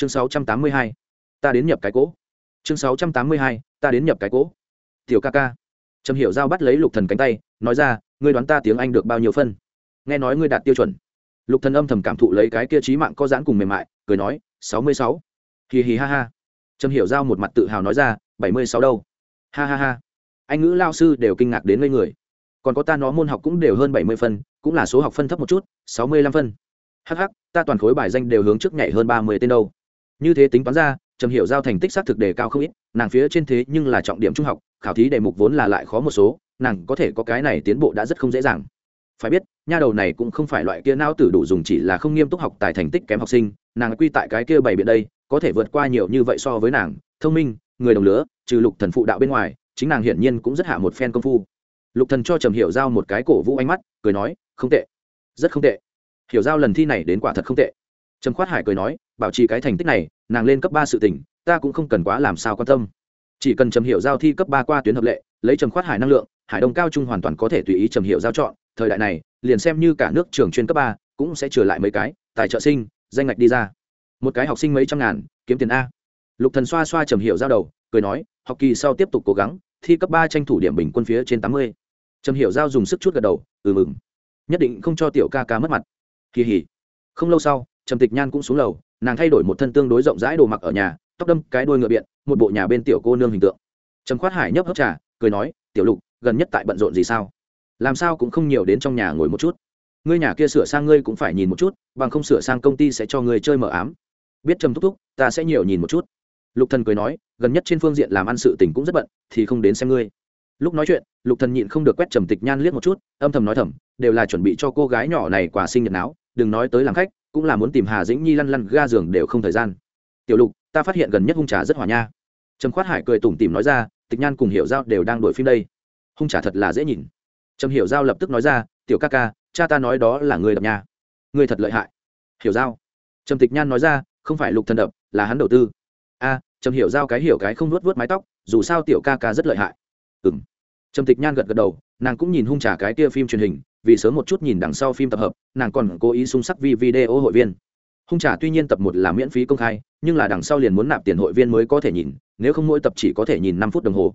chương sáu trăm tám mươi hai, ta đến nhập cái cỗ. Chương sáu trăm tám mươi hai, ta đến nhập cái cỗ. Tiểu ca ca. Trầm hiểu giao bắt lấy lục thần cánh tay, nói ra, ngươi đoán ta tiếng anh được bao nhiêu phân? Nghe nói ngươi đạt tiêu chuẩn. Lục thần âm thầm cảm thụ lấy cái kia trí mạng có giãn cùng mềm mại, cười nói, sáu mươi sáu. Hì hì ha ha. Trầm hiểu giao một mặt tự hào nói ra, bảy mươi sáu đâu? Ha ha ha. Anh ngữ lao sư đều kinh ngạc đến ngây người. Còn có ta nó môn học cũng đều hơn bảy mươi phân, cũng là số học phân thấp một chút, sáu mươi lăm phân. Hh ta toàn khối bài danh đều hướng trước nhảy hơn ba mươi tên đâu như thế tính toán ra, trầm hiểu giao thành tích xác thực đề cao không ít, nàng phía trên thế nhưng là trọng điểm trung học, khảo thí đề mục vốn là lại khó một số, nàng có thể có cái này tiến bộ đã rất không dễ dàng. Phải biết, nha đầu này cũng không phải loại kia não tử đủ dùng chỉ là không nghiêm túc học tài thành tích kém học sinh, nàng quy tại cái kia bảy biện đây, có thể vượt qua nhiều như vậy so với nàng, thông minh, người đồng lứa, trừ lục thần phụ đạo bên ngoài, chính nàng hiển nhiên cũng rất hạ một phen công phu. Lục thần cho trầm hiểu giao một cái cổ vũ ánh mắt, cười nói, không tệ, rất không tệ. Hiểu giao lần thi này đến quả thật không tệ. Trầm khoát hải cười nói, bảo trì cái thành tích này nàng lên cấp ba sự tình, ta cũng không cần quá làm sao quan tâm. Chỉ cần trầm hiểu giao thi cấp ba qua tuyến hợp lệ, lấy trầm khoát hải năng lượng, hải đông cao trung hoàn toàn có thể tùy ý trầm hiểu giao chọn. Thời đại này, liền xem như cả nước trường chuyên cấp ba cũng sẽ trừ lại mấy cái, tài trợ sinh, danh ngạch đi ra. Một cái học sinh mấy trăm ngàn, kiếm tiền a. Lục thần xoa xoa trầm hiểu giao đầu, cười nói, học kỳ sau tiếp tục cố gắng, thi cấp ba tranh thủ điểm bình quân phía trên tám mươi. Trầm hiểu giao dùng sức chút gật đầu ừ mừng. Nhất định không cho tiểu ca ca mất mặt. Kỳ hỉ. Không lâu sau trầm tịch nhan cũng xuống lầu, nàng thay đổi một thân tương đối rộng rãi đồ mặc ở nhà, tóc đâm cái đuôi ngựa biện, một bộ nhà bên tiểu cô nương hình tượng. Trầm khoát hải nhấp hấp trà, cười nói, tiểu lục, gần nhất tại bận rộn gì sao? Làm sao cũng không nhiều đến trong nhà ngồi một chút. Ngươi nhà kia sửa sang ngươi cũng phải nhìn một chút, bằng không sửa sang công ty sẽ cho ngươi chơi mờ ám. Biết trầm thúc thúc, ta sẽ nhiều nhìn một chút. Lục thần cười nói, gần nhất trên phương diện làm ăn sự tình cũng rất bận, thì không đến xem ngươi. Lúc nói chuyện, lục thần nhịn không được quét trầm tịch nhan liếc một chút, âm thầm nói thầm, đều là chuẩn bị cho cô gái nhỏ này quà sinh nhật áo đừng nói tới làm khách cũng là muốn tìm hà dĩnh nhi lăn lăn ga giường đều không thời gian. Tiểu lục, ta phát hiện gần nhất hung trà rất hòa nha. Trầm khoát hải cười tủm tỉm nói ra, tịch nhan cùng hiểu giao đều đang đổi phim đây. Hung trà thật là dễ nhìn. Trầm hiểu giao lập tức nói ra, tiểu ca ca, cha ta nói đó là người đập nha người thật lợi hại. Hiểu giao. Trầm tịch nhan nói ra, không phải lục thần đập, là hắn đầu tư. A, trầm hiểu giao cái hiểu cái không nuốt vớt mái tóc, dù sao tiểu ca ca rất lợi hại. Ừng trầm tịch nhan gật gật đầu, nàng cũng nhìn hung trà cái kia phim truyền hình vì sớm một chút nhìn đằng sau phim tập hợp, nàng còn cố ý sung sắc vi video hội viên. Hung trả tuy nhiên tập một là miễn phí công khai, nhưng là đằng sau liền muốn nạp tiền hội viên mới có thể nhìn, nếu không mỗi tập chỉ có thể nhìn năm phút đồng hồ.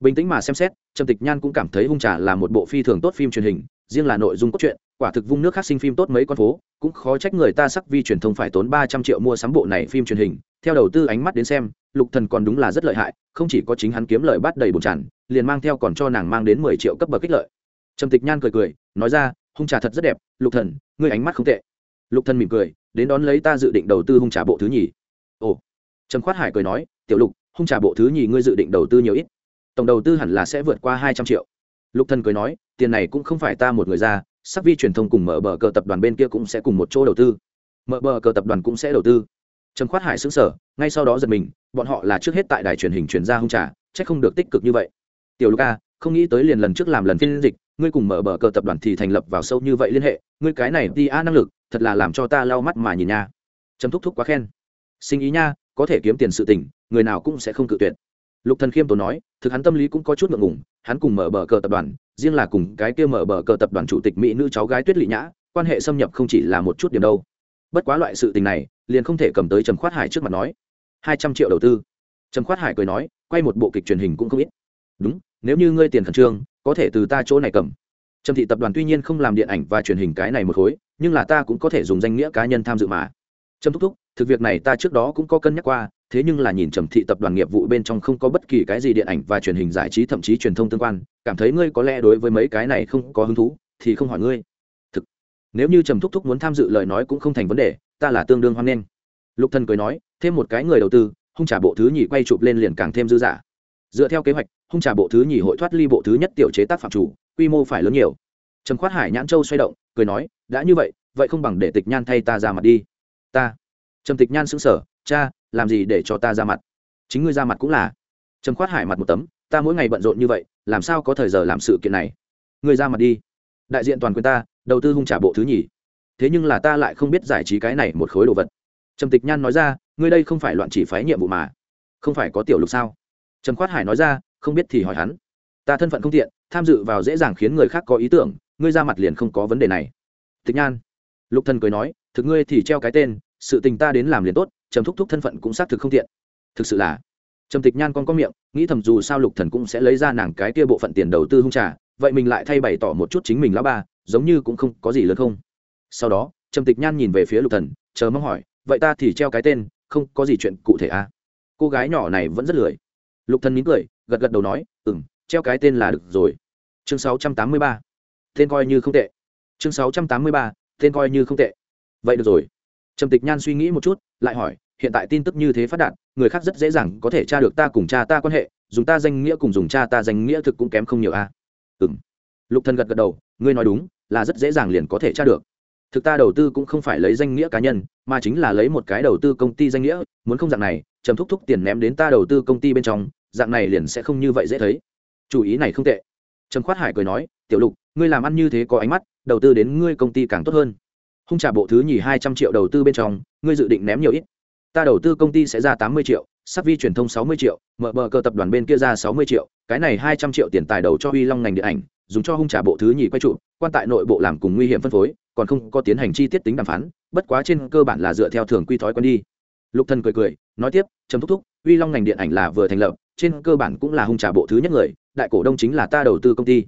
Bình tĩnh mà xem xét trầm tịch nhan cũng cảm thấy hung trả là một bộ phi thường tốt phim truyền hình, riêng là nội dung cốt truyện, quả thực vung nước khác sinh phim tốt mấy con phố, cũng khó trách người ta sắc vi truyền thông phải tốn ba trăm triệu mua sắm bộ này phim truyền hình. Theo đầu tư ánh mắt đến xem, lục thần còn đúng là rất lợi hại, không chỉ có chính hắn kiếm lợi bắt đầy bùn tràn, liền mang theo còn cho nàng mang đến mười triệu cấp bậc kích lợi trầm tịch nhan cười cười, nói ra, hung trà thật rất đẹp, lục thần, ngươi ánh mắt không tệ. Lục thần mỉm cười, đến đón lấy ta dự định đầu tư hung trà bộ thứ nhì. Ồ. Trầm khoát hải cười nói, tiểu lục, hung trà bộ thứ nhì ngươi dự định đầu tư nhiều ít? Tổng đầu tư hẳn là sẽ vượt qua hai trăm triệu. Lục thần cười nói, tiền này cũng không phải ta một người ra, sắc vi truyền thông cùng mở bờ cờ tập đoàn bên kia cũng sẽ cùng một chỗ đầu tư. Mở bờ cờ tập đoàn cũng sẽ đầu tư. Trầm khoát hải xứng sở ngay sau đó giật mình, bọn họ là trước hết tại đài truyền hình truyền ra hung trà, chắc không được tích cực như vậy. Tiểu lục a không nghĩ tới liền lần trước làm lần phiên dịch ngươi cùng mở bờ cờ tập đoàn thì thành lập vào sâu như vậy liên hệ, ngươi cái này đi a năng lực, thật là làm cho ta lau mắt mà nhìn nha. Trầm thúc thúc quá khen. Sinh ý nha, có thể kiếm tiền sự tình, người nào cũng sẽ không cự tuyệt. Lục thần khiêm tốn nói, thực hắn tâm lý cũng có chút ngượng ngùng, hắn cùng mở bờ cờ tập đoàn, riêng là cùng cái kia mở bờ cờ tập đoàn chủ tịch mỹ nữ cháu gái tuyết lị nhã, quan hệ xâm nhập không chỉ là một chút điểm đâu. Bất quá loại sự tình này, liền không thể cầm tới trầm khoát hải trước mặt nói. Hai trăm triệu đầu tư. Trầm khoát hải cười nói, quay một bộ kịch truyền hình cũng không ít. Đúng, nếu như ngươi tiền khẩn trương có thể từ ta chỗ này cầm. Trầm thị tập đoàn tuy nhiên không làm điện ảnh và truyền hình cái này một khối, nhưng là ta cũng có thể dùng danh nghĩa cá nhân tham dự mà. Trầm thúc thúc, thực việc này ta trước đó cũng có cân nhắc qua, thế nhưng là nhìn trầm thị tập đoàn nghiệp vụ bên trong không có bất kỳ cái gì điện ảnh và truyền hình giải trí thậm chí truyền thông tương quan, cảm thấy ngươi có lẽ đối với mấy cái này không có hứng thú, thì không hỏi ngươi. Thực, nếu như trầm thúc thúc muốn tham dự lời nói cũng không thành vấn đề, ta là tương đương hoan nghênh. Lục thần cười nói, thêm một cái người đầu tư, hung trả bộ thứ nhì quay chụp lên liền càng thêm dư dả dựa theo kế hoạch, hung trả bộ thứ nhì hội thoát ly bộ thứ nhất tiểu chế tác phạm chủ, quy mô phải lớn nhiều. Trầm khoát hải nhãn châu xoay động, cười nói, đã như vậy vậy không bằng để tịch nhan thay ta ra mặt đi. Ta? Trầm tịch nhan sững sờ, cha, làm gì để cho ta ra mặt? Chính ngươi ra mặt cũng là. Trầm khoát hải mặt một tấm, ta mỗi ngày bận rộn như vậy, làm sao có thời giờ làm sự kiện này? Ngươi ra mặt đi. Đại diện toàn quyền ta, đầu tư hung trả bộ thứ nhì. Thế nhưng là ta lại không biết giải trí cái này một khối đồ vật. Trầm tịch nhan nói ra, ngươi đây không phải loạn chỉ phái nhiệm vụ mà. Không phải có tiểu lục sao? Trầm khoát hải nói ra, không biết thì hỏi hắn. Ta thân phận không tiện, tham dự vào dễ dàng khiến người khác có ý tưởng, ngươi ra mặt liền không có vấn đề này. Tịch nhan. Lục thần cười nói, thực ngươi thì treo cái tên, sự tình ta đến làm liền tốt, trầm thúc thúc thân phận cũng xác thực không tiện. Thực sự là. Trầm tịch nhan con có miệng, nghĩ thầm dù sao lục thần cũng sẽ lấy ra nàng cái kia bộ phận tiền đầu tư hung trà, vậy mình lại thay bày tỏ một chút chính mình lão ba, giống như cũng không có gì lớn không. Sau đó, trầm tịch nhan nhìn về phía lục thần, chờ mong hỏi, vậy ta thì treo cái tên, không có gì chuyện cụ thể à? Cô gái nhỏ này vẫn rất lười lục thần mỉm cười, gật gật đầu nói, ừm, treo cái tên là được rồi. Chương 683 tên coi như không tệ. Chương 683 tên coi như không tệ. Vậy được rồi. Trầm tịch nhan suy nghĩ một chút, lại hỏi, hiện tại tin tức như thế phát đạt, người khác rất dễ dàng có thể tra được ta cùng cha ta quan hệ, dùng ta danh nghĩa cùng dùng cha ta danh nghĩa thực cũng kém không nhiều a. À? ừm. Lục thần gật gật đầu, ngươi nói đúng, là rất dễ dàng liền có thể tra được. Thực ta đầu tư cũng không phải lấy danh nghĩa cá nhân, mà chính là lấy một cái đầu tư công ty danh nghĩa, muốn không dạng này, trầm thúc thúc tiền ném đến ta đầu tư công ty bên trong dạng này liền sẽ không như vậy dễ thấy. Chủ ý này không tệ. Trầm khoát hải cười nói, tiểu lục, ngươi làm ăn như thế có ánh mắt, đầu tư đến ngươi công ty càng tốt hơn. Hung trả bộ thứ nhì hai trăm triệu đầu tư bên trong, ngươi dự định ném nhiều ít. Ta đầu tư công ty sẽ ra tám mươi triệu, sắc vi truyền thông sáu mươi triệu, mở bờ cơ tập đoàn bên kia ra sáu mươi triệu, cái này hai trăm triệu tiền tài đầu cho huy long ngành điện ảnh, dùng cho hung trả bộ thứ nhì quay trụ quan tại nội bộ làm cùng nguy hiểm phân phối, còn không có tiến hành chi tiết tính đàm phán, bất quá trên cơ bản là dựa theo thường quy thói quen đi lục thần cười cười, nói tiếp, trầm thúc thúc, uy long ngành điện ảnh là vừa thành lập, trên cơ bản cũng là hung trả bộ thứ nhất người, đại cổ đông chính là ta đầu tư công ty.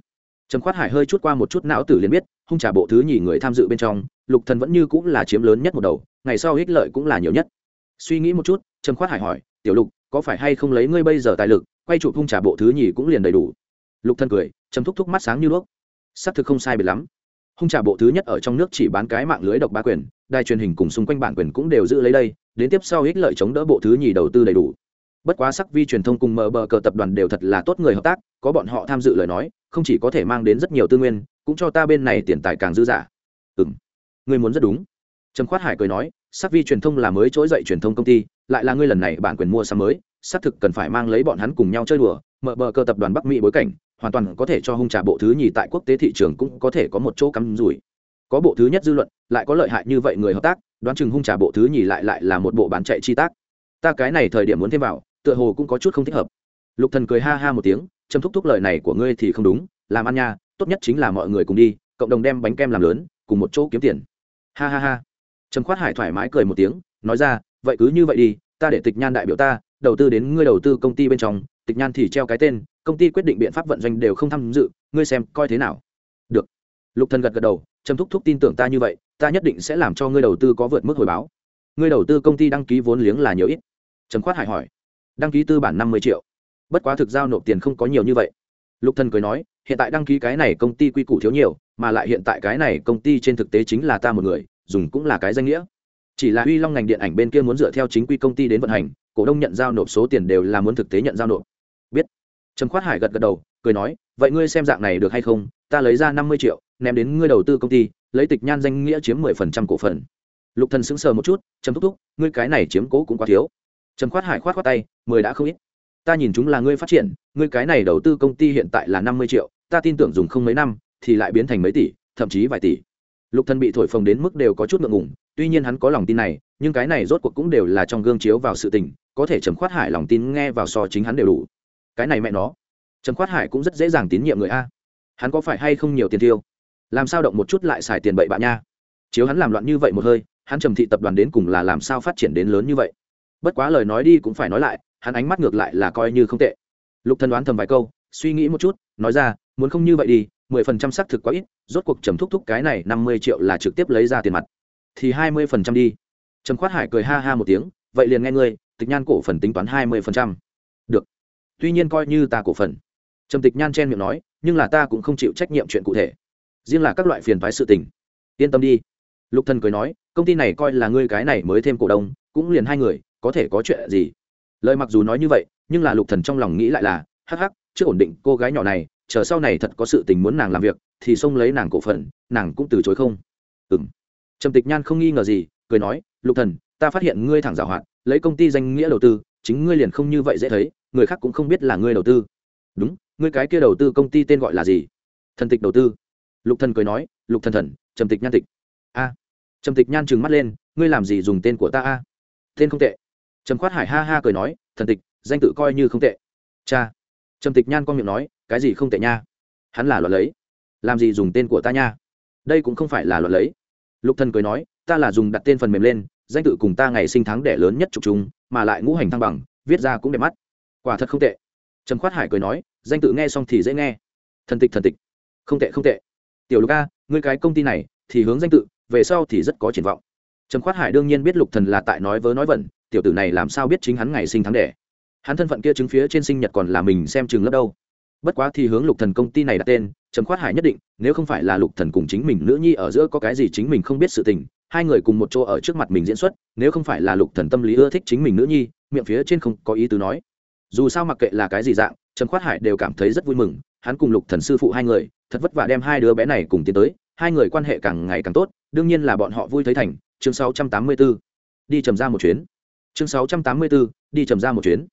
Trầm khoát hải hơi chút qua một chút não tử liền biết, hung trả bộ thứ nhì người tham dự bên trong, lục thần vẫn như cũng là chiếm lớn nhất một đầu, ngày sau ích lợi cũng là nhiều nhất. Suy nghĩ một chút, trầm khoát hải hỏi, tiểu lục, có phải hay không lấy ngươi bây giờ tài lực, quay chụp hung trả bộ thứ nhì cũng liền đầy đủ? Lục thần cười, trầm thúc thúc mắt sáng như đuốc. Xác thực không sai biệt lắm. Hung trả bộ thứ nhất ở trong nước chỉ bán cái mạng lưới độc ba quyền, đài truyền hình cùng xung quanh bản quyền cũng đều giữ lấy đây đến tiếp sau ích lợi chống đỡ bộ thứ nhì đầu tư đầy đủ. Bất quá sắc vi truyền thông cùng mở bờ cờ tập đoàn đều thật là tốt người hợp tác, có bọn họ tham dự lời nói, không chỉ có thể mang đến rất nhiều tư nguyên, cũng cho ta bên này tiền tài càng dư dả. ừm, ngươi muốn rất đúng. Trầm khoát hải cười nói, sắc vi truyền thông là mới trỗi dậy truyền thông công ty, lại là ngươi lần này bản quyền mua sắm mới, xác thực cần phải mang lấy bọn hắn cùng nhau chơi đùa mở bờ cơ tập đoàn bắc mỹ bối cảnh, hoàn toàn có thể cho hung trà bộ thứ nhì tại quốc tế thị trường cũng có thể có một chỗ cắm rủi. Có bộ thứ nhất dư luận, lại có lợi hại như vậy người hợp tác đoán chừng hung trà bộ thứ nhì lại lại là một bộ bán chạy chi tác. Ta cái này thời điểm muốn thêm vào, tựa hồ cũng có chút không thích hợp. Lục thần cười ha ha một tiếng châm thúc thúc lời này của ngươi thì không đúng, làm ăn nha, tốt nhất chính là mọi người cùng đi, cộng đồng đem bánh kem làm lớn, cùng một chỗ kiếm tiền. Ha ha ha. Trầm khoát hải thoải mái cười một tiếng, nói ra, vậy cứ như vậy đi, ta để tịch nhan đại biểu ta, đầu tư đến ngươi đầu tư công ty bên trong, tịch nhan thì treo cái tên, công ty quyết định biện pháp vận doanh đều không tham dự, ngươi xem coi thế nào lục thần gật gật đầu, trầm thúc thúc tin tưởng ta như vậy, ta nhất định sẽ làm cho ngươi đầu tư có vượt mức hồi báo. Ngươi đầu tư công ty đăng ký vốn liếng là nhiều ít. Trầm khoát hải hỏi, đăng ký tư bản năm mươi triệu. Bất quá thực giao nộp tiền không có nhiều như vậy. Lục thần cười nói, hiện tại đăng ký cái này công ty quy củ thiếu nhiều, mà lại hiện tại cái này công ty trên thực tế chính là ta một người, dùng cũng là cái danh nghĩa. Chỉ là uy long ngành điện ảnh bên kia muốn dựa theo chính quy công ty đến vận hành, cổ đông nhận giao nộp số tiền đều là muốn thực tế nhận giao nộp. Biết. Trầm khoát hải gật gật đầu, cười nói, vậy ngươi xem dạng này được hay không? Ta lấy ra năm mươi triệu ném đến ngươi đầu tư công ty, lấy tịch nhan danh nghĩa chiếm mười phần trăm cổ phần. Lục thần sững sờ một chút, trầm thúc thúc, ngươi cái này chiếm cố cũng quá thiếu. Trầm khoát hải khoát khoát tay, mười đã không ít. Ta nhìn chúng là ngươi phát triển, ngươi cái này đầu tư công ty hiện tại là năm mươi triệu, ta tin tưởng dùng không mấy năm, thì lại biến thành mấy tỷ, thậm chí vài tỷ. Lục thần bị thổi phồng đến mức đều có chút ngượng ngùng, tuy nhiên hắn có lòng tin này, nhưng cái này rốt cuộc cũng đều là trong gương chiếu vào sự tình, có thể trầm khoát hải lòng tin nghe vào so chính hắn đều đủ. Cái này mẹ nó. Trầm khoát hải cũng rất dễ dàng tín nhiệm người a. Hắn có phải hay không nhiều tiền tiêu? Làm sao động một chút lại xài tiền bậy bạ nha? Chiếu hắn làm loạn như vậy một hơi, hắn trầm thị tập đoàn đến cùng là làm sao phát triển đến lớn như vậy? Bất quá lời nói đi cũng phải nói lại, hắn ánh mắt ngược lại là coi như không tệ. Lục thần đoán thầm vài câu, suy nghĩ một chút, nói ra, muốn không như vậy đi, mười phần trăm xác thực quá ít, rốt cuộc trầm thúc thúc cái này năm mươi triệu là trực tiếp lấy ra tiền mặt. Thì hai mươi phần trăm đi. Trầm khoát hải cười ha ha một tiếng, vậy liền nghe ngươi, tịch nhan cổ phần tính toán hai mươi phần trăm. Được. Tuy nhiên coi như ta cổ phần. Trầm tịch nhan chen miệng nói, nhưng là ta cũng không chịu trách nhiệm chuyện cụ thể riêng là các loại phiền phái sự tình. Yên tâm đi. Lục thần cười nói, công ty này coi là ngươi cái này mới thêm cổ đông, cũng liền hai người, có thể có chuyện gì? Lời mặc dù nói như vậy, nhưng là lục thần trong lòng nghĩ lại là, hắc hắc chưa ổn định cô gái nhỏ này, chờ sau này thật có sự tình muốn nàng làm việc, thì xông lấy nàng cổ phần, nàng cũng từ chối không? Ừm. Trầm tịch nhan không nghi ngờ gì, cười nói, lục thần, ta phát hiện ngươi thẳng giảo hoạt, lấy công ty danh nghĩa đầu tư, chính ngươi liền không như vậy dễ thấy, người khác cũng không biết là ngươi đầu tư. Đúng, ngươi cái kia đầu tư công ty tên gọi là gì? Thần tịch đầu tư lục thần cười nói, lục thần thần, trầm tịch nhan tịch. A, trầm tịch nhan trừng mắt lên, ngươi làm gì dùng tên của ta a? Tên không tệ. Trầm khoát hải ha ha cười nói, thần tịch, danh tự coi như không tệ. Cha. Trầm tịch nhan con miệng nói, cái gì không tệ nha? Hắn là loạn lấy. Làm gì dùng tên của ta nha? Đây cũng không phải là loạn lấy. Lục thần cười nói, ta là dùng đặt tên phần mềm lên, danh tự cùng ta ngày sinh tháng đẻ lớn nhất trục chúng mà lại ngũ hành thăng bằng, viết ra cũng đẹp mắt. Quả thật không tệ. Trầm khoát hải cười nói, danh tự nghe xong thì dễ nghe. Thần tịch thần tịch. Không tệ không tệ tiểu lục a, ngươi cái công ty này thì hướng danh tự, về sau thì rất có triển vọng. Trầm khoát hải đương nhiên biết lục thần là tại nói vớ nói vẩn, tiểu tử này làm sao biết chính hắn ngày sinh tháng đẻ. Hắn thân phận kia chứng phía trên sinh nhật còn là mình xem chừng lớp đâu. Bất quá thì hướng lục thần công ty này đặt tên, trầm khoát hải nhất định, nếu không phải là lục thần cùng chính mình nữ nhi ở giữa có cái gì chính mình không biết sự tình, hai người cùng một chỗ ở trước mặt mình diễn xuất, nếu không phải là lục thần tâm lý ưa thích chính mình nữ nhi, miệng phía trên không có ý tứ nói. Dù sao mặc kệ là cái gì dạng, trầm khoát hải đều cảm thấy rất vui mừng, hắn cùng lục thần sư phụ hai người thật vất vả đem hai đứa bé này cùng tiến tới hai người quan hệ càng ngày càng tốt đương nhiên là bọn họ vui thấy thành chương 684. đi trầm ra một chuyến chương 684, đi trầm ra một chuyến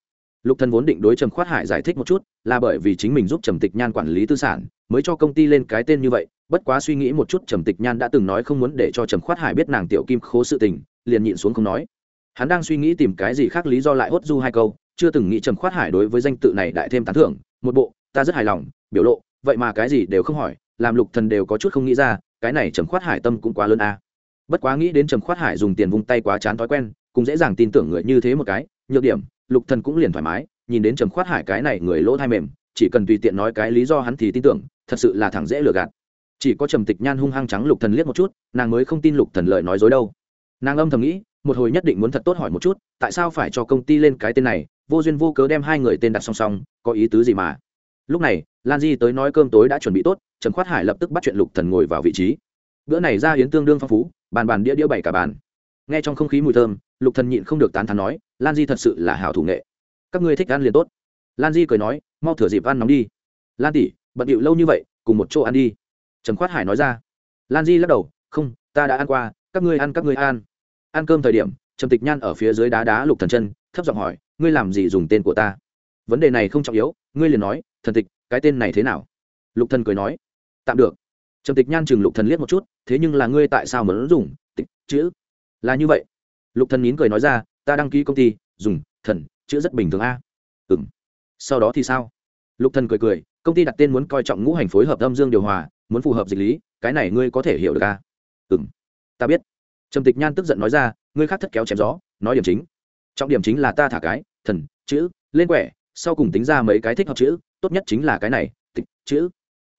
lục thần vốn định đối trầm khoát hải giải thích một chút là bởi vì chính mình giúp trầm tịch nhan quản lý tư sản mới cho công ty lên cái tên như vậy bất quá suy nghĩ một chút trầm tịch nhan đã từng nói không muốn để cho trầm khoát hải biết nàng tiểu kim khố sự tình liền nhịn xuống không nói hắn đang suy nghĩ tìm cái gì khác lý do lại hốt du hai câu chưa từng nghĩ trầm khoát hải đối với danh tự này đại thêm tán thưởng một bộ ta rất hài lòng biểu lộ vậy mà cái gì đều không hỏi, làm lục thần đều có chút không nghĩ ra, cái này trầm khoát hải tâm cũng quá lớn a. Bất quá nghĩ đến trầm khoát hải dùng tiền vung tay quá chán thói quen, cũng dễ dàng tin tưởng người như thế một cái, nhược điểm, lục thần cũng liền thoải mái, nhìn đến trầm khoát hải cái này người lỗ thai mềm, chỉ cần tùy tiện nói cái lý do hắn thì tin tưởng, thật sự là thẳng dễ lừa gạt. Chỉ có trầm tịch nhan hung hăng trắng lục thần liếc một chút, nàng mới không tin lục thần lời nói dối đâu. Nàng âm thầm nghĩ, một hồi nhất định muốn thật tốt hỏi một chút, tại sao phải cho công ty lên cái tên này, vô duyên vô cớ đem hai người tên đặt song song, có ý tứ gì mà? Lúc này lan di tới nói cơm tối đã chuẩn bị tốt, Trần khoát hải lập tức bắt chuyện lục thần ngồi vào vị trí. Bữa này ra hiến tương đương phong phú, bàn bàn đĩa đĩa bảy cả bàn. Nghe trong không khí mùi thơm, lục thần nhịn không được tán thán nói, lan di thật sự là hảo thủ nghệ. Các ngươi thích ăn liền tốt. Lan di cười nói, mau thửa dịp ăn nóng đi. Lan tỷ, bận điệu lâu như vậy, cùng một chỗ ăn đi. Trần khoát hải nói ra. Lan di lắc đầu, không, ta đã ăn qua, các ngươi ăn, các ngươi ăn. Ăn cơm thời điểm, trầm tịch nhan ở phía dưới đá đá lục thần chân, thấp giọng hỏi, ngươi làm gì dùng tên của ta? Vấn đề này không trọng yếu, ngươi liền nói, thần tịch cái tên này thế nào? Lục thần cười nói. Tạm được. Trầm tịch nhan chừng lục thần liếc một chút, thế nhưng là ngươi tại sao muốn dùng? Tịch, chữ. Là như vậy. Lục thần nín cười nói ra, ta đăng ký công ty, dùng, thần, chữ rất bình thường a. Ừm. Sau đó thì sao? Lục thần cười cười, công ty đặt tên muốn coi trọng ngũ hành phối hợp âm dương điều hòa, muốn phù hợp dịch lý, cái này ngươi có thể hiểu được a. Ừm. Ta biết. Trầm tịch nhan tức giận nói ra, ngươi khác thất kéo chém gió, nói điểm chính. Trọng điểm chính là ta thả cái, thần, chữ, lên quẻ, sau cùng tính ra mấy cái thích hợp chữ tốt nhất chính là cái này tịch chữ.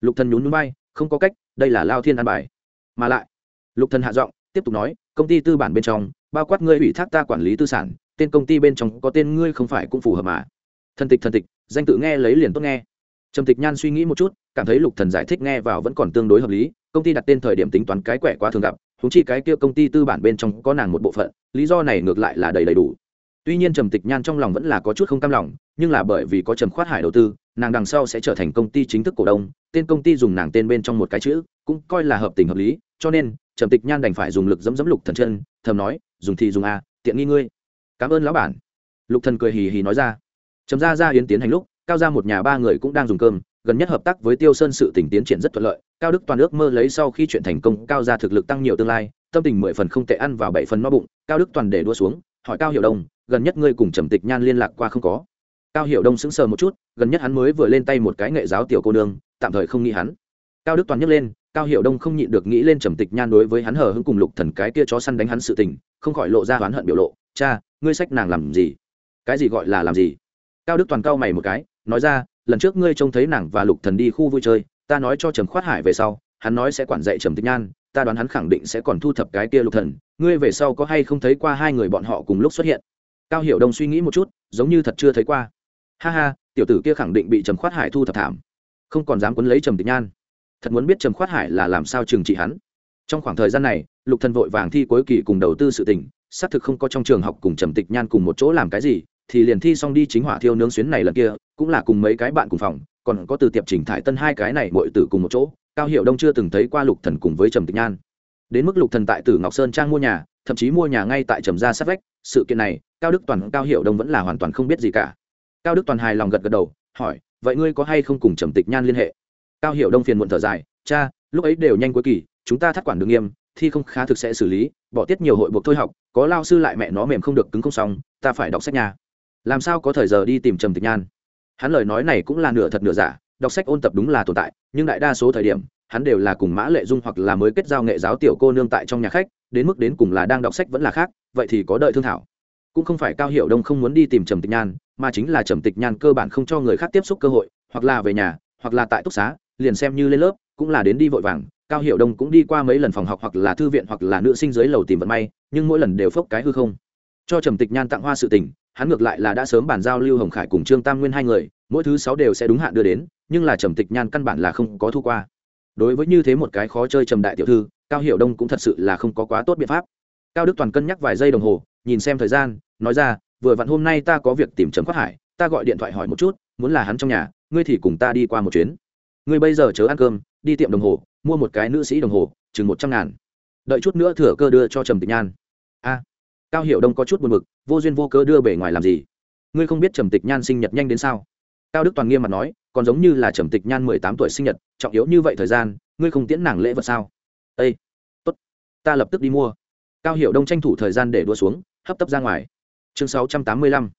Lục thần nhún nhún vai, không có cách đây là lao thiên an bài. Mà lại lục thần hạ giọng tiếp tục nói công ty tư bản bên trong bao quát ngươi ủy thác ta quản lý tư sản tên công ty bên trong có tên ngươi không phải cũng phù hợp mà. Thần tịch thần tịch danh tự nghe lấy liền tốt nghe. Trầm tịch nhan suy nghĩ một chút cảm thấy lục thần giải thích nghe vào vẫn còn tương đối hợp lý công ty đặt tên thời điểm tính toán cái quẻ quá thường gặp thúng chi cái kia công ty tư bản bên trong có nàng một bộ phận lý do này ngược lại là đầy đầy đủ. Tuy nhiên trầm tịch nhan trong lòng vẫn là có chút không cam lòng nhưng là bởi vì có trầm khoát hải đầu tư nàng đằng sau sẽ trở thành công ty chính thức cổ đông tên công ty dùng nàng tên bên trong một cái chữ cũng coi là hợp tình hợp lý cho nên trầm tịch nhan đành phải dùng lực dẫm dẫm lục thần chân thầm nói dùng thì dùng a tiện nghi ngươi. Cảm ơn lão bản. Lục thần cười hì hì nói ra. Trầm ra ra yến tiến hành lúc cao ra một nhà ba người cũng đang dùng cơm gần nhất hợp tác với tiêu sơn sự tình tiến triển rất thuận lợi cao đức toàn ước mơ lấy sau khi chuyện thành công cao ra thực lực tăng nhiều tương lai tâm tình mười phần không tệ ăn vào bảy phần no bụng cao đức toàn để đua xuống hỏi cao hiệu Đồng, gần nhất ngươi cùng trầm tịch nhan liên lạc qua không có? Cao hiệu đông sững sờ một chút, gần nhất hắn mới vừa lên tay một cái nghệ giáo tiểu cô nương, tạm thời không nghĩ hắn. Cao đức toàn nhấc lên, cao hiệu đông không nhịn được nghĩ lên trầm tịch nhan đối với hắn hờ hững cùng lục thần cái kia chó săn đánh hắn sự tình, không khỏi lộ ra oán hận biểu lộ. Cha, ngươi sách nàng làm gì? Cái gì gọi là làm gì? Cao đức toàn cao mày một cái, nói ra, lần trước ngươi trông thấy nàng và lục thần đi khu vui chơi, ta nói cho trầm khoát hải về sau, hắn nói sẽ quản dạy trầm tịch nhan, ta đoán hắn khẳng định sẽ còn thu thập cái kia lục thần, ngươi về sau có hay không thấy qua hai người bọn họ cùng lúc xuất hiện? Cao hiểu đông suy nghĩ một chút, giống như thật chưa thấy qua ha ha, tiểu tử kia khẳng định bị trầm khoát hải thu thập thảm. Không còn dám quấn lấy trầm tịch nhan. Thật muốn biết trầm khoát hải là làm sao trừng trị hắn. Trong khoảng thời gian này, lục thần vội vàng thi cuối kỳ cùng đầu tư sự tình, xác thực không có trong trường học cùng trầm tịch nhan cùng một chỗ làm cái gì, thì liền thi xong đi chính hỏa thiêu nướng xuyến này lần kia, cũng là cùng mấy cái bạn cùng phòng, còn có từ tiệp chỉnh thải tân hai cái này mọi tử cùng một chỗ, cao hiệu đông chưa từng thấy qua lục thần cùng với trầm tịch nhan. Đến mức lục thần tại tử ngọc sơn trang mua nhà, thậm chí mua nhà ngay tại trầm gia sát vách, sự kiện này, cao đức toàn, cao hiệu đông vẫn là hoàn toàn không biết gì cả cao đức toàn hài lòng gật gật đầu, hỏi, vậy ngươi có hay không cùng trầm tịch nhan liên hệ? Cao Hiểu đông phiền muộn thở dài, cha, lúc ấy đều nhanh cuối kỳ, chúng ta thắt quản đường nghiêm, thi không khá thực sẽ xử lý, bỏ tiết nhiều hội buộc thôi học, có lao sư lại mẹ nó mềm không được cứng không xong, ta phải đọc sách nhà làm sao có thời giờ đi tìm trầm tịch nhan? Hắn lời nói này cũng là nửa thật nửa giả, đọc sách ôn tập đúng là tồn tại, nhưng đại đa số thời điểm, hắn đều là cùng mã lệ dung hoặc là mới kết giao nghệ giáo tiểu cô nương tại trong nhà khách, đến mức đến cùng là đang đọc sách vẫn là khác, vậy thì có đợi thương thảo cũng không phải cao hiệu đông không muốn đi tìm trầm tịch nhan, mà chính là trầm tịch nhan cơ bản không cho người khác tiếp xúc cơ hội, hoặc là về nhà, hoặc là tại túc xá, liền xem như lên lớp, cũng là đến đi vội vàng. Cao hiệu đông cũng đi qua mấy lần phòng học hoặc là thư viện hoặc là nữ sinh dưới lầu tìm vận may, nhưng mỗi lần đều phốc cái hư không. Cho trầm tịch nhan tặng hoa sự tình, hắn ngược lại là đã sớm bàn giao lưu hồng khải cùng trương tam nguyên hai người, mỗi thứ sáu đều sẽ đúng hạn đưa đến, nhưng là trầm tịch nhan căn bản là không có thu qua. Đối với như thế một cái khó chơi trầm đại tiểu thư, cao hiệu đông cũng thật sự là không có quá tốt biện pháp. Cao đức toàn cân nhắc vài giây đồng hồ nhìn xem thời gian, nói ra, vừa vặn hôm nay ta có việc tìm trầm quát hải, ta gọi điện thoại hỏi một chút, muốn là hắn trong nhà, ngươi thì cùng ta đi qua một chuyến. Ngươi bây giờ chớ ăn cơm, đi tiệm đồng hồ, mua một cái nữ sĩ đồng hồ, chừng một trăm ngàn. Đợi chút nữa thừa cơ đưa cho trầm tịch nhan. A. Cao hiểu đông có chút buồn b ự c vô duyên vô cơ đưa bể ngoài làm gì? Ngươi không biết trầm tịch nhan sinh nhật nhanh đến sao? Cao đức toàn nghiêm mặt nói, còn giống như là trầm tịch nhan mười tám tuổi sinh nhật, trọng yếu như vậy thời gian, ngươi không tiễn nàng lễ vật sao? Â tốt, ta lập tức đi mua. Cao hiểu đông tranh thủ thời gian để đua xuống hấp tấp ra ngoài. Chương sáu trăm tám mươi lăm.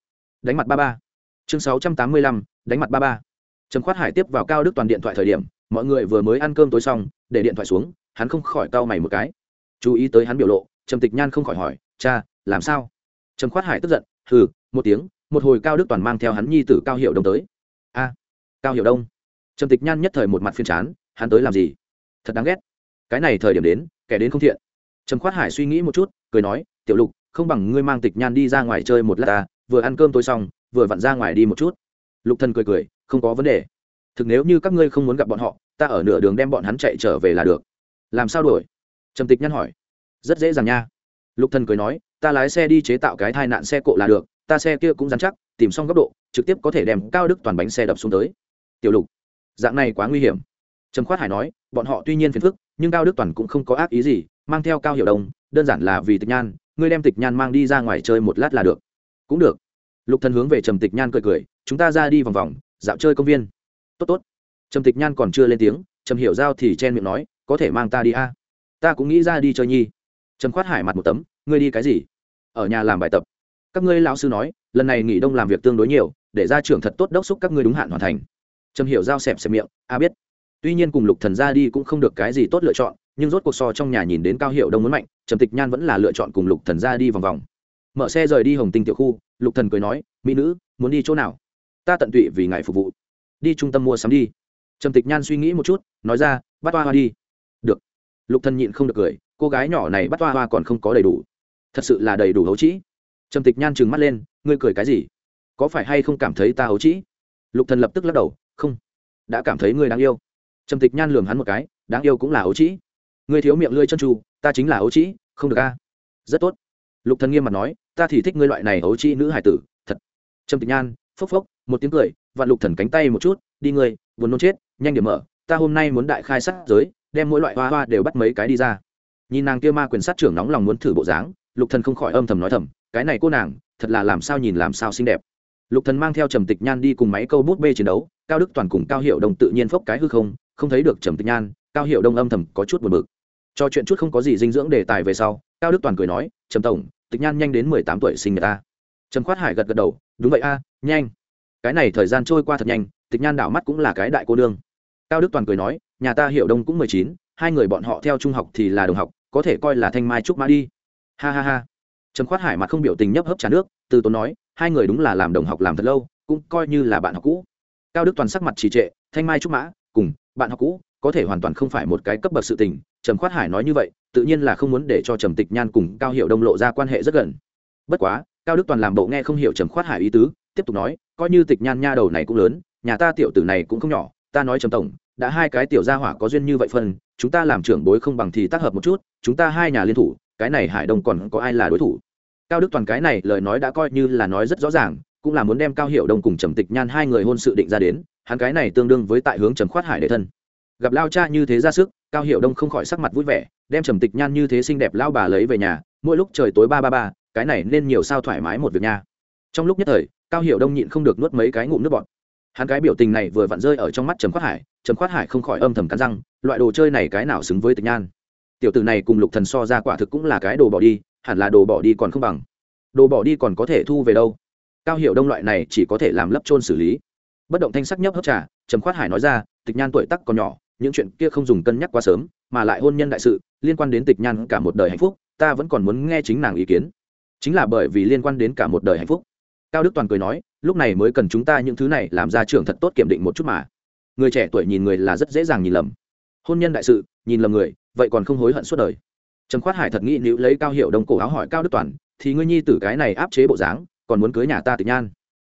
Đánh mặt ba ba. Chương sáu trăm tám mươi lăm, đánh mặt ba ba. Trầm khoát hải tiếp vào cao đức toàn điện thoại thời điểm, mọi người vừa mới ăn cơm tối xong, để điện thoại xuống, hắn không khỏi cau mày một cái. Chú ý tới hắn biểu lộ, trầm tịch nhan không khỏi hỏi, cha, làm sao? Trầm khoát hải tức giận, hừ, một tiếng, một hồi cao đức toàn mang theo hắn nhi tử cao hiệu đông tới. A, cao hiệu đông? Trầm tịch nhan nhất thời một mặt phiên chán, hắn tới làm gì? Thật đáng ghét. Cái này thời điểm đến, kẻ đến không thiện. Trầm khoát hải suy nghĩ một chút, cười nói, tiểu lục không bằng ngươi mang tịch nhan đi ra ngoài chơi một lát ta vừa ăn cơm tối xong vừa vặn ra ngoài đi một chút. Lục thần cười cười không có vấn đề. Thực nếu như các ngươi không muốn gặp bọn họ ta ở nửa đường đem bọn hắn chạy trở về là được. Làm sao đuổi? Trầm tịch nhan hỏi. Rất dễ dàng nha. Lục thần cười nói ta lái xe đi chế tạo cái thai nạn xe cộ là được ta xe kia cũng dán chắc tìm xong góc độ trực tiếp có thể đem cao đức toàn bánh xe đập xuống tới. Tiểu lục dạng này quá nguy hiểm. Trầm khoát hải nói bọn họ tuy nhiên phiền phức nhưng cao đức toàn cũng không có ác ý gì mang theo cao hiểu Đồng, đơn giản là vì tịch nhan ngươi đem tịch nhan mang đi ra ngoài chơi một lát là được. Cũng được. Lục thần hướng về trầm tịch nhan cười cười, chúng ta ra đi vòng vòng, dạo chơi công viên. Tốt tốt. Trầm tịch nhan còn chưa lên tiếng, trầm hiểu giao thì chen miệng nói, có thể mang ta đi a. Ta cũng nghĩ ra đi chơi nhi. Trầm khoát hải mặt một tấm, ngươi đi cái gì? Ở nhà làm bài tập. Các ngươi lão sư nói, lần này nghỉ đông làm việc tương đối nhiều, để ra trưởng thật tốt đốc xúc các ngươi đúng hạn hoàn thành. Trầm hiểu giao xẹp xẹp miệng, a biết. Tuy nhiên cùng lục thần ra đi cũng không được cái gì tốt lựa chọn nhưng rốt cuộc so trong nhà nhìn đến cao hiệu đông muốn mạnh, trầm tịch nhan vẫn là lựa chọn cùng lục thần ra đi vòng vòng. Mở xe rời đi hồng tinh tiểu khu, lục thần cười nói, mỹ nữ, muốn đi chỗ nào? Ta tận tụy vì ngài phục vụ. Đi trung tâm mua sắm đi. Trầm tịch nhan suy nghĩ một chút, nói ra, bắt toa hoa đi. Được. Lục thần nhịn không được cười, cô gái nhỏ này bắt toa hoa còn không có đầy đủ. Thật sự là đầy đủ hấu trĩ. Trầm tịch nhan trừng mắt lên, ngươi cười cái gì? Có phải hay không cảm thấy ta hấu trĩ? Lục thần lập tức lắc đầu, không, đã cảm thấy ngươi đáng yêu. Trầm tịch nhan lườm hắn một cái, đáng yêu cũng là hấu trĩ ngươi thiếu miệng lươi chân tru, ta chính là ấu trĩ, không được a. Rất tốt. Lục thần nghiêm mặt nói, ta thì thích ngươi loại này ấu trĩ nữ hải tử, thật. Trầm tịch nhan, phốc phốc, một tiếng cười vạn lục thần cánh tay một chút, đi ngươi, buồn nôn chết, nhanh điểm mở, ta hôm nay muốn đại khai sát giới, đem mỗi loại hoa hoa đều bắt mấy cái đi ra. Nhìn nàng kia ma quyền sát trưởng nóng lòng muốn thử bộ dáng, lục thần không khỏi âm thầm nói thầm, cái này cô nàng, thật là làm sao nhìn làm sao xinh đẹp. Lục thần mang theo trầm tịch nhan đi cùng máy câu bút bê chiến đấu, cao đức toàn cùng cao hiệu đồng tự nhiên phốc cái hư không không thấy được trầm tịch nhan cao hiệu đông âm thầm có chút buồn bực. Cho chuyện chút không có gì dinh dưỡng đề tài về sau, cao đức toàn cười nói, trầm tổng, tịch nhan nhanh đến mười tám tuổi sinh người ta. Trầm khoát hải gật gật đầu, đúng vậy a, nhanh. Cái này thời gian trôi qua thật nhanh, tịch nhan đảo mắt cũng là cái đại cô đương cao đức toàn cười nói, nhà ta hiệu đông cũng mười chín, hai người bọn họ theo trung học thì là đồng học, có thể coi là thanh mai trúc mã đi. Ha ha ha. Trầm khoát hải mặt không biểu tình nhấp hấp trà nước, từ tốn nói, hai người đúng là làm đồng học làm thật lâu, cũng coi như là bạn học cũ. Cao đức toàn sắc mặt trì trệ, thanh mai trúc mã, cùng, bạn học cũ có thể hoàn toàn không phải một cái cấp bậc sự tình, trầm khoát hải nói như vậy, tự nhiên là không muốn để cho trầm tịch nhan cùng cao hiệu đông lộ ra quan hệ rất gần. Bất quá, cao đức toàn làm bộ nghe không hiểu trầm khoát hải ý tứ, tiếp tục nói, coi như tịch nhan nha đầu này cũng lớn, nhà ta tiểu tử này cũng không nhỏ, ta nói trầm tổng, đã hai cái tiểu gia hỏa có duyên như vậy phân, chúng ta làm trưởng bối không bằng thì tác hợp một chút, chúng ta hai nhà liên thủ, cái này hải đông còn có ai là đối thủ? Cao đức toàn cái này lời nói đã coi như là nói rất rõ ràng, cũng là muốn đem cao hiệu đông cùng trầm tịch nhan hai người hôn sự định ra đến, hắn cái này tương đương với tại hướng trầm khoát hải để thân gặp lao cha như thế ra sức, cao hiệu đông không khỏi sắc mặt vui vẻ, đem trầm tịch nhan như thế xinh đẹp lao bà lấy về nhà, mỗi lúc trời tối ba ba ba, cái này nên nhiều sao thoải mái một việc nha. Trong lúc nhất thời, cao hiệu đông nhịn không được nuốt mấy cái ngụm nước bọt. Hắn cái biểu tình này vừa vặn rơi ở trong mắt trầm khoát hải, trầm khoát hải không khỏi âm thầm cắn răng, loại đồ chơi này cái nào xứng với tịch nhan? Tiểu tử này cùng lục thần so ra quả thực cũng là cái đồ bỏ đi, hẳn là đồ bỏ đi còn không bằng. Đồ bỏ đi còn có thể thu về đâu? Cao hiệu đông loại này chỉ có thể làm lấp trôn xử lý. Bất động thanh sắc nhấp hấp trà, trầm khoát hải nói ra, tịch nhan tuổi tắc còn nhỏ những chuyện kia không dùng cân nhắc quá sớm, mà lại hôn nhân đại sự, liên quan đến tịch nhan cả một đời hạnh phúc, ta vẫn còn muốn nghe chính nàng ý kiến. Chính là bởi vì liên quan đến cả một đời hạnh phúc. Cao đức toàn cười nói, lúc này mới cần chúng ta những thứ này làm ra trưởng thật tốt kiểm định một chút mà. Người trẻ tuổi nhìn người là rất dễ dàng nhìn lầm. Hôn nhân đại sự, nhìn lầm người, vậy còn không hối hận suốt đời. Trầm khoát hải thật nghĩ nếu lấy cao hiệu đông cổ áo hỏi cao đức toàn, thì ngươi nhi tử cái này áp chế bộ dáng, còn muốn cưới nhà ta tịch nhan?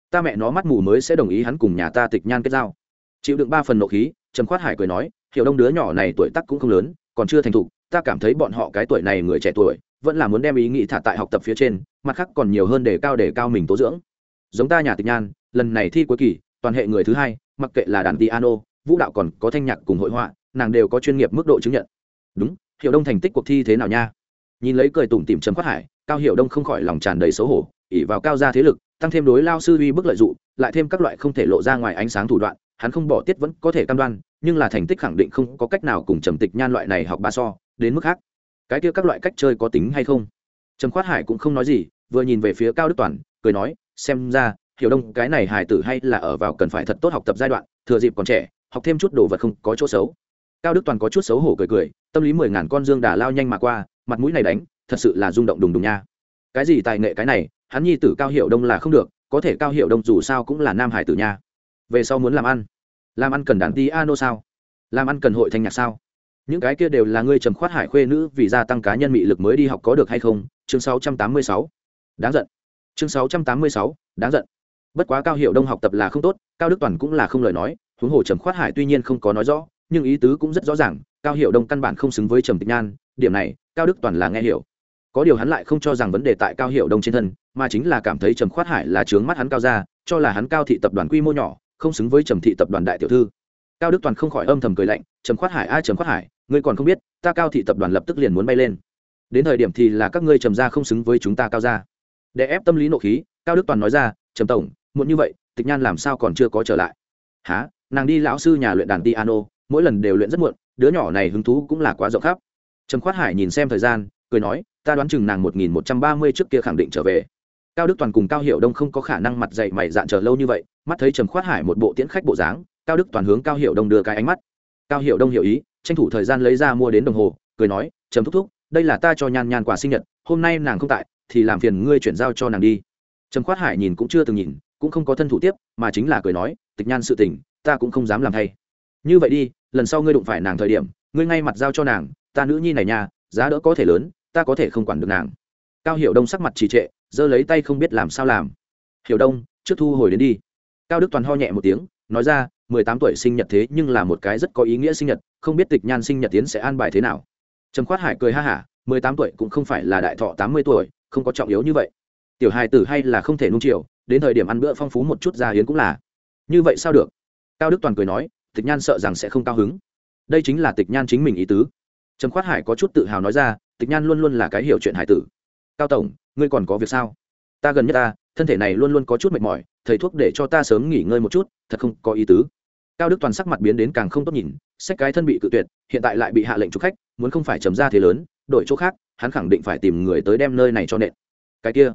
Ta mẹ nó mắt mù mới sẽ đồng ý hắn cùng nhà ta tịch nhan kết giao. Chịu đựng ba phần nộ khí trầm khoát hải cười nói, hiểu đông đứa nhỏ này tuổi tác cũng không lớn, còn chưa thành thục, ta cảm thấy bọn họ cái tuổi này người trẻ tuổi, vẫn là muốn đem ý nghĩ thả tại học tập phía trên, mặt khác còn nhiều hơn để cao để cao mình tố dưỡng. Giống ta nhà tịch nhan, lần này thi cuối kỳ, toàn hệ người thứ hai, mặc kệ là đàn piano, vũ đạo còn có thanh nhạc cùng hội họa, nàng đều có chuyên nghiệp mức độ chứng nhận. Đúng hiệu đông thành tích cuộc thi thế nào nha? Nhìn lấy cười tủm tìm trầm khoát hải, cao hiệu đông không khỏi lòng tràn đầy xấu hổ ỉ vào cao gia thế lực, tăng thêm đối lao sư uy bức lợi dụng lại thêm các loại không thể lộ ra ngoài ánh sáng thủ đoạn hắn không bỏ tiết vẫn có thể cam đoan, nhưng là thành tích khẳng định không có cách nào cùng trầm tịch nhan loại này học ba so, đến mức khác. Cái kia các loại cách chơi có tính hay không? Trầm khoát hải cũng không nói gì, vừa nhìn về phía cao đức toàn, cười nói, xem ra, hiểu đông, cái này hải tử hay là ở vào cần phải thật tốt học tập giai đoạn, thừa dịp còn trẻ, học thêm chút đồ vật không có chỗ xấu. Cao đức toàn có chút xấu hổ cười cười, tâm lý mười ngàn con dương đà lao nhanh mà qua, mặt mũi này đánh, thật sự là rung động đùng đùng nha. Cái gì tài nghệ cái này, hắn nhi tử cao hiệu đông là không được, có thể cao hiệu đông dù sao cũng là nam hải tử nha. Về sau muốn làm ăn làm ăn cần đàn ti ano sao? Làm ăn cần hội thanh nhạc sao? Những cái kia đều là ngươi trầm khoát hải khuê nữ vì gia tăng cá nhân mị lực mới đi học có được hay không? Chương 686. đáng giận. Chương 686, đáng giận. Bất quá cao hiệu đông học tập là không tốt cao đức toàn cũng là không lời nói huống hồ trầm khoát hải tuy nhiên không có nói rõ nhưng ý tứ cũng rất rõ ràng cao hiệu đông căn bản không xứng với trầm tịch nhan điểm này cao đức toàn là nghe hiểu. Có điều hắn lại không cho rằng vấn đề tại cao hiệu đông trên thân mà chính là cảm thấy trầm khoát hải là trướng mắt hắn cao ra cho là hắn cao thị tập đoàn quy mô nhỏ không xứng với trầm thị tập đoàn đại tiểu thư. Cao đức toàn không khỏi âm thầm cười lạnh, trầm khoát hải ai trầm khoát hải, ngươi còn không biết, ta cao thị tập đoàn lập tức liền muốn bay lên. Đến thời điểm thì là các ngươi trầm ra không xứng với chúng ta cao ra để ép tâm lý nộ khí, cao đức toàn nói ra, trầm tổng, muộn như vậy, tịch nhan làm sao còn chưa có trở lại? Há nàng đi lão sư nhà luyện đàn piano, mỗi lần đều luyện rất muộn, đứa nhỏ này hứng thú cũng là quá rộng khắp. Trầm khoát hải nhìn xem thời gian, cười nói, ta đoán chừng nàng một nghìn một trăm ba mươi trước kia khẳng định trở về cao đức toàn cùng cao hiệu đông không có khả năng mặt dậy mày dạn chờ lâu như vậy, mắt thấy trầm khoát hải một bộ tiễn khách bộ dáng, cao đức toàn hướng cao hiệu đông đưa cái ánh mắt. Cao hiệu đông hiểu ý, tranh thủ thời gian lấy ra mua đến đồng hồ, cười nói, trầm thúc thúc, đây là ta cho nhan nhan quà sinh nhật, hôm nay nàng không tại, thì làm phiền ngươi chuyển giao cho nàng đi. Trầm khoát hải nhìn cũng chưa từng nhìn, cũng không có thân thủ tiếp, mà chính là cười nói, tịch nhan sự tình, ta cũng không dám làm thay. Như vậy đi, lần sau ngươi đụng phải nàng thời điểm, ngươi ngay mặt giao cho nàng, ta nữ nhi này nha, giá đỡ có thể lớn, ta có thể không quản được nàng cao hiểu đông sắc mặt trì trệ, giơ lấy tay không biết làm sao làm. Hiểu đông, trước thu hồi đến đi. Cao đức toàn ho nhẹ một tiếng, nói ra, mười tám tuổi sinh nhật thế nhưng là một cái rất có ý nghĩa sinh nhật, không biết tịch nhan sinh nhật tiến sẽ an bài thế nào. Trầm khoát hải cười ha hả, mười tám tuổi cũng không phải là đại thọ tám mươi tuổi, không có trọng yếu như vậy. Tiểu hài tử hay là không thể nung chiều, đến thời điểm ăn bữa phong phú một chút ra hiến cũng là. Như vậy sao được? Cao đức toàn cười nói, tịch nhan sợ rằng sẽ không cao hứng. Đây chính là tịch nhan chính mình ý tứ. Trầm khoát hải có chút tự hào nói ra, tịch nhan luôn luôn là cái hiểu chuyện hải tử cao tổng, ngươi còn có việc sao? Ta gần nhất ta, thân thể này luôn luôn có chút mệt mỏi, thầy thuốc để cho ta sớm nghỉ ngơi một chút, thật không có ý tứ. Cao đức toàn sắc mặt biến đến càng không tốt nhìn sách cái thân bị cự tuyệt, hiện tại lại bị hạ lệnh chụp khách, muốn không phải trầm ra thế lớn, đổi chỗ khác, hắn khẳng định phải tìm người tới đem nơi này cho nện. Cái kia,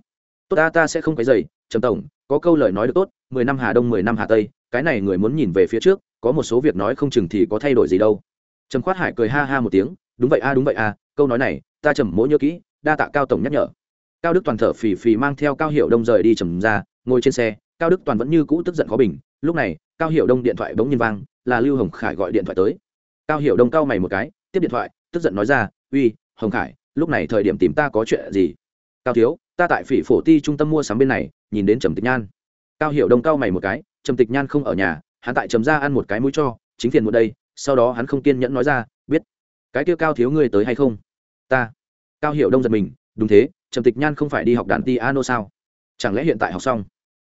tốt ta ta sẽ không cái dày trầm tổng, có câu lời nói được tốt, mười năm hà đông, mười năm hà tây, cái này người muốn nhìn về phía trước, có một số việc nói không chừng thì có thay đổi gì đâu. Trầm khoát hải cười ha ha một tiếng, đúng vậy a, đúng vậy a, câu nói này, ta trầm mỗi nhớ kỹ đa tạ cao tổng nhắc nhở. Cao đức toàn thở phì phì mang theo cao hiệu đông rời đi trầm ra, ngồi trên xe, cao đức toàn vẫn như cũ tức giận khó bình. Lúc này, cao hiệu đông điện thoại bỗng nhiên vang, là lưu hồng khải gọi điện thoại tới. Cao hiệu đông cao mày một cái, tiếp điện thoại, tức giận nói ra, uy, hồng khải, lúc này thời điểm tìm ta có chuyện gì? Cao thiếu, ta tại phỉ phổ ti trung tâm mua sắm bên này, nhìn đến trầm tịch nhan. Cao hiệu đông cao mày một cái, trầm tịch nhan không ở nhà, hắn tại trầm ra ăn một cái mũi cho, chính phiền một đây, sau đó hắn không kiên nhẫn nói ra, biết, cái kia cao thiếu ngươi tới hay không? Ta cao hiệu đông giật mình, đúng thế, trầm tịch nhan không phải đi học đàn ti ano sao? Chẳng lẽ hiện tại học xong?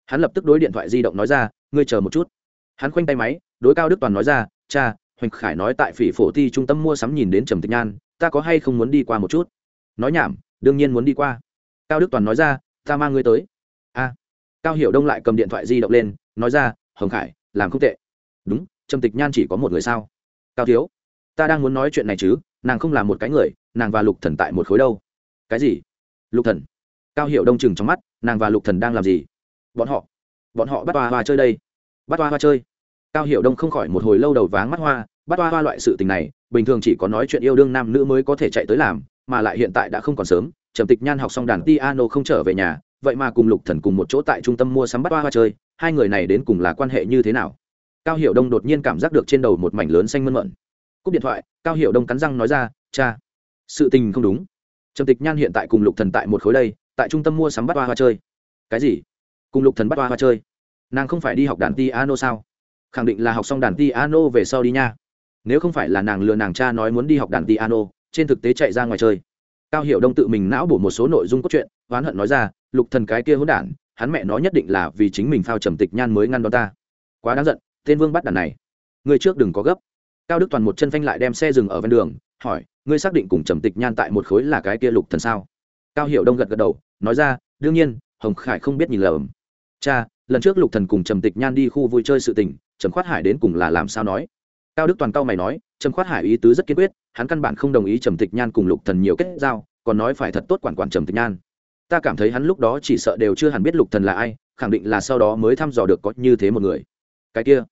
Hắn lập tức đối điện thoại di động nói ra, ngươi chờ một chút. Hắn khoanh tay máy, đối cao đức toàn nói ra, cha, hoành khải nói tại phỉ phổ ti trung tâm mua sắm nhìn đến trầm tịch nhan, ta có hay không muốn đi qua một chút? Nói nhảm, đương nhiên muốn đi qua. Cao đức toàn nói ra, ta mang ngươi tới. A. Cao hiểu đông lại cầm điện thoại di động lên, nói ra hồng khải, làm không tệ. Đúng, trầm tịch nhan chỉ có một người sao? Cao thiếu, ta đang muốn nói chuyện này chứ, nàng không là một cái người nàng và lục thần tại một khối đâu. Cái gì? Lục thần? Cao hiểu đông chừng trong mắt, nàng và lục thần đang làm gì? Bọn họ bọn họ bắt hoa hoa chơi đây. Bắt hoa hoa chơi. Cao hiểu đông không khỏi một hồi lâu đầu váng mắt hoa, bắt hoa hoa loại sự tình này, bình thường chỉ có nói chuyện yêu đương nam nữ mới có thể chạy tới làm, mà lại hiện tại đã không còn sớm. Trầm tịch nhan học xong đàn piano không trở về nhà, vậy mà cùng lục thần cùng một chỗ tại trung tâm mua sắm bắt hoa hoa chơi, hai người này đến cùng là quan hệ như thế nào? Cao hiểu đông đột nhiên cảm giác được trên đầu một mảnh lớn xanh mơn mận cúp điện thoại, cao hiểu đông cắn răng nói ra, cha sự tình không đúng. Trầm tịch nhan hiện tại cùng lục thần tại một khối đây, tại trung tâm mua sắm bắt hoa hoa chơi. Cái gì? Cùng lục thần bắt hoa hoa chơi? Nàng không phải đi học đàn piano sao? Khẳng định là học xong đàn piano về sau đi nha. Nếu không phải là nàng lừa nàng cha nói muốn đi học đàn piano, trên thực tế chạy ra ngoài chơi. Cao hiểu đông tự mình não bổ một số nội dung cốt truyện, oán hận nói ra, lục thần cái kia hỗn đản, hắn mẹ nó nhất định là vì chính mình phao trầm tịch nhan mới ngăn đón ta. Quá đáng giận, tên vương bắt đàn này. Người trước đừng có gấp. Cao đức toàn một chân phanh lại đem xe dừng ở ven đường hỏi, ngươi xác định cùng trầm tịch nhan tại một khối là cái kia lục thần sao? Cao hiểu đông gật gật đầu, nói ra, đương nhiên, hồng khải không biết nhìn lầm. Cha, lần trước lục thần cùng trầm tịch nhan đi khu vui chơi sự tình, trầm khoát hải đến cùng là làm sao nói? Cao đức toàn cao mày nói, trầm khoát hải ý tứ rất kiên quyết, hắn căn bản không đồng ý trầm tịch nhan cùng lục thần nhiều kết giao, còn nói phải thật tốt quản quản trầm tịch nhan. Ta cảm thấy hắn lúc đó chỉ sợ đều chưa hẳn biết lục thần là ai, khẳng định là sau đó mới thăm dò được có như thế một người. Cái kia,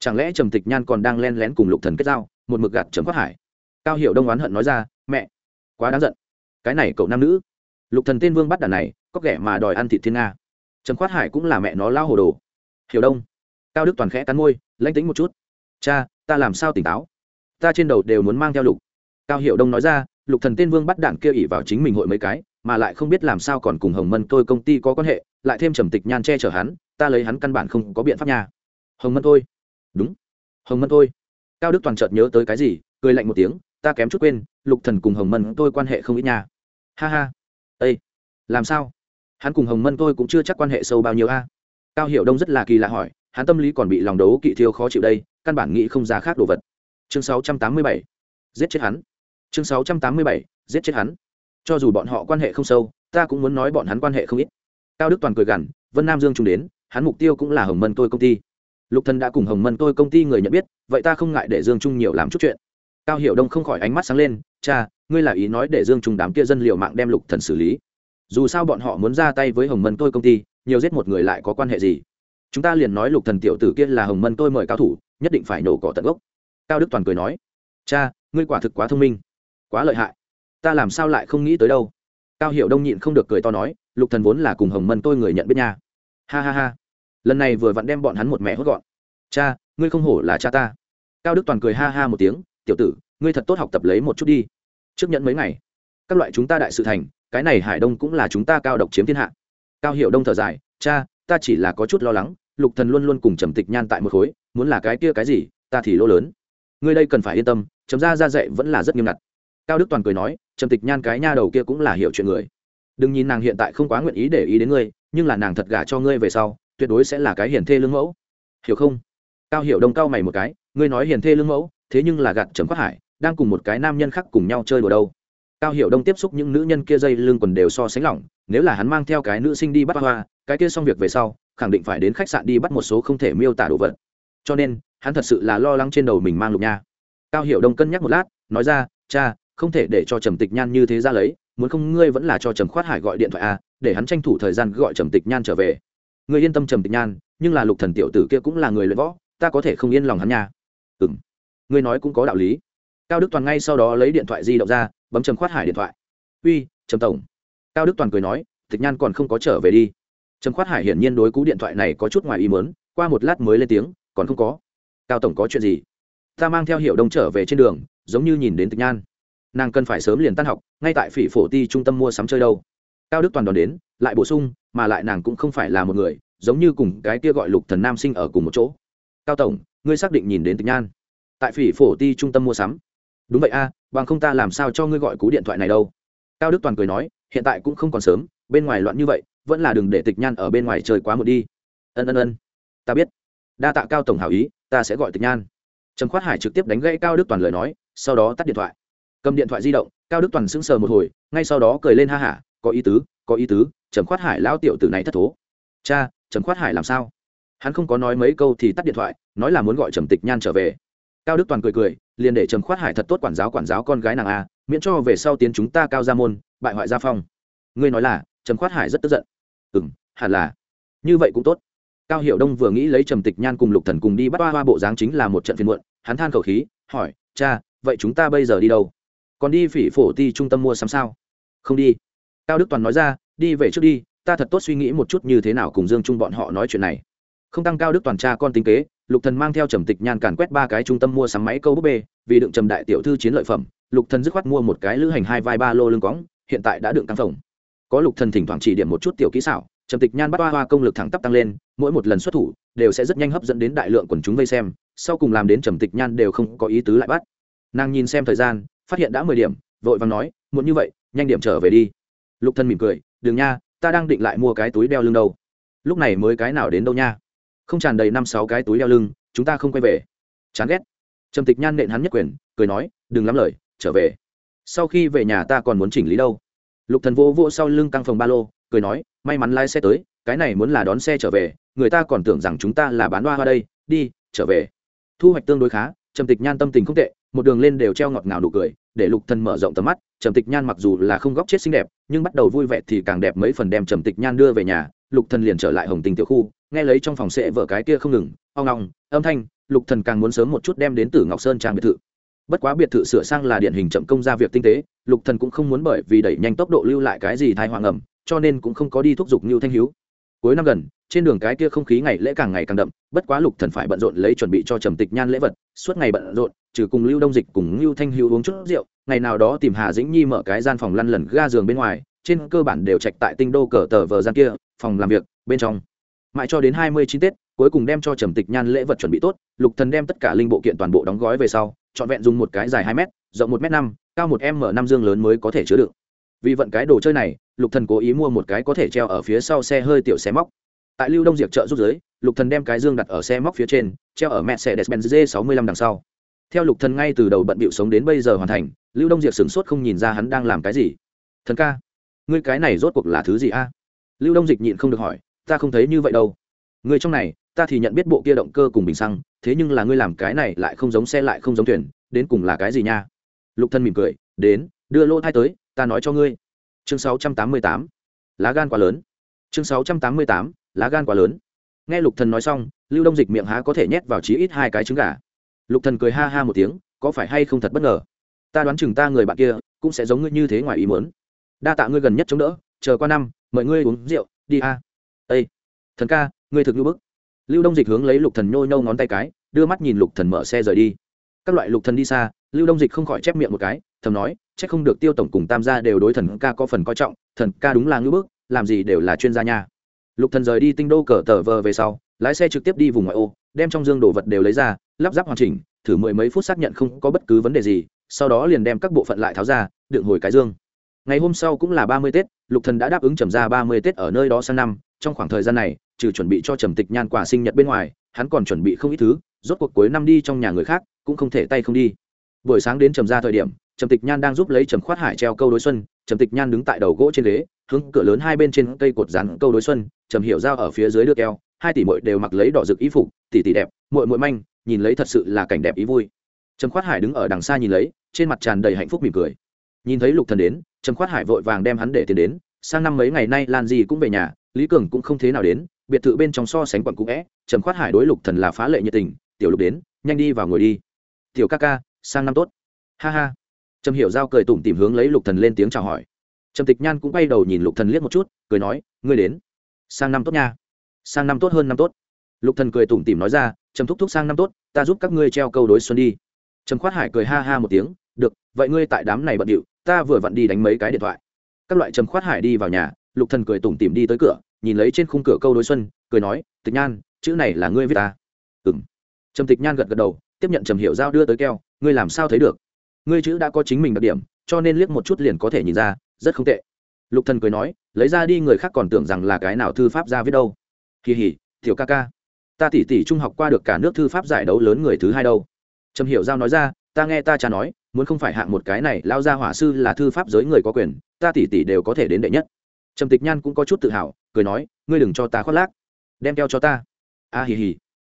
chẳng lẽ trầm tịch nhan còn đang len lén cùng lục thần kết giao, một mực gạt trầm khoát hải? Cao hiểu đông oán hận nói ra, mẹ, quá đáng giận. Cái này cậu nam nữ. Lục thần tên vương bắt đàn này, có ghẻ mà đòi ăn thịt thiên nga. Trần khoát hải cũng là mẹ nó lao hồ đồ. Hiểu đông, cao đức toàn khẽ cắn môi, lãnh tính một chút. Cha, ta làm sao tỉnh táo? Ta trên đầu đều muốn mang theo lục. Cao hiểu đông nói ra, lục thần tên vương bắt đạn kia ỉ vào chính mình hội mấy cái, mà lại không biết làm sao còn cùng hồng mân tôi công ty có quan hệ, lại thêm trầm tịch nhan che chở hắn, ta lấy hắn căn bản không có biện pháp nha. Hồng mân tôi đúng. Hồng mân tôi cao đức toàn chợt nhớ tới cái gì, cười lạnh một tiếng ta kém chút quên, lục thần cùng hồng mân tôi quan hệ không ít nha. Ha ha. Ây làm sao? Hắn cùng hồng mân tôi cũng chưa chắc quan hệ sâu bao nhiêu a. Cao hiệu đông rất là kỳ lạ hỏi, hắn tâm lý còn bị lòng đấu kỵ thiêu khó chịu đây, căn bản nghĩ không ra khác đồ vật. Chương 687. giết chết hắn. Chương 687. giết chết hắn. Cho dù bọn họ quan hệ không sâu, ta cũng muốn nói bọn hắn quan hệ không ít. Cao đức toàn cười gằn, vân nam dương trung đến, hắn mục tiêu cũng là hồng mân tôi công ty. Lục thần đã cùng hồng mân tôi công ty người nhận biết, vậy ta không ngại để dương trung nhiều làm chút chuyện cao hiểu đông không khỏi ánh mắt sáng lên, cha, ngươi là ý nói để dương trung đám kia dân liệu mạng đem lục thần xử lý. Dù sao bọn họ muốn ra tay với hồng mân tôi công ty, nhiều giết một người lại có quan hệ gì? Chúng ta liền nói lục thần tiểu tử kia là hồng mân tôi mời cao thủ, nhất định phải nổ cỏ tận gốc. Cao đức toàn cười nói, cha, ngươi quả thực quá thông minh, quá lợi hại. Ta làm sao lại không nghĩ tới đâu? Cao hiểu đông nhịn không được cười to nói, lục thần vốn là cùng hồng mân tôi người nhận biết nha. Ha ha ha. Lần này vừa vặn đem bọn hắn một mẹ hốt gọn. Cha, ngươi không hổ là cha ta. Cao đức toàn cười ha ha một tiếng tiểu tử, ngươi thật tốt học tập lấy một chút đi. Trước nhận mấy ngày, các loại chúng ta đại sự thành, cái này hải đông cũng là chúng ta cao độc chiếm thiên hạ. Cao hiểu đông thở dài, cha, ta chỉ là có chút lo lắng, lục thần luôn luôn cùng trầm tịch nhan tại một khối, muốn là cái kia cái gì, ta thì lỗ lớn. Ngươi đây cần phải yên tâm chấm ra ra dạy vẫn là rất nghiêm ngặt. Cao đức toàn cười nói, trầm tịch nhan cái nha đầu kia cũng là hiểu chuyện người. Đừng nhìn nàng hiện tại không quá nguyện ý để ý đến ngươi, nhưng là nàng thật gả cho ngươi về sau, tuyệt đối sẽ là cái hiền thê lương mẫu. Hiểu không? Cao hiểu đông cao mày một cái, ngươi nói hiền thê lương mẫu thế nhưng là gạt trầm quát hải đang cùng một cái nam nhân khác cùng nhau chơi đùa đâu. Cao hiểu đông tiếp xúc những nữ nhân kia dây lưng quần đều so sánh lỏng nếu là hắn mang theo cái nữ sinh đi bắt hoa cái kia xong việc về sau khẳng định phải đến khách sạn đi bắt một số không thể miêu tả đồ vật. Cho nên hắn thật sự là lo lắng trên đầu mình mang lục nha. Cao hiểu đông cân nhắc một lát nói ra cha không thể để cho trầm tịch nhan như thế ra lấy muốn không ngươi vẫn là cho trầm khoát hải gọi điện thoại a à, để hắn tranh thủ thời gian gọi trầm tịch nhan trở về. Ngươi yên tâm trầm tịch nhan nhưng là lục thần tiểu tử kia cũng là người luyện võ ta có thể không yên lòng hắn nha. Ừm ngươi nói cũng có đạo lý. Cao đức toàn ngay sau đó lấy điện thoại di động ra, bấm trầm khoát hải điện thoại. Uy, trầm tổng. Cao đức toàn cười nói, tịch nhan còn không có trở về đi. Trầm khoát hải hiển nhiên đối cú điện thoại này có chút ngoài ý mớn qua một lát mới lên tiếng, còn không có. Cao tổng có chuyện gì? Ta mang theo hiệu đông trở về trên đường, giống như nhìn đến tịch nhan. Nàng cần phải sớm liền tan học, ngay tại phỉ phổ ti trung tâm mua sắm chơi đâu. Cao đức toàn đón đến, lại bổ sung, mà lại nàng cũng không phải là một người, giống như cùng cái kia gọi lục thần nam sinh ở cùng một chỗ. Cao tổng, ngươi xác định nhìn đến tịch nhan tại phỉ phổ ti trung tâm mua sắm. Đúng vậy a, bằng không ta làm sao cho ngươi gọi cú điện thoại này đâu. Cao đức toàn cười nói, hiện tại cũng không còn sớm, bên ngoài loạn như vậy, vẫn là đừng để tịch nhan ở bên ngoài chơi quá một đi. Ân ân ân. Ta biết. Đa tạ cao tổng hảo ý, ta sẽ gọi tịch nhan. Trầm khoát hải trực tiếp đánh gãy cao đức toàn lời nói, sau đó tắt điện thoại. Cầm điện thoại di động, cao đức toàn sững sờ một hồi, ngay sau đó cười lên ha hả, có ý tứ, có ý tứ, trầm khoát hải lao tiểu tử này thất thố. Cha, trầm khoát hải làm sao? Hắn không có nói mấy câu thì tắt điện thoại, nói là muốn gọi trầm tịch nhan trở về cao đức toàn cười cười, liền để trầm khoát hải thật tốt quản giáo quản giáo con gái nàng a, miễn cho về sau tiến chúng ta cao ra môn, bại hoại gia phong. Ngươi nói là, trầm khoát hải rất tức giận. Ừ m hẳn là. Như vậy cũng tốt. Cao hiệu đông vừa nghĩ lấy trầm tịch nhan cùng lục thần cùng đi bắt hoa hoa bộ dáng chính là một trận phiền muộn, hắn than khẩu khí, hỏi, cha, vậy chúng ta bây giờ đi đâu? Còn đi phỉ phổ ti trung tâm mua sắm sao? Không đi. Cao đức toàn nói ra, đi về trước đi, ta thật tốt suy nghĩ một chút như thế nào cùng dương trung bọn họ nói chuyện này. Không tăng cao đức toàn cha con tính kế lục thần mang theo trầm tịch nhan càn quét ba cái trung tâm mua sắm máy câu búp bê, vì đựng trầm đại tiểu thư chiến lợi phẩm, lục thần dứt khoát mua một cái lữ hành hai vai ba lô lưng cõng, hiện tại đã đựng căng phòng có lục thần thỉnh thoảng chỉ điểm một chút tiểu kỹ xảo, trầm tịch nhan bắt hoa hoa công lực thẳng tắp tăng lên, mỗi một lần xuất thủ, đều sẽ rất nhanh hấp dẫn đến đại lượng quần chúng vây xem, sau cùng làm đến trầm tịch nhan đều không có ý tứ lại bắt. Nàng nhìn xem thời gian, phát hiện đã mười điểm, vội vàng nói muốn như vậy, nhanh điểm trở về đi. Lục thần mỉm cười đường nha, ta đang định lại mua cái túi đeo lưng đâu. Lúc này mới cái nào đến đâu nha? Không tràn đầy năm sáu cái túi đeo lưng, chúng ta không quay về. Chán ghét. Trầm tịch nhan nện hắn nhất quyền, cười nói, đừng lắm lời, trở về. Sau khi về nhà ta còn muốn chỉnh lý đâu. Lục thần vô vô sau lưng căng phòng ba lô, cười nói, may mắn lái xe tới, cái này muốn là đón xe trở về, người ta còn tưởng rằng chúng ta là bán hoa hoa đây, đi, trở về. Thu hoạch tương đối khá, trầm tịch nhan tâm tình không tệ, một đường lên đều treo ngọt ngào nụ cười, để lục thần mở rộng tầm mắt, trầm tịch nhan mặc dù là không góc chết xinh đẹp, nhưng bắt đầu vui vẻ thì càng đẹp mấy phần đem trầm tịch nhan đưa về nhà, lục thần liền trở lại hồng tình tiểu khu nghe lấy trong phòng sệ vợ cái kia không ngừng oong ong, âm thanh, lục thần càng muốn sớm một chút đem đến tử ngọc sơn trang biệt thự. Bất quá biệt thự sửa sang là điển hình chậm công ra việc tinh tế, lục thần cũng không muốn bởi vì đẩy nhanh tốc độ lưu lại cái gì thai hoàng ẩm cho nên cũng không có đi thúc giục như thanh hiếu. Cuối năm gần, trên đường cái kia không khí ngày lễ càng ngày càng đậm, bất quá lục thần phải bận rộn lấy chuẩn bị cho trầm tịch nhan lễ vật, suốt ngày bận rộn, trừ cùng lưu đông dịch cùng lưu thanh hiếu uống chút rượu, ngày nào đó tìm hà dĩnh nhi mở cái gian phòng lăn lẩn ga giường bên ngoài, trên cơ bản đều trạch tại tinh đô cờ tờ vờ gian kia, phòng làm việc, bên trong mãi cho đến hai mươi chín tết, cuối cùng đem cho trầm tịch nhan lễ vật chuẩn bị tốt, lục thần đem tất cả linh bộ kiện toàn bộ đóng gói về sau, trọn vẹn dùng một cái dài hai m rộng một m năm, cao một m năm dương lớn mới có thể chứa đựng. Vì vận cái đồ chơi này, lục thần cố ý mua một cái có thể treo ở phía sau xe hơi tiểu xe móc. Tại lưu đông diệp chợ rút giới lục thần đem cái dương đặt ở xe móc phía trên, treo ở mercedes benz g 65 đằng sau. Theo lục thần ngay từ đầu bận bịu sống đến bây giờ hoàn thành, lưu đông diệp sửng sốt không nhìn ra hắn đang làm cái gì. Thần ca, ngươi cái này rốt cuộc là thứ gì a? Lưu đông dịch nhịn không được hỏi ta không thấy như vậy đâu. Người trong này ta thì nhận biết bộ kia động cơ cùng bình xăng thế nhưng là ngươi làm cái này lại không giống xe lại không giống thuyền đến cùng là cái gì nha? Lục thân mỉm cười đến đưa lô thai tới ta nói cho ngươi. Chương 688. lá gan quá lớn. Chương 688, lá gan quá lớn. Nghe lục thần nói xong lưu đông dịch miệng há có thể nhét vào chí ít hai cái trứng gà. Lục thần cười ha ha một tiếng có phải hay không thật bất ngờ? Ta đoán chừng ta người bạn kia cũng sẽ giống ngươi như thế ngoài ý muốn. Đa tạ ngươi gần nhất chống đỡ chờ qua năm mời ngươi uống rượu đi a. à ây thần ca, ngươi thực như bức. Lưu đông dịch hướng lấy lục thần nhô nhô ngón tay cái, đưa mắt nhìn lục thần mở xe rời đi. Các loại lục thần đi xa, lưu đông dịch không khỏi chép miệng một cái, thầm nói, chắc không được tiêu tổng cùng tam gia đều đối thần ca có phần coi trọng, thần ca đúng là ngưỡng bức, làm gì đều là chuyên gia nha. Lục thần rời đi tinh đô cờ tờ vờ về sau, lái xe trực tiếp đi vùng ngoại ô, đem trong dương đồ vật đều lấy ra, lắp ráp hoàn chỉnh, thử mười mấy phút xác nhận không có bất cứ vấn đề gì, sau đó liền đem các bộ phận lại tháo ra, đựng hồi cái dương. Ngày hôm sau cũng là ba mươi tết, lục thần đã đáp ứng trầm ra ba mươi tết ở nơi đó sang năm trong khoảng thời gian này, trừ chuẩn bị cho trầm tịch nhan quà sinh nhật bên ngoài, hắn còn chuẩn bị không ít thứ, rốt cuộc cuối năm đi trong nhà người khác, cũng không thể tay không đi. Buổi sáng đến trầm ra thời điểm, trầm tịch nhan đang giúp lấy trầm khoát hải treo câu đối xuân, trầm tịch nhan đứng tại đầu gỗ trên ghế, hướng cửa lớn hai bên trên cây cột rán câu đối xuân, trầm hiểu dao ở phía dưới đưa keo, hai tỷ mội đều mặc lấy đỏ rực y phục, tỷ tỷ đẹp mội mội manh, nhìn lấy thật sự là cảnh đẹp ý vui. Trầm khoát hải đứng ở đằng xa nhìn lấy, trên mặt tràn đầy hạnh phúc mỉm cười. Nhìn thấy lục thần đến, trầm khoát hải vội vàng đem hắn để tiền đến, sang năm mấy ngày nay lan gì cũng về nhà lý cường cũng không thế nào đến, biệt thự bên trong so sánh quận cũ vẽ trầm khoát hải đối lục thần là phá lệ nhiệt tình, tiểu lục đến, nhanh đi vào ngồi đi. Tiểu ca ca, sang năm tốt. Ha ha. Trầm hiểu giao cười tủm tìm hướng lấy lục thần lên tiếng chào hỏi. Trầm tịch nhan cũng bay đầu nhìn lục thần liếc một chút, cười nói, ngươi đến. Sang năm tốt nha. Sang năm tốt hơn năm tốt. Lục thần cười tủm tỉm nói ra, trầm thúc thúc sang năm tốt, ta giúp các ngươi treo câu đối xuân đi. Trầm khoát hải cười ha ha một tiếng, được, vậy ngươi tại đám này bận điệu, ta vừa vặn đi đánh mấy cái điện thoại. Các loại trầm khoát hải đi vào nhà lục thần cười tủm tỉm đi tới cửa, nhìn lấy trên khung cửa câu đối xuân, cười nói, tịch nhan, chữ này là ngươi viết ta. Ừm. Trầm tịch nhan gật gật đầu, tiếp nhận trầm hiểu giao đưa tới keo, ngươi làm sao thấy được? Ngươi chữ đã có chính mình đặc điểm, cho nên liếc một chút liền có thể nhìn ra, rất không tệ. Lục thần cười nói, lấy ra đi, người khác còn tưởng rằng là cái nào thư pháp ra viết đâu. Kỳ hỉ tiểu ca ca. Ta tỷ tỷ trung học qua được cả nước thư pháp giải đấu lớn người thứ hai đâu. Trầm hiểu giao nói ra, ta nghe ta cha nói, muốn không phải hạng một cái này lao ra hỏa sư là thư pháp giới người có quyền, ta tỷ tỷ đều có thể đến đệ nhất trầm tịch nhan cũng có chút tự hào cười nói ngươi đừng cho ta khoác lác đem keo cho ta. A à, hì hì.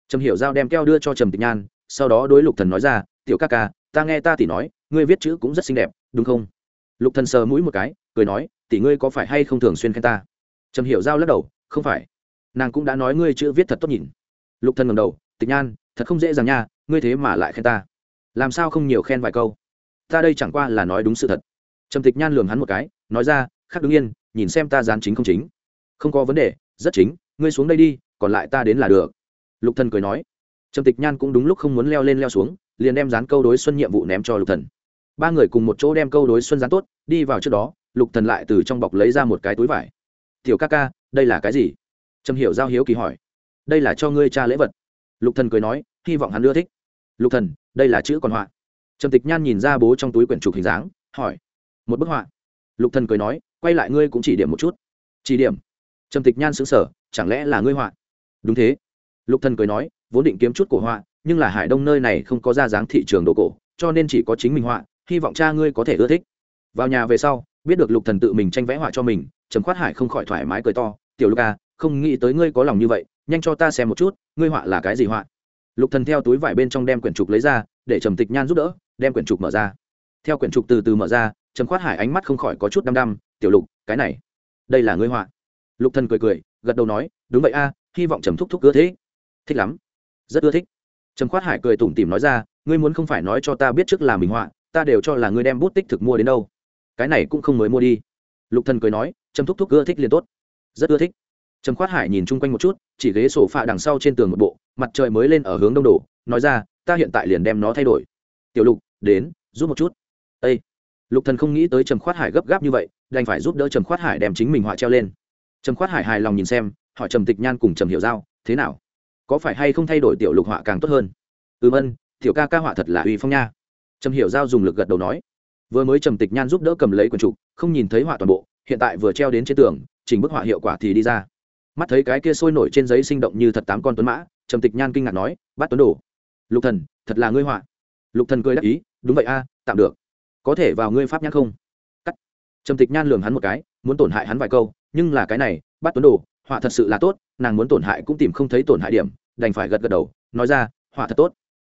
Trầm hiểu giao đem keo đưa cho trầm tịch nhan sau đó đối lục thần nói ra tiểu ca ca ta nghe ta tỷ nói ngươi viết chữ cũng rất xinh đẹp đúng không? Lục thần sờ mũi một cái cười nói tỷ ngươi có phải hay không thường xuyên khen ta? Trầm hiểu giao lắc đầu không phải. Nàng cũng đã nói ngươi chữ viết thật tốt nhìn. Lục thần ngẩng đầu tịch nhan thật không dễ dàng nha ngươi thế mà lại khen ta. Làm sao không nhiều khen vài câu? Ta đây chẳng qua là nói đúng sự thật. Trầm tịch nhan lường hắn một cái nói ra khác đứng yên nhìn xem ta dán chính không chính. Không có vấn đề, rất chính, ngươi xuống đây đi, còn lại ta đến là được. Lục thần cười nói. Trầm tịch nhan cũng đúng lúc không muốn leo lên leo xuống, liền đem dán câu đối xuân nhiệm vụ ném cho lục thần. Ba người cùng một chỗ đem câu đối xuân dán tốt, đi vào trước đó, lục thần lại từ trong bọc lấy ra một cái túi vải. Tiểu ca ca, đây là cái gì? Trầm hiểu giao hiếu kỳ hỏi. Đây là cho ngươi cha lễ vật. Lục thần cười nói, hy vọng hắn ưa thích. Lục thần, đây là chữ còn họa. Trầm tịch nhan nhìn ra bố trong túi quyển trục hình dáng, hỏi. Một bức họa. Lục thần cười nói quay lại ngươi cũng chỉ điểm một chút. Chỉ điểm? Trầm tịch nhan sững sờ, chẳng lẽ là ngươi họa? Đúng thế. Lục thần cười nói, vốn định kiếm chút cổ họa, nhưng là hải đông nơi này không có ra dáng thị trường đồ cổ, cho nên chỉ có chính mình họa, hy vọng cha ngươi có thể ưa thích. Vào nhà về sau, biết được lục thần tự mình tranh vẽ họa cho mình, trầm khoát hải không khỏi thoải mái cười to, tiểu lục ca không nghĩ tới ngươi có lòng như vậy, nhanh cho ta xem một chút, ngươi họa là cái gì họa? Lục thần theo túi vải bên trong đem quyển trục lấy ra, để trầm tịch nhan giúp đỡ, đem quyển trục mở ra. Theo quyển trục từ từ mở ra, trầm khoát hải ánh mắt không khỏi có chút đăm đăm tiểu lục, cái này, đây là ngươi họa. Lục thần cười cười, gật đầu nói, đúng vậy a, hy vọng trầm thúc thúc ưa thế thích lắm, rất ưa thích. Trầm khoát hải cười tủm tỉm nói ra, ngươi muốn không phải nói cho ta biết trước là mình họa, ta đều cho là ngươi đem bút tích thực mua đến đâu. Cái này cũng không mới mua đi. Lục thần cười nói, trầm thúc thúc ưa thích liền tốt. Rất ưa thích. Trầm khoát hải nhìn chung quanh một chút, chỉ ghế sổ phạ đằng sau trên tường một bộ, mặt trời mới lên ở hướng đông đổ, nói ra, ta hiện tại liền đem nó thay đổi. Tiểu lục, đến, giúp một chút. Ây lục thần không nghĩ tới trầm khoát hải gấp gáp như vậy, đành phải giúp đỡ trầm khoát hải đem chính mình họa treo lên. Trầm khoát hải hài lòng nhìn xem, hỏi trầm tịch nhan cùng trầm hiểu giao, thế nào? Có phải hay không thay đổi tiểu lục họa càng tốt hơn? Ừm ân, tiểu ca ca họa thật là uy phong nha. Trầm hiểu giao dùng lực gật đầu nói. Vừa mới trầm tịch nhan giúp đỡ cầm lấy quần trục, không nhìn thấy họa toàn bộ, hiện tại vừa treo đến trên tường, chỉnh bức họa hiệu quả thì đi ra. Mắt thấy cái kia sôi nổi trên giấy sinh động như thật tám con tuấn mã, trầm tịch nhan kinh ngạc nói, bắt tuấn đồ. Lục thần, thật là ngươi họa. Lục thần cười đáp ý, đúng vậy a, tạm được có thể vào ngươi pháp nhãn không? Cắt. Trầm tịch nhan lường hắn một cái, muốn tổn hại hắn vài câu, nhưng là cái này, bắt tuấn đồ, họa thật sự là tốt, nàng muốn tổn hại cũng tìm không thấy tổn hại điểm, đành phải gật gật đầu, nói ra, họa thật tốt.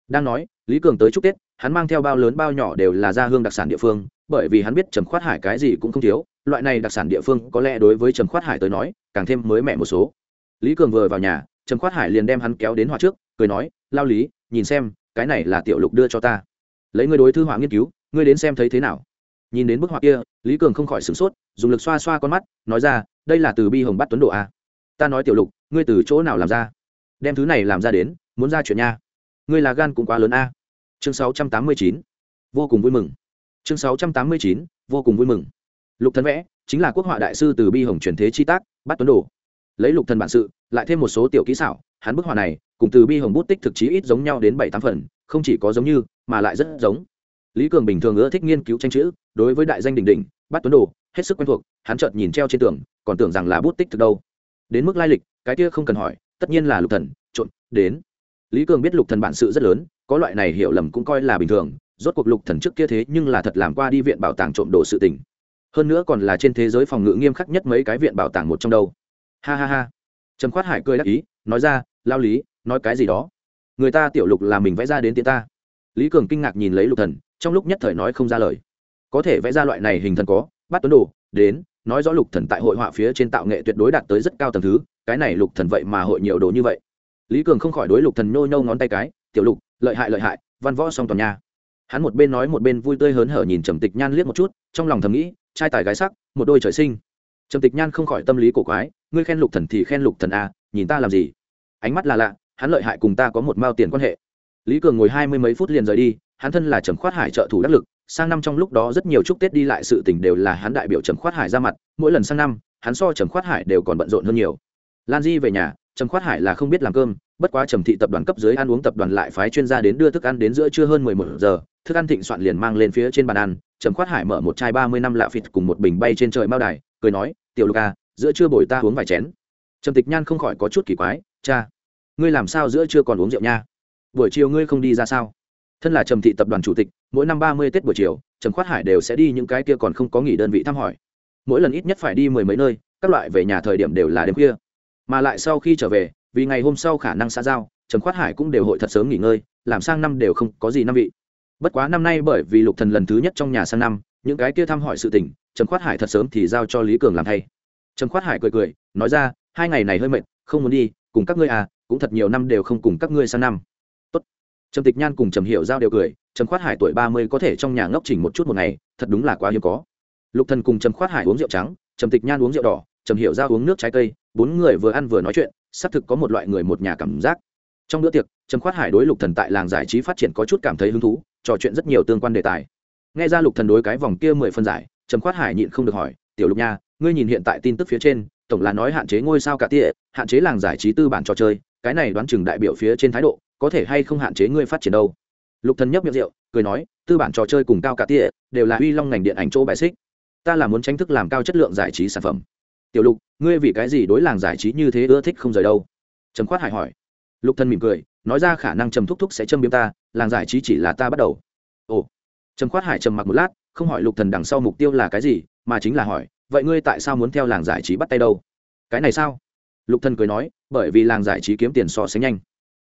Đang nói, lý cường tới chúc tết, hắn mang theo bao lớn bao nhỏ đều là gia hương đặc sản địa phương, bởi vì hắn biết trầm khoát hải cái gì cũng không thiếu, loại này đặc sản địa phương có lẽ đối với trầm khoát hải tới nói, càng thêm mới mẻ một số. Lý cường vừa vào nhà, trầm khoát hải liền đem hắn kéo đến họa trước, cười nói, lao lý, nhìn xem, cái này là tiểu lục đưa cho ta. Lấy ngươi đối thư họa nghiên cứu ngươi đến xem thấy thế nào? Nhìn đến bức họa kia, lý cường không khỏi sửng sốt, dùng lực xoa xoa con mắt, nói ra, đây là từ bi hồng bắt tuấn độ a ta nói tiểu lục, ngươi từ chỗ nào làm ra? Đem thứ này làm ra đến, muốn ra chuyện nha. Ngươi là gan cũng quá lớn a chương 689. vô cùng vui mừng. Chương 689. vô cùng vui mừng. Lục thần vẽ, chính là quốc họa đại sư từ bi hồng truyền thế chi tác, bắt tuấn đồ lấy lục thần bản sự, lại thêm một số tiểu kỹ xảo, hắn bức họa này, cùng từ bi hồng bút tích thực chí ít giống nhau đến bảy tám phần, không chỉ có giống như, mà lại rất giống lý cường bình thường ưa thích nghiên cứu tranh chữ, đối với đại danh đỉnh đỉnh, bắt tuấn đồ, hết sức quen thuộc, hắn chợt nhìn treo trên tường, còn tưởng rằng là bút tích thực đâu. Đến mức lai lịch, cái kia không cần hỏi, tất nhiên là lục thần, trộn, đến. Lý cường biết lục thần bản sự rất lớn, có loại này hiểu lầm cũng coi là bình thường, rốt cuộc lục thần trước kia thế nhưng là thật làm qua đi viện bảo tàng trộm đồ sự tình. Hơn nữa còn là trên thế giới phòng ngự nghiêm khắc nhất mấy cái viện bảo tàng một trong đâu. Ha ha ha. Trầm khoát hải cười đắc ý, nói ra, lao lý, nói cái gì đó? Người ta tiểu lục là mình vẽ ra đến tiện ta. Lý cường kinh ngạc nhìn lấy lục thần trong lúc nhất thời nói không ra lời. Có thể vẽ ra loại này hình thần có, bắt tuấn đồ, đến, nói rõ lục thần tại hội họa phía trên tạo nghệ tuyệt đối đạt tới rất cao tầng thứ, cái này lục thần vậy mà hội nhiều đồ như vậy. Lý cường không khỏi đối lục thần nhô nhô ngón tay cái, tiểu lục, lợi hại lợi hại, văn võ song toàn nha. Hắn một bên nói một bên vui tươi hớn hở nhìn trầm tịch nhan liếc một chút, trong lòng thầm nghĩ, trai tài gái sắc, một đôi trời sinh. Trầm tịch nhan không khỏi tâm lý cổ quái, ngươi khen lục thần thì khen lục thần a nhìn ta làm gì? Ánh mắt là lạ, hắn lợi hại cùng ta có một mao tiền quan hệ. Lý cường ngồi hai mươi mấy phút liền rời đi hắn thân là trầm khoát hải trợ thủ đắc lực, sang năm trong lúc đó rất nhiều chúc tết đi lại sự tình đều là hắn đại biểu trầm khoát hải ra mặt, mỗi lần sang năm, hắn so trầm khoát hải đều còn bận rộn hơn nhiều. Lan di về nhà, trầm khoát hải là không biết làm cơm, bất quá trầm thị tập đoàn cấp dưới ăn uống tập đoàn lại phái chuyên gia đến đưa thức ăn đến giữa trưa hơn mười một giờ, thức ăn thịnh soạn liền mang lên phía trên bàn ăn, trầm khoát hải mở một chai ba mươi năm lạ phịt cùng một bình bay trên trời mao đài, cười nói, tiểu lục à, giữa trưa bồi ta uống vài chén. Trầm tịch nhan không khỏi có chút kỳ quái, cha, ngươi làm sao giữa trưa còn uống rượu nha? Buổi chiều ngươi không đi ra sao? Thân là trầm thị tập đoàn chủ tịch, mỗi năm ba mươi tết buổi chiều, trầm khoát hải đều sẽ đi những cái kia còn không có nghỉ đơn vị thăm hỏi. Mỗi lần ít nhất phải đi mười mấy nơi, các loại về nhà thời điểm đều là đêm khuya. Mà lại sau khi trở về, vì ngày hôm sau khả năng xã giao, trầm khoát hải cũng đều hội thật sớm nghỉ ngơi, làm sang năm đều không có gì năm vị. Bất quá năm nay bởi vì lục thần lần thứ nhất trong nhà sang năm, những cái kia thăm hỏi sự tình, trầm khoát hải thật sớm thì giao cho lý cường làm thay. Trầm khoát hải cười cười, nói ra, hai ngày này hơi mệt, không muốn đi, cùng các ngươi à cũng thật nhiều năm đều không cùng các ngươi sang năm trầm tịch nhan cùng trầm hiểu giao đều cười, trầm khoát hải tuổi ba mươi có thể trong nhà ngốc chỉnh một chút một ngày, thật đúng là quá hiếm có. Lục thần cùng trầm khoát hải uống rượu trắng, trầm tịch nhan uống rượu đỏ, trầm hiểu giao uống nước trái cây, bốn người vừa ăn vừa nói chuyện, xác thực có một loại người một nhà cảm giác. Trong bữa tiệc, trầm khoát hải đối lục thần tại làng giải trí phát triển có chút cảm thấy hứng thú, trò chuyện rất nhiều tương quan đề tài. Nghe ra lục thần đối cái vòng kia mười phân giải, trầm khoát hải nhịn không được hỏi, tiểu lục nha, ngươi nhìn hiện tại tin tức phía trên, tổng là nói hạn chế ngôi sao cả tỉa hạn chế làng giải trí tư bản trò chơi, cái này đoán chừng đại biểu phía trên thái độ có thể hay không hạn chế ngươi phát triển đâu. Lục thần nhấp miệng rượu, cười nói, tư bản trò chơi cùng cao cả tia đều là uy long ngành điện ảnh chỗ bài xích. Ta là muốn tranh thức làm cao chất lượng giải trí sản phẩm. Tiểu lục, ngươi vì cái gì đối làng giải trí như thế ưa thích không rời đâu? Trầm khoát hải hỏi. Lục thần mỉm cười, nói ra khả năng trầm thúc thúc sẽ châm biếm ta, làng giải trí chỉ là ta bắt đầu. Ồ. Trầm khoát hải trầm mặc một lát, không hỏi lục thần đằng sau mục tiêu là cái gì, mà chính là hỏi, vậy ngươi tại sao muốn theo làng giải trí bắt tay đâu? Cái này sao? Lục thần cười nói, bởi vì làng giải trí kiếm tiền so sánh nhanh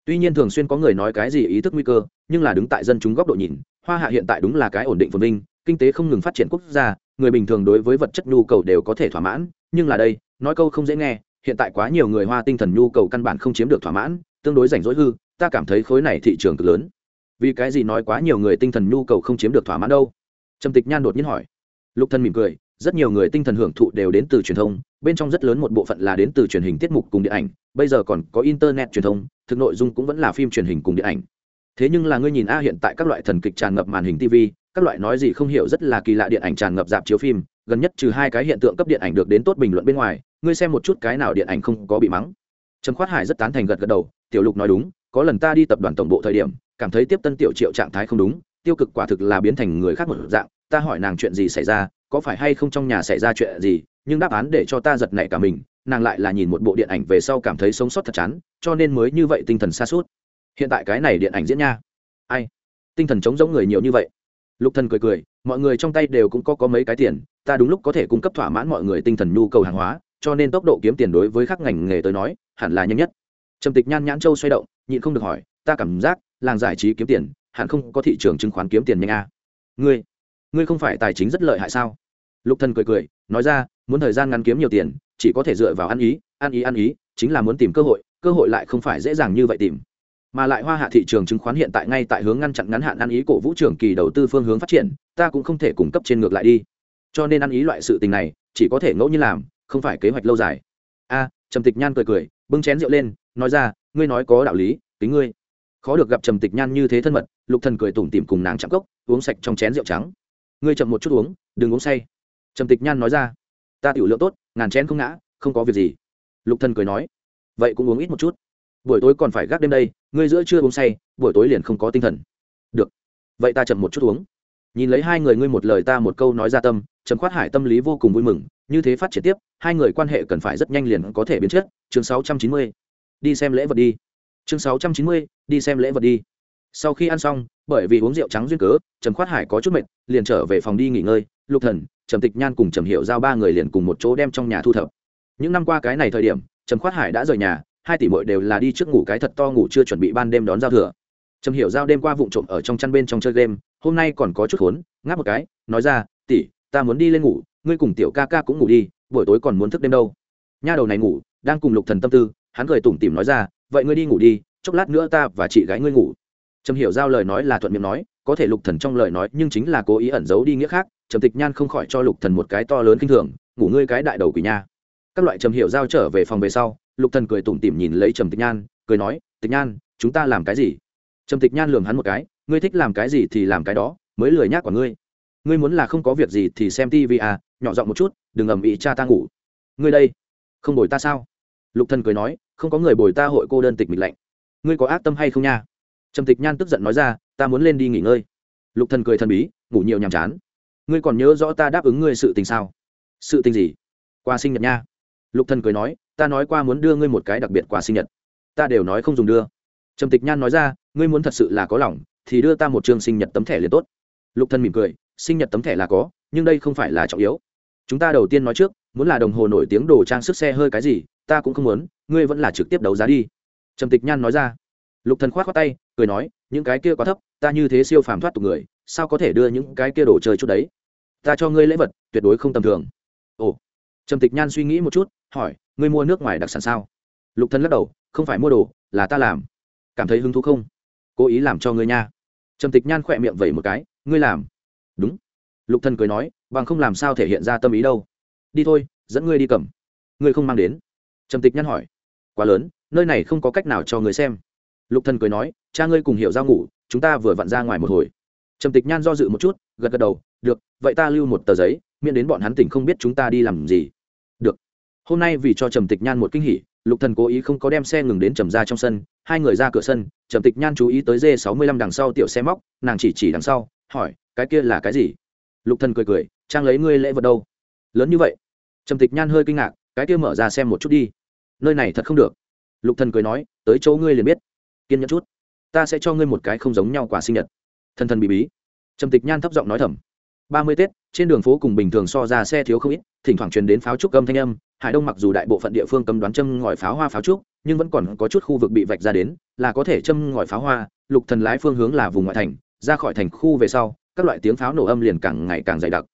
tuy nhiên thường xuyên có người nói cái gì ý thức nguy cơ, nhưng là đứng tại dân chúng góc độ nhìn, hoa hạ hiện tại đúng là cái ổn định phồn vinh, kinh tế không ngừng phát triển quốc gia, người bình thường đối với vật chất nhu cầu đều có thể thỏa mãn, nhưng là đây, nói câu không dễ nghe, hiện tại quá nhiều người hoa tinh thần nhu cầu căn bản không chiếm được thỏa mãn, tương đối rảnh rỗi hư, ta cảm thấy khối này thị trường cực lớn. Vì cái gì nói quá nhiều người tinh thần nhu cầu không chiếm được thỏa mãn đâu? Trầm tịch nhan đột nhiên hỏi. Lục thân mỉm cười rất nhiều người tinh thần hưởng thụ đều đến từ truyền thông, bên trong rất lớn một bộ phận là đến từ truyền hình tiết mục cùng điện ảnh, bây giờ còn có internet truyền thông, thực nội dung cũng vẫn là phim truyền hình cùng điện ảnh. Thế nhưng là ngươi nhìn a hiện tại các loại thần kịch tràn ngập màn hình tv các loại nói gì không hiểu rất là kỳ lạ điện ảnh tràn ngập dạp chiếu phim, gần nhất trừ hai cái hiện tượng cấp điện ảnh được đến tốt bình luận bên ngoài, ngươi xem một chút cái nào điện ảnh không có bị mắng. Trầm khoát hải rất tán thành gật gật đầu, tiểu lục nói đúng, có lần ta đi tập đoàn tổng bộ thời điểm, cảm thấy tiếp tân tiểu triệu trạng thái không đúng, tiêu cực quả thực là biến thành người khác một dạng, ta hỏi nàng chuyện gì xảy ra có phải hay không trong nhà xảy ra chuyện gì, nhưng đáp án để cho ta giật nảy cả mình, nàng lại là nhìn một bộ điện ảnh về sau cảm thấy sống sót thật chán, cho nên mới như vậy tinh thần xa suốt hiện tại cái này điện ảnh diễn nha. Ai? Tinh thần chống giống người nhiều như vậy. Lục thần cười cười, mọi người trong tay đều cũng có có mấy cái tiền, ta đúng lúc có thể cung cấp thỏa mãn mọi người tinh thần nhu cầu hàng hóa, cho nên tốc độ kiếm tiền đối với các ngành nghề tới nói, hẳn là nhanh nhất. Trầm tịch nhan nhãn châu xoay động, nhịn không được hỏi, ta cảm giác, làng giải trí kiếm tiền, hẳn không có thị trường chứng khoán kiếm tiền nhanh a à. ngươi ngươi không phải tài chính rất lợi hại sao? Lục thần cười cười, nói ra, muốn thời gian ngắn kiếm nhiều tiền, chỉ có thể dựa vào ăn ý ăn ý ăn ý, chính là muốn tìm cơ hội cơ hội lại không phải dễ dàng như vậy tìm. Mà lại hoa hạ thị trường chứng khoán hiện tại ngay tại hướng ngăn chặn ngắn hạn ăn ý cổ vũ trưởng kỳ đầu tư phương hướng phát triển, ta cũng không thể cung cấp trên ngược lại đi. Cho nên ăn ý loại sự tình này, chỉ có thể ngẫu nhiên làm, không phải kế hoạch lâu dài. A, trầm tịch nhan cười cười, bưng chén rượu lên, nói ra, ngươi nói có đạo lý tính ngươi. Khó được gặp trầm tịch nhan như thế thân mật, lục thần cười tủm tỉm cùng nàng chạm cốc, uống sạch trong chén rượu trắng. Ngươi chậm một chút uống, đừng uống say trầm tịch nhan nói ra ta tiểu lượng tốt ngàn chén không ngã không có việc gì. Lục thần cười nói vậy cũng uống ít một chút. Buổi tối còn phải gác đêm đây ngươi giữa trưa uống say buổi tối liền không có tinh thần. Được. Vậy ta chậm một chút uống. Nhìn lấy hai người ngươi một lời ta một câu nói ra tâm trầm khoát hải tâm lý vô cùng vui mừng như thế phát triển tiếp hai người quan hệ cần phải rất nhanh liền có thể biến chất. Chương 690. đi xem lễ vật đi. Chương 690, đi xem lễ vật đi. Sau khi ăn xong bởi vì uống rượu trắng duyên cớ trầm khoát hải có chút mệt liền trở về phòng đi nghỉ ngơi. Lục thần trầm tịch nhan cùng trầm hiệu giao ba người liền cùng một chỗ đem trong nhà thu thập. Những năm qua cái này thời điểm, trầm khoát hải đã rời nhà, hai tỷ muội đều là đi trước ngủ cái thật to ngủ chưa chuẩn bị ban đêm đón giao thừa. Trầm hiểu giao đêm qua vụng trộm ở trong chăn bên trong chơi game, hôm nay còn có chút khốn, ngáp một cái, nói ra, tỷ, ta muốn đi lên ngủ, ngươi cùng tiểu ca ca cũng ngủ đi, buổi tối còn muốn thức đêm đâu. Nha đầu này ngủ, đang cùng lục thần tâm tư, hắn cười tủm tỉm nói ra, vậy ngươi đi ngủ đi, chốc lát nữa ta và chị gái ngươi ngủ. Trầm hiểu giao lời nói là thuận miệng nói có thể lục thần trong lời nói nhưng chính là cố ý ẩn giấu đi nghĩa khác, trầm tịch nhan không khỏi cho lục thần một cái to lớn kinh thường, ngủ ngươi cái đại đầu quỷ nha. Các loại trầm hiểu giao trở về phòng về sau, lục thần cười tủm tỉm nhìn lấy trầm tịch nhan, cười nói, tịch nhan, chúng ta làm cái gì? Trầm tịch nhan lườm hắn một cái, ngươi thích làm cái gì thì làm cái đó, mới lười nhác của ngươi. Ngươi muốn là không có việc gì thì xem tv à nhỏ giọng một chút, đừng ầm ĩ cha ta ngủ. Ngươi đây, không bồi ta sao? Lục thần cười nói, không có người bồi ta hội cô đơn tịch mịch lạnh. Ngươi có ác tâm hay không nha? Trầm tịch nhan tức giận nói ra ta muốn lên đi nghỉ ngơi. Lục thần cười thần bí, ngủ nhiều nhàm chán. Ngươi còn nhớ rõ ta đáp ứng ngươi sự tình sao? Sự tình gì? Qua sinh nhật nha. Lục thần cười nói, ta nói qua muốn đưa ngươi một cái đặc biệt quà sinh nhật. Ta đều nói không dùng đưa. Trầm tịch nhan nói ra, ngươi muốn thật sự là có lòng, thì đưa ta một chương sinh nhật tấm thẻ liền tốt. Lục thần mỉm cười, sinh nhật tấm thẻ là có, nhưng đây không phải là trọng yếu. Chúng ta đầu tiên nói trước, muốn là đồng hồ nổi tiếng đồ trang sức xe hơi cái gì, ta cũng không muốn, ngươi vẫn là trực tiếp đấu giá đi. Trầm tịch nhan nói ra lục thần khoát khoát tay, cười nói, những cái kia quá thấp, ta như thế siêu phàm thoát tục người, sao có thể đưa những cái kia đồ chơi chút đấy? Ta cho ngươi lễ vật, tuyệt đối không tầm thường. Ồ. Trầm tịch nhan suy nghĩ một chút, hỏi, ngươi mua nước ngoài đặc sản sao? Lục thần lắc đầu, không phải mua đồ, là ta làm. Cảm thấy hứng thú không? Cố ý làm cho ngươi nha. Trầm tịch nhan khỏe miệng vẩy một cái, ngươi làm. Đúng. Lục thần cười nói, bằng không làm sao thể hiện ra tâm ý đâu. Đi thôi, dẫn ngươi đi cầm. Ngươi không mang đến. Trầm tịch nhan hỏi, quá lớn, nơi này không có cách nào cho ngươi xem lục thần cười nói, cha ngươi cùng hiểu giao ngủ, chúng ta vừa vặn ra ngoài một hồi. Trầm tịch nhan do dự một chút, gật gật đầu, được, vậy ta lưu một tờ giấy, miễn đến bọn hắn tỉnh không biết chúng ta đi làm gì. Được. Hôm nay vì cho trầm tịch nhan một kinh hỉ, lục thần cố ý không có đem xe ngừng đến trầm ra trong sân, hai người ra cửa sân, trầm tịch nhan chú ý tới dê sáu mươi lăm đằng sau tiểu xe móc, nàng chỉ chỉ đằng sau, hỏi, cái kia là cái gì? Lục thần cười cười, trang lấy ngươi lễ vật đâu? Lớn như vậy? Trầm tịch nhan hơi kinh ngạc, cái kia mở ra xem một chút đi. Nơi này thật không được. Lục thần cười nói, tới chỗ ngươi liền biết kiên nhẫn chút. Ta sẽ cho ngươi một cái không giống nhau quả sinh nhật. Thần thần bí bí. Trầm tịch nhan thấp giọng nói thầm. Ba mươi tết, trên đường phố cùng bình thường so ra xe thiếu không ít, thỉnh thoảng truyền đến pháo trúc âm thanh âm. Hải đông mặc dù đại bộ phận địa phương cấm đoán châm ngòi pháo hoa pháo trúc, nhưng vẫn còn có chút khu vực bị vạch ra đến, là có thể châm ngòi pháo hoa, lục thần lái phương hướng là vùng ngoại thành, ra khỏi thành khu về sau, các loại tiếng pháo nổ âm liền càng ngày càng dày đặc.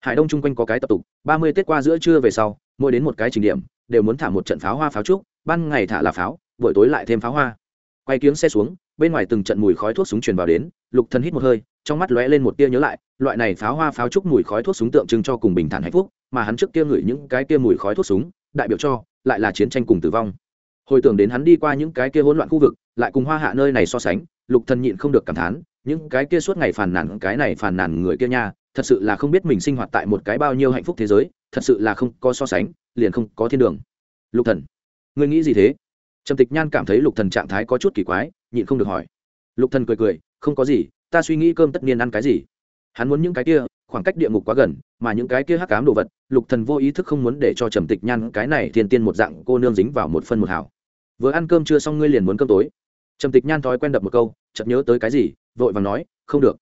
Hải đông chung quanh có cái tập tục, ba mươi tết qua giữa trưa về sau, mỗi đến một cái trình điểm, đều muốn thả một trận pháo hoa pháo trúc, ban ngày thả là pháo, buổi tối lại thêm pháo hoa quay kiếng xe xuống, bên ngoài từng trận mùi khói thuốc súng truyền vào đến, lục thần hít một hơi, trong mắt lóe lên một tia nhớ lại, loại này pháo hoa pháo trúc mùi khói thuốc súng tượng trưng cho cùng bình thản hạnh phúc, mà hắn trước kia ngửi những cái kia mùi khói thuốc súng, đại biểu cho, lại là chiến tranh cùng tử vong. Hồi tưởng đến hắn đi qua những cái kia hỗn loạn khu vực, lại cùng hoa hạ nơi này so sánh, lục thần nhịn không được cảm thán, những cái kia suốt ngày phàn nàn, cái này phàn nàn người kia nha, thật sự là không biết mình sinh hoạt tại một cái bao nhiêu hạnh phúc thế giới, thật sự là không có so sánh, liền không có thiên đường. Lục thần, ngươi nghĩ gì thế? Trầm tịch nhan cảm thấy lục thần trạng thái có chút kỳ quái, nhịn không được hỏi. Lục thần cười cười, không có gì, ta suy nghĩ cơm tất nhiên ăn cái gì? Hắn muốn những cái kia, khoảng cách địa ngục quá gần, mà những cái kia hắc ám đồ vật, lục thần vô ý thức không muốn để cho trầm tịch nhan cái này thiên tiên một dạng cô nương dính vào một phân một hảo vừa ăn cơm chưa xong ngươi liền muốn cơm tối. Trầm tịch nhan thói quen đập một câu, chợt nhớ tới cái gì, vội vàng nói, không được.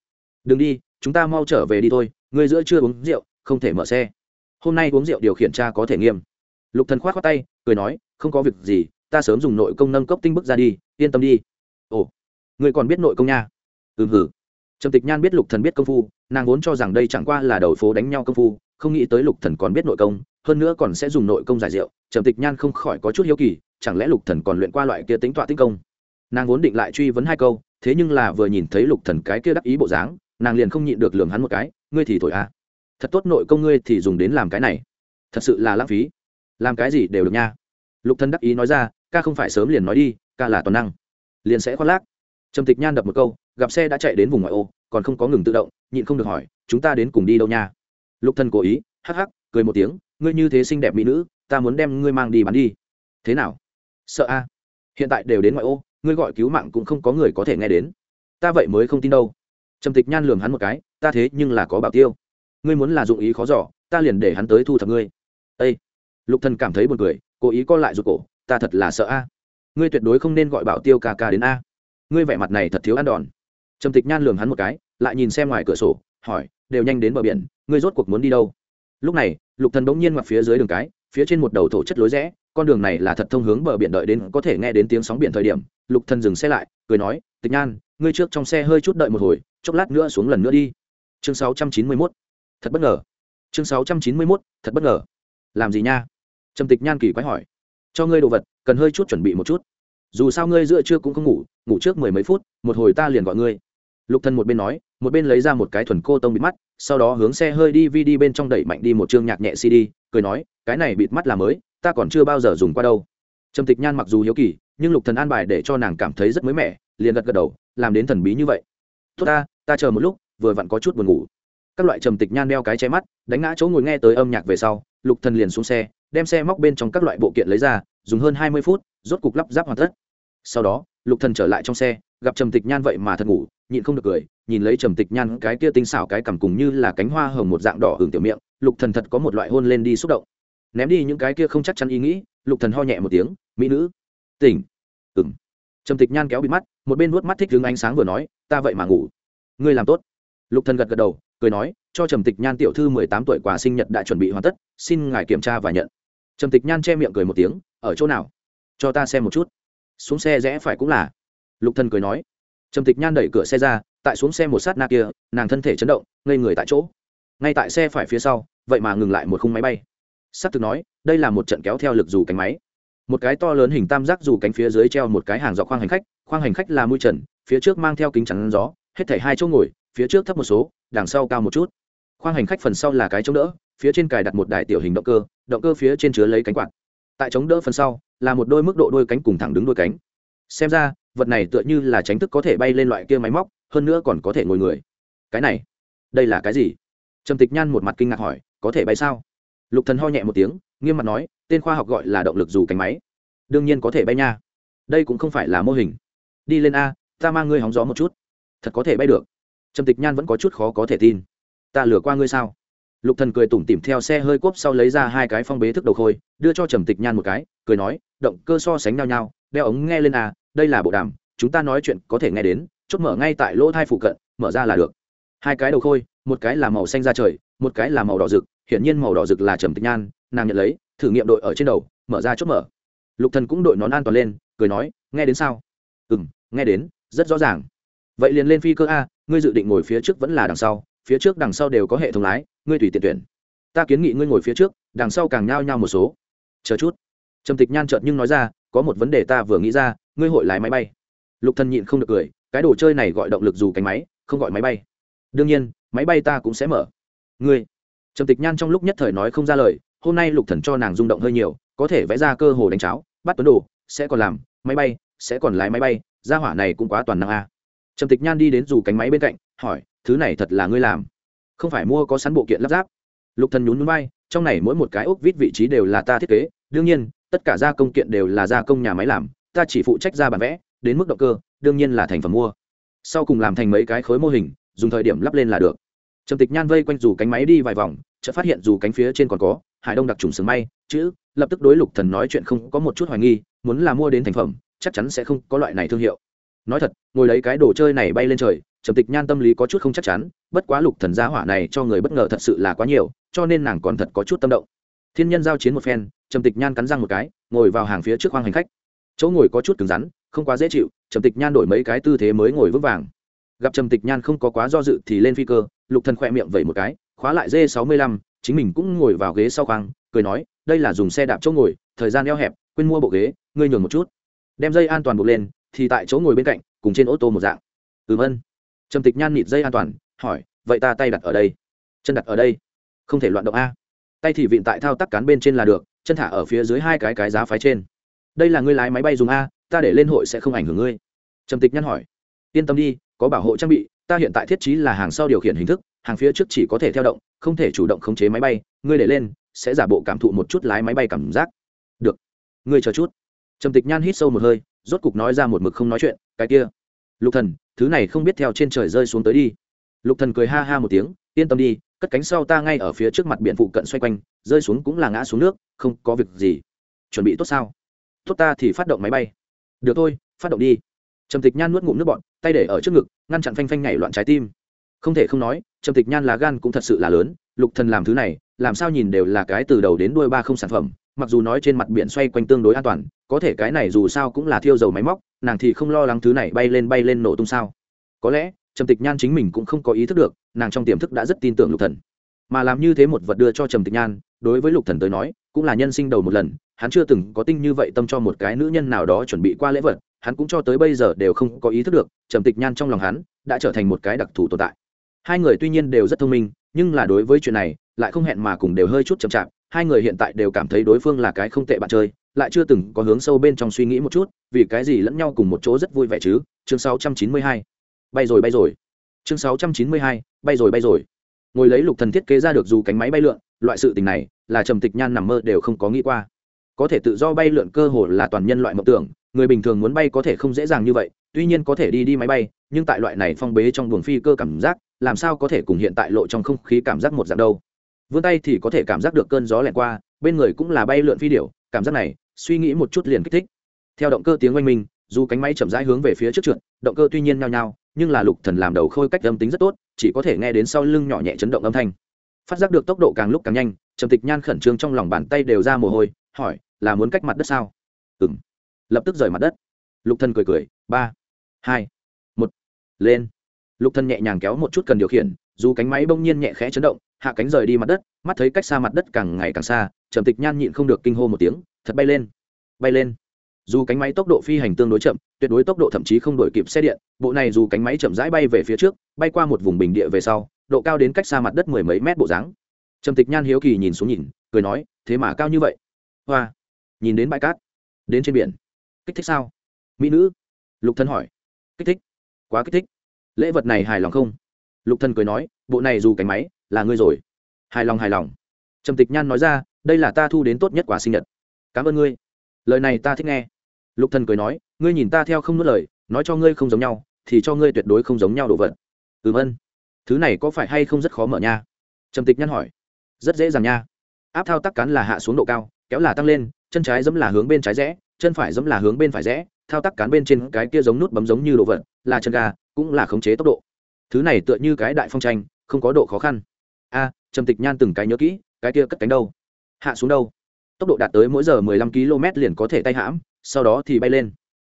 Đừng đi, chúng ta mau trở về đi thôi, ngươi giữa chưa uống rượu, không thể mở xe. Hôm nay uống rượu điều khiển cha có thể nghiêm. Lục thần khoát khoát tay, cười nói, không có việc gì ta sớm dùng nội công nâng cốc tinh bức ra đi, yên tâm đi. Ồ ngươi còn biết nội công nha. Ừm hử trầm tịch nhan biết lục thần biết công phu, nàng vốn cho rằng đây chẳng qua là đầu phố đánh nhau công phu, không nghĩ tới lục thần còn biết nội công, hơn nữa còn sẽ dùng nội công giải rượu. Trầm tịch nhan không khỏi có chút hiếu kỳ, chẳng lẽ lục thần còn luyện qua loại kia tính tọa tinh công? Nàng vốn định lại truy vấn hai câu, thế nhưng là vừa nhìn thấy lục thần cái kia đắc ý bộ dáng, nàng liền không nhịn được lường hắn một cái, ngươi thì thổi à? Thật tốt nội công ngươi thì dùng đến làm cái này. Thật sự là lãng phí. Làm cái gì đều được nha. Lục thần đắc ý nói ra ca không phải sớm liền nói đi, ca là toàn năng. Liền sẽ khoác lác. Trầm tịch nhan đập một câu, gặp xe đã chạy đến vùng ngoại ô, còn không có ngừng tự động, nhịn không được hỏi, chúng ta đến cùng đi đâu nha? Lục thần cố ý, hắc hắc, cười một tiếng, ngươi như thế xinh đẹp mỹ nữ, ta muốn đem ngươi mang đi bán đi. Thế nào? Sợ a. Hiện tại đều đến ngoại ô, ngươi gọi cứu mạng cũng không có người có thể nghe đến. Ta vậy mới không tin đâu. Trầm tịch nhan lường hắn một cái, ta thế nhưng là có bảo tiêu. Ngươi muốn là dụng ý khó giỏ ta liền để hắn tới thu thập ngươi. Ây lục thần cảm thấy buồn cười, cố ý co lại ruột cổ ta thật là sợ a. Ngươi tuyệt đối không nên gọi bảo tiêu ca ca đến a. Ngươi vẻ mặt này thật thiếu ăn đòn. Trầm tịch nhan lường hắn một cái lại nhìn xem ngoài cửa sổ hỏi đều nhanh đến bờ biển ngươi rốt cuộc muốn đi đâu? Lúc này lục thần bỗng nhiên ngoặt phía dưới đường cái phía trên một đầu thổ chất lối rẽ con đường này là thật thông hướng bờ biển đợi đến có thể nghe đến tiếng sóng biển thời điểm lục thần dừng xe lại cười nói tịch nhan ngươi trước trong xe hơi chút đợi một hồi chốc lát nữa xuống lần nữa đi. Chương 691. thật bất ngờ. Chương 691, thật bất ngờ. Làm gì nha? Trầm tịch nhan kỳ quái hỏi cho ngươi đồ vật, cần hơi chút chuẩn bị một chút. Dù sao ngươi giữa trưa cũng không ngủ ngủ trước mười mấy phút, một hồi ta liền gọi ngươi. Lục thần một bên nói, một bên lấy ra một cái thuần cô tông bịt mắt, sau đó hướng xe hơi đi vi đi bên trong đẩy mạnh đi một chương nhạc nhẹ cd, cười nói, cái này bịt mắt là mới, ta còn chưa bao giờ dùng qua đâu. Trầm tịch nhan mặc dù hiếu kỳ, nhưng lục thần an bài để cho nàng cảm thấy rất mới mẻ, liền gật gật đầu, làm đến thần bí như vậy. Tốt ta ta chờ một lúc, vừa vặn có chút buồn ngủ. Các loại trầm tịch nhan đeo cái che mắt, đánh ngã chỗ ngồi nghe tới âm nhạc về sau lục thần liền xuống xe, đem xe móc bên trong các loại bộ kiện lấy ra, dùng hơn hai mươi phút, rốt cục lắp ráp hoàn tất. Sau đó, lục thần trở lại trong xe, gặp trầm tịch nhan vậy mà thật ngủ, nhịn không được cười, nhìn lấy trầm tịch nhan cái kia tinh xảo cái cằm cùng như là cánh hoa hồng một dạng đỏ hưởng tiểu miệng, lục thần thật có một loại hôn lên đi xúc động. Ném đi những cái kia không chắc chắn ý nghĩ, lục thần ho nhẹ một tiếng, mỹ nữ, tỉnh. Ừng trầm tịch nhan kéo bị mắt, một bên nuốt mắt thích đứng ánh sáng vừa nói, ta vậy mà ngủ. Ngươi làm tốt. Lục thần gật gật đầu cười nói, cho trầm tịch nhan tiểu thư mười tám tuổi quà sinh nhật đã chuẩn bị hoàn tất, xin ngài kiểm tra và nhận. Trầm tịch nhan che miệng cười một tiếng, ở chỗ nào? Cho ta xem một chút. Xuống xe rẽ phải cũng là. Lục thần cười nói. Trầm tịch nhan đẩy cửa xe ra, tại xuống xe một sát na kia, nàng thân thể chấn động, ngây người tại chỗ. Ngay tại xe phải phía sau, vậy mà ngừng lại một khung máy bay. Sắp thực nói, đây là một trận kéo theo lực dù cánh máy. Một cái to lớn hình tam giác dù cánh phía dưới treo một cái hàng dọc khoang hành khách, khoang hành khách là mũi trần, phía trước mang theo kính chắn gió, hết thảy hai chỗ ngồi phía trước thấp một số, đằng sau cao một chút. Khoang hành khách phần sau là cái chống đỡ, phía trên cài đặt một đài tiểu hình động cơ động cơ phía trên chứa lấy cánh quạt. Tại chống đỡ phần sau, là một đôi mức độ đôi cánh cùng thẳng đứng đôi cánh. Xem ra, vật này tựa như là tránh thức có thể bay lên loại kia máy móc, hơn nữa còn có thể ngồi người. Cái này, đây là cái gì? Trầm tịch nhan một mặt kinh ngạc hỏi, có thể bay sao? Lục thần ho nhẹ một tiếng, nghiêm mặt nói, tên khoa học gọi là động lực dù cánh máy. Đương nhiên có thể bay nha. Đây cũng không phải là mô hình. Đi lên a, ta mang ngươi hóng gió một chút. Thật có thể bay được trầm tịch nhan vẫn có chút khó có thể tin. Ta lừa qua ngươi sao? Lục thần cười tủm tỉm theo xe hơi cốp sau lấy ra hai cái phong bế thức đầu khôi, đưa cho trầm tịch nhan một cái, cười nói, động cơ so sánh nhau nhau, đeo ống nghe lên à? đây là bộ đàm, chúng ta nói chuyện có thể nghe đến, chốt mở ngay tại lỗ thai phụ cận, mở ra là được. Hai cái đầu khôi, một cái là màu xanh da trời, một cái là màu đỏ rực, hiển nhiên màu đỏ rực là trầm tịch nhan, nàng nhận lấy, thử nghiệm đội ở trên đầu, mở ra chốt mở. Lục thần cũng đội nón an toàn lên, cười nói, nghe đến sao? Ừ nghe đến, rất rõ ràng. Vậy liền lên phi cơ a ngươi dự định ngồi phía trước vẫn là đằng sau, phía trước đằng sau đều có hệ thống lái, ngươi tùy tiện tuyển. Ta kiến nghị ngươi ngồi phía trước, đằng sau càng nhao nhao một số. Chờ chút. Trầm tịch nhan chợt nhưng nói ra, có một vấn đề ta vừa nghĩ ra, ngươi hội lái máy bay. Lục thần nhịn không được cười, cái đồ chơi này gọi động lực dù cánh máy, không gọi máy bay. Đương nhiên, máy bay ta cũng sẽ mở. Ngươi. Trầm tịch nhan trong lúc nhất thời nói không ra lời, hôm nay lục thần cho nàng rung động hơi nhiều, có thể vẽ ra cơ hồ đánh cháo, bắt tuấn đồ, sẽ còn làm, máy bay, sẽ còn lái máy bay, gia hỏa này cũng quá toàn năng a trầm tịch nhan đi đến dù cánh máy bên cạnh, hỏi, thứ này thật là ngươi làm? Không phải mua có sẵn bộ kiện lắp ráp? Lục thần nhún nhún vai, trong này mỗi một cái ốc vít vị trí đều là ta thiết kế, đương nhiên, tất cả gia công kiện đều là gia công nhà máy làm, ta chỉ phụ trách ra bản vẽ, đến mức động cơ, đương nhiên là thành phẩm mua. Sau cùng làm thành mấy cái khối mô hình, dùng thời điểm lắp lên là được. Trầm tịch nhan vây quanh dù cánh máy đi vài vòng, chợt phát hiện dù cánh phía trên còn có, hải đông đặc trùng sừng may, chữ, lập tức đối lục thần nói chuyện không có một chút hoài nghi, muốn là mua đến thành phẩm, chắc chắn sẽ không có loại này thương hiệu nói thật, ngồi lấy cái đồ chơi này bay lên trời, trầm tịch nhan tâm lý có chút không chắc chắn, bất quá lục thần gia hỏa này cho người bất ngờ thật sự là quá nhiều, cho nên nàng còn thật có chút tâm động. Thiên nhân giao chiến một phen, trầm tịch nhan cắn răng một cái, ngồi vào hàng phía trước khoang hành khách. Chỗ ngồi có chút cứng rắn, không quá dễ chịu, trầm tịch nhan đổi mấy cái tư thế mới ngồi vững vàng. Gặp trầm tịch nhan không có quá do dự thì lên phi cơ, lục thần khỏe miệng vẩy một cái, khóa lại dê sáu mươi lăm chính mình cũng ngồi vào ghế sau khoang, cười nói, đây là dùng xe đạp chỗ ngồi, thời gian eo hẹp, quên mua bộ ghế, ngươi nhường một chút. Đem dây an toàn buộc lên thì tại chỗ ngồi bên cạnh, cùng trên ô tô một dạng. Ừm ân trầm tịch nhan nịt dây an toàn, hỏi, vậy ta tay đặt ở đây? Chân đặt ở đây. Không thể loạn động a. Tay thì vịn tại thao tác cán bên trên là được, chân thả ở phía dưới hai cái cái giá phái trên. Đây là ngươi lái máy bay dùng a, ta để lên hội sẽ không ảnh hưởng ngươi. Trầm tịch nhan hỏi. Yên tâm đi, có bảo hộ trang bị, ta hiện tại thiết trí là hàng sau điều khiển hình thức, hàng phía trước chỉ có thể theo động, không thể chủ động khống chế máy bay, ngươi để lên, sẽ giả bộ cảm thụ một chút lái máy bay cảm giác. Được, ngươi chờ chút. Trầm tịch nhan hít sâu một hơi rốt cục nói ra một mực không nói chuyện, cái kia, lục thần, thứ này không biết theo trên trời rơi xuống tới đi. Lục thần cười ha ha một tiếng, yên tâm đi, cất cánh sau ta ngay ở phía trước mặt biển phụ cận xoay quanh, rơi xuống cũng là ngã xuống nước, không có việc gì. Chuẩn bị tốt sao? Tốt ta thì phát động máy bay. Được thôi, phát động đi. Trầm tịch nhan nuốt ngụm nước bọn tay để ở trước ngực, ngăn chặn phanh phanh nhảy loạn trái tim. Không thể không nói, trầm tịch nhan lá gan cũng thật sự là lớn, lục thần làm thứ này, làm sao nhìn đều là cái từ đầu đến đuôi ba không sản phẩm mặc dù nói trên mặt biển xoay quanh tương đối an toàn, có thể cái này dù sao cũng là thiêu dầu máy móc, nàng thì không lo lắng thứ này bay lên bay lên nổ tung sao. Có lẽ, trầm tịch nhan chính mình cũng không có ý thức được, nàng trong tiềm thức đã rất tin tưởng lục thần. Mà làm như thế một vật đưa cho trầm tịch nhan, đối với lục thần tới nói, cũng là nhân sinh đầu một lần, hắn chưa từng có tinh như vậy tâm cho một cái nữ nhân nào đó chuẩn bị qua lễ vật, hắn cũng cho tới bây giờ đều không có ý thức được, trầm tịch nhan trong lòng hắn đã trở thành một cái đặc thù tồn tại. Hai người tuy nhiên đều rất thông minh, nhưng là đối với chuyện này, lại không hẹn mà cùng đều hơi chút chậm chạp hai người hiện tại đều cảm thấy đối phương là cái không tệ bạn chơi lại chưa từng có hướng sâu bên trong suy nghĩ một chút vì cái gì lẫn nhau cùng một chỗ rất vui vẻ chứ? Chương 692. bay rồi bay rồi. Chương 692, bay rồi bay rồi. Ngồi lấy lục thần thiết kế ra được dù cánh máy bay lượn loại sự tình này là trầm tịch nhan nằm mơ đều không có nghĩ qua. Có thể tự do bay lượn cơ hồ là toàn nhân loại mộng tưởng người bình thường muốn bay có thể không dễ dàng như vậy tuy nhiên có thể đi đi máy bay nhưng tại loại này phong bế trong buồng phi cơ cảm giác làm sao có thể cùng hiện tại lộ trong không khí cảm giác một dạng đâu? Vươn tay thì có thể cảm giác được cơn gió lẹn qua, bên người cũng là bay lượn phi điểu, cảm giác này, suy nghĩ một chút liền kích thích. Theo động cơ tiếng oanh minh, dù cánh máy chậm rãi hướng về phía trước trượt, động cơ tuy nhiên nhao nhao, nhưng là lục thần làm đầu khôi cách âm tính rất tốt, chỉ có thể nghe đến sau lưng nhỏ nhẹ chấn động âm thanh. Phát giác được tốc độ càng lúc càng nhanh, trầm tịch nhan khẩn trương trong lòng bàn tay đều ra mồ hôi, hỏi, là muốn cách mặt đất sao? Ừm. Lập tức rời mặt đất. Lục thần cười cười, ba, hai, một, lên. Lục thần nhẹ nhàng kéo một chút cần điều khiển, dù cánh máy bỗng nhiên nhẹ khẽ chấn động hạ cánh rời đi mặt đất, mắt thấy cách xa mặt đất càng ngày càng xa, trầm tịch nhan nhịn không được kinh hô một tiếng, thật bay lên. Bay lên. Dù cánh máy tốc độ phi hành tương đối chậm, tuyệt đối tốc độ thậm chí không đổi kịp xe điện, bộ này dù cánh máy chậm rãi bay về phía trước, bay qua một vùng bình địa về sau, độ cao đến cách xa mặt đất mười mấy mét bộ dáng. Trầm tịch nhan hiếu kỳ nhìn xuống nhìn, cười nói, thế mà cao như vậy. Hoa. Nhìn đến bãi cát, đến trên biển. Kích thích sao? Mỹ nữ. Lục thân hỏi. Kích thích. Quá kích thích. Lễ vật này hài lòng không? Lục thân cười nói, bộ này dù cánh máy là ngươi rồi. Hài lòng hài lòng. Trầm tịch nhan nói ra, đây là ta thu đến tốt nhất quả sinh nhật. Cảm ơn ngươi. Lời này ta thích nghe. Lục thần cười nói, ngươi nhìn ta theo không nuốt lời, nói cho ngươi không giống nhau, thì cho ngươi tuyệt đối không giống nhau đồ vật. Ừm ân. Thứ này có phải hay không rất khó mở nha? Trầm tịch nhăn hỏi. Rất dễ dàng nha. Áp thao tác cán là hạ xuống độ cao, kéo là tăng lên, chân trái giống là hướng bên trái rẽ, chân phải giống là hướng bên phải rẽ, thao tác cán bên trên cái kia giống nút bấm giống như đồ vật, là chân ga, cũng là khống chế tốc độ. Thứ này tựa như cái đại phong tranh, không có độ khó khăn a, trầm tịch nhan từng cái nhớ kỹ, cái kia cất cánh đâu? Hạ xuống đâu? Tốc độ đạt tới mỗi giờ mười lăm km liền có thể tay hãm, sau đó thì bay lên.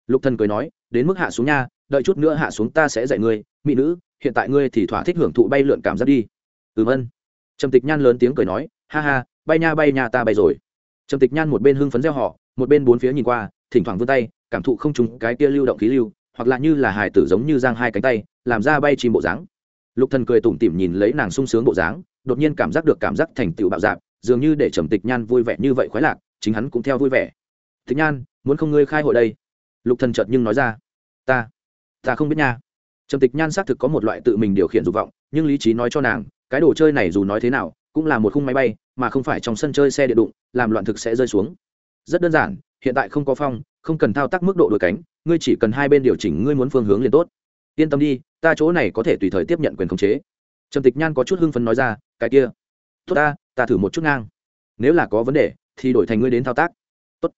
Lục thần cười nói, đến mức hạ xuống nha, đợi chút nữa hạ xuống ta sẽ dạy ngươi, mỹ nữ, hiện tại ngươi thì thỏa thích hưởng thụ bay lượn cảm giác đi. Ừm ân. Trầm tịch nhan lớn tiếng cười nói, ha ha, bay nha bay nha, ta bay rồi. Trầm tịch nhan một bên hưng phấn gieo họ, một bên bốn phía nhìn qua, thỉnh thoảng vươn tay, cảm thụ không trùng cái kia lưu động khí lưu, hoặc là như là hài tử giống như giang hai cánh tay, làm ra bay chim bộ dáng lục thần cười tủm tỉm nhìn lấy nàng sung sướng bộ dáng, đột nhiên cảm giác được cảm giác thành tựu bạo dạp dường như để trầm tịch nhan vui vẻ như vậy khoái lạc, chính hắn cũng theo vui vẻ. Tịch nhan, muốn không ngươi khai hội đây? Lục thần chợt nhưng nói ra. Ta ta không biết nha. Trầm tịch nhan xác thực có một loại tự mình điều khiển dục vọng, nhưng lý trí nói cho nàng, cái đồ chơi này dù nói thế nào, cũng là một khung máy bay, mà không phải trong sân chơi xe điện đụng, làm loạn thực sẽ rơi xuống. Rất đơn giản, hiện tại không có phong, không cần thao tác mức độ đổi cánh, ngươi chỉ cần hai bên điều chỉnh ngươi muốn phương hướng liền tốt. Yên tâm đi ta chỗ này có thể tùy thời tiếp nhận quyền khống chế. Trầm tịch nhan có chút hưng phấn nói ra, cái kia, tốt ta ta thử một chút ngang. Nếu là có vấn đề, thì đổi thành ngươi đến thao tác. Tốt.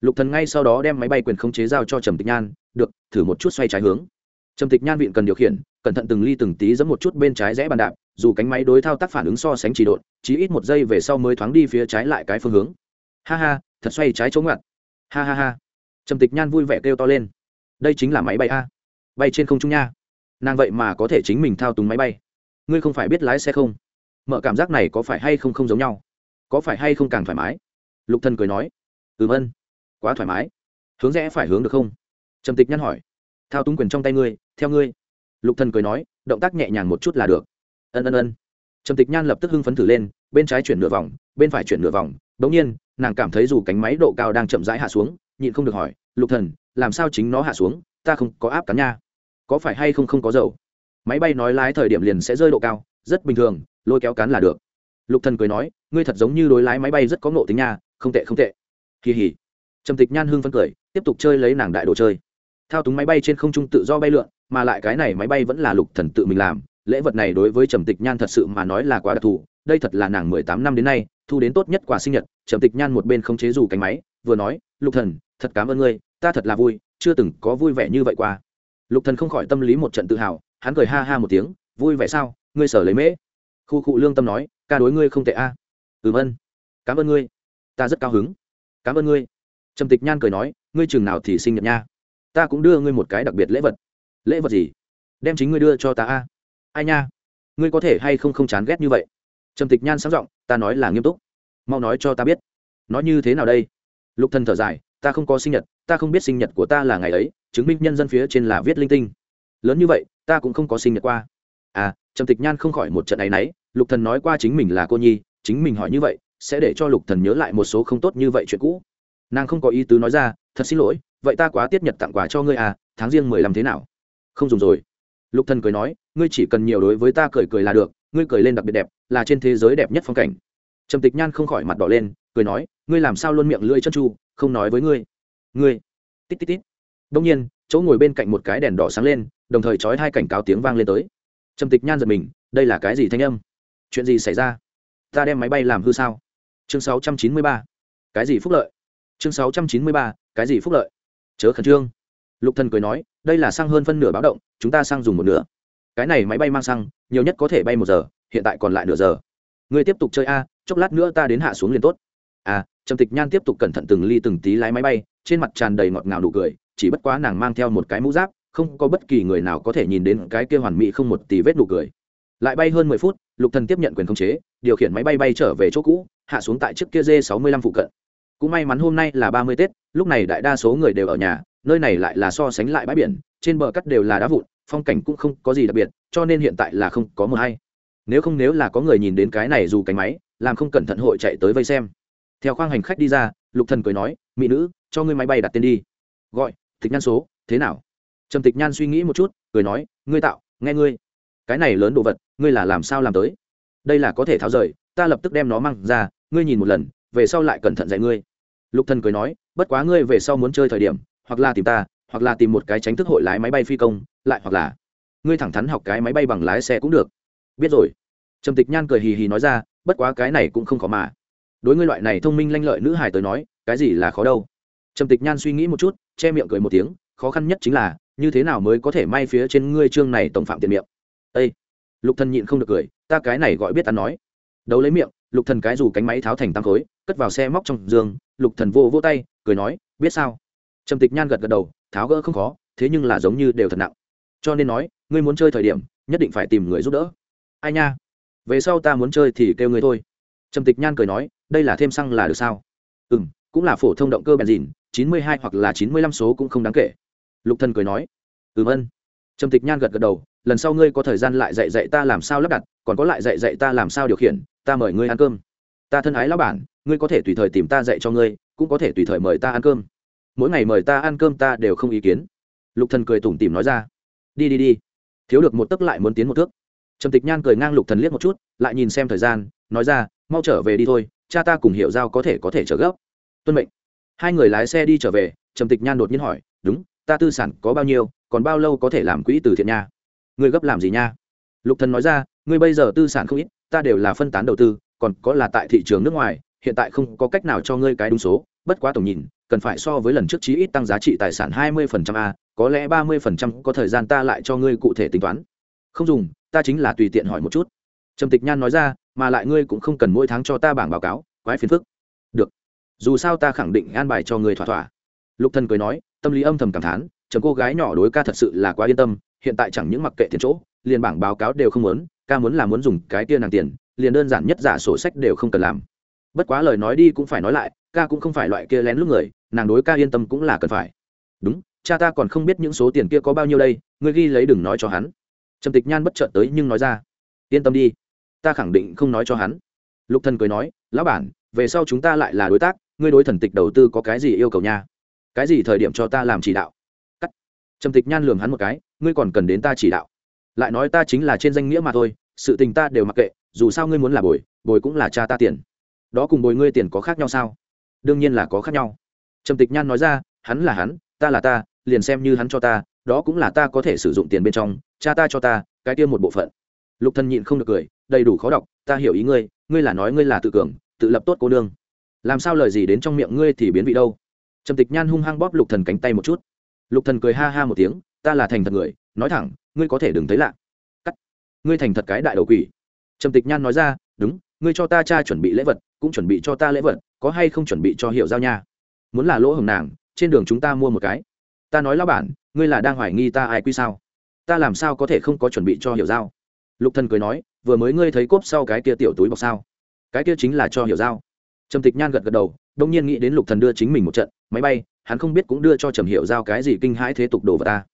lục thần ngay sau đó đem máy bay quyền khống chế giao cho trầm tịch nhan, được, thử một chút xoay trái hướng. Trầm tịch nhan vịn cần điều khiển, cẩn thận từng ly từng tí giẫm một chút bên trái rẽ bàn đạp, dù cánh máy đối thao tác phản ứng so sánh chỉ độn, chỉ ít một giây về sau mới thoáng đi phía trái lại cái phương hướng. Ha ha, thật xoay trái chống ngặt ha ha ha. Trầm tịch nhan vui vẻ kêu to lên. Đây chính là máy bay a. Bay trên không trung nha nàng vậy mà có thể chính mình thao túng máy bay. Ngươi không phải biết lái xe không? Mở cảm giác này có phải hay không không giống nhau? Có phải hay không càng thoải mái? Lục thần cười nói. Ừm ân quá thoải mái. Hướng rẽ phải hướng được không? Trầm tịch nhăn hỏi. Thao túng quyền trong tay ngươi, theo ngươi. Lục thần cười nói, động tác nhẹ nhàng một chút là được. Ân ân ân. Trầm tịch nhan lập tức hưng phấn thử lên, bên trái chuyển nửa vòng, bên phải chuyển nửa vòng. Đống nhiên, nàng cảm thấy dù cánh máy độ cao đang chậm rãi hạ xuống, nhịn không được hỏi, lục thần, làm sao chính nó hạ xuống? Ta không có áp cắn nha có phải hay không không có dầu? Máy bay nói lái thời điểm liền sẽ rơi độ cao, rất bình thường, lôi kéo cán là được. Lục thần cười nói, ngươi thật giống như đối lái máy bay rất có ngộ tính nha, không tệ không tệ. Kỳ hỉ trầm tịch nhan hương phấn cười, tiếp tục chơi lấy nàng đại đồ chơi. Thao túng máy bay trên không trung tự do bay lượn, mà lại cái này máy bay vẫn là lục thần tự mình làm. Lễ vật này đối với trầm tịch nhan thật sự mà nói là quá đặc thù, đây thật là nàng mười tám năm đến nay, thu đến tốt nhất quà sinh nhật. Trầm tịch nhan một bên không chế dù cánh máy, vừa nói, lục thần, thật cảm ơn ngươi, ta thật là vui, chưa từng có vui vẻ như vậy qua lục thần không khỏi tâm lý một trận tự hào, hắn cười ha ha một tiếng, vui vẻ sao? Ngươi sở lấy mễ. Khu cụ lương tâm nói, ca đối ngươi không tệ a. À. ừm ân, cảm ơn ngươi, ta rất cao hứng. Cảm ơn ngươi. Trầm tịch nhan cười nói, ngươi chừng nào thì sinh nhật nha? Ta cũng đưa ngươi một cái đặc biệt lễ vật. Lễ vật gì? Đem chính ngươi đưa cho ta a. Ai nha, ngươi có thể hay không không chán ghét như vậy? Trầm tịch nhan sáng giọng, ta nói là nghiêm túc, mau nói cho ta biết. Nói như thế nào đây? Lục thần thở dài ta không có sinh nhật, ta không biết sinh nhật của ta là ngày ấy, chứng minh nhân dân phía trên là viết linh tinh. Lớn như vậy, ta cũng không có sinh nhật qua. À trầm tịch nhan không khỏi một trận ấ y n ấ y lục thần nói qua chính mình là cô nhi, chính mình hỏi như vậy, sẽ để cho lục thần nhớ lại một số không tốt như vậy chuyện cũ. Nàng không có ý tứ nói ra, thật xin lỗi, vậy ta quá tiết nhật tặng quà cho ngươi à tháng riêng mười làm thế nào? Không dùng rồi. Lục thần cười nói, ngươi chỉ cần nhiều đối với ta cười cười là được, ngươi cười lên đặc biệt đẹp, là trên thế giới đẹp nhất phong cảnh. Trầm tịch nhan không khỏi mặt đỏ lên cười nói, ngươi làm sao luôn miệng lưỡi chân tru, không nói với ngươi? Ngươi? Tít tít tít. Đông nhiên, chỗ ngồi bên cạnh một cái đèn đỏ sáng lên, đồng thời trói hai cảnh cáo tiếng vang lên tới. Trầm tịch nhan giật mình, đây là cái gì thanh âm? Chuyện gì xảy ra? Ta đem máy bay làm hư sao? Chương 693. cái gì phúc lợi? Chương 693. cái gì phúc lợi? Chớ khẩn trương. Lục thần cười nói, đây là xăng hơn phân nửa báo động, chúng ta xăng dùng một nửa. Cái này máy bay mang xăng, nhiều nhất có thể bay một giờ, hiện tại còn lại nửa giờ. Ngươi tiếp tục chơi a, chốc lát nữa ta đến hạ xuống liền tốt à trầm tịch nhan tiếp tục cẩn thận từng ly từng tí lái máy bay, trên mặt tràn đầy ngọt ngào nụ cười, chỉ bất quá nàng mang theo một cái mũ giáp, không có bất kỳ người nào có thể nhìn đến cái kia hoàn mỹ không một tí vết nụ cười. Lại bay hơn mười phút, lục thần tiếp nhận quyền khống chế, điều khiển máy bay bay trở về chỗ cũ, hạ xuống tại chiếc kia dê sáu mươi lăm phụ cận. Cũng may mắn hôm nay là ba mươi tết, lúc này đại đa số người đều ở nhà, nơi này lại là so sánh lại bãi biển, trên bờ cắt đều là đá vụn, phong cảnh cũng không có gì đặc biệt, cho nên hiện tại là không có mờ hay. Nếu không nếu là có người nhìn đến cái này dù cánh máy, làm không cẩn thận hội chạy tới vây xem theo khoang hành khách đi ra, lục thần cười nói, mỹ nữ, cho ngươi máy bay đặt tên đi. Gọi, tịch nhan số, thế nào? Trầm tịch nhan suy nghĩ một chút, cười nói, ngươi tạo, nghe ngươi. Cái này lớn đồ vật, ngươi là làm sao làm tới? Đây là có thể tháo rời, ta lập tức đem nó mang ra, ngươi nhìn một lần, về sau lại cẩn thận dạy ngươi. Lục thần cười nói, bất quá ngươi về sau muốn chơi thời điểm, hoặc là tìm ta, hoặc là tìm một cái tránh thức hội lái máy bay phi công, lại hoặc là ngươi thẳng thắn học cái máy bay bằng lái xe cũng được. Biết rồi. Trầm tịch nhan cười hì hì nói ra, bất quá cái này cũng không khó mà đối ngươi loại này thông minh lanh lợi nữ hài tới nói, cái gì là khó đâu. Trầm tịch nhan suy nghĩ một chút, che miệng cười một tiếng, khó khăn nhất chính là, như thế nào mới có thể may phía trên ngươi chương này tổng phạm tiền miệng? Ê! Lục thần nhịn không được cười, ta cái này gọi biết ta nói. Đấu lấy miệng, lục thần cái dù cánh máy tháo thành tăng khối, cất vào xe móc trong giường, lục thần vô vô tay, cười nói, biết sao? Trầm tịch nhan gật gật đầu, tháo gỡ không khó, thế nhưng là giống như đều thật nặng. Cho nên nói, ngươi muốn chơi thời điểm, nhất định phải tìm người giúp đỡ. Ai nha? Về sau ta muốn chơi thì kêu ngươi thôi. Trầm tịch nhan cười nói đây là thêm xăng là được sao? Ừ m cũng là phổ thông động cơ bèn dìn chín mươi hai hoặc là chín mươi lăm số cũng không đáng kể. Lục thần cười nói Ừ, ân. Trầm tịch nhan gật gật đầu lần sau ngươi có thời gian lại dạy dạy ta làm sao lắp đặt còn có lại dạy dạy ta làm sao điều khiển ta mời ngươi ăn cơm. Ta thân ái lão bản ngươi có thể tùy thời tìm ta dạy cho ngươi cũng có thể tùy thời mời ta ăn cơm. Mỗi ngày mời ta ăn cơm ta đều không ý kiến. Lục thần cười tủm tỉm nói ra đi đi đi. Thiếu được một tấc lại muốn tiến một thước. Trầm tịch nhan cười ngang lục thần liếc một chút lại nhìn xem thời gian nói ra mau trở về đi thôi cha ta cùng hiệu giao có thể có thể trở gấp. Tuân mệnh. Hai người lái xe đi trở về, trầm tịch nhan đột nhiên hỏi, đúng, ta tư sản có bao nhiêu, còn bao lâu có thể làm quỹ từ thiện nha? Ngươi gấp làm gì nha? Lục thần nói ra, ngươi bây giờ tư sản không ít, ta đều là phân tán đầu tư, còn có là tại thị trường nước ngoài, hiện tại không có cách nào cho ngươi cái đúng số, bất quá tổng nhìn, cần phải so với lần trước chí ít tăng giá trị tài sản hai 20% a, có lẽ ba 30% có thời gian ta lại cho ngươi cụ thể tính toán. Không dùng, ta chính là tùy tiện hỏi một chút. Trầm tịch nhan nói ra mà lại ngươi cũng không cần mỗi tháng cho ta bảng báo cáo, quái phiền phức. Được. Dù sao ta khẳng định an bài cho ngươi thỏa thỏa. Lục thần cười nói, tâm lý âm thầm cảm thán, chấm cô gái nhỏ đối ca thật sự là quá yên tâm, hiện tại chẳng những mặc kệ tiền chỗ, liền bảng báo cáo đều không muốn, ca muốn là muốn dùng cái kia nàng tiền, liền đơn giản nhất giả sổ sách đều không cần làm. Bất quá lời nói đi cũng phải nói lại, ca cũng không phải loại kia lén lúc người, nàng đối ca yên tâm cũng là cần phải. Đúng, cha ta còn không biết những số tiền kia có bao nhiêu đây, ngươi ghi lấy đừng nói cho hắn. Trầm tịch nhan bất chợt tới nhưng nói ra, yên tâm đi ta khẳng định không nói cho hắn. Lục thần cười nói, lão bản, về sau chúng ta lại là đối tác, ngươi đối thần tịch đầu tư có cái gì yêu cầu nha? Cái gì thời điểm cho ta làm chỉ đạo? Cắt. Trầm tịch nhan lườm hắn một cái, ngươi còn cần đến ta chỉ đạo. Lại nói ta chính là trên danh nghĩa mà thôi, sự tình ta đều mặc kệ, dù sao ngươi muốn là bồi bồi cũng là cha ta tiền. Đó cùng bồi ngươi tiền có khác nhau sao? Đương nhiên là có khác nhau. Trầm tịch nhan nói ra, hắn là hắn, ta là ta, liền xem như hắn cho ta, đó cũng là ta có thể sử dụng tiền bên trong, cha ta cho ta, cái kia một bộ phận. Lục thần nhịn không được cười đầy đủ khó đọc, ta hiểu ý ngươi ngươi là nói ngươi là tự cường, tự lập tốt cô nương. Làm sao lời gì đến trong miệng ngươi thì biến vị đâu? Trầm tịch nhan hung hăng bóp lục thần cánh tay một chút. Lục thần cười ha ha một tiếng, ta là thành thật người, nói thẳng, ngươi có thể đừng thấy lạ. Cắt. Ngươi thành thật cái đại đầu quỷ. Trầm tịch nhan nói ra, đúng, ngươi cho ta cha chuẩn bị lễ vật, cũng chuẩn bị cho ta lễ vật, có hay không chuẩn bị cho hiệu giao nha? Muốn là lỗ hồng nàng, trên đường chúng ta mua một cái. Ta nói lão bản, ngươi là đang hoài nghi ta ai quy sao? Ta làm sao có thể không có chuẩn bị cho hiệu giao? Lục thần cười nói vừa mới ngươi thấy cốp sau cái kia tiểu túi bọc sao? Cái kia chính là cho hiểu giao. Trầm tịch nhan gật gật đầu, đông nhiên nghĩ đến lục thần đưa chính mình một trận, máy bay, hắn không biết cũng đưa cho trầm hiểu giao cái gì kinh hãi thế tục đồ vật ta.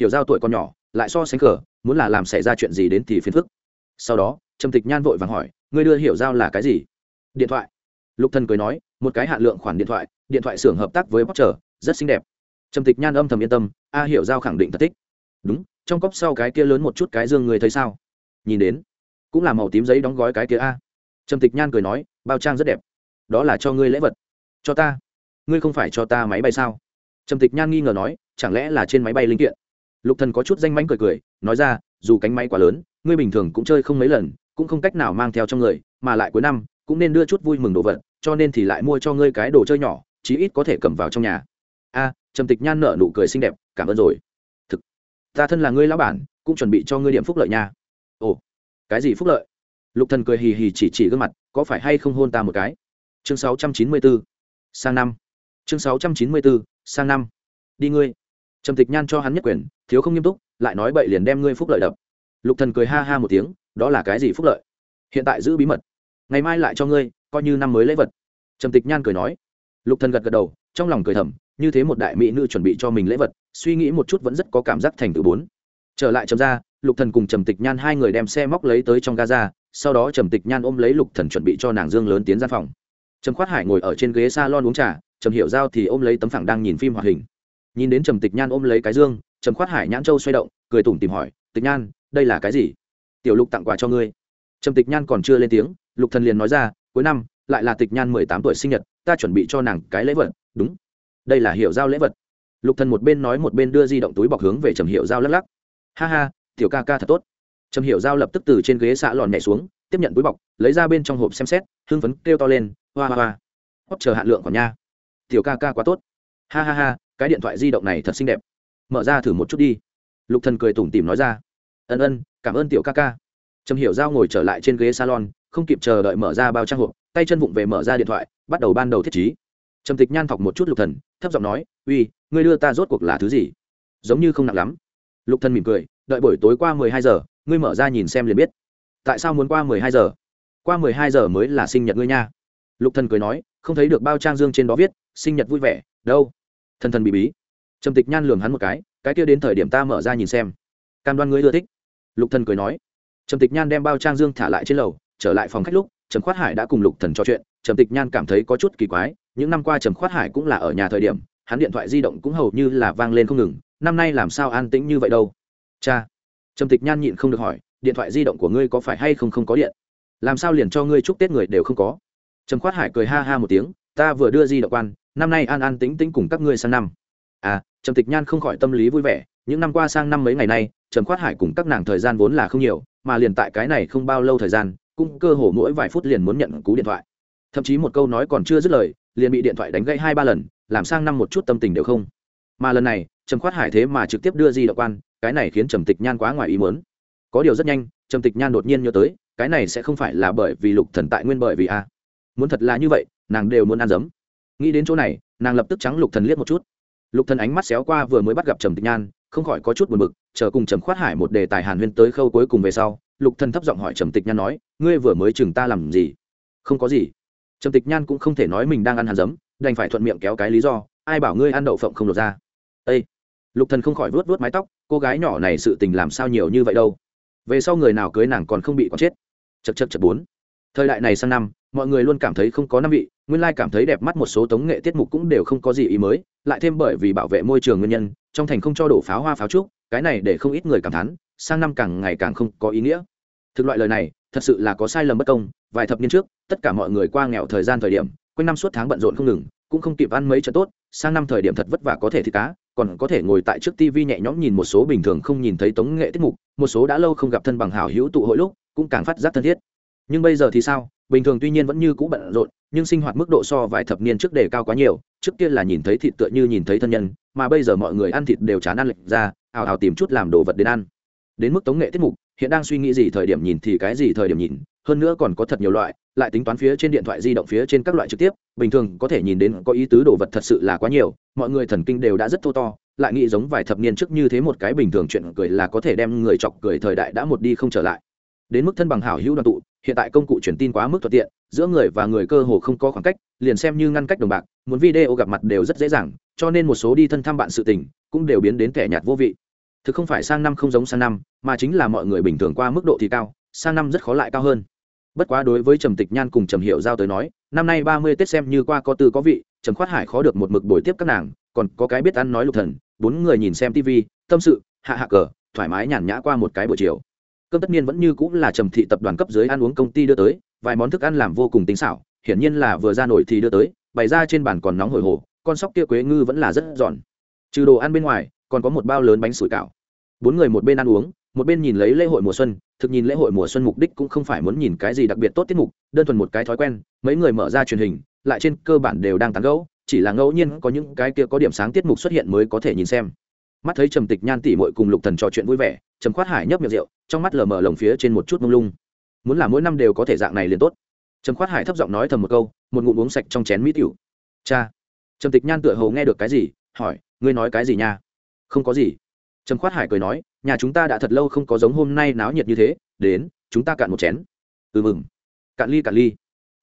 Hiểu giao tuổi còn nhỏ, lại so sánh cờ, muốn là làm xảy ra chuyện gì đến thì phiền phức. Sau đó, trầm tịch nhan vội vàng hỏi, ngươi đưa hiểu giao là cái gì? Điện thoại. Lục thần cười nói, một cái hạn lượng khoản điện thoại điện thoại xưởng hợp tác với bóc trở rất xinh đẹp. Trầm tịch nhan âm thầm yên tâm, a, hiểu giao khẳng định thật thích. Đúng, trong cốc sau cái kia lớn một chút cái dương người thấy sao? Nhìn đến cũng là màu tím giấy đóng gói cái kia a. Trầm tịch nhan cười nói, bao trang rất đẹp. Đó là cho ngươi lễ vật. Cho ta. Ngươi không phải cho ta máy bay sao? Trầm tịch nhan nghi ngờ nói, chẳng lẽ là trên máy bay linh kiện? Lục thần có chút danh mánh cười cười, nói ra, dù cánh máy quá lớn, ngươi bình thường cũng chơi không mấy lần, cũng không cách nào mang theo trong người, mà lại cuối năm, cũng nên đưa chút vui mừng đồ vật, cho nên thì lại mua cho ngươi cái đồ chơi nhỏ, chí ít có thể cầm vào trong nhà. A, trầm tịch nhan nở nụ cười xinh đẹp, cảm ơn rồi. Thực, ta thân là ngươi lão bản, cũng chuẩn bị cho ngươi điểm phúc lợi nha. Ồ cái gì phúc lợi? Lục thần cười hì hì chỉ chỉ gương mặt, có phải hay không hôn ta một cái? Chương 694 sang năm. Chương 694 sang năm. Đi ngươi. Trầm tịch nhan cho hắn nhất quyền, thiếu không nghiêm túc, lại nói bậy liền đem ngươi phúc lợi đập. Lục thần cười ha ha một tiếng, đó là cái gì phúc lợi? Hiện tại giữ bí mật. Ngày mai lại cho ngươi, coi như năm mới lễ vật. Trầm tịch nhan cười nói. Lục thần gật gật đầu, trong lòng cười thầm, như thế một đại mỹ nữ chuẩn bị cho mình lễ vật, suy nghĩ một chút vẫn rất có cảm giác thành tựu bốn. Trở lại trầm ra lục thần cùng trầm tịch nhan hai người đem xe móc lấy tới trong gaza sau đó trầm tịch nhan ôm lấy lục thần chuẩn bị cho nàng dương lớn tiến gian phòng. Trầm khoát hải ngồi ở trên ghế salon uống trà, trầm hiểu giao thì ôm lấy tấm phẳng đang nhìn phim hoạt hình. Nhìn đến trầm tịch nhan ôm lấy cái dương, trầm khoát hải nhãn châu xoay động, cười tủm tìm hỏi, tịch nhan, đây là cái gì? Tiểu lục tặng quà cho ngươi. Trầm tịch nhan còn chưa lên tiếng, lục thần liền nói ra, cuối năm, lại là tịch nhan mười tám tuổi sinh nhật, ta chuẩn bị cho nàng cái lễ vật. Đúng. Đây là hiệu giao lễ vật. Lục thần một bên nói một bên đưa di động túi bọc hướng về trầm hiệu giao lắc lắc. Ha ha tiểu ca ca thật tốt. Trầm hiểu giao lập tức từ trên ghế xạ lòn nhảy xuống, tiếp nhận túi bọc, lấy ra bên trong hộp xem xét, hưng phấn kêu to lên, hoa hoa hoa hót chờ hạn lượng còn nha. Tiểu ca ca quá tốt. Ha ha ha, cái điện thoại di động này thật xinh đẹp. Mở ra thử một chút đi. Lục thần cười tủm tỉm nói ra. Ân ân, cảm ơn tiểu ca ca. Trầm hiểu giao ngồi trở lại trên ghế salon, không kịp chờ đợi mở ra bao trang hộp, tay chân vụng về mở ra điện thoại, bắt đầu ban đầu thiết trí. Trầm tịch nhan thọc một chút lục thần, thấp giọng nói, uy, ngươi đưa ta rốt cuộc là thứ gì? Giống như không nặng lắm. Lục thần mỉm cười đợi buổi tối qua mười hai giờ, ngươi mở ra nhìn xem liền biết. Tại sao muốn qua mười hai giờ? Qua mười hai giờ mới là sinh nhật ngươi nha. Lục thần cười nói, không thấy được bao trang dương trên đó viết, sinh nhật vui vẻ, đâu? Thần thần bị bí. Trầm tịch nhan lường hắn một cái cái kia đến thời điểm ta mở ra nhìn xem. Cam đoan ngươi ưa thích. Lục thần cười nói. Trầm tịch nhan đem bao trang dương thả lại trên lầu, trở lại phòng khách lúc, trầm khoát hải đã cùng lục thần trò chuyện. Trầm tịch nhan cảm thấy có chút kỳ quái, những năm qua trầm khoát hải cũng là ở nhà thời điểm, hắn điện thoại di động cũng hầu như là vang lên không ngừng, năm nay làm sao an tĩnh như vậy đâu? Cha. Trầm tịch nhan nhịn không được hỏi, điện thoại di động của ngươi có phải hay không không có điện? Làm sao liền cho ngươi chúc tết người đều không có? Trầm khoát hải cười ha ha một tiếng, ta vừa đưa di động quan, năm nay an an tĩnh tĩnh cùng các ngươi sang năm. À trầm tịch nhan không khỏi tâm lý vui vẻ, những năm qua sang năm mấy ngày nay, trầm khoát hải cùng các nàng thời gian vốn là không nhiều, mà liền tại cái này không bao lâu thời gian, cũng cơ hồ mỗi vài phút liền muốn nhận cú điện thoại. Thậm chí một câu nói còn chưa dứt lời, liền bị điện thoại đánh gãy hai ba lần, làm sang năm một chút tâm tình đều không. Mà lần này, trầm khoát hải thế mà trực tiếp đưa di động quan cái này khiến trầm tịch nhan quá ngoài ý muốn. Có điều rất nhanh, trầm tịch nhan đột nhiên nhớ tới, cái này sẽ không phải là bởi vì lục thần tại nguyên bởi vì a. Muốn thật là như vậy, nàng đều muốn ăn dấm. Nghĩ đến chỗ này, nàng lập tức trắng lục thần liếc một chút. Lục thần ánh mắt xéo qua vừa mới bắt gặp trầm tịch nhan, không khỏi có chút buồn bực, chờ cùng trầm khoát hải một đề tài hàn huyên tới khâu cuối cùng về sau, lục thần thấp giọng hỏi trầm tịch nhan nói, ngươi vừa mới chừng ta làm gì? Không có gì. Trầm tịch nhan cũng không thể nói mình đang ăn hàn giấm đành phải thuận miệng kéo cái lý do, ai bảo ngươi ăn đậu phộng không lột ra? Ây lục thần không khỏi vuốt vuốt mái tóc, cô gái nhỏ này sự tình làm sao nhiều như vậy đâu? Về sau người nào cưới nàng còn không bị còn chết. Chật chật chật bốn. Thời đại này sang năm, mọi người luôn cảm thấy không có năm vị, nguyên lai cảm thấy đẹp mắt một số tống nghệ tiết mục cũng đều không có gì ý mới, lại thêm bởi vì bảo vệ môi trường nguyên nhân, trong thành không cho đổ pháo hoa pháo trúc, cái này để không ít người cảm thán, sang năm càng ngày càng không có ý nghĩa. Thực loại lời này, thật sự là có sai lầm bất công, vài thập niên trước, tất cả mọi người qua nghèo thời gian thời điểm, quanh năm suốt tháng bận rộn không ngừng, cũng không kịp ăn mấy trận tốt, sang năm thời điểm thật vất vả có thể thịt cá còn có thể ngồi tại trước TV nhẹ nhõm nhìn một số bình thường không nhìn thấy tống nghệ tiết mục, một số đã lâu không gặp thân bằng hảo hữu tụ hội lúc, cũng càng phát giác thân thiết. Nhưng bây giờ thì sao? Bình thường tuy nhiên vẫn như cũ bận rộn, nhưng sinh hoạt mức độ so vài thập niên trước đề cao quá nhiều, trước kia là nhìn thấy thịt tựa như nhìn thấy thân nhân, mà bây giờ mọi người ăn thịt đều chán ăn lệch ra ào ào tìm chút làm đồ vật đến ăn. Đến mức tống nghệ tiết mục hiện đang suy nghĩ gì thời điểm nhìn thì cái gì thời điểm nhìn, hơn nữa còn có thật nhiều loại, lại tính toán phía trên điện thoại di động phía trên các loại trực tiếp, bình thường có thể nhìn đến có ý tứ đồ vật thật sự là quá nhiều, mọi người thần kinh đều đã rất thô to, lại nghĩ giống vài thập niên trước như thế một cái bình thường chuyện cười là có thể đem người chọc cười thời đại đã một đi không trở lại. Đến mức thân bằng hảo hữu đoàn tụ, hiện tại công cụ truyền tin quá mức thuận tiện, giữa người và người cơ hồ không có khoảng cách, liền xem như ngăn cách đồng bạc, muốn video gặp mặt đều rất dễ dàng, cho nên một số đi thân thăm bạn sự tình, cũng đều biến đến kẻ nhạt vô vị thực không phải sang năm không giống sang năm, mà chính là mọi người bình thường qua mức độ thì cao, sang năm rất khó lại cao hơn. Bất quá đối với trầm tịch nhan cùng trầm hiệu giao tới nói, năm nay ba mươi tết xem như qua có tư có vị, trầm khoát hải khó được một mực bồi tiếp các nàng, còn có cái biết ăn nói lục thần, bốn người nhìn xem tv tâm sự, hạ hạ cờ, thoải mái nhàn nhã qua một cái buổi chiều. Cơm tất nhiên vẫn như cũng là trầm thị tập đoàn cấp dưới ăn uống công ty đưa tới, vài món thức ăn làm vô cùng tinh xảo, hiển nhiên là vừa ra nổi thì đưa tới, bày ra trên bàn còn nóng hổi hổ con sóc kia quế ngư vẫn là rất giòn. Trừ đồ ăn bên ngoài còn có một bao lớn bánh sủi cảo. Bốn người một bên ăn uống, một bên nhìn lấy lễ hội mùa xuân, thực nhìn lễ hội mùa xuân mục đích cũng không phải muốn nhìn cái gì đặc biệt tốt tiết mục, đơn thuần một cái thói quen, mấy người mở ra truyền hình, lại trên cơ bản đều đang tán gẫu, chỉ là ngẫu nhiên có những cái kia có điểm sáng tiết mục xuất hiện mới có thể nhìn xem. Mắt thấy trầm tịch nhan tỉ mội cùng lục thần trò chuyện vui vẻ, trầm khoát hải nhấp miệng rượu, trong mắt lờ mờ lồng phía trên một chút mông lung. Muốn là mỗi năm đều có thể dạng này liền tốt. Trầm khoát hải thấp giọng nói thầm một câu, một ngụm uống sạch trong chén mỹ tiểu. Cha. Trầm tịch nhan tựa hầu nghe được cái gì, hỏi, ngươi nói cái gì nha? Không có gì. Trầm khoát hải cười nói, nhà chúng ta đã thật lâu không có giống hôm nay náo nhiệt như thế, đến, chúng ta cạn một chén. Ừ mừng. Cạn ly cạn ly.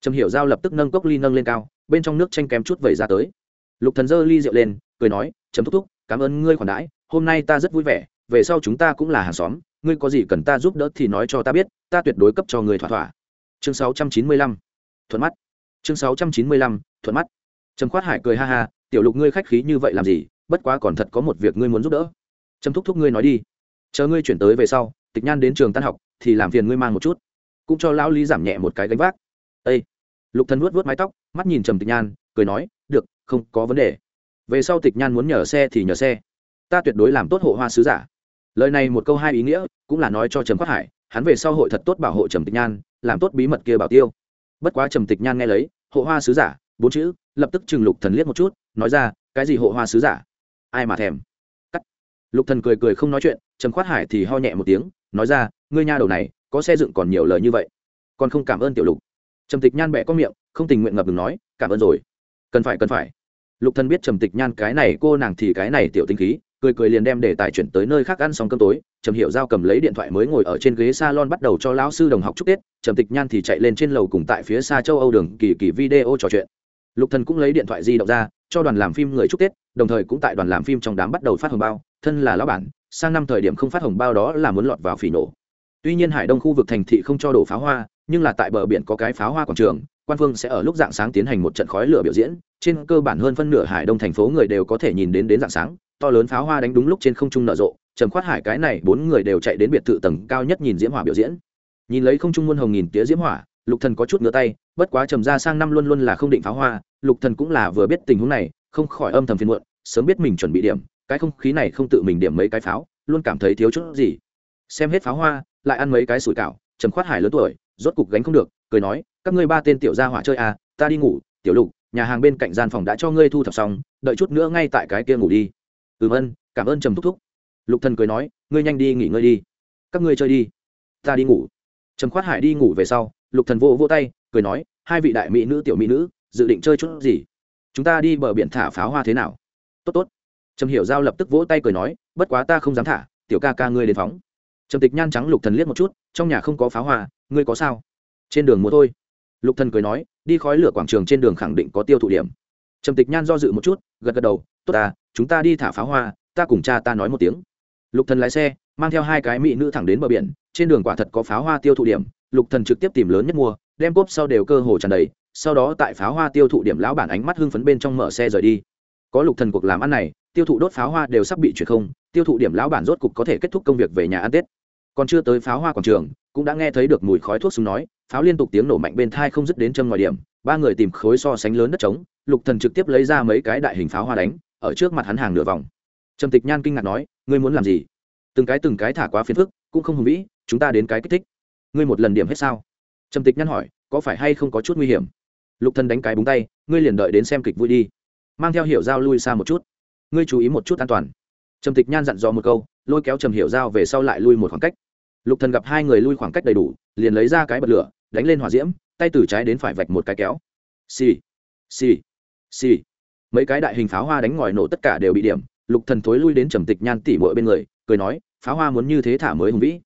Trầm hiểu giao lập tức nâng cốc ly nâng lên cao, bên trong nước chanh kém chút vẩy ra tới. Lục thần giơ ly rượu lên, cười nói, trầm thúc thúc, cảm ơn ngươi khoản đãi, hôm nay ta rất vui vẻ, về sau chúng ta cũng là hàng xóm, ngươi có gì cần ta giúp đỡ thì nói cho ta biết, ta tuyệt đối cấp cho người thỏa thỏa. Chương 695 thuận mắt. Chương 695 thuận mắt. Trầm khoát hải cười ha ha, tiểu lục ngươi khách khí như vậy làm gì bất quá còn thật có một việc ngươi muốn giúp đỡ. Trầm thúc thúc ngươi nói đi. Chờ ngươi chuyển tới về sau, tịch nhan đến trường tan học, thì làm phiền ngươi mang một chút. Cũng cho lão lý giảm nhẹ một cái gánh vác. Â lục thần vuốt vuốt mái tóc, mắt nhìn trầm tịch nhan, cười nói, được, không có vấn đề. Về sau tịch nhan muốn nhờ xe thì nhờ xe. Ta tuyệt đối làm tốt hộ hoa sứ giả. Lời này một câu hai ý nghĩa, cũng là nói cho trầm quát hải, hắn về sau hội thật tốt bảo hộ trầm tịch nhan, làm tốt bí mật kia bảo tiêu. Bất quá trầm tịch nhan nghe lấy, hộ hoa sứ giả, bốn chữ, lập tức trừng lục thần liếc một chút, nói ra, cái gì hộ hoa sứ giả? Ai mà thèm. Cắt. Lục thần cười cười không nói chuyện, trầm khoát hải thì ho nhẹ một tiếng, nói ra, ngươi nha đầu này, có xe dựng còn nhiều lời như vậy, còn không cảm ơn tiểu lục. Trầm tịch nhan bẹ có miệng, không tình nguyện ngập ngừng nói, cảm ơn rồi. Cần phải cần phải. Lục thần biết trầm tịch nhan cái này cô nàng thì cái này tiểu tinh khí, cười cười liền đem để tài chuyển tới nơi khác ăn xong cơm tối. Trầm Hiểu giao cầm lấy điện thoại mới ngồi ở trên ghế salon bắt đầu cho lão sư đồng học chúc tết. Trầm tịch nhan thì chạy lên trên lầu cùng tại phía xa châu âu đường kỳ kỳ video trò chuyện. Lục thần cũng lấy điện thoại di động ra, cho đoàn làm phim người chúc tết đồng thời cũng tại đoàn làm phim trong đám bắt đầu phát hồng bao, thân là lão bản, sang năm thời điểm không phát hồng bao đó là muốn lọt vào phỉ nổ. Tuy nhiên hải đông khu vực thành thị không cho đổ pháo hoa, nhưng là tại bờ biển có cái pháo hoa quảng trường, quan phương sẽ ở lúc dạng sáng tiến hành một trận khói lửa biểu diễn, trên cơ bản hơn phân nửa hải đông thành phố người đều có thể nhìn đến đến dạng sáng, to lớn pháo hoa đánh đúng lúc trên không trung nở rộ, trầm khoát hải cái này bốn người đều chạy đến biệt thự tầng cao nhất nhìn diễm hỏa biểu diễn. Nhìn lấy không trung muôn hồng nghìn tía diễm hỏa, lục thần có chút ngửa tay, bất quá trầm ra sang năm luôn luôn là không định pháo hoa, lục thần cũng là vừa biết tình huống này, không khỏi âm thầm phiền muộn sớm biết mình chuẩn bị điểm, cái không khí này không tự mình điểm mấy cái pháo, luôn cảm thấy thiếu chút gì. Xem hết pháo hoa, lại ăn mấy cái sủi cảo, trầm khoát hải lớn tuổi, rốt cục gánh không được, cười nói, các ngươi ba tên tiểu gia hỏa chơi à ta đi ngủ, tiểu lục, nhà hàng bên cạnh gian phòng đã cho ngươi thu thập xong, đợi chút nữa ngay tại cái kia ngủ đi. Ừm ân, cảm ơn trầm thúc thúc. Lục thần cười nói, ngươi nhanh đi nghỉ ngơi đi, các ngươi chơi đi, ta đi ngủ. Trầm khoát hải đi ngủ về sau, lục thần vô vô tay, cười nói, hai vị đại mỹ nữ, tiểu mỹ nữ, dự định chơi chút gì? Chúng ta đi bờ biển thả pháo hoa thế nào? Tốt tốt. Trầm hiểu giao lập tức vỗ tay cười nói, bất quá ta không dám thả, tiểu ca ca ngươi đến phóng. Trầm tịch nhan trắng lục thần liếc một chút, trong nhà không có pháo hoa, ngươi có sao? Trên đường mua thôi. Lục thần cười nói, đi khói lửa quảng trường trên đường khẳng định có tiêu thụ điểm. Trầm tịch nhan do dự một chút, gật gật đầu, tốt à chúng ta đi thả pháo hoa, ta cùng cha ta nói một tiếng. Lục thần lái xe, mang theo hai cái mỹ nữ thẳng đến bờ biển, trên đường quả thật có pháo hoa tiêu thụ điểm, lục thần trực tiếp tìm lớn nhất mua, đem cốp sau đều cơ hồ tràn đầy, sau đó tại pháo hoa tiêu thụ điểm lão bản ánh mắt hưng phấn bên trong mở xe rời đi có lục thần cuộc làm ăn này, tiêu thụ đốt pháo hoa đều sắp bị chuyển không, tiêu thụ điểm lão bản rốt cục có thể kết thúc công việc về nhà ăn tết. Còn chưa tới pháo hoa quảng trường, cũng đã nghe thấy được mùi khói thuốc súng nói, pháo liên tục tiếng nổ mạnh bên thai không dứt đến chân ngoài điểm, ba người tìm khối so sánh lớn đất trống, lục thần trực tiếp lấy ra mấy cái đại hình pháo hoa đánh, ở trước mặt hắn hàng nửa vòng. Trầm tịch nhan kinh ngạc nói, ngươi muốn làm gì? Từng cái từng cái thả quá phiền phức, cũng không hùng vĩ, chúng ta đến cái kích thích. Ngươi một lần điểm hết sao? Trầm tịch nhan hỏi, có phải hay không có chút nguy hiểm? Lục thần đánh cái búng tay, ngươi liền đợi đến xem kịch vui đi mang theo hiểu giao lui xa một chút. Ngươi chú ý một chút an toàn. Trầm tịch nhan dặn dò một câu, lôi kéo trầm hiểu giao về sau lại lui một khoảng cách. Lục thần gặp hai người lui khoảng cách đầy đủ, liền lấy ra cái bật lửa, đánh lên hỏa diễm, tay từ trái đến phải vạch một cái kéo. Xì xì xì. Mấy cái đại hình pháo hoa đánh ngòi nổ tất cả đều bị điểm, lục thần thối lui đến trầm tịch nhan tỉ mội bên người, cười nói, pháo hoa muốn như thế thả mới hùng vĩ.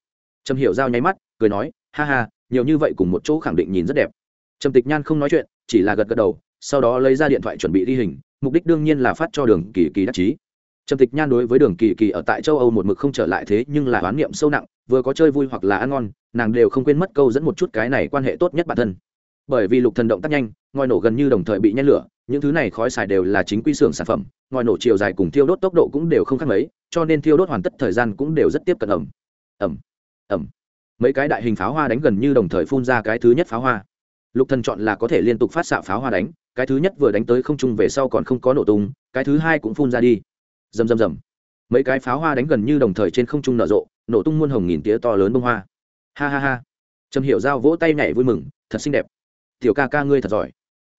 Trầm hiểu giao nháy mắt, cười nói, ha ha, nhiều như vậy cùng một chỗ khẳng định nhìn rất đẹp. Trầm tịch nhan không nói chuyện, chỉ là gật gật đầu, sau đó lấy ra điện thoại chuẩn bị ghi hình mục đích đương nhiên là phát cho đường kỳ kỳ đắc chí. Trầm tịch nhan đối với đường kỳ kỳ ở tại châu âu một mực không trở lại thế, nhưng là oán niệm sâu nặng, vừa có chơi vui hoặc là ăn ngon, nàng đều không quên mất câu dẫn một chút cái này quan hệ tốt nhất bản thân. Bởi vì lục thần động tác nhanh, ngòi nổ gần như đồng thời bị nhen lửa, những thứ này khói xài đều là chính quy xưởng sản phẩm, ngòi nổ chiều dài cùng thiêu đốt tốc độ cũng đều không khác mấy, cho nên thiêu đốt hoàn tất thời gian cũng đều rất tiếp cận ẩm. Ẩm. Ẩm. Mấy cái đại hình pháo hoa đánh gần như đồng thời phun ra cái thứ nhất pháo hoa lục thần chọn là có thể liên tục phát xạ pháo hoa đánh, cái thứ nhất vừa đánh tới không trung về sau còn không có nổ tung, cái thứ hai cũng phun ra đi. Rầm rầm rầm. Mấy cái pháo hoa đánh gần như đồng thời trên không trung nở rộ, nổ tung muôn hồng nghìn tía to lớn bông hoa. Ha ha ha. Trầm hiểu giao vỗ tay nhảy vui mừng, thật xinh đẹp. Tiểu ca ca ngươi thật giỏi.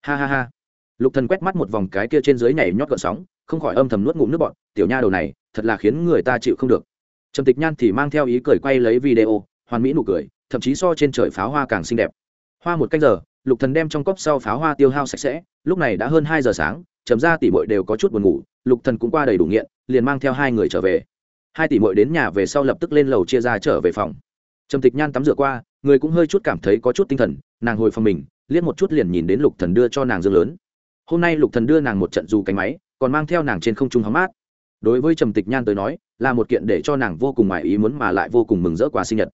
Ha ha ha. Lục thần quét mắt một vòng cái kia trên dưới nhảy nhót gợn sóng, không khỏi âm thầm nuốt ngụm nước bọt, tiểu nha đầu này, thật là khiến người ta chịu không được. Trầm tịch nhan thì mang theo ý cười quay lấy video, hoàn mỹ nụ cười, thậm chí so trên trời pháo hoa càng xinh đẹp hoa một canh giờ, lục thần đem trong cốc sau pháo hoa tiêu hao sạch sẽ, lúc này đã hơn hai giờ sáng, chấm ra tỷ muội đều có chút buồn ngủ, lục thần cũng qua đầy đủ nghiện, liền mang theo hai người trở về. Hai tỷ muội đến nhà về sau lập tức lên lầu chia ra trở về phòng. Trầm tịch nhan tắm rửa qua, người cũng hơi chút cảm thấy có chút tinh thần, nàng hồi phòng mình, liếc một chút liền nhìn đến lục thần đưa cho nàng dương lớn. Hôm nay lục thần đưa nàng một trận dù cánh máy, còn mang theo nàng trên không trung hóng mát. Đối với trầm tịch nhan tới nói, là một kiện để cho nàng vô cùng ngoài ý muốn mà lại vô cùng mừng rỡ quà sinh nhật.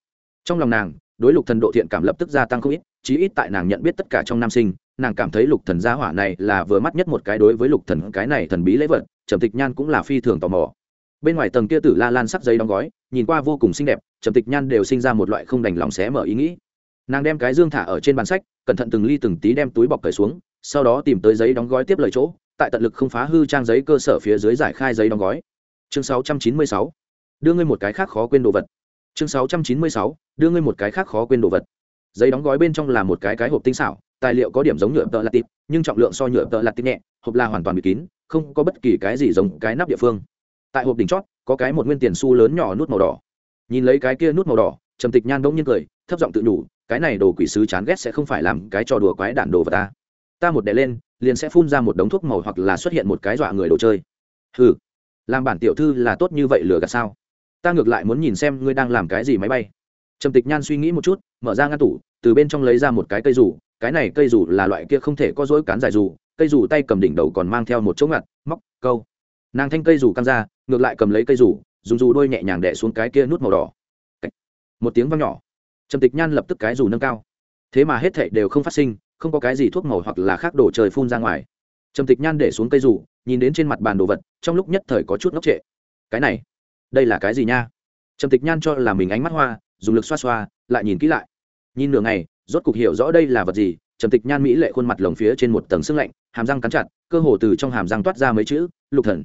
Trong lòng nàng đối lục thần độ thiện cảm lập tức gia tăng không ít, chí ít tại nàng nhận biết tất cả trong nam sinh, nàng cảm thấy lục thần gia hỏa này là vừa mắt nhất một cái đối với lục thần cái này thần bí lễ vật, trầm tịch nhan cũng là phi thường tò mò. Bên ngoài tầng kia tử la lan sắc giấy đóng gói, nhìn qua vô cùng xinh đẹp, trầm tịch nhan đều sinh ra một loại không đành lòng xé mở ý nghĩ. Nàng đem cái dương thả ở trên bàn sách, cẩn thận từng ly từng tí đem túi bọc cởi xuống, sau đó tìm tới giấy đóng gói tiếp lời chỗ, tại tận lực không phá hư trang giấy cơ sở phía dưới giải khai giấy đóng gói. Chương 696. đưa ngươi một cái khác khó quên đồ vật chương 696. đưa ngươi một cái khác khó quên đồ vật. Giấy đóng gói bên trong là một cái cái hộp tinh xảo tài liệu có điểm giống nhựa tợ lạt tịp nhưng trọng lượng so nhựa tợ lạt tịp nhẹ hộp là hoàn toàn bị kín không có bất kỳ cái gì giống cái nắp địa phương. Tại hộp đỉnh chót có cái một nguyên tiền xu lớn nhỏ nút màu đỏ. Nhìn lấy cái kia nút màu đỏ trầm tịch nhan đông nhiên cười thấp giọng tự nhủ, cái này đồ quỷ sứ chán ghét sẽ không phải làm cái trò đùa quái đản đồ vật ta. Ta một đè lên liền sẽ phun ra một đống thuốc màu hoặc là xuất hiện một cái dọa người đồ chơi. Ừ làm bản tiểu thư là tốt như vậy lừa gạt sao? Ta ngược lại muốn nhìn xem ngươi đang làm cái gì máy bay. Trầm tịch nhan suy nghĩ một chút, mở ra ngăn tủ, từ bên trong lấy ra một cái cây rủ cái này cây rủ là loại kia không thể có dối cán dài rủ cây rủ tay cầm đỉnh đầu còn mang theo một chỗ ngặt, móc, câu. Nàng thanh cây rủ căng ra, ngược lại cầm lấy cây rủ dùng dù đôi nhẹ nhàng đẻ xuống cái kia nút màu đỏ. Một tiếng vang nhỏ. Trầm tịch nhan lập tức cái rủ nâng cao. Thế mà hết thệ đều không phát sinh, không có cái gì thuốc màu hoặc là khác đổ trời phun ra ngoài. Trầm tịch nhan để xuống cây rủ nhìn đến trên mặt bàn đồ vật, trong lúc nhất thời có chút ngốc trệ. Cái này đây là cái gì nha? Trầm tịch nhan cho là mình ánh mắt hoa, dùng lực xoa xoa, lại nhìn kỹ lại. Nhìn nửa ngày, rốt cục hiểu rõ đây là vật gì, trầm tịch nhan mỹ lệ khuôn mặt lồng phía trên một tầng sưng lạnh, hàm răng cắn chặt, cơ hồ từ trong hàm răng toát ra mấy chữ, lục thần,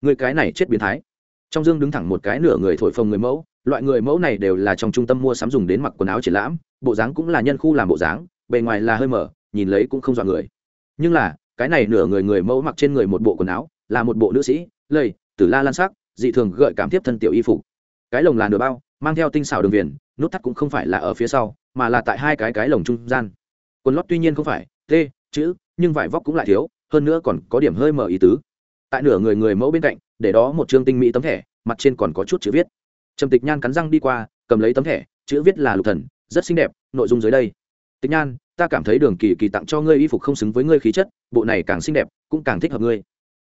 người cái này chết biến thái. Trong dương đứng thẳng một cái nửa người thổi phồng người mẫu, loại người mẫu này đều là trong trung tâm mua sắm dùng đến mặc quần áo triển lãm, bộ dáng cũng là nhân khu làm bộ dáng, bề ngoài là hơi mở, nhìn lấy cũng không dọa người. Nhưng là, cái này nửa người người mẫu mặc trên người một bộ quần áo, là một bộ nữ sĩ lây tử la lan sắc dị thường gợi cảm tiếp thân tiểu y phục. Cái lồng là nửa bao, mang theo tinh xảo đường viền, nút thắt cũng không phải là ở phía sau, mà là tại hai cái cái lồng trung gian. Quần lót tuy nhiên không phải, t, chữ, nhưng vải vóc cũng lại thiếu, hơn nữa còn có điểm hơi mở ý tứ. Tại nửa người người mẫu bên cạnh, để đó một chương tinh mỹ tấm thẻ, mặt trên còn có chút chữ viết. Trầm tịch nhan cắn răng đi qua, cầm lấy tấm thẻ, chữ viết là lục thần, rất xinh đẹp, nội dung dưới đây. Tịch nhan, ta cảm thấy đường kỳ kỳ tặng cho ngươi y phục không xứng với ngươi khí chất, bộ này càng xinh đẹp, cũng càng thích hợp ngươi.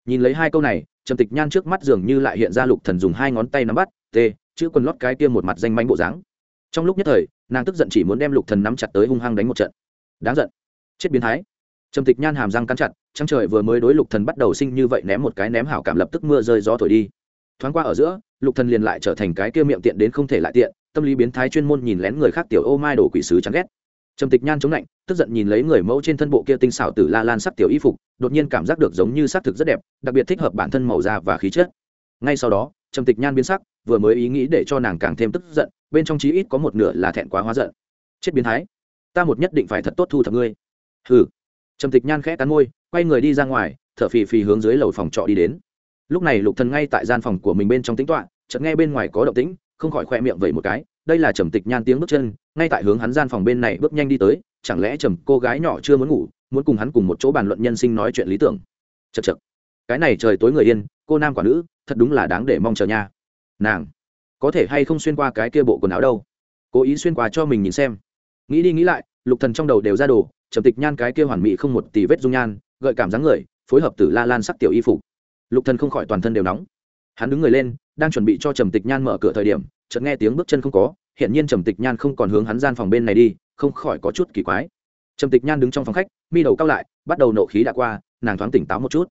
Nhìn lấy hai câu này trầm tịch nhan trước mắt dường như lại hiện ra lục thần dùng hai ngón tay nắm bắt, t, chữ quần lót cái kia một mặt danh manh bộ dáng. Trong lúc nhất thời, nàng tức giận chỉ muốn đem lục thần nắm chặt tới hung hăng đánh một trận. Đáng giận. Chết biến thái. Trầm tịch nhan hàm răng cắn chặt, trăng trời vừa mới đối lục thần bắt đầu sinh như vậy ném một cái ném hảo cảm lập tức mưa rơi gió thổi đi. Thoáng qua ở giữa, lục thần liền lại trở thành cái kia miệng tiện đến không thể lại tiện, tâm lý biến thái chuyên môn nhìn lén người khác tiểu ô mai đổ quỷ sứ chán ghét trầm tịch nhan chống lạnh, tức giận nhìn lấy người mẫu trên thân bộ kia tinh xảo tử la lan sắc tiểu y phục, đột nhiên cảm giác được giống như xác thực rất đẹp, đặc biệt thích hợp bản thân màu da và khí chất. Ngay sau đó, trầm tịch nhan biến sắc, vừa mới ý nghĩ để cho nàng càng thêm tức giận, bên trong chí ít có một nửa là thẹn quá hóa giận. Chết biến thái, ta một nhất định phải thật tốt thu thập ngươi. Hừ. Trầm tịch nhan khẽ cắn môi, quay người đi ra ngoài, thở phì phì hướng dưới lầu phòng trọ đi đến. Lúc này lục thần ngay tại gian phòng của mình bên trong tính toạ chợt nghe bên ngoài có động tĩnh, không khỏi khoe miệng vậy một cái, đây là trầm tịch nhan tiếng bước chân ngay tại hướng hắn gian phòng bên này bước nhanh đi tới, chẳng lẽ trầm cô gái nhỏ chưa muốn ngủ, muốn cùng hắn cùng một chỗ bàn luận nhân sinh nói chuyện lý tưởng? Chật chật cái này trời tối người yên, cô nam quả nữ, thật đúng là đáng để mong chờ nha. Nàng, có thể hay không xuyên qua cái kia bộ quần áo đâu? Cố ý xuyên qua cho mình nhìn xem. Nghĩ đi nghĩ lại, lục thần trong đầu đều ra đồ, trầm tịch nhan cái kia hoàn mỹ không một tỷ vết dung nhan, gợi cảm dáng người, phối hợp tử la lan sắc tiểu y phục. Lục thần không khỏi toàn thân đều nóng. Hắn đứng người lên, đang chuẩn bị cho trầm tịch nhan mở cửa thời điểm, chợt nghe tiếng bước chân không có hiện nhiên trầm tịch nhan không còn hướng hắn gian phòng bên này đi, không khỏi có chút kỳ quái. Trầm tịch nhan đứng trong phòng khách, mi đầu cao lại, bắt đầu nộ khí đã qua, nàng thoáng tỉnh táo một chút.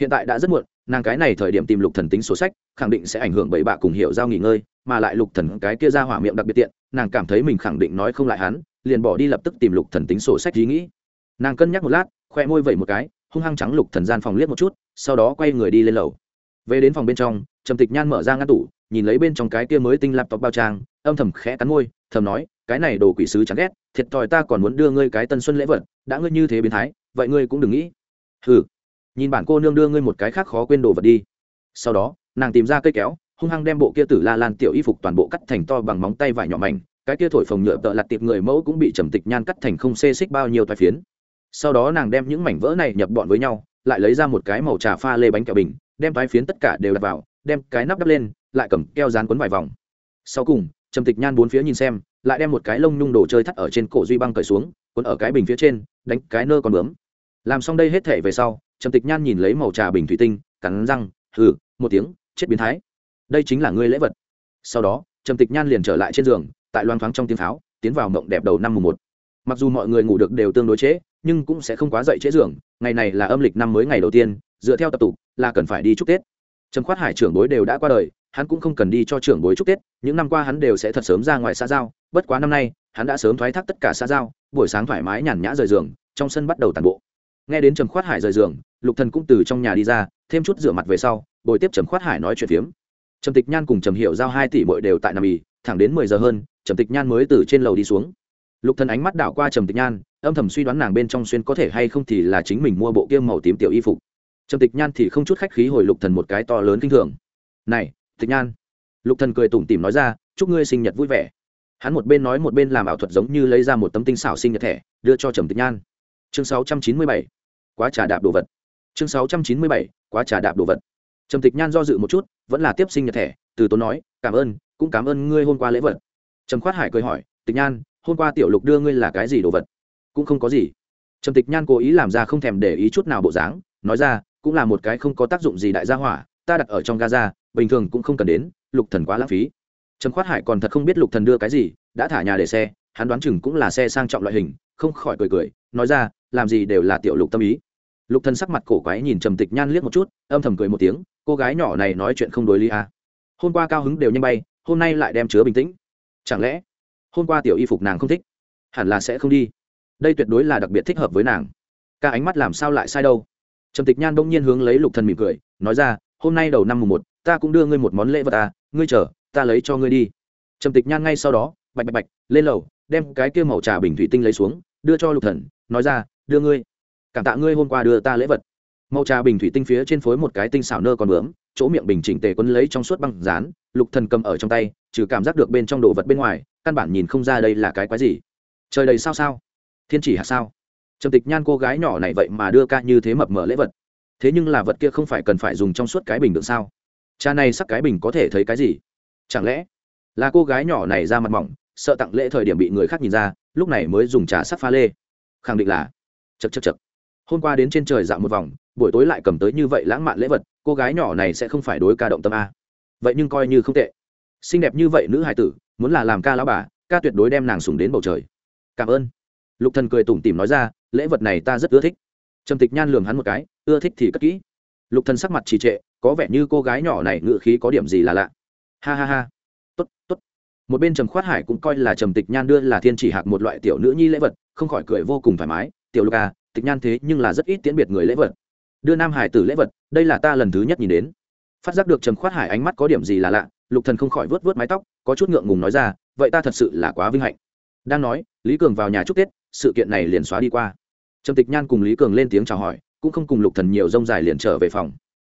Hiện tại đã rất muộn, nàng cái này thời điểm tìm lục thần tính sổ sách, khẳng định sẽ ảnh hưởng bởi bạ cùng hiểu giao nghỉ ngơi, mà lại lục thần cái kia ra hỏa miệng đặc biệt tiện, nàng cảm thấy mình khẳng định nói không lại hắn, liền bỏ đi lập tức tìm lục thần tính sổ sách ý nghĩ. Nàng cân nhắc một lát, khoe môi vẩy một cái, hung hăng trắng lục thần gian phòng liếc một chút, sau đó quay người đi lên lầu. Về đến phòng bên trong, trầm tịch nhan mở ra ngăn tủ, nhìn lấy bên trong cái kia mới tinh laptop bao trang âm thầm khẽ cắn môi, thầm nói, cái này đồ quỷ sứ chẳng ghét, thiệt thòi ta còn muốn đưa ngươi cái tân xuân lễ vật, đã ngươi như thế biến thái, vậy ngươi cũng đừng nghĩ. Hừ. Nhìn bản cô nương đưa ngươi một cái khác khó quên đồ vật đi. Sau đó, nàng tìm ra cây kéo, hung hăng đem bộ kia tử la lan tiểu y phục toàn bộ cắt thành to bằng móng tay vải nhỏ mảnh, cái kia thổi phồng nhựa tợ lặt tiệp người mẫu cũng bị trầm tịch nhan cắt thành không xê xích bao nhiêu toai phiến. Sau đó nàng đem những mảnh vỡ này nhập bọn với nhau, lại lấy ra một cái màu trà pha lê bánh kẹo bình, đem toái phiến tất cả đều đặt vào, đem cái nắp đắp lên, lại cầm keo dán quấn vài vòng. Sau cùng trầm tịch nhan bốn phía nhìn xem lại đem một cái lông nhung đồ chơi thắt ở trên cổ duy băng cởi xuống cuốn ở cái bình phía trên đánh cái nơ còn bướm. Làm xong đây hết thể về sau trầm tịch nhan nhìn lấy màu trà bình thủy tinh cắn răng hừ một tiếng chết biến thái. Đây chính là ngươi lễ vật. Sau đó trầm tịch nhan liền trở lại trên giường tại loan thoáng trong tiếng pháo tiến vào mộng đẹp đầu năm mùng một. Mặc dù mọi người ngủ được đều tương đối chế, nhưng cũng sẽ không quá dậy chế giường ngày này là âm lịch năm mới ngày đầu tiên dựa theo tập tục là cần phải đi chúc tết. Trầm khoát hải trưởng bối đều đã qua đời hắn cũng không cần đi cho trưởng bối chúc tết những năm qua hắn đều sẽ thật sớm ra ngoài xã giao, bất quá năm nay, hắn đã sớm thoái thác tất cả xã giao, buổi sáng thoải mái nhàn nhã rời giường, trong sân bắt đầu tàn bộ. Nghe đến trầm khoát hải rời giường, lục thần cũng từ trong nhà đi ra, thêm chút rửa mặt về sau, bồi tiếp trầm khoát hải nói chuyện phiếm. Trầm tịch nhan cùng trầm Hiểu giao hai tỷ bội đều tại nằm ì, thẳng đến mười giờ hơn, trầm tịch nhan mới từ trên lầu đi xuống. Lục thần ánh mắt đảo qua trầm tịch nhan, âm thầm suy đoán nàng bên trong xuyên có thể hay không thì là chính mình mua bộ kia màu tím tiểu y phục. Trầm tịch nhan thì không chút khách khí hồi lục thần một cái to lớn kinh thường. Này, tịch nhan lục thần cười tủm tỉm nói ra, chúc ngươi sinh nhật vui vẻ. Hắn một bên nói một bên làm ảo thuật giống như lấy ra một tấm tinh xảo sinh nhật thẻ, đưa cho trầm tịch nhan. Chương 697. quá trà đạp đồ vật. Chương 697. quá trà đạp đồ vật. Trầm tịch nhan do dự một chút, vẫn là tiếp sinh nhật thẻ, từ tốn nói, cảm ơn, cũng cảm ơn ngươi hôm qua lễ vật. Trầm khoát hải cười hỏi, tịch nhan, hôm qua tiểu lục đưa ngươi là cái gì đồ vật? Cũng không có gì. Trầm tịch nhan cố ý làm ra không thèm để ý chút nào bộ dáng, nói ra, cũng là một cái không có tác dụng gì đại gia hỏa, ta đặt ở trong gaza, bình thường cũng không cần đến lục thần quá lãng phí. Trầm khoát hải còn thật không biết lục thần đưa cái gì, đã thả nhà để xe, hắn đoán chừng cũng là xe sang trọng loại hình, không khỏi cười cười, nói ra, làm gì đều là tiểu lục tâm ý. Lục thần sắc mặt cổ quái nhìn trầm tịch nhan liếc một chút, âm thầm cười một tiếng, cô gái nhỏ này nói chuyện không đối lý à. hôm qua cao hứng đều nhanh bay, hôm nay lại đem chứa bình tĩnh. Chẳng lẽ, hôm qua tiểu y phục nàng không thích? Hẳn là sẽ không đi. Đây tuyệt đối là đặc biệt thích hợp với nàng. Ca ánh mắt làm sao lại sai đâu? Trầm tịch nhan bỗng nhiên hướng lấy lục thần mỉm cười, nói ra, hôm nay đầu năm mùng một ta cũng đưa ngươi một món lễ vật à ngươi chờ, ta lấy cho ngươi đi. Trầm tịch nhan ngay sau đó, bạch bạch bạch, lên lầu, đem cái kia màu trà bình thủy tinh lấy xuống, đưa cho lục thần, nói ra, đưa ngươi. Cảm tạ ngươi hôm qua đưa ta lễ vật. Màu trà bình thủy tinh phía trên phối một cái tinh xảo nơ còn bướm, chỗ miệng bình chỉnh tề quấn lấy trong suốt băng dán, lục thần cầm ở trong tay, trừ cảm giác được bên trong đồ vật bên ngoài, căn bản nhìn không ra đây là cái quái gì. Trời đầy sao sao? Thiên chỉ hạ sao? Trầm tịch nhan cô gái nhỏ này vậy mà đưa ca như thế mập mờ lễ vật. Thế nhưng là vật kia không phải cần phải dùng trong suốt cái bình được sao? Cha này sắc cái bình có thể thấy cái gì? Chẳng lẽ là cô gái nhỏ này ra mặt mỏng, sợ tặng lễ thời điểm bị người khác nhìn ra, lúc này mới dùng trà sắc pha lê? Khẳng định là chật chật chật hôm qua đến trên trời dạo một vòng, buổi tối lại cầm tới như vậy lãng mạn lễ vật, cô gái nhỏ này sẽ không phải đối ca động tâm a. Vậy nhưng coi như không tệ. Xinh đẹp như vậy nữ hài tử, muốn là làm ca lão bà, ca tuyệt đối đem nàng sùng đến bầu trời. Cảm ơn. Lục thần cười tủm tỉm nói ra, lễ vật này ta rất ưa thích. Trầm tịch nhan lường hắn một cái, ưa thích thì cất kỹ. Lục thần sắc mặt trì trệ có vẻ như cô gái nhỏ này ngự khí có điểm gì là lạ. Ha ha ha. Tốt tốt. Một bên trầm khoát hải cũng coi là trầm tịch nhan đưa là thiên chỉ hạc một loại tiểu nữ nhi lễ vật, không khỏi cười vô cùng thoải mái. Tiểu lục à tịch nhan thế nhưng là rất ít tiễn biệt người lễ vật. Đưa nam hải tử lễ vật, đây là ta lần thứ nhất nhìn đến. Phát giác được trầm khoát hải ánh mắt có điểm gì là lạ, lục thần không khỏi vớt vớt mái tóc, có chút ngượng ngùng nói ra, vậy ta thật sự là quá vinh hạnh. Đang nói, lý cường vào nhà chúc tết, sự kiện này liền xóa đi qua. Trầm tịch nhan cùng lý cường lên tiếng chào hỏi, cũng không cùng lục thần nhiều rông dài liền trở về phòng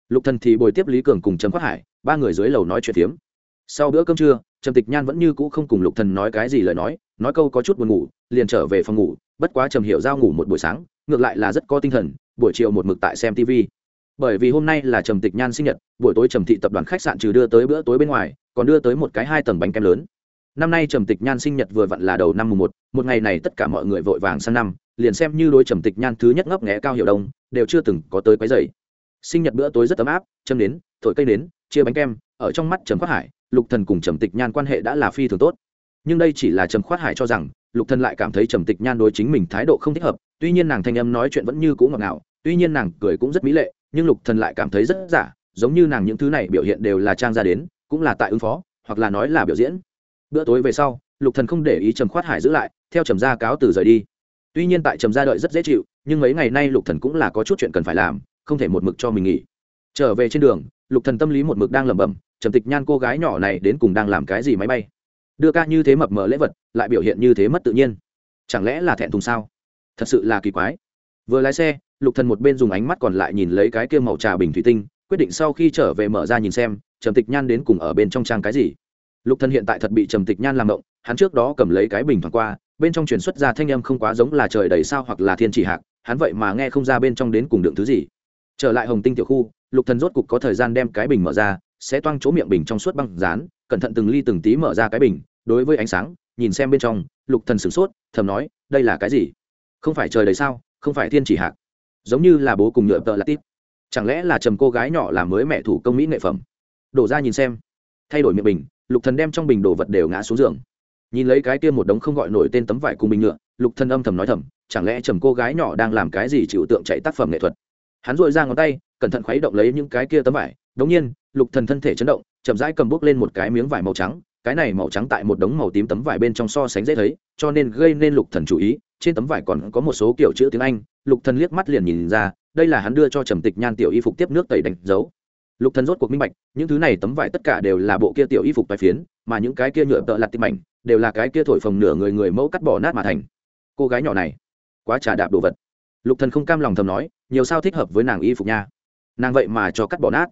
lục thần thì bồi tiếp lý cường cùng trầm quát hải, ba người dưới lầu nói chuyện phiếm. Sau bữa cơm trưa, trầm tịch nhan vẫn như cũ không cùng lục thần nói cái gì lời nói nói câu có chút buồn ngủ, liền trở về phòng ngủ, bất quá trầm hiểu giao ngủ một buổi sáng, ngược lại là rất có tinh thần, buổi chiều một mực tại xem tv bởi vì hôm nay là trầm tịch nhan sinh nhật, buổi tối trầm thị tập đoàn khách sạn trừ đưa tới bữa tối bên ngoài, còn đưa tới một cái hai tầng bánh kem lớn. Năm nay trầm tịch nhan sinh nhật vừa vặn là đầu năm mùng một một ngày này tất cả mọi người vội vàng sang năm, liền xem như đối trầm tịch nhan thứ nhất ngấp nghẽ cao hiệu đông, đều chưa từng có tới quấy dày sinh nhật bữa tối rất ấm áp, châm đến thổi cây đến chia bánh kem, ở trong mắt trầm khoát hải, lục thần cùng trầm tịch nhan quan hệ đã là phi thường tốt. Nhưng đây chỉ là trầm khoát hải cho rằng, lục thần lại cảm thấy trầm tịch nhan đối chính mình thái độ không thích hợp, tuy nhiên nàng thanh âm nói chuyện vẫn như cũ ngọt ngào, tuy nhiên nàng cười cũng rất mỹ lệ, nhưng lục thần lại cảm thấy rất giả, giống như nàng những thứ này biểu hiện đều là trang ra đến, cũng là tại ứng phó, hoặc là nói là biểu diễn. Bữa tối về sau, lục thần không để ý trầm khoát hải giữ lại, theo trầm gia cáo từ rời đi. Tuy nhiên tại trầm gia đợi rất dễ chịu, nhưng mấy ngày nay lục thần cũng là có chút chuyện cần phải làm không thể một mực cho mình nghỉ. Trở về trên đường, lục thần tâm lý một mực đang lẩm bẩm, trầm tịch nhan cô gái nhỏ này đến cùng đang làm cái gì máy bay? Đưa ca như thế mập mờ lễ vật, lại biểu hiện như thế mất tự nhiên. Chẳng lẽ là thẹn thùng sao? Thật sự là kỳ quái. Vừa lái xe, lục thần một bên dùng ánh mắt còn lại nhìn lấy cái kia màu trà bình thủy tinh, quyết định sau khi trở về mở ra nhìn xem, trầm tịch nhan đến cùng ở bên trong trang cái gì. Lục thần hiện tại thật bị trầm tịch nhan làm động, hắn trước đó cầm lấy cái bình thoảng qua, bên trong truyền xuất ra thanh âm không quá giống là trời đầy sao hoặc là thiên chỉ hạc, hắn vậy mà nghe không ra bên trong đến cùng đựng thứ gì trở lại hồng tinh tiểu khu, lục thần rốt cục có thời gian đem cái bình mở ra, sẽ toang chỗ miệng bình trong suốt băng dán, cẩn thận từng ly từng tí mở ra cái bình, đối với ánh sáng, nhìn xem bên trong, lục thần sửng sốt, thầm nói, đây là cái gì? Không phải trời đầy sao? Không phải thiên chỉ hạc? Giống như là bố cùng nhựa tợ là tít. Chẳng lẽ là trầm cô gái nhỏ làm mới mẹ thủ công mỹ nghệ phẩm? Đổ ra nhìn xem. Thay đổi miệng bình, lục thần đem trong bình đồ vật đều ngã xuống giường. Nhìn lấy cái kia một đống không gọi nổi tên tấm vải cùng bình nhựa, lục thần âm thầm nói thầm, chẳng lẽ trầm cô gái nhỏ đang làm cái gì chịu tượng chạy tác phẩm nghệ thuật? Hắn dội ra ngón tay, cẩn thận khuấy động lấy những cái kia tấm vải. Đống nhiên, lục thần thân thể chấn động, chậm rãi cầm bước lên một cái miếng vải màu trắng. Cái này màu trắng tại một đống màu tím tấm vải bên trong so sánh dễ thấy, cho nên gây nên lục thần chú ý. Trên tấm vải còn có một số kiểu chữ tiếng anh. Lục thần liếc mắt liền nhìn ra, đây là hắn đưa cho trầm tịch nhan tiểu y phục tiếp nước tẩy đánh dấu. Lục thần rốt cuộc minh bạch, những thứ này tấm vải tất cả đều là bộ kia tiểu y phục bài phiến, mà những cái kia nhựa tợ lặt tim mảnh đều là cái kia thổi phồng nửa người người mẫu cắt bỏ nát mà thành. Cô gái nhỏ này, quá trà đạp đồ vật. Lục thần không cam lòng thầm nói nhiều sao thích hợp với nàng y phục nha. Nàng vậy mà cho cắt bỏ nát.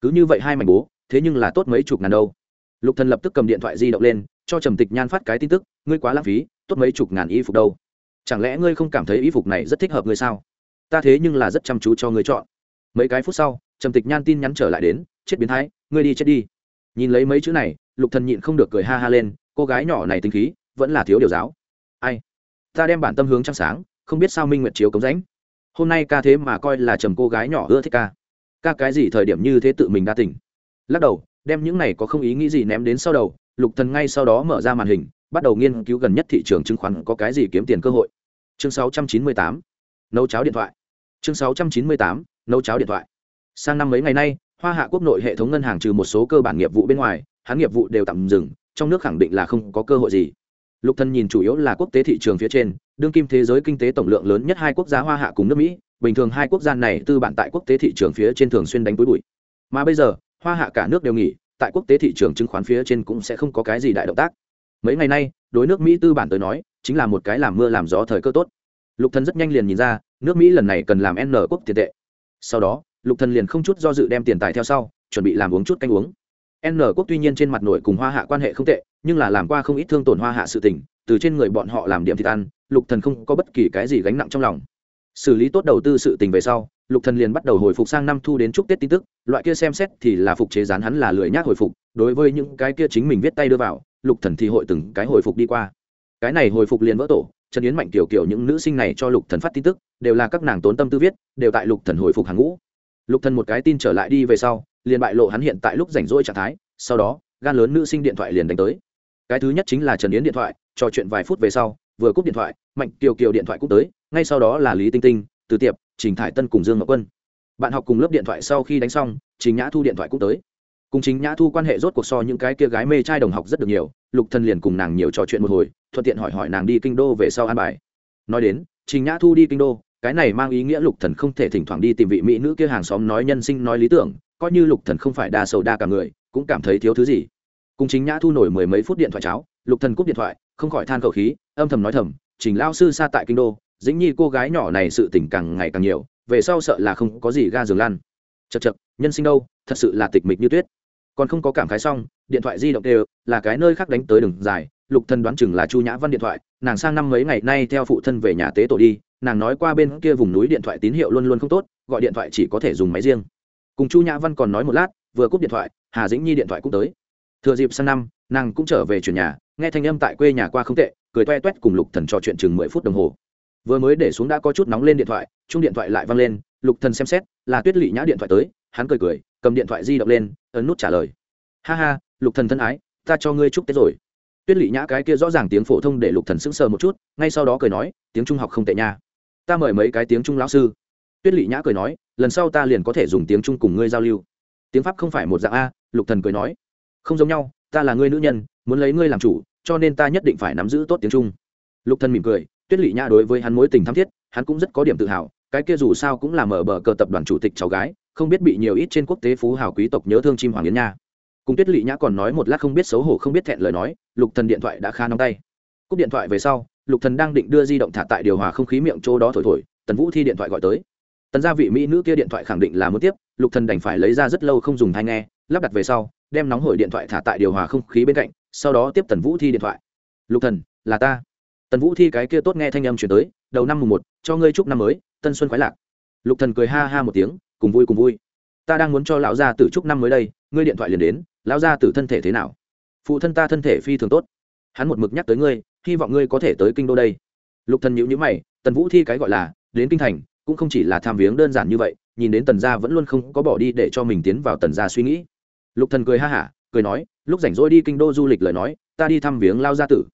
Cứ như vậy hai mảnh bố, thế nhưng là tốt mấy chục ngàn đâu. Lục thần lập tức cầm điện thoại di động lên, cho trầm tịch nhan phát cái tin tức, ngươi quá lãng phí, tốt mấy chục ngàn y phục đâu. Chẳng lẽ ngươi không cảm thấy y phục này rất thích hợp ngươi sao? Ta thế nhưng là rất chăm chú cho ngươi chọn. Mấy cái phút sau, trầm tịch nhan tin nhắn trở lại đến, chết biến thái, ngươi đi chết đi. Nhìn lấy mấy chữ này, lục thần nhịn không được cười ha ha lên, cô gái nhỏ này tính khí, vẫn là thiếu điều giáo. Ai? Ta đem bản tâm hướng trăng sáng, không biết sao minh nguyệt chiếu cống rãnh hôm nay ca thế mà coi là trầm cô gái nhỏ ưa thích ca. Ca cái gì thời điểm như thế tự mình đa tỉnh lắc đầu, đem những này có không ý nghĩ gì ném đến sau đầu, lục thần ngay sau đó mở ra màn hình, bắt đầu nghiên cứu gần nhất thị trường chứng khoán có cái gì kiếm tiền cơ hội. Chương 698 nấu cháo điện thoại. Chương 698 nấu cháo điện thoại. Sang năm mấy ngày nay, hoa hạ quốc nội hệ thống ngân hàng trừ một số cơ bản nghiệp vụ bên ngoài hắn nghiệp vụ đều tạm dừng, trong nước khẳng định là không có cơ hội gì lục thần nhìn chủ yếu là quốc tế thị trường phía trên, đương kim thế giới kinh tế tổng lượng lớn nhất hai quốc gia hoa hạ cùng nước mỹ, bình thường hai quốc gia này tư bản tại quốc tế thị trường phía trên thường xuyên đánh túi bụi. Mà bây giờ, hoa hạ cả nước đều nghỉ, tại quốc tế thị trường chứng khoán phía trên cũng sẽ không có cái gì đại động tác. Mấy ngày nay, đối nước mỹ tư bản tới nói, chính là một cái làm mưa làm gió thời cơ tốt. Lục thần rất nhanh liền nhìn ra, nước mỹ lần này cần làm n quốc tiền tệ. Sau đó, lục thần liền không chút do dự đem tiền tài theo sau, chuẩn bị làm uống chút canh uống n quốc tuy nhiên trên mặt nổi cùng hoa hạ quan hệ không tệ, nhưng là làm qua không ít thương tổn hoa hạ sự tình, từ trên người bọn họ làm điểm thịt ăn, lục thần không có bất kỳ cái gì gánh nặng trong lòng. Xử lý tốt đầu tư sự tình về sau, lục thần liền bắt đầu hồi phục sang năm thu đến chúc tết tin tức, loại kia xem xét thì là phục chế rán hắn là lười nhác hồi phục, đối với những cái kia chính mình viết tay đưa vào, lục thần thì hội từng cái hồi phục đi qua. Cái này hồi phục liền vỡ tổ, trần yến mạnh kiểu kiểu những nữ sinh này cho lục thần phát tin tức, đều là các nàng tốn tâm tư viết, đều tại lục thần hồi phục hàng ngũ. Lục thần một cái tin trở lại đi về sau liền bại lộ hắn hiện tại lúc rảnh rỗi trạng thái, sau đó, gan lớn nữ sinh điện thoại liền đánh tới. Cái thứ nhất chính là trần yến điện thoại, trò chuyện vài phút về sau, vừa cúp điện thoại, mạnh kiều kiều điện thoại cũng tới, ngay sau đó là lý tinh tinh, từ tiệp, trình thải tân cùng dương ngọc quân. Bạn học cùng lớp điện thoại sau khi đánh xong, trình nhã thu điện thoại cũng tới. Cùng chính nhã thu quan hệ rốt cuộc so những cái kia gái mê trai đồng học rất được nhiều, lục thần liền cùng nàng nhiều trò chuyện một hồi, thuận tiện hỏi hỏi nàng đi kinh đô về sau an bài. Nói đến, trình nhã thu đi kinh đô, cái này mang ý nghĩa lục thần không thể thỉnh thoảng đi tìm vị mỹ nữ kia hàng xóm nói nhân sinh nói lý tưởng coi như lục thần không phải đa sầu đa cả người cũng cảm thấy thiếu thứ gì. Cùng chính nhã thu nổi mười mấy phút điện thoại cháo lục thần cúp điện thoại không khỏi than khẩu khí âm thầm nói thầm trình lao sư xa tại kinh đô dĩnh nhi cô gái nhỏ này sự tình càng ngày càng nhiều về sau sợ là không có gì ga giường lan, chật chật nhân sinh đâu thật sự là tịch mịch như tuyết. Còn không có cảm khái xong điện thoại di động đều là cái nơi khác đánh tới đường dài lục thần đoán chừng là chu nhã văn điện thoại nàng sang năm mấy ngày nay theo phụ thân về nhà tế tổ đi nàng nói qua bên kia vùng núi điện thoại tín hiệu luôn luôn không tốt gọi điện thoại chỉ có thể dùng máy riêng cùng chu nhã văn còn nói một lát, vừa cúp điện thoại, hà dĩnh nhi điện thoại cũng tới. Thừa dịp sang năm, nàng cũng trở về chuyển nhà, nghe thanh âm tại quê nhà qua không tệ, cười toe toét cùng lục thần trò chuyện chừng mười phút đồng hồ. Vừa mới để xuống đã có chút nóng lên điện thoại chung điện thoại lại văng lên, lục thần xem xét, là tuyết lỵ nhã điện thoại tới, hắn cười cười, cầm điện thoại di động lên, ấn nút trả lời. Ha ha, lục thần thân ái, ta cho ngươi chúc tết rồi. Tuyết lỵ nhã cái kia rõ ràng tiếng phổ thông để lục thần sững sờ một chút, ngay sau đó cười nói, tiếng trung học không tệ nha. Ta mời mấy cái tiếng trung lão sư tuyết lị nhã cười nói, lần sau ta liền có thể dùng tiếng trung cùng ngươi giao lưu. Tiếng pháp không phải một dạng a, lục thần cười nói, không giống nhau, ta là ngươi nữ nhân, muốn lấy ngươi làm chủ, cho nên ta nhất định phải nắm giữ tốt tiếng trung. Lục thần mỉm cười, tuyết lị nhã đối với hắn mối tình thắm thiết, hắn cũng rất có điểm tự hào, cái kia dù sao cũng là mở bờ cờ tập đoàn chủ tịch cháu gái, không biết bị nhiều ít trên quốc tế phú hào quý tộc nhớ thương chim hoàng yến nha. Cùng tuyết lị nhã còn nói một lát không biết xấu hổ không biết thẹn lời nói, lục thần điện thoại đã khá nóng tay. Cúp điện thoại về sau, lục thần đang định đưa di động thả tại điều hòa không khí miệng chỗ đó thổi thổi, tần vũ thi điện thoại gọi tới tần gia vị mỹ nữ kia điện thoại khẳng định là muốn tiếp, lục thần đành phải lấy ra rất lâu không dùng thai nghe, lắp đặt về sau, đem nóng hổi điện thoại thả tại điều hòa không khí bên cạnh, sau đó tiếp tần vũ thi điện thoại. Lục thần, là ta. Tần vũ thi cái kia tốt nghe thanh âm chuyển tới, đầu năm mùng một, cho ngươi chúc năm mới, tân xuân khoái lạc. Lục thần cười ha ha một tiếng, cùng vui cùng vui. Ta đang muốn cho lão gia tử chúc năm mới đây, ngươi điện thoại liền đến, lão gia tử thân thể thế nào? Phụ thân ta thân thể phi thường tốt. Hắn một mực nhắc tới ngươi, hy vọng ngươi có thể tới kinh đô đây. Lục thần nhíu nhíu mày, tần vũ thi cái gọi là, đến kinh thành cũng không chỉ là tham viếng đơn giản như vậy, nhìn đến tần gia vẫn luôn không có bỏ đi để cho mình tiến vào tần gia suy nghĩ. Lục thần cười ha hả, cười nói, lúc rảnh rỗi đi kinh đô du lịch lời nói, ta đi thăm viếng lao gia tử.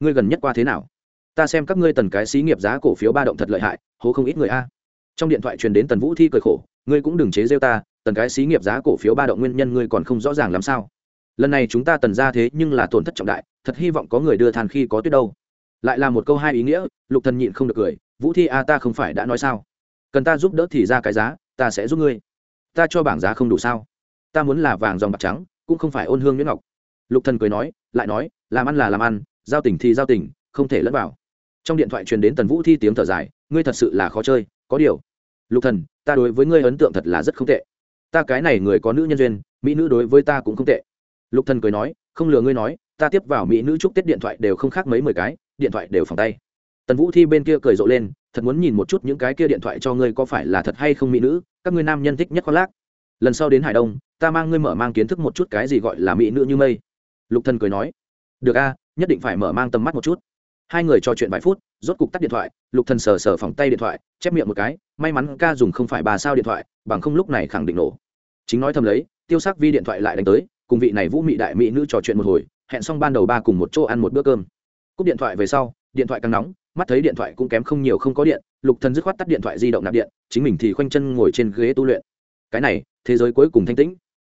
Ngươi gần nhất qua thế nào? Ta xem các ngươi tần cái xí nghiệp giá cổ phiếu ba động thật lợi hại, hố không ít người a. Trong điện thoại truyền đến tần vũ thi cười khổ, ngươi cũng đừng chế rêu ta, tần cái xí nghiệp giá cổ phiếu ba động nguyên nhân ngươi còn không rõ ràng làm sao. Lần này chúng ta tần ra thế nhưng là tổn thất trọng đại, thật hy vọng có người đưa than khi có tuyết đâu. Lại là một câu hai ý nghĩa, lục thần nhịn không được cười, vũ thi a, ta không phải đã nói sao? Cần ta giúp đỡ thì ra cái giá, ta sẽ giúp ngươi. Ta cho bảng giá không đủ sao? Ta muốn là vàng dòng bạc trắng, cũng không phải ôn hương nguyễn ngọc. Lục thần cười nói, lại nói, làm ăn là làm ăn, giao tình thì giao tình, không thể lẫn vào. Trong điện thoại truyền đến tần vũ thi tiếng thở dài, ngươi thật sự là khó chơi, có điều. Lục thần, ta đối với ngươi ấn tượng thật là rất không tệ. Ta cái này người có nữ nhân duyên, mỹ nữ đối với ta cũng không tệ. Lục thần cười nói, không lừa ngươi nói, ta tiếp vào mỹ nữ chúc tết điện thoại đều không khác mấy mười cái, điện thoại đều phòng tay. Tần vũ thi bên kia cười rộ lên thật muốn nhìn một chút những cái kia điện thoại cho ngươi có phải là thật hay không mỹ nữ, các ngươi nam nhân thích nhất khoác lác. Lần sau đến hải đông, ta mang ngươi mở mang kiến thức một chút cái gì gọi là mỹ nữ như mây. Lục thần cười nói. Được a, nhất định phải mở mang tầm mắt một chút. Hai người trò chuyện vài phút, rốt cục tắt điện thoại, lục thần sờ sờ phòng tay điện thoại, chép miệng một cái, may mắn ca dùng không phải bà sao điện thoại, bằng không lúc này khẳng định nổ. Chính nói thầm lấy, tiêu sắc vi điện thoại lại đánh tới, cùng vị này vũ mị đại mỹ nữ trò chuyện một hồi, hẹn xong ban đầu ba cùng một chỗ ăn một bữa cơm. Cúp điện thoại về sau, điện thoại càng nóng mắt thấy điện thoại cũng kém không nhiều không có điện, lục thần dứt khoát tắt điện thoại di động nạp điện, chính mình thì khoanh chân ngồi trên ghế tu luyện. Cái này, thế giới cuối cùng thanh tĩnh.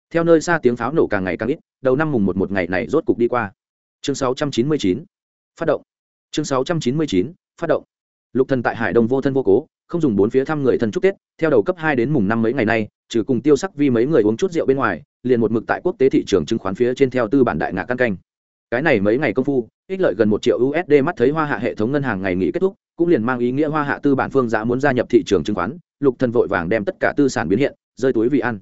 Theo nơi xa tiếng pháo nổ càng ngày càng ít, đầu năm mùng một một ngày này rốt cục đi qua. Chương 699 phát động. Chương 699 phát động. Lục thần tại hải đông vô thân vô cố, không dùng bốn phía thăm người thân chúc tết, theo đầu cấp hai đến mùng năm mấy ngày nay, trừ cùng tiêu sắc vi mấy người uống chút rượu bên ngoài, liền một mực tại quốc tế thị trường chứng khoán phía trên theo tư bản đại ngạc căn canh. Cái này mấy ngày công phu ích lợi gần một triệu usd mắt thấy hoa hạ hệ thống ngân hàng ngày nghỉ kết thúc, cũng liền mang ý nghĩa hoa hạ tư bản phương giá muốn gia nhập thị trường chứng khoán, lục thần vội vàng đem tất cả tư sản biến hiện, rơi túi vì ăn.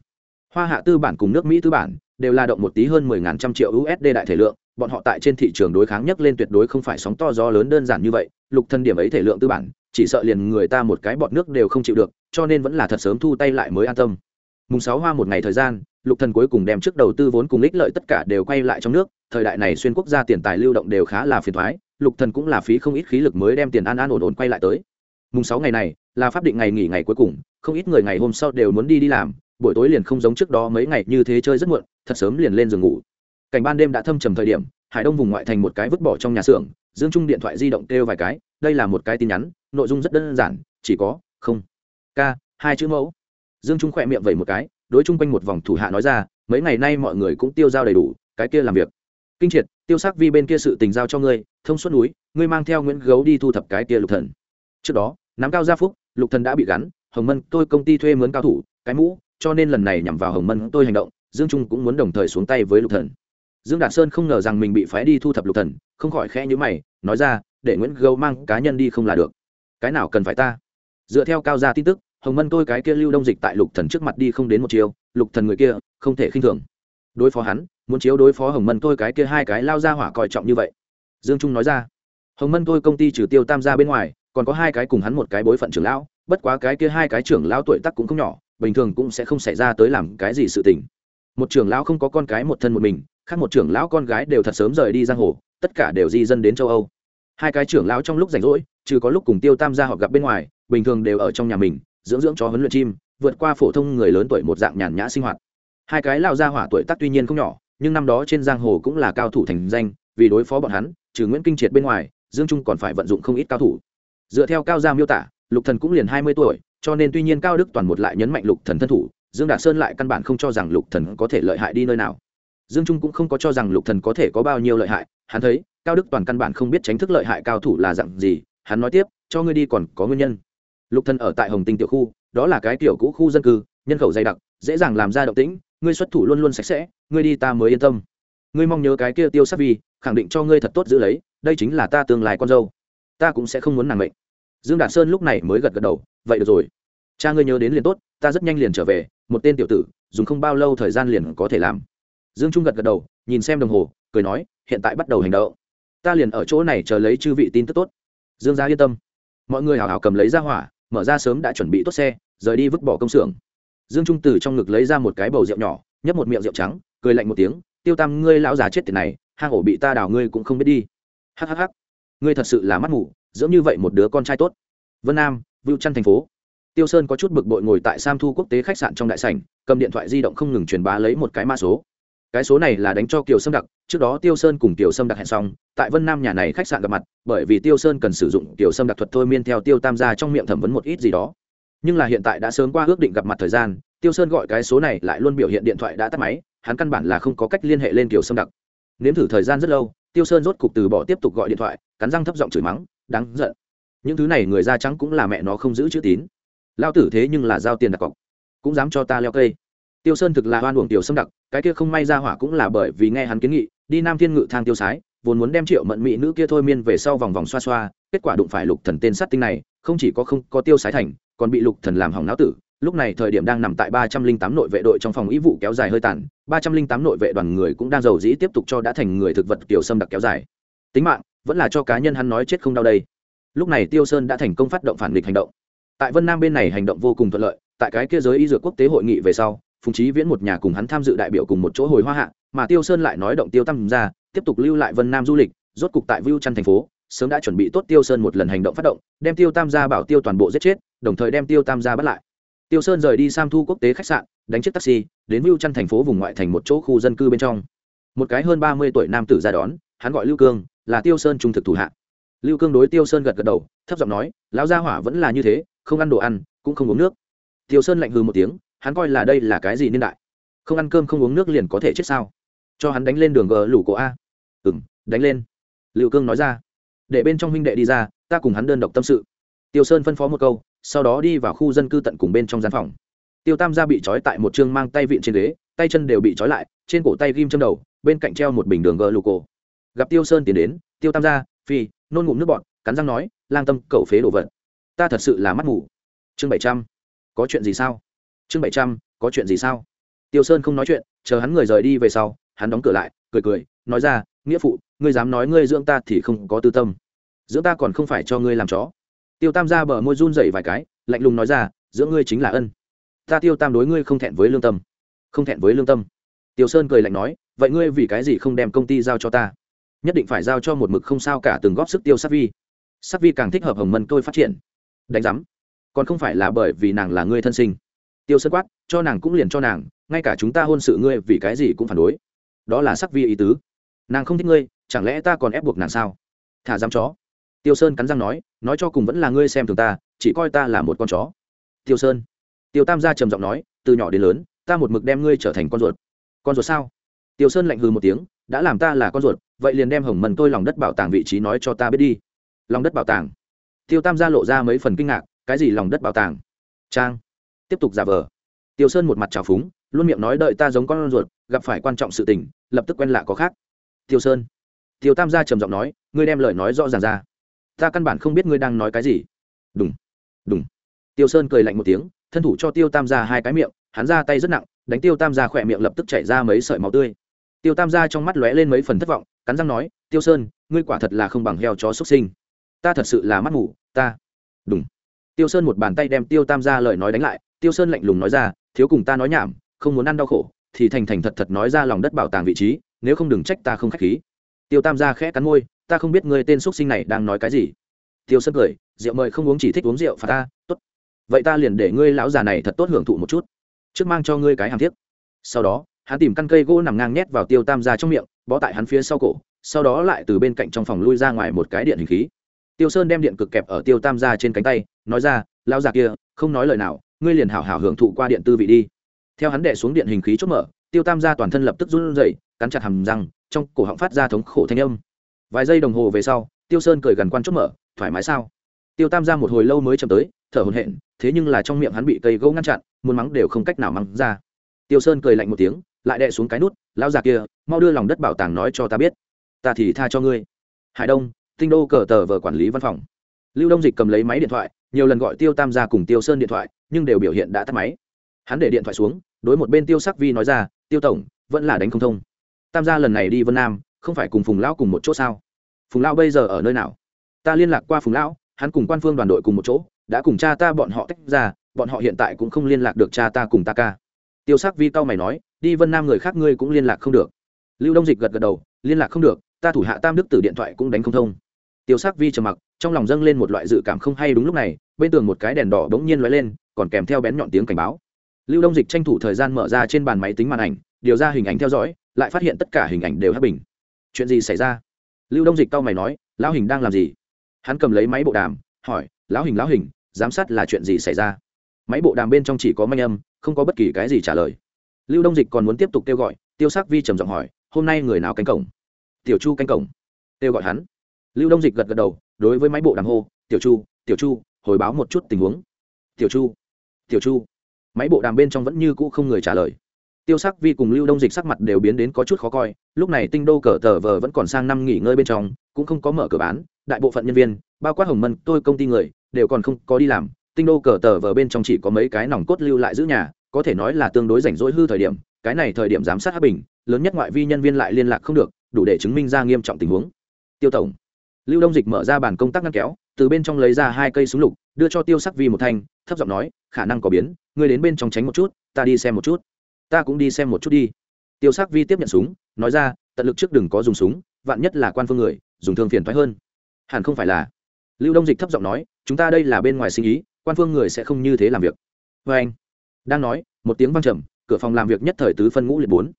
Hoa hạ tư bản cùng nước mỹ tư bản đều là động một tí hơn mười ngàn trăm triệu usd đại thể lượng, bọn họ tại trên thị trường đối kháng nhất lên tuyệt đối không phải sóng to gió lớn đơn giản như vậy, lục Thần điểm ấy thể lượng tư bản, chỉ sợ liền người ta một cái bọt nước đều không chịu được, cho nên vẫn là thật sớm thu tay lại mới an tâm. Mùng sáu hoa một ngày thời gian lục thần cuối cùng đem trước đầu tư vốn cùng ích lợi tất cả đều quay lại trong nước, thời đại này xuyên quốc gia tiền tài lưu động đều khá là phiền thoái, lục thần cũng là phí không ít khí lực mới đem tiền an an ổn ổn quay lại tới. Mùng sáu ngày này, là pháp định ngày nghỉ ngày cuối cùng, không ít người ngày hôm sau đều muốn đi đi làm, buổi tối liền không giống trước đó mấy ngày như thế chơi rất muộn, thật sớm liền lên giường ngủ. Cảnh ban đêm đã thâm trầm thời điểm, hải đông vùng ngoại thành một cái vứt bỏ trong nhà xưởng, dương trung điện thoại di động kêu vài cái, đây là một cái tin nhắn, nội dung rất đơn giản, chỉ có, không k hai chữ mẫu. Dương trung khỏe miệng vẩy một cái đối chung quanh một vòng thủ hạ nói ra, mấy ngày nay mọi người cũng tiêu giao đầy đủ, cái kia làm việc. Kinh triệt, tiêu sắc vi bên kia sự tình giao cho ngươi, thông suốt núi, ngươi mang theo nguyễn gấu đi thu thập cái kia lục thần. Trước đó nắm cao gia phúc, lục thần đã bị gắn, hồng mân tôi công ty thuê mướn cao thủ, cái mũ, cho nên lần này nhằm vào hồng mân tôi hành động, dương trung cũng muốn đồng thời xuống tay với lục thần. Dương đạt sơn không ngờ rằng mình bị phái đi thu thập lục thần, không khỏi khẽ nhíu mày, nói ra, để nguyễn gấu mang cá nhân đi không là được. Cái nào cần phải ta? Dựa theo cao gia tin tức hồng mân tôi cái kia lưu đông dịch tại lục thần trước mặt đi không đến một chiều lục thần người kia, không thể khinh thường. Đối phó hắn, muốn chiếu đối phó hồng mân tôi cái kia hai cái lao ra hỏa coi trọng như vậy. Dương trung nói ra. Hồng mân tôi công ty trừ tiêu tam gia bên ngoài, còn có hai cái cùng hắn một cái bối phận trưởng lão, bất quá cái kia hai cái trưởng lão tuổi tác cũng không nhỏ, bình thường cũng sẽ không xảy ra tới làm cái gì sự tình. Một trưởng lão không có con cái một thân một mình, khác một trưởng lão con gái đều thật sớm rời đi giang hồ, tất cả đều di dân đến châu âu. Hai cái trưởng lão trong lúc rảnh rỗi, trừ có lúc cùng tiêu tam gia họ gặp bên ngoài, bình thường đều ở trong nhà mình dưỡng dưỡng cho huấn luyện chim, vượt qua phổ thông người lớn tuổi một dạng nhàn nhã sinh hoạt. Hai cái lão gia hỏa tuổi tác tuy nhiên không nhỏ, nhưng năm đó trên giang hồ cũng là cao thủ thành danh, vì đối phó bọn hắn, trừ nguyễn kinh triệt bên ngoài, dương trung còn phải vận dụng không ít cao thủ. Dựa theo cao gia miêu tả, lục thần cũng liền hai mươi tuổi, cho nên tuy nhiên cao đức toàn một lại nhấn mạnh lục thần thân thủ, dương đạt sơn lại căn bản không cho rằng lục thần có thể lợi hại đi nơi nào. Dương trung cũng không có cho rằng lục thần có thể có bao nhiêu lợi hại, hắn thấy, cao đức toàn căn bản không biết tránh thức lợi hại cao thủ là dạng gì, hắn nói tiếp, cho ngươi đi còn có nguyên nhân lục thần ở tại hồng tinh tiểu khu đó là cái tiểu cũ khu dân cư nhân khẩu dày đặc dễ dàng làm ra động tĩnh ngươi xuất thủ luôn luôn sạch sẽ ngươi đi ta mới yên tâm. Ngươi mong nhớ cái kia tiêu sát Vi, khẳng định cho ngươi thật tốt giữ lấy đây chính là ta tương lai con dâu. Ta cũng sẽ không muốn nàng mệnh. Dương đạt sơn lúc này mới gật gật đầu vậy được rồi. Cha ngươi nhớ đến liền tốt ta rất nhanh liền trở về một tên tiểu tử dùng không bao lâu thời gian liền có thể làm. Dương trung gật gật đầu nhìn xem đồng hồ cười nói hiện tại bắt đầu hành động. Ta liền ở chỗ này chờ lấy chư vị tin tức tốt. Dương gia yên tâm. Mọi người hào hào cầm lấy ra hỏa mở ra sớm đã chuẩn bị tốt xe, rời đi vứt bỏ công xưởng. Dương trung từ trong ngực lấy ra một cái bầu rượu nhỏ, nhấp một miệng rượu trắng, cười lạnh một tiếng, tiêu tam, ngươi lão già chết tiền này, hang ổ bị ta đào ngươi cũng không biết đi. Hhh ngươi thật sự là mắt mù, dưỡng như vậy một đứa con trai tốt. Vân nam, vưu trăn thành phố. Tiêu sơn có chút bực bội ngồi tại sam thu quốc tế khách sạn trong đại sảnh, cầm điện thoại di động không ngừng truyền bá lấy một cái mã số. Cái số này là đánh cho kiều sâm đặc, trước đó tiêu sơn cùng kiều sâm đặc hẹn xong tại vân nam nhà này khách sạn gặp mặt, bởi vì tiêu sơn cần sử dụng tiểu sâm đặc thuật thôi miên theo tiêu tam gia trong miệng thẩm vấn một ít gì đó. Nhưng là hiện tại đã sớm qua ước định gặp mặt thời gian, tiêu sơn gọi cái số này lại luôn biểu hiện điện thoại đã tắt máy, hắn căn bản là không có cách liên hệ lên tiểu sâm đặc. Nếm thử thời gian rất lâu, tiêu sơn rốt cục từ bỏ tiếp tục gọi điện thoại, cắn răng thấp giọng chửi mắng, đáng giận. Những thứ này người da trắng cũng là mẹ nó không giữ chữ tín. Lao tử thế nhưng là giao tiền đặt cọc, cũng dám cho ta leo cây. Tiêu sơn thực là hoan uổng tiểu Sâm đặc, cái kia không may ra hỏa cũng là bởi vì nghe hắn kiến nghị, đi nam thiên ngự thang tiêu sái vốn muốn đem triệu mận mỹ nữ kia thôi miên về sau vòng vòng xoa xoa, kết quả đụng phải lục thần tên sát tinh này, không chỉ có không có tiêu sái thành, còn bị lục thần làm hỏng não tử. Lúc này thời điểm đang nằm tại ba trăm linh tám nội vệ đội trong phòng ý vụ kéo dài hơi tàn, ba trăm linh tám nội vệ đoàn người cũng đang giàu dĩ tiếp tục cho đã thành người thực vật tiểu xâm đặc kéo dài. Tính mạng, vẫn là cho cá nhân hắn nói chết không đau đây. Lúc này tiêu sơn đã thành công phát động phản nghịch hành động. Tại vân nam bên này hành động vô cùng thuận lợi, tại cái kia giới y dược quốc tế hội nghị về sau, phùng trí viễn một nhà cùng hắn tham dự đại biểu cùng một chỗ hồi hoa hạ, mà tiêu sơn lại nói động tiêu tăng ra tiếp tục lưu lại vân nam du lịch, rốt cục tại vưu trăn thành phố, sớm đã chuẩn bị tốt tiêu sơn một lần hành động phát động, đem tiêu tam gia bảo tiêu toàn bộ giết chết, đồng thời đem tiêu tam gia bắt lại. Tiêu sơn rời đi sam thu quốc tế khách sạn, đánh chiếc taxi, đến vưu trăn thành phố vùng ngoại thành một chỗ khu dân cư bên trong. Một cái hơn ba mươi tuổi nam tử ra đón, hắn gọi lưu cương, là tiêu sơn trung thực thủ hạ. Lưu cương đối tiêu sơn gật gật đầu, thấp giọng nói, lão gia hỏa vẫn là như thế, không ăn đồ ăn, cũng không uống nước. Tiêu sơn lạnh hư một tiếng, hắn coi là đây là cái gì niên đại? Không ăn cơm không uống nước liền có thể chết sao? Cho hắn đánh lên đường gờ lủ cổ a ừ m đánh lên. Liệu cương nói ra. Để bên trong huynh đệ đi ra, ta cùng hắn đơn độc tâm sự. Tiêu sơn phân phó một câu, sau đó đi vào khu dân cư tận cùng bên trong gian phòng. Tiêu tam gia bị trói tại một chương mang tay vịn trên ghế, tay chân đều bị trói lại, trên cổ tay ghim châm đầu, bên cạnh treo một bình đường gờ lù cổ. Gặp tiêu sơn tiến đến, tiêu tam gia, phi, nôn ngụm nước bọn cắn răng nói, lang tâm cầu phế đồ vật. Ta thật sự là mắt ngủ chương bảy trăm. Có chuyện gì sao? Chương bảy trăm. Có chuyện gì sao? Tiêu sơn không nói chuyện, chờ hắn người rời đi về sau, hắn đóng cửa lại, cười cười, nói ra nghĩa phụ, ngươi dám nói ngươi dưỡng ta thì không có tư tâm. Dưỡng ta còn không phải cho ngươi làm chó. Tiêu tam ra bờ môi run dậy vài cái, lạnh lùng nói ra, dưỡng ngươi chính là ân. Ta tiêu tam đối ngươi không thẹn với lương tâm. Không thẹn với lương tâm. Tiêu sơn cười lạnh nói, vậy ngươi vì cái gì không đem công ty giao cho ta? Nhất định phải giao cho một mực không sao cả từng góp sức tiêu sắc vi. Sắc vi càng thích hợp hồng mân tôi phát triển. Đánh giám, còn không phải là bởi vì nàng là ngươi thân sinh. Tiêu sơn quát, cho nàng cũng liền cho nàng, ngay cả chúng ta hôn sự ngươi vì cái gì cũng phản đối. Đó là sắc vi ý tứ nàng không thích ngươi, chẳng lẽ ta còn ép buộc nàng sao? Thả dám chó. Tiêu sơn cắn răng nói nói cho cùng vẫn là ngươi xem thường ta, chỉ coi ta là một con chó. Tiêu sơn. Tiêu tam gia trầm giọng nói, từ nhỏ đến lớn, ta một mực đem ngươi trở thành con ruột. Con ruột sao? Tiêu sơn lạnh hư một tiếng, đã làm ta là con ruột, vậy liền đem hồng mần tôi lòng đất bảo tàng vị trí nói cho ta biết đi. Lòng đất bảo tàng. Tiêu tam gia lộ ra mấy phần kinh ngạc, cái gì lòng đất bảo tàng? Trang. Tiếp tục giả vờ. Tiêu sơn một mặt trào phúng, luôn miệng nói đợi ta giống con ruột, gặp phải quan trọng sự tình, lập tức quen lạ có khác tiêu sơn. Tiêu tam gia trầm giọng nói, ngươi đem lời nói rõ ràng ra. Ta căn bản không biết ngươi đang nói cái gì. Đúng đúng tiêu sơn cười lạnh một tiếng, thân thủ cho tiêu tam gia hai cái miệng, hắn ra tay rất nặng, đánh tiêu tam gia khỏe miệng lập tức chảy ra mấy sợi máu tươi. Tiêu tam gia trong mắt lóe lên mấy phần thất vọng, cắn răng nói, tiêu sơn, ngươi quả thật là không bằng heo chó xuất sinh. Ta thật sự là mắt ngủ ta. Đúng tiêu sơn một bàn tay đem tiêu tam gia lời nói đánh lại, tiêu sơn lạnh lùng nói ra, thiếu cùng ta nói nhảm, không muốn ăn đau khổ thì thành thành thật thật nói ra lòng đất bảo tàng vị trí, nếu không đừng trách ta không k h á c h khí. Tiêu tam gia khẽ cắn môi, ta không biết ngươi tên x u ấ t sinh này đang nói cái gì. Tiêu sơn cười, rượu mời không uống chỉ thích uống rượu, phạt ta, tốt. Vậy ta liền để ngươi lão già này thật tốt hưởng thụ một chút. Trước mang cho ngươi cái hàm thiết sau đó, hắn tìm căn cây gỗ nằm ngang nhét vào tiêu tam gia trong miệng, bó tại hắn phía sau cổ, sau đó lại từ bên cạnh trong phòng lui ra ngoài một cái điện hình khí. Tiêu sơn đem điện cực kẹp ở tiêu tam gia trên cánh tay, nói ra, lão già kia, không nói lời nào, ngươi liền hảo hảo hưởng thụ qua điện tư vị đi theo hắn đẻ xuống điện hình khí chốt mở, tiêu tam gia toàn thân lập tức run rẩy, cắn chặt hầm răng, trong cổ họng phát ra thống khổ thanh âm. Vài giây đồng hồ về sau, tiêu sơn cười gần quan chốt mở, thoải mái sao? Tiêu tam gia một hồi lâu mới chậm tới, thở hổn hển, thế nhưng là trong miệng hắn bị cây gỗ ngăn chặn, muốn mắng đều không cách nào mắng ra. Tiêu sơn cười lạnh một tiếng, lại đè xuống cái nút, lão già kia, mau đưa lòng đất bảo tàng nói cho ta biết, ta thì tha cho ngươi. Hải đông, tinh đô cờ tờ vờ quản lý văn phòng. Lưu đông dịch cầm lấy máy điện thoại, nhiều lần gọi tiêu tam gia cùng tiêu sơn điện thoại, nhưng đều biểu hiện đã tắt máy. Hắn để điện thoại xuống đối một bên tiêu sắc vi nói ra, tiêu tổng, vẫn là đánh không thông. Tam gia lần này đi vân nam, không phải cùng phùng lão cùng một chỗ sao? Phùng lão bây giờ ở nơi nào? Ta liên lạc qua phùng lão, hắn cùng quan phương đoàn đội cùng một chỗ, đã cùng cha ta bọn họ tách ra, bọn họ hiện tại cũng không liên lạc được cha ta cùng ta ca. Tiêu sắc vi cao mày nói, đi vân nam người khác ngươi cũng liên lạc không được. Lưu đông dịch gật gật đầu, liên lạc không được, ta thủ hạ tam đức tử điện thoại cũng đánh không thông. Tiêu sắc vi trầm mặc, trong lòng dâng lên một loại dự cảm không hay đúng lúc này, bên tường một cái đèn đỏ bỗng nhiên lóe lên, còn kèm theo bén nhọn tiếng cảnh báo lưu đông dịch tranh thủ thời gian mở ra trên bàn máy tính màn ảnh, điều ra hình ảnh theo dõi, lại phát hiện tất cả hình ảnh đều hấp bình. Chuyện gì xảy ra? Lưu đông dịch tao mày nói, lão hình đang làm gì? Hắn cầm lấy máy bộ đàm, hỏi, lão hình lão hình, giám sát là chuyện gì xảy ra? Máy bộ đàm bên trong chỉ có manh âm, không có bất kỳ cái gì trả lời. Lưu đông dịch còn muốn tiếp tục kêu gọi, tiêu sắc vi trầm giọng hỏi, hôm nay người nào cánh cổng? Tiểu chu cánh cổng. Kêu gọi hắn. Lưu đông dịch gật gật đầu, đối với máy bộ đàm hô, tiểu chu tiểu chu, hồi báo một chút tình huống. Tiểu chu tiểu chu máy bộ đàm bên trong vẫn như cũ không người trả lời. Tiêu sắc vi cùng lưu đông dịch sắc mặt đều biến đến có chút khó coi, lúc này tinh đô cờ tờ vờ vẫn còn sang năm nghỉ ngơi bên trong, cũng không có mở cửa bán, đại bộ phận nhân viên, bao quát hồng mân, tôi công ty người, đều còn không có đi làm, tinh đô cờ tờ vờ bên trong chỉ có mấy cái nòng cốt lưu lại giữ nhà, có thể nói là tương đối rảnh rỗi hư thời điểm, cái này thời điểm giám sát hát bình, lớn nhất ngoại vi nhân viên lại liên lạc không được, đủ để chứng minh ra nghiêm trọng tình huống. Tiêu tổng, lưu đông dịch mở ra bàn công tác ngăn kéo, từ bên trong lấy ra hai cây súng lục, đưa cho tiêu sắc vi một thanh thấp giọng nói, khả năng có biến, ngươi đến bên trong tránh một chút, ta đi xem một chút. Ta cũng đi xem một chút đi. Tiêu sắc vi tiếp nhận súng, nói ra, tận lực trước đừng có dùng súng, vạn nhất là quan phương người, dùng thương phiền thoái hơn. Hẳn không phải là. Lưu đông dịch thấp giọng nói, chúng ta đây là bên ngoài sinh ý, quan phương người sẽ không như thế làm việc. Vê anh, đang nói, một tiếng văng trầm, cửa phòng làm việc nhất thời tứ phân ngũ liệt bốn.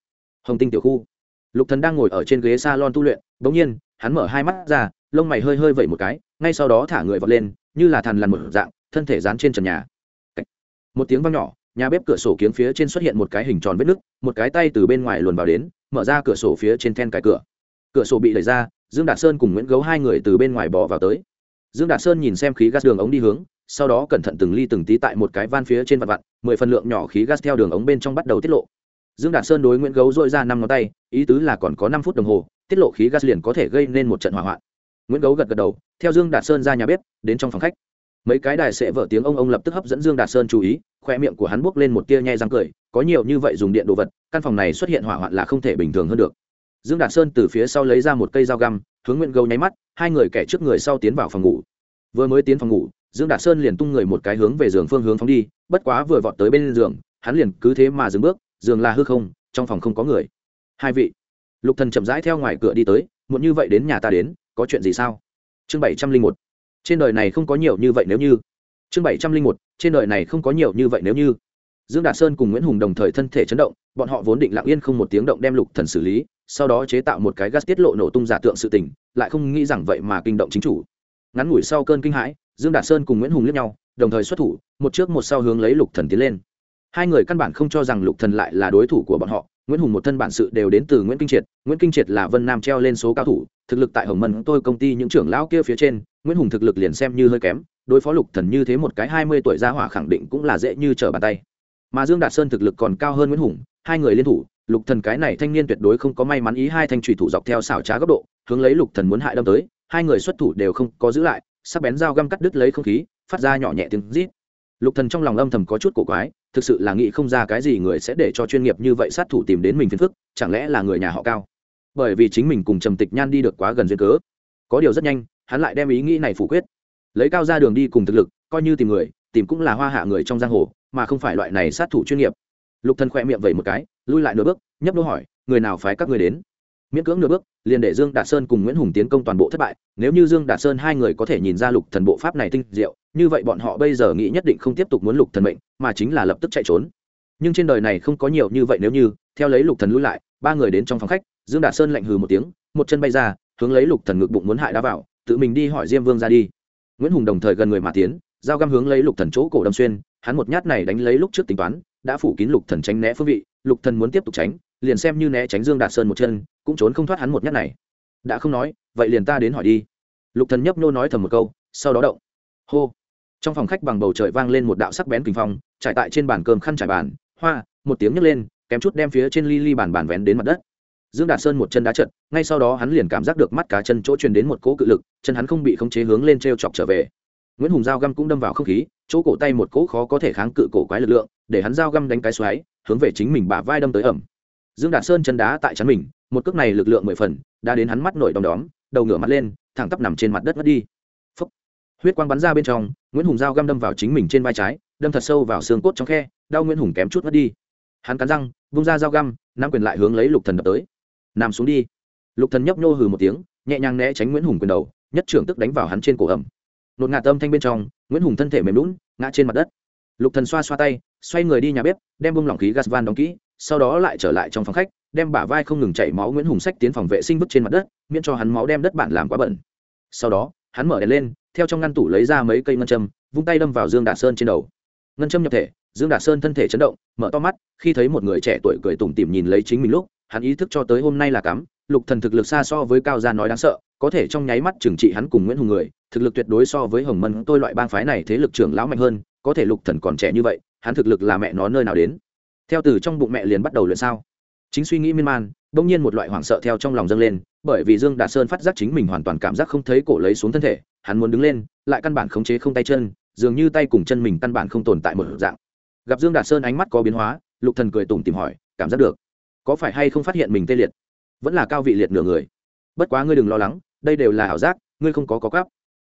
Hồng tinh tiểu khu. Lục thần đang ngồi ở trên ghế salon tu luyện, bỗng nhiên, hắn mở hai mắt ra, lông mày hơi hơi vẩy một cái, ngay sau đó thả người vọt lên như là thằn lằn một dạng, thân thể dán trên trần nhà. Một tiếng vang nhỏ, nhà bếp cửa sổ kiếng phía trên xuất hiện một cái hình tròn vết nứt, một cái tay từ bên ngoài luồn vào đến, mở ra cửa sổ phía trên then cài cửa. Cửa sổ bị đẩy ra, dương đạt sơn cùng nguyễn gấu hai người từ bên ngoài bỏ vào tới. Dương đạt sơn nhìn xem khí gas đường ống đi hướng, sau đó cẩn thận từng ly từng tí tại một cái van phía trên vặt vặt mười phần lượng nhỏ khí gas theo đường ống bên trong bắt đầu tiết lộ. Dương đạt sơn đối nguyễn gấu dội ra năm ngón tay, ý tứ là còn có năm phút đồng hồ, tiết lộ khí gas liền có thể gây nên một trận hỏa hoạn nguyễn gấu gật gật đầu theo dương đạt sơn ra nhà bếp đến trong phòng khách mấy cái đài sẽ vỡ tiếng ông ông lập tức hấp dẫn dương đạt sơn chú ý khoe miệng của hắn buốc lên một tia nhai răng cười có nhiều như vậy dùng điện đồ vật căn phòng này xuất hiện hỏa hoạn là không thể bình thường hơn được dương đạt sơn từ phía sau lấy ra một cây dao găm hướng nguyễn gấu nháy mắt hai người kẻ trước người sau tiến vào phòng ngủ vừa mới tiến phòng ngủ dương đạt sơn liền tung người một cái hướng về giường phương hướng phóng đi bất quá vừa vọt tới bên giường hắn liền cứ thế mà dừng bước giường là hư không trong phòng không có người hai vị lục thần chậm rãi theo ngoài cửa đi tới muộn như vậy đến nhà ta đến có chuyện gì sao? Chương bảy trăm linh một. Trên đời này không có nhiều như vậy nếu như. Chương bảy trăm linh một. Trên đời này không có nhiều như vậy nếu như. Dương đạt sơn cùng nguyễn hùng đồng thời thân thể chấn động, bọn họ vốn định lặng yên không một tiếng động đem lục thần xử lý, sau đó chế tạo một cái gas tiết lộ nổ tung giả tượng sự tình, lại không nghĩ rằng vậy mà kinh động chính chủ. Ngắn ngủi sau cơn kinh hãi, dương đạt sơn cùng nguyễn hùng liếc nhau, đồng thời xuất thủ, một trước một sau hướng lấy lục thần tiến lên. Hai người căn bản không cho rằng lục thần lại là đối thủ của bọn họ nguyễn hùng một thân bản sự đều đến từ nguyễn kinh triệt, nguyễn kinh triệt là vân nam treo lên số cao thủ, thực lực tại hồng mân tôi công ty những trưởng lão kia phía trên, nguyễn hùng thực lực liền xem như hơi kém, đối phó lục thần như thế một cái hai mươi tuổi gia hỏa khẳng định cũng là dễ như trở bàn tay. Mà dương đạt sơn thực lực còn cao hơn nguyễn hùng, hai người liên thủ, lục thần cái này thanh niên tuyệt đối không có may mắn ý hai thanh trùy thủ dọc theo xảo trá góc độ, hướng lấy lục thần muốn hại đâm tới, hai người xuất thủ đều không có giữ lại, sắc bén dao găm cắt đứt lấy không khí, phát ra nhỏ nhẹ tiếng rít. Lục thần trong lòng âm thầm có chút cổ quái thực sự là nghĩ không ra cái gì người sẽ để cho chuyên nghiệp như vậy sát thủ tìm đến mình phiền phức, chẳng lẽ là người nhà họ cao? Bởi vì chính mình cùng trầm tịch nhan đi được quá gần duyên cớ. Có điều rất nhanh, hắn lại đem ý nghĩ này phủ quyết. Lấy cao ra đường đi cùng thực lực, coi như tìm người, tìm cũng là hoa hạ người trong giang hồ, mà không phải loại này sát thủ chuyên nghiệp. Lục thần khẽ miệng vẩy một cái, lui lại nửa bước, nhấp đô hỏi, người nào phái các người đến? Miễn cưỡng nửa bước, liền để dương đạt sơn cùng nguyễn hùng tiến công toàn bộ thất bại. Nếu như dương đạt sơn hai người có thể nhìn ra lục thần bộ pháp này tinh diệu như vậy bọn họ bây giờ nghĩ nhất định không tiếp tục muốn lục thần mệnh, mà chính là lập tức chạy trốn. Nhưng trên đời này không có nhiều như vậy nếu như, theo lấy lục thần lui lại, ba người đến trong phòng khách, dương đạt sơn lạnh hừ một tiếng, một chân bay ra, hướng lấy lục thần ngực bụng muốn hại đá vào, tự mình đi hỏi diêm vương ra đi. Nguyễn hùng đồng thời gần người mà tiến dao găm hướng lấy lục thần chỗ cổ đâm xuyên, hắn một nhát này đánh lấy lúc trước tính toán, đã phủ kín lục thần tránh né phương vị, lục thần muốn tiếp tục tránh, liền xem như né tránh dương đạt sơn một chân, cũng trốn không thoát hắn một nhát này. Đã không nói, vậy liền ta đến hỏi đi. Lục thần nhấp nô nói thầm một câu, sau đó động. Hô trong phòng khách bằng bầu trời vang lên một đạo sắc bén kinh phong, trải tại trên bàn cơm khăn trải bàn, hoa, một tiếng nhấc lên, kém chút đem phía trên ly ly bàn bàn vén đến mặt đất. Dương đạt sơn một chân đá trận ngay sau đó hắn liền cảm giác được mắt cá chân chỗ truyền đến một cỗ cự lực, chân hắn không bị khống chế hướng lên t chọc trở về. Nguyễn hùng dao găm cũng đâm vào không khí, chỗ cổ tay một cỗ khó có thể kháng cự cổ quái lực lượng, để hắn dao găm đánh cái xoáy, hướng về chính mình bả vai đâm tới ẩm. Dương đạt sơn chân đá tại chắn mình, một cước này lực lượng mười phần, đã đến hắn mắt nổi đom đóm, đầu ngửa mặt lên, thẳng tắp nằm trên mặt đất mất đi huyết quang bắn ra bên trong, nguyễn hùng dao găm đâm vào chính mình trên vai trái, đâm thật sâu vào xương cốt trong khe, đau nguyễn hùng kém chút mất đi. Hắn cắn răng, vung ra dao găm nam quyền lại hướng lấy lục thần đập tới. Nằm xuống đi. Lục thần nhấp nhô hừ một tiếng, nhẹ nhàng né tránh nguyễn hùng quyền đầu, nhất trưởng tức đánh vào hắn trên cổ ẩm nột ngạt âm thanh bên trong, nguyễn hùng thân thể mềm lún, ngã trên mặt đất. Lục thần xoa xoa tay, xoay người đi nhà bếp, đem bông lỏng khí gas van đóng kỹ, sau đó lại trở lại trong phòng khách, đem bả vai không ngừng chảy máu nguyễn hùng sách tiến phòng vệ sinh vứt trên mặt đất, miễn cho hắn máu đem đất bản làm quá bẩn. Sau đó hắn mở đèn lên, theo trong ngăn tủ lấy ra mấy cây ngân châm, vung tay đâm vào dương đạt sơn trên đầu. Ngân châm nhập thể, dương đạt sơn thân thể chấn động, mở to mắt, khi thấy một người trẻ tuổi cười tủm tỉm nhìn lấy chính mình lúc, hắn ý thức cho tới hôm nay là cắm, lục thần thực lực xa so với cao gia nói đáng sợ, có thể trong nháy mắt trừng trị hắn cùng nguyễn hùng người, thực lực tuyệt đối so với hồng mân tôi loại bang phái này thế lực trưởng lão mạnh hơn, có thể lục thần còn trẻ như vậy, hắn thực lực là mẹ nó nơi nào đến? Theo từ trong bụng mẹ liền bắt đầu luyện sao? Chính suy nghĩ miên man, bỗng nhiên một loại hoảng sợ theo trong lòng dâng lên bởi vì dương đạt sơn phát giác chính mình hoàn toàn cảm giác không thấy cổ lấy xuống thân thể, hắn muốn đứng lên, lại căn bản khống chế không tay chân, dường như tay cùng chân mình căn bản không tồn tại một dạng. Gặp dương đạt sơn ánh mắt có biến hóa, lục thần cười tủm tìm hỏi, cảm giác được? Có phải hay không phát hiện mình tê liệt? Vẫn là cao vị liệt nửa người. Bất quá ngươi đừng lo lắng, đây đều là ảo giác, ngươi không có có cắp.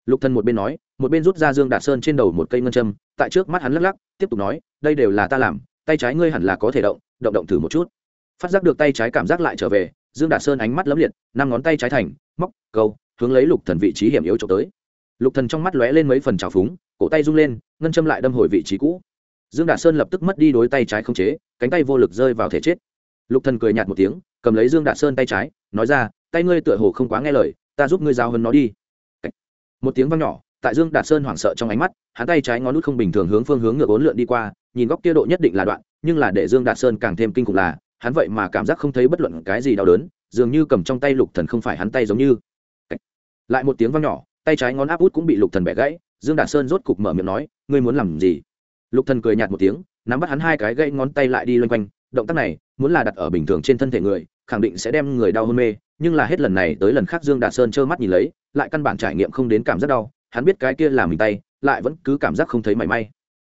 Lục thần một bên nói, một bên rút ra dương đạt sơn trên đầu một cây ngân châm, tại trước mắt hắn lắc lắc, tiếp tục nói, đây đều là ta làm, tay trái ngươi hẳn là có thể động động động thử một chút. Phát giác được tay trái cảm giác lại trở về dương đạt sơn ánh mắt lấm liệt, năm ngón tay trái thành, móc, câu, hướng lấy lục thần vị trí hiểm yếu trộm tới. Lục thần trong mắt lóe lên mấy phần trào phúng, cổ tay rung lên, ngân châm lại đâm hồi vị trí cũ. Dương đạt sơn lập tức mất đi đối tay trái không chế, cánh tay vô lực rơi vào thể chết. Lục thần cười nhạt một tiếng, cầm lấy dương đạt sơn tay trái, nói ra, tay ngươi tựa hồ không quá nghe lời, ta giúp ngươi giao hơn nó đi. Một tiếng vang nhỏ, tại dương đạt sơn hoảng sợ trong ánh mắt, hắn tay trái ngón nút không bình thường hướng phương hướng ngược ốn lượn đi qua, nhìn góc kia độ nhất định là đoạn, nhưng là để dương đạt sơn càng thêm kinh khủng là hắn vậy mà cảm giác không thấy bất luận cái gì đau đớn, dường như cầm trong tay lục thần không phải hắn tay giống như. Lại một tiếng vang nhỏ, tay trái ngón áp út cũng bị lục thần bẻ gãy, dương đạt sơn rốt cục mở miệng nói, ngươi muốn làm gì? Lục thần cười nhạt một tiếng, nắm bắt hắn hai cái gãy ngón tay lại đi loanh quanh, động tác này, muốn là đặt ở bình thường trên thân thể người, khẳng định sẽ đem người đau hôn mê, nhưng là hết lần này tới lần khác dương đạt sơn trơ mắt nhìn lấy, lại căn bản trải nghiệm không đến cảm giác đau, hắn biết cái kia là mình tay, lại vẫn cứ cảm giác không thấy mảy may.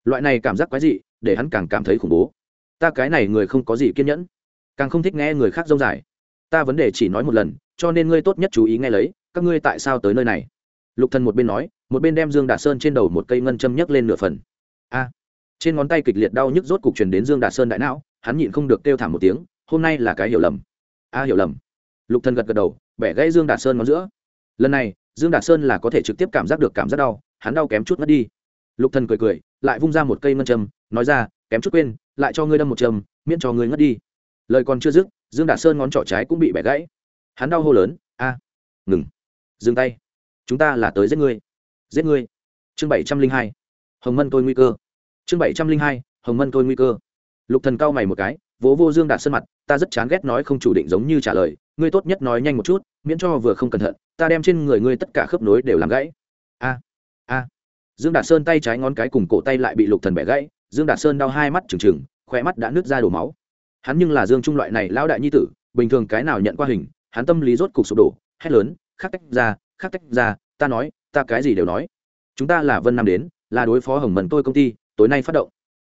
Loại này cảm giác quái dị, để hắn càng cảm thấy khủng bố. Ta cái này người không có gì kiên nhẫn càng không thích nghe người khác dông dài. Ta vấn đề chỉ nói một lần, cho nên ngươi tốt nhất chú ý nghe lấy, các ngươi tại sao tới nơi này? Lục thần một bên nói, một bên đem dương đạt sơn trên đầu một cây ngân châm nhấc lên nửa phần. A! Trên ngón tay kịch liệt đau nhức rốt cục truyền đến dương đạt sơn đại não, hắn nhịn không được kêu thảm một tiếng, hôm nay là cái hiểu lầm. A, hiểu lầm. Lục thần gật gật đầu, bẻ gãy dương đạt sơn ngón giữa. Lần này, dương đạt sơn là có thể trực tiếp cảm giác được cảm giác đau, hắn đau kém chút mất đi. Lục thần cười cười, lại vung ra một cây ngân châm, nói ra, kém chút quên, lại cho ngươi đâm một châm, miễn cho ngươi ngất đi lời còn chưa dứt, dương đạt sơn ngón trỏ trái cũng bị bẻ gãy. Hắn đau hô lớn, a, ngừng, dừng tay. Chúng ta là tới giết ngươi. Giết ngươi. Chương bảy trăm linh hai, hồng mân tôi nguy cơ. Chương bảy trăm linh hai, hồng mân tôi nguy cơ. Lục thần cao mày một cái, vỗ vô dương đạt sơn mặt, ta rất chán ghét nói không chủ định giống như trả lời. Ngươi tốt nhất nói nhanh một chút, miễn cho vừa không cẩn thận. Ta đem trên người ngươi tất cả khớp nối đều làm gãy. A a. Dương đạt sơn tay trái ngón cái cùng cổ tay lại bị lục thần bẻ gãy. Dương đạt sơn đau hai mắt trừng trừng khỏe mắt đã nứt ra đổ máu hắn nhưng là dương trung loại này lão đại nhi tử, bình thường cái nào nhận qua hình, hắn tâm lý rốt cục sụp đổ, hét lớn, khắc tách ra, khắc tách ra, ta nói, ta cái gì đều nói. Chúng ta là vân nam đến, là đối phó hồng mần tôi công ty, tối nay phát động.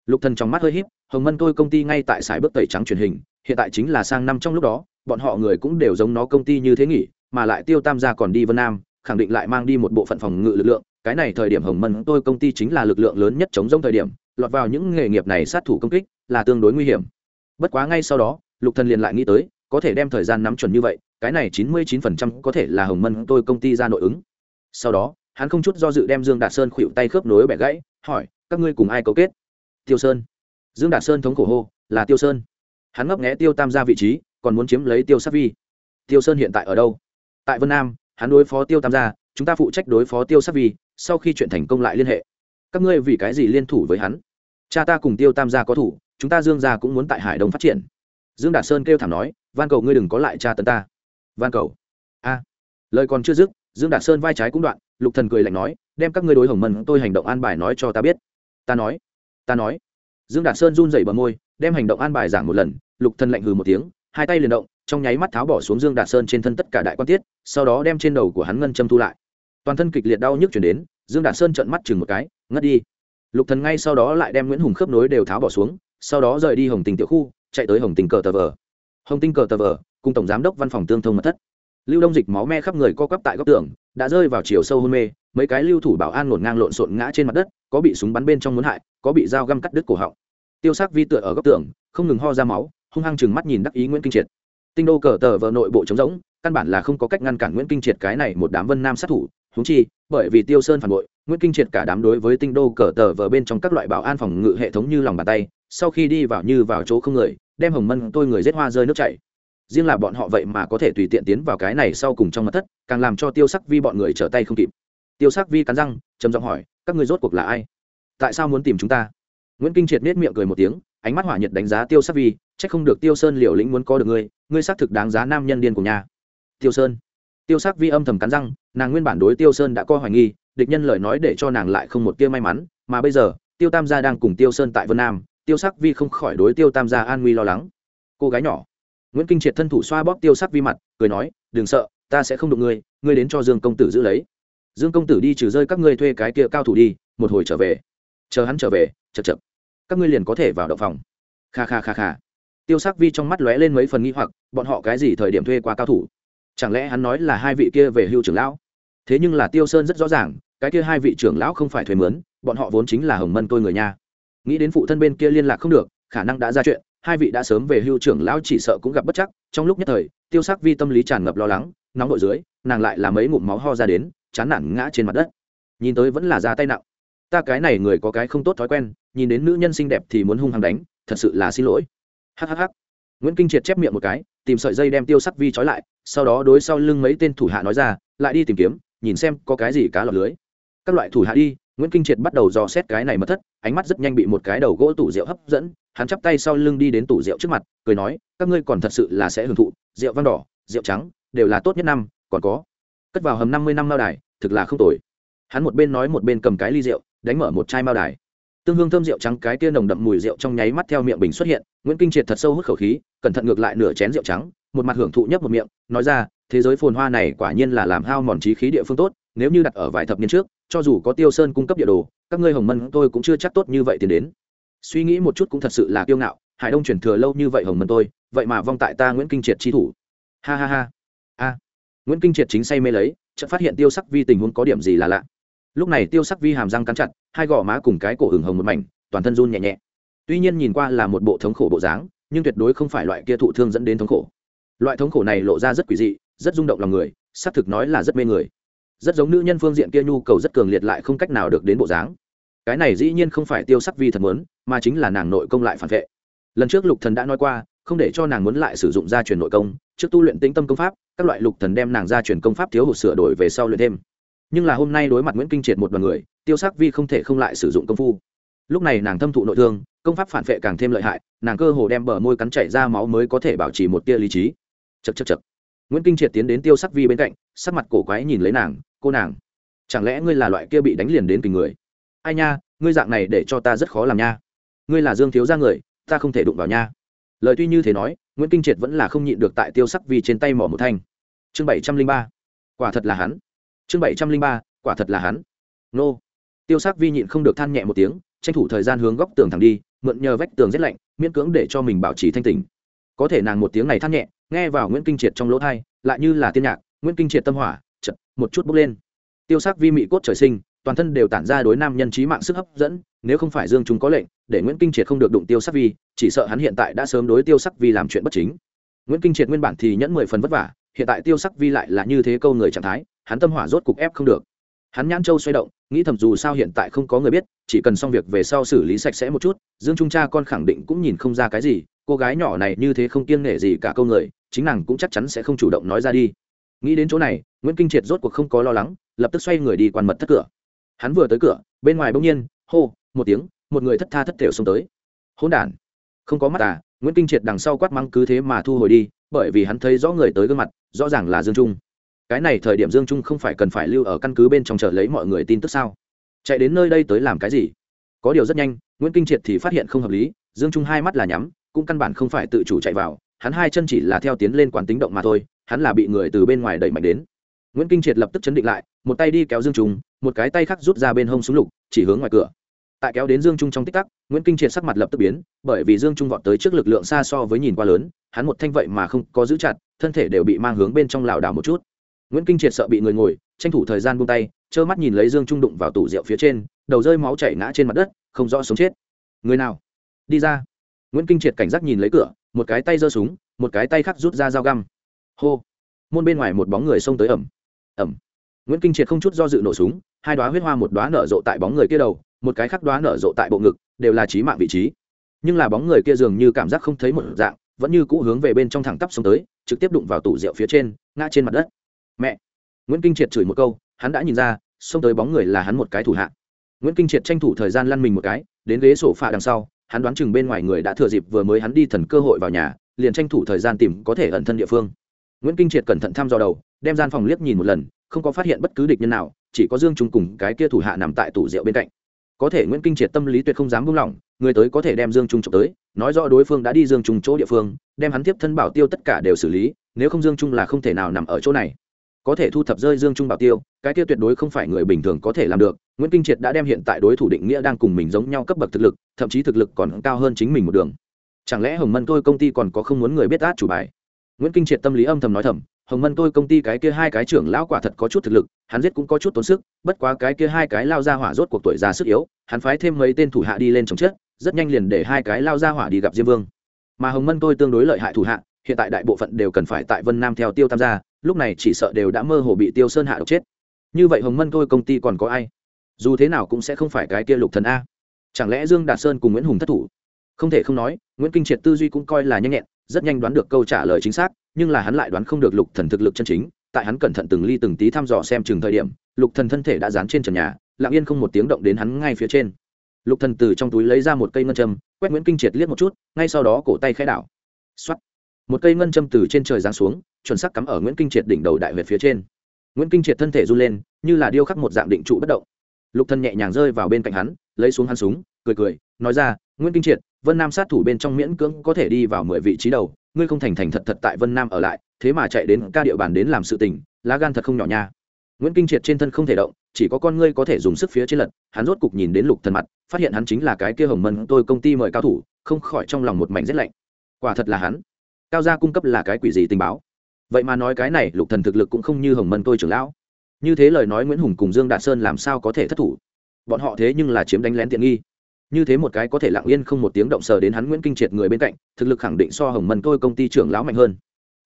Lục thần trong mắt hơi híp, hồng mân tôi công ty ngay tại sải bước tẩy trắng truyền hình, hiện tại chính là sang năm trong lúc đó, bọn họ người cũng đều giống nó công ty như thế nghỉ, mà lại tiêu tam gia còn đi vân nam, khẳng định lại mang đi một bộ phận phòng ngự lực lượng, cái này thời điểm hồng mân tôi công ty chính là lực lượng lớn nhất chống giống thời điểm, lọt vào những nghề nghiệp này sát thủ công kích, là tương đối nguy hiểm bất quá ngay sau đó, lục thần liền lại nghĩ tới, có thể đem thời gian nắm chuẩn như vậy, cái này chín mươi chín phần trăm có thể là hồng mân tôi công ty ra nội ứng. Sau đó, hắn không chút do dự đem dương đạt sơn khuỵu tay khớp nối bẻ gãy, hỏi, các ngươi cùng ai cấu kết? Tiêu sơn. Dương đạt sơn thống khổ hô, là tiêu sơn. Hắn ngấp nghẽ tiêu tam ra vị trí, còn muốn chiếm lấy tiêu sát vi. Tiêu sơn hiện tại ở đâu? Tại vân nam, hắn đối phó tiêu tam gia, chúng ta phụ trách đối phó tiêu sát vi, sau khi chuyện thành công lại liên hệ. Các ngươi vì cái gì liên thủ với hắn? Cha ta cùng tiêu tam gia có thủ chúng ta dương gia cũng muốn tại hải đông phát triển. Dương đạt sơn kêu thảm nói, van cầu ngươi đừng có lại cha tấn ta. Van cầu? A. Lời còn chưa dứt, dương đạt sơn vai trái cũng đoạn, lục thần cười lạnh nói, đem các ngươi đối hồng mân tôi hành động an bài nói cho ta biết. Ta nói ta nói. Dương đạt sơn run rẩy bờ môi, đem hành động an bài giảng một lần, lục thần lạnh hừ một tiếng, hai tay liền động, trong nháy mắt tháo bỏ xuống dương đạt sơn trên thân tất cả đại quan tiết, sau đó đem trên đầu của hắn ngân châm thu lại. Toàn thân kịch liệt đau nhức chuyển đến, dương đạt sơn trợn mắt chừng một cái, ngất đi. Lục thần ngay sau đó lại đem nguyễn hùng khớp nối đều tháo bỏ xuống sau đó rời đi hồng tình tiểu khu, chạy tới hồng tình cờ tờ vờ. Hồng tinh cờ tờ vờ, cùng tổng giám đốc văn phòng tương thông mật thất. Lưu đông dịch máu me khắp người co quắp tại góc tường, đã rơi vào chiều sâu hôn mê, mấy cái lưu thủ bảo an ngổn ngang lộn xộn ngã trên mặt đất, có bị súng bắn bên trong muốn hại, có bị dao găm cắt đứt cổ họng. Tiêu sắc vi tựa ở góc tường, không ngừng ho ra máu, hung hăng chừng mắt nhìn đắc ý nguyễn kinh triệt. Tinh đô cờ tờ vợ nội bộ trống rỗng, căn bản là không có cách ngăn cản nguyễn kinh triệt cái này một đám vân nam sát thủ húng chi, bởi vì tiêu sơn phản bội, nguyễn kinh triệt cả đám đối với tinh đô cờ tờ vờ bên trong các loại bảo an phòng ngự hệ thống như lòng bàn tay sau khi đi vào như vào chỗ không người, đem hồng mân tôi người giết hoa rơi nước chảy. Riêng là bọn họ vậy mà có thể tùy tiện tiến vào cái này sau cùng trong mặt thất, càng làm cho tiêu sắc vi bọn người trở tay không kịp. Tiêu sắc vi cắn răng, trầm giọng hỏi, các người rốt cuộc là ai? Tại sao muốn tìm chúng ta? Nguyễn kinh triệt nết miệng cười một tiếng, ánh mắt hỏa nhiệt đánh giá tiêu sắc vi c h ắ c không được tiêu sơn liều lĩnh muốn có được ngươi ngươi xác thực đáng giá nam nhân điên của nhà. Tiêu sơn? Tiêu sắc vi âm thầm cắn răng, nàng nguyên bản đối tiêu sơn đã coi hoài nghi, địch nhân lời nói để cho nàng lại không một tia may mắn, mà bây giờ, tiêu tam gia đang cùng tiêu sơn tại vân nam tiêu sắc vi không khỏi đối tiêu tam gia an nguy lo lắng. Cô gái nhỏ. Nguyễn kinh triệt thân thủ xoa bóp tiêu sắc vi mặt, cười nói, đừng sợ, ta sẽ không đụng ngươi ngươi đến cho dương công tử giữ lấy. Dương công tử đi trừ rơi các ngươi thuê cái kia cao thủ đi, một hồi trở về. Chờ hắn trở về chật chật các ngươi liền có thể vào động phòng. Kha kha kha kha. Tiêu sắc vi trong mắt lóe lên mấy phần nghi hoặc, bọn họ cái gì thời điểm thuê qua cao thủ? Chẳng lẽ hắn nói là hai vị kia về hưu trưởng lão? Thế nhưng là tiêu sơn rất rõ ràng, cái kia hai vị trưởng lão không phải thuê mướn, bọn họ vốn chính là hồng mân tôi người nha nghĩ đến phụ thân bên kia liên lạc không được, khả năng đã ra chuyện, hai vị đã sớm về hưu trưởng lão chỉ sợ cũng gặp bất chắc, trong lúc nhất thời, tiêu sắc vi tâm lý tràn ngập lo lắng, nóng nội dưới, nàng lại làm mấy ngụm máu ho ra đến, chán nản ngã trên mặt đất. Nhìn tới vẫn là ra tay nặng. Ta cái này người có cái không tốt thói quen, nhìn đến nữ nhân xinh đẹp thì muốn hung hăng đánh, thật sự là xin lỗi. Hhh nguyễn kinh triệt chép miệng một cái, tìm sợi dây đem tiêu sắc vi trói lại, sau đó đối sau lưng mấy tên thủ hạ nói ra, lại đi tìm kiếm, nhìn xem có cái gì cá lọt lưới. Các loại thủ hạ đi nguyễn kinh triệt bắt đầu dò xét cái này mất thất, ánh mắt rất nhanh bị một cái đầu gỗ tủ rượu hấp dẫn, hắn chắp tay sau lưng đi đến tủ rượu trước mặt, cười nói, các ngươi còn thật sự là sẽ hưởng thụ, rượu vang đỏ, rượu trắng, đều là tốt nhất năm, còn có, cất vào hầm năm mươi năm mao đài, thực là không tồi. Hắn một bên nói một bên cầm cái ly rượu, đánh mở một chai mao đài. Tương hương thơm rượu trắng cái tia nồng đậm mùi rượu trong nháy mắt theo miệng bình xuất hiện, nguyễn kinh triệt thật sâu hút khẩu khí, cẩn thận ngược lại nửa chén rượu trắng, một mặt hưởng thụ nhấp một miệng, nói ra, thế giới phồn hoa này quả nhiên là làm hao mòn trí khí địa phương tốt, nếu như đặt ở vài thập niên trước cho dù có tiêu sơn cung cấp địa đồ, các ngươi hồng mân tôi cũng chưa chắc tốt như vậy tiến đến. Suy nghĩ một chút cũng thật sự là kiêu ngạo, hải đông chuyển thừa lâu như vậy hồng mân tôi, vậy mà vong tại ta nguyễn kinh triệt chi thủ. Ha ha ha. A. Nguyễn kinh triệt chính say mê lấy, chợt phát hiện tiêu sắc vi tình huống có điểm gì là lạ. Lúc này tiêu sắc vi hàm răng cắn chặt, hai gò má cùng cái cổ hừng hồng một mảnh, toàn thân run nhẹ nhẹ. Tuy nhiên nhìn qua là một bộ thống khổ bộ dáng, nhưng tuyệt đối không phải loại kia thụ thương dẫn đến thống khổ. Loại thống khổ này lộ ra rất quỷ dị, rất rung động lòng người, xác thực nói là rất mê người rất giống nữ nhân phương diện kia nhu cầu rất cường liệt lại không cách nào được đến bộ dáng. Cái này dĩ nhiên không phải tiêu sắc vi thật muốn, mà chính là nàng nội công lại phản vệ. Lần trước lục thần đã nói qua, không để cho nàng muốn lại sử dụng gia truyền nội công, trước tu luyện tĩnh tâm công pháp, các loại lục thần đem nàng gia truyền công pháp thiếu hụt sửa đổi về sau luyện thêm. Nhưng là hôm nay đối mặt nguyễn kinh triệt một đoàn người, tiêu sắc vi không thể không lại sử dụng công phu. Lúc này nàng thâm thụ nội thương, công pháp phản vệ càng thêm lợi hại, nàng cơ hồ đem bờ môi cắn chảy ra máu mới có thể bảo trì một tia lý trí. Chật chật chật nguyễn kinh triệt tiến đến tiêu sắc vi bên cạnh, sắc mặt cổ quái nhìn lấy nàng cô nàng, chẳng lẽ ngươi là loại kia bị đánh liền đến tình người? Ai nha, ngươi dạng này để cho ta rất khó làm nha. Ngươi là dương thiếu ra người, ta không thể đụng vào nha. Lời tuy như thế nói, nguyễn kinh triệt vẫn là không nhịn được tại tiêu sắc vi trên tay mỏ một thanh. Chương bảy trăm linh ba, quả thật là hắn. Chương bảy trăm linh ba, quả thật là hắn. Nô. Tiêu sắc vi nhịn không được than nhẹ một tiếng, tranh thủ thời gian hướng góc tường thẳng đi, mượn nhờ vách tường rét lạnh, miễn cưỡng để cho mình bảo trì thanh tình có thể nàng một tiếng này than nhẹ, nghe vào nguyễn kinh triệt trong lỗ thai lại như là tiên nhạc, nguyễn kinh triệt tâm hỏa một chút bốc lên. Tiêu sắc vi mị cốt trời sinh, toàn thân đều tản ra đối nam nhân trí mạng sức hấp dẫn, nếu không phải dương chúng có lệnh, để nguyễn kinh triệt không được đụng tiêu sắc vi, chỉ sợ hắn hiện tại đã sớm đối tiêu sắc vi làm chuyện bất chính. Nguyễn kinh triệt nguyên bản thì nhẫn mười phần vất vả, hiện tại tiêu sắc vi lại là như thế câu người trạng thái, hắn tâm hỏa rốt cục ép không được. Hắn nhãn châu xoay động, nghĩ thầm dù sao hiện tại không có người biết, chỉ cần xong việc về sau xử lý sạch sẽ một chút, dương trung cha con khẳng định cũng nhìn không ra cái gì, cô gái nhỏ này như thế không kiêng nể gì cả câu người, chính nàng cũng chắc chắn sẽ không chủ động nói ra đi nghĩ đến chỗ này, nguyễn kinh triệt rốt cuộc không có lo lắng, lập tức xoay người đi quan mật thất cửa. Hắn vừa tới cửa, bên ngoài bỗng nhiên, hô, một tiếng, một người thất tha thất thểu xông tới. Hôn đản. Không có mắt à nguyễn kinh triệt đằng sau quát mắng cứ thế mà thu hồi đi, bởi vì hắn thấy rõ người tới gương mặt, rõ ràng là dương trung. Cái này thời điểm dương trung không phải cần phải lưu ở căn cứ bên trong chờ lấy mọi người tin tức sao? Chạy đến nơi đây tới làm cái gì? Có điều rất nhanh, nguyễn kinh triệt thì phát hiện không hợp lý, dương trung hai mắt là nhắm, cũng căn bản không phải tự chủ chạy vào, hắn hai chân chỉ là theo tiến lên quán tính động mà thôi hắn là bị người từ bên ngoài đẩy mạnh đến. Nguyễn kinh triệt lập tức chấn định lại, một tay đi kéo dương trung, một cái tay khác rút ra bên hông súng lục, chỉ hướng ngoài cửa. Tại kéo đến dương trung trong tích tắc, nguyễn kinh triệt sắc mặt lập tức biến, bởi vì dương trung vọt tới trước lực lượng xa so với nhìn qua lớn, hắn một thanh vậy mà không có giữ chặt, thân thể đều bị mang hướng bên trong lảo đảo một chút. Nguyễn kinh triệt sợ bị người ngồi, tranh thủ thời gian buông tay, trơ mắt nhìn lấy dương trung đụng vào tủ rượu phía trên, đầu rơi máu chảy ngã trên mặt đất, không rõ sống chết. Người nào? Đi ra. Nguyễn kinh triệt cảnh giác nhìn lấy cửa, một cái tay giơ súng, một cái tay khác rút ra dao găm hô. Môn bên ngoài một bóng người xông tới ẩm. Ẩm. Nguyễn kinh triệt không chút do dự nổ súng, hai đoá huyết hoa một đoá nở rộ tại bóng người kia đầu, một cái khác đoá nở rộ tại bộ ngực, đều là trí mạng vị trí. Nhưng là bóng người kia dường như cảm giác không thấy một dạng, vẫn như cũ hướng về bên trong thẳng tắp xông tới, trực tiếp đụng vào tủ rượu phía trên, ngã trên mặt đất. Mẹ. Nguyễn kinh triệt chửi một câu, hắn đã nhìn ra, xông tới bóng người là hắn một cái thủ hạ. Nguyễn kinh triệt tranh thủ thời gian lăn mình một cái, đến ghế sổ phạ đằng sau, hắn đoán chừng bên ngoài người đã thừa dịp vừa mới hắn đi thần cơ hội vào nhà, liền tranh thủ thời gian tìm có thể ẩn thân địa phương nguyễn kinh triệt cẩn thận thăm dò đầu, đem gian phòng liếc nhìn một lần, không có phát hiện bất cứ địch nhân nào, chỉ có dương trung cùng cái kia thủ hạ nằm tại tủ rượu bên cạnh. Có thể nguyễn kinh triệt tâm lý tuyệt không dám buông lỏng, người tới có thể đem dương trung trộm tới, nói rõ đối phương đã đi dương trung chỗ địa phương, đem hắn tiếp thân bảo tiêu tất cả đều xử lý, nếu không dương trung là không thể nào nằm ở chỗ này. Có thể thu thập rơi dương trung bảo tiêu, cái kia tuyệt đối không phải người bình thường có thể làm được, nguyễn kinh triệt đã đem hiện tại đối thủ định nghĩa đang cùng mình giống nhau cấp bậc thực lực, thậm chí thực lực còn cao hơn chính mình một đường. Chẳng lẽ hồng mân tôi công ty còn có không muốn người biết át chủ bài? Nguyễn kinh triệt tâm lý âm thầm nói thầm, hồng mân tôi công ty cái kia hai cái trưởng lão quả thật có chút thực lực, hắn giết cũng có chút tốn sức, bất quá cái kia hai cái lao ra hỏa rốt cuộc tuổi già sức yếu, hắn phái thêm mấy tên thủ hạ đi lên chống chết, rất nhanh liền để hai cái lao ra hỏa đi gặp diêm vương. Mà hồng mân tôi tương đối lợi hại thủ hạ, hiện tại đại bộ phận đều cần phải tại vân nam theo tiêu tham gia, lúc này chỉ sợ đều đã mơ hồ bị tiêu sơn hạ độc chết. Như vậy hồng mân tôi công ty còn có ai? Dù thế nào cũng sẽ không phải cái kia lục thần a. Chẳng lẽ dương đạt sơn cùng nguyễn hùng thất thủ? Không thể không nói, nguyễn kinh triệt tư duy cũng coi là nhanh nhẹn rất nhanh đoán được câu trả lời chính xác, nhưng là hắn lại đoán không được lục thần thực lực chân chính. Tại hắn cẩn thận từng ly từng tí thăm dò xem chừng thời điểm, lục thần thân thể đã dán trên trần nhà, lặng yên không một tiếng động đến hắn ngay phía trên. Lục thần từ trong túi lấy ra một cây ngân châm, quét nguyễn kinh triệt liếc một chút, ngay sau đó cổ tay khẽ đảo. Xoắt một cây ngân châm từ trên trời giáng xuống, chuẩn xác cắm ở nguyễn kinh triệt đỉnh đầu đại huyệt phía trên. Nguyễn kinh triệt thân thể run lên, như là điêu khắc một dạng định trụ bất động. Lục thần nhẹ nhàng rơi vào bên cạnh hắn, lấy xuống hắn súng, cười cười, nói ra, nguyễn kinh triệt vân nam sát thủ bên trong miễn cưỡng có thể đi vào mười vị trí đầu, ngươi không thành thành thật thật tại vân nam ở lại, thế mà chạy đến ca địa bàn đến làm sự tình, lá gan thật không nhỏ nha. Nguyễn kinh triệt trên thân không thể động, chỉ có con ngươi có thể dùng sức phía trên lật, hắn rốt cục nhìn đến lục thần mặt, phát hiện hắn chính là cái kia hồng mân tôi công ty mời cao thủ, không khỏi trong lòng một mảnh rét lạnh. Quả thật là hắn. Cao gia cung cấp là cái quỷ gì tình báo? Vậy mà nói cái này, lục thần thực lực cũng không như hồng mân tôi trưởng lão. Như thế lời nói nguyễn hùng cùng dương đạt sơn làm sao có thể thất thủ? Bọn họ thế nhưng là chiếm đánh lén tiện nghi như thế một cái có thể lặng yên không một tiếng động sờ đến hắn nguyễn kinh triệt người bên cạnh, thực lực khẳng định so hồng mân tôi công ty trưởng lão mạnh hơn.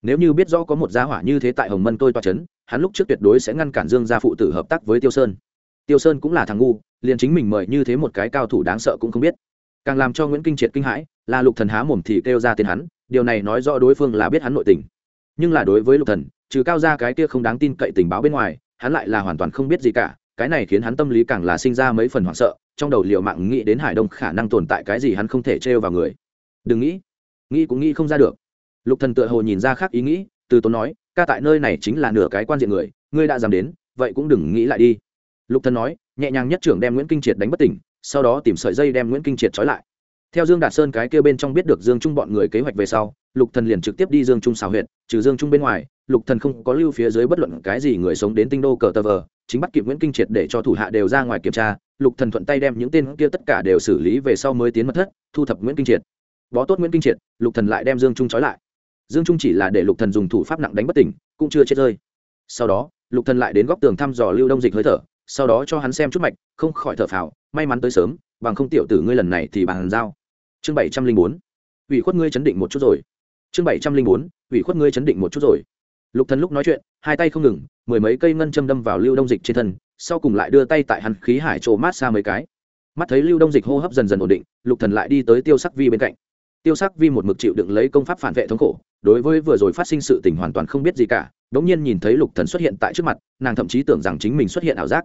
Nếu như biết rõ có một gia hỏa như thế tại hồng mân tôi toa c h ấ n hắn lúc trước tuyệt đối sẽ ngăn cản dương gia phụ tử hợp tác với tiêu sơn. Tiêu sơn cũng là thằng ngu, liền chính mình mời như thế một cái cao thủ đáng sợ cũng không biết. Càng làm cho nguyễn kinh triệt kinh hãi, là lục thần há mồm thì kêu ra tên hắn, điều này nói rõ đối phương là biết hắn nội tình. Nhưng là đối với lục thần, trừ cao ra cái kia không đáng tin cậy tình báo bên ngoài, hắn lại là hoàn toàn không biết gì cả cái này khiến hắn tâm lý càng là sinh ra mấy phần hoảng sợ, trong đầu liệu mạng nghĩ đến hải đông khả năng tồn tại cái gì hắn không thể trêu vào người. Đừng nghĩ nghĩ cũng nghĩ không ra được. Lục thần tựa hồ nhìn ra khác ý nghĩ, từ tốn nói, ca tại nơi này chính là nửa cái quan diện người, ngươi đã dám đến, vậy cũng đừng nghĩ lại đi. Lục thần nói, nhẹ nhàng nhất trưởng đem nguyễn kinh triệt đánh bất tỉnh, sau đó tìm sợi dây đem nguyễn kinh triệt trói lại. Theo dương đạt sơn cái kia bên trong biết được dương trung bọn người kế hoạch về sau, lục thần liền trực tiếp đi dương trung xào huyệt, trừ dương trung bên ngoài, lục thần không có lưu phía dưới bất luận cái gì người sống đến tinh đô cờ tờ vờ chính bắt kịp nguyễn kinh triệt để cho thủ hạ đều ra ngoài kiểm tra, lục thần thuận tay đem những tên kia tất cả đều xử lý về sau mới tiến mật thất, thu thập nguyễn kinh triệt. Bó tốt nguyễn kinh triệt, lục thần lại đem dương trung trói lại. Dương trung chỉ là để lục thần dùng thủ pháp nặng đánh bất tỉnh, cũng chưa chết rơi. Sau đó, lục thần lại đến góc tường thăm dò lưu đông dịch hơi thở, sau đó cho hắn xem chút mạch, không khỏi thở phào, may mắn tới sớm, bằng không tiểu tử ngươi lần này thì bàn giao chương bảy trăm linh bốn, ủy khuất ngươi chấn định một chút rồi. Chương bảy trăm linh bốn, ủy khuất ngươi chấn định một chút rồi lục thần lúc nói chuyện, hai tay không ngừng, mười mấy cây ngân châm đâm vào lưu đông dịch trên thân, sau cùng lại đưa tay tại hắn khí hải trổ mát xa mấy cái. Mắt thấy lưu đông dịch hô hấp dần dần ổn định, lục thần lại đi tới tiêu sắc vi bên cạnh. Tiêu sắc vi một mực chịu đựng lấy công pháp phản vệ thống khổ, đối với vừa rồi phát sinh sự tình hoàn toàn không biết gì cả, đống nhiên nhìn thấy lục thần xuất hiện tại trước mặt, nàng thậm chí tưởng rằng chính mình xuất hiện ảo giác.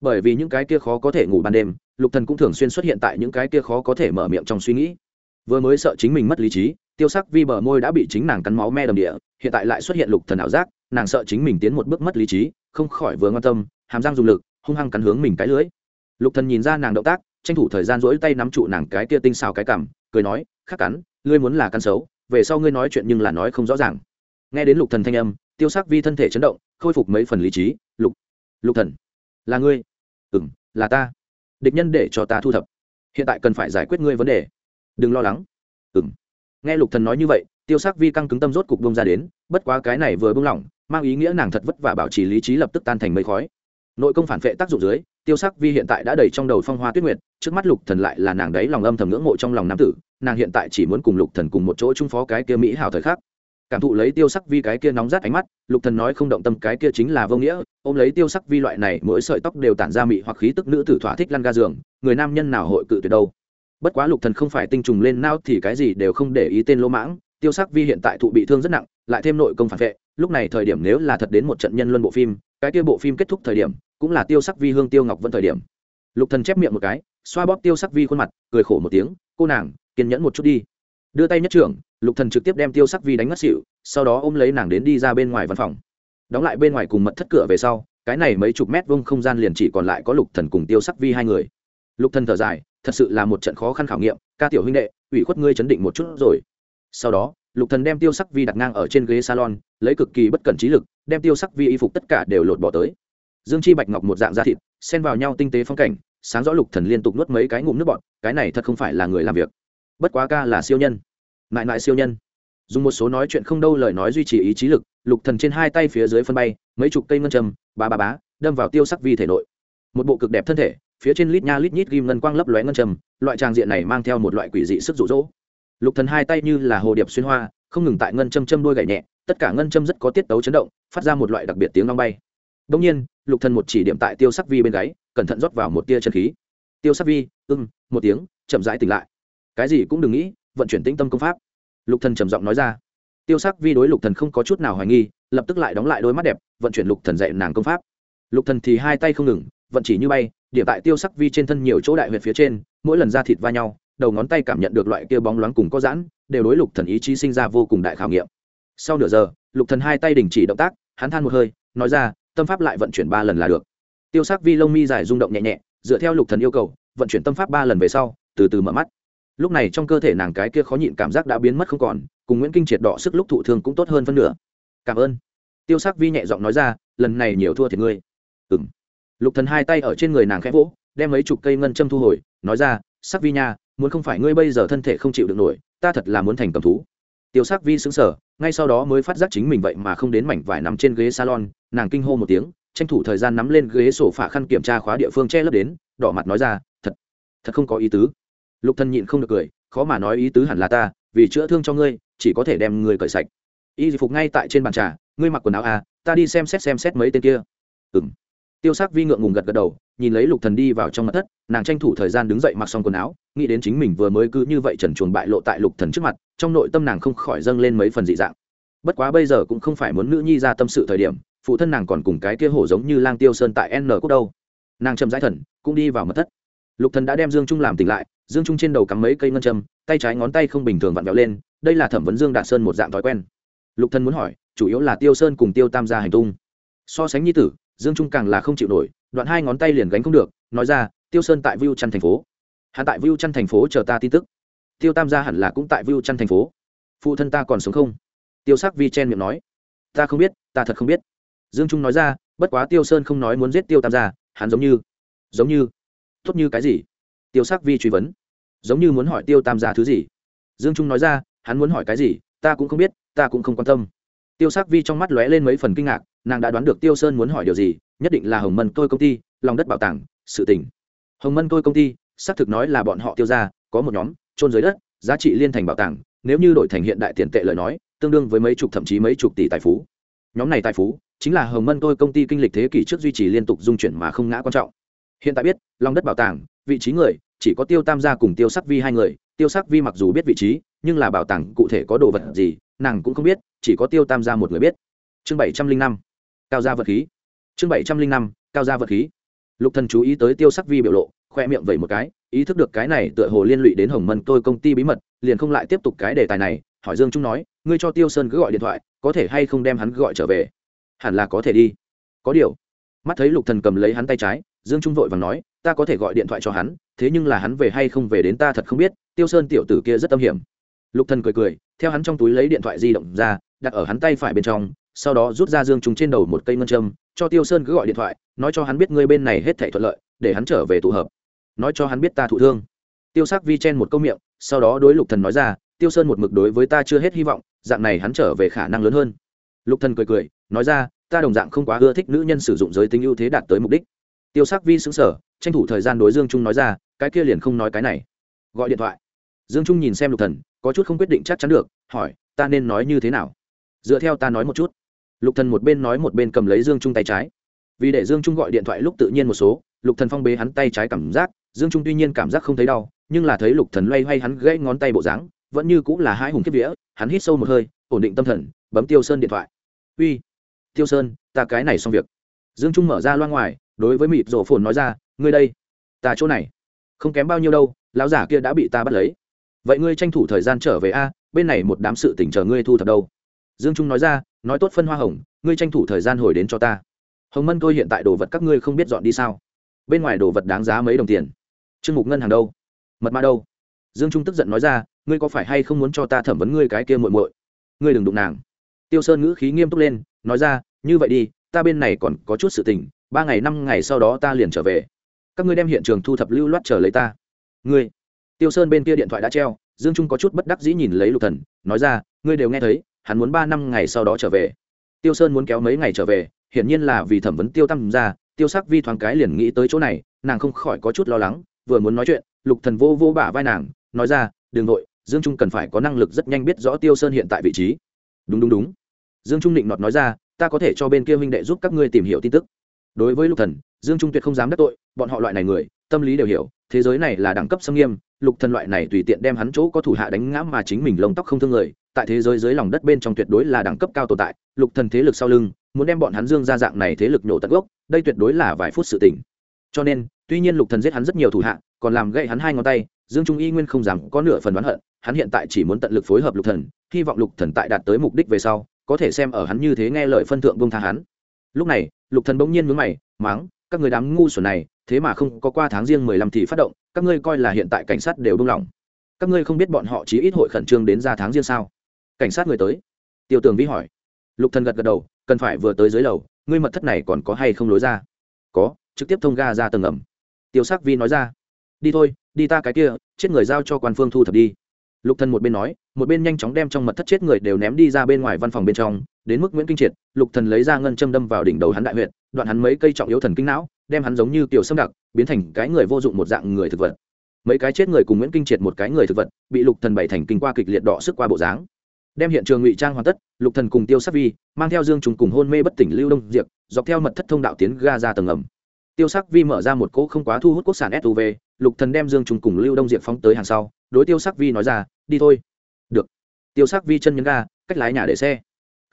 Bởi vì những cái kia khó có thể ngủ ban đêm, lục thần cũng thường xuyên xuất hiện tại những cái kia khó có thể mở miệng trong suy nghĩ. Vừa mới sợ chính mình mất lý trí tiêu sắc vi bờ môi đã bị chính nàng cắn máu me đầm địa, hiện tại lại xuất hiện lục thần ảo giác, nàng sợ chính mình tiến một bước mất lý trí, không khỏi vừa ngon tâm, hàm răng dùng lực, hung hăng cắn hướng mình cái lưới. Lục thần nhìn ra nàng động tác, tranh thủ thời gian rỗi tay nắm trụ nàng cái kia tinh xào cái cằm, cười nói, khắc cắn, ngươi muốn là cắn xấu, về sau ngươi nói chuyện nhưng là nói không rõ ràng. Nghe đến lục thần thanh âm, tiêu sắc vi thân thể chấn động, khôi phục mấy phần lý trí, lục lục thần, là ngươi. Ừm, là ta. Địch nhân để cho ta thu thập. Hiện tại cần phải giải quyết ngươi vấn đề. Đừng lo lắng. Ừm nghe lục thần nói như vậy, tiêu sắc vi căng cứng tâm rốt cục bông ra đến, bất quá cái này vừa bông lỏng, mang ý nghĩa nàng thật vất vả bảo trì lý trí lập tức tan thành mây khói. Nội công phản vệ tác dụng dưới, tiêu sắc vi hiện tại đã đầy trong đầu phong hoa tuyết nguyệt, trước mắt lục thần lại là nàng đấy lòng âm thầm ngưỡng mộ trong lòng nam tử, nàng hiện tại chỉ muốn cùng lục thần cùng một chỗ chung phó cái kia mỹ hào thời khắc. Cảm thụ lấy tiêu sắc vi cái kia nóng rát ánh mắt, lục thần nói không động tâm cái kia chính là vô nghĩa, ôm lấy tiêu sắc vi loại này mỗi sợi tóc đều tản ra mị hoặc khí tức nữ tử thỏa thích lăn ga giường, người nam nhân nào hội cự tuyệt đâu bất quá lục thần không phải tinh trùng lên nao thì cái gì đều không để ý tên lỗ mãng, tiêu sắc vi hiện tại thụ bị thương rất nặng, lại thêm nội công phản vệ, lúc này thời điểm nếu là thật đến một trận nhân luân bộ phim, cái kia bộ phim kết thúc thời điểm, cũng là tiêu sắc vi hương tiêu ngọc vẫn thời điểm. Lục thần chép miệng một cái, xoa bóp tiêu sắc vi khuôn mặt, cười khổ một tiếng, cô nàng, kiên nhẫn một chút đi. Đưa tay nhất trưởng, lục thần trực tiếp đem tiêu sắc vi đánh ngất xỉu, sau đó ôm lấy nàng đến đi ra bên ngoài văn phòng. Đóng lại bên ngoài cùng mật thất cửa về sau, cái này mấy chục mét vuông không gian liền chỉ còn lại có lục thần cùng tiêu sắc vi hai người. Lục thần thở dài thật sự là một trận khó khăn khảo nghiệm, ca tiểu huynh đệ, ủy khuất ngươi chấn định một chút rồi. Sau đó, lục thần đem tiêu sắc vi đặt ngang ở trên ghế salon, lấy cực kỳ bất cẩn trí lực, đem tiêu sắc vi y phục tất cả đều lột bỏ tới. Dương chi bạch ngọc một dạng da thịt, xen vào nhau tinh tế phong cảnh, sáng rõ lục thần liên tục nuốt mấy cái ngụm nước bọt, cái này thật không phải là người làm việc. Bất quá ca là siêu nhân. Mại mại siêu nhân. Dùng một số nói chuyện không đâu lời nói duy trì ý chí lực, lục thần trên hai tay phía dưới phân bay, mấy chục cây ngân châm, ba ba bá đâm vào tiêu sắc vi thể nội. Một bộ cực đẹp thân thể phía trên lít nha lít nhít ghim ngân quang lấp lóe ngân trầm loại tràng diện này mang theo một loại quỷ dị sức rụ rỗ lục thần hai tay như là hồ điệp xuyên hoa, không ngừng tại ngân châm châm đôi gảy nhẹ, tất cả ngân châm rất có tiết tấu chấn động, phát ra một loại đặc biệt tiếng long bay. Đông nhiên, lục thần một chỉ điểm tại tiêu sắc vi bên gáy, cẩn thận rót vào một tia chân khí. Tiêu sắc vi, ưng, một tiếng, chậm rãi tỉnh lại. Cái gì cũng đừng nghĩ, vận chuyển tĩnh tâm công pháp. Lục thần trầm giọng nói ra. Tiêu sắc vi đối lục thần không có chút nào hoài nghi, lập tức lại đóng lại đôi mắt đẹp, vận chuyển lục thần dạy nàng công pháp. Lục thần thì hai tay không ngừng vận chỉ như bay, điểm tại tiêu sắc vi trên thân nhiều chỗ đại huyệt phía trên, mỗi lần ra thịt va nhau, đầu ngón tay cảm nhận được loại kia bóng loáng cùng có giãn, đều đối lục thần ý chí sinh ra vô cùng đại khảo nghiệm. Sau nửa giờ, lục thần hai tay đình chỉ động tác, hắn than một hơi, nói ra, tâm pháp lại vận chuyển ba lần là được. Tiêu sắc vi lông mi dài rung động nhẹ nhẹ, dựa theo lục thần yêu cầu, vận chuyển tâm pháp ba lần về sau, từ từ mở mắt. Lúc này trong cơ thể nàng cái kia khó nhịn cảm giác đã biến mất không còn, cùng nguyễn kinh triệt đỏ sức lúc thụ thương cũng tốt hơn phân nửa. Cảm ơn. Tiêu sắc vi nhẹ giọng nói ra, lần này nhiều thua thiệt ngươi. Ừng lục thần hai tay ở trên người nàng khẽ vỗ, đem mấy chục cây ngân châm thu hồi, nói ra, sắc vi nha, muốn không phải ngươi bây giờ thân thể không chịu được nổi, ta thật là muốn thành cầm thú. Tiêu sắc vi sững sờ, ngay sau đó mới phát giác chính mình vậy mà không đến mảnh vải nằm trên ghế salon, nàng kinh hô một tiếng, tranh thủ thời gian nắm lên ghế sổ phả khăn kiểm tra khóa địa phương che lấp đến, đỏ mặt nói ra, thật thật không có ý tứ. Lục thần nhịn không được cười, khó mà nói ý tứ hẳn là ta, vì chữa thương cho ngươi, chỉ có thể đem ngươi cởi sạch. Y phục ngay tại trên bàn trà, ngươi mặc quần áo à ta đi xem xét xem xét mấy tên kia. Ừm tiêu sắc vi ngượng ngùng gật gật đầu, nhìn lấy lục thần đi vào trong mặt thất, nàng tranh thủ thời gian đứng dậy mặc xong quần áo, nghĩ đến chính mình vừa mới cứ như vậy trần chuồn bại lộ tại lục thần trước mặt, trong nội tâm nàng không khỏi dâng lên mấy phần dị dạng. Bất quá bây giờ cũng không phải muốn nữ nhi ra tâm sự thời điểm, phụ thân nàng còn cùng cái kia hổ giống như lang tiêu sơn tại n quốc đâu. Nàng chậm rãi thần, cũng đi vào mật thất. Lục thần đã đem dương trung làm tỉnh lại, dương trung trên đầu cắm mấy cây ngân châm, tay trái ngón tay không bình thường vặn vẹo lên, đây là thẩm vấn dương đạt sơn một dạng thói quen. Lục thần muốn hỏi, chủ yếu là tiêu sơn cùng tiêu tam gia hành tung. So sánh nhi tử dương trung càng là không chịu nổi, đoạn hai ngón tay liền gánh không được, nói ra, tiêu sơn tại view chăn thành phố. Hắn tại view chăn thành phố chờ ta tin tức. Tiêu tam gia hẳn là cũng tại view chăn thành phố. Phụ thân ta còn sống không? Tiêu sắc vi chen miệng nói, ta không biết, ta thật không biết. Dương trung nói ra, bất quá tiêu sơn không nói muốn giết tiêu tam gia, hắn giống như giống như, tốt như cái gì? Tiêu sắc vi truy vấn, giống như muốn hỏi tiêu tam gia thứ gì? Dương trung nói ra, hắn muốn hỏi cái gì, ta cũng không biết, ta cũng không quan tâm. Tiêu sắc vi trong mắt lóe lên mấy phần kinh ngạc nàng đã đoán được tiêu sơn muốn hỏi điều gì, nhất định là hồng mân tôi công ty, lòng đất bảo tàng, sự tỉnh hồng mân tôi công ty, xác thực nói là bọn họ tiêu ra, có một nhóm trôn dưới đất, giá trị liên thành bảo tàng, nếu như đổi thành hiện đại tiền tệ lời nói, tương đương với mấy chục thậm chí mấy chục tỷ tài phú. Nhóm này tài phú, chính là hồng mân tôi công ty kinh lịch thế kỷ trước duy trì liên tục dung chuyển mà không ngã quan trọng. Hiện tại biết, lòng đất bảo tàng, vị trí người, chỉ có tiêu tam gia cùng tiêu sắc vi hai người. Tiêu sắc vi mặc dù biết vị trí, nhưng là bảo tàng cụ thể có đồ vật gì, nàng cũng không biết, chỉ có tiêu tam gia một người biết. Chương bảy trăm linh năm cao gia vật khí. Chương bảy trăm linh năm, cao gia vật khí. Lục thần chú ý tới tiêu sắc vi biểu lộ, khoe miệng vẩy một cái, ý thức được cái này tựa hồ liên lụy đến hồng mân tôi công ty bí mật, liền không lại tiếp tục cái đề tài này, hỏi dương trung nói, ngươi cho tiêu sơn cứ gọi điện thoại, có thể hay không đem hắn gọi trở về? Hẳn là có thể đi. Có điều. Mắt thấy lục thần cầm lấy hắn tay trái, dương trung vội vàng nói, ta có thể gọi điện thoại cho hắn, thế nhưng là hắn về hay không về đến ta thật không biết, tiêu sơn tiểu tử kia rất tâm hiểm. Lục thần cười cười, theo hắn trong túi lấy điện thoại di động ra, đặt ở hắn tay phải bên trong sau đó rút ra dương trung trên đầu một cây ngân châm, cho tiêu sơn cứ gọi điện thoại, nói cho hắn biết ngươi bên này hết thảy thuận lợi, để hắn trở về tụ hợp. Nói cho hắn biết ta thụ thương. Tiêu sắc vi chen một câu miệng, sau đó đối lục thần nói ra, tiêu sơn một mực đối với ta chưa hết hy vọng, dạng này hắn trở về khả năng lớn hơn. Lục thần cười cười, nói ra, ta đồng dạng không quá ưa thích nữ nhân sử dụng giới tính ưu thế đạt tới mục đích. Tiêu sắc vi xứng sở tranh thủ thời gian đối dương trung nói ra, cái kia liền không nói cái này. Gọi điện thoại. Dương trung nhìn xem lục thần, có chút không quyết định chắc chắn được, hỏi, ta nên nói như thế nào? Dựa theo ta nói một chút lục thần một bên nói một bên cầm lấy dương trung tay trái vì để dương trung gọi điện thoại lúc tự nhiên một số lục thần phong bế hắn tay trái cảm giác dương trung tuy nhiên cảm giác không thấy đau nhưng là thấy lục thần loay hoay hắn gãy ngón tay bộ dáng vẫn như cũng là hai hùng kiếp vía hắn hít sâu một hơi ổn định tâm thần bấm tiêu sơn điện thoại uy tiêu sơn ta cái này xong việc dương trung mở ra loa ngoài đối với mịt rổ phồn nói ra ngươi đây ta chỗ này không kém bao nhiêu đâu lão giả kia đã bị ta bắt lấy vậy ngươi tranh thủ thời gian trở về a bên này một đám sự tỉnh chờ ngươi thu thập đâu dương trung nói ra nói tốt phân hoa hồng, ngươi tranh thủ thời gian hồi đến cho ta. Hồng mân tôi hiện tại đồ vật các ngươi không biết dọn đi sao? Bên ngoài đồ vật đáng giá mấy đồng tiền? Trương mục ngân hàng đâu? Mật mã đâu? Dương trung tức giận nói ra, ngươi có phải hay không muốn cho ta thẩm vấn ngươi cái kia muội muội? Ngươi đừng đụng nàng. Tiêu sơn ngữ khí nghiêm túc lên, nói ra, như vậy đi, ta bên này còn có chút sự tình, ba ngày năm ngày sau đó ta liền trở về. Các ngươi đem hiện trường thu thập lưu loát chờ lấy ta. Ngươi. Tiêu sơn bên kia điện thoại đã treo, dương trung có chút bất đắc dĩ nhìn lấy lục thần, nói ra, ngươi đều nghe thấy hắn muốn ba năm ngày sau đó trở về. Tiêu sơn muốn kéo mấy ngày trở về, hiển nhiên là vì thẩm vấn tiêu tâm ra, tiêu sắc vi thoáng cái liền nghĩ tới chỗ này, nàng không khỏi có chút lo lắng, vừa muốn nói chuyện, lục thần vô vô bả vai nàng, nói ra đường nội dương trung cần phải có năng lực rất nhanh biết rõ tiêu sơn hiện tại vị trí. Đúng đúng đúng. Dương trung định nọt nói ra, ta có thể cho bên kia minh đệ giúp các ngươi tìm hiểu tin tức. Đối với lục thần, dương trung tuyệt không dám đắc tội, bọn họ loại này người tâm lý đều hiểu, thế giới này là đẳng cấp xâm nghiêm, lục thần loại này tùy tiện đem hắn chỗ có thủ hạ đánh ngã mà chính mình lông tóc không thương người, tại thế giới dưới lòng đất bên trong tuyệt đối là đẳng cấp cao tồn tại, lục thần thế lực sau lưng, muốn đem bọn hắn dương ra dạng này thế lực nổ tận gốc, đây tuyệt đối là vài phút sự tỉnh cho nên, tuy nhiên lục thần giết hắn rất nhiều thủ hạ, còn làm gãy hắn hai ngón tay, dương trung y nguyên không dám có nửa phần đoán hận, hắn hiện tại chỉ muốn tận lực phối hợp lục thần, hy vọng lục thần tại đạt tới mục đích về sau, có thể xem ở hắn như thế nghe lời phân thượng vương tha hắn. Lúc này, lục thần bỗng nhiên nhướng mày mắng các người đám ngu xuẩn này thế mà không có qua tháng riêng mười lăm thì phát động, các ngươi coi là hiện tại cảnh sát đều buông lỏng. Các ngươi không biết bọn họ chí ít hội khẩn trương đến ra tháng riêng sao? Cảnh sát người tới. Tiêu tường vi hỏi. Lục thần gật gật đầu, cần phải vừa tới dưới lầu, ngươi mật thất này còn có hay không lối ra? Có, trực tiếp thông ga ra tầng ngầm. Tiêu sắc vi nói ra. Đi thôi, đi ta cái kia, chết người giao cho quan phương thu thập đi. Lục thần một bên nói, một bên nhanh chóng đem trong mật thất chết người đều ném đi ra bên ngoài văn phòng bên trong, đến mức nguyễn kinh triệt, lục thần lấy ra ngân châm đâm vào đỉnh đầu hắn đại huyện đoạn hắn mấy cây trọng yếu thần kinh não, đem hắn giống như tiểu sâm đặc, biến thành cái người vô dụng một dạng người thực vật. Mấy cái chết người cùng nguyễn kinh triệt một cái người thực vật, bị lục thần bảy thành kinh qua kịch liệt đỏ sức qua bộ dáng. Đem hiện trường ngụy trang hoàn tất, lục thần cùng tiêu sắc vi mang theo dương trùng cùng hôn mê bất tỉnh lưu đông diệp, dọc theo mật thất thông đạo tiến ga ra tầng ngầm. Tiêu sắc vi mở ra một cỗ không quá thu hút quốc sản suv lục thần đem dương trùng cùng lưu đông diệp phóng tới hàng sau, đối tiêu sắc vi nói ra, đi thôi. Được. Tiêu sắc vi chân nhấn ga, cách lái nhà để xe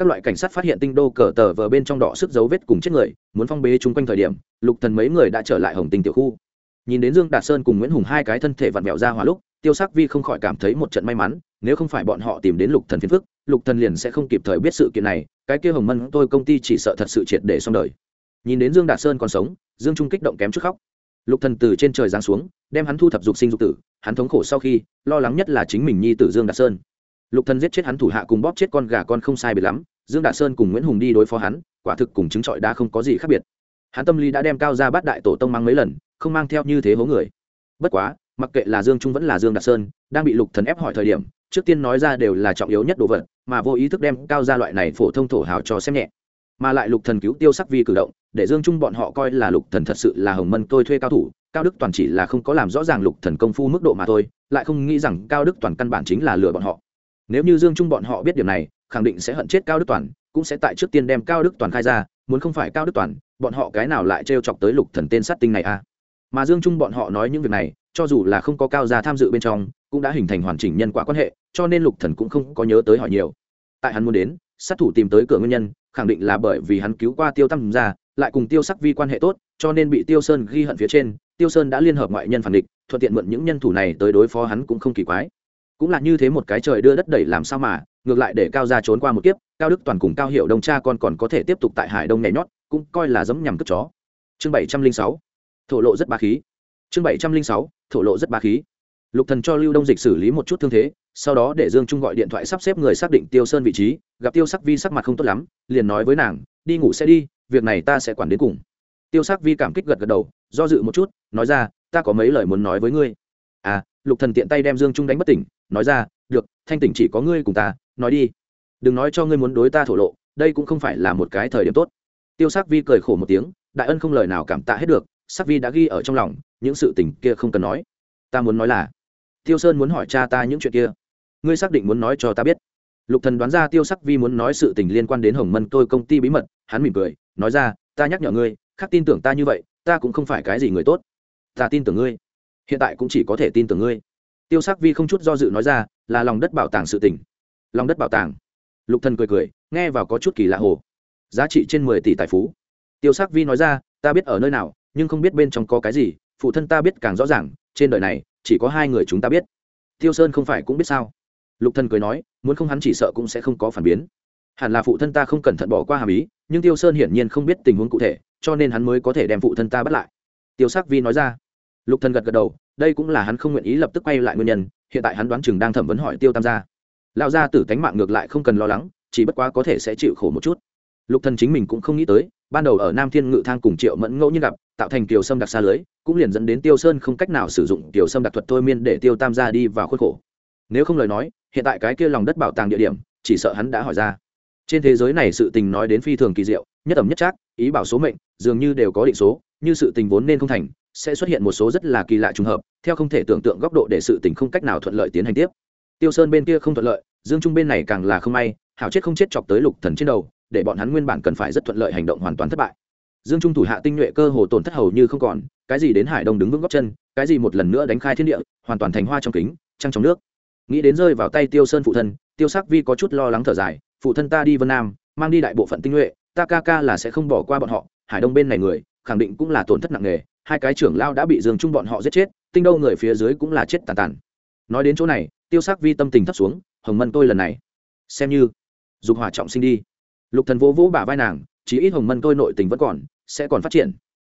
các loại cảnh sát phát hiện tinh đô cờ tờ vờ bên trong đỏ sức dấu vết cùng chết người, muốn phong bế chung quanh thời điểm, lục thần mấy người đã trở lại hồng tinh tiểu khu. Nhìn đến dương đạt sơn cùng nguyễn hùng hai cái thân thể vặn vẹo ra hỏa lúc, tiêu sắc vi không khỏi cảm thấy một trận may mắn, nếu không phải bọn họ tìm đến lục thần phiền phức, lục thần liền sẽ không kịp thời biết sự kiện này, cái kia hồng mân tôi công ty chỉ sợ thật sự triệt để xong đời. Nhìn đến dương đạt sơn còn sống, dương trung kích động kém chút khóc. Lục thần từ trên trời giáng xuống, đem hắn thu thập dục sinh dục tử, hắn thống khổ sau khi, lo lắng nhất là chính mình nhi tử dương đạt sơn. Lục thần giết chết hắn thủ hạ cùng bóp chết con gà con không sai biệt lắm dương đạt sơn cùng nguyễn hùng đi đối phó hắn, quả thực cùng chứng trọi đã không có gì khác biệt. Hắn tâm lý đã đem cao ra bắt đại tổ tông mang mấy lần, không mang theo như thế hố người. Bất quá, mặc kệ là dương trung vẫn là dương đạt sơn, đang bị lục thần ép hỏi thời điểm, trước tiên nói ra đều là trọng yếu nhất đồ vật, mà vô ý thức đem cao gia loại này phổ thông thổ hào cho xem nhẹ. Mà lại lục thần cứu tiêu sắc vi cử động, để dương trung bọn họ coi là lục thần thật sự là hồng mân tôi thuê cao thủ, cao đức toàn chỉ là không có làm rõ ràng lục thần công phu mức độ mà thôi, lại không nghĩ rằng cao đức toàn căn bản chính là lừa bọn họ. Nếu như dương trung bọn họ biết điểm này khẳng định sẽ hận chết cao đức toàn, cũng sẽ tại trước tiên đem cao đức toàn khai ra, muốn không phải cao đức toàn, bọn họ cái nào lại trêu chọc tới lục thần tên sát tinh này a à? mà dương trung bọn họ nói những việc này, cho dù là không có cao gia tham dự bên trong, cũng đã hình thành hoàn chỉnh nhân quả quan hệ, cho nên lục thần cũng không có nhớ tới hỏi nhiều tại hắn muốn đến, sát thủ tìm tới cửa nguyên nhân, khẳng định là bởi vì hắn cứu qua tiêu tam gia, lại cùng tiêu sắc vi quan hệ tốt, cho nên bị tiêu sơn ghi hận phía trên, tiêu sơn đã liên hợp ngoại nhân phản địch, thuận tiện mượn những nhân thủ này tới đối phó hắn cũng không kỳ quái cũng là như thế một cái trời đưa đất đẩy làm sao mà ngược lại để cao gia trốn qua một kiếp, cao đức toàn cùng cao hiệu đông cha con còn có thể tiếp tục tại hải đông nhảy nhót, cũng coi là giống nhằm cất chó. Chương bảy trăm linh sáu, thổ lộ rất ba khí. Chương bảy trăm linh sáu, thổ lộ rất ba khí. Lục thần cho lưu đông dịch xử lý một chút thương thế, sau đó để dương trung gọi điện thoại sắp xếp người xác định tiêu sơn vị trí, gặp tiêu sắc vi sắc mặt không tốt lắm, liền nói với nàng, đi ngủ sẽ đi, việc này ta sẽ quản đến cùng. Tiêu sắc vi cảm kích gật gật đầu, do dự một chút, nói ra, ta có mấy lời muốn nói với ngươi. À lục thần tiện tay đem dương trung đánh bất tỉnh, nói ra, được, thanh tỉnh chỉ có ngươi cùng ta nói đi. Đừng nói cho ngươi muốn đối ta thổ lộ, đây cũng không phải là một cái thời điểm tốt. Tiêu sắc vi cười khổ một tiếng, đại ân không lời nào cảm tạ hết được, sắc vi đã ghi ở trong lòng, những sự tình kia không cần nói. Ta muốn nói là, tiêu sơn muốn hỏi cha ta những chuyện kia. Ngươi xác định muốn nói cho ta biết. Lục thần đoán ra tiêu sắc vi muốn nói sự tình liên quan đến hồng mân tôi công ty bí mật, hắn mỉm cười, nói ra, ta nhắc nhở ngươi, khác tin tưởng ta như vậy, ta cũng không phải cái gì người tốt. Ta tin tưởng ngươi. Hiện tại cũng chỉ có thể tin tưởng ngươi. Tiêu sắc vi không chút do dự nói ra, là lòng đất bảo tàng sự tình lòng đất bảo tàng. Lục thần cười cười, nghe vào có chút kỳ lạ hồ. Giá trị trên mười tỷ tài phú. Tiêu sắc vi nói ra, ta biết ở nơi nào, nhưng không biết bên trong có cái gì, phụ thân ta biết càng rõ ràng, trên đời này, chỉ có hai người chúng ta biết. Tiêu sơn không phải cũng biết sao? Lục thần cười nói, muốn không hắn chỉ sợ cũng sẽ không có phản biến. Hẳn là phụ thân ta không cẩn thận bỏ qua hàm ý, nhưng tiêu sơn hiển nhiên không biết tình huống cụ thể, cho nên hắn mới có thể đem phụ thân ta bắt lại. Tiêu sắc vi nói ra. Lục thần gật gật đầu, đây cũng là hắn không nguyện ý lập tức quay lại nguyên nhân, hiện tại hắn đoán chừng đang thẩm vấn hỏi tiêu tam gia lão gia tử tánh mạng ngược lại không cần lo lắng, chỉ bất quá có thể sẽ chịu khổ một chút. Lục thần chính mình cũng không nghĩ tới, ban đầu ở nam thiên ngự thang cùng triệu mẫn ngẫu nhiên gặp, tạo thành tiểu sâm đặc xa lưới, cũng liền dẫn đến tiêu sơn không cách nào sử dụng tiểu sâm đặc thuật thôi miên để tiêu tam gia đi vào khuất khổ. Nếu không lời nói, hiện tại cái kia lòng đất bảo tàng địa điểm, chỉ sợ hắn đã hỏi ra. Trên thế giới này sự tình nói đến phi thường kỳ diệu, nhất ẩm nhất trác, ý bảo số mệnh, dường như đều có định số, như sự tình vốn nên không thành, sẽ xuất hiện một số rất là kỳ lạ trùng hợp, theo không thể tưởng tượng góc độ để sự tình không cách nào thuận lợi tiến hành tiếp tiêu sơn bên kia không thuận lợi, dương trung bên này càng là không may, hảo chết không chết chọc tới lục thần trên đầu, để bọn hắn nguyên bản cần phải rất thuận lợi hành động hoàn toàn thất bại. Dương trung thủ hạ tinh nhuệ cơ hồ tổn thất hầu như không còn, cái gì đến hải đông đứng vững góc chân, cái gì một lần nữa đánh khai thiên địa, hoàn toàn thành hoa trong kính, trăng trong nước. Nghĩ đến rơi vào tay tiêu sơn phụ thân, tiêu sắc vi có chút lo lắng thở dài, phụ thân ta đi vân nam, mang đi đại bộ phận tinh nhuệ, ta ca ca là sẽ không bỏ qua bọn họ, hải đông bên này người, khẳng định cũng là tổn thất nặng nề, hai cái trưởng lao đã bị dương trung bọn họ giết chết, tinh đâu người phía dưới cũng là chết tàn tàn. Nói đến chỗ này tiêu sắc vi tâm tình thấp xuống, hồng mân tôi lần này, xem như dục hỏa trọng sinh đi. Lục thần vỗ vỗ bả vai nàng chỉ ít hồng mân tôi nội tình vẫn còn, sẽ còn phát triển.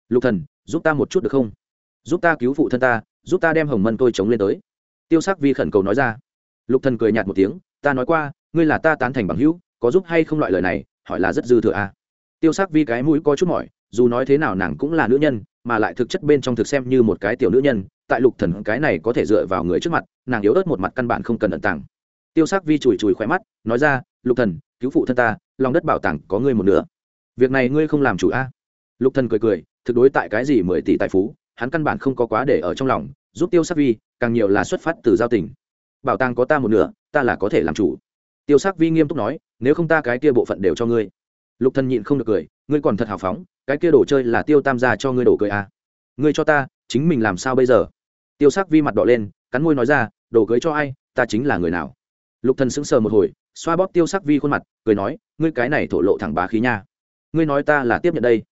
Lục thần, giúp ta một chút được không? Giúp ta cứu phụ thân ta, giúp ta đem hồng mân tôi chống lên tới. Tiêu sắc vi khẩn cầu nói ra. Lục thần cười nhạt một tiếng, ta nói qua, ngươi là ta tán thành bằng hữu, có giúp hay không loại lời này, hỏi là rất dư thừa à tiêu sắc vi cái mũi có chút mỏi, dù nói thế nào nàng cũng là nữ nhân mà lại thực chất bên trong thực xem như một cái tiểu nữ nhân, tại lục thần cái này có thể dựa vào người trước mặt, nàng yếu ớt một mặt căn bản không cần ẩn tàng. Tiêu sắc vi chùi chùi khỏe mắt, nói ra, lục thần, cứu phụ thân ta, lòng đất bảo tàng có ngươi một nửa. Việc này ngươi không làm chủ a? Lục thần cười cười, thực đối tại cái gì mười tỷ tài phú, hắn căn bản không có quá để ở trong lòng, giúp tiêu sắc vi, càng nhiều là xuất phát từ giao tình. Bảo tàng có ta một nửa, ta là có thể làm chủ. Tiêu sắc vi nghiêm túc nói, nếu không ta cái kia bộ phận đều cho ngươi. Lục thần nhịn không được cười ngươi còn thật hào phóng, cái kia đồ chơi là tiêu tam gia cho ngươi đổ cười à. ngươi cho ta, chính mình làm sao bây giờ? Tiêu sắc vi mặt đỏ lên, cắn môi nói ra đồ cưới cho ai, ta chính là người nào? Lục thần sững sờ một hồi, xoa bóp tiêu sắc vi khuôn mặt, cười nói, ngươi cái này thổ lộ thẳng bá khí nha. Ngươi nói ta là tiếp nhận đây,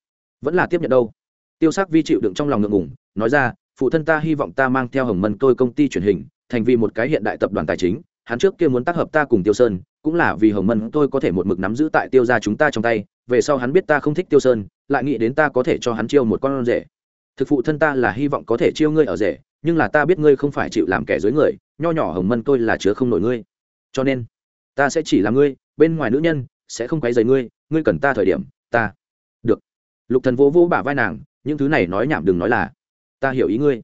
vẫn là tiếp nhận đâu? Tiêu sắc vi chịu đựng trong lòng ngượng ngùng, nói ra, phụ thân ta hy vọng ta mang theo hồng mân tôi công ty truyền hình, thành vì một cái hiện đại tập đoàn tài chính hắn trước kia muốn tác hợp ta cùng tiêu sơn, cũng là vì hồng mân tôi có thể một mực nắm giữ tại tiêu gia chúng ta trong tay, về sau hắn biết ta không thích tiêu sơn, lại nghĩ đến ta có thể cho hắn chiêu một con rể. Thực phụ thân ta là hy vọng có thể chiêu ngươi ở rể, nhưng là ta biết ngươi không phải chịu làm kẻ dưới người, nho nhỏ hồng mân tôi là chứa không nổi ngươi. Cho nên, ta sẽ chỉ là ngươi, bên ngoài nữ nhân sẽ không quấy rầy ngươi ngươi cần ta thời điểm, ta được. Lục thần vô vô bả vai nàng, những thứ này nói nhảm đừng nói là ta hiểu ý ngươi.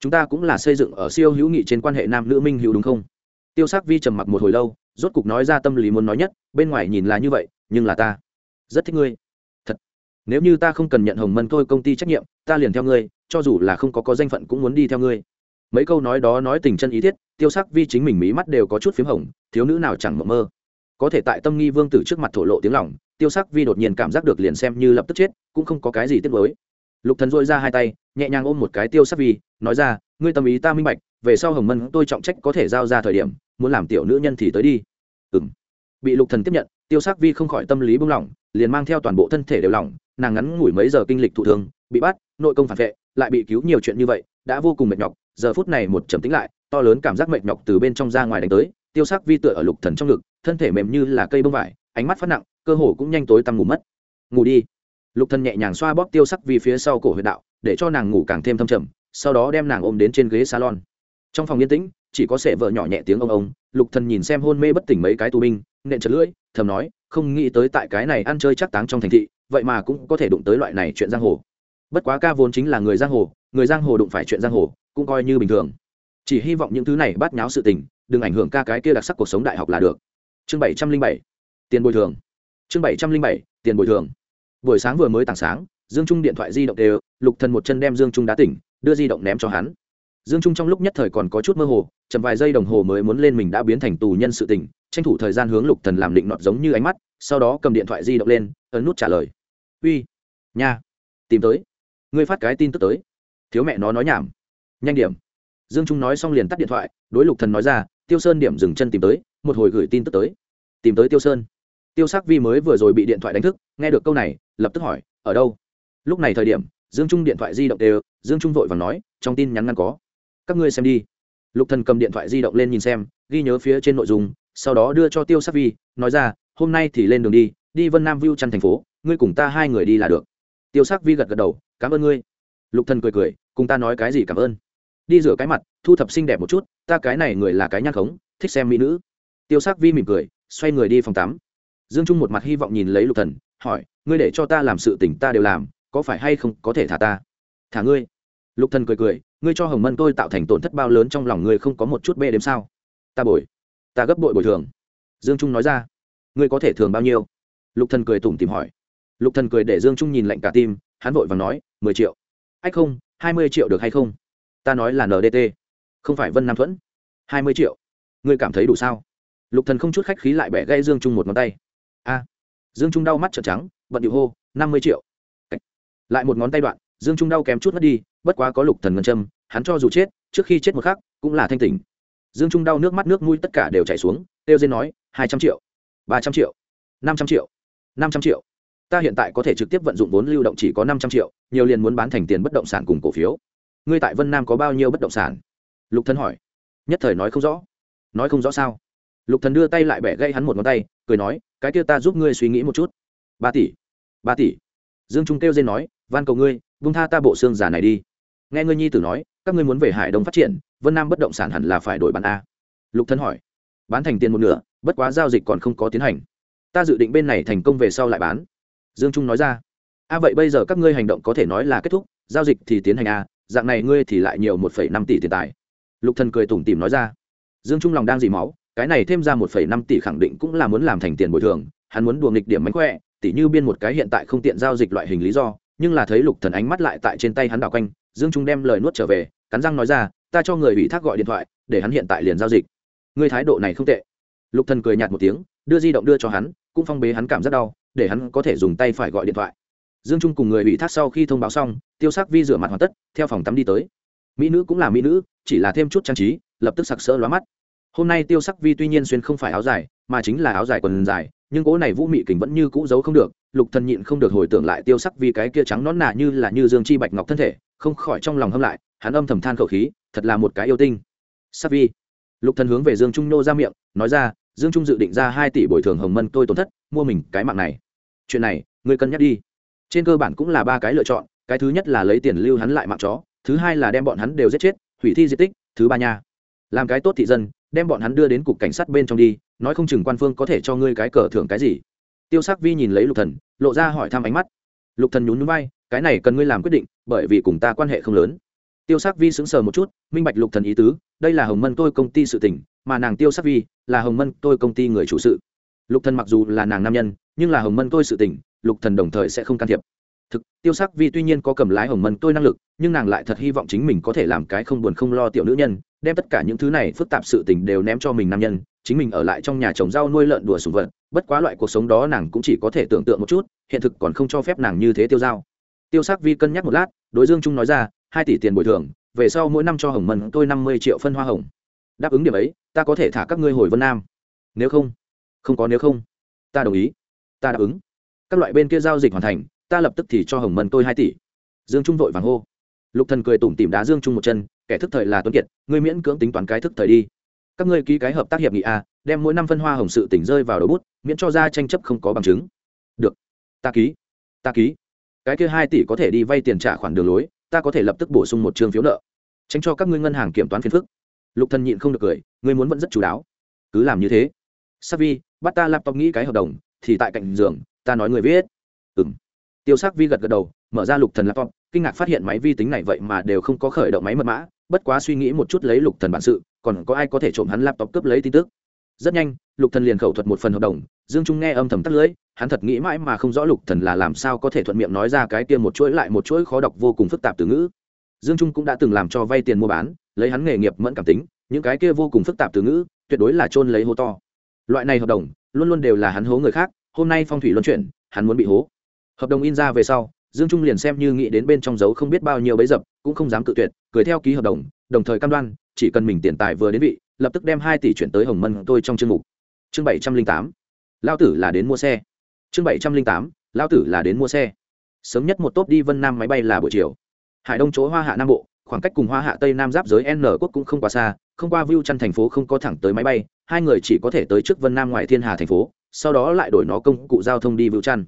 Chúng ta cũng là xây dựng ở siêu hữu nghị trên quan hệ nam nữ minh hữu đúng không? Tiêu sắc vi trầm mặc một hồi lâu, rốt cục nói ra tâm lý muốn nói nhất, bên ngoài nhìn là như vậy, nhưng là ta rất thích ngươi. Thật, nếu như ta không cần nhận hồng mân thôi công ty trách nhiệm, ta liền theo ngươi, cho dù là không có có danh phận cũng muốn đi theo ngươi. Mấy câu nói đó nói tình chân ý thiết, tiêu sắc vi chính mình mí mắt đều có chút p h í m hồng, thiếu nữ nào chẳng mộng mơ. Có thể tại tâm nghi vương tử trước mặt thổ lộ tiếng lỏng tiêu sắc vi đột nhiên cảm giác được liền xem như lập tức chết, cũng không có cái gì tiếc với lục thần dội ra hai tay, nhẹ nhàng ôm một cái tiêu sắc vi, nói ra, ngươi tâm ý ta minh bạch về sau hồng mân tôi trọng trách có thể giao ra thời điểm, muốn làm tiểu nữ nhân thì tới đi. Ừng bị lục thần tiếp nhận, tiêu sắc vi không khỏi tâm lý bung lỏng, liền mang theo toàn bộ thân thể đều lỏng, nàng ngắn ngủi mấy giờ kinh lịch thụ thương, bị bắt, nội công phản vệ, lại bị cứu nhiều chuyện như vậy, đã vô cùng mệt nhọc, giờ phút này một trầm tĩnh lại, to lớn cảm giác mệt nhọc từ bên trong ra ngoài đánh tới, tiêu sắc vi tựa ở lục thần trong ngực, thân thể mềm như là cây bông vải, ánh mắt phát nặng, cơ hồ cũng nhanh tối tăm ngủ mất. Ngủ đi. Lục thần nhẹ nhàng xoa bóp tiêu sắc vi phía sau cổ huyệt đạo, để cho nàng ngủ càng thêm thâm trầm, sau đó đem nàng ôm đến trên ghế salon trong phòng yên tĩnh, chỉ có sệ vợ nhỏ nhẹ tiếng ông ông, lục thần nhìn xem hôn mê bất tỉnh mấy cái tù binh, nện chật lưỡi, thầm nói, không nghĩ tới tại cái này ăn chơi chắc táng trong thành thị, vậy mà cũng có thể đụng tới loại này chuyện giang hồ. Bất quá ca vốn chính là người giang hồ, người giang hồ đụng phải chuyện giang hồ, cũng coi như bình thường. Chỉ hy vọng những thứ này bắt nháo sự tình, đừng ảnh hưởng ca cái kia đặc sắc cuộc sống đại học là được. Chương bảy trăm linh bảy, tiền bồi thường. Chương bảy trăm linh bảy, tiền bồi thường. Buổi sáng vừa mới tảng sáng, dương trung điện thoại di động đều, lục thần một chân đem dương trung đá tỉnh, đưa di động ném cho hắn dương trung trong lúc nhất thời còn có chút mơ hồ, chậm vài giây đồng hồ mới muốn lên mình đã biến thành tù nhân sự tình, tranh thủ thời gian hướng lục thần làm định nọt giống như ánh mắt, sau đó cầm điện thoại di động lên, ấn nút trả lời. Uy, nha, tìm tới. Ngươi phát cái tin tức tới. Thiếu mẹ nó nói nhảm. Nhanh điểm. Dương trung nói xong liền tắt điện thoại, đối lục thần nói ra, tiêu sơn điểm dừng chân tìm tới, một hồi gửi tin tức tới. Tìm tới tiêu sơn? Tiêu sắc vi mới vừa rồi bị điện thoại đánh thức, nghe được câu này, lập tức hỏi, ở đâu? Lúc này thời điểm, dương trung điện thoại di động đều, dương trung vội và nói, trong tin nhắn ngăn có các ngươi xem đi. Lục thần cầm điện thoại di động lên nhìn xem, ghi nhớ phía trên nội dung, sau đó đưa cho tiêu sắc vi, nói ra, hôm nay thì lên đường đi đi vân nam view chăn thành phố, ngươi cùng ta hai người đi là được. Tiêu sắc vi gật gật đầu, cảm ơn ngươi. Lục thần cười cười, cùng ta nói cái gì cảm ơn. Đi rửa cái mặt, thu thập xinh đẹp một chút, ta cái này người là cái nhăn khống, thích xem mỹ nữ. Tiêu sắc vi mỉm cười, xoay người đi phòng tắm. Dương trung một mặt hy vọng nhìn lấy lục thần, hỏi, ngươi để cho ta làm sự tình ta đều làm, có phải hay không có thể thả ta? Thả ngươi lục thần cười cười, ngươi cho hồng mân tôi tạo thành tổn thất bao lớn trong lòng ngươi không có một chút bê đếm sao? Ta bồi, ta gấp bội bồi thường. Dương trung nói ra, ngươi có thể thường bao nhiêu? Lục thần cười tủm tìm hỏi. Lục thần cười để dương trung nhìn lạnh cả tim, hắn vội vàng nói, mười triệu. Ách không, hai mươi triệu được hay không? Ta nói là ndt không phải vân nam thuẫn. Hai mươi triệu? Ngươi cảm thấy đủ sao? Lục thần không chút khách khí lại bẻ gây dương trung một ngón tay. A. Dương trung đau mắt trợn trắng, bận điệu hô, năm mươi triệu. Lại một ngón tay đoạn, dương trung đau kém chút mất đi bất quá có lục thần ngân châm, hắn cho dù chết, trước khi chết một khắc, cũng là thanh tỉnh. Dương trung đau nước mắt nước mũi tất cả đều chảy xuống tiêu dên nói, hai trăm triệu, ba trăm triệu, năm trăm triệu, năm trăm triệu. Ta hiện tại có thể trực tiếp vận dụng vốn lưu động chỉ có năm trăm triệu, nhiều liền muốn bán thành tiền bất động sản cùng cổ phiếu. Ngươi tại vân nam có bao nhiêu bất động sản? Lục thần hỏi. Nhất thời nói không rõ. Nói không rõ sao? Lục thần đưa tay lại bẻ gây hắn một ngón tay, cười nói, cái kia ta giúp ngươi suy nghĩ một chút. Ba tỷ ba tỷ. Dương trung kêu dên nói, van cầu ngươi vung tha ta bộ xương giả này đi nghe ngươi nhi tử nói, các ngươi muốn về hải đông phát triển, vân nam bất động sản hẳn là phải đổi bán a. Lục thân hỏi. Bán thành tiền một nửa, bất quá giao dịch còn không có tiến hành. Ta dự định bên này thành công về sau lại bán. Dương trung nói ra. A, vậy bây giờ các ngươi hành động có thể nói là kết thúc, giao dịch thì tiến hành a, dạng này ngươi thì lại nhiều một phẩy năm tỷ tiền tài. Lục thần cười tủm tỉm nói ra. Dương trung lòng đang dì máu, cái này thêm ra một phẩy năm tỷ khẳng định cũng là muốn làm thành tiền bồi thường, hắn muốn đùa nghịch điểm mánh khỏe tỷ như biên một cái hiện tại không tiện giao dịch loại hình lý do, nhưng là thấy lục thần ánh mắt lại tại trên tay hắn đảo quanh dương trung đem lời nuốt trở về, cắn răng nói ra, ta cho người ủy thác gọi điện thoại, để hắn hiện tại liền giao dịch. Ngươi thái độ này không tệ. Lục thần cười nhạt một tiếng, đưa di động đưa cho hắn, cũng phong bế hắn cảm rất đau, để hắn có thể dùng tay phải gọi điện thoại. Dương trung cùng người ủy thác sau khi thông báo xong, tiêu sắc vi rửa mặt hoàn tất, theo phòng tắm đi tới. Mỹ nữ cũng là mỹ nữ, chỉ là thêm chút trang trí, lập tức sặc sỡ lóa mắt. Hôm nay tiêu sắc vi tuy nhiên xuyên không phải áo dài, mà chính là áo dài quần dài, nhưng cỗ này vũ mị kình vẫn như cũ giấu không được, lục thần nhịn không được hồi tưởng lại tiêu sắc Vi cái kia trắng nón nà như là như dương chi bạch ngọc thân thể không khỏi trong lòng hâm lại, hắn âm thầm than khẩu khí, thật là một cái yêu tinh. Sắc vi. Lục thần hướng về dương trung nô ra miệng, nói ra, dương trung dự định ra hai tỷ bồi thường hồng mân tôi tổn thất, mua mình cái mạng này. Chuyện này, ngươi cân nhắc đi. Trên cơ bản cũng là ba cái lựa chọn, cái thứ nhất là lấy tiền lưu hắn lại mạng chó, thứ hai là đem bọn hắn đều giết chết, hủy thi di tích, thứ ba nha. Làm cái tốt thị dân, đem bọn hắn đưa đến cục cảnh sát bên trong đi, nói không chừng quan phương có thể cho ngươi cái cờ thưởng cái gì. Tiêu sắc vi nhìn lấy lục thần, lộ ra hỏi thăm ánh mắt. Lục thần nhún nhún vai cái này cần ngươi làm quyết định, bởi vì cùng ta quan hệ không lớn. Tiêu sắc vi sững sờ một chút, minh bạch lục thần ý tứ, đây là hồng mân tôi công ty sự tình, mà nàng tiêu sắc vi là hồng mân tôi công ty người chủ sự. Lục thần mặc dù là nàng nam nhân, nhưng là hồng mân tôi sự tình, lục thần đồng thời sẽ không can thiệp. Thực, tiêu sắc vi tuy nhiên có cầm lái hồng mân tôi năng lực, nhưng nàng lại thật hy vọng chính mình có thể làm cái không buồn không lo tiểu nữ nhân, đem tất cả những thứ này phức tạp sự tình đều ném cho mình nam nhân, chính mình ở lại trong nhà trồng rau nuôi lợn đùa sùng vật, bất quá loại cuộc sống đó nàng cũng chỉ có thể tưởng tượng một chút, hiện thực còn không cho phép nàng như thế tiêu dao tiêu sắc vi cân nhắc một lát, đối dương trung nói ra, hai tỷ tiền bồi thường, về sau mỗi năm cho hồng mân tôi năm mươi triệu phân hoa hồng. Đáp ứng điểm ấy, ta có thể thả các ngươi hồi vân nam. Nếu không không có nếu không. Ta đồng ý. Ta đáp ứng. Các loại bên kia giao dịch hoàn thành, ta lập tức thì cho hồng mân tôi hai tỷ. Dương trung vội vàng hô. Lục thần cười tủm tỉm đá dương trung một chân, kẻ thức thời là tuấn kiệt, ngươi miễn cưỡng tính toán cái thức thời đi. Các ngươi ký cái hợp tác hiệp nghị a, đem mỗi năm phân hoa hồng sự tỉnh rơi vào đầu bút, miễn cho ra tranh chấp không có bằng chứng. Được. Ta ký. Ta ký cái kia hai tỷ có thể đi vay tiền trả khoản đường lối, ta có thể lập tức bổ sung một trường phiếu nợ. Tránh cho các ngươi ngân hàng kiểm toán phiền phức. Lục thần nhịn không được cười, ngươi muốn vẫn rất chú đáo. Cứ làm như thế. Savi, bắt ta laptop nghĩ cái hợp đồng, thì tại cạnh giường, ta nói người viết. Ừm. Tiêu sắc vi gật gật đầu, mở ra lục thần laptop, kinh ngạc phát hiện máy vi tính này vậy mà đều không có khởi động máy mật mã, bất quá suy nghĩ một chút lấy lục thần bản sự, còn có ai có thể trộm hắn laptop cướp lấy tin tức. Rất nhanh, lục thần liền khẩu thuật một phần hợp đồng dương trung nghe âm thầm tắt lưỡi, hắn thật nghĩ mãi mà không rõ lục thần là làm sao có thể thuận miệng nói ra cái kia một chuỗi lại một chuỗi khó đọc vô cùng phức tạp từ ngữ. Dương trung cũng đã từng làm cho vay tiền mua bán, lấy hắn nghề nghiệp mẫn cảm tính, những cái kia vô cùng phức tạp từ ngữ, tuyệt đối là trôn lấy hố to. Loại này hợp đồng, luôn luôn đều là hắn hố người khác, hôm nay phong thủy luân chuyển, hắn muốn bị hố. Hợp đồng in ra về sau, dương trung liền xem như nghĩ đến bên trong dấu không biết bao nhiêu bấy dập, cũng không dám cự tuyệt, cười theo ký hợp đồng đồng thời cam đoan, chỉ cần mình tiền tài vừa đến vị, lập tức đem hai tỷ chuyển tới hồng mân tôi trong chương mục. Chương bảy trăm linh tám lao tử là đến mua xe. Chương bảy trăm linh tám, lao tử là đến mua xe. Sớm nhất một tốp đi vân nam máy bay là buổi chiều. Hải đông chỗ hoa hạ nam bộ, khoảng cách cùng hoa hạ tây nam giáp giới n quốc cũng không quá xa, không qua view chăn thành phố không có thẳng tới máy bay, hai người chỉ có thể tới trước vân nam ngoại thiên hà thành phố, sau đó lại đổi nó công cụ giao thông đi view chăn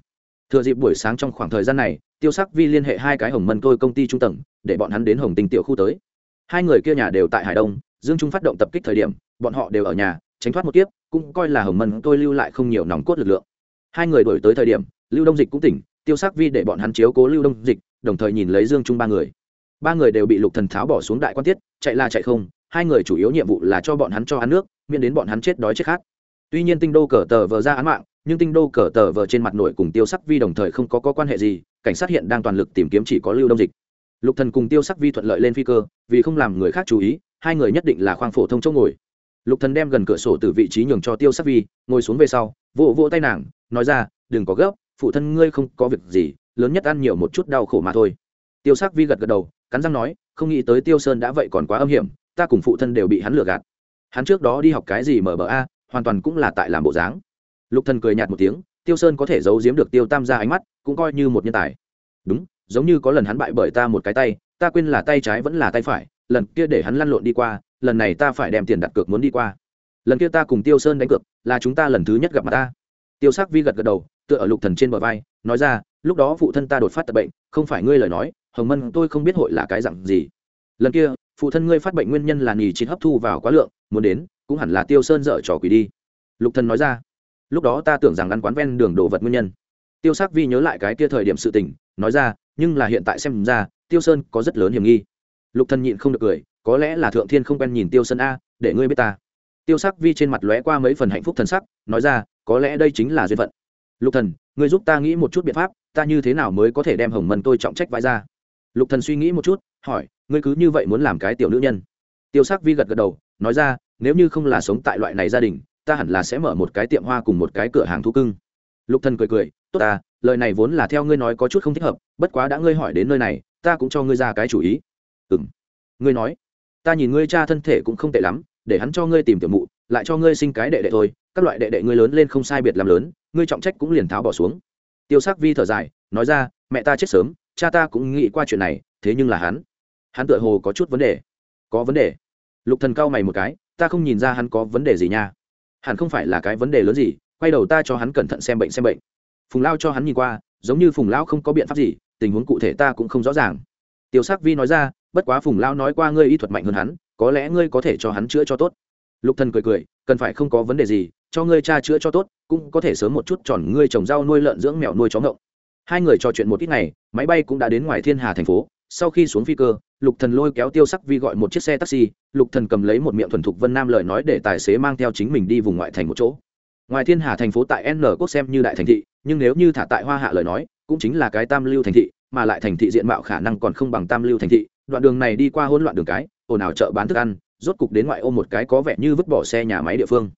thừa dịp buổi sáng trong khoảng thời gian này, tiêu sắc vi liên hệ hai cái hồng mân tôi công ty trung tầng, để bọn hắn đến hồng tình tiểu khu tới. Hai người kia nhà đều tại hải đông, dương trung phát động tập kích thời điểm, bọn họ đều ở nhà tránh thoát một kiếp cũng coi là hồng mân tôi lưu lại không nhiều nòng cốt lực lượng. Hai người đổi tới thời điểm lưu đông dịch cũng tỉnh tiêu sắc vi để bọn hắn chiếu cố lưu đông dịch đồng thời nhìn lấy dương trung ba người. Ba người đều bị lục thần tháo bỏ xuống đại quan tiết chạy là chạy không hai người chủ yếu nhiệm vụ là cho bọn hắn cho ăn nước miễn đến bọn hắn chết đói chết khát. Tuy nhiên tinh đô cờ tờ vờ ra án mạng nhưng tinh đô cờ tờ vờ trên mặt nội cùng tiêu sắc vi đồng thời không có, có quan hệ gì cảnh sát hiện đang toàn lực tìm kiếm chỉ có lưu đông dịch. Lục thần cùng tiêu sắc vi thuận lợi lên phi cơ vì không làm người khác chú ý hai người nhất định là khoang phổ thông chỗ ngồi lục thần đem gần cửa sổ từ vị trí nhường cho tiêu sắc vi, ngồi xuống về sau, vỗ vỗ tay nàng, nói ra, đừng có gấp, phụ thân ngươi không có việc gì, lớn nhất ăn nhiều một chút đau khổ mà thôi. Tiêu sắc vi gật gật đầu, cắn răng nói, không nghĩ tới tiêu sơn đã vậy còn quá âm hiểm, ta cùng phụ thân đều bị hắn lừa gạt. Hắn trước đó đi học cái gì mở bờ a, hoàn toàn cũng là tại làm bộ dáng. Lục thần cười nhạt một tiếng, tiêu sơn có thể giấu giếm được tiêu tam ra ánh mắt, cũng coi như một nhân tài. Đúng, giống như có lần hắn bại bởi ta một cái tay, ta quên là tay trái vẫn là tay phải, lần kia để hắn lăn lộn đi qua lần này ta phải đem tiền đặt cược muốn đi qua. Lần kia ta cùng tiêu sơn đánh cược, là chúng ta lần thứ nhất gặp mặt ta. Tiêu sắc vi gật gật đầu, tựa ở lục thần trên bờ vai, nói ra, lúc đó phụ thân ta đột phát tật bệnh, không phải ngươi lời nói, hồng mân tôi không biết hội là cái dặn gì. Lần kia, phụ thân ngươi phát bệnh nguyên nhân là nhì chín hấp thu vào quá lượng, muốn đến, cũng hẳn là tiêu sơn dở trò quỷ đi. Lục thần nói ra, lúc đó ta tưởng rằng ăn quán ven đường đồ vật nguyên nhân. Tiêu sắc vi nhớ lại cái kia thời điểm sự tình, nói ra, nhưng là hiện tại xem ra, tiêu sơn có rất lớn hiểm nghi. Lục thần nhịn không được cười có lẽ là thượng thiên không quen nhìn tiêu sơn a, để ngươi biết ta. Tiêu sắc vi trên mặt lóe qua mấy phần hạnh phúc thần sắc, nói ra, có lẽ đây chính là duyên phận. Lục thần, ngươi giúp ta nghĩ một chút biện pháp, ta như thế nào mới có thể đem hồng mân tôi trọng trách vai ra? Lục thần suy nghĩ một chút, hỏi, ngươi cứ như vậy muốn làm cái tiểu nữ nhân. Tiêu sắc vi gật gật đầu, nói ra, nếu như không là sống tại loại này gia đình, ta hẳn là sẽ mở một cái tiệm hoa cùng một cái cửa hàng thú cưng. Lục thần cười cười, tốt ta, lời này vốn là theo ngươi nói có chút không thích hợp, bất quá đã ngươi hỏi đến nơi này, ta cũng cho ngươi ra cái chủ ý. Ừm. Ngươi nói ta nhìn ngươi cha thân thể cũng không tệ lắm, để hắn cho ngươi tìm tiểu mụ, lại cho ngươi sinh cái đệ đệ thôi, các loại đệ đệ ngươi lớn lên không sai biệt làm lớn, ngươi trọng trách cũng liền tháo bỏ xuống. Tiêu sắc vi thở dài, nói ra, mẹ ta chết sớm, cha ta cũng nghĩ qua chuyện này, thế nhưng là hắn. Hắn tựa hồ có chút vấn đề. Có vấn đề? Lục thần cao mày một cái, ta không nhìn ra hắn có vấn đề gì nha. Hẳn không phải là cái vấn đề lớn gì, quay đầu ta cho hắn cẩn thận xem bệnh xem bệnh. Phùng lao cho hắn nhìn qua, giống như phùng lao không có biện pháp gì, tình huống cụ thể ta cũng không rõ ràng tiêu sắc vi nói ra, bất quá phùng lao nói qua ngươi y thuật mạnh hơn hắn, có lẽ ngươi có thể cho hắn chữa cho tốt. Lục thần cười cười, cần phải không có vấn đề gì, cho ngươi cha chữa cho tốt, cũng có thể sớm một chút tròn ngươi trồng rau nuôi lợn dưỡng mèo nuôi chó ngộng. Hai người trò chuyện một ít ngày, máy bay cũng đã đến ngoài thiên hà thành phố. Sau khi xuống phi cơ, lục thần lôi kéo tiêu sắc vi gọi một chiếc xe taxi, lục thần cầm lấy một miệng thuần thục vân nam lời nói để tài xế mang theo chính mình đi vùng ngoại thành một chỗ. Ngoài thiên hà thành phố tại n quốc xem như đại thành thị, nhưng nếu như thả tại hoa hạ lời nói, cũng chính là cái tam lưu thành thị mà lại thành thị diện mạo khả năng còn không bằng tam lưu thành thị. Đoạn đường này đi qua hỗn loạn đường cái, ồn ào chợ bán thức ăn, rốt cục đến ngoại ô một cái có vẻ như vứt bỏ xe nhà máy địa phương.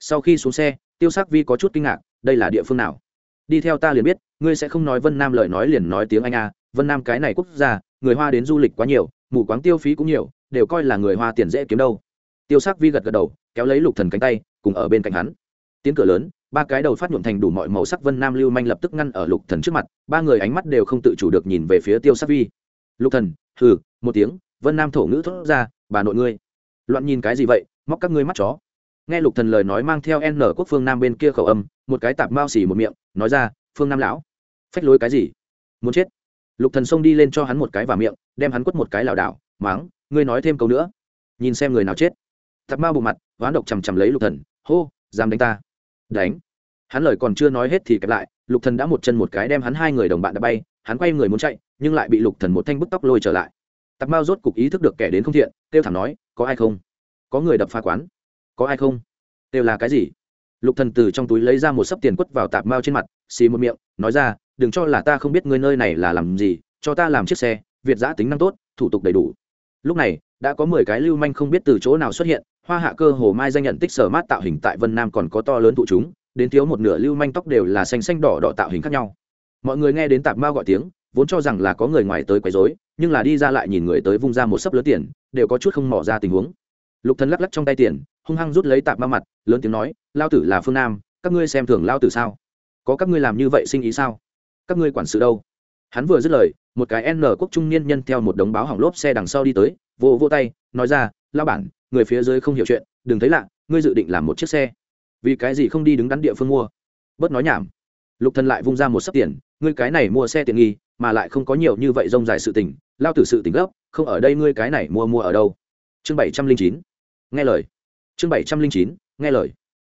Sau khi xuống xe, tiêu sắc vi có chút kinh ngạc, đây là địa phương nào? Đi theo ta liền biết, ngươi sẽ không nói vân nam lời nói liền nói tiếng anh à? vân nam cái này quốc gia, người hoa đến du lịch quá nhiều, mù quáng tiêu phí cũng nhiều, đều coi là người hoa tiền dễ kiếm đâu. Tiêu sắc vi gật gật đầu, kéo lấy lục thần cánh tay, cùng ở bên cạnh hắn. Tiếng cửa lớn ba cái đầu phát nhuộm thành đủ mọi màu sắc vân nam lưu manh lập tức ngăn ở lục thần trước mặt, ba người ánh mắt đều không tự chủ được nhìn về phía tiêu sắc vi. Lục thần, hừ, một tiếng, vân nam thổ ngữ thốt ra, bà nội ngươi, loạn nhìn cái gì vậy, móc các ngươi mắt chó. Nghe lục thần lời nói mang theo n quốc phương nam bên kia khẩu âm, một cái tạp mao xỉ một miệng, nói ra, phương nam lão, phách lối cái gì? Muốn chết? Lục thần xông đi lên cho hắn một cái vào miệng, đem hắn quất một cái lảo đảo, máng, ngươi nói thêm câu nữa, nhìn xem người nào chết. Tạp mao bù mặt, hoán độc chằm chằm lấy lục thần, hô, dám đánh ta đánh. Hắn lời còn chưa nói hết thì kẹp lại, lục thần đã một chân một cái đem hắn hai người đồng bạn đã bay, hắn quay người muốn chạy, nhưng lại bị lục thần một thanh bức tóc lôi trở lại. Tạp mao rốt cục ý thức được kẻ đến không thiện, kêu thảm nói, có ai không? Có người đập phá quán. Có ai không? Đều là cái gì? Lục thần từ trong túi lấy ra một sấp tiền quất vào tạp mao trên mặt, xì một miệng, nói ra, đừng cho là ta không biết ngươi nơi này là làm gì, cho ta làm chiếc xe, việt giã tính năng tốt, thủ tục đầy đủ. Lúc này, đã có mười cái lưu manh không biết từ chỗ nào xuất hiện hoa hạ cơ hồ mai danh nhận tích sở mát tạo hình tại vân nam còn có to lớn thụ chúng, đến thiếu một nửa lưu manh tóc đều là xanh xanh đỏ đỏ tạo hình khác nhau. Mọi người nghe đến tạp mao gọi tiếng, vốn cho rằng là có người ngoài tới quấy rối, nhưng là đi ra lại nhìn người tới vung ra một sấp lớn tiền, đều có chút không mỏ ra tình huống. Lục thần lắc lắc trong tay tiền, hung hăng rút lấy tạp mao mặt, lớn tiếng nói, lao tử là phương nam, các ngươi xem thường lao tử sao? Có các ngươi làm như vậy sinh ý sao? Các ngươi quản sự đâu? Hắn vừa dứt lời, một cái n quốc trung niên nhân theo một đống báo hỏng lốp xe đằng sau đi tới, vỗ vỗ tay, nói ra, lao bản người phía dưới không hiểu chuyện, đừng thấy lạ, ngươi dự định làm một chiếc xe. Vì cái gì không đi đứng đắn địa phương mua? Bớt nói nhảm. Lục thần lại vung ra một sấp tiền, ngươi cái này mua xe tiện nghi, mà lại không có nhiều như vậy rông dài sự tình, lao tử sự tình gấp, không ở đây ngươi cái này mua mua ở đâu. Chương bảy trăm linh chín. Nghe lời. Chương bảy trăm linh chín. Nghe lời.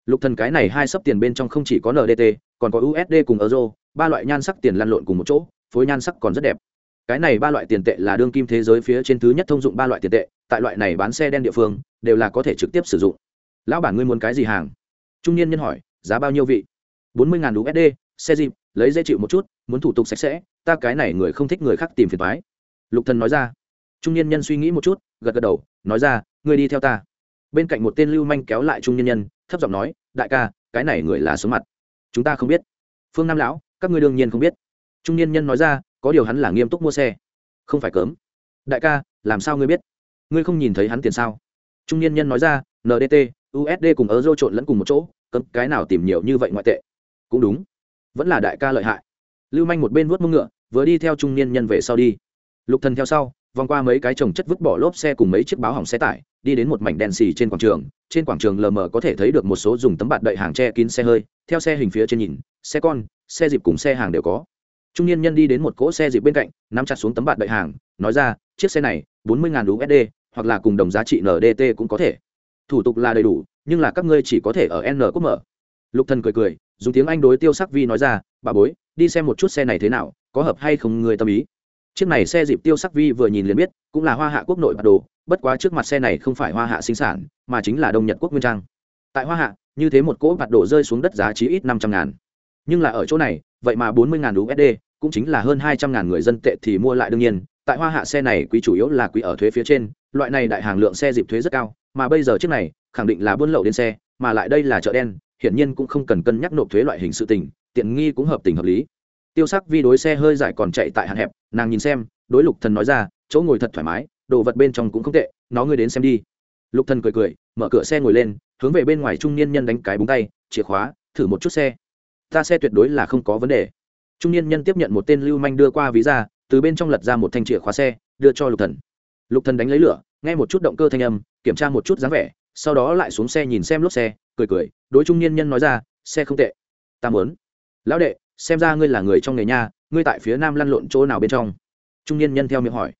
Lục thần cái này hai sấp tiền bên trong không chỉ có ndt còn có usd cùng euro, ba loại nhan sắc tiền lăn lộn cùng một chỗ, phối nhan sắc còn rất đẹp cái này ba loại tiền tệ là đương kim thế giới phía trên thứ nhất thông dụng ba loại tiền tệ, tại loại này bán xe đen địa phương, đều là có thể trực tiếp sử dụng. Lão bản ngươi muốn cái gì hàng? Trung niên nhân hỏi, giá bao nhiêu vị? bốn mươi usd xe dịp lấy dễ chịu một chút, muốn thủ tục sạch sẽ, ta cái này người không thích người khác tìm phiền thoái lục thần nói ra. Trung niên nhân suy nghĩ một chút, gật gật đầu, nói ra, ngươi đi theo ta. Bên cạnh một tên lưu manh kéo lại trung niên nhân, thấp giọng nói, đại ca, cái này người là số mặt. Chúng ta không biết. Phương nam lão, các ngươi đương nhiên không biết. Trung niên nhân nói ra có điều hắn là nghiêm túc mua xe. Không phải cớm đại ca, làm sao ngươi biết? Ngươi không nhìn thấy hắn tiền sao? Trung niên nhân nói ra ndt usd cùng euro trộn lẫn cùng một chỗ, cấm cái nào tìm nhiều như vậy ngoại tệ? Cũng đúng. Vẫn là đại ca lợi hại. Lưu manh một bên vuốt mông ngựa, vừa đi theo trung niên nhân về sau đi. Lục thần theo sau, vòng qua mấy cái trồng chất vứt bỏ lốp xe cùng mấy chiếc báo hỏng xe tải, đi đến một mảnh đèn xì trên quảng trường. Trên quảng trường lờ mờ có thể thấy được một số dùng tấm bạt đậy hàng tre kín xe hơi. Theo xe hình phía trên nhìn, xe con, xe dịp cùng xe hàng đều có trung niên nhân đi đến một cỗ xe dịp bên cạnh, nắm chặt xuống tấm bạt đợi hàng, nói ra, chiếc xe này, bốn mươi usd hoặc là cùng đồng giá trị ndt cũng có thể. Thủ tục là đầy đủ, nhưng là các ngươi chỉ có thể ở n quốc mở. Lục thần cười cười, dùng tiếng anh đối tiêu sắc vi nói ra, bà bối, đi xem một chút xe này thế nào, có hợp hay không người tâm ý? Chiếc này xe dịp tiêu sắc vi vừa nhìn liền biết, cũng là hoa hạ quốc nội bản đồ, bất quá trước mặt xe này không phải hoa hạ sinh sản, mà chính là đông nhật quốc nguyên trang. Tại hoa hạ, như thế một cỗ bạt đồ rơi xuống đất giá chí ít năm trăm ngàn nhưng là ở chỗ này, vậy mà bốn mươi ngàn usd cũng chính là hơn hai trăm ngàn người dân tệ thì mua lại đương nhiên. Tại hoa hạ xe này quý chủ yếu là quý ở thuế phía trên, loại này đại hàng lượng xe dịp thuế rất cao, mà bây giờ chiếc này khẳng định là buôn lậu đến xe, mà lại đây là chợ đen, hiển nhiên cũng không cần cân nhắc nộp thuế loại hình sự tình, tiện nghi cũng hợp tình hợp lý. Tiêu sắc vi đối xe hơi dài còn chạy tại hạn hẹp, nàng nhìn xem, đối lục thần nói ra, chỗ ngồi thật thoải mái, đồ vật bên trong cũng không tệ, nó ngươi đến xem đi. Lục thần cười cười, mở cửa xe ngồi lên, hướng về bên ngoài trung niên nhân đánh cái búng tay, chìa khóa, thử một chút xe ta xe tuyệt đối là không có vấn đề. Trung niên nhân tiếp nhận một tên lưu manh đưa qua ví ra, từ bên trong lật ra một thanh chìa khóa xe, đưa cho lục thần. Lục thần đánh lấy lửa, nghe một chút động cơ thanh âm, kiểm tra một chút dáng vẻ, sau đó lại xuống xe nhìn xem lốp xe, cười cười, đối trung niên nhân nói ra, xe không tệ. Ta muốn. Lão đệ, xem ra ngươi là người trong nghề nha, ngươi tại phía nam lăn lộn chỗ nào bên trong? Trung niên nhân theo miệng hỏi.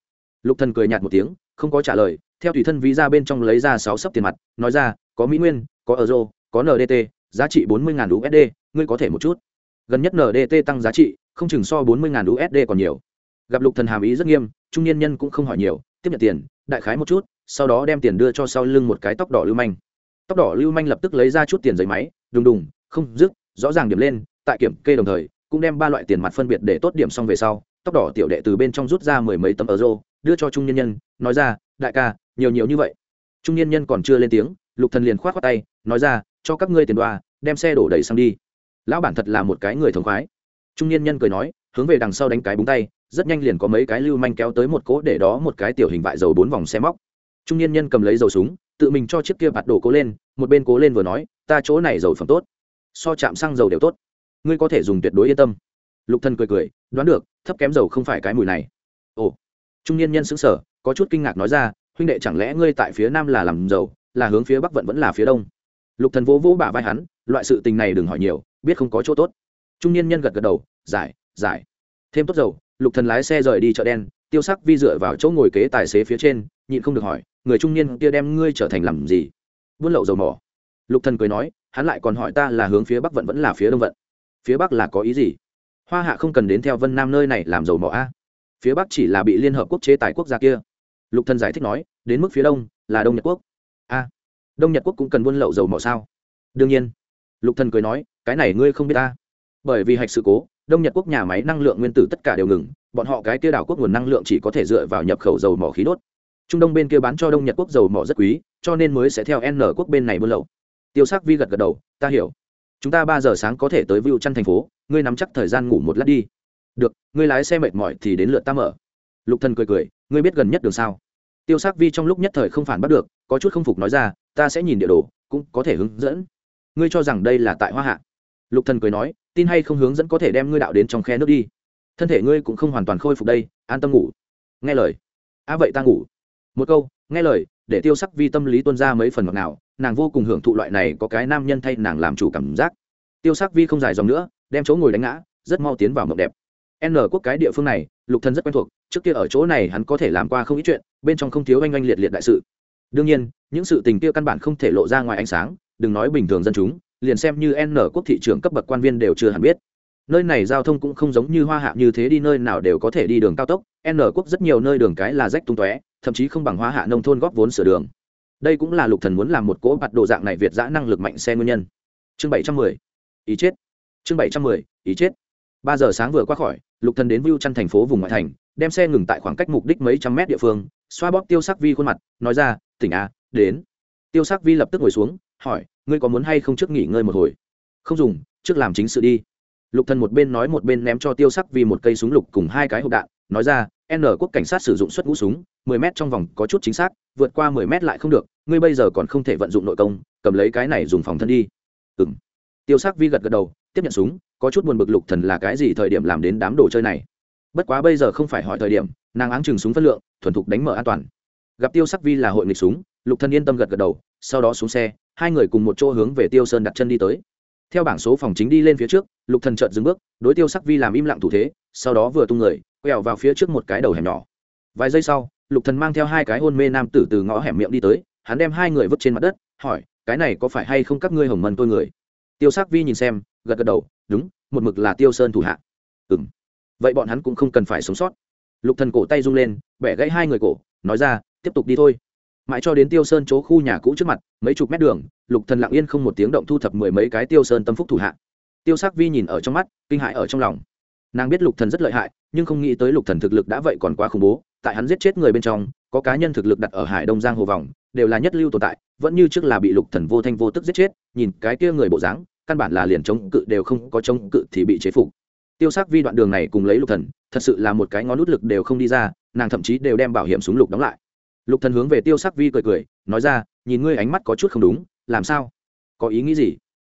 Lục thần cười nhạt một tiếng, không có trả lời, theo tùy thân ví ra bên trong lấy ra sáu sấp tiền mặt, nói ra, có mỹ nguyên, có euro, có ndt giá trị bốn mươi usd ngươi có thể một chút. Gần nhất ndt tăng giá trị, không chừng so bốn mươi usd còn nhiều. Gặp lục thần hàm ý rất nghiêm, trung niên nhân cũng không hỏi nhiều, tiếp nhận tiền, đại khái một chút, sau đó đem tiền đưa cho sau lưng một cái tóc đỏ lưu manh. Tóc đỏ lưu manh lập tức lấy ra chút tiền giấy máy, đùng đùng, không dứt, rõ ràng điểm lên, tại kiểm kê đồng thời, cũng đem ba loại tiền mặt phân biệt để tốt điểm xong về sau, tóc đỏ tiểu đệ từ bên trong rút ra mười mấy tấm euro, đưa cho trung nhân nhân, nói ra, đại ca, nhiều nhiều như vậy. Trung nhân nhân còn chưa lên tiếng, lục thần liền khoát khoát tay, nói ra cho các ngươi tiền đoa, đem xe đổ đầy sang đi. Lão bản thật là một cái người thống khoái. Trung niên nhân cười nói, hướng về đằng sau đánh cái búng tay, rất nhanh liền có mấy cái lưu manh kéo tới một cỗ để đó một cái tiểu hình vại dầu bốn vòng xe móc. Trung niên nhân cầm lấy dầu súng, tự mình cho chiếc kia bạt đổ cố lên, một bên cố lên vừa nói, ta chỗ này dầu phẩm tốt. So chạm xăng dầu đều tốt. Ngươi có thể dùng tuyệt đối yên tâm. Lục thần cười cười, đoán được, thấp kém dầu không phải cái mùi này. Ồ. Trung niên nhân sững sờ, có chút kinh ngạc nói ra, huynh đệ, chẳng lẽ ngươi tại phía nam là làm dầu, là hướng phía bắc vận vẫn là phía đông? Lục thần vỗ vỗ bả vai hắn, loại sự tình này đừng hỏi nhiều, biết không có chỗ tốt. Trung niên nhân gật gật đầu, giải giải. Thêm tốt dầu, lục thần lái xe rời đi chợ đen, tiêu sắc vi dựa vào chỗ ngồi kế tài xế phía trên, nhịn không được hỏi, người trung niên kia đem ngươi trở thành làm gì? Buôn lậu dầu mỏ. Lục thần cười nói, hắn lại còn hỏi ta là hướng phía bắc vận vẫn là phía đông vận. Phía bắc là có ý gì? Hoa hạ không cần đến theo vân nam nơi này làm dầu mỏ a. Phía bắc chỉ là bị liên hợp quốc chế tài quốc gia kia. Lục thần giải thích nói, đến mức phía đông là đông nhật quốc đông nhật quốc cũng cần buôn lậu dầu mỏ sao? Đương nhiên. Lục thần cười nói, cái này ngươi không biết ta. Bởi vì hạch sự cố, đông nhật quốc nhà máy năng lượng nguyên tử tất cả đều ngừng, bọn họ cái kia đảo quốc nguồn năng lượng chỉ có thể dựa vào nhập khẩu dầu mỏ khí đốt. Trung đông bên kia bán cho đông nhật quốc dầu mỏ rất quý, cho nên mới sẽ theo n quốc bên này buôn lậu. Tiêu sắc vi gật gật đầu, ta hiểu. Chúng ta ba giờ sáng có thể tới view chăn thành phố, ngươi nắm chắc thời gian ngủ một lát đi. Được, ngươi lái xe mệt mỏi thì đến lượt ta mở. Lục thần cười cười, ngươi biết gần nhất đường sao? Tiêu sắc vi trong lúc nhất thời không phản bắt được, có chút không phục nói ra, ta sẽ nhìn địa đồ, cũng có thể hướng dẫn. Ngươi cho rằng đây là tại hoa hạ? Lục thần cười nói, tin hay không hướng dẫn có thể đem ngươi đạo đến trong khe nước đi. Thân thể ngươi cũng không hoàn toàn khôi phục đây, an tâm ngủ. Nghe lời. À vậy ta ngủ. Một câu, nghe lời, để tiêu sắc vi tâm lý tuân ra mấy phần ngọt nào nàng vô cùng hưởng thụ loại này có cái nam nhân thay nàng làm chủ cảm giác. Tiêu sắc vi không dài dòng nữa, đem chỗ ngồi đánh ngã, rất mau tiến vào mộng đẹp. N quốc cái địa phương này, lục thần rất quen thuộc trước kia ở chỗ này hắn có thể làm qua không ít chuyện, bên trong không thiếu oanh oanh liệt liệt đại sự. Đương nhiên, những sự tình kia căn bản không thể lộ ra ngoài ánh sáng, đừng nói bình thường dân chúng, liền xem như n quốc thị trường cấp bậc quan viên đều chưa hẳn biết. Nơi này giao thông cũng không giống như hoa hạ như thế đi nơi nào đều có thể đi đường cao tốc, n quốc rất nhiều nơi đường cái là rách tung tóe, thậm chí không bằng hoa hạ nông thôn góp vốn sửa đường. Đây cũng là lục thần muốn làm một cỗ bạt độ dạng này việt giã năng lực mạnh xe nguyên nhân. Chương bảy trăm mười, ý chết. Chương bảy trăm mười, ý chết. Ba giờ sáng vừa qua khỏi lục thần đến view chăn thành phố vùng ngoại thành, đem xe ngừng tại khoảng cách mục đích mấy trăm mét địa phương, xoa bóp tiêu sắc vi khuôn mặt, nói ra, tỉnh a, đến. Tiêu sắc vi lập tức ngồi xuống, hỏi, ngươi có muốn hay không trước nghỉ ngơi một hồi? Không dùng, trước làm chính sự đi. Lục thần một bên nói một bên ném cho tiêu sắc vi một cây súng lục cùng hai cái hộp đạn, nói ra, n quốc cảnh sát sử dụng suất ngũ súng, mười mét trong vòng có chút chính xác, vượt qua mười mét lại không được, ngươi bây giờ còn không thể vận dụng nội công, cầm lấy cái này dùng phòng thân đi tiêu s tiêu sắc vi gật gật đầu, tiếp nhận súng, có chút buồn bực lục thần là cái gì thời điểm làm đến đám đồ chơi này. Bất quá bây giờ không phải hỏi thời điểm, nàng áng chừng súng phân lượng, thuần thục đánh mở an toàn. Gặp tiêu sắc vi là hội nghịch súng, lục thần yên tâm gật gật đầu, sau đó xuống xe, hai người cùng một chỗ hướng về tiêu sơn đặt chân đi tới. Theo bảng số phòng chính đi lên phía trước, lục thần chợt dừng bước, đối tiêu sắc vi làm im lặng thủ thế, sau đó vừa tung người, quẹo vào phía trước một cái đầu hẻm nhỏ. Vài giây sau, lục thần mang theo hai cái hôn mê nam tử từ ngõ hẻm miệng đi tới, hắn đem hai người vứt trên mặt đất, hỏi, cái này có phải hay không các ngươi hồng mân tôi người? Tiêu sắc vi nhìn xem, gật gật đầu, đúng, một mực là tiêu sơn thủ hạ. M vậy bọn hắn cũng không cần phải sống sót. Lục thần cổ tay rung lên, bẻ gãy hai người cổ, nói ra, tiếp tục đi thôi. Mãi cho đến tiêu sơn chỗ khu nhà cũ trước mặt, mấy chục mét đường, lục thần lặng yên không một tiếng động thu thập mười mấy cái tiêu sơn tâm phúc thủ hạ. Tiêu sắc vi nhìn ở trong mắt, kinh hãi ở trong lòng. Nàng biết lục thần rất lợi hại, nhưng không nghĩ tới lục thần thực lực đã vậy còn quá khủng bố, tại hắn giết chết người bên trong, có cá nhân thực lực đặt ở hải đông giang hồ vòng, đều là nhất lưu tồn tại, vẫn như trước là bị lục thần vô thanh vô tức giết chết, nhìn cái kia người bộ dáng căn bản là liền chống cự đều không có chống cự thì bị chế phục. Tiêu sắc vi đoạn đường này cùng lấy lục thần, thật sự là một cái ngón nút lực đều không đi ra, nàng thậm chí đều đem bảo hiểm súng lục đóng lại. Lục thần hướng về tiêu sắc vi cười cười, nói ra, nhìn ngươi ánh mắt có chút không đúng, làm sao? Có ý nghĩ gì?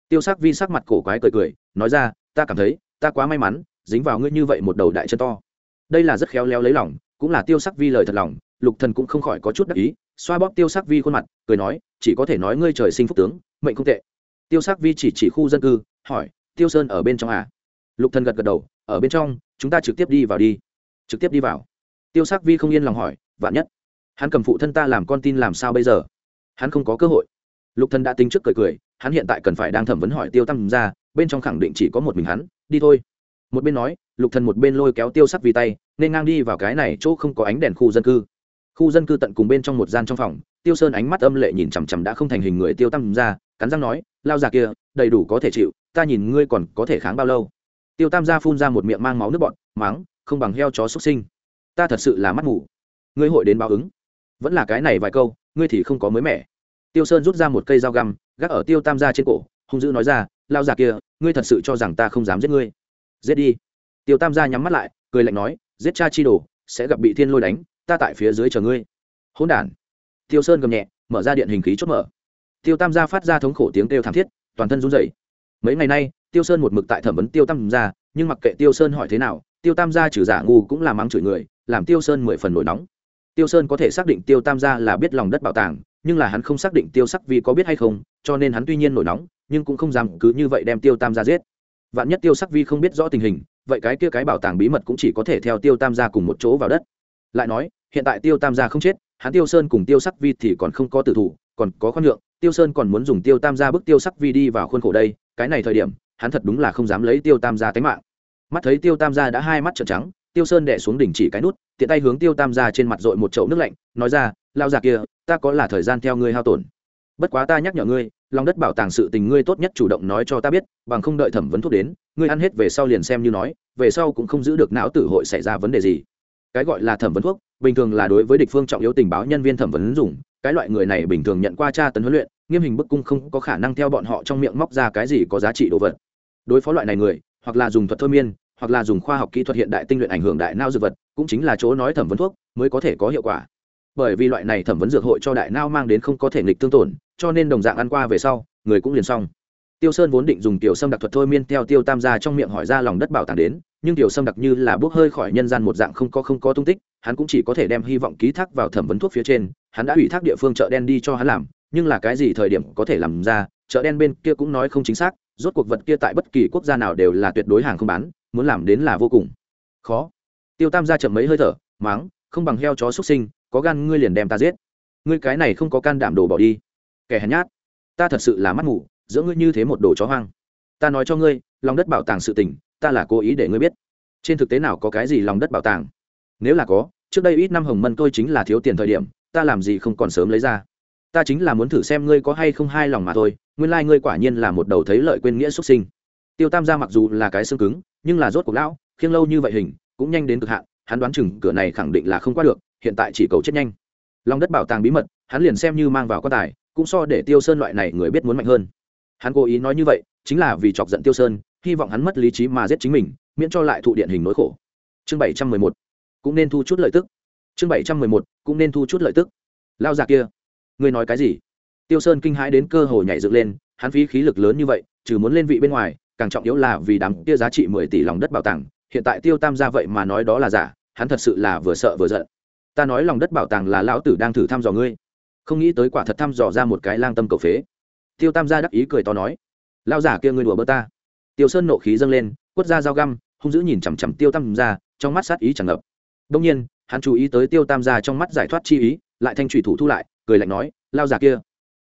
Tiêu sắc vi sắc mặt cổ quái cười cười, nói ra, ta cảm thấy, ta quá may mắn, dính vào ngươi như vậy một đầu đại chân to. Đây là rất khéo léo lấy lòng, cũng là tiêu sắc vi lời thật lòng, lục thần cũng không khỏi có chút đắc ý, xoa bóp tiêu sắc vi khuôn mặt, cười nói, chỉ có thể nói ngươi trời sinh phúc tướng, mệnh không tệ tiêu sắc vi chỉ chỉ khu dân cư, hỏi, tiêu sơn ở bên trong à? Lục thần gật gật đầu, ở bên trong, chúng ta trực tiếp đi vào đi. Trực tiếp đi vào? Tiêu sắc vi không yên lòng hỏi, vạn nhất? Hắn cầm phụ thân ta làm con tin làm sao bây giờ? Hắn không có cơ hội. Lục thần đã tính trước cười cười, hắn hiện tại cần phải đang thẩm vấn hỏi tiêu tăng ra bên trong khẳng định chỉ có một mình hắn, đi thôi. Một bên nói, lục thần một bên lôi kéo tiêu sắc vì tay, nên ngang đi vào cái này chỗ không có ánh đèn khu dân cư. Khu dân cư tận cùng bên trong một gian trong phòng, tiêu sơn ánh mắt âm lệ nhìn chằm chằm đã không thành hình người tiêu tăng ra cắn răng nói, lao già kia, đầy đủ có thể chịu, ta nhìn ngươi còn có thể kháng bao lâu? Tiêu tam gia phun ra một miệng mang máu nước bọn máng không bằng heo chó xuất sinh. Ta thật sự là mắt ngủ ngươi hội đến báo ứng. Vẫn là cái này vài câu, ngươi thì không có mới mẻ. Tiêu sơn rút ra một cây dao găm, gác ở tiêu tam gia trên cổ, hung dữ nói ra, lao già kia, ngươi thật sự cho rằng ta không dám giết ngươi? Giết đi. Tiêu tam gia nhắm mắt lại, cười lạnh nói, giết cha chi đồ, sẽ gặp bị thiên lôi đánh, ta tại phía dưới chờ ngươi. Hỗn đản. Tiêu sơn gầm nhẹ, mở ra điện hình khí chốt mở tiêu tam gia phát ra thống khổ tiếng kêu thảm thiết, toàn thân run rẩy. Mấy ngày nay, tiêu sơn một mực tại thẩm vấn tiêu tam gia, nhưng mặc kệ tiêu sơn hỏi thế nào, tiêu tam gia trừ giả ngu cũng là mắng chửi người, làm tiêu sơn mười phần nổi nóng. Tiêu sơn có thể xác định tiêu tam gia là biết lòng đất bảo tàng, nhưng là hắn không xác định tiêu sắc vi có biết hay không, cho nên hắn tuy nhiên nổi nóng, nhưng cũng không dám cứ như vậy đem tiêu tam gia giết. Vạn nhất tiêu sắc vi không biết rõ tình hình, vậy cái kia cái bảo tàng bí mật cũng chỉ có thể theo tiêu tam gia cùng một chỗ vào đất. Lại nói, hiện tại tiêu tam gia không chết, hắn tiêu sơn cùng tiêu sắc vi thì còn không có tử thủ, còn có khoan nhượng tiêu sơn còn muốn dùng tiêu tam gia bức tiêu sắc vi đi vào khuôn khổ đây, cái này thời điểm, hắn thật đúng là không dám lấy tiêu tam gia tính mạng. Mắt thấy tiêu tam gia đã hai mắt trợn trắng, tiêu sơn đẻ xuống đỉnh chỉ cái nút, tiện tay hướng tiêu tam gia trên mặt dội một chậu nước lạnh, nói ra lao già kia, ta có là thời gian theo ngươi hao tổn. Bất quá ta nhắc nhở ngươi, lòng đất bảo tàng sự tình ngươi tốt nhất chủ động nói cho ta biết, bằng không đợi thẩm vấn thuốc đến, ngươi ăn hết về sau liền xem như nói, về sau cũng không giữ được não tử hội xảy ra vấn đề gì. Cái gọi là thẩm vấn thuốc, bình thường là đối với địch phương trọng yếu tình báo nhân viên thẩm vấn dùng cái loại người này bình thường nhận qua tra tấn huấn luyện, nghiêm hình bức cung không có khả năng theo bọn họ trong miệng móc ra cái gì có giá trị đồ vật. Đối phó loại này người, hoặc là dùng thuật thôi miên, hoặc là dùng khoa học kỹ thuật hiện đại tinh luyện ảnh hưởng đại nao dược vật, cũng chính là chỗ nói thẩm vấn thuốc mới có thể có hiệu quả. Bởi vì loại này thẩm vấn dược hội cho đại nao mang đến không có thể nghịch tương tổn, cho nên đồng dạng ăn qua về sau, người cũng liền xong. Tiêu sơn vốn định dùng tiểu sâm đặc thuật thôi miên theo tiêu tam gia trong miệng hỏi ra lòng đất bảo tàng đến, nhưng tiểu sâm đặc như là bốc hơi khỏi nhân gian một dạng không có không có tung tích hắn cũng chỉ có thể đem hy vọng ký thác vào thẩm vấn thuốc phía trên, hắn đã ủy thác địa phương chợ đen đi cho hắn làm, nhưng là cái gì thời điểm có thể làm ra, chợ đen bên kia cũng nói không chính xác, rốt cuộc vật kia tại bất kỳ quốc gia nào đều là tuyệt đối hàng không bán, muốn làm đến là vô cùng khó. Tiêu tam gia chậm mấy hơi thở máng không bằng heo chó xuất sinh, có gan ngươi liền đem ta giết. Ngươi cái này không có can đảm đồ bỏ đi. Kẻ hèn nhát, ta thật sự là mắt ngủ giữa ngươi như thế một đồ chó hoang. Ta nói cho ngươi, lòng đất bảo tàng sự tình, ta là cố ý để ngươi biết. Trên thực tế nào có cái gì lòng đất bảo tàng? Nếu là có trước đây ít năm hồng mân tôi chính là thiếu tiền thời điểm, ta làm gì không còn sớm lấy ra. Ta chính là muốn thử xem ngươi có hay không hai lòng mà thôi, nguyên lai、like、ngươi quả nhiên là một đầu thấy lợi quên nghĩa xuất sinh. Tiêu tam gia mặc dù là cái xương cứng, nhưng là rốt cuộc lão, khiêng lâu như vậy hình, cũng nhanh đến cực hạn, hắn đoán chừng cửa này khẳng định là không qua được, hiện tại chỉ cầu chết nhanh. Lòng đất bảo tàng bí mật, hắn liền xem như mang vào quan tài, cũng so để tiêu sơn loại này người biết muốn mạnh hơn. Hắn cố ý nói như vậy, chính là vì chọc giận tiêu sơn, hy vọng hắn mất lý trí mà giết chính mình, miễn cho lại thụ điện hình nỗi khổ. Chương bảy trăm mười một cũng nên thu chút lợi tức. Chương bảy trăm mười một, cũng nên thu chút lợi tức. Lao già kia, ngươi nói cái gì? Tiêu sơn kinh hãi đến cơ hồ nhảy dựng lên, hắn phí khí lực lớn như vậy, trừ muốn lên vị bên ngoài, càng trọng yếu là vì đám kia giá trị mười tỷ lòng đất bảo tàng. Hiện tại tiêu tam gia vậy mà nói đó là giả, hắn thật sự là vừa sợ vừa giận. Ta nói lòng đất bảo tàng là lão tử đang thử thăm dò ngươi. Không nghĩ tới quả thật thăm dò ra một cái lang tâm cầu phế. Tiêu tam gia đắc ý cười to nói lao giả kia ngươi đùa bơ ta. Tiêu sơn nộ khí dâng lên, quất ra dao găm, hung dữ nhìn chằm chằm tiêu tam gia, trong mắt sát ý chẳng ngập đông nhiên, hắn chú ý tới tiêu tam gia trong mắt giải thoát chi ý, lại thanh thủy thủ thu lại, cười lạnh nói, lao giả kia,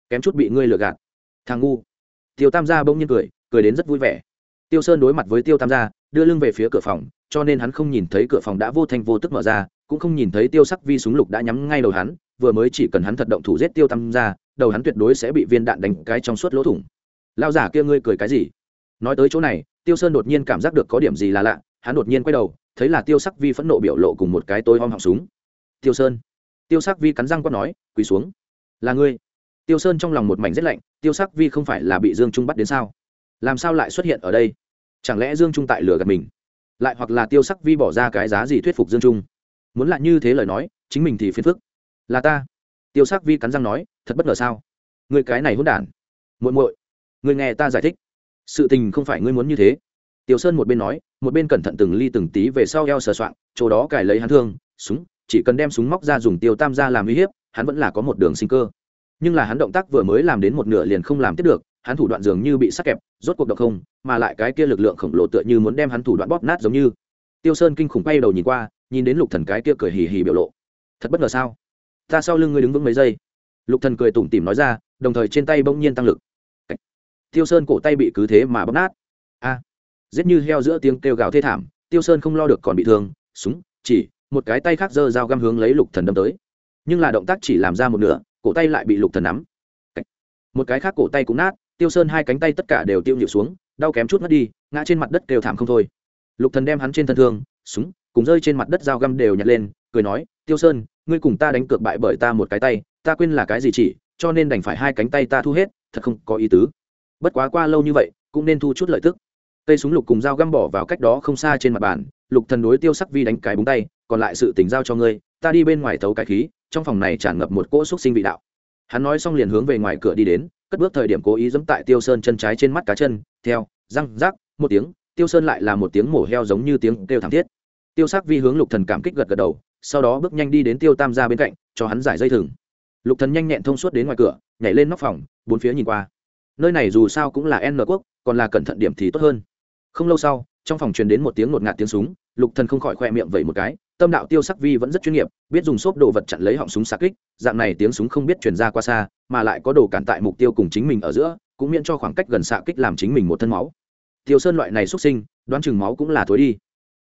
kém chút bị ngươi lừa gạt. Thằng ngu. Tiêu tam gia bỗng nhiên cười cười đến rất vui vẻ. Tiêu sơn đối mặt với tiêu tam gia, đưa lưng về phía cửa phòng, cho nên hắn không nhìn thấy cửa phòng đã vô thanh vô tức mở ra, cũng không nhìn thấy tiêu sắc vi súng lục đã nhắm ngay đầu hắn, vừa mới chỉ cần hắn thật động thủ giết tiêu tam gia, đầu hắn tuyệt đối sẽ bị viên đạn đánh cái trong suốt lỗ thủng. Lao giả kia ngươi cười cái gì? Nói tới chỗ này, tiêu sơn đột nhiên cảm giác được có điểm gì là lạ, hắn đột nhiên quay đầu thấy là tiêu sắc vi phẫn nộ biểu lộ cùng một cái tôi om họng súng. Tiêu sơn. Tiêu sắc vi cắn răng quát nói, quỳ xuống. Là ngươi. Tiêu sơn trong lòng một mảnh rét lạnh, tiêu sắc vi không phải là bị dương trung bắt đến sao? Làm sao lại xuất hiện ở đây? Chẳng lẽ dương trung tại lừa gạt mình? Lại hoặc là tiêu sắc vi bỏ ra cái giá gì thuyết phục dương trung? Muốn lại như thế lời nói, chính mình thì phiền phức. Là ta. Tiêu sắc vi cắn răng nói, thật bất ngờ sao? Người cái này hôn đản. Muội muội người nghe ta giải thích. Sự tình không phải ngươi muốn như thế tiểu sơn một bên nói một bên cẩn thận từng ly từng tí về sau eo sờ soạng chỗ đó cài lấy hắn thương súng chỉ cần đem súng móc ra dùng tiêu tam ra làm uy hiếp hắn vẫn là có một đường sinh cơ. Nhưng là hắn động tác vừa mới làm đến một nửa liền không làm tiếp được hắn thủ đoạn dường như bị sắc kẹp rốt cuộc động không mà lại cái kia lực lượng khổng lồ tựa như muốn đem hắn thủ đoạn bóp nát giống như. Tiêu sơn kinh khủng bay đầu nhìn qua nhìn đến lục thần cái kia cười hì hì biểu lộ. Thật bất ngờ sao? Ta sau lưng ngươi đứng vững mấy giây? Lục thần cười tủm tỉm nói ra đồng thời trên tay bỗng nhiên tăng lực. Tiêu sơn cổ tay bị cứ thế mà bóp nát. A! à, giết như heo giữa tiếng kêu gào thê thảm, tiêu sơn không lo được còn bị thương, súng, chỉ, một cái tay khác giơ dao găm hướng lấy lục thần đâm tới. Nhưng là động tác chỉ làm ra một nửa, cổ tay lại bị lục thần nắm. Một cái khác cổ tay cũng nát, tiêu sơn hai cánh tay tất cả đều tiêu nhịu xuống, đau kém chút mất đi, ngã trên mặt đất kêu thảm không thôi. Lục thần đem hắn trên thân thương, súng, cùng rơi trên mặt đất dao găm đều nhặt lên, cười nói, tiêu sơn, ngươi cùng ta đánh cược bại bởi ta một cái tay, ta quên là cái gì chỉ, cho nên đành phải hai cánh tay ta thu hết, thật không có ý tứ. Bất quá qua lâu như vậy, cũng nên thu chút lợi tức cây súng lục cùng dao găm bỏ vào cách đó không xa trên mặt bàn, lục thần đối tiêu sắc vi đánh cái búng tay, còn lại sự tình giao cho ngươi, ta đi bên ngoài thấu cái khí, trong phòng này tràn ngập một cỗ xúc sinh vị đạo. Hắn nói xong liền hướng về ngoài cửa đi đến, cất bước thời điểm cố ý giẫm tại tiêu sơn chân trái trên mắt cá chân, theo, răng, rác, một tiếng, tiêu sơn lại là một tiếng mổ heo giống như tiếng kêu thảm thiết. Tiêu sắc vi hướng lục thần cảm kích gật gật đầu, sau đó bước nhanh đi đến tiêu tam gia bên cạnh, cho hắn giải dây thừng. Lục thần nhanh nhẹn thông suốt đến ngoài cửa, nhảy lên nóc phòng, bốn phía nhìn qua. Nơi này dù sao cũng là n quốc, còn là cẩn thận điểm thì tốt hơn không lâu sau, trong phòng truyền đến một tiếng ngột ngạt tiếng súng, lục thần không khỏi khoe miệng vẩy một cái, tâm đạo tiêu sắc vi vẫn rất chuyên nghiệp, biết dùng xốp đồ vật chặn lấy họng súng xa kích, dạng này tiếng súng không biết truyền ra qua xa, mà lại có đồ cản tại mục tiêu cùng chính mình ở giữa, cũng miễn cho khoảng cách gần xạ kích làm chính mình một thân máu. Tiêu sơn loại này xuất sinh, đoán chừng máu cũng là thối đi.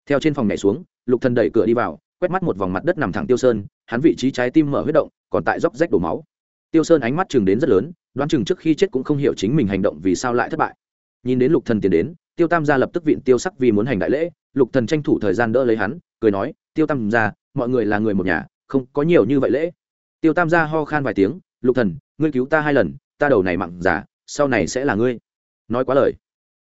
Theo trên phòng nhảy xuống, lục thần đẩy cửa đi vào, quét mắt một vòng mặt đất nằm thẳng tiêu sơn, hắn vị trí trái tim mở huyết động, còn tại róc rách đổ máu. Tiêu sơn ánh mắt chừng đến rất lớn, đoán chừng trước khi chết cũng không hiểu chính mình hành động vì sao lại thất bại. Nhìn đến lục thần tiến đến tiêu tam gia lập tức viện tiêu sắc vì muốn hành đại lễ, lục thần tranh thủ thời gian đỡ lấy hắn, cười nói, tiêu tam gia, mọi người là người một nhà, không có nhiều như vậy lễ. Tiêu tam gia ho khan vài tiếng, lục thần, ngươi cứu ta hai lần, ta đầu này mặn giả, sau này sẽ là ngươi. Nói quá lời.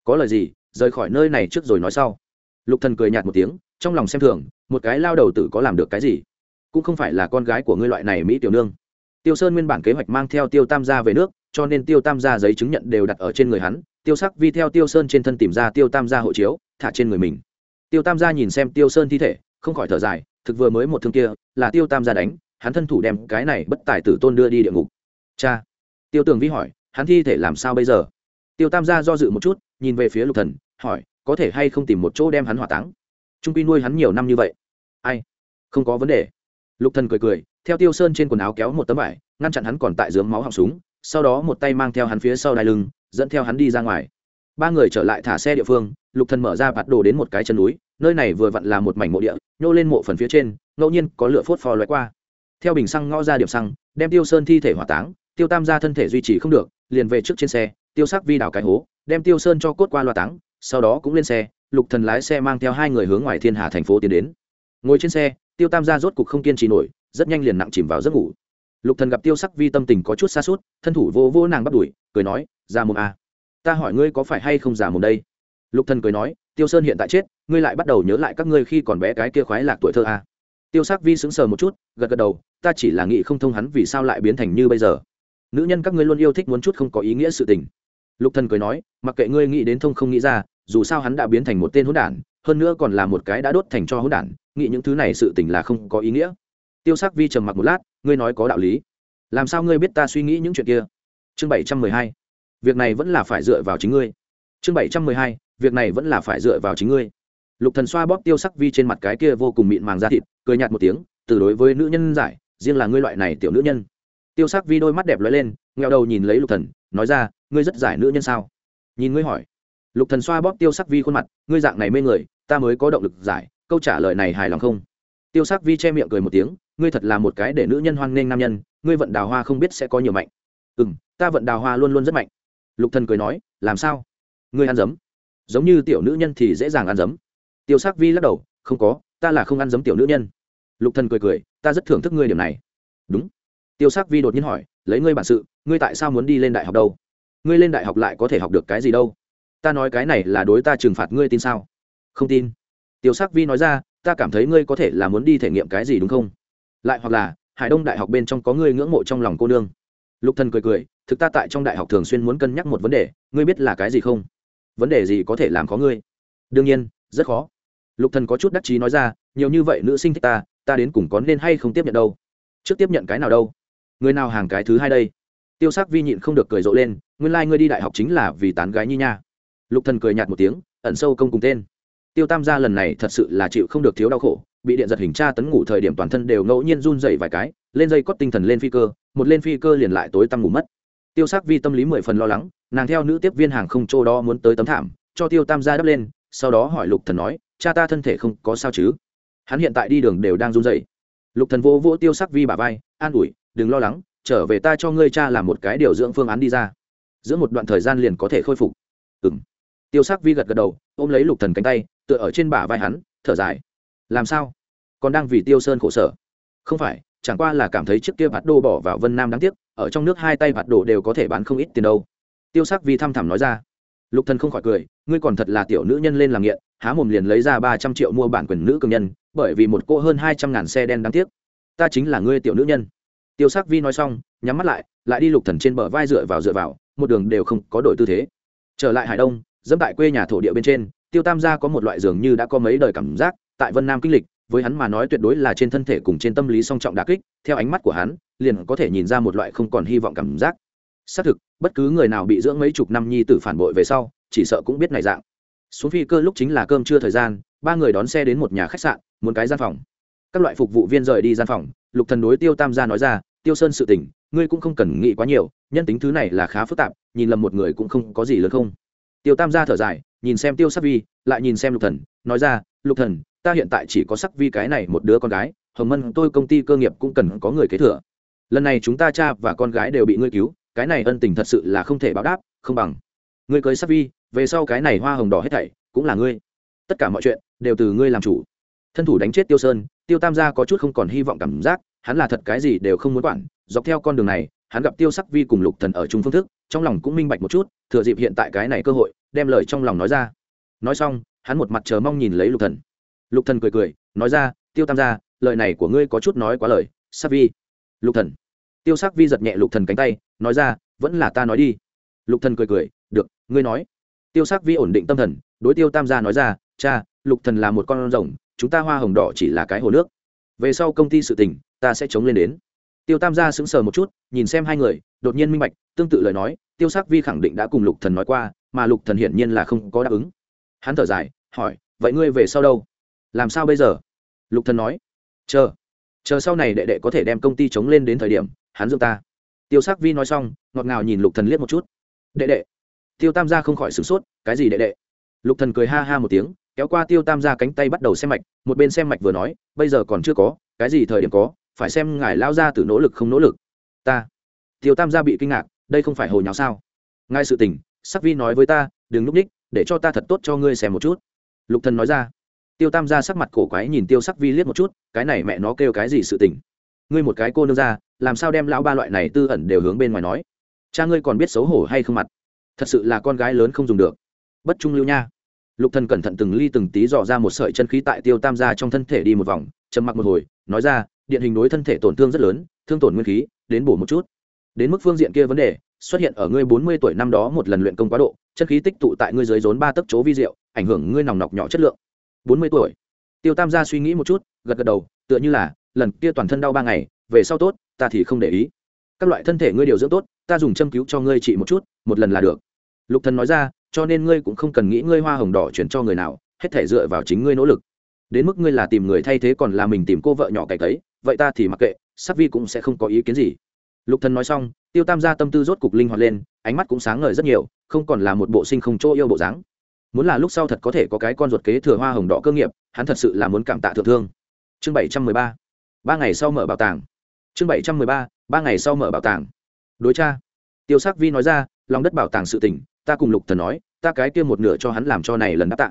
Có lời gì, rời khỏi nơi này trước rồi nói sau. Lục thần cười nhạt một tiếng, trong lòng xem thường, một cái lao đầu tử có làm được cái gì? Cũng không phải là con gái của ngươi loại này mỹ tiểu nương. Tiêu sơn nguyên bản kế hoạch mang theo tiêu tam gia về nước cho nên tiêu tam gia giấy chứng nhận đều đặt ở trên người hắn, tiêu sắc vi theo tiêu sơn trên thân tìm ra tiêu tam gia hộ chiếu, thả trên người mình. Tiêu tam gia nhìn xem tiêu sơn thi thể, không khỏi thở dài, thực vừa mới một thương kia, là tiêu tam gia đánh, hắn thân thủ đem cái này bất tài tử tôn đưa đi địa ngục. Cha, tiêu tường vi hỏi, hắn thi thể làm sao bây giờ? Tiêu tam gia do dự một chút, nhìn về phía lục thần, hỏi, có thể hay không tìm một chỗ đem hắn hỏa táng? Trung quy nuôi hắn nhiều năm như vậy. Ai? Không có vấn đề. Lục thần cười cười, theo tiêu sơn trên quần áo kéo một tấm vải, ngăn chặn hắn còn tại dướng máu họng súng sau đó một tay mang theo hắn phía sau đai lưng, dẫn theo hắn đi ra ngoài. Ba người trở lại thả xe địa phương, lục thần mở ra bạt đồ đến một cái chân núi, nơi này vừa vặn là một mảnh mộ địa, nhô lên mộ phần phía trên, ngẫu nhiên có lửa phốt phò lóe qua. Theo bình xăng ngõ ra điểm xăng, đem tiêu sơn thi thể hỏa táng, tiêu tam gia thân thể duy trì không được, liền về trước trên xe, tiêu sắc vi đào cái hố, đem tiêu sơn cho cốt qua loa táng, sau đó cũng lên xe, lục thần lái xe mang theo hai người hướng ngoài thiên hà thành phố tiến đến. Ngồi trên xe, tiêu tam gia rốt cục không kiên trì nổi, rất nhanh liền nặng chìm vào giấc ngủ lục thần gặp tiêu sắc vi tâm tình có chút xa suốt, thân thủ vô vô nàng bắt đuổi, cười nói ra mồm à. ta hỏi ngươi có phải hay không giả mồm đây lục thần cười nói, tiêu sơn hiện tại chết, ngươi lại bắt đầu nhớ lại các ngươi khi còn bé cái kia khoái lạc tuổi thơ à. tiêu sắc vi sững sờ một chút, gật gật đầu, ta chỉ là nghĩ không thông hắn vì sao lại biến thành như bây giờ nữ nhân các ngươi luôn yêu thích muốn chút không có ý nghĩa sự tình lục thần cười nói, mặc kệ ngươi nghĩ đến thông không nghĩ ra, dù sao hắn đã biến thành một tên hỗn đản, hơn nữa còn là một cái đã đốt thành cho hỗn đản, nghĩ những thứ này sự tình là không có ý nghĩa tiêu sắc vi trầm mặc một lát ngươi nói có đạo lý. Làm sao ngươi biết ta suy nghĩ những chuyện kia? Chương bảy trăm mười hai. Việc này vẫn là phải dựa vào chính ngươi. Chương bảy trăm mười hai. Việc này vẫn là phải dựa vào chính ngươi. Lục thần xoa bóp tiêu sắc vi trên mặt cái kia vô cùng mịn màng da thịt, cười nhạt một tiếng, từ đối với nữ nhân giải, riêng là ngươi loại này tiểu nữ nhân. Tiêu sắc vi đôi mắt đẹp lóe lên ngheo đầu nhìn lấy lục thần, nói ra, ngươi rất giải nữ nhân sao? Nhìn ngươi hỏi. Lục thần xoa bóp tiêu sắc vi khuôn mặt, ngươi dạng này mê người, ta mới có động lực giải, câu trả lời này hài lòng không? Tiêu sắc vi che miệng cười một tiếng ngươi thật là một cái để nữ nhân hoan nghênh nam nhân, ngươi vận đào hoa không biết sẽ có nhiều mạnh. Ừ m ta vận đào hoa luôn luôn rất mạnh. Lục thần cười nói, làm sao? Ngươi ăn dấm giống như tiểu nữ nhân thì dễ dàng ăn dấm tiêu sắc vi lắc đầu, không có, ta là không ăn dấm tiểu nữ nhân. Lục thần cười cười, ta rất thưởng thức ngươi điểm này. Đúng. Tiêu sắc vi đột nhiên hỏi, lấy ngươi bản sự, ngươi tại sao muốn đi lên đại học đâu? Ngươi lên đại học lại có thể học được cái gì đâu? Ta nói cái này là đối ta trừng phạt ngươi tin sao? Không tin. Tiêu sắc vi nói ra, ta cảm thấy ngươi có thể là muốn đi thể nghiệm cái gì đúng không? Lại hoặc là, hải đông đại học bên trong có người ngưỡng mộ trong lòng cô nương. Lục thần cười cười, thực ta tại trong đại học thường xuyên muốn cân nhắc một vấn đề, ngươi biết là cái gì không? Vấn đề gì có thể làm khó ngươi? Đương nhiên, rất khó. Lục thần có chút đắc chí nói ra, nhiều như vậy nữ sinh thích ta ta đến cùng có nên hay không tiếp nhận đâu? Trước tiếp nhận cái nào đâu? Người nào hàng cái thứ hai đây? Tiêu sắc vi nhịn không được cười rộ lên, nguyên lai ngươi đi đại học chính là vì tán gái nhi nha. Lục thần cười nhạt một tiếng, ẩn sâu công cùng tên. Tiêu tam gia lần này thật sự là chịu không được thiếu đau khổ bị điện giật hình tra tấn ngủ thời điểm toàn thân đều ngẫu nhiên run dậy vài cái, lên dây cót tinh thần lên phi cơ, một lên phi cơ liền lại tối tăm ngủ mất. Tiêu sắc vi tâm lý mười phần lo lắng, nàng theo nữ tiếp viên hàng không châu đó muốn tới tấm thảm, cho tiêu tam gia đắp lên, sau đó hỏi lục thần nói, cha ta thân thể không có sao chứ? Hắn hiện tại đi đường đều đang run dậy lục thần vô vỗ tiêu sắc vi bả vai, an ủi, đừng lo lắng, trở về ta cho ngươi cha làm một cái điều dưỡng phương án đi ra. Giữa một đoạn thời gian liền có thể khôi phục. Ừng tiêu sắc vi gật gật đầu, ôm lấy lục thần cánh tay, tựa ở trên bả vai hắn, thở dài làm sao? Còn đang vì tiêu sơn khổ sở. Không phải, chẳng qua là cảm thấy chiếc kia bạt đô bỏ vào vân nam đáng tiếc, ở trong nước hai tay bạt đồ đều có thể bán không ít tiền đâu. Tiêu sắc vi thăm thẳm nói ra. Lục thần không khỏi cười, ngươi còn thật là tiểu nữ nhân lên làm nghiện, há mồm liền lấy ra ba trăm triệu mua bản quyền nữ cường nhân, bởi vì một cô hơn hai trăm ngàn xe đen đáng tiếc. Ta chính là ngươi tiểu nữ nhân. Tiêu sắc vi nói xong, nhắm mắt lại lại đi lục thần trên bờ vai dựa vào dựa vào, một đường đều không có đổi tư thế. Trở lại hải đông, dẫm tại quê nhà thổ địa bên trên, tiêu tam gia có một loại giường như đã có mấy đời cảm giác tại vân nam kinh lịch, với hắn mà nói tuyệt đối là trên thân thể cùng trên tâm lý song trọng đà kích, theo ánh mắt của hắn, liền có thể nhìn ra một loại không còn hy vọng cảm giác. Xác thực, bất cứ người nào bị dưỡng mấy chục năm nhi tử phản bội về sau, chỉ sợ cũng biết này dạng. Xuống phi cơ lúc chính là cơm trưa thời gian, ba người đón xe đến một nhà khách sạn, muốn cái gian phòng. Các loại phục vụ viên rời đi gian phòng, lục thần đối tiêu tam gia nói ra, tiêu sơn sự tình, ngươi cũng không cần nghĩ quá nhiều, nhân tính thứ này là khá phức tạp, nhìn lầm một người cũng không có gì lớn không. Tiêu tam gia thở dài, nhìn xem tiêu sắc vi, lại nhìn xem lục thần, nói ra, lục thần ta hiện tại chỉ có sắc vi cái này một đứa con gái, hồng mân tôi công ty cơ nghiệp cũng cần có người kế thừa. Lần này chúng ta cha và con gái đều bị ngươi cứu, cái này ân tình thật sự là không thể báo đáp, không bằng. Ngươi cưới sắc vi, về sau cái này hoa hồng đỏ hết thảy, cũng là ngươi. Tất cả mọi chuyện, đều từ ngươi làm chủ. Thân thủ đánh chết tiêu sơn, tiêu tam gia có chút không còn hy vọng cảm giác, hắn là thật cái gì đều không muốn quản, dọc theo con đường này, hắn gặp tiêu sắc vi cùng lục thần ở chung phương thức, trong lòng cũng minh bạch một chút, thừa dịp hiện tại cái này cơ hội, đem lời trong lòng nói ra. Nói xong, hắn một mặt chờ mong nhìn lấy lục thần lục thần cười cười, nói ra, tiêu tam gia, lời này của ngươi có chút nói quá lời, sắc vi. Lục thần. Tiêu sắc vi giật nhẹ lục thần cánh tay, nói ra, vẫn là ta nói đi. Lục thần cười cười, được, ngươi nói. Tiêu sắc vi ổn định tâm thần, đối tiêu tam gia nói ra, cha, lục thần là một con rồng, chúng ta hoa hồng đỏ chỉ là cái hồ nước. Về sau công ty sự tình, ta sẽ chống lên đến. Tiêu tam gia sững sờ một chút, nhìn xem hai người, đột nhiên minh bạch, tương tự lời nói, tiêu sắc vi khẳng định đã cùng lục thần nói qua, mà lục thần hiển nhiên là không có đáp ứng. Hắn thở dài, hỏi, vậy ngươi về sau đâu? Làm sao bây giờ? Lục thần nói. Chờ chờ sau này đệ đệ có thể đem công ty chống lên đến thời điểm, hắn dưỡng ta. Tiêu sắc vi nói xong, ngọt ngào nhìn lục thần liếc một chút. Đệ đệ, tiêu tam gia không khỏi sửng sốt, cái gì đệ đệ? Lục thần cười ha ha một tiếng, kéo qua tiêu tam gia cánh tay bắt đầu xem mạch, một bên xem mạch vừa nói, bây giờ còn chưa có, cái gì thời điểm có, phải xem ngài lao ra từ nỗ lực không nỗ lực. Ta, tiêu tam gia bị kinh ngạc, đây không phải hồi nháo sao? Ngay sự tình, sắc vi nói với ta, đừng núp ních, để cho ta thật tốt cho ngươi xem một chút. Lục thần nói ra tiêu tam gia sắc mặt cổ quái nhìn tiêu sắc vi liếc một chút, cái này mẹ nó kêu cái gì sự tình? Ngươi một cái cô nương ra làm sao đem lão ba loại này tư ẩn đều hướng bên ngoài nói? Cha ngươi còn biết xấu hổ hay không mặt? Thật sự là con gái lớn không dùng được. Bất trung lưu nha. Lục thần cẩn thận từng ly từng tí dò ra một sợi chân khí tại tiêu tam gia trong thân thể đi một vòng, trầm mặc một hồi, nói ra, điện hình đối thân thể tổn thương rất lớn, thương tổn nguyên khí, đến bổ một chút. Đến mức phương diện kia vấn đề, xuất hiện ở ngươi bốn mươi tuổi năm đó một lần luyện công quá độ, chân khí tích tụ tại ngươi dưới rốn ba tấc chỗ vi diệu, ảnh hưởng ngươi nòng nọc nhỏ chất lượng bốn mươi tuổi. Tiêu tam gia suy nghĩ một chút, gật gật đầu, tựa như là, lần kia toàn thân đau ba ngày, về sau tốt, ta thì không để ý. Các loại thân thể ngươi điều dưỡng tốt, ta dùng châm cứu cho ngươi trị một chút, một lần là được. Lục thần nói ra, cho nên ngươi cũng không cần nghĩ ngươi hoa hồng đỏ chuyển cho người nào, hết thể dựa vào chính ngươi nỗ lực. Đến mức ngươi là tìm người thay thế còn là mình tìm cô vợ nhỏ cày tấy, vậy ta thì mặc kệ, sắc vi cũng sẽ không có ý kiến gì. Lục thần nói xong, tiêu tam gia tâm tư rốt cục linh hoạt lên, ánh mắt cũng sáng ngời rất nhiều, không còn là một bộ sinh không chỗ yêu bộ dáng muốn là lúc sau thật có thể có cái con ruột kế thừa hoa hồng đỏ cơ nghiệp, hắn thật sự là muốn cảm tạ thượng thương. Chương bảy trăm mười ba. Ba ngày sau mở bảo tàng. Chương bảy trăm mười ba ba ngày sau mở bảo tàng. Đối cha. Tiêu sắc vi nói ra, lòng đất bảo tàng sự tỉnh ta cùng lục thần nói, ta cái kia một nửa cho hắn làm cho này lần đáp tạ.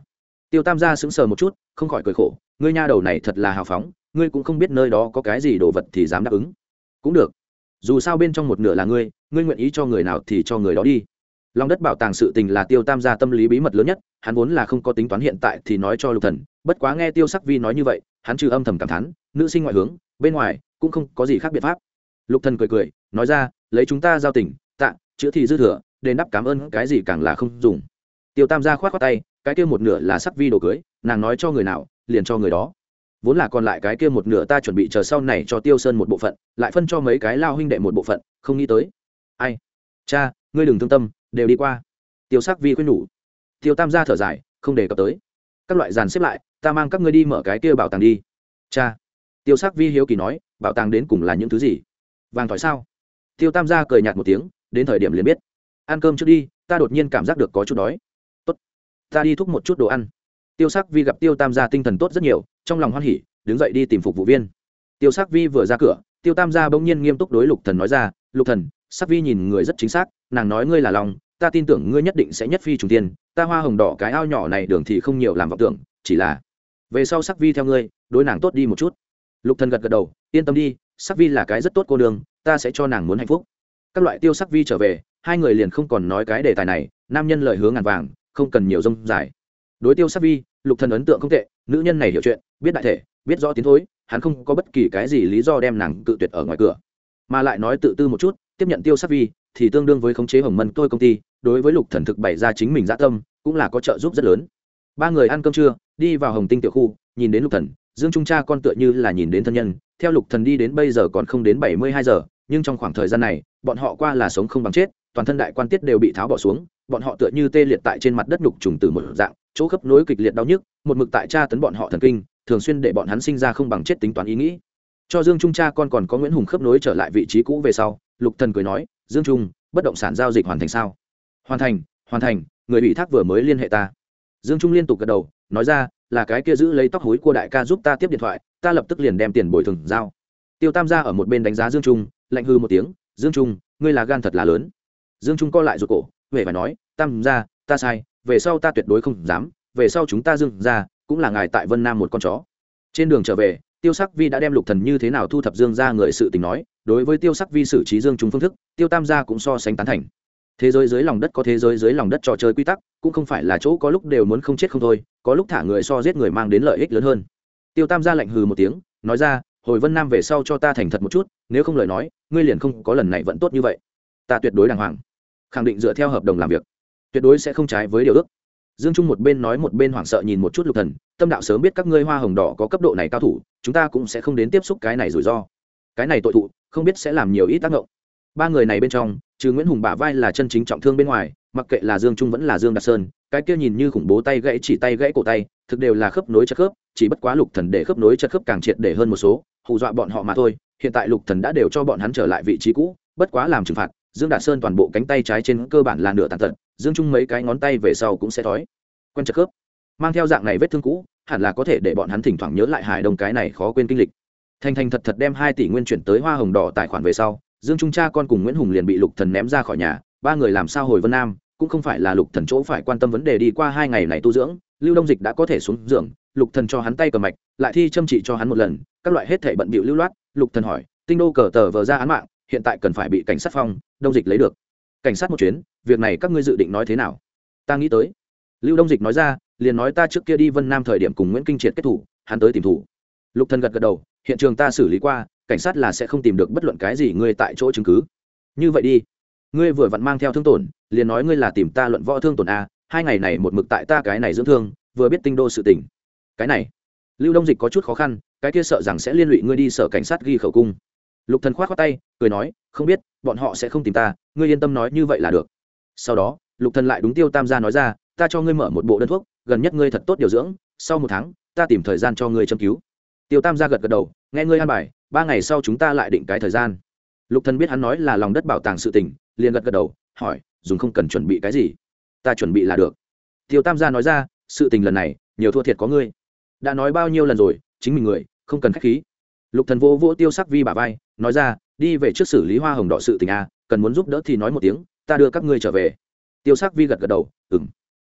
Tiêu tam gia sững sờ một chút, không khỏi cười khổ, ngươi nha đầu này thật là hào phóng, ngươi cũng không biết nơi đó có cái gì đồ vật thì dám đáp ứng. Cũng được. Dù sao bên trong một nửa là ngươi ngươi nguyện ý cho người nào thì cho người đó đi lòng đất bảo tàng sự tình là tiêu tam gia tâm lý bí mật lớn nhất, hắn vốn là không có tính toán hiện tại thì nói cho lục thần, bất quá nghe tiêu sắc vi nói như vậy, hắn trừ âm thầm cảm thán, nữ sinh ngoại hướng, bên ngoài cũng không có gì khác biện pháp. Lục thần cười cười, nói ra, lấy chúng ta giao tình, tạ chữa thì dư thừa, đền đáp cảm ơn, cái gì càng là không dùng. Tiêu tam gia khoát khoát tay, cái kia một nửa là sắc vi đồ cưới, nàng nói cho người nào, liền cho người đó. Vốn là còn lại cái kia một nửa ta chuẩn bị chờ sau này cho tiêu sơn một bộ phận, lại phân cho mấy cái lao huynh đệ một bộ phận, không nghĩ tới. Ai? Cha, ngươi đừng thương tâm đều đi qua. Tiêu sắc vi khuyên nhủ. Tiêu tam gia thở dài, không đề cập tới. Các loại dàn xếp lại, ta mang các ngươi đi mở cái kia bảo tàng đi. Cha. Tiêu sắc vi hiếu kỳ nói, bảo tàng đến cùng là những thứ gì? Vàng thỏi sao? Tiêu tam gia cười nhạt một tiếng, đến thời điểm liền biết. Ăn cơm trước đi, ta đột nhiên cảm giác được có chút đói. Tốt. Ta đi thúc một chút đồ ăn. Tiêu sắc vi gặp tiêu tam gia tinh thần tốt rất nhiều, trong lòng hoan hỉ, đứng dậy đi tìm phục vụ viên. Tiêu sắc vi vừa ra cửa, tiêu tam gia bỗng nhiên nghiêm túc đối lục thần nói ra, lục thần sắc vi nhìn người rất chính xác, nàng nói ngươi là lòng ta tin tưởng ngươi nhất định sẽ nhất phi trùng tiên, ta hoa hồng đỏ cái ao nhỏ này đường thì không nhiều làm vọng tưởng, chỉ là về sau sắc vi theo ngươi, đối nàng tốt đi một chút. Lục thần gật gật đầu, yên tâm đi, sắc vi là cái rất tốt cô đường ta sẽ cho nàng muốn hạnh phúc. Các loại tiêu sắc vi trở về, hai người liền không còn nói cái đề tài này, nam nhân lời hướng ngàn vàng, không cần nhiều rông dài. Đối tiêu sắc vi, lục thần ấn tượng không tệ, nữ nhân này hiểu chuyện, biết đại thể, biết rõ tiến thối, hắn không có bất kỳ cái gì lý do đem nàng tự tuyệt ở ngoài cửa. Mà lại nói tự tư một chút tiếp nhận tiêu sắc vi, thì tương đương với khống chế hồng mân tôi công ty, đối với lục thần thực bày ra chính mình dã tâm, cũng là có trợ giúp rất lớn. Ba người ăn cơm trưa, đi vào hồng tinh tiểu khu, nhìn đến lục thần, dương trung cha con tựa như là nhìn đến thân nhân, theo lục thần đi đến bây giờ còn không đến bảy mươi hai giờ, nhưng trong khoảng thời gian này, bọn họ qua là sống không bằng chết, toàn thân đại quan tiết đều bị tháo bỏ xuống, bọn họ tựa như tê liệt tại trên mặt đất nhục trùng từ một dạng, chỗ khớp nối kịch liệt đau nhức, một mực tại cha tấn bọn họ thần kinh, thường xuyên để bọn hắn sinh ra không bằng chết tính toán ý nghĩ. Cho dương trung cha con còn có nguyễn hùng khớp nối trở lại vị trí cũ về sau lục thần cười nói, dương trung, bất động sản giao dịch hoàn thành sao? Hoàn thành hoàn thành, người ủy thác vừa mới liên hệ ta. Dương trung liên tục gật đầu, nói ra, là cái kia giữ lấy tóc hối của đại ca giúp ta tiếp điện thoại, ta lập tức liền đem tiền bồi thường giao. Tiêu tam gia ở một bên đánh giá dương trung, lạnh hư một tiếng, dương trung, ngươi là gan thật là lớn. Dương trung co lại ruột cổ huệ phải nói, tam gia, ta sai, về sau ta tuyệt đối không dám, về sau chúng ta dương ra cũng là ngài tại vân nam một con chó. Trên đường trở về tiêu sắc vi đã đem lục thần như thế nào thu thập dương ra người sự tình nói, đối với tiêu sắc vi xử trí dương chúng phương thức, tiêu tam gia cũng so sánh tán thành. Thế giới dưới lòng đất có thế giới dưới lòng đất trò chơi quy tắc, cũng không phải là chỗ có lúc đều muốn không chết không thôi, có lúc thả người so giết người mang đến lợi ích lớn hơn. Tiêu tam gia lạnh hừ một tiếng, nói ra, hồi vân nam về sau cho ta thành thật một chút, nếu không lời nói, ngươi liền không có lần này vẫn tốt như vậy. Ta tuyệt đối đàng hoàng, khẳng định dựa theo hợp đồng làm việc. Tuyệt đối sẽ không trái với điều ước dương trung một bên nói một bên hoảng sợ nhìn một chút lục thần, tâm đạo sớm biết các ngươi hoa hồng đỏ có cấp độ này cao thủ, chúng ta cũng sẽ không đến tiếp xúc cái này rủi ro. Cái này tội thụ, không biết sẽ làm nhiều ít tác động ba người này bên trong, trừ nguyễn hùng bả vai là chân chính trọng thương bên ngoài, mặc kệ là dương trung vẫn là dương đạt sơn, cái kia nhìn như khủng bố tay gãy chỉ tay gãy cổ tay, thực đều là khớp nối chất khớp, chỉ bất quá lục thần để khớp nối chất khớp càng triệt để hơn một số, hù dọa bọn họ mà thôi, hiện tại lục thần đã đều cho bọn hắn trở lại vị trí cũ, bất quá làm trừng phạt dương đạt sơn toàn bộ cánh tay trái trên cơ bản là nửa tàn tật, dương trung mấy cái ngón tay về sau cũng sẽ thói. Quen trợ khớp. Mang theo dạng này vết thương cũ, hẳn là có thể để bọn hắn thỉnh thoảng nhớ lại hải đông cái này khó quên kinh lịch. Thành thành thật thật đem hai tỷ nguyên chuyển tới hoa hồng đỏ tài khoản về sau, dương trung cha con cùng nguyễn hùng liền bị lục thần ném ra khỏi nhà, ba người làm sao hồi vân nam, cũng không phải là lục thần chỗ phải quan tâm vấn đề đi qua hai ngày này tu dưỡng, lưu đông dịch đã có thể xuống giường, lục thần cho hắn tay cầm mạch, lại thi châm trị cho hắn một lần, các loại hết thể bận bịu lưu loát, lục thần hỏi, tinh đô cờ tờ vờ ra án mạng hiện tại cần phải bị cảnh sát phong, đông dịch lấy được. Cảnh sát một chuyến, việc này các ngươi dự định nói thế nào? Ta nghĩ tới. Lưu đông dịch nói ra, liền nói ta trước kia đi vân nam thời điểm cùng nguyễn kinh triệt kết thủ, hắn tới tìm thủ. Lục thần gật gật đầu, hiện trường ta xử lý qua, cảnh sát là sẽ không tìm được bất luận cái gì ngươi tại chỗ chứng cứ. Như vậy đi. Ngươi vừa vặn mang theo thương tổn, liền nói ngươi là tìm ta luận võ thương tổn a, hai ngày này một mực tại ta cái này dưỡng thương, vừa biết tinh đô sự tình. Cái này. Lưu đông dịch có chút khó khăn, cái kia sợ rằng sẽ liên lụy ngươi đi sở cảnh sát ghi khẩu cung lục thần khoát khoát tay, cười nói, không biết, bọn họ sẽ không tìm ta, ngươi yên tâm nói như vậy là được. Sau đó, lục thần lại đúng tiêu tam gia nói ra, ta cho ngươi mở một bộ đơn thuốc, gần nhất ngươi thật tốt điều dưỡng, sau một tháng, ta tìm thời gian cho ngươi châm cứu. Tiêu tam gia gật gật đầu, nghe ngươi an bài, ba ngày sau chúng ta lại định cái thời gian. Lục thần biết hắn nói là lòng đất bảo tàng sự tình, liền gật gật đầu, hỏi, dùng không cần chuẩn bị cái gì? Ta chuẩn bị là được. Tiêu tam gia nói ra, sự tình lần này, nhiều thua thiệt có ngươi. Đã nói bao nhiêu lần rồi, chính mình người, không cần khách khí. Lục thần vô vỗ tiêu sắc vi bà vai nói ra, đi về trước xử lý hoa hồng đỏ sự tình a cần muốn giúp đỡ thì nói một tiếng, ta đưa các ngươi trở về. Tiêu sắc vi gật gật đầu, ừm.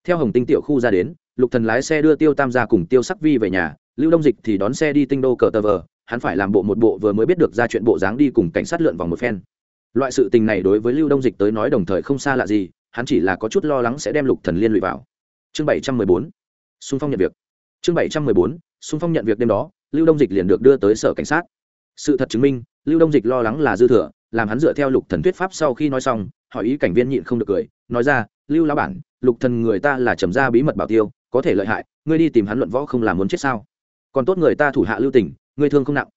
Theo hồng tinh tiểu khu ra đến, lục thần lái xe đưa tiêu tam gia cùng tiêu sắc vi về nhà, lưu đông dịch thì đón xe đi tinh đô cờ tờ vờ, hắn phải làm bộ một bộ vừa mới biết được ra chuyện bộ dáng đi cùng cảnh sát lượn vòng một phen. Loại sự tình này đối với lưu đông dịch tới nói đồng thời không xa lạ gì, hắn chỉ là có chút lo lắng sẽ đem lục thần liên lụy vào. Chương bảy trăm mười bốn, xung phong nhận việc. Chương bảy trăm mười bốn, xung phong nhận việc đêm đó, lưu đông dịch liền được đưa tới sở cảnh sát. Sự thật chứng minh lưu đông dịch lo lắng là dư thừa, làm hắn dựa theo lục thần thuyết pháp sau khi nói xong, hỏi ý cảnh viên nhịn không được cười, nói ra, lưu lão bản, lục thần người ta là trầm ra bí mật bảo tiêu, có thể lợi hại, ngươi đi tìm hắn luận võ không làm muốn chết sao? Còn tốt người ta thủ hạ lưu tình, ngươi thương không nặng.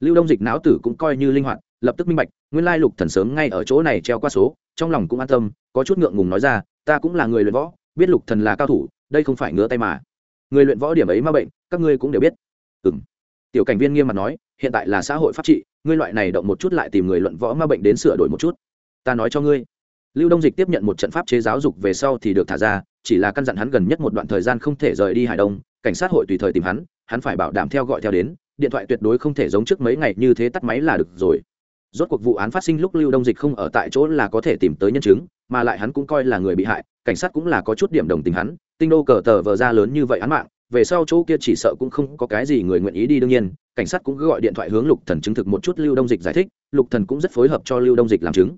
Lưu đông dịch não tử cũng coi như linh hoạt, lập tức minh bạch, nguyên lai lục thần sớm ngay ở chỗ này treo qua số, trong lòng cũng an tâm, có chút ngượng ngùng nói ra, ta cũng là người luyện võ, biết lục thần là cao thủ, đây không phải ngứa tay mà. Người luyện võ điểm ấy ma bệnh, các ngươi cũng đều biết. Ừm. Tiểu cảnh viên nghiêm mặt nói, hiện tại là xã hội pháp trị ngươi loại này động một chút lại tìm người luận võ ma bệnh đến sửa đổi một chút. Ta nói cho ngươi. Lưu đông dịch tiếp nhận một trận pháp chế giáo dục về sau thì được thả ra, chỉ là căn dặn hắn gần nhất một đoạn thời gian không thể rời đi hải đông, cảnh sát hội tùy thời tìm hắn hắn phải bảo đảm theo gọi theo đến, điện thoại tuyệt đối không thể giống trước mấy ngày như thế tắt máy là được rồi. Rốt cuộc vụ án phát sinh lúc lưu đông dịch không ở tại chỗ là có thể tìm tới nhân chứng, mà lại hắn cũng coi là người bị hại, cảnh sát cũng là có chút điểm đồng tình hắn, tinh đô cờ tờ vờ ra lớn như vậy án mạng về sau chỗ kia chỉ sợ cũng không có cái gì người nguyện ý đi, đương nhiên, cảnh sát cũng gọi điện thoại hướng lục thần chứng thực một chút lưu đông dịch giải thích, lục thần cũng rất phối hợp cho lưu đông dịch làm chứng.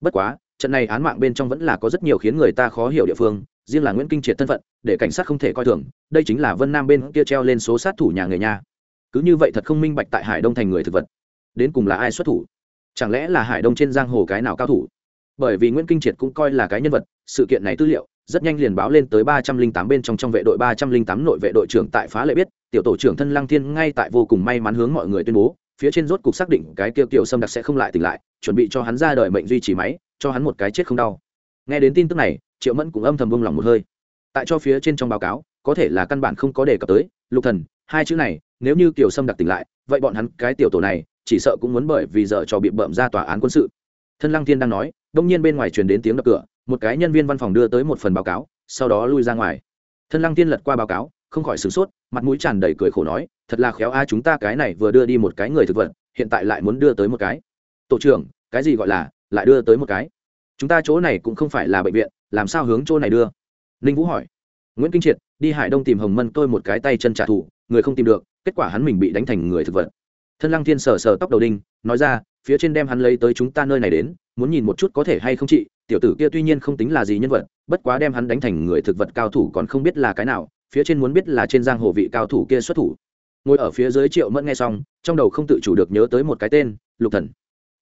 Bất quá, trận này án mạng bên trong vẫn là có rất nhiều khiến người ta khó hiểu địa phương, riêng là nguyễn kinh triệt thân phận, để cảnh sát không thể coi thường, đây chính là vân nam bên kia treo lên số sát thủ nhà người nhà cứ như vậy thật không minh bạch tại hải đông thành người thực vật. Đến cùng là ai xuất thủ? Chẳng lẽ là hải đông trên giang hồ cái nào cao thủ? Bởi vì nguyễn kinh triệt cũng coi là cái nhân vật, sự kiện này tư liệu rất nhanh liền báo lên tới ba trăm linh tám bên trong trong vệ đội, ba trăm linh tám nội vệ đội trưởng tại phá lệ biết, tiểu tổ trưởng thân lăng thiên ngay tại vô cùng may mắn hướng mọi người tuyên bố, phía trên rốt cục xác định cái tiêu tiểu sâm đặc sẽ không lại tỉnh lại, chuẩn bị cho hắn ra đời mệnh duy trì máy, cho hắn một cái chết không đau. Nghe đến tin tức này, triệu mẫn cũng âm thầm buông lòng một hơi. Tại cho phía trên trong báo cáo, có thể là căn bản không có đề cập tới, lục thần, hai chữ này, nếu như tiểu sâm đặc tỉnh lại, vậy bọn hắn cái tiểu tổ này, chỉ sợ cũng muốn bởi vì giờ cho bị bợm ra tòa án quân sự. Thân lăng thiên đang nói, đông nhiên bên ngoài truyền đến tiếng đập cửa một cái nhân viên văn phòng đưa tới một phần báo cáo, sau đó lui ra ngoài. Thân lăng tiên lật qua báo cáo, không khỏi sửng sốt, mặt mũi tràn đầy cười khổ nói, thật là khéo a, chúng ta cái này vừa đưa đi một cái người thực vật, hiện tại lại muốn đưa tới một cái. Tổ trưởng, cái gì gọi là, lại đưa tới một cái? Chúng ta chỗ này cũng không phải là bệnh viện, làm sao hướng chỗ này đưa? Ninh vũ hỏi. Nguyễn kinh triệt, đi hải đông tìm hồng mân tôi một cái tay chân trả thù, người không tìm được, kết quả hắn mình bị đánh thành người thực vật. Thân lăng thiên sờ sờ tóc đầu đinh, nói ra, phía trên đem hắn lấy tới chúng ta nơi này đến, muốn nhìn một chút có thể hay không chị tiểu tử kia tuy nhiên không tính là gì nhân vật, bất quá đem hắn đánh thành người thực vật cao thủ còn không biết là cái nào, phía trên muốn biết là trên giang hồ vị cao thủ kia xuất thủ. Ngồi ở phía dưới triệu mẫn nghe xong, trong đầu không tự chủ được nhớ tới một cái tên, lục thần.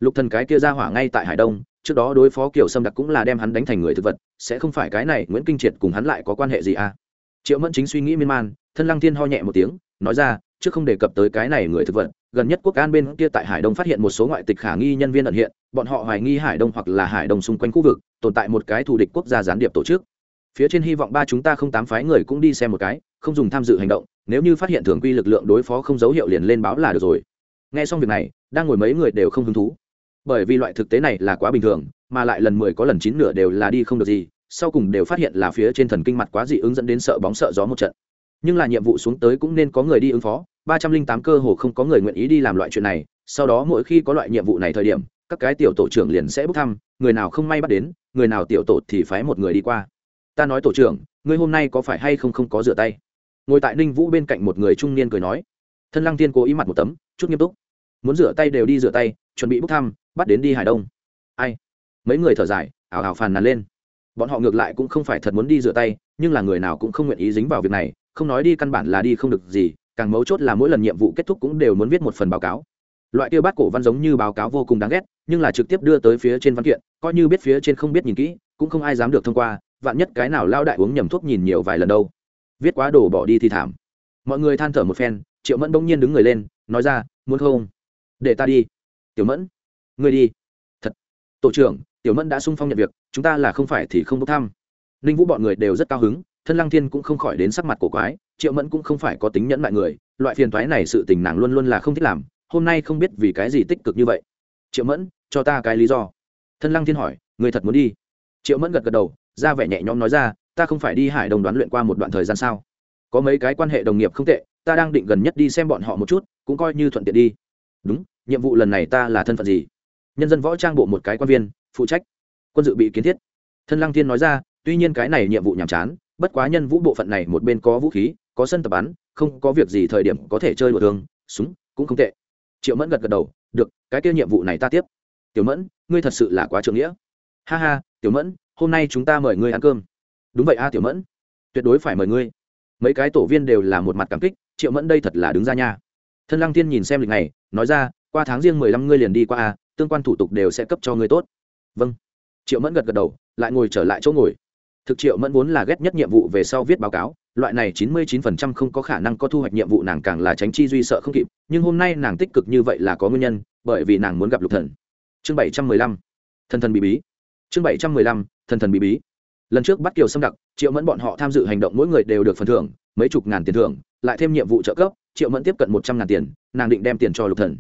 Lục thần cái kia ra hỏa ngay tại hải đông, trước đó đối phó kiểu sâm đặc cũng là đem hắn đánh thành người thực vật, sẽ không phải cái này nguyễn kinh triệt cùng hắn lại có quan hệ gì à? Triệu mẫn chính suy nghĩ miên man, thân lăng thiên ho nhẹ một tiếng, nói ra chứ không đề cập tới cái này người thực vật, gần nhất quốc an bên kia tại hải đông phát hiện một số ngoại tịch khả nghi nhân viên ẩn hiện, bọn họ hoài nghi hải đông hoặc là hải đông xung quanh khu vực, tồn tại một cái thù địch quốc gia gián điệp tổ chức. Phía trên hy vọng ba chúng ta không tám phái người cũng đi xem một cái, không dùng tham dự hành động, nếu như phát hiện thường quy lực lượng đối phó không dấu hiệu liền lên báo là được rồi. Nghe xong việc này, đang ngồi mấy người đều không hứng thú. Bởi vì loại thực tế này là quá bình thường, mà lại lần mười có lần chín nửa đều là đi không được gì, sau cùng đều phát hiện là phía trên thần kinh mặt quá dị ứng dẫn đến sợ bóng sợ gió một trận nhưng là nhiệm vụ xuống tới cũng nên có người đi ứng phó. Ba trăm linh tám cơ hồ không có người nguyện ý đi làm loại chuyện này. Sau đó mỗi khi có loại nhiệm vụ này thời điểm, các cái tiểu tổ trưởng liền sẽ bốc thăm, người nào không may bắt đến, người nào tiểu tổ thì phái một người đi qua. Ta nói tổ trưởng, ngươi hôm nay có phải hay không không có rửa tay? Ngồi tại ninh vũ bên cạnh một người trung niên cười nói. Thân lăng tiên cố ý mặt một tấm, chút nghiêm túc. Muốn rửa tay đều đi rửa tay, chuẩn bị bốc thăm, bắt đến đi hải đông. Ai? Mấy người thở dài, ảo ảo phàn nàn lên. Bọn họ ngược lại cũng không phải thật muốn đi rửa tay, nhưng là người nào cũng không nguyện ý dính vào việc này không nói đi căn bản là đi không được gì, càng mấu chốt là mỗi lần nhiệm vụ kết thúc cũng đều muốn viết một phần báo cáo. Loại tiêu bát cổ văn giống như báo cáo vô cùng đáng ghét, nhưng là trực tiếp đưa tới phía trên văn kiện, coi như biết phía trên không biết nhìn kỹ, cũng không ai dám được thông qua, vạn nhất cái nào lao đại uống nhầm thuốc nhìn nhiều vài lần đâu. Viết quá đồ bỏ đi thì thảm. Mọi người than thở một phen, triệu mẫn bỗng nhiên đứng người lên, nói ra, muốn không? Để ta đi. Tiểu mẫn người đi. Thật. Tổ trưởng, tiểu mẫn đã sung phong nhận việc, chúng ta là không phải thì không bốc thăm. Ninh vũ bọn người đều rất cao hứng thân lăng thiên cũng không khỏi đến sắc mặt cổ quái, triệu mẫn cũng không phải có tính nhẫn lại người, loại phiền thoái này sự tình nàng luôn luôn là không thích làm, hôm nay không biết vì cái gì tích cực như vậy. Triệu mẫn, cho ta cái lý do. Thân lăng thiên hỏi, người thật muốn đi. Triệu mẫn gật gật đầu, ra vẻ nhẹ nhõm nói ra, ta không phải đi hải đồng đoán luyện qua một đoạn thời gian sao? Có mấy cái quan hệ đồng nghiệp không tệ, ta đang định gần nhất đi xem bọn họ một chút, cũng coi như thuận tiện đi. Đúng, nhiệm vụ lần này ta là thân phận gì? Nhân dân võ trang bộ một cái quan viên, phụ trách. Quân dự bị kiến thiết. Thân lăng thiên nói ra, tuy nhiên cái này nhiệm vụ nhàm chán bất quá nhân vũ bộ phận này một bên có vũ khí, có sân tập bắn, không có việc gì thời điểm có thể chơi đùa thương súng cũng không tệ. Triệu mẫn gật gật đầu, được, cái kia nhiệm vụ này ta tiếp. Tiểu mẫn, ngươi thật sự là quá trưởng nghĩa. Ha ha, tiểu mẫn, hôm nay chúng ta mời ngươi ăn cơm. Đúng vậy a, tiểu mẫn. Tuyệt đối phải mời ngươi. Mấy cái tổ viên đều là một mặt cảm kích, triệu mẫn đây thật là đứng ra nha. Thân lăng tiên nhìn xem lịch này, nói ra, qua tháng riêng mười lăm ngươi liền đi qua a, tương quan thủ tục đều sẽ cấp cho ngươi tốt. Vâng. Triệu mẫn gật gật đầu, lại ngồi trở lại chỗ ngồi thực triệu mẫn vốn là ghét nhất nhiệm vụ về sau viết báo cáo, loại này chín mươi chín phần trăm không có khả năng có thu hoạch nhiệm vụ nàng càng là tránh chi duy sợ không kịp, nhưng hôm nay nàng tích cực như vậy là có nguyên nhân, bởi vì nàng muốn gặp lục thần. Chương bảy trăm mười lăm, thần thần bí bí. Chương bảy trăm mười lăm, thần thần bí bí. Lần trước bắt kiều xâm đặc, triệu mẫn bọn họ tham dự hành động mỗi người đều được phần thưởng, mấy chục ngàn tiền thưởng, lại thêm nhiệm vụ trợ cấp, triệu mẫn tiếp cận một trăm ngàn tiền, nàng định đem tiền cho lục thần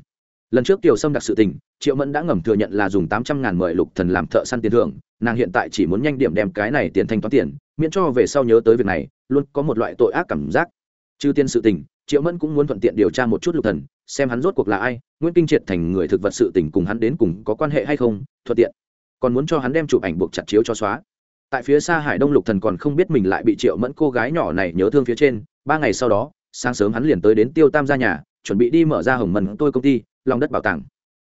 lần trước tiểu sâm đặc sự tình, triệu mẫn đã ngầm thừa nhận là dùng tám trăm ngàn mời lục thần làm thợ săn tiền thưởng, nàng hiện tại chỉ muốn nhanh điểm đem cái này tiền thanh toán tiền, miễn cho về sau nhớ tới việc này, luôn có một loại tội ác cảm giác. Trừ tiên sự tình, triệu mẫn cũng muốn thuận tiện điều tra một chút lục thần, xem hắn rốt cuộc là ai, nguyễn kinh triệt thành người thực vật sự tình cùng hắn đến cùng có quan hệ hay không, thuận tiện. Còn muốn cho hắn đem chụp ảnh buộc chặt chiếu cho xóa. Tại phía xa hải đông lục thần còn không biết mình lại bị triệu mẫn cô gái nhỏ này nhớ thương phía trên, ba ngày sau đó, sáng sớm hắn liền tới đến tiêu tam gia nhà, chuẩn bị đi mở ra hồng mần tôi công ty lòng đất bảo tàng.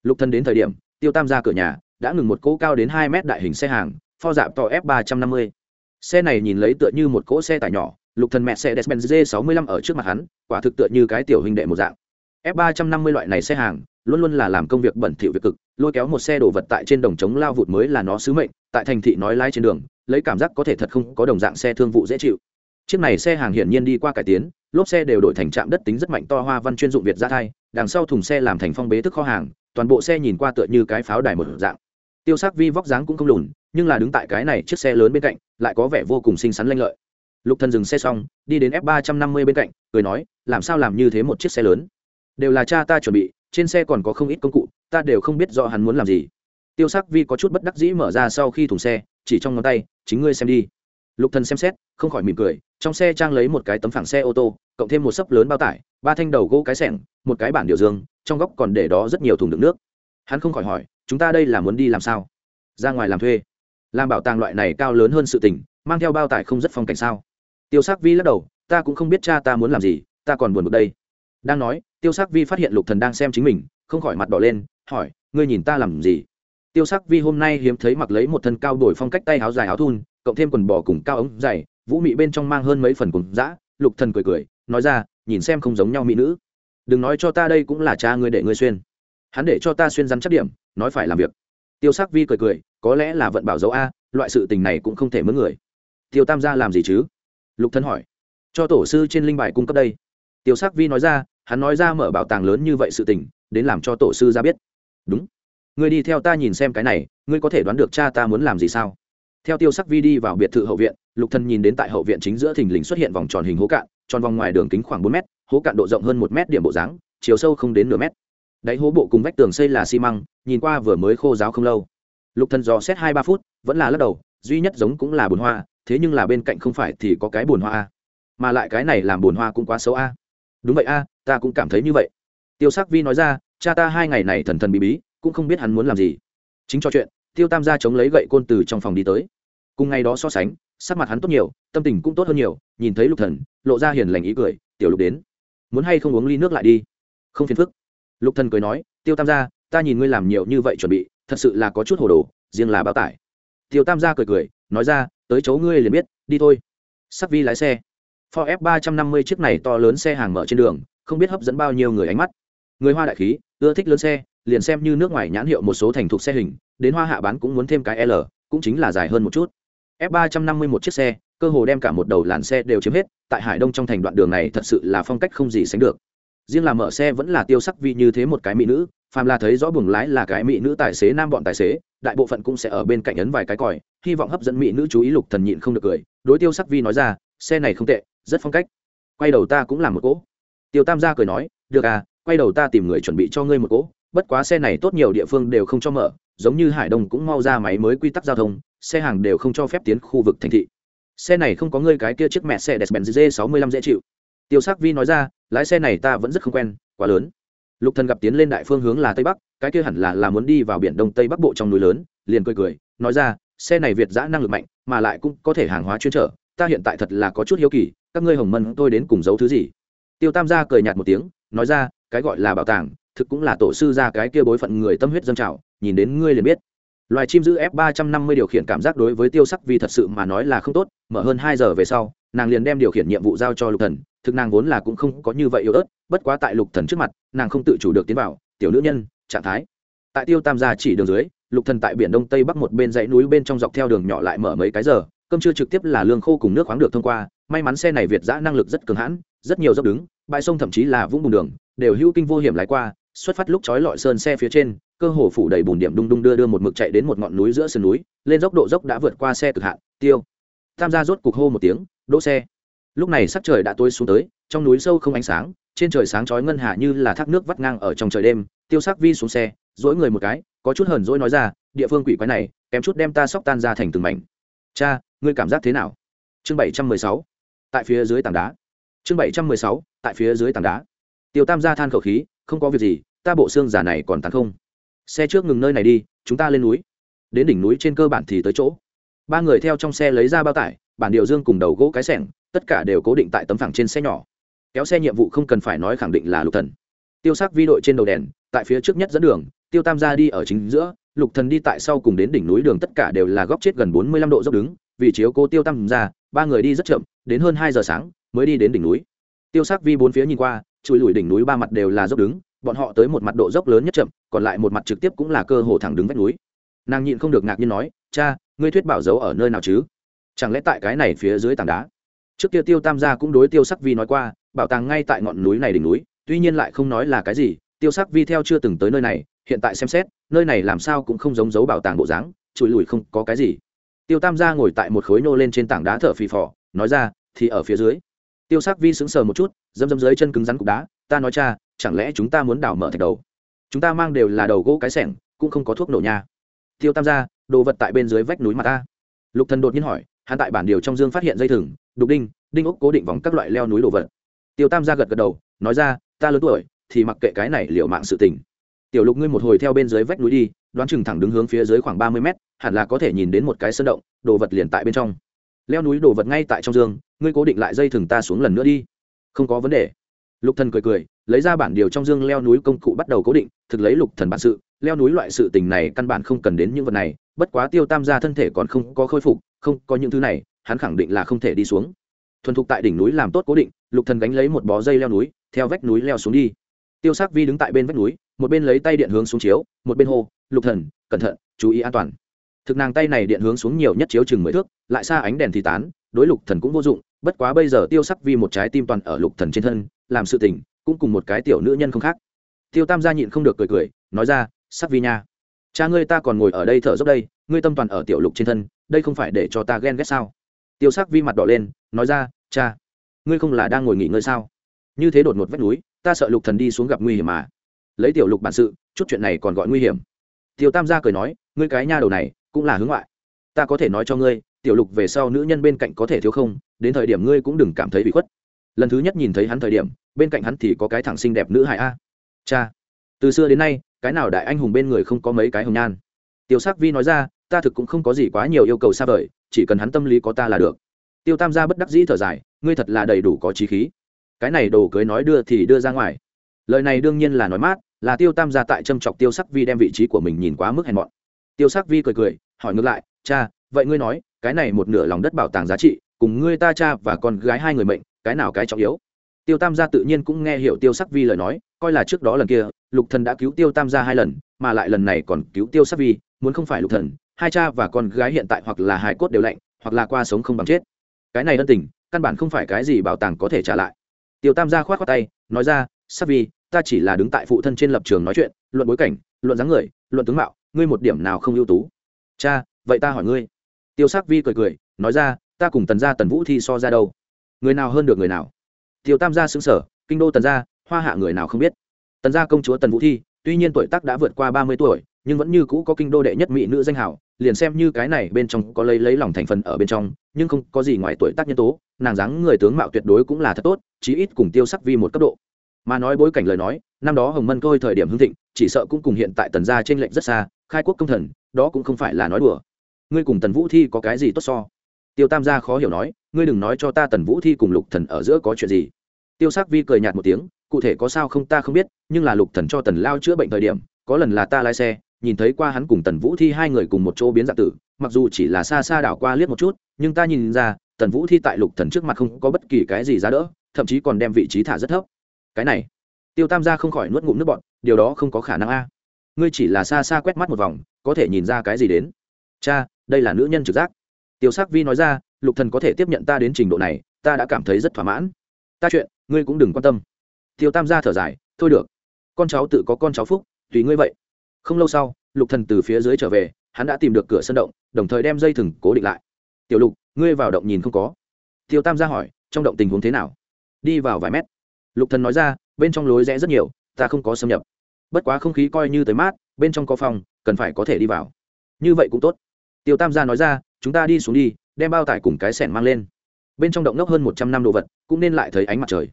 Lục thần đến thời điểm, tiêu tam ra cửa nhà, đã ngừng một cỗ cao đến hai mét đại hình xe hàng, pho dạp to f ba trăm năm mươi. Xe này nhìn lấy tựa như một cỗ xe tải nhỏ, lục thần mẹ xe despen g sáu mươi lăm ở trước mặt hắn, quả thực tựa như cái tiểu hình đệ một dạng. F ba trăm năm mươi loại này xe hàng, luôn luôn là làm công việc bẩn thỉu việc cực, lôi kéo một xe đồ vật tại trên đồng trống lao vụt mới là nó sứ mệnh, tại thành thị nói lái trên đường, lấy cảm giác có thể thật không có đồng dạng xe thương vụ dễ chịu. Chiếc này xe hàng hiển nhiên đi qua cải tiến lốp xe đều đổi thành trạm đất tính rất mạnh to hoa văn chuyên dụng việt ra thai, đằng sau thùng xe làm thành phong bế thức kho hàng, toàn bộ xe nhìn qua tựa như cái pháo đài một dạng. Tiêu sắc vi vóc dáng cũng không lùn, nhưng là đứng tại cái này chiếc xe lớn bên cạnh, lại có vẻ vô cùng xinh xắn lanh lợi. Lục thần dừng xe xong, đi đến f ba trăm năm mươi bên cạnh, cười nói, làm sao làm như thế một chiếc xe lớn? Đều là cha ta chuẩn bị, trên xe còn có không ít công cụ, ta đều không biết rõ hắn muốn làm gì. Tiêu sắc vi có chút bất đắc dĩ mở ra sau khi thùng xe, chỉ trong ngón tay, chính ngươi xem đi. Lục thần xem xét, không khỏi mỉm cười, trong xe trang lấy một cái tấm phẳng xe ô tô cộng thêm một sấp lớn bao tải, ba thanh đầu gỗ cái sẻng, một cái bản điều dương, trong góc còn để đó rất nhiều thùng đựng nước. Hắn không khỏi hỏi, chúng ta đây là muốn đi làm sao? Ra ngoài làm thuê. Làm bảo tàng loại này cao lớn hơn sự tình, mang theo bao tải không rất phong cảnh sao? Tiêu sắc vi lắc đầu, ta cũng không biết cha ta muốn làm gì, ta còn buồn bực đây. Đang nói, tiêu sắc vi phát hiện lục thần đang xem chính mình, không khỏi mặt đỏ lên, hỏi, ngươi nhìn ta làm gì? Tiêu sắc vi hôm nay hiếm thấy mặc lấy một thân cao đổi phong cách tay áo dài áo thun, cộng thêm quần bò cùng cao ống dày, vũ mị bên trong mang hơn mấy phần cùng dã, lục thần cười cười nói ra, nhìn xem không giống nhau mỹ nữ. Đừng nói cho ta đây cũng là cha ngươi để ngươi xuyên. Hắn để cho ta xuyên rắn chắc điểm, nói phải làm việc. Tiêu sắc vi cười cười, có lẽ là vận bảo dấu a, loại sự tình này cũng không thể mướn người. Tiêu tam gia làm gì chứ? Lục thân hỏi. Cho tổ sư trên linh bài cung cấp đây. Tiêu sắc vi nói ra, hắn nói ra mở bảo tàng lớn như vậy sự tình, đến làm cho tổ sư ra biết. Đúng. Ngươi đi theo ta nhìn xem cái này, ngươi có thể đoán được cha ta muốn làm gì sao? Theo tiêu sắc vi đi vào biệt thự hậu viện, lục thân nhìn đến tại hậu viện chính giữa thình lình xuất hiện vòng tròn hình hố cạn tròn vòng ngoài đường kính khoảng bốn mét, hố cạn độ rộng hơn một mét điểm bộ dáng, chiều sâu không đến nửa mét. Đáy hố bộ cùng vách tường xây là xi măng, nhìn qua vừa mới khô giáo không lâu. Lục thần dò xét hai ba phút, vẫn là lắc đầu, duy nhất giống cũng là bồn hoa, thế nhưng là bên cạnh không phải thì có cái bồn hoa a. Mà lại cái này làm bồn hoa cũng quá xấu a. Đúng vậy a, ta cũng cảm thấy như vậy. Tiêu sắc vi nói ra, cha ta hai ngày này thần thần bí bí, cũng không biết hắn muốn làm gì. Chính cho chuyện, tiêu tam gia chống lấy gậy côn từ trong phòng đi tới. Cùng ngày đó so sánh sắc mặt hắn tốt nhiều tâm tình cũng tốt hơn nhiều nhìn thấy lục thần lộ ra hiền lành ý cười tiểu lục đến muốn hay không uống ly nước lại đi? Không phiền phức. Lục thần cười nói tiêu tam gia ta nhìn ngươi làm nhiều như vậy chuẩn bị thật sự là có chút hồ đồ riêng là bao tải. Tiêu tam gia cười cười nói ra tới chỗ ngươi liền biết đi thôi. Sắc vi lái xe. Ford F 350 chiếc này to lớn xe hàng mở trên đường, không biết hấp dẫn bao nhiêu người ánh mắt. Người Hoa đại khí, ưa thích lớn xe, liền xem như nước ngoài nhãn hiệu một số thành thục xe hình, đến Hoa hạ bán cũng muốn thêm cái L, cũng chính là dài hơn một chút. F351 chiếc xe, cơ hồ đem cả một đầu làn xe đều chiếm hết, tại Hải Đông trong thành đoạn đường này thật sự là phong cách không gì sánh được. Riêng là mở xe vẫn là tiêu sắc vi như thế một cái mỹ nữ, phàm là thấy rõ buồng lái là cái mỹ nữ tài xế nam bọn tài xế, đại bộ phận cũng sẽ ở bên cạnh ấn vài cái còi, hy vọng hấp dẫn mỹ nữ chú ý Lục Thần nhịn không được cười, đối tiêu sắc vi nói ra, xe này không tệ, rất phong cách quay đầu ta cũng làm một cỗ tiêu tam gia cười nói được à quay đầu ta tìm người chuẩn bị cho ngươi một cỗ bất quá xe này tốt nhiều địa phương đều không cho mở giống như hải đông cũng mau ra máy mới quy tắc giao thông, xe hàng đều không cho phép tiến khu vực thành thị. Xe này không có ngươi cái kia chiếc mẹ xe đẹp bèn g sáu mươi lăm dễ chịu. Tiêu sắc vi nói ra, lái xe này ta vẫn rất không quen, quá lớn. Lục thần gặp tiến lên đại phương hướng là tây bắc, cái kia hẳn là là muốn đi vào biển đông tây bắc bộ trong núi lớn, liền cười cười, nói ra, xe này việt giã năng lực mạnh, mà lại cũng có thể hàng hóa chuyên trở, ta hiện tại thật là có chút hiếu kỳ, các ngươi hồng mân tôi đến cùng giấu thứ gì? Tiêu tam gia cười nhạt một tiếng, nói ra, cái gọi là bảo tàng, thực cũng là tổ sư ra cái kia bối phận người tâm huyết dân trào nhìn đến ngươi liền biết. Loài chim giữ f ba trăm năm mươi điều khiển cảm giác đối với tiêu sắc vì thật sự mà nói là không tốt, mở hơn hai giờ về sau, nàng liền đem điều khiển nhiệm vụ giao cho lục thần, thực nàng vốn là cũng không có như vậy yếu ớt, bất quá tại lục thần trước mặt, nàng không tự chủ được tiến vào, tiểu nữ nhân, trạng thái. Tại tiêu tam gia chỉ đường dưới, lục thần tại biển đông tây bắc một bên dãy núi bên trong dọc theo đường nhỏ lại mở mấy cái giờ, cơm trưa trực tiếp là lương khô cùng nước khoáng được thông qua, may mắn xe này việt giã năng lực rất cường hãn, rất nhiều dốc đứng, bãi sông thậm chí là vũng bùn đường, đều hữu kinh vô hiểm lái qua, xuất phát lúc chói lọi sơn xe phía trên cơ hồ phủ đầy bùn điểm đung đung đưa đưa một mực chạy đến một ngọn núi giữa sườn núi, lên dốc độ dốc đã vượt qua xe cực hạn, tiêu. Tam gia rốt cục hô một tiếng, đỗ xe. Lúc này sắc trời đã tối xuống tới, trong núi sâu không ánh sáng, trên trời sáng chói ngân hà như là thác nước vắt ngang ở trong trời đêm, tiêu sắc vi xuống xe dỗi người một cái, có chút hờn dỗi nói ra, địa phương quỷ quái này, kém chút đem ta sóc tan ra thành từng mảnh. Cha, ngươi cảm giác thế nào? Chương bảy trăm mười sáu. Tại phía dưới tảng đá. Chương bảy trăm mười sáu, tại phía dưới tảng đá. Tiêu tam gia than khẩu khí, không có việc gì, ta bộ xương giả này còn tàn không? Xe trước ngừng nơi này đi, chúng ta lên núi. Đến đỉnh núi trên cơ bản thì tới chỗ. Ba người theo trong xe lấy ra bao tải, bản điều dương cùng đầu gỗ cái sẻng, tất cả đều cố định tại tấm phẳng trên xe nhỏ. Kéo xe nhiệm vụ không cần phải nói khẳng định là lục thần. Tiêu sắc vi đội trên đầu đèn, tại phía trước nhất dẫn đường, tiêu tam gia đi ở chính giữa, lục thần đi tại sau cùng đến đỉnh núi đường tất cả đều là góc chết gần bốn mươi lăm độ dốc đứng vì chiếu cô tiêu tam gia ba người đi rất chậm, đến hơn hai giờ sáng mới đi đến đỉnh núi. Tiêu sắc vi bốn phía nhìn qua, chùi lùi đỉnh núi ba mặt đều là dốc đứng bọn họ tới một mặt độ dốc lớn nhất chậm, còn lại một mặt trực tiếp cũng là cơ hồ thẳng đứng vách núi. Nàng nhịn không được ngạc nhiên nói, cha, ngươi thuyết bảo giấu ở nơi nào chứ? Chẳng lẽ tại cái này phía dưới tảng đá? Trước kia tiêu tam gia cũng đối tiêu sắc vi nói qua, bảo tàng ngay tại ngọn núi này đỉnh núi, tuy nhiên lại không nói là cái gì, tiêu sắc vi theo chưa từng tới nơi này, hiện tại xem xét, nơi này làm sao cũng không giống dấu bảo tàng bộ dáng chùi lùi không có cái gì. Tiêu tam gia ngồi tại một khối nô lên trên tảng đá thở phì phò, nói ra, thì ở phía dưới. Tiêu sắc vi sững sờ một chút dâm dâm dưới chân cứng rắn cục đá, ta nói cha chẳng lẽ chúng ta muốn đào mở thạch đầu? Chúng ta mang đều là đầu gỗ cái sẻng cũng không có thuốc nổ nha. Tiêu tam gia đồ vật tại bên dưới vách núi mà ta. Lục thần đột nhiên hỏi hắn tại bản điều trong dương phát hiện dây thừng đục đinh đinh ốc cố định vòng các loại leo núi đồ vật. Tiêu tam gia gật gật đầu nói ra ta lớn tuổi thì mặc kệ cái này liệu mạng sự tình. Tiểu lục ngươi một hồi theo bên dưới vách núi đi đoán chừng thẳng đứng hướng phía dưới khoảng ba mươi mét hẳn là có thể nhìn đến một cái sơn động đồ vật liền tại bên trong. Leo núi đồ vật ngay tại trong dương, ngươi cố định lại dây thừng ta xuống lần nữa đi. Không có vấn đề lục thần cười cười, lấy ra bản điều trong dương leo núi công cụ bắt đầu cố định, thực lấy lục thần bản sự. Leo núi loại sự tình này căn bản không cần đến những vật này, bất quá tiêu tam gia thân thể còn không có khôi phục, không có những thứ này, hắn khẳng định là không thể đi xuống. Thuần thục tại đỉnh núi làm tốt cố định, lục thần gánh lấy một bó dây leo núi, theo vách núi leo xuống đi. Tiêu sắc vi đứng tại bên vách núi, một bên lấy tay điện hướng xuống chiếu, một bên hô, lục thần, cẩn thận, chú ý an toàn. Thực nàng tay này điện hướng xuống nhiều nhất chiếu chừng mười thước, lại xa ánh đèn thì tán, đối lục thần cũng vô dụng, bất quá bây giờ tiêu sắc vi một trái tim toàn ở lục thần trên thân làm sự tình, cũng cùng một cái tiểu nữ nhân không khác. Tiêu tam gia nhịn không được cười cười, nói ra, sắc vi nha, cha ngươi ta còn ngồi ở đây thở dốc đây, ngươi tâm toàn ở tiểu lục trên thân, đây không phải để cho ta ghen ghét sao? Tiêu sắc vi mặt đỏ lên, nói ra, cha, ngươi không là đang ngồi nghỉ ngơi sao? Như thế đột ngột vách núi, ta sợ lục thần đi xuống gặp nguy hiểm mà. Lấy tiểu lục bản sự, chút chuyện này còn gọi nguy hiểm. Tiêu tam gia cười nói, ngươi cái nha đầu này, cũng là hướng ngoại. Ta có thể nói cho ngươi, tiểu lục về sau nữ nhân bên cạnh có thể thiếu không? Đến thời điểm ngươi cũng đừng cảm thấy bị khuất lần thứ nhất nhìn thấy hắn thời điểm, bên cạnh hắn thì có cái thẳng xinh đẹp nữ hài a. Cha, từ xưa đến nay, cái nào đại anh hùng bên người không có mấy cái hồng nhan? Tiêu sắc vi nói ra, ta thực cũng không có gì quá nhiều yêu cầu xa vời, chỉ cần hắn tâm lý có ta là được. Tiêu tam gia bất đắc dĩ thở dài, ngươi thật là đầy đủ có trí khí. Cái này đồ cưới nói đưa thì đưa ra ngoài. Lời này đương nhiên là nói mát, là tiêu tam gia tại châm chọc tiêu sắc vi đem vị trí của mình nhìn quá mức hèn mọn. Tiêu sắc vi cười cười, hỏi ngược lại, cha, vậy ngươi nói, cái này một nửa lòng đất bảo tàng giá trị, cùng ngươi ta cha và con gái hai người mệnh cái nào cái trọng yếu? Tiêu tam gia tự nhiên cũng nghe hiểu tiêu sắc vi lời nói, coi là trước đó lần kia, lục thần đã cứu tiêu tam gia hai lần, mà lại lần này còn cứu tiêu sắc vi, muốn không phải lục thần, hai cha và con gái hiện tại hoặc là hài cốt đều lạnh, hoặc là qua sống không bằng chết. Cái này ân tình, căn bản không phải cái gì bảo tàng có thể trả lại. Tiêu tam gia khoát khoát tay, nói ra, sắc vi, ta chỉ là đứng tại phụ thân trên lập trường nói chuyện, luận bối cảnh, luận dáng người, luận tướng mạo, ngươi một điểm nào không ưu tú? Cha, vậy ta hỏi ngươi. Tiêu sắc vi cười cười, nói ra, ta cùng tần gia tần vũ thi so ra đâu? Người nào hơn được người nào? Tiêu tam gia xứng sở kinh đô tần gia, hoa hạ người nào không biết? Tần gia công chúa tần vũ thi, tuy nhiên tuổi tác đã vượt qua ba mươi tuổi, nhưng vẫn như cũ có kinh đô đệ nhất mỹ nữ danh hảo liền xem như cái này bên trong có lấy lấy lòng thành phần ở bên trong, nhưng không có gì ngoài tuổi tác nhân tố, nàng dáng người tướng mạo tuyệt đối cũng là thật tốt, chí ít cùng tiêu sắc vi một cấp độ. Mà nói bối cảnh lời nói, năm đó hồng mân tôi thời điểm hưng thịnh, chỉ sợ cũng cùng hiện tại tần gia trên lệnh rất xa, khai quốc công thần, đó cũng không phải là nói đùa. Ngươi cùng tần vũ thi có cái gì tốt so? Tiêu tam gia khó hiểu nói, ngươi đừng nói cho ta tần vũ thi cùng lục thần ở giữa có chuyện gì. Tiêu sắc vi cười nhạt một tiếng, cụ thể có sao không ta không biết, nhưng là lục thần cho tần lao chữa bệnh thời điểm, có lần là ta lái xe, nhìn thấy qua hắn cùng tần vũ thi hai người cùng một chỗ biến dạng tử, mặc dù chỉ là xa xa đảo qua liếc một chút, nhưng ta nhìn ra, tần vũ thi tại lục thần trước mặt không có bất kỳ cái gì giá đỡ, thậm chí còn đem vị trí thả rất thấp. Cái này, tiêu tam gia không khỏi nuốt ngụm nước bọn điều đó không có khả năng a. Ngươi chỉ là xa xa quét mắt một vòng, có thể nhìn ra cái gì đến? Cha, đây là nữ nhân trực giác tiêu sắc vi nói ra, lục thần có thể tiếp nhận ta đến trình độ này, ta đã cảm thấy rất thỏa mãn. Ta chuyện, ngươi cũng đừng quan tâm. Tiêu tam gia thở dài, thôi được. Con cháu tự có con cháu phúc, tùy ngươi vậy. Không lâu sau, lục thần từ phía dưới trở về, hắn đã tìm được cửa sân động, đồng thời đem dây thừng cố định lại. Tiểu lục, ngươi vào động nhìn không có. Tiêu tam gia hỏi, trong động tình huống thế nào? Đi vào vài mét. Lục thần nói ra, bên trong lối rẽ rất nhiều, ta không có xâm nhập. Bất quá không khí coi như tới mát, bên trong có phòng, cần phải có thể đi vào. Như vậy cũng tốt. Tiêu tam gia nói ra chúng ta đi xuống đi, đem bao tải cùng cái sẻn mang lên. Bên trong động nốc hơn một trăm năm đồ vật, cũng nên lại thấy ánh mặt trời.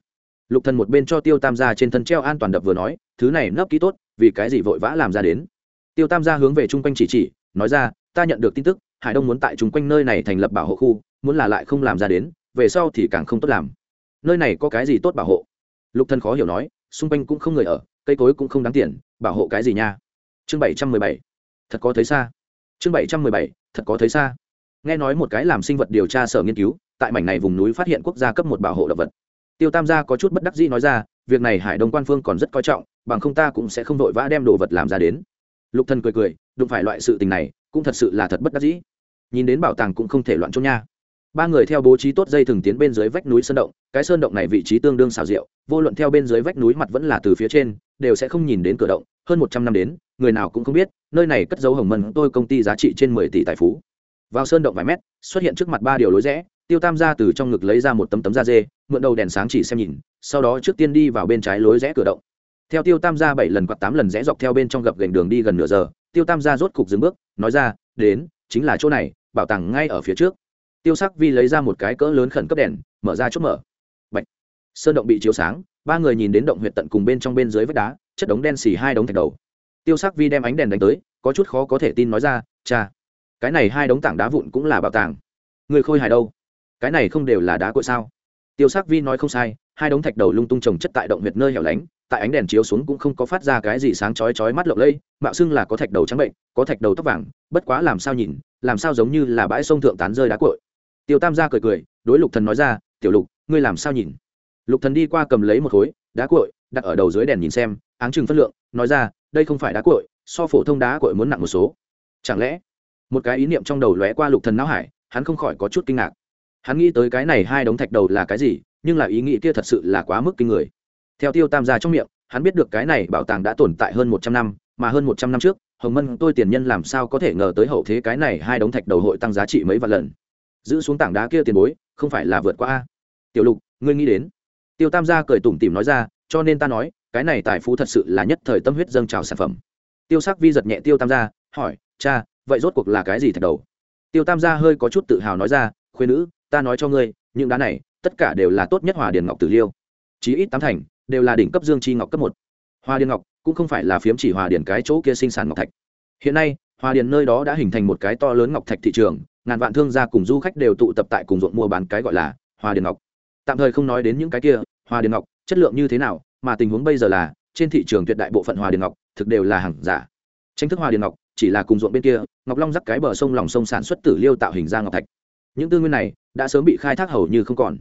Lục thần một bên cho tiêu tam gia trên thân treo an toàn đập vừa nói, thứ này nấp kỹ tốt, vì cái gì vội vã làm ra đến? Tiêu tam gia hướng về chung quanh chỉ chỉ, nói ra, ta nhận được tin tức, hải đông muốn tại chung quanh nơi này thành lập bảo hộ khu, muốn là lại không làm ra đến, về sau thì càng không tốt làm. Nơi này có cái gì tốt bảo hộ? Lục thần khó hiểu nói, xung quanh cũng không người ở, cây cối cũng không đáng tiền, bảo hộ cái gì nha? Chương bảy trăm mười bảy. Thật có thấy xa. Chương bảy trăm mười bảy. Thật có thấy xa nghe nói một cái làm sinh vật điều tra sở nghiên cứu, tại mảnh này vùng núi phát hiện quốc gia cấp một bảo hộ động vật. Tiêu tam gia có chút bất đắc dĩ nói ra, việc này hải đông quan phương còn rất coi trọng, bằng không ta cũng sẽ không vội vã đem đồ vật làm ra đến. Lục thần cười cười, đụng phải loại sự tình này, cũng thật sự là thật bất đắc dĩ. Nhìn đến bảo tàng cũng không thể loạn trông nha. Ba người theo bố trí tốt dây thừng tiến bên dưới vách núi sơn động, cái sơn động này vị trí tương đương xào rượu vô luận theo bên dưới vách núi mặt vẫn là từ phía trên, đều sẽ không nhìn đến cửa động, hơn một trăm năm đến, người nào cũng không biết, nơi này cất dấu hồng mân tôi công ty giá trị trên mười tỷ tài phú vào sơn động vài mét, xuất hiện trước mặt ba điều lối rẽ, tiêu tam ra từ trong ngực lấy ra một tấm tấm da dê, mượn đầu đèn sáng chỉ xem nhìn, sau đó trước tiên đi vào bên trái lối rẽ cửa động. Theo tiêu tam ra bảy lần quạt tám lần rẽ dọc theo bên trong gập gành đường đi gần nửa giờ, tiêu tam ra rốt cục dừng bước, nói ra, đến, chính là chỗ này, bảo tàng ngay ở phía trước. Tiêu sắc vi lấy ra một cái cỡ lớn khẩn cấp đèn, mở ra chốt mở. Bạch. sơn động bị chiếu sáng, ba người nhìn đến động huyệt tận cùng bên trong bên dưới vách đá, chất đống đen xì hai đống thạch đầu. Tiêu sắc vi đem ánh đèn đánh tới, có chút khó có thể tin nói ra, cha cái này hai đống tảng đá vụn cũng là bảo tàng. Người khôi hài đâu? Cái này không đều là đá cội sao? Tiêu sắc vi nói không sai, hai đống thạch đầu lung tung trồng chất tại động huyệt nơi hẻo lánh, tại ánh đèn chiếu xuống cũng không có phát ra cái gì sáng chói chói mắt lộng lây mạo xưng là có thạch đầu trắng bệnh, có thạch đầu tóc vàng, bất quá làm sao nhìn, làm sao giống như là bãi sông thượng tán rơi đá cội. Tiêu tam gia cười cười, đối lục thần nói ra, tiểu lục, ngươi làm sao nhìn? Lục thần đi qua cầm lấy một khối đá cội, đặt ở đầu dưới đèn nhìn xem, áng chừng phân lượng, nói ra, đây không phải đá cội, so phổ thông đá cội muốn nặng một số. Chẳng lẽ một cái ý niệm trong đầu lóe qua lục thần não hải, hắn không khỏi có chút kinh ngạc. Hắn nghĩ tới cái này hai đống thạch đầu là cái gì, nhưng là ý nghĩ kia thật sự là quá mức kinh người. Theo tiêu tam gia trong miệng, hắn biết được cái này bảo tàng đã tồn tại hơn một trăm năm, mà hơn một trăm năm trước, hồng mân tôi tiền nhân làm sao có thể ngờ tới hậu thế cái này hai đống thạch đầu hội tăng giá trị mấy vạn lần. Giữ xuống tảng đá kia tiền bối, không phải là vượt qua a. Tiểu lục, ngươi nghĩ đến. Tiêu tam gia cười tủm tỉm nói ra, cho nên ta nói, cái này tài phú thật sự là nhất thời tâm huyết dâng trào sản phẩm. Tiêu sắc vi giật nhẹ tiêu tam gia, hỏi, cha vậy rốt cuộc là cái gì thạch đầu? Tiêu tam gia hơi có chút tự hào nói ra khuyên nữ, ta nói cho ngươi, những đá này, tất cả đều là tốt nhất hòa điền ngọc tử liêu. Chí ít tám thành, đều là đỉnh cấp dương chi ngọc cấp một. Hòa điền ngọc cũng không phải là phiếm chỉ hòa điền cái chỗ kia sinh sản ngọc thạch. Hiện nay, hòa điền nơi đó đã hình thành một cái to lớn ngọc thạch thị trường, ngàn vạn thương gia cùng du khách đều tụ tập tại cùng ruộng mua bán cái gọi là hòa điền ngọc. Tạm thời không nói đến những cái kia, hòa điền ngọc, chất lượng như thế nào, mà tình huống bây giờ là, trên thị trường tuyệt đại bộ phận hòa điền ngọc thực đều là hàng giả. Tranh thức hòa điền ngọc chỉ là cùng ruộng bên kia, ngọc long dắt cái bờ sông lòng sông sản xuất tử liêu tạo hình ra ngọc thạch. Những tư nguyên này đã sớm bị khai thác hầu như không còn.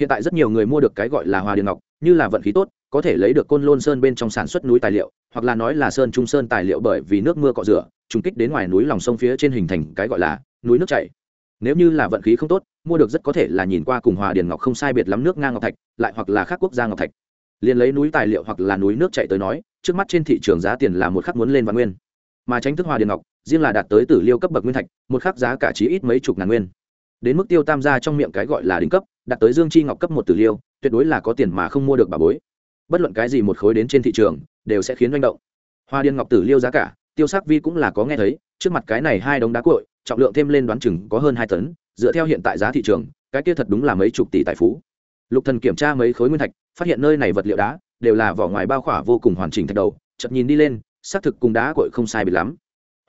Hiện tại rất nhiều người mua được cái gọi là hòa điền ngọc, như là vận khí tốt, có thể lấy được côn lôn sơn bên trong sản xuất núi tài liệu, hoặc là nói là sơn trung sơn tài liệu bởi vì nước mưa cọ rửa, trùng kích đến ngoài núi lòng sông phía trên hình thành cái gọi là núi nước chảy. Nếu như là vận khí không tốt, mua được rất có thể là nhìn qua cùng hòa điền ngọc không sai biệt lắm nước ngang ngọc thạch, lại hoặc là khác quốc gia ngọc thạch. Liền lấy núi tài liệu hoặc là núi nước chạy tới nói, trước mắt trên thị trường giá tiền là một khắc muốn lên vạn nguyên mà tránh thức hòa điện ngọc, riêng là đạt tới tử liêu cấp bậc nguyên thạch, một khắc giá cả chí ít mấy chục ngàn nguyên. Đến mức tiêu tam gia trong miệng cái gọi là đỉnh cấp, đạt tới dương chi ngọc cấp một tử liêu, tuyệt đối là có tiền mà không mua được bà bối. Bất luận cái gì một khối đến trên thị trường, đều sẽ khiến doanh động. Hoa điên ngọc tử liêu giá cả, tiêu sắc vi cũng là có nghe thấy, trước mặt cái này hai đống đá cội trọng lượng thêm lên đoán chừng có hơn hai tấn, dựa theo hiện tại giá thị trường, cái kia thật đúng là mấy chục tỷ tài phú. Lục thần kiểm tra mấy khối nguyên thạch, phát hiện nơi này vật liệu đá, đều là vỏ ngoài bao khỏa vô cùng hoàn chỉnh thạch đầu, chợt nhìn đi lên xác thực cùng đá cội không sai biệt lắm.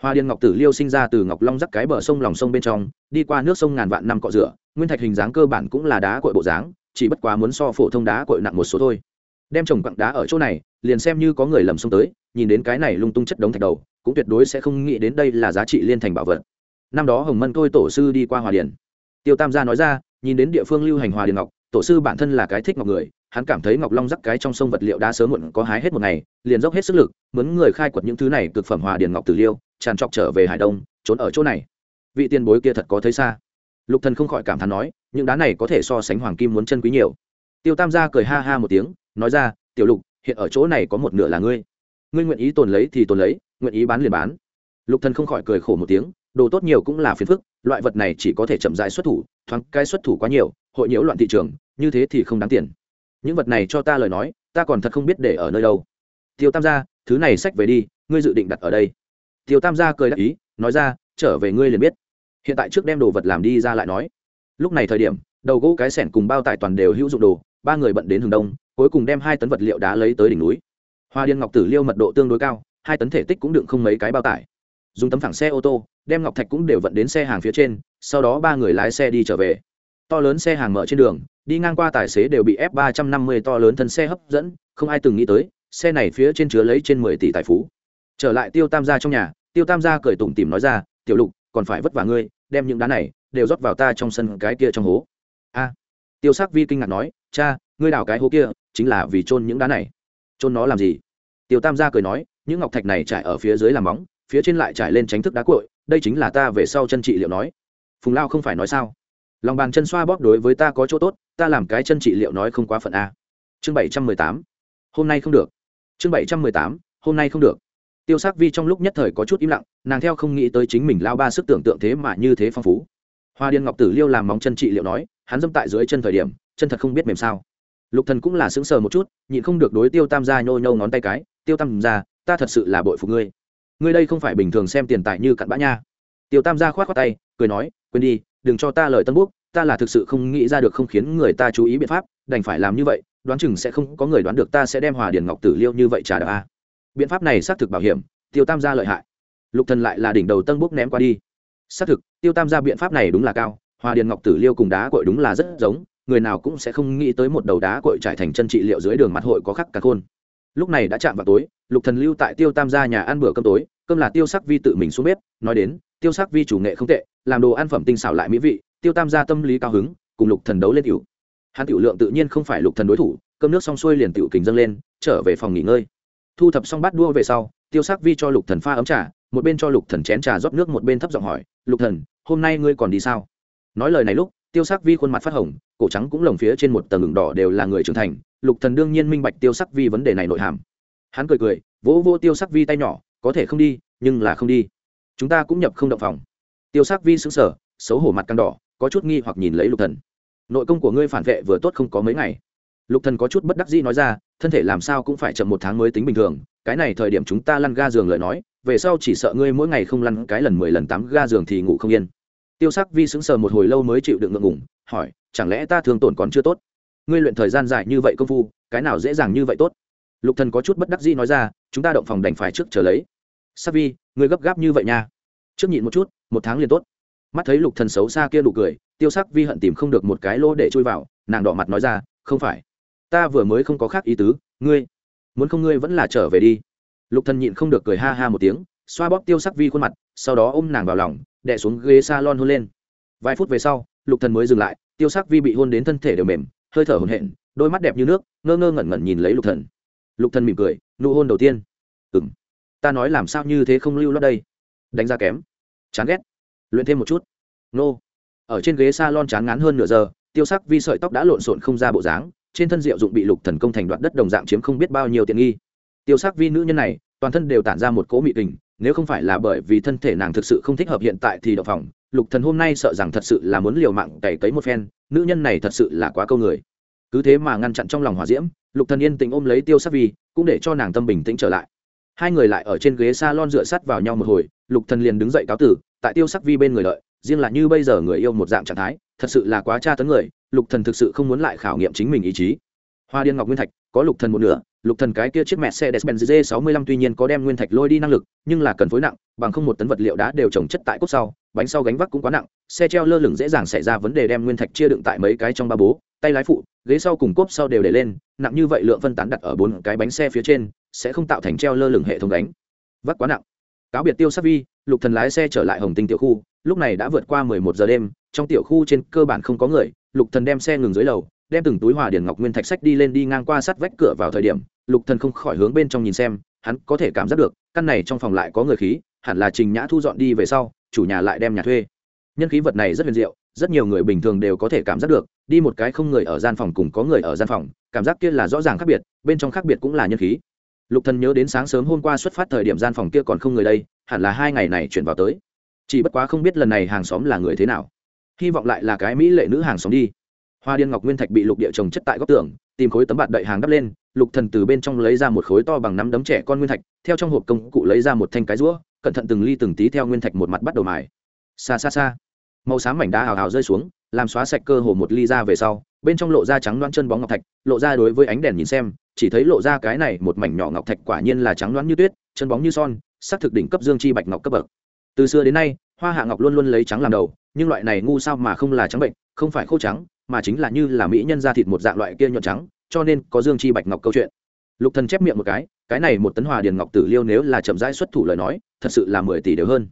Hoa điên ngọc tử liêu sinh ra từ ngọc long dắt cái bờ sông lòng sông bên trong, đi qua nước sông ngàn vạn năm cọ rửa, nguyên thạch hình dáng cơ bản cũng là đá cội bộ dáng, chỉ bất quá muốn so phổ thông đá cội nặng một số thôi. Đem trồng quặng đá ở chỗ này, liền xem như có người lầm sông tới, nhìn đến cái này lung tung chất đống thạch đầu, cũng tuyệt đối sẽ không nghĩ đến đây là giá trị liên thành bảo vật. Năm đó hồng mân tôi tổ sư đi qua hòa điền. Tiêu tam gia nói ra, nhìn đến địa phương lưu hành hòa điền ngọc, tổ sư bản thân là cái thích ngọc người hắn cảm thấy ngọc long rắc cái trong sông vật liệu đá sớm muộn có hái hết một ngày, liền dốc hết sức lực mướn người khai quật những thứ này cực phẩm hòa điền ngọc tử liêu, tràn trọc trở về hải đông, trốn ở chỗ này. Vị tiền bối kia thật có thấy xa. Lục thần không khỏi cảm thán nói, những đá này có thể so sánh hoàng kim muốn chân quý nhiều. Tiêu tam gia cười ha ha một tiếng, nói ra, tiểu lục, hiện ở chỗ này có một nửa là ngươi. Ngươi nguyện ý tồn lấy thì tồn lấy, nguyện ý bán liền bán. Lục thần không khỏi cười khổ một tiếng, đồ tốt nhiều cũng là phiền phức, loại vật này chỉ có thể chậm rãi xuất thủ, thoáng cái xuất thủ quá nhiều, hội nhiễu loạn thị trường, như thế thì không đáng tiền những vật này cho ta lời nói, ta còn thật không biết để ở nơi đâu. Tiêu tam gia, thứ này sách về đi, ngươi dự định đặt ở đây. Tiêu tam gia cười đáp ý, nói ra, trở về ngươi liền biết. Hiện tại trước đem đồ vật làm đi ra lại nói. Lúc này thời điểm, đầu gỗ cái sẻn cùng bao tải toàn đều hữu dụng đồ, ba người bận đến hướng đông, cuối cùng đem hai tấn vật liệu đá lấy tới đỉnh núi. Hoa điên ngọc tử liêu mật độ tương đối cao, hai tấn thể tích cũng đựng không mấy cái bao tải. Dùng tấm phẳng xe ô tô, đem ngọc thạch cũng đều vận đến xe hàng phía trên, sau đó ba người lái xe đi trở về to lớn xe hàng mở trên đường, đi ngang qua tài xế đều bị f ba trăm năm mươi to lớn thân xe hấp dẫn, không ai từng nghĩ tới, xe này phía trên chứa lấy trên mười tỷ tài phú. Trở lại tiêu tam gia trong nhà, tiêu tam gia cười tủm tỉm nói ra, tiểu lục, còn phải vất vả ngươi, đem những đá này đều rót vào ta trong sân cái kia trong hố. A. Tiêu sắc vi kinh ngạc nói, cha, ngươi đào cái hố kia, chính là vì trôn những đá này. Trôn nó làm gì? Tiêu tam gia cười nói, những ngọc thạch này trải ở phía dưới làm móng, phía trên lại trải lên tránh thức đá cội đây chính là ta về sau chân trị liệu nói. Phùng lao không phải nói sao? Lòng bàn chân xoa bóp đối với ta có chỗ tốt, ta làm cái chân trị liệu nói không quá phận a. Chương bảy trăm mười tám. Hôm nay không được. Chương bảy trăm mười tám. Hôm nay không được. Tiêu s ắ c vi trong lúc nhất thời có chút im lặng, nàng theo không nghĩ tới chính mình lao ba sức tưởng tượng thế mà như thế phong phú. Hoa điên ngọc tử liêu làm móng chân trị liệu nói, hắn dâm tại dưới chân thời điểm, chân thật không biết mềm sao. Lục thần cũng là sững sờ một chút, nhịn không được đối tiêu tam gia nhô nhô ngón tay cái, tiêu tam gia, ta thật sự là bội phục ngươi. Ngươi đây không phải bình thường xem tiền tài như cặn bã nha. Tiêu tam gia khoát khoát tay, cười nói, quên đi đừng cho ta lời tân quốc ta là thực sự không nghĩ ra được không khiến người ta chú ý biện pháp, đành phải làm như vậy, đoán chừng sẽ không có người đoán được ta sẽ đem hòa điển ngọc tử liêu như vậy trả đạo a. Biện pháp này xác thực bảo hiểm, tiêu tam gia lợi hại. Lục thần lại là đỉnh đầu tân quốc ném qua đi. Xác thực, tiêu tam gia biện pháp này đúng là cao, hòa điền ngọc tử liêu cùng đá cội đúng là rất giống, người nào cũng sẽ không nghĩ tới một đầu đá cội trải thành chân trị liệu dưới đường mặt hội có khắc cả khôn. Lúc này đã chạm vào tối, lục thần lưu tại tiêu tam gia nhà ăn bữa cơm tối, cơm là tiêu sắc vi tự mình xuống bếp, nói đến tiêu sắc vi chủ nghệ không tệ, làm đồ ăn phẩm tinh xảo lại mỹ vị, tiêu tam gia tâm lý cao hứng, cùng lục thần đấu lên tiểu. Hắn tiểu lượng tự nhiên không phải lục thần đối thủ, cơm nước xong xuôi liền tiểu kình dâng lên, trở về phòng nghỉ ngơi. Thu thập xong bát đua về sau, tiêu sắc vi cho lục thần pha ấm trà, một bên cho lục thần chén trà rót nước, một bên thấp giọng hỏi, lục thần, hôm nay ngươi còn đi sao? Nói lời này lúc, tiêu sắc vi khuôn mặt phát hồng, cổ trắng cũng lồng phía trên một tầng ngừng đỏ đều là người trưởng thành, lục thần đương nhiên minh bạch tiêu sắc vi vấn đề này nội hàm. Hắn cười cười, vỗ vỗ tiêu sắc vi tay nhỏ, có thể không đi, nhưng là không đi chúng ta cũng nhập không động phòng. Tiêu sắc vi xứng sở xấu hổ mặt căng đỏ, có chút nghi hoặc nhìn lấy lục thần. Nội công của ngươi phản vệ vừa tốt không có mấy ngày. Lục thần có chút bất đắc dĩ nói ra, thân thể làm sao cũng phải chậm một tháng mới tính bình thường, cái này thời điểm chúng ta lăn ga giường lời nói, về sau chỉ sợ ngươi mỗi ngày không lăn cái lần mười lần tám ga giường thì ngủ không yên. Tiêu sắc vi sững sờ một hồi lâu mới chịu đựng ngượng ngủng hỏi, chẳng lẽ ta thường tổn còn chưa tốt? Ngươi luyện thời gian dài như vậy công phu, cái nào dễ dàng như vậy tốt? Lục thần có chút bất đắc dĩ nói ra, chúng ta động phòng đành phải trước chờ lấy sa vi, ngươi gấp gáp như vậy nha. Trước nhịn một chút, một tháng liền tốt. Mắt thấy lục thần xấu xa kia nụ cười, tiêu sắc vi hận tìm không được một cái lỗ để chui vào, nàng đỏ mặt nói ra, không phải. Ta vừa mới không có khác ý tứ, ngươi, muốn không ngươi vẫn là trở về đi. Lục thần nhịn không được cười ha ha một tiếng, xoa bóp tiêu sắc vi khuôn mặt, sau đó ôm nàng vào lòng, đè xuống ghế salon hôn lên. Vài phút về sau, lục thần mới dừng lại, tiêu sắc vi bị hôn đến thân thể đều mềm, hơi thở hổn hển, đôi mắt đẹp như nước, ngơ ngơ ngẩn ngẩn nhìn lấy lục thần. Lục thần mỉm cười, nụ hôn đầu tiên. Ừm ta nói làm sao như thế không lưu lót đây? Đánh giá kém. Chán ghét. Luyện thêm một chút. Nô. Ở trên ghế salon chán ngán hơn nửa giờ, tiêu sắc vi sợi tóc đã lộn xộn không ra bộ dáng, trên thân diệu dụng bị lục thần công thành đoạn đất đồng dạng chiếm không biết bao nhiêu tiện nghi. Tiêu sắc vi nữ nhân này, toàn thân đều tản ra một cỗ mị tình nếu không phải là bởi vì thân thể nàng thực sự không thích hợp hiện tại thì đậu phòng, lục thần hôm nay sợ rằng thật sự là muốn liều mạng cày cấy một phen, nữ nhân này thật sự là quá câu người. Cứ thế mà ngăn chặn trong lòng hỏa diễm, lục thần yên tĩnh ôm lấy tiêu sắc vi, cũng để cho nàng tâm bình tĩnh trở lại hai người lại ở trên ghế salon dựa sát vào nhau một hồi lục thần liền đứng dậy cáo tử tại tiêu sắc vi bên người lợi, riêng là như bây giờ người yêu một dạng trạng thái thật sự là quá tra tấn người lục thần thực sự không muốn lại khảo nghiệm chính mình ý chí. Hoa điên ngọc nguyên thạch có lục thần một nửa lục thần cái kia chiếc mẹ xe Mercedes Benz G65 tuy nhiên có đem nguyên thạch lôi đi năng lực, nhưng là cần phối nặng, bằng không một tấn vật liệu đá đều trồng chất tại cốt sau, bánh sau gánh vác cũng quá nặng, xe treo lơ lửng dễ dàng xảy ra vấn đề đem nguyên thạch chia đựng tại mấy cái trong ba bố, tay lái phụ, ghế sau cùng cốp sau đều để lên, nặng như vậy lượng phân tán đặt ở bốn cái bánh xe phía trên, sẽ không tạo thành treo lơ lửng hệ thống đánh. vắt quá nặng. Cáo biệt Tiêu Sắc Vi, Lục Thần lái xe trở lại Hồng Tinh tiểu khu, lúc này đã vượt qua 11 giờ đêm, trong tiểu khu trên cơ bản không có người, Lục Thần đem xe ngừng dưới lầu, đem từng túi hòa điển ngọc nguyên thạch sách đi lên đi ngang qua sát vách cửa vào thời điểm lục thần không khỏi hướng bên trong nhìn xem hắn có thể cảm giác được căn này trong phòng lại có người khí hẳn là trình nhã thu dọn đi về sau chủ nhà lại đem nhà thuê nhân khí vật này rất huyền diệu rất nhiều người bình thường đều có thể cảm giác được, đi một cái không người ở gian phòng cùng có người ở gian phòng, cảm giác kia là rõ ràng khác biệt, bên trong khác biệt cũng là nhân khí. Lục thần nhớ đến sáng sớm hôm qua xuất phát thời điểm gian phòng kia còn không người đây, hẳn là hai ngày này chuyển vào tới. Chỉ bất quá không biết lần này hàng xóm là người thế nào. Hy vọng lại là cái mỹ lệ nữ hàng xóm đi. Hoa điên ngọc nguyên thạch bị lục địa trồng chất tại góc tường, tìm khối tấm bạt đậy hàng đắp lên, lục thần từ bên trong lấy ra một khối to bằng nắm đấm trẻ con nguyên thạch, theo trong hộp công cụ lấy ra một thanh cái rũa, cẩn thận từng ly từng tí theo nguyên thạch một mặt bắt đầu mài. Xa xa xa màu xám mảnh đá hào hào rơi xuống, làm xóa sạch cơ hồ một ly ra về sau, bên trong lộ ra trắng loãng chân bóng ngọc thạch, lộ ra đối với ánh đèn nhìn xem, chỉ thấy lộ ra cái này một mảnh nhỏ ngọc thạch quả nhiên là trắng loãng như tuyết, chân bóng như son, sắc thực đỉnh cấp dương chi bạch ngọc cấp bậc. Từ xưa đến nay, hoa hạ ngọc luôn luôn lấy trắng làm đầu, nhưng loại này ngu sao mà không là trắng bệnh, không phải khô trắng, mà chính là như là mỹ nhân da thịt một dạng loại kia nhuận trắng, cho nên có dương chi bạch ngọc câu chuyện. Lục thần chép miệng một cái cái này một tấn hòa điền ngọc tử liêu nếu là chậm rãi xuất thủ lời nói, thật sự là mười tỷ đều hơn.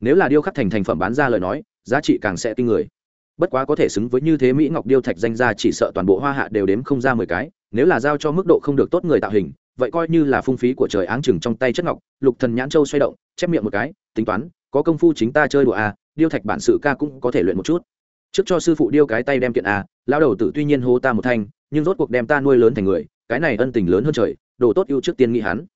Nếu là điêu khắc thành thành phẩm bán ra lời nói giá trị càng sẽ kinh người. Bất quá có thể xứng với như thế mỹ ngọc điêu thạch danh ra chỉ sợ toàn bộ hoa hạ đều đếm không ra mười cái, nếu là giao cho mức độ không được tốt người tạo hình, vậy coi như là phung phí của trời áng chừng trong tay chất ngọc, lục thần nhãn châu xoay động, chép miệng một cái, tính toán, có công phu chính ta chơi đùa à điêu thạch bản sự ca cũng có thể luyện một chút. Trước cho sư phụ điêu cái tay đem kiện à lao đầu tử tuy nhiên hô ta một thanh, nhưng rốt cuộc đem ta nuôi lớn thành người, cái này ân tình lớn hơn trời, đồ tốt ưu trước tiên nghĩ hắn.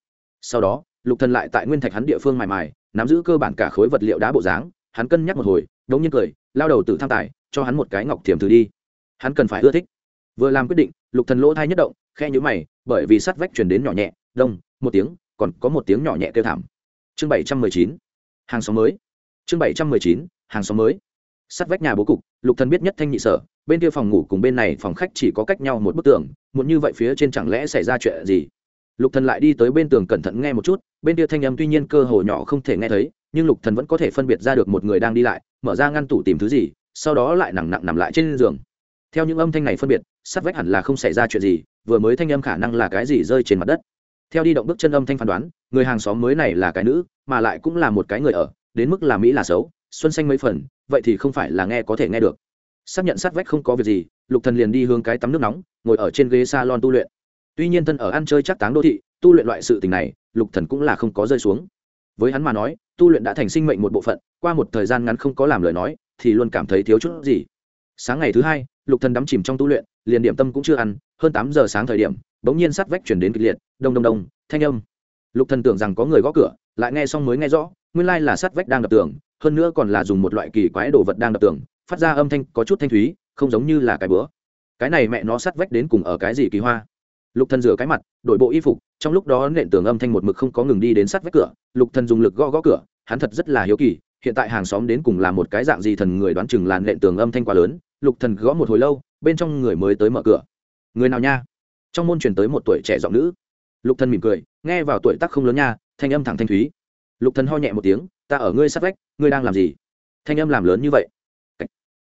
Sau đó, lục thần lại tại nguyên thạch hắn địa phương mài mài, nắm giữ cơ bản cả khối vật liệu đá bộ dáng, hắn cân nhắc một hồi đống nhiên cười, lao đầu tử tham tài, cho hắn một cái ngọc thiềm thử đi. Hắn cần phải ưa thích. Vừa làm quyết định, lục thần lỗ thai nhất động khe nhíu mày, bởi vì sắt vách truyền đến nhỏ nhẹ, đông, một tiếng, còn có một tiếng nhỏ nhẹ kêu thảm. Chương bảy trăm mười chín, hàng xóm mới. Chương bảy trăm mười chín, hàng xóm mới. Sắt vách nhà bố cục, lục thần biết nhất thanh nhị sở, bên kia phòng ngủ cùng bên này phòng khách chỉ có cách nhau một bức tường muốn như vậy phía trên chẳng lẽ xảy ra chuyện gì? Lục thần lại đi tới bên tường cẩn thận nghe một chút, bên kia thanh âm tuy nhiên cơ hồ nhỏ không thể nghe thấy, nhưng lục thần vẫn có thể phân biệt ra được một người đang đi lại, mở ra ngăn tủ tìm thứ gì, sau đó lại nặng nặng nằm lại trên giường. Theo những âm thanh này phân biệt sát vách hẳn là không xảy ra chuyện gì, vừa mới thanh âm khả năng là cái gì rơi trên mặt đất. Theo đi động bước chân âm thanh phán đoán, người hàng xóm mới này là cái nữ, mà lại cũng là một cái người ở, đến mức là mỹ là xấu, xuân xanh mấy phần, vậy thì không phải là nghe có thể nghe được. Xác nhận sát vách không có việc gì, lục thần liền đi hướng cái tắm nước nóng, ngồi ở trên ghế salon tu luyện tuy nhiên thân ở ăn chơi chắc táng đô thị, tu luyện loại sự tình này, lục thần cũng là không có rơi xuống. Với hắn mà nói, tu luyện đã thành sinh mệnh một bộ phận, qua một thời gian ngắn không có làm lời nói, thì luôn cảm thấy thiếu chút gì. Sáng ngày thứ hai, lục thần đắm chìm trong tu luyện, liền điểm tâm cũng chưa ăn, hơn tám giờ sáng thời điểm, bỗng nhiên sát vách chuyển đến kịch liệt, đông đông đông, thanh âm. Lục thần tưởng rằng có người gõ cửa, lại nghe xong mới nghe rõ, nguyên lai là sát vách đang đập tường, hơn nữa còn là dùng một loại kỳ quái đồ vật đang đập tường, phát ra âm thanh có chút thanh thúy, không giống như là cái bữa. Cái này mẹ nó sát vách đến cùng ở cái gì kỳ hoa? Lục thần rửa cái mặt, đổi bộ y phục, trong lúc đó nện tường âm thanh một mực không có ngừng đi đến sát vách cửa, lục thần dùng lực gõ gõ cửa, hắn thật rất là hiếu kỳ, hiện tại hàng xóm đến cùng là một cái dạng gì thần người đoán chừng làn nện tường âm thanh quá lớn, lục thần gõ một hồi lâu, bên trong người mới tới mở cửa. Người nào nha? Trong môn truyền tới một tuổi trẻ giọng nữ. Lục thần mỉm cười, nghe vào tuổi tác không lớn nha, thanh âm thẳng thanh thúy. Lục thần ho nhẹ một tiếng, ta ở ngươi sát vách, ngươi đang làm gì? Thanh âm làm lớn như vậy.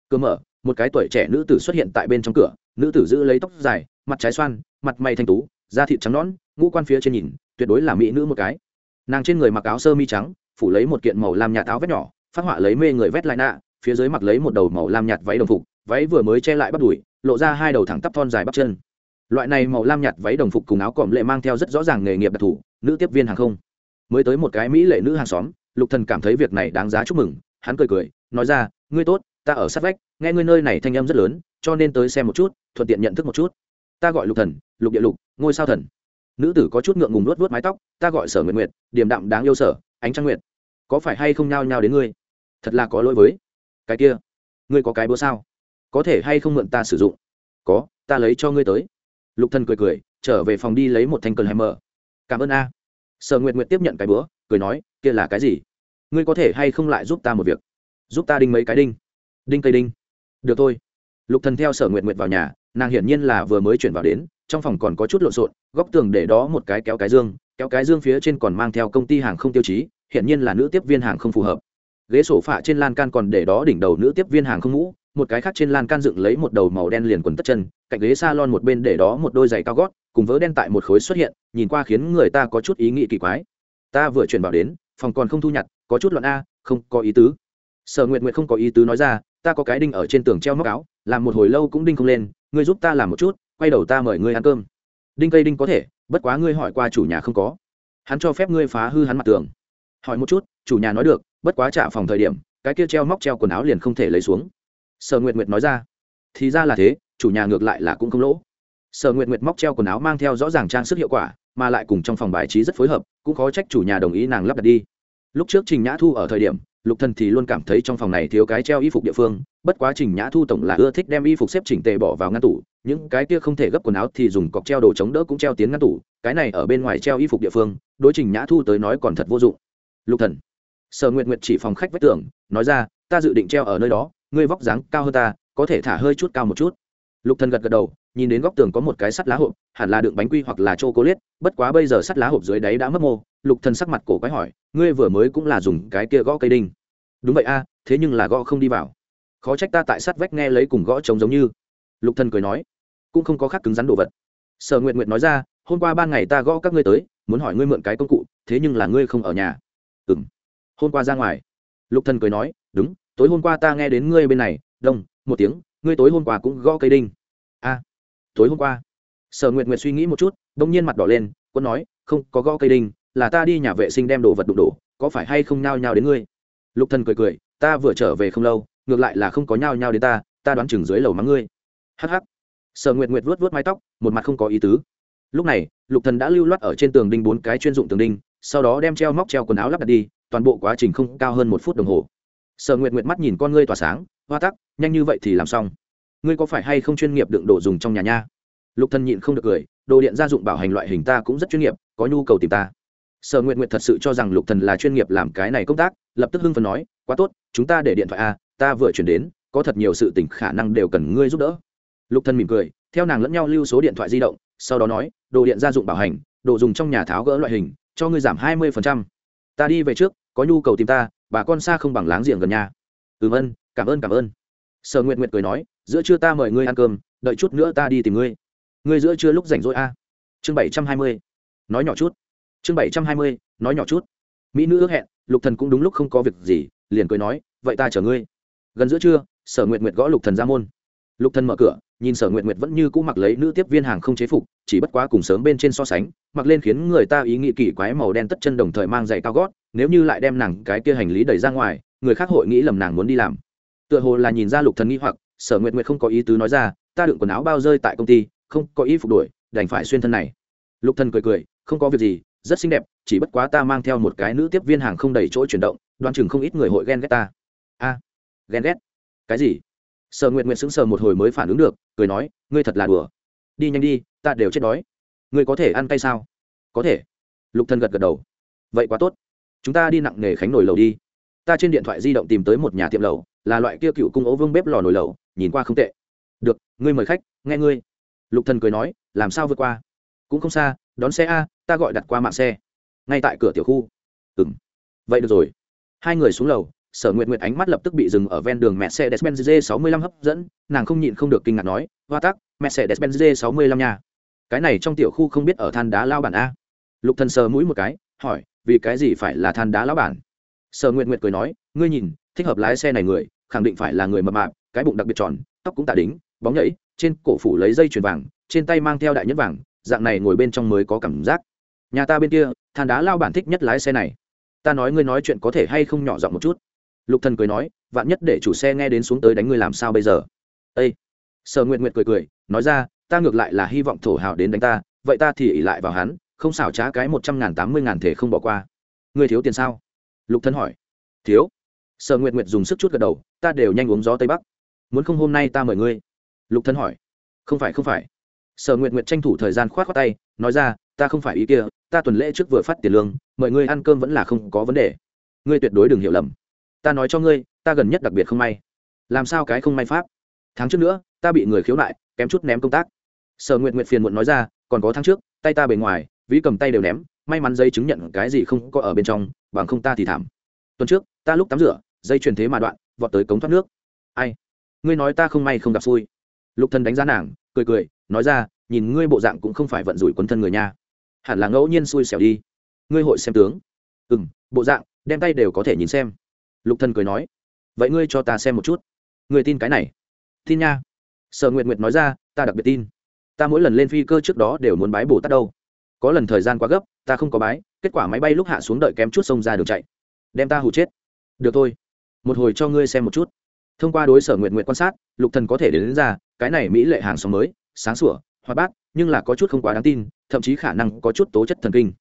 Cửa mở, một cái tuổi trẻ nữ tử xuất hiện tại bên trong cửa, nữ tử giữ lấy tóc dài mặt trái xoan, mặt mày thanh tú, da thịt trắng nõn, ngũ quan phía trên nhìn, tuyệt đối là mỹ nữ một cái. Nàng trên người mặc áo sơ mi trắng, phủ lấy một kiện màu lam nhạt áo vét nhỏ, phát họa lấy mê người vét lại nạ, phía dưới mặc lấy một đầu màu lam nhạt váy đồng phục, váy vừa mới che lại bắt đùi, lộ ra hai đầu thẳng tắp thon dài bắp chân. Loại này màu lam nhạt váy đồng phục cùng áo còm lệ mang theo rất rõ ràng nghề nghiệp đặc thù, nữ tiếp viên hàng không. Mới tới một cái mỹ lệ nữ hàng xóm, lục thần cảm thấy việc này đáng giá chúc mừng, hắn cười cười, nói ra, ngươi tốt, ta ở sát vách, nghe ngươi nơi này thanh âm rất lớn, cho nên tới xem một chút, thuận tiện nhận thức một chút ta gọi lục thần, lục địa lục, ngôi sao thần. Nữ tử có chút ngượng ngùng nuốt nuốt mái tóc, ta gọi sở nguyệt nguyệt, điềm đạm đáng yêu sở, ánh trăng nguyệt. Có phải hay không nhao nhao đến ngươi? Thật là có lỗi với. Cái kia, ngươi có cái bữa sao? Có thể hay không mượn ta sử dụng? Có, ta lấy cho ngươi tới. Lục thần cười cười, trở về phòng đi lấy một thanh cần hay mở cảm ơn a. Sở nguyệt nguyệt tiếp nhận cái bữa cười nói, kia là cái gì? Ngươi có thể hay không lại giúp ta một việc? Giúp ta đinh mấy cái đinh? Đinh cây đinh. Được thôi. Lục thần theo sở nguyệt nguyệt vào nhà nàng hiển nhiên là vừa mới chuyển vào đến, trong phòng còn có chút lộn xộn, góc tường để đó một cái kéo cái dương, kéo cái dương phía trên còn mang theo công ty hàng không tiêu chí, hiển nhiên là nữ tiếp viên hàng không phù hợp. Ghế sổ phạ trên lan can còn để đó đỉnh đầu nữ tiếp viên hàng không mũ, một cái khác trên lan can dựng lấy một đầu màu đen liền quần tất chân, cạnh ghế salon một bên để đó một đôi giày cao gót, cùng vớ đen tại một khối xuất hiện, nhìn qua khiến người ta có chút ý nghĩ kỳ quái. Ta vừa chuyển vào đến, phòng còn không thu nhặt, có chút loạn a, không có ý tứ. Sở nguyện nguyện không có ý tứ nói ra, ta có cái đinh ở trên tường treo móc áo, làm một hồi lâu cũng đinh không lên ngươi giúp ta làm một chút, quay đầu ta mời ngươi ăn cơm. Đinh cây đinh có thể, bất quá ngươi hỏi qua chủ nhà không có. Hắn cho phép ngươi phá hư hắn mặt tường. Hỏi một chút, chủ nhà nói được, bất quá trả phòng thời điểm, cái kia treo móc treo quần áo liền không thể lấy xuống. Sở nguyệt nguyệt nói ra. Thì ra là thế, chủ nhà ngược lại là cũng không lỗ. Sở nguyệt nguyệt móc treo quần áo mang theo rõ ràng trang sức hiệu quả, mà lại cùng trong phòng bài trí rất phối hợp, cũng khó trách chủ nhà đồng ý nàng lắp đặt đi. Lúc trước trình nhã thu ở thời điểm lục thần thì luôn cảm thấy trong phòng này thiếu cái treo y phục địa phương, bất quá trình nhã thu tổng là ưa thích đem y phục xếp chỉnh tề bỏ vào ngăn tủ, những cái kia không thể gấp quần áo thì dùng cọc treo đồ chống đỡ cũng treo tiến ngăn tủ, cái này ở bên ngoài treo y phục địa phương, đối trình nhã thu tới nói còn thật vô dụng. Lục thần, sở nguyệt nguyệt chỉ phòng khách vách tường, nói ra, ta dự định treo ở nơi đó, ngươi vóc dáng cao hơn ta, có thể thả hơi chút cao một chút. Lục thần gật gật đầu, nhìn đến góc tường có một cái sắt lá hộp, hẳn là đựng bánh quy hoặc là chocolate, bất quá bây giờ sắt lá hộp dưới đáy đã mất mô lục thần sắc mặt cổ quái hỏi, ngươi vừa mới cũng là dùng cái kia gõ cây đinh. Đúng vậy a, thế nhưng là gõ không đi vào. Khó trách ta tại sát vách nghe lấy cùng gõ trống giống như. Lục thần cười nói, cũng không có khác cứng rắn đồ vật. Sở nguyện nguyện nói ra, hôm qua ban ngày ta gõ các ngươi tới, muốn hỏi ngươi mượn cái công cụ, thế nhưng là ngươi không ở nhà. Ừm, hôm qua ra ngoài. Lục thần cười nói, đúng, tối hôm qua ta nghe đến ngươi bên này, đông, một tiếng, ngươi tối hôm qua cũng gõ cây đinh. A, tối hôm qua? Sở nguyệt nguyệt suy nghĩ một chút, đông nhiên mặt đỏ lên, quân nói, không, có gõ cây đinh là ta đi nhà vệ sinh đem đồ vật đụng đổ, có phải hay không nhao nhao đến ngươi? Lục thần cười cười, ta vừa trở về không lâu, ngược lại là không có nhao nhao đến ta ta đoán chừng dưới lầu mắng ngươi. Hắc hắc. Sở nguyệt nguyệt vuốt vuốt mái tóc, một mặt không có ý tứ. Lúc này, lục thần đã lưu loát ở trên tường đinh bốn cái chuyên dụng tường đinh, sau đó đem treo móc treo quần áo lắp đặt đi, toàn bộ quá trình không cao hơn một phút đồng hồ. Sở nguyệt nguyệt mắt nhìn con ngươi tỏa sáng, hoa tắc, nhanh như vậy thì làm xong. Ngươi có phải hay không chuyên nghiệp đựng đồ dùng trong nhà nha? Lục thần nhịn không được cười, đồ điện gia dụng bảo hành loại hình ta cũng rất chuyên nghiệp, có nhu cầu tìm ta sở nguyệt nguyệt thật sự cho rằng lục thần là chuyên nghiệp làm cái này công tác, lập tức hưng phấn nói, quá tốt, chúng ta để điện thoại a ta vừa chuyển đến, có thật nhiều sự tình khả năng đều cần ngươi giúp đỡ. Lục thần mỉm cười, theo nàng lẫn nhau lưu số điện thoại di động, sau đó nói, đồ điện gia dụng bảo hành, đồ dùng trong nhà tháo gỡ loại hình, cho ngươi giảm hai mươi phần trăm. ta đi về trước, có nhu cầu tìm ta, bà con xa không bằng láng giềng gần nhà. Ừ vân cảm ơn cảm ơn. Sở nguyện nguyện cười nói, giữa trưa ta mời ngươi ăn cơm, đợi chút nữa ta đi tìm ngươi. Ngươi giữa trưa lúc rảnh rỗi a chương bảy trăm hai mươi. Nói nhỏ chút chương bảy trăm hai mươi, nói nhỏ chút. Mỹ nữ ước hẹn, lục thần cũng đúng lúc không có việc gì, liền cười nói, vậy ta chở ngươi. Gần giữa trưa, sở nguyện nguyện gõ lục thần ra môn. Lục thần mở cửa, nhìn sở nguyện nguyện vẫn như cũ mặc lấy nữ tiếp viên hàng không chế phục, chỉ bất quá cùng sớm bên trên so sánh, mặc lên khiến người ta ý nghĩ kỳ quái màu đen tất chân đồng thời mang giày cao gót, nếu như lại đem nàng cái kia hành lý đẩy ra ngoài, người khác hội nghĩ lầm nàng muốn đi làm. Tựa hồ là nhìn ra lục thần nghi hoặc, sở nguyện nguyện không có ý tứ nói ra, ta đựng quần áo bao rơi tại công ty, không có ý phục đuổi, đành phải xuyên thân này. Lục thần cười cười, không có việc gì rất xinh đẹp, chỉ bất quá ta mang theo một cái nữ tiếp viên hàng không đầy chỗ chuyển động đoan chừng không ít người hội ghen ghét ta. A, ghen ghét? Cái gì? Sở nguyện nguyện sững sờ một hồi mới phản ứng được, cười nói, ngươi thật là đùa. Đi nhanh đi, ta đều chết đói. Ngươi có thể ăn tay sao? Có thể. Lục thần gật gật đầu. Vậy quá tốt. Chúng ta đi nặng nghề khánh nồi lầu đi. Ta trên điện thoại di động tìm tới một nhà tiệm lầu là loại kia cựu cung ố vương bếp lò nồi lầu nhìn qua không tệ. Được, ngươi mời khách, nghe ngươi. Lục thần cười nói, làm sao vượt qua? Cũng không xa, đón xe a ta gọi đặt qua mạng xe. Ngay tại cửa tiểu khu. Ừ vậy được rồi. Hai người xuống lầu, sở nguyện nguyện ánh mắt lập tức bị dừng ở ven đường mẹ xe despenz g 65 hấp dẫn, nàng không nhịn không được kinh ngạc nói, hoa tắc mẹ xe despenz g 65 nha. Cái này trong tiểu khu không biết ở than đá lao bản a. Lục thần sờ mũi một cái, hỏi, vì cái gì phải là than đá lao bản? Sở nguyện nguyện cười nói, ngươi nhìn, thích hợp lái xe này người, khẳng định phải là người mập mạp, cái bụng đặc biệt tròn, tóc cũng tạ đính bóng nhảy, trên cổ phủ lấy dây chuyền vàng, trên tay mang theo đại nhẫn vàng, dạng này ngồi bên trong mới có cảm giác nhà ta bên kia, than đá lao bản thích nhất lái xe này. Ta nói ngươi nói chuyện có thể hay không nhỏ giọng một chút. Lục thần cười nói, vạn nhất để chủ xe nghe đến xuống tới đánh ngươi làm sao bây giờ? Ây sở nguyện nguyện cười cười, nói ra, ta ngược lại là hy vọng thổ hào đến đánh ta, vậy ta thì ỉ lại vào hắn, không xảo trá cái một trăm ngàn tám mươi ngàn thể không bỏ qua. Ngươi thiếu tiền sao? Lục thần hỏi. Thiếu. Sở nguyện nguyện dùng sức chút gật đầu, ta đều nhanh uống gió tây bắc. Muốn không hôm nay ta mời ngươi? Lục thần hỏi. Không phải không phải. Sở nguyện nguyện tranh thủ thời gian khoát khoát tay, nói ra ta không phải ý kia, ta tuần lễ trước vừa phát tiền lương, mời ngươi ăn cơm vẫn là không có vấn đề. Ngươi tuyệt đối đừng hiểu lầm. Ta nói cho ngươi, ta gần nhất đặc biệt không may. Làm sao cái không may pháp? Tháng trước nữa, ta bị người khiếu nại, kém chút ném công tác. Sở nguyện nguyện phiền muộn nói ra, còn có tháng trước, tay ta bề ngoài, ví cầm tay đều ném, may mắn dây chứng nhận cái gì không có ở bên trong, bằng không ta thì thảm. Tuần trước, ta lúc tắm rửa, dây truyền thế mà đoạn, vọt tới cống thoát nước. Ai? Ngươi nói ta không may không gặp xui. Lục thân đánh giá nàng, cười cười, nói ra, nhìn ngươi bộ dạng cũng không phải vận rủi quấn thân người nha hẳn là ngẫu nhiên xui xẻo đi. Ngươi hội xem tướng. Ừ m bộ dạng đem tay đều có thể nhìn xem. Lục thần cười nói. Vậy ngươi cho ta xem một chút. Ngươi tin cái này. Tin nha. Sở nguyệt nguyệt nói ra ta đặc biệt tin. Ta mỗi lần lên phi cơ trước đó đều muốn bái bồ tát đâu. Có lần thời gian quá gấp ta không có bái kết quả máy bay lúc hạ xuống đợi kém chút sông ra đường chạy. Đem ta hù chết. Được thôi. Một hồi cho ngươi xem một chút. Thông qua đối sở nguyện nguyện quan sát lục thần có thể đến, đến ra cái này mỹ lệ hàng xóm mới sáng sủa hoa bát nhưng là có chút không quá đáng tin, thậm chí khả năng có chút tố chất thần kinh.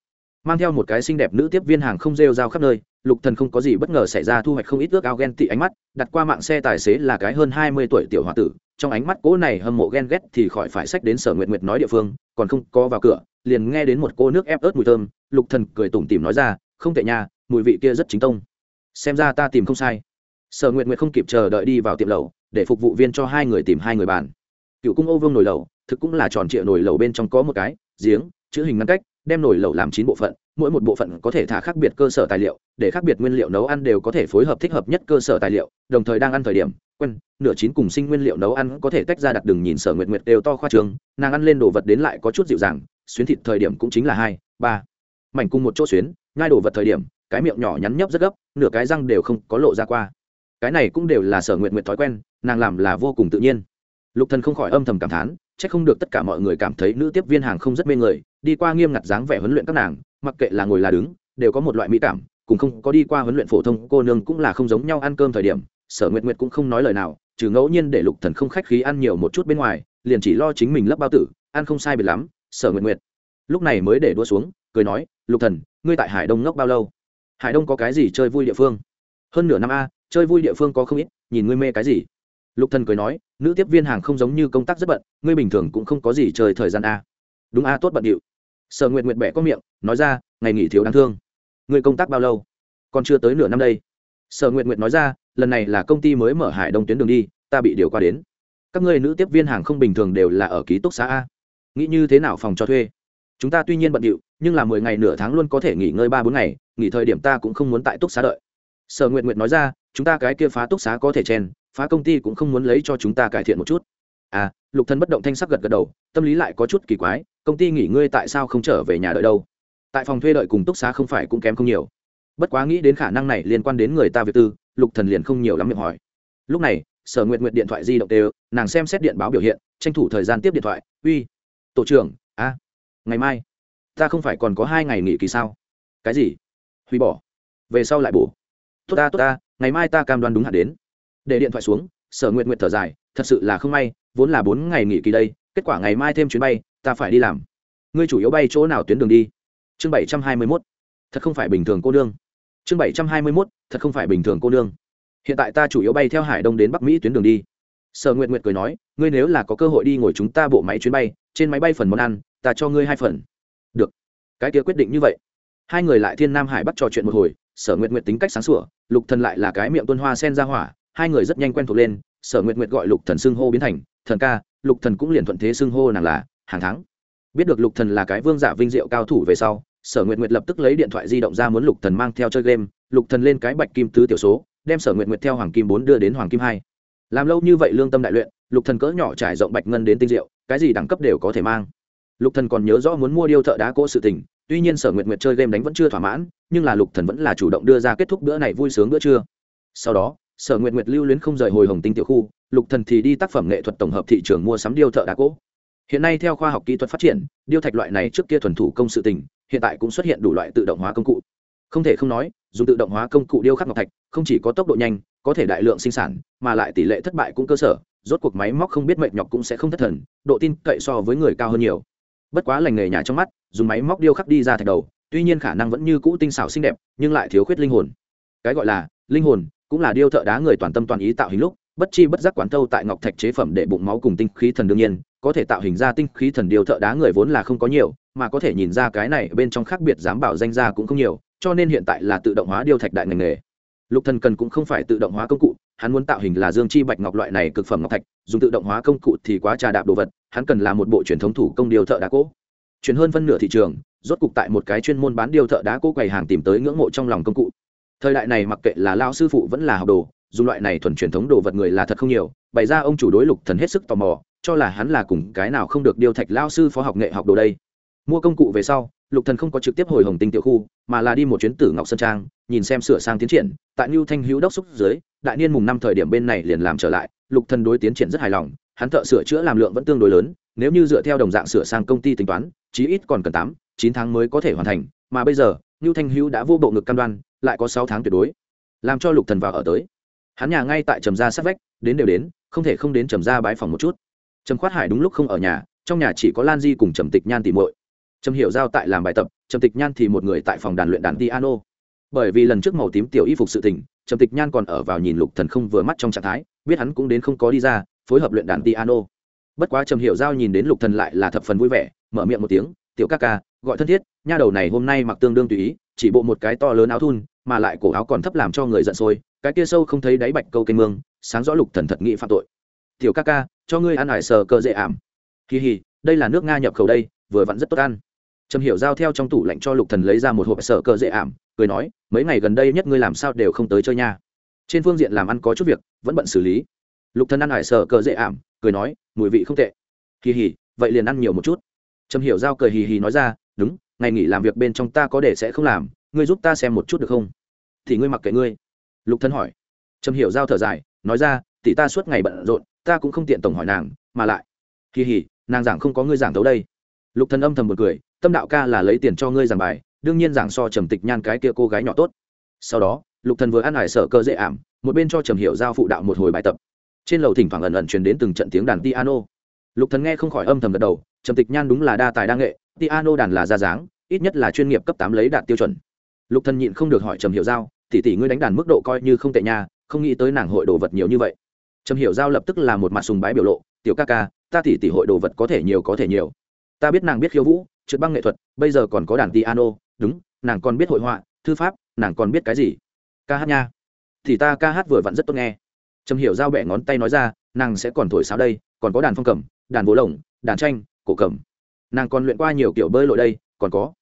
Mang theo một cái xinh đẹp nữ tiếp viên hàng không rêu rao khắp nơi, lục thần không có gì bất ngờ xảy ra thu hoạch không ít ước ao ghen tị ánh mắt, đặt qua mạng xe tài xế là cái hơn hai mươi tuổi tiểu hòa tử, trong ánh mắt cỗ này hâm mộ ghen ghét thì khỏi phải sách đến sở nguyện nguyện nói địa phương, còn không có vào cửa, liền nghe đến một cô nước ép ớt mùi thơm, lục thần cười tủm tỉm nói ra, không tệ nha, mùi vị kia rất chính tông. Xem ra ta tìm không sai. Sở nguyện nguyện không kịp chờ đợi đi vào tiệm lầu để phục vụ viên cho hai người tìm hai người bàn. Cựu cung ô vương nồi lầu thực cũng là tròn trịa nồi lẩu bên trong có một cái, giếng, chữ hình ngăn cách, đem nồi lẩu làm chín bộ phận, mỗi một bộ phận có thể thả khác biệt cơ sở tài liệu, để khác biệt nguyên liệu nấu ăn đều có thể phối hợp thích hợp nhất cơ sở tài liệu, đồng thời đang ăn thời điểm, quen, nửa chín cùng sinh nguyên liệu nấu ăn có thể tách ra đặt đừng nhìn sở nguyệt nguyệt đều to khoa trường, nàng ăn lên đồ vật đến lại có chút dịu dàng, xuyến thịt thời điểm cũng chính là hai, ba. Mảnh cùng một chỗ xuyến ngay đồ vật thời điểm, cái miệng nhỏ nhắn nhấp rất gấp, nửa cái răng đều không có lộ ra qua. Cái này cũng đều là sở nguyệt nguyệt thói quen, nàng làm là vô cùng tự nhiên. Lục thần không khỏi âm thầm cảm thán chắc không được tất cả mọi người cảm thấy nữ tiếp viên hàng không rất mê người, đi qua nghiêm ngặt dáng vẻ huấn luyện các nàng, mặc kệ là ngồi là đứng, đều có một loại mỹ cảm, cùng không có đi qua huấn luyện phổ thông, cô nương cũng là không giống nhau ăn cơm thời điểm, sở nguyệt nguyệt cũng không nói lời nào, trừ ngẫu nhiên để lục thần không khách khí ăn nhiều một chút bên ngoài, liền chỉ lo chính mình lấp bao tử, ăn không sai biệt lắm, sở nguyệt nguyệt. Lúc này mới để đua xuống, cười nói, lục thần, ngươi tại hải đông ngốc bao lâu? Hải đông có cái gì chơi vui địa phương? Hơn nửa năm a, chơi vui địa phương có không ít, nhìn ngươi mê cái gì? Lục thần cười nói, nữ tiếp viên hàng không giống như công tác rất bận, ngươi bình thường cũng không có gì chơi thời gian a. Đúng a, tốt bận điệu. Sở nguyệt nguyệt bẻ có miệng, nói ra, ngày nghỉ thiếu đáng thương. Ngươi công tác bao lâu? Còn chưa tới nửa năm đây. Sở nguyệt nguyệt nói ra, lần này là công ty mới mở hải đông tuyến đường đi, ta bị điều qua đến. Các ngươi nữ tiếp viên hàng không bình thường đều là ở ký túc xá a. Nghĩ như thế nào phòng cho thuê? Chúng ta tuy nhiên bận điệu, nhưng là mười ngày nửa tháng luôn có thể nghỉ ngơi ba bốn ngày, nghỉ thời điểm ta cũng không muốn tại túc xá đợi. Sở nguyệt nguyệt nói ra, chúng ta cái kia phá túc xá có thể chen phá công ty cũng không muốn lấy cho chúng ta cải thiện một chút. À lục thần bất động thanh sắc gật gật đầu, tâm lý lại có chút kỳ quái, công ty nghỉ ngơi tại sao không trở về nhà đợi đâu? Tại phòng thuê đợi cùng túc xá không phải cũng kém không nhiều. Bất quá nghĩ đến khả năng này liên quan đến người ta việc tư, lục thần liền không nhiều lắm miệng hỏi. Lúc này, sở nguyện nguyện điện thoại di động đều, nàng xem xét điện báo biểu hiện, tranh thủ thời gian tiếp điện thoại, uy, tổ trưởng, a, ngày mai, ta không phải còn có hai ngày nghỉ kỳ sao? Cái gì? Hủy bỏ, về sau lại bổ. Tốt ta tốt ta, ngày mai ta cam đoan đúng hạn đến để điện thoại xuống, sở nguyện nguyện thở dài, thật sự là không may, vốn là bốn ngày nghỉ kỳ đây, kết quả ngày mai thêm chuyến bay, ta phải đi làm. Ngươi chủ yếu bay chỗ nào tuyến đường đi? Chương bảy trăm hai mươi mốt. Thật không phải bình thường cô nương. Chương bảy trăm hai mươi mốt, thật không phải bình thường cô nương. Hiện tại ta chủ yếu bay theo hải đông đến bắc mỹ tuyến đường đi. Sở nguyện nguyện cười nói, ngươi nếu là có cơ hội đi ngồi chúng ta bộ máy chuyến bay, trên máy bay phần món ăn, ta cho ngươi hai phần. Được. Cái kia quyết định như vậy. Hai người lại thiên nam hải bắt trò chuyện một hồi, sở nguyện nguyện tính cách sáng sủa, lục thần lại là cái miệng tuân hoa sen ra hỏa hai người rất nhanh quen thuộc lên, sở nguyện nguyện gọi lục thần xưng hô biến thành, thần ca, lục thần cũng liền thuận thế xưng hô nàng là, hàng tháng. Biết được lục thần là cái vương giả vinh diệu cao thủ về sau, sở nguyện nguyện lập tức lấy điện thoại di động ra muốn lục thần mang theo chơi game, lục thần lên cái bạch kim tứ tiểu số, đem sở nguyện nguyện theo hoàng kim bốn đưa đến hoàng kim hai. Làm lâu như vậy lương tâm đại luyện, lục thần cỡ nhỏ trải rộng bạch ngân đến tinh diệu, cái gì đẳng cấp đều có thể mang. Lục thần còn nhớ rõ muốn mua điêu thợ đá cỗ sự tình, tuy nhiên sở nguyện nguyện chơi game đánh vẫn chưa thỏa mãn, nhưng là lục thần vẫn là chủ động đưa ra kết thúc bữa này vui sướng bữa trưa. Sau đó sở nguyện Nguyệt lưu luyến không rời hồi hồng tinh tiểu khu, lục thần thì đi tác phẩm nghệ thuật tổng hợp thị trường mua sắm điêu thợ đá cỗ. Hiện nay theo khoa học kỹ thuật phát triển, điêu thạch loại này trước kia thuần thủ công sự tình, hiện tại cũng xuất hiện đủ loại tự động hóa công cụ. Không thể không nói, dùng tự động hóa công cụ điêu khắc ngọc thạch, không chỉ có tốc độ nhanh, có thể đại lượng sinh sản, mà lại tỷ lệ thất bại cũng cơ sở, rốt cuộc máy móc không biết mệt nhọc cũng sẽ không thất thần, độ tin cậy so với người cao hơn nhiều. Bất quá lành nghề nhà trong mắt, dùng máy móc điêu khắc đi ra thạch đầu, tuy nhiên khả năng vẫn như cũ tinh xảo xinh đẹp, nhưng lại thiếu khuyết linh hồn. Cái gọi là linh hồn cũng là điêu thợ đá người toàn tâm toàn ý tạo hình lúc, bất chi bất giác quán thâu tại ngọc thạch chế phẩm để bụng máu cùng tinh khí thần đương nhiên, có thể tạo hình ra tinh khí thần điêu thợ đá người vốn là không có nhiều, mà có thể nhìn ra cái này bên trong khác biệt dám bảo danh ra cũng không nhiều, cho nên hiện tại là tự động hóa điêu thạch đại ngành nghề. Lục thần cần cũng không phải tự động hóa công cụ, hắn muốn tạo hình là dương chi bạch ngọc loại này cực phẩm ngọc thạch, dùng tự động hóa công cụ thì quá trà đạp đồ vật, hắn cần là một bộ truyền thống thủ công điêu thợ đá cỗ. Chuyển hơn phân nửa thị trường, rốt cục tại một cái chuyên môn bán điêu thợ đá cỗ quầy hàng tìm tới ngưỡng mộ trong lòng công cụ thời đại này mặc kệ là lao sư phụ vẫn là học đồ dù loại này thuần truyền thống đồ vật người là thật không nhiều, bày ra ông chủ đối lục thần hết sức tò mò, cho là hắn là cùng cái nào không được điêu thạch lao sư phó học nghệ học đồ đây. Mua công cụ về sau, lục thần không có trực tiếp hồi hồng tinh tiểu khu, mà là đi một chuyến tử ngọc sơn trang, nhìn xem sửa sang tiến triển, tại lưu thanh hữu đốc xúc dưới, đại niên mùng năm thời điểm bên này liền làm trở lại, lục thần đối tiến triển rất hài lòng, hắn thợ sửa chữa làm lượng vẫn tương đối lớn, nếu như dựa theo đồng dạng sửa sang công ty tính toán, chí ít còn cần tám, chín tháng mới có thể hoàn thành, mà bây giờ lưu thanh hữu đã vô bộ ngực cam đoan lại có sáu tháng tuyệt đối. Làm cho lục thần vào ở tới. Hắn nhà ngay tại trầm gia sát vách, đến đều đến, không thể không đến trầm gia bái phòng một chút. Trầm khoát hải đúng lúc không ở nhà, trong nhà chỉ có lan di cùng trầm tịch nhan tỉ muội. Trầm hiểu giao tại làm bài tập, trầm tịch nhan thì một người tại phòng đàn luyện đàn piano. Bởi vì lần trước màu tím tiểu y phục sự tình, trầm tịch nhan còn ở vào nhìn lục thần không vừa mắt trong trạng thái, biết hắn cũng đến không có đi ra, phối hợp luyện đàn piano. Bất quá trầm hiểu giao nhìn đến lục thần lại là thập phần vui vẻ, mở miệng một tiếng, tiểu ca ca, gọi thân thiết, nha đầu này hôm nay mặc tương đương tùy ý chỉ bộ một cái to lớn áo thun, mà lại cổ áo còn thấp làm cho người giận sôi, cái kia sâu không thấy đáy bạch câu kênh mương, sáng rõ lục thần thật nghị phạm tội. Tiểu ca ca, cho ngươi ăn hải sờ cơ dễ ảm. Kỳ hì, đây là nước nga nhập khẩu đây, vừa vặn rất tốt ăn. Trầm hiểu giao theo trong tủ lạnh cho lục thần lấy ra một hộp sở cơ dễ ảm, cười nói, mấy ngày gần đây nhất ngươi làm sao đều không tới chơi nha. Trên phương diện làm ăn có chút việc, vẫn bận xử lý. Lục thần ăn hải sở cơ dễ ảm, cười nói, mùi vị không tệ. Kỳ hì, vậy liền ăn nhiều một chút. Trầm hiểu giao cười hì hì nói ra, đúng ngày nghỉ làm việc bên trong ta có để sẽ không làm, ngươi giúp ta xem một chút được không? Thì ngươi mặc kệ ngươi. Lục thần hỏi. Trầm hiểu giao thở dài, nói ra, tỷ ta suốt ngày bận rộn, ta cũng không tiện tổng hỏi nàng, mà lại kỳ hỉ, nàng giảng không có ngươi giảng tấu đây. Lục thần âm thầm một cười, tâm đạo ca là lấy tiền cho ngươi giảng bài, đương nhiên giảng so trầm tịch nhan cái kia cô gái nhỏ tốt. Sau đó, lục thần vừa ăn hải sở cơ dễ ảm, một bên cho trầm hiểu giao phụ đạo một hồi bài tập. Trên lầu thỉnh thoảng ẩn ẩn truyền đến từng trận tiếng đàn piano. Lục thần nghe không khỏi âm thầm gật đầu, trầm tịch nhan đúng là đa tài đa nghệ, piano đàn là ra dáng ít nhất là chuyên nghiệp cấp tám lấy đạt tiêu chuẩn. Lục thần nhịn không được hỏi trầm hiểu giao, tỷ tỷ ngươi đánh đàn mức độ coi như không tệ nha, không nghĩ tới nàng hội đồ vật nhiều như vậy. Trầm hiểu giao lập tức là một mặt sùng bái biểu lộ, tiểu ca ca, ta tỷ tỷ hội đồ vật có thể nhiều có thể nhiều. Ta biết nàng biết khiêu vũ, trượt băng nghệ thuật, bây giờ còn có đàn piano, đúng, nàng còn biết hội họa, thư pháp, nàng còn biết cái gì? Ca hát nha. Thì ta ca hát vừa vặn rất tốt nghe. Trầm hiểu giao bẻ ngón tay nói ra, nàng sẽ còn thổi sáo đây, còn có đàn phong cầm, đàn vỗ lồng, đàn tranh, cổ cầm. Nàng còn luyện qua nhiều kiểu bơi lội đây, còn có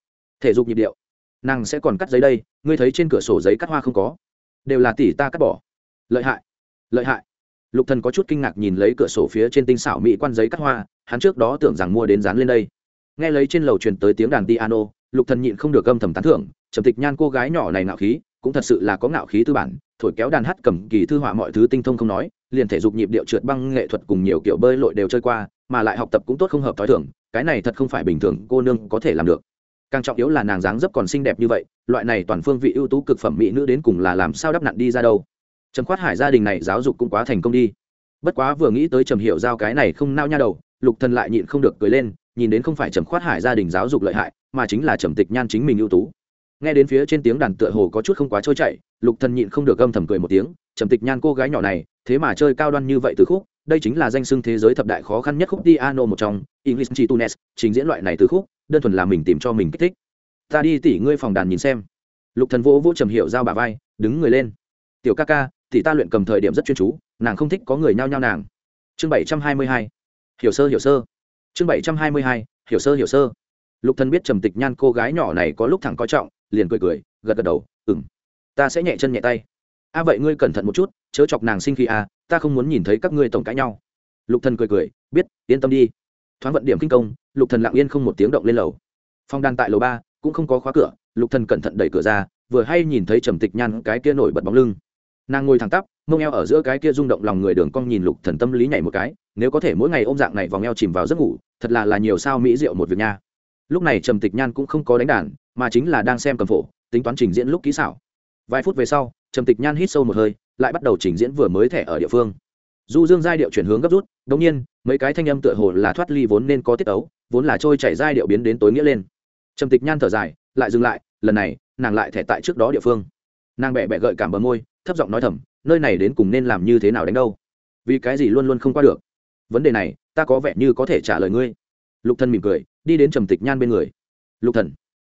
thể dục nhịp điệu. Nàng sẽ còn cắt giấy đây, ngươi thấy trên cửa sổ giấy cắt hoa không có? Đều là tỷ ta cắt bỏ. Lợi hại lợi hại. Lục thần có chút kinh ngạc nhìn lấy cửa sổ phía trên tinh xảo mỹ quan giấy cắt hoa, hắn trước đó tưởng rằng mua đến dán lên đây. Nghe lấy trên lầu truyền tới tiếng đàn piano, lục thần nhịn không được âm thầm tán thưởng, trầm tịch nhan cô gái nhỏ này ngạo khí, cũng thật sự là có ngạo khí tư bản, thổi kéo đàn hát cầm kỳ thư họa mọi thứ tinh thông không nói, liền thể dục nhịp điệu trượt băng nghệ thuật cùng nhiều kiểu bơi lội đều chơi qua, mà lại học tập cũng tốt không hợp thói thường, cái này thật không phải bình thường, cô nương có thể làm được càng trọng yếu là nàng dáng dấp còn xinh đẹp như vậy, loại này toàn phương vị ưu tú cực phẩm mỹ nữ đến cùng là làm sao đắp nặn đi ra đâu. Trầm khoát hải gia đình này giáo dục cũng quá thành công đi. Bất quá vừa nghĩ tới trầm hiểu giao cái này không nao nha đầu, lục thần lại nhịn không được cười lên, nhìn đến không phải trầm khoát hải gia đình giáo dục lợi hại, mà chính là trầm tịch nhan chính mình ưu tú. Nghe đến phía trên tiếng đàn tựa hồ có chút không quá trôi chảy, lục thần nhịn không được âm thầm cười một tiếng, trầm tịch nhan cô gái nhỏ này, thế mà chơi cao đoan như vậy từ khúc, đây chính là danh xưng thế giới thập đại khó khăn nhất khúc piano một trong, english chitunes trình diễn loại này từ khúc đơn thuần là mình tìm cho mình kích thích. Ta đi tỉ ngươi phòng đàn nhìn xem. Lục thần vỗ vỗ trầm hiệu giao bà vai, đứng người lên. Tiểu ca ca tỷ ta luyện cầm thời điểm rất chuyên chú, nàng không thích có người nhao nhao nàng. Chương bảy trăm hai mươi hai. Hiểu sơ hiểu sơ. Chương bảy trăm hai mươi hai, hiểu sơ hiểu sơ. Lục thần biết trầm tịch nhan cô gái nhỏ này có lúc thẳng coi trọng, liền cười cười, gật gật đầu, ừm, ta sẽ nhẹ chân nhẹ tay. A, vậy ngươi cẩn thận một chút, chớ chọc nàng sinh khi a à, ta không muốn nhìn thấy các ngươi tổng cãi nhau. Lục thần cười cười, biết, yên tâm đi thoáng vận điểm kinh công, lục thần lặng yên không một tiếng động lên lầu. Phong đan tại lầu ba, cũng không có khóa cửa, lục thần cẩn thận đẩy cửa ra, vừa hay nhìn thấy trầm tịch nhan cái kia nổi bật bóng lưng. Nàng ngồi thẳng tắp, mông eo ở giữa cái kia rung động lòng người đường cong nhìn lục thần tâm lý nhảy một cái, nếu có thể mỗi ngày ôm dạng này vòng eo chìm vào giấc ngủ, thật là là nhiều sao mỹ diệu một việc nha. Lúc này trầm tịch nhan cũng không có đánh đàn, mà chính là đang xem cầm phổ, tính toán trình diễn lúc kỹ xảo. Vài phút về sau, trầm tịch nhan hít sâu một hơi, lại bắt đầu trình diễn vừa mới thẻ ở địa phương du dương giai điệu chuyển hướng gấp rút đống nhiên, mấy cái thanh âm tựa hồ là thoát ly vốn nên có tiết ấu vốn là trôi chảy giai điệu biến đến tối nghĩa lên. Trầm tịch nhan thở dài, lại dừng lại, lần này, nàng lại thẻ tại trước đó địa phương. Nàng bẹ bẹ gợi cảm bờ môi, thấp giọng nói thầm, nơi này đến cùng nên làm như thế nào đánh đâu? Vì cái gì luôn luôn không qua được? Vấn đề này, ta có vẻ như có thể trả lời ngươi. Lục thần mỉm cười, đi đến trầm tịch nhan bên người. Lục thần.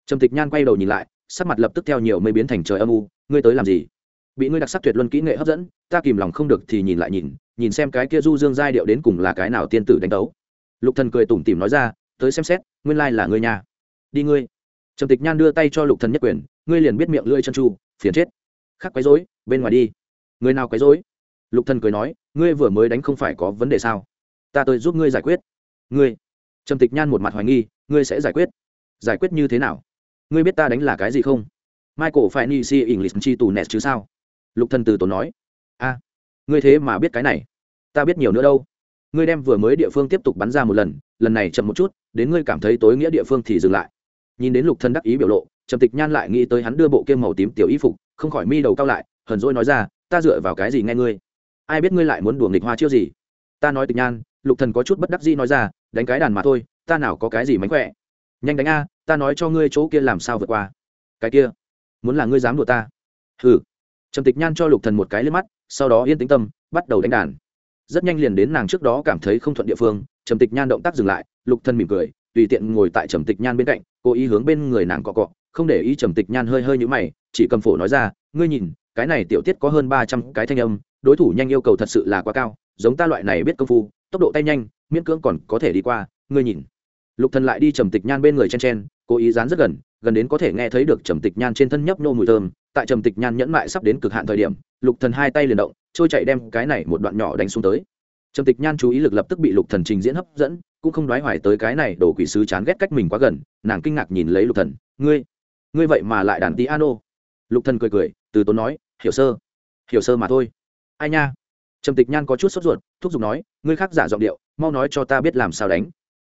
Trầm tịch nhan quay đầu nhìn lại, sắc mặt lập tức theo nhiều mây biến thành trời âm u, ngươi tới làm gì? Bị ngươi đặc sắc tuyệt luân kỹ nghệ hấp dẫn, ta kìm lòng không được thì nhìn lại nhìn nhìn xem cái kia du dương giai điệu đến cùng là cái nào tiên tử đánh đấu. Lục thần cười tủm tỉm nói ra, tới xem xét, nguyên lai là ngươi nhà đi ngươi. Trầm tịch nhan đưa tay cho lục thần nhất quyền, ngươi liền biết miệng lưỡi chân tru phiền chết. Khắc quấy rối, bên ngoài đi. Người nào quấy rối? Lục thần cười nói, ngươi vừa mới đánh không phải có vấn đề sao? Ta tới giúp ngươi giải quyết. Ngươi? Trầm tịch nhan một mặt hoài nghi, ngươi sẽ giải quyết? Giải quyết như thế nào? Ngươi biết ta đánh là cái gì không? Michael phải ni si english chi tù nẹt chứ sao? Lục thần từ tốn nói ngươi thế mà biết cái này. Ta biết nhiều nữa đâu. Ngươi đem vừa mới địa phương tiếp tục bắn ra một lần lần này chậm một chút, đến ngươi cảm thấy tối nghĩa địa phương thì dừng lại. Nhìn đến lục thần đắc ý biểu lộ, trầm tịch nhan lại nghĩ tới hắn đưa bộ kia màu tím tiểu y phục, không khỏi mi đầu cao lại, hờn dỗi nói ra, ta dựa vào cái gì nghe ngươi? Ai biết ngươi lại muốn đùa nghịch hoa chiêu gì? Ta nói tịch nhan, lục thần có chút bất đắc dĩ nói ra, đánh cái đàn mà thôi, ta nào có cái gì mánh khỏe? Nhanh đánh a, ta nói cho ngươi chỗ kia làm sao vượt qua. Cái kia, muốn là ngươi dám đùa ta. Hừ. Trầm tịch nhan cho lục thần một cái lên mắt sau đó yên tĩnh tâm, bắt đầu đánh đàn. Rất nhanh liền đến nàng trước đó cảm thấy không thuận địa phương, trầm tịch nhan động tác dừng lại, lục thân mỉm cười, tùy tiện ngồi tại trầm tịch nhan bên cạnh, cố ý hướng bên người nàng cọ cọ, không để ý trầm tịch nhan hơi hơi như mày, chỉ cầm phổ nói ra, ngươi nhìn, cái này tiểu tiết có hơn ba trăm cái thanh âm, đối thủ nhanh yêu cầu thật sự là quá cao, giống ta loại này biết công phu, tốc độ tay nhanh, miễn cưỡng còn có thể đi qua, ngươi nhìn. Lục thần lại đi trầm tịch nhan bên người chen chen, cố ý dán rất gần gần đến có thể nghe thấy được trầm tịch nhan trên thân nhấp nô mùi thơm, tại trầm tịch nhan nhẫn mại sắp đến cực hạn thời điểm lục thần hai tay liền động, trôi chạy đem cái này một đoạn nhỏ đánh xuống tới. Trầm tịch nhan chú ý lực lập tức bị lục thần trình diễn hấp dẫn, cũng không đoái hoài tới cái này đổ quỷ sứ chán ghét cách mình quá gần, nàng kinh ngạc nhìn lấy lục thần, ngươi ngươi vậy mà lại đàn piano? Lục thần cười cười, từ tốn nói, hiểu sơ hiểu sơ mà thôi. Ai nha? Trầm tịch nhan có chút sốt ruột, thúc giục nói, ngươi khác giả giọng điệu, mau nói cho ta biết làm sao đánh.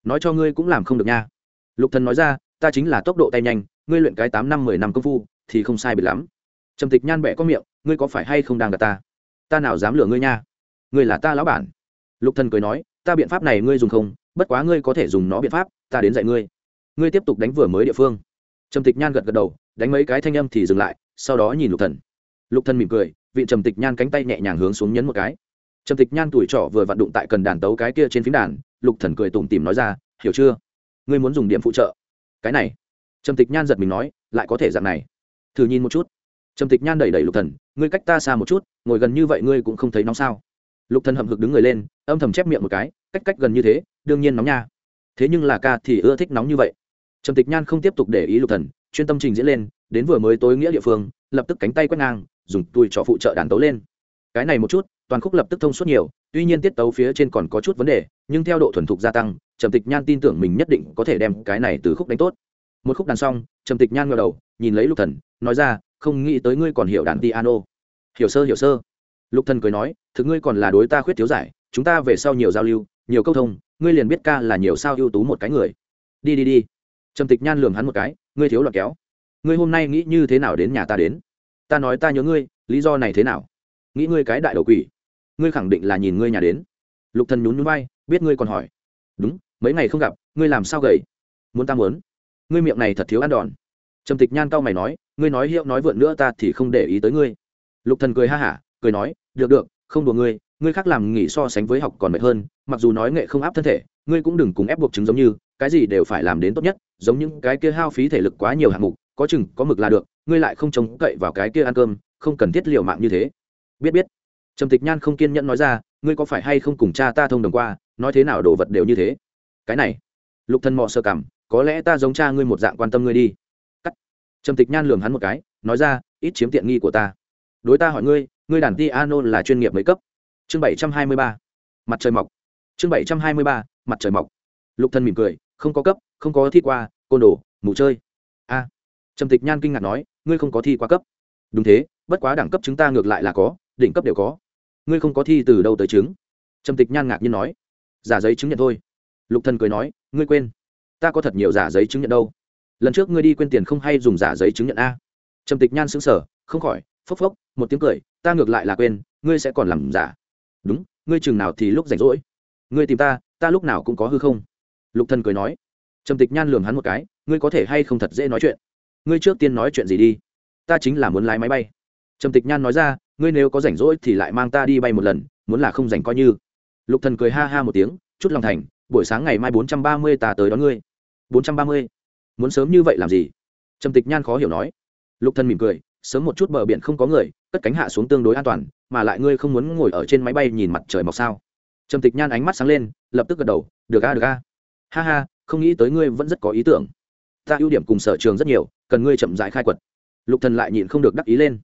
Nói cho ngươi cũng làm không được nha. Lục thần nói ra, ta chính là tốc độ tay nhanh, ngươi luyện cái tám năm mười năm công phu, thì không sai biệt lắm trầm tịch nhan bẻ có miệng, ngươi có phải hay không đang gặp ta? Ta nào dám lừa ngươi nha? Ngươi là ta lão bản. Lục thần cười nói, ta biện pháp này ngươi dùng không, bất quá ngươi có thể dùng nó biện pháp, ta đến dạy ngươi. Ngươi tiếp tục đánh vừa mới địa phương. Trầm tịch nhan gật gật đầu, đánh mấy cái thanh âm thì dừng lại, sau đó nhìn lục thần. Lục thần mỉm cười vị trầm tịch nhan cánh tay nhẹ nhàng hướng xuống nhấn một cái. Trầm tịch nhan tuổi trỏ vừa vặn đụng tại cần đàn tấu cái kia trên phím đàn, lục thần cười tủm tỉm nói ra, hiểu chưa? Ngươi muốn dùng điểm phụ trợ. Cái này, trầm tịch nhan giật mình nói, lại có thể dạng này. Thử nhìn một chút trầm tịch nhan đẩy đẩy lục thần, ngươi cách ta xa một chút, ngồi gần như vậy ngươi cũng không thấy nóng sao? Lục thần hậm hực đứng người lên, âm thầm chép miệng một cái, cách cách gần như thế, đương nhiên nóng nha. Thế nhưng là ca thì ưa thích nóng như vậy. Trầm tịch nhan không tiếp tục để ý lục thần, chuyên tâm trình diễn lên, đến vừa mới tối nghĩa địa phương, lập tức cánh tay quét ngang, dùng tui cho phụ trợ đàn tấu lên. Cái này một chút, toàn khúc lập tức thông suốt nhiều, tuy nhiên tiết tấu phía trên còn có chút vấn đề, nhưng theo độ thuần thục gia tăng, trầm tịch nhan tin tưởng mình nhất định có thể đem cái này từ khúc đánh tốt. Một khúc đàn xong, trầm tịch nhan ngờ đầu, nhìn lấy lục thần, nói ra không nghĩ tới ngươi còn hiểu đàn piano. Hiểu sơ hiểu sơ. Lục thần cười nói, thực ngươi còn là đối ta khuyết thiếu giải, chúng ta về sau nhiều giao lưu, nhiều câu thông, ngươi liền biết ca là nhiều sao ưu tú một cái người. Đi đi đi. Trầm tịch nhan lườm hắn một cái, ngươi thiếu loạn kéo. Ngươi hôm nay nghĩ như thế nào đến nhà ta đến? Ta nói ta nhớ ngươi, lý do này thế nào? Nghĩ ngươi cái đại đầu quỷ. Ngươi khẳng định là nhìn ngươi nhà đến. Lục thần nhún nhún vai, biết ngươi còn hỏi. Đúng, mấy ngày không gặp, ngươi làm sao gầy? Muốn ta muốn? Ngươi miệng này thật thiếu ăn đòn. Trầm tịch nhan cau mày nói ngươi nói hiệu nói vượn nữa ta thì không để ý tới ngươi. Lục thần cười ha hả, cười nói, được được, không đùa ngươi ngươi khác làm nghỉ so sánh với học còn mệt hơn, mặc dù nói nghệ không áp thân thể, ngươi cũng đừng cùng ép buộc chứng giống như, cái gì đều phải làm đến tốt nhất, giống những cái kia hao phí thể lực quá nhiều hạng mục, có chừng, có mực là được, ngươi lại không trông cậy vào cái kia ăn cơm, không cần thiết liều mạng như thế. Biết biết. Trầm tịch nhan không kiên nhẫn nói ra, ngươi có phải hay không cùng cha ta thông đồng qua, nói thế nào đồ vật đều như thế. Cái này. Lục thân mò sơ cảm, có lẽ ta giống cha ngươi một dạng quan tâm ngươi đi trầm tịch nhan lường hắn một cái, nói ra, ít chiếm tiện nghi của ta. Đối ta hỏi ngươi ngươi đàn ti ano là chuyên nghiệp mấy cấp? Chương bảy trăm hai mươi ba, mặt trời mọc. Chương bảy trăm hai mươi ba, mặt trời mọc. Lục thân mỉm cười, không có cấp, không có thi qua, côn đồ, mù chơi. A. Trầm tịch nhan kinh ngạc nói, ngươi không có thi qua cấp. Đúng thế, bất quá đẳng cấp chúng ta ngược lại là có, đỉnh cấp đều có. Ngươi không có thi từ đâu tới chứng trầm tịch nhan ngạc nhiên nói, giả giấy chứng nhận thôi. Lục thần cười nói, ngươi quên, ta có thật nhiều giả giấy chứng nhận đâu lần trước ngươi đi quên tiền không hay dùng giả giấy chứng nhận a? Trầm tịch nhan sững sờ, không khỏi, phốc phốc, một tiếng cười, ta ngược lại là quên, ngươi sẽ còn làm giả. Đúng, ngươi chừng nào thì lúc rảnh rỗi. Ngươi tìm ta ta lúc nào cũng có hư không. Lục thần cười nói. Trầm tịch nhan lườm hắn một cái, ngươi có thể hay không thật dễ nói chuyện? Ngươi trước tiên nói chuyện gì đi? Ta chính là muốn lái máy bay. Trầm tịch nhan nói ra, ngươi nếu có rảnh rỗi thì lại mang ta đi bay một lần, muốn là không rảnh coi như. Lục thần cười ha ha một tiếng, chút lòng thành, buổi sáng ngày mai bốn trăm ba mươi ta tới đón ngươi. Bốn trăm ba mươi muốn sớm như vậy làm gì? Trầm tịch nhan khó hiểu nói. Lục thần mỉm cười, sớm một chút bờ biển không có người, cất cánh hạ xuống tương đối an toàn, mà lại ngươi không muốn ngồi ở trên máy bay nhìn mặt trời mọc sao? Trầm tịch nhan ánh mắt sáng lên, lập tức gật đầu, được a được a. Ha ha, không nghĩ tới ngươi vẫn rất có ý tưởng. Ta ưu điểm cùng sở trường rất nhiều, cần ngươi chậm rãi khai quật. Lục thần lại nhịn không được đắc ý lên.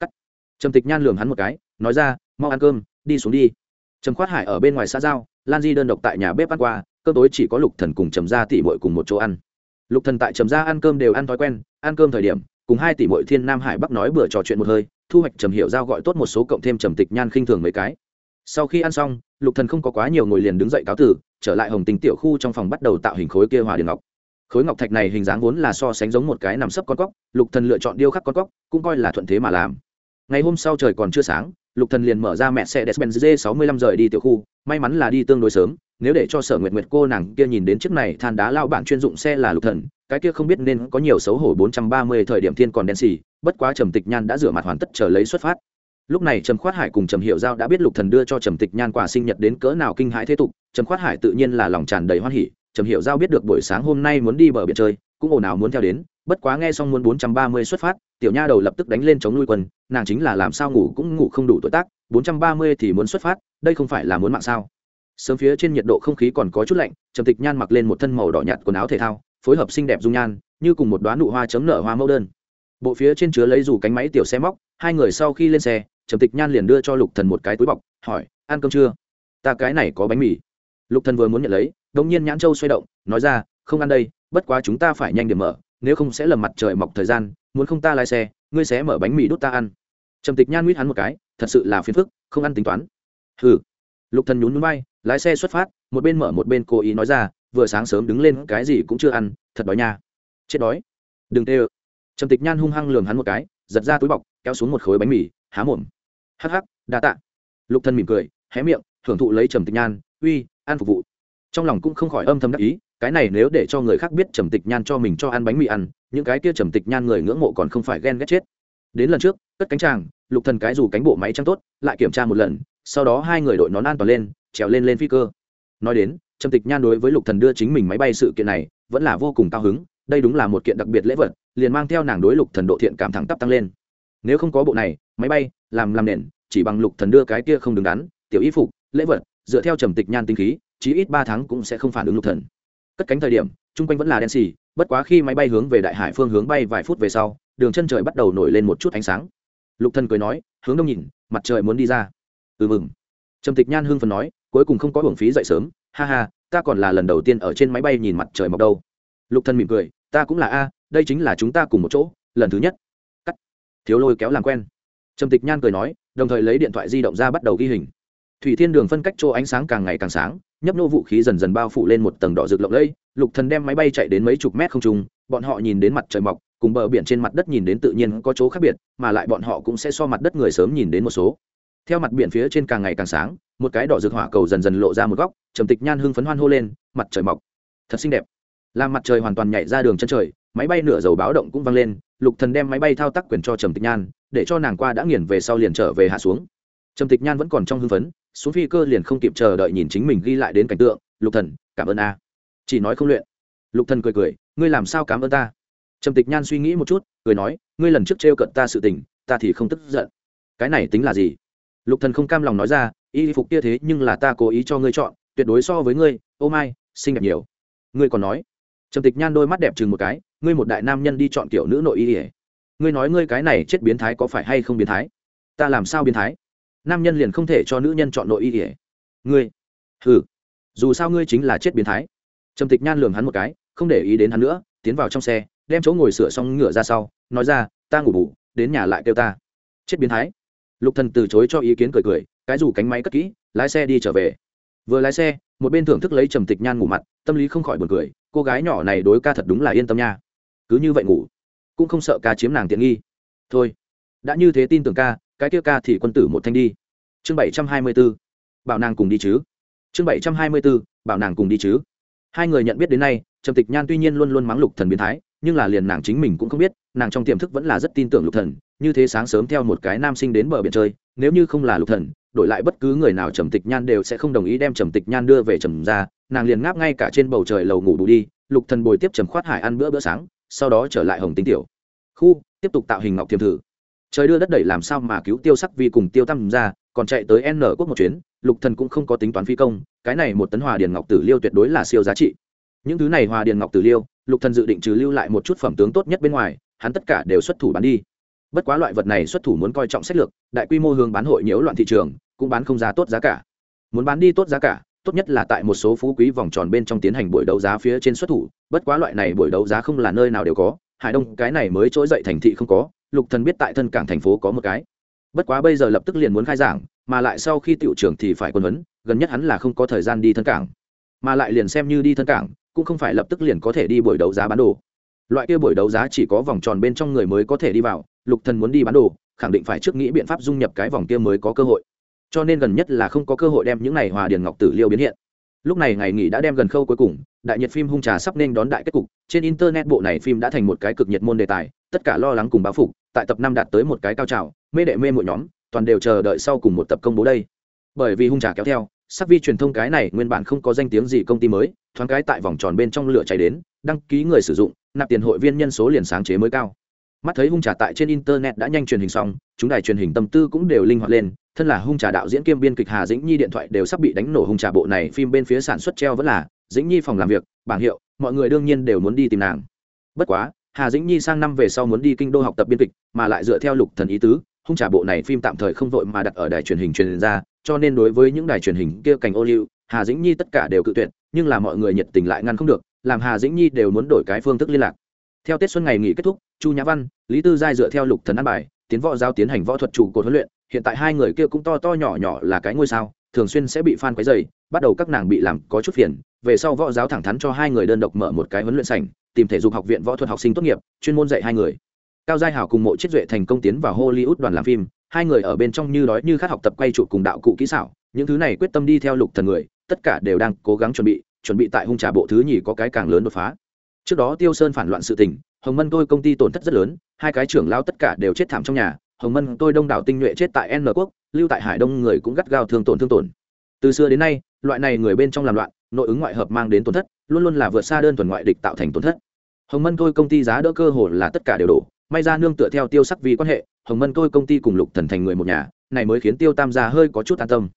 Cắt. Trầm tịch nhan lườm hắn một cái, nói ra, mau ăn cơm, đi xuống đi. Trầm khoát hải ở bên ngoài xã giao, lan di đơn độc tại nhà bếp ăn qua, cơm tối chỉ có lục thần cùng trầm gia tỉ muội cùng một chỗ ăn lục thần tại trầm gia ăn cơm đều ăn thói quen, ăn cơm thời điểm, cùng hai tỷ muội thiên nam hải bắc nói bữa trò chuyện một hơi, thu hoạch trầm hiểu giao gọi tốt một số cộng thêm trầm tịch nhan khinh thường mấy cái. Sau khi ăn xong, lục thần không có quá nhiều ngồi liền đứng dậy cáo tử, trở lại hồng tình tiểu khu trong phòng bắt đầu tạo hình khối kia hòa điện ngọc. Khối ngọc thạch này hình dáng vốn là so sánh giống một cái nằm sấp con cóc, lục thần lựa chọn điêu khắc con cóc, cũng coi là thuận thế mà làm. Ngày hôm sau trời còn chưa sáng, lục thần liền mở ra mẹ xe despenz d 65 rời đi tiểu khu, may mắn là đi tương đối sớm nếu để cho sở nguyệt nguyệt cô nàng kia nhìn đến chiếc này than đá lao bản chuyên dụng xe là lục thần, cái kia không biết nên có nhiều xấu hổ 430 thời điểm thiên còn đen xì, bất quá trầm tịch nhan đã rửa mặt hoàn tất chờ lấy xuất phát lúc này trầm khoát hải cùng trầm hiệu giao đã biết lục thần đưa cho trầm tịch nhan quà sinh nhật đến cỡ nào kinh hãi thế tục, trầm khoát hải tự nhiên là lòng tràn đầy hoan hỉ, trầm hiệu giao biết được buổi sáng hôm nay muốn đi bờ biển chơi, cũng ồn ào muốn theo đến, bất quá nghe xong muốn bốn trăm ba mươi xuất phát, tiểu nha đầu lập tức đánh lên chống nuôi quần. nàng chính là làm sao ngủ cũng ngủ không đủ tuổi tác, bốn trăm ba mươi thì muốn xuất phát, đây không phải là muốn mạng sao sớm phía trên nhiệt độ không khí còn có chút lạnh, trầm tịch nhan mặc lên một thân màu đỏ nhạt quần áo thể thao, phối hợp xinh đẹp dung nhan, như cùng một đoán nụ hoa chấm nở hoa mẫu đơn. Bộ phía trên chứa lấy dù cánh máy tiểu xe móc, hai người sau khi lên xe, trầm tịch nhan liền đưa cho lục thần một cái túi bọc, hỏi, ăn cơm chưa? Ta cái này có bánh mì. Lục thần vừa muốn nhận lấy đống nhiên nhãn châu xoay động, nói ra, không ăn đây, bất quá chúng ta phải nhanh điểm mở, nếu không sẽ lầm mặt trời mọc thời gian, muốn không ta lái xe, ngươi sẽ mở bánh mì đút ta ăn. Trầm tịch nhan nguyết hắn một cái, thật sự là phiền phức, không ăn tính toán. Hừ lục thần nhún nhún bay lái xe xuất phát, một bên mở một bên cố ý nói ra, vừa sáng sớm đứng lên cái gì cũng chưa ăn, thật đói nha. Chết đói. Đừng tê ơ. Trầm tịch nhan hung hăng lường hắn một cái, giật ra túi bọc, kéo xuống một khối bánh mì, há mồm. Hắc hắc, đa tạ. Lục thần mỉm cười, hé miệng, thưởng thụ lấy trầm tịch nhan, uy, ăn phục vụ. Trong lòng cũng không khỏi âm thầm đắc ý, cái này nếu để cho người khác biết trầm tịch nhan cho mình cho ăn bánh mì ăn, những cái kia trầm tịch nhan người ngưỡng mộ còn không phải ghen ghét chết. Đến lần trước, cất cánh tràng lục thần cái dù cánh bộ máy trăng tốt, lại kiểm tra một lần sau đó hai người đội nón an toàn lên, trèo lên lên phi cơ. Nói đến trầm tịch nhan đối với lục thần đưa chính mình máy bay sự kiện này vẫn là vô cùng cao hứng, đây đúng là một kiện đặc biệt lễ vật, liền mang theo nàng đối lục thần độ thiện cảm thẳng tắp tăng lên. Nếu không có bộ này, máy bay, làm làm nền, chỉ bằng lục thần đưa cái kia không đứng đắn, tiểu y phục, lễ vật, dựa theo trầm tịch nhan tinh khí, chí ít ba tháng cũng sẽ không phản ứng lục thần. Cất cánh thời điểm, chung quanh vẫn là đen xì, bất quá khi máy bay hướng về đại hải phương hướng bay vài phút về sau, đường chân trời bắt đầu nổi lên một chút ánh sáng. Lục thần cười nói, hướng đông nhìn, mặt trời muốn đi ra ừ mừng. Trầm tịch nhan hưng phần nói, cuối cùng không có hưởng phí dậy sớm, ha ha, ta còn là lần đầu tiên ở trên máy bay nhìn mặt trời mọc đâu. Lục thần mỉm cười, ta cũng là a, đây chính là chúng ta cùng một chỗ, lần thứ nhất. Cắt. Thiếu lôi kéo làm quen. Trầm tịch nhan cười nói, đồng thời lấy điện thoại di động ra bắt đầu ghi hình. Thủy thiên đường phân cách chỗ ánh sáng càng ngày càng sáng, nhấp nô vũ khí dần dần bao phủ lên một tầng đỏ rực lộng lẫy, lục thần đem máy bay chạy đến mấy chục mét không trung, bọn họ nhìn đến mặt trời mọc, cùng bờ biển trên mặt đất nhìn đến tự nhiên có chỗ khác biệt, mà lại bọn họ cũng sẽ so mặt đất người sớm nhìn đến một số theo mặt biển phía trên càng ngày càng sáng, một cái đỏ rực hỏa cầu dần dần lộ ra một góc, trầm tịch nhan hưng phấn hoan hô lên, mặt trời mọc, thật xinh đẹp. Làm mặt trời hoàn toàn nhảy ra đường chân trời, máy bay nửa dầu báo động cũng vang lên, lục thần đem máy bay thao tác quyền cho trầm tịch nhan, để cho nàng qua đã nghiền về sau liền trở về hạ xuống. Trầm tịch nhan vẫn còn trong hưng phấn, xuống phi cơ liền không kịp chờ đợi nhìn chính mình ghi lại đến cảnh tượng, lục thần, cảm ơn a. Chỉ nói không luyện. Lục thần cười cười, ngươi làm sao cảm ơn ta? Trầm tịch nhan suy nghĩ một chút, cười nói, ngươi lần trước trêu cận ta sự tình, ta thì không tức giận. Cái này tính là gì? Lục thần không cam lòng nói ra y phục kia thế nhưng là ta cố ý cho ngươi chọn tuyệt đối so với ngươi ô mai xinh đẹp nhiều. Ngươi còn nói? Trầm tịch nhan đôi mắt đẹp chừng một cái ngươi một đại nam nhân đi chọn kiểu nữ nội y ỉa ngươi nói ngươi cái này chết biến thái có phải hay không biến thái? Ta làm sao biến thái? Nam nhân liền không thể cho nữ nhân chọn nội y ỉa ngươi? Ừ dù sao ngươi chính là chết biến thái. Trầm tịch nhan lường hắn một cái không để ý đến hắn nữa tiến vào trong xe đem chỗ ngồi sửa xong ngựa ra sau nói ra ta ngủ bù, đến nhà lại kêu ta. Chết biến thái lục thần từ chối cho ý kiến cười cười cái dù cánh máy cất kỹ lái xe đi trở về. Vừa lái xe một bên thưởng thức lấy trầm tịch nhan ngủ mặt tâm lý không khỏi buồn cười cô gái nhỏ này đối ca thật đúng là yên tâm nha. Cứ như vậy ngủ cũng không sợ ca chiếm nàng tiện nghi. Thôi đã như thế tin tưởng ca cái kia ca thì quân tử một thanh đi. Chương bảy trăm hai mươi 724. bảo nàng cùng đi chứ. Chương bảy trăm hai mươi 724, bảo nàng cùng đi chứ. Hai người nhận biết đến nay trầm tịch nhan tuy nhiên luôn luôn mắng lục thần biến thái nhưng là liền nàng chính mình cũng không biết, nàng trong tiềm thức vẫn là rất tin tưởng lục thần, như thế sáng sớm theo một cái nam sinh đến bờ biển chơi, nếu như không là lục thần, đổi lại bất cứ người nào trầm tịch nhan đều sẽ không đồng ý đem trầm tịch nhan đưa về trầm ra, nàng liền ngáp ngay cả trên bầu trời lầu ngủ đủ đi, lục thần bồi tiếp trầm khoát hải ăn bữa bữa sáng, sau đó trở lại hồng tinh tiểu. Khu, tiếp tục tạo hình ngọc thiềm thử. Trời đưa đất đẩy làm sao mà cứu tiêu sắc vi cùng tiêu tâm ra, còn chạy tới n quốc một chuyến, lục thần cũng không có tính toán phi công, cái này một tấn hòa điền ngọc tử liêu tuyệt đối là siêu giá trị những thứ này hòa điền ngọc tử liêu, lục thần dự định trừ lưu lại một chút phẩm tướng tốt nhất bên ngoài, hắn tất cả đều xuất thủ bán đi. Bất quá loại vật này xuất thủ muốn coi trọng sách lược, đại quy mô hướng bán hội nhiễu loạn thị trường, cũng bán không giá tốt giá cả. Muốn bán đi tốt giá cả, tốt nhất là tại một số phú quý vòng tròn bên trong tiến hành buổi đấu giá phía trên xuất thủ, bất quá loại này buổi đấu giá không là nơi nào đều có, hải đông, cái này mới trỗi dậy thành thị không có, lục thần biết tại thân cảng thành phố có một cái. Bất quá bây giờ lập tức liền muốn khai giảng, mà lại sau khi tiểu trưởng thì phải quân huấn, gần nhất hắn là không có thời gian đi thân cảng. Mà lại liền xem như đi thân cảng cũng không phải lập tức liền có thể đi buổi đấu giá bán đồ. Loại kia buổi đấu giá chỉ có vòng tròn bên trong người mới có thể đi vào, lục thần muốn đi bán đồ, khẳng định phải trước nghĩ biện pháp dung nhập cái vòng kia mới có cơ hội. Cho nên gần nhất là không có cơ hội đem những này hòa điền ngọc tử liêu biến hiện. Lúc này ngày nghỉ đã đem gần khâu cuối cùng, đại nhiệt phim hung trà sắp nên đón đại kết cục, trên internet bộ này phim đã thành một cái cực nhiệt môn đề tài, tất cả lo lắng cùng báo phục, tại tập năm đạt tới một cái cao trào, mê đệ mê mỗi nhóm, toàn đều chờ đợi sau cùng một tập công bố đây. Bởi vì hung trà kéo theo sắc vi truyền thông cái này nguyên bản không có danh tiếng gì công ty mới thoáng cái tại vòng tròn bên trong lửa cháy đến, đăng ký người sử dụng, nạp tiền hội viên nhân số liền sáng chế mới cao. Mắt thấy hung trà tại trên internet đã nhanh truyền hình xong, chúng đài truyền hình tâm tư cũng đều linh hoạt lên, thân là hung trà đạo diễn kiêm biên kịch hà dĩnh nhi điện thoại đều sắp bị đánh nổ hung trà bộ này phim bên phía sản xuất treo vẫn là, dĩnh nhi phòng làm việc, bảng hiệu, mọi người đương nhiên đều muốn đi tìm nàng. Bất quá, hà dĩnh nhi sang năm về sau muốn đi kinh đô học tập biên kịch, mà lại dựa theo lục thần ý tứ, hung trà bộ này phim tạm thời không vội mà đặt ở đài truyền hình truyền ra, cho nên đối với những đài truyền hình kia cành ô liu, hà dĩnh nhi tất cả đều cự tuyệt nhưng là mọi người nhiệt tình lại ngăn không được, làm hà dĩnh nhi đều muốn đổi cái phương thức liên lạc. Theo tết xuân ngày nghỉ kết thúc, chu nhã văn, lý tư giai dựa theo lục thần ăn bài, tiến võ giao tiến hành võ thuật chủ cột huấn luyện, hiện tại hai người kia cũng to to nhỏ nhỏ là cái ngôi sao, thường xuyên sẽ bị fan quấy dày bắt đầu các nàng bị làm có chút phiền, về sau võ giáo thẳng thắn cho hai người đơn độc mở một cái huấn luyện sảnh, tìm thể dục học viện võ thuật học sinh tốt nghiệp, chuyên môn dạy hai người. Cao giai hảo cùng mộ chiết duệ thành công tiến vào hollywood đoàn làm phim, hai người ở bên trong như đói như khát học tập quay trụ cùng đạo cụ kỹ xảo, những thứ này quyết tâm đi theo lục thần người tất cả đều đang cố gắng chuẩn bị chuẩn bị tại hung trà bộ thứ nhì có cái càng lớn đột phá. Trước đó tiêu sơn phản loạn sự tình, hồng mân tôi công ty tổn thất rất lớn, hai cái trưởng lao tất cả đều chết thảm trong nhà, hồng mân tôi đông đảo tinh nhuệ chết tại n quốc, lưu tại hải đông người cũng gắt gao thương tổn thương tổn. Từ xưa đến nay, loại này người bên trong làm loạn, nội ứng ngoại hợp mang đến tổn thất, luôn luôn là vượt xa đơn thuần ngoại địch tạo thành tổn thất. Hồng mân tôi công ty giá đỡ cơ hồ là tất cả đều đổ, may ra nương tựa theo tiêu sắc vì quan hệ, hồng mân tôi công ty cùng lục thần thành người một nhà, này mới khiến tiêu tam gia hơi có chút an tâm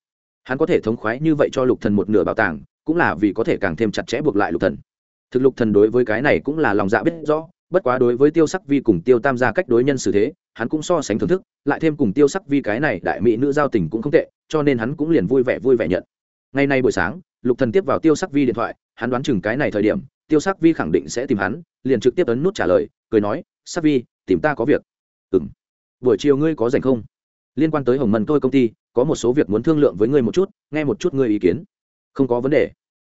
hắn có thể thống khoái như vậy cho lục thần một nửa bảo tàng, cũng là vì có thể càng thêm chặt chẽ buộc lại lục thần. Thực lục thần đối với cái này cũng là lòng dạ biết rõ, bất quá đối với tiêu sắc vi cùng tiêu tam gia cách đối nhân xử thế, hắn cũng so sánh thưởng thức, lại thêm cùng tiêu sắc vi cái này đại mỹ nữ giao tình cũng không tệ, cho nên hắn cũng liền vui vẻ vui vẻ nhận. Ngày nay buổi sáng, lục thần tiếp vào tiêu sắc vi điện thoại, hắn đoán chừng cái này thời điểm, tiêu sắc vi khẳng định sẽ tìm hắn, liền trực tiếp ấn nút trả lời, cười nói, sắc vi, tìm ta có việc. Ừm. Buổi chiều ngươi có rảnh không? Liên quan tới hồng mân tôi công ty, có một số việc muốn thương lượng với ngươi một chút, nghe một chút ngươi ý kiến. Không có vấn đề.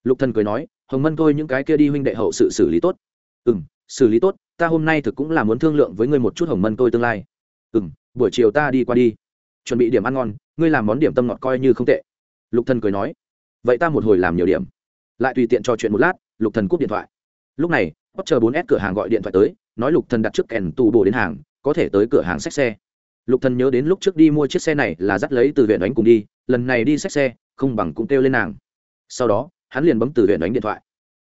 Lục thần cười nói, hồng mân tôi những cái kia đi huynh đệ hậu sự xử lý tốt. Ừ m xử lý tốt, ta hôm nay thực cũng là muốn thương lượng với ngươi một chút hồng mân tôi tương lai. Ừ m buổi chiều ta đi qua đi. Chuẩn bị điểm ăn ngon, ngươi làm món điểm tâm ngọt coi như không tệ. Lục thần cười nói, vậy ta một hồi làm nhiều điểm. Lại tùy tiện trò chuyện một lát, lục thần cúp điện thoại. Lúc này hot chờ 4 s cửa hàng gọi điện thoại tới, nói lục thần đặt trước kèn tù bồ đến hàng, có thể tới cửa hàng xách xe lục thần nhớ đến lúc trước đi mua chiếc xe này là dắt lấy từ huyện đánh cùng đi, lần này đi xách xe, không bằng cũng kêu lên nàng. Sau đó, hắn liền bấm từ huyện đánh điện thoại.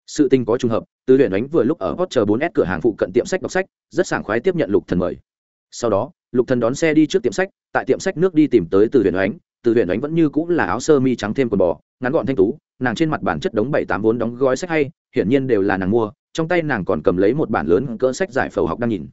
Sự tình có trùng hợp, từ huyện đánh vừa lúc ở hot chờ 4 s cửa hàng phụ cận tiệm sách đọc sách, rất sảng khoái tiếp nhận lục thần mời. Sau đó, lục thần đón xe đi trước tiệm sách, tại tiệm sách nước đi tìm tới từ huyện đánh từ huyện đánh vẫn như cũ là áo sơ mi trắng thêm quần bò, ngắn gọn thanh tú, nàng trên mặt bản chất đống bảy tám vốn đóng gói sách hay, hiển nhiên đều là nàng mua, trong tay nàng còn cầm lấy một bản lớn cỡ sách giải phẫu học đang nhìn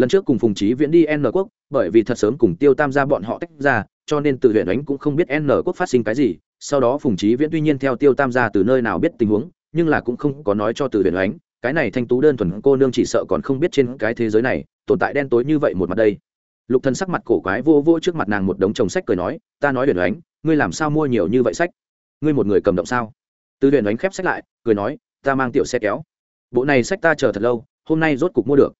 lần trước cùng phùng trí viễn đi n quốc, bởi vì thật sớm cùng tiêu tam gia bọn họ tách ra, cho nên từ huyện đánh cũng không biết n quốc phát sinh cái gì. Sau đó phùng trí viễn tuy nhiên theo tiêu tam gia từ nơi nào biết tình huống, nhưng là cũng không có nói cho từ huyện đánh cái này thanh tú đơn thuần cô nương chỉ sợ còn không biết trên cái thế giới này, tồn tại đen tối như vậy một mặt đây. Lục thần sắc mặt cổ quái vô vô trước mặt nàng một đống chồng sách cười nói, ta nói huyện đánh ngươi làm sao mua nhiều như vậy sách? Ngươi một người cầm động sao? Từ huyện đánh khép sách lại, cười nói, ta mang tiểu xe kéo. Bộ này sách ta chờ thật lâu, hôm nay rốt cục mua được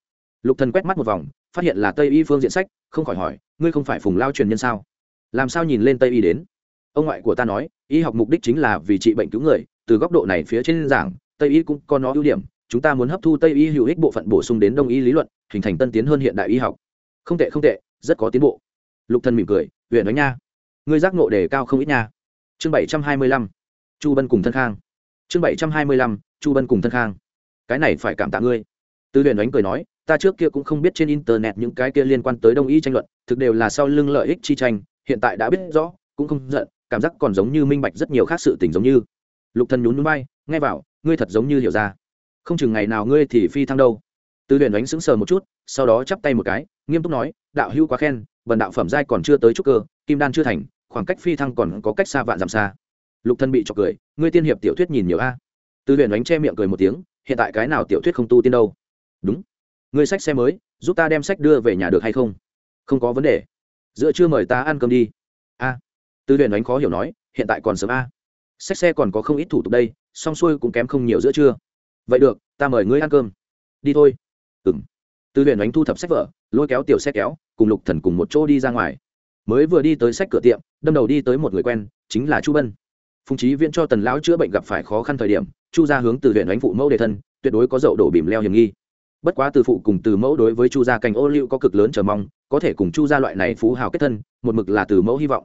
lục thần quét mắt một vòng, phát hiện là tây y phương diện sách, không khỏi hỏi, ngươi không phải phùng lao truyền nhân sao? Làm sao nhìn lên tây y đến? Ông ngoại của ta nói, y học mục đích chính là vì trị bệnh cứu người, từ góc độ này phía trên giảng, tây y cũng có nó ưu điểm, chúng ta muốn hấp thu tây y hữu ích bộ phận bổ sung đến đông y lý luận, hình thành tân tiến hơn hiện đại y học. Không tệ không tệ, rất có tiến bộ. Lục thần mỉm cười huyện nói nha, ngươi giác ngộ đề cao không ít nha. Chương bảy trăm hai mươi lăm, chu bân cùng thân khang. Chương bảy trăm hai mươi lăm, chu bân cùng thân khang. Cái này phải cảm tạ ngươi. Tư huyện đánh cười nói ta trước kia cũng không biết trên internet những cái kia liên quan tới đông y tranh luận, thực đều là sau lưng lợi ích chi tranh, hiện tại đã biết rõ, cũng không giận, cảm giác còn giống như minh bạch rất nhiều khác sự tình giống như. Lục thần nhún nhún bay nghe vào, ngươi thật giống như hiểu ra. Không chừng ngày nào ngươi thì phi thăng đâu. Tư huyền đánh sững sờ một chút, sau đó chắp tay một cái, nghiêm túc nói, đạo hữu quá khen vần đạo phẩm giai còn chưa tới trúc cơ, kim đan chưa thành, khoảng cách phi thăng còn có cách xa vạn dặm xa. Lục thân bị chọc cười, ngươi tiên hiệp tiểu thuyết nhìn nhiều a. Tư huyền đánh che miệng cười một tiếng, hiện tại cái nào tiểu thuyết không tu tiên đâu? Đúng ngươi sách xe mới, giúp ta đem sách đưa về nhà được hay không? Không có vấn đề. Giữa trưa mời ta ăn cơm đi. A. Tư huyền đánh khó hiểu nói, hiện tại còn sớm a. Sách xe còn có không ít thủ tục đây song xuôi cũng kém không nhiều giữa trưa. Vậy được, ta mời ngươi ăn cơm. Đi thôi. Ừ m tư huyền đánh thu thập sách vở, lôi kéo tiểu xe kéo, cùng lục thần cùng một chỗ đi ra ngoài. Mới vừa đi tới sách cửa tiệm, đâm đầu đi tới một người quen, chính là chu bân. Phùng trí viễn cho tần lão chữa bệnh gặp phải khó khăn thời điểm, chu ra hướng từ huyện đánh phụ mẫu đề thân, tuyệt đối có dậu đổ bìm leo hiểm nghi bất quá từ phụ cùng từ mẫu đối với chu gia cành ô liu có cực lớn chờ mong, có thể cùng chu gia loại này phú hào kết thân, một mực là từ mẫu hy vọng.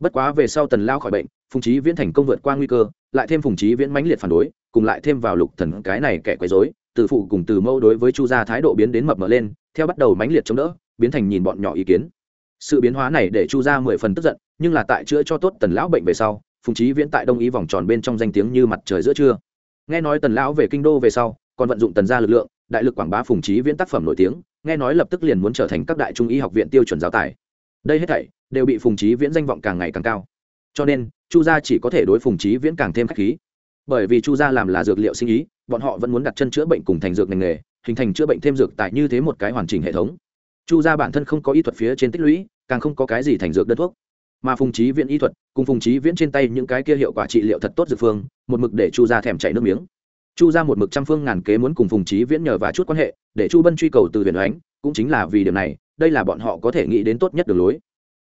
Bất quá về sau tần lao khỏi bệnh, phùng trí viễn thành công vượt qua nguy cơ, lại thêm phùng trí viễn mãnh liệt phản đối, cùng lại thêm vào lục thần cái này kẻ quấy rối, từ phụ cùng từ mẫu đối với chu gia thái độ biến đến mập mờ lên, theo bắt đầu mãnh liệt chống đỡ, biến thành nhìn bọn nhỏ ý kiến. Sự biến hóa này để chu gia mười phần tức giận, nhưng là tại chữa cho tốt tần lão bệnh về sau, phùng trí viễn tại đông ý vòng tròn bên trong danh tiếng như mặt trời giữa trưa. Nghe nói tần lão về kinh đô về sau, còn vận dụng tần gia lực lượng đại lực quảng bá phùng trí viễn tác phẩm nổi tiếng, nghe nói lập tức liền muốn trở thành các đại trung y học viện tiêu chuẩn giáo tài. Đây hết thảy đều bị phùng trí viễn danh vọng càng ngày càng cao. Cho nên, chu gia chỉ có thể đối phùng trí viễn càng thêm k h á c h khí. Bởi vì chu gia làm là dược liệu sinh ý, bọn họ vẫn muốn đặt chân chữa bệnh cùng thành dược ngành nghề, hình thành chữa bệnh thêm dược tại như thế một cái hoàn chỉnh hệ thống. Chu gia bản thân không có y thuật phía trên tích lũy, càng không có cái gì thành dược đơn thuốc. Mà phùng trí viễn y thuật, cùng phùng trí viễn trên tay những cái kia hiệu quả trị liệu thật tốt dược phương, một mực để chu gia thèm chảy nước miếng chu ra một mực trăm phương ngàn kế muốn cùng phùng trí viễn nhờ và chút quan hệ, để chu bân truy cầu từ huyền oánh, cũng chính là vì điều này, đây là bọn họ có thể nghĩ đến tốt nhất đường lối.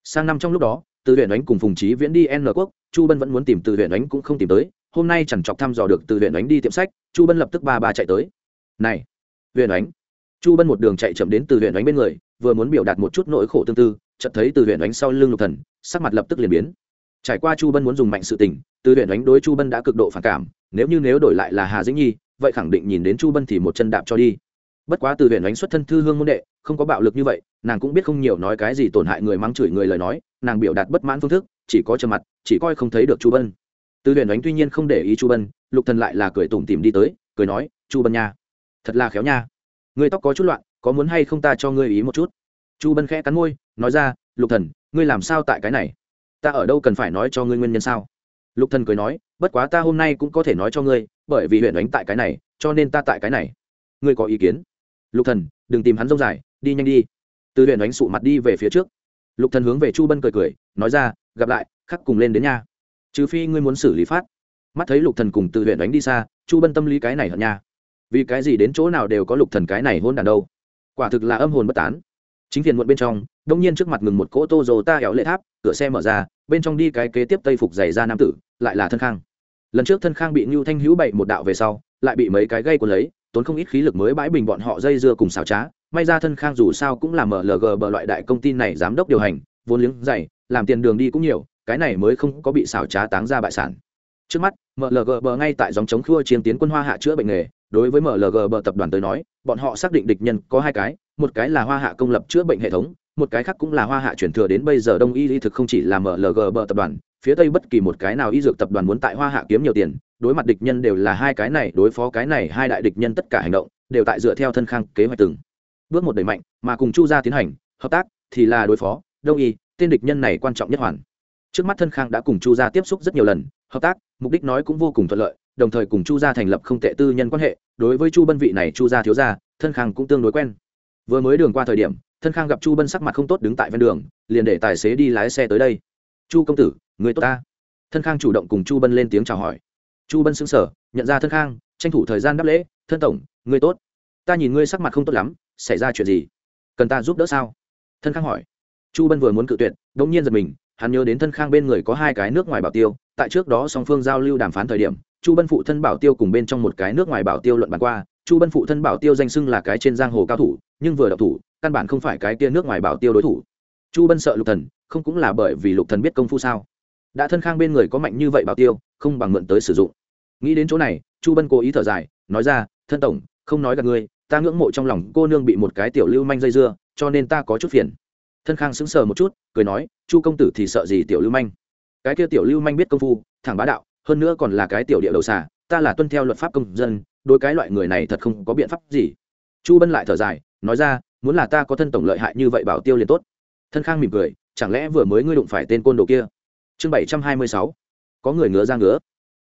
Sang năm trong lúc đó, từ huyền ánh cùng phùng trí viễn đi n quốc, chu bân vẫn muốn tìm từ huyền ánh cũng không tìm tới, hôm nay chẳng chọc thăm dò được từ huyền ánh đi tiệm sách, chu bân lập tức ba ba chạy tới. Này, huyền ánh chu bân một đường chạy chậm đến từ huyền ánh bên người, vừa muốn biểu đạt một chút nỗi khổ tương tư, chợt thấy từ huyền ánh sau lưng lục thần, sắc mặt lập tức liền biến. Trải qua chu bân muốn dùng mạnh sự tình, từ huyền ánh đối chu bân đã cực độ phản cảm nếu như nếu đổi lại là hà dĩnh nhi, vậy khẳng định nhìn đến chu bân thì một chân đạp cho đi. Bất quá từ huyện đánh xuất thân thư hương môn đệ, không có bạo lực như vậy, nàng cũng biết không nhiều nói cái gì tổn hại người mắng chửi người lời nói, nàng biểu đạt bất mãn phương thức, chỉ có trầm mặt, chỉ coi không thấy được chu bân. Từ huyện đánh tuy nhiên không để ý chu bân, lục thần lại là cười tủm tỉm đi tới, cười nói, chu bân nha, thật là khéo nha. Người tóc có chút loạn, có muốn hay không ta cho ngươi ý một chút? Chu bân khẽ cắn môi, nói ra, lục thần, ngươi làm sao tại cái này? Ta ở đâu cần phải nói cho ngươi nguyên nhân sao? Lục thần cười nói, bất quá ta hôm nay cũng có thể nói cho ngươi, bởi vì huyện đánh tại cái này, cho nên ta tại cái này. Ngươi có ý kiến? Lục thần, đừng tìm hắn rông dài, đi nhanh đi. Từ huyện đánh sụ mặt đi về phía trước. Lục thần hướng về chu bân cười cười, nói ra, gặp lại, khắc cùng lên đến nha trừ phi ngươi muốn xử lý phát. Mắt thấy lục thần cùng từ huyện đánh đi xa, chu bân tâm lý cái này hận nha. Vì cái gì đến chỗ nào đều có lục thần cái này hôn đàn đâu? Quả thực là âm hồn bất tán chính phiền muộn bên trong đông nhiên trước mặt ngừng một cỗ tô dồ ta éo lệ tháp, cửa xe mở ra, bên trong đi cái kế tiếp tây phục giày ra nam tử, lại là thân khang. Lần trước thân khang bị ngưu thanh hữu bậy một đạo về sau, lại bị mấy cái gây của lấy, tốn không ít khí lực mới bãi bình bọn họ dây dưa cùng xào trá. May ra thân khang dù sao cũng là mlg bờ loại đại công ty này giám đốc điều hành, vốn liếng dày, làm tiền đường đi cũng nhiều, cái này mới không có bị xào trá táng ra bại sản. Trước mắt mlg bờ ngay tại dòng chống khua chiến tiến quân hoa hạ chữa bệnh nghề, đối với mlg bờ tập đoàn tới nói, bọn họ xác định địch nhân có hai cái một cái là hoa hạ công lập chữa bệnh hệ thống, một cái khác cũng là hoa hạ chuyển thừa đến bây giờ đông y y thực không chỉ là mlg bờ tập đoàn, phía tây bất kỳ một cái nào y dược tập đoàn muốn tại hoa hạ kiếm nhiều tiền, đối mặt địch nhân đều là hai cái này, đối phó cái này hai đại địch nhân tất cả hành động, đều tại dựa theo thân khang kế hoạch từng. Bước một đẩy mạnh, mà cùng chu gia tiến hành, hợp tác thì là đối phó, đông y, tên địch nhân này quan trọng nhất hoàn. Trước mắt thân khang đã cùng chu gia tiếp xúc rất nhiều lần, hợp tác, mục đích nói cũng vô cùng thuận lợi, đồng thời cùng chu gia thành lập không tệ tư nhân quan hệ, đối với chu bân vị này chu gia thiếu gia, thân khang cũng tương đối quen vừa mới đường qua thời điểm, thân khang gặp chu bân sắc mặt không tốt đứng tại ven đường, liền để tài xế đi lái xe tới đây. Chu công tử, người tốt ta. Thân khang chủ động cùng chu bân lên tiếng chào hỏi. Chu bân xứng sở nhận ra thân khang, tranh thủ thời gian đáp lễ, thân tổng, người tốt. Ta nhìn ngươi sắc mặt không tốt lắm, xảy ra chuyện gì? Cần ta giúp đỡ sao? Thân khang hỏi. Chu bân vừa muốn cự tuyệt đ ỗ n g nhiên giật mình, hắn nhớ đến thân khang bên người có hai cái nước ngoài bảo tiêu, tại trước đó song phương giao lưu đàm phán thời điểm, chu bân phụ thân bảo tiêu cùng bên trong một cái nước ngoài bảo tiêu luận bàn qua chu bân phụ thân bảo tiêu danh xưng là cái trên giang hồ cao thủ, nhưng vừa đậu thủ, căn bản không phải cái tia nước ngoài bảo tiêu đối thủ. Chu bân sợ lục thần, không cũng là bởi vì lục thần biết công phu sao? Đã thân khang bên người có mạnh như vậy bảo tiêu, không bằng mượn tới sử dụng. Nghĩ đến chỗ này, chu bân cố ý thở dài, nói ra, thân tổng, không nói gặp ngươi, ta ngưỡng mộ trong lòng cô nương bị một cái tiểu lưu manh dây dưa, cho nên ta có chút phiền. Thân khang sững sờ một chút, cười nói, chu công tử thì sợ gì tiểu lưu manh? Cái kia tiểu lưu manh biết công phu, thẳng bá đạo, hơn nữa còn là cái tiểu địa đầu xà, ta là tuân theo luật pháp công dân đối cái loại người này thật không có biện pháp gì. Chu bân lại thở dài, nói ra, muốn là ta có thân tổng lợi hại như vậy bảo tiêu liền tốt. Thân khang mỉm cười, chẳng lẽ vừa mới ngươi đụng phải tên côn đồ kia? Chương bảy trăm hai mươi sáu, có người ngứa ra ngứa.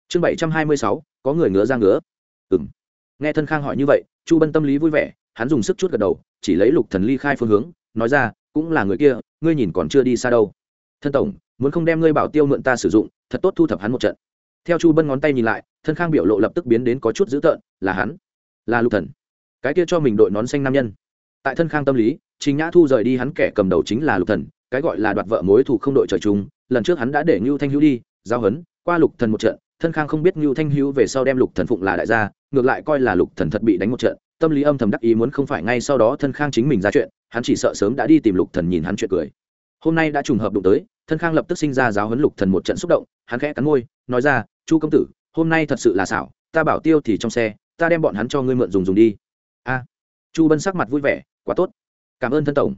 Chương bảy trăm hai mươi sáu, có người ngứa ra ngứa. Ừm. nghe thân khang hỏi như vậy, chu bân tâm lý vui vẻ, hắn dùng sức chút gật đầu, chỉ lấy lục thần ly khai phương hướng, nói ra, cũng là người kia, ngươi nhìn còn chưa đi xa đâu. Thân tổng, muốn không đem ngươi bảo tiêu mượn ta sử dụng, thật tốt thu thập hắn một trận. Theo chu bân ngón tay nhìn lại thân khang biểu lộ lập tức biến đến có chút dữ tợn, là hắn, là lục thần. Cái kia cho mình đội nón xanh nam nhân. Tại thân khang tâm lý chính nhã thu rời đi hắn kẻ cầm đầu chính là lục thần, cái gọi là đoạt vợ mối thù không đội trời chung, lần trước hắn đã để ngưu thanh hữu đi, giao hấn, qua lục thần một trận, thân khang không biết ngưu thanh hữu về sau đem lục thần phụng là đại gia, ngược lại coi là lục thần thật bị đánh một trận, tâm lý âm thầm đắc ý muốn không phải ngay sau đó thân khang chính mình ra chuyện, hắn chỉ sợ sớm đã đi tìm lục thần nhìn hắn chuyện cười. Hôm nay đã trùng hợp đụng tới, thân khang lập tức sinh ra giáo huấn lục thần một trận xúc động, hắn khẽ cắn môi, nói ra, chu công tử hôm nay thật sự là xảo, ta bảo tiêu thì trong xe, ta đem bọn hắn cho ngươi mượn dùng dùng đi. A. Chu bân sắc mặt vui vẻ, quá tốt. Cảm ơn thân tổng.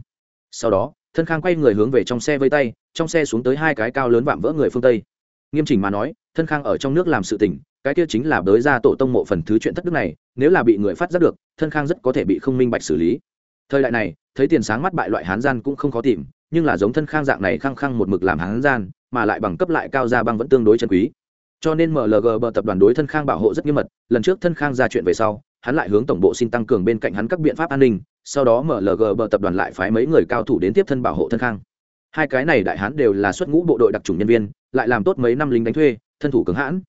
Sau đó, thân khang quay người hướng về trong xe vây tay, trong xe xuống tới hai cái cao lớn vạm vỡ người phương tây. Nghiêm chỉnh mà nói, thân khang ở trong nước làm sự tình, cái kia chính là đới ra tổ tông mộ phần thứ chuyện thất đức này, nếu là bị người phát giác được, thân khang rất có thể bị không minh bạch xử lý. Thời đại này, thấy tiền sáng mắt bại loại hán gian cũng không khó tìm, nhưng là giống thân khang dạng này khăng khăng một mực làm hán gian, mà lại bằng cấp lại cao ra băng vẫn tương đối chân quý cho nên mlg bờ tập đoàn đối thân khang bảo hộ rất nghiêm mật. Lần trước thân khang ra chuyện về sau, hắn lại hướng tổng bộ xin tăng cường bên cạnh hắn các biện pháp an ninh, sau đó mlg bờ tập đoàn lại phái mấy người cao thủ đến tiếp thân bảo hộ thân khang. Hai cái này đại hán đều là xuất ngũ bộ đội đặc trùng nhân viên, lại làm tốt mấy năm lính đánh thuê, thân thủ cứng hãn.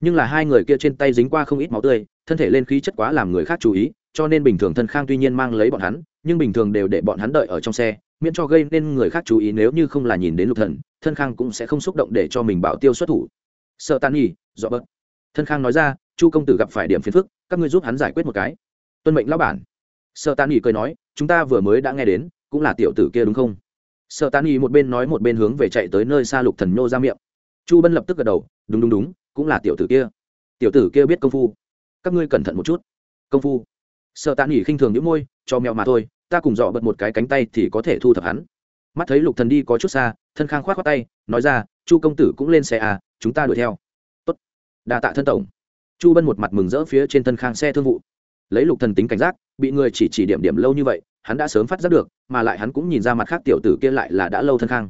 Nhưng là hai người kia trên tay dính qua không ít máu tươi, thân thể lên khí chất quá làm người khác chú ý, cho nên bình thường thân khang tuy nhiên mang lấy bọn hắn, nhưng bình thường đều để bọn hắn đợi ở trong xe, miễn cho gây nên người khác chú ý nếu như không là nhìn đến lục thần, thân khang cũng sẽ không xúc động để cho mình bảo tiêu xuất thủ sợ tan nhỉ dọ bớt. Thân khang nói ra, chu công tử gặp phải điểm phiền phức, các ngươi giúp hắn giải quyết một cái. Tuân mệnh lão bản. Sợ tan nhỉ cười nói, chúng ta vừa mới đã nghe đến, cũng là tiểu tử kia đúng không? Sợ tan nhỉ một bên nói một bên hướng về chạy tới nơi xa lục thần nhô ra miệng. Chu bân lập tức gật đầu, đúng đúng đúng, cũng là tiểu tử kia. Tiểu tử kia biết công phu. Các ngươi cẩn thận một chút. Công phu? Sợ tạ nghỉ khinh thường những môi, cho mèo mà thôi, ta cùng dọ bật một cái cánh tay thì có thể thu thập hắn. Mắt thấy lục thần đi có chút xa, thân khang khoát khoát tay, nói ra, chu công tử cũng lên xe à chúng ta đuổi theo. Tốt. Đa tạ thân tổng. Chu bân một mặt mừng rỡ phía trên thân khang xe thương vụ. Lấy lục thần tính cảnh giác bị người chỉ chỉ điểm điểm lâu như vậy hắn đã sớm phát giác được mà lại hắn cũng nhìn ra mặt khác tiểu tử kia lại là đã lâu thân khang.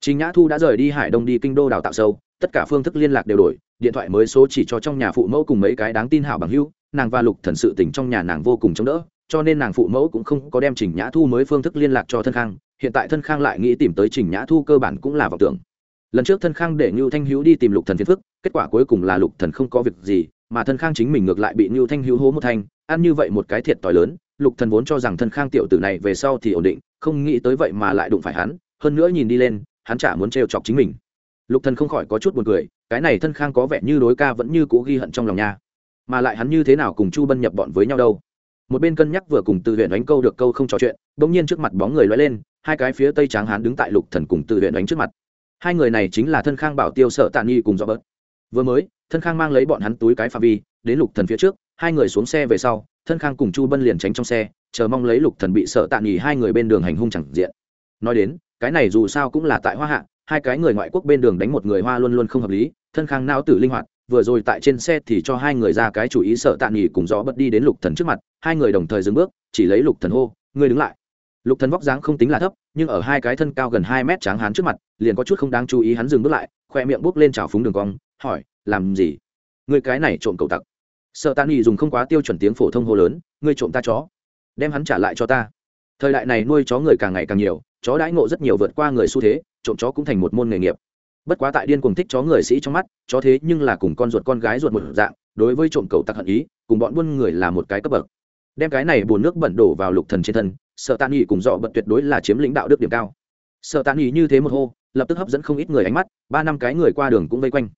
Trình Nhã Thu đã rời đi Hải Đông đi kinh đô đào tạo sâu, tất cả phương thức liên lạc đều đổi, điện thoại mới số chỉ cho trong nhà phụ mẫu cùng mấy cái đáng tin hảo bằng hữu, nàng và Lục Thần sự tình trong nhà nàng vô cùng chống đỡ, cho nên nàng phụ mẫu cũng không có đem Trình Nhã Thu mới phương thức liên lạc cho thân khang, hiện tại thân khang lại nghĩ tìm tới Trình Nhã Thu cơ bản cũng là vọng tưởng. Lần trước thân khang để ngưu Thanh Hữu đi tìm Lục Thần phiền phức, kết quả cuối cùng là Lục Thần không có việc gì, mà thân khang chính mình ngược lại bị ngưu Thanh Hữu hố một thanh, ăn như vậy một cái thiệt tỏi lớn, Lục Thần vốn cho rằng thân khang tiểu tử này về sau thì ổn định, không nghĩ tới vậy mà lại đụng phải hắn, hơn nữa nhìn đi lên, hắn chả muốn trêu chọc chính mình. Lục thần không khỏi có chút buồn cười cái này thân khang có vẻ như đối ca vẫn như cũ ghi hận trong lòng nha. Mà lại hắn như thế nào cùng chu bân nhập bọn với nhau đâu? Một bên cân nhắc vừa cùng từ huyện đánh câu được câu không trò chuyện bỗng nhiên trước mặt bóng người lóe lên hai cái phía tây tráng hắn đứng tại lục thần cùng từ huyện đánh trước mặt hai người này chính là thân khang bảo tiêu sợ tạ nghi cùng dọ bớt. Vừa mới, thân khang mang lấy bọn hắn túi cái pha vi, đến lục thần phía trước, hai người xuống xe về sau, thân khang cùng chu bân liền tránh trong xe, chờ mong lấy lục thần bị sợ tạ nghi hai người bên đường hành hung chẳng diện. Nói đến, cái này dù sao cũng là tại hoa hạ, hai cái người ngoại quốc bên đường đánh một người hoa luôn luôn không hợp lý, thân khang não tử linh hoạt, vừa rồi tại trên xe thì cho hai người ra cái chủ ý sợ tạ nghỉ cùng gió bật đi đến lục thần trước mặt, hai người đồng thời dừng bước, chỉ lấy lục thần hô, ngươi đứng lại lục thần vóc dáng không tính là thấp, nhưng ở hai cái thân cao gần hai mét tráng hán trước mặt, liền có chút không đáng chú ý hắn dừng bước lại, khoe miệng bước lên trào phúng đường cong, hỏi, làm gì? Người cái này trộm cầu tặc. Sợ tàn nhị dùng không quá tiêu chuẩn tiếng phổ thông hô lớn, ngươi trộm ta chó, đem hắn trả lại cho ta. Thời đại này nuôi chó người càng ngày càng nhiều, chó đãi ngộ rất nhiều vượt qua người xu thế, trộm chó cũng thành một môn nghề nghiệp. Bất quá tại điên cuồng thích chó người sĩ trong mắt, chó thế nhưng là cùng con ruột con gái ruột một dạng, đối với trộm cầu tặc hận ý, cùng bọn buôn người là một cái cấp bậc. Đem cái này bùn nước bẩn đổ vào lục thần trên thân sợ tàn nghỉ cùng dọ bật tuyệt đối là chiếm lĩnh đạo đức điểm cao. Sợ tàn nghỉ như thế một hô, lập tức hấp dẫn không ít người ánh mắt, ba năm cái người qua đường cũng vây quanh.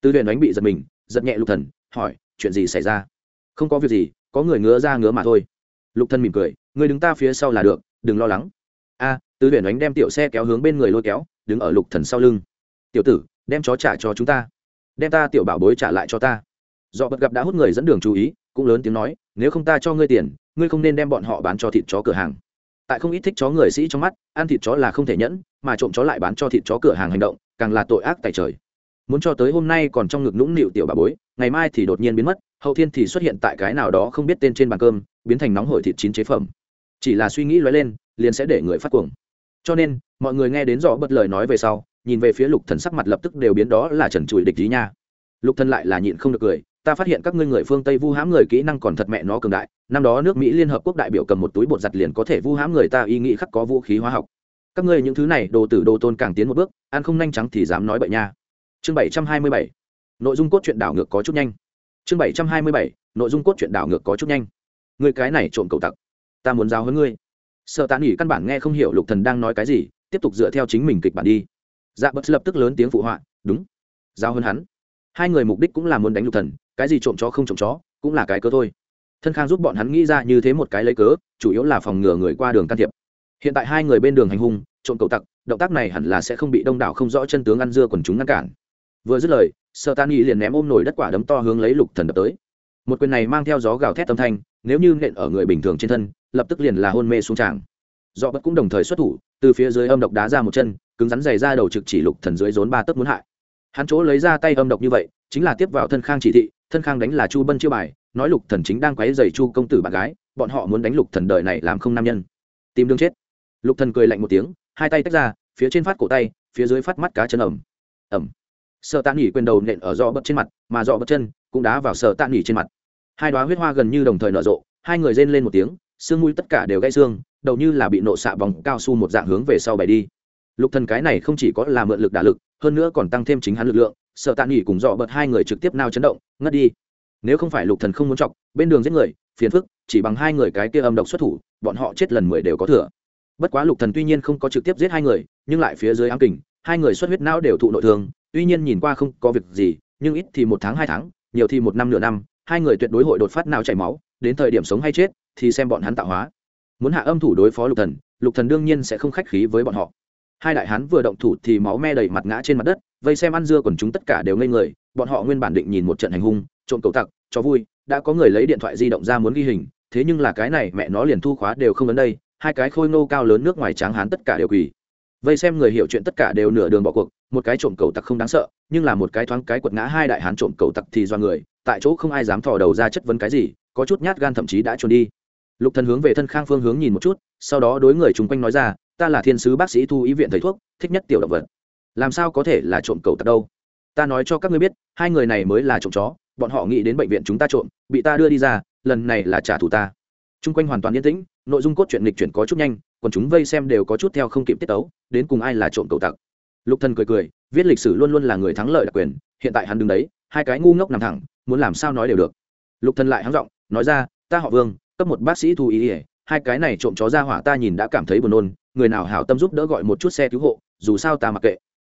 Tư huyền đánh bị giật mình, giật nhẹ lục thần, hỏi, chuyện gì xảy ra? Không có việc gì, có người ngứa ra ngứa mà thôi. Lục thần mỉm cười người đứng ta phía sau là được, đừng lo lắng. A, tư huyền đánh đem tiểu xe kéo hướng bên người lôi kéo, đứng ở lục thần sau lưng. Tiểu tử, đem chó trả cho chúng ta. Đem ta tiểu bảo bối trả lại cho ta. Dọ bật gặp đã hút người dẫn đường chú ý, cũng lớn tiếng nói, nếu không ta cho ngươi tiền, ngươi không nên đem bọn họ bán cho thịt chó cửa hàng tại không ít thích chó người sĩ trong mắt, ăn thịt chó là không thể nhẫn, mà trộm chó lại bán cho thịt chó cửa hàng hành động, càng là tội ác tại trời. Muốn cho tới hôm nay còn trong ngực nũng nịu tiểu bà bối, ngày mai thì đột nhiên biến mất, hậu thiên thì xuất hiện tại cái nào đó không biết tên trên bàn cơm, biến thành nóng hổi thịt chín chế phẩm. Chỉ là suy nghĩ lóe lên, liền sẽ để người phát cuồng. Cho nên, mọi người nghe đến rõ bật lời nói về sau, nhìn về phía lục thần sắc mặt lập tức đều biến đó là trần trụi địch ý nha. Lục thần lại là nhịn không được cười ta phát hiện các ngươi người phương tây vu hãm người kỹ năng còn thật mẹ nó cường đại, năm đó nước mỹ liên hợp quốc đại biểu cầm một túi bột giặt liền có thể vu hãm người ta ý nghĩ khắc có vũ khí hóa học. Các ngươi những thứ này, đồ tử đồ tôn càng tiến một bước, ăn không nhanh trắng thì dám nói bậy nha. Chương bảy trăm hai mươi bảy. Nội dung cốt truyện đảo ngược có chút nhanh. Chương bảy trăm hai mươi bảy. Nội dung cốt truyện đảo ngược có chút nhanh. Người cái này trộm cầu tặc. Ta muốn giao hơn ngươi. Sợ tán nghỉ căn bản nghe không hiểu lục thần đang nói cái gì, tiếp tục dựa theo chính mình kịch bản đi. Dạ bất lập tức lớn tiếng phụ họa, đúng, giao hơn hắn. Hai người mục đích cũng là muốn đánh lục thần cái gì trộm chó không trộm chó, cũng là cái cớ thôi. Thân khang giúp bọn hắn nghĩ ra như thế một cái lấy cớ, chủ yếu là phòng ngừa người qua đường can thiệp. Hiện tại hai người bên đường hành hung, trộm cầu tặc, động tác này hẳn là sẽ không bị đông đảo không rõ chân tướng ăn dưa quần chúng ngăn cản. Vừa dứt lời sợ tan nghi liền ném ôm nổi đất quả đấm to hướng lấy lục thần đập tới. Một quyền này mang theo gió gào thét âm thanh, nếu như nện ở người bình thường trên thân, lập tức liền là hôn mê xuống tràng. Do bất cũng đồng thời xuất thủ, từ phía dưới âm độc đá ra một chân, cứng rắn dày ra đầu trực chỉ lục thần dưới rốn ba tấc muốn hại. Hắn chỗ lấy ra tay âm độc như vậy, chính là tiếp vào thân khang chỉ thị thân khang đánh là chu bân chiêu bài, nói lục thần chính đang quấy giày chu công tử bạn gái, bọn họ muốn đánh lục thần đời này làm không nam nhân. Tìm đường chết. Lục thần cười lạnh một tiếng, hai tay tách ra, phía trên phát cổ tay, phía dưới phát mắt cá chân ẩm. Ẩm. Sợ tạ nghỉ quyền đầu nện ở do bật trên mặt, mà do bật chân cũng đá vào sợ tạ nghỉ trên mặt. Hai đoá huyết hoa gần như đồng thời nở rộ, hai người rên lên một tiếng, xương mũi tất cả đều gãy xương, đầu như là bị nộ xạ bóng cao su một dạng hướng về sau bày đi. Lục thần cái này không chỉ có là mượn lực đả lực, hơn nữa còn tăng thêm chính hắn lực lượng sợ tạ nghỉ cùng dọ bật hai người trực tiếp nao chấn động ngất đi. Nếu không phải lục thần không muốn chọc, bên đường giết người, phiền phức, chỉ bằng hai người cái kia âm độc xuất thủ, bọn họ chết lần mười đều có thừa. Bất quá lục thần tuy nhiên không có trực tiếp giết hai người, nhưng lại phía dưới ám kình, hai người xuất huyết não đều thụ nội thương, tuy nhiên nhìn qua không có việc gì, nhưng ít thì một tháng, hai tháng, nhiều thì một năm, nửa năm, hai người tuyệt đối hội đột phát não chảy máu, đến thời điểm sống hay chết, thì xem bọn hắn tạo hóa. Muốn hạ âm thủ đối phó lục thần lục thần đương nhiên sẽ không khách khí với bọn họ hai đại hán vừa động thủ thì máu me đầy mặt ngã trên mặt đất, vây xem ăn dưa còn chúng tất cả đều ngây người, bọn họ nguyên bản định nhìn một trận hành hung, trộm cầu tặc, cho vui, đã có người lấy điện thoại di động ra muốn ghi hình, thế nhưng là cái này mẹ nó liền thu khóa đều không đến đây, hai cái khôi ngô cao lớn nước ngoài tráng hán tất cả đều quỳ. Vây xem người hiểu chuyện tất cả đều nửa đường bỏ cuộc, một cái trộm cầu tặc không đáng sợ, nhưng là một cái thoáng cái quật ngã hai đại hán trộm cầu tặc thì do người, tại chỗ không ai dám thò đầu ra chất vấn cái gì, có chút nhát gan thậm chí đã trốn đi. Lục thần hướng về thân khang phương hướng nhìn một chút, sau đó đối người chung quanh nói ra ta là thiên sứ bác sĩ thu ý viện thầy thuốc, thích nhất tiểu động vật. Làm sao có thể là trộm cầu tặc đâu? Ta nói cho các ngươi biết, hai người này mới là trộm chó, bọn họ nghĩ đến bệnh viện chúng ta trộm, bị ta đưa đi ra, lần này là trả thù ta. T r u n g quanh hoàn toàn yên tĩnh, nội dung cốt truyện lịch chuyển có chút nhanh, còn chúng vây xem đều có chút theo không kịp tiết tấu, đến cùng ai là trộm cầu tặc. Lục thần cười cười, viết lịch sử luôn luôn là người thắng lợi đặc quyền, hiện tại hắn đứng đấy, hai cái ngu ngốc nằm thẳng, muốn làm sao nói đều được. Lục thần lại hắng giọng, nói ra, ta họ vương, cấp một bác sĩ thu ý ỉa hai cái này trộm chó ra hỏa ta nhìn đã cảm thấy buồn nôn người nào hảo tâm giúp đỡ gọi một chút xe cứu hộ, dù sao ta mặc kệ.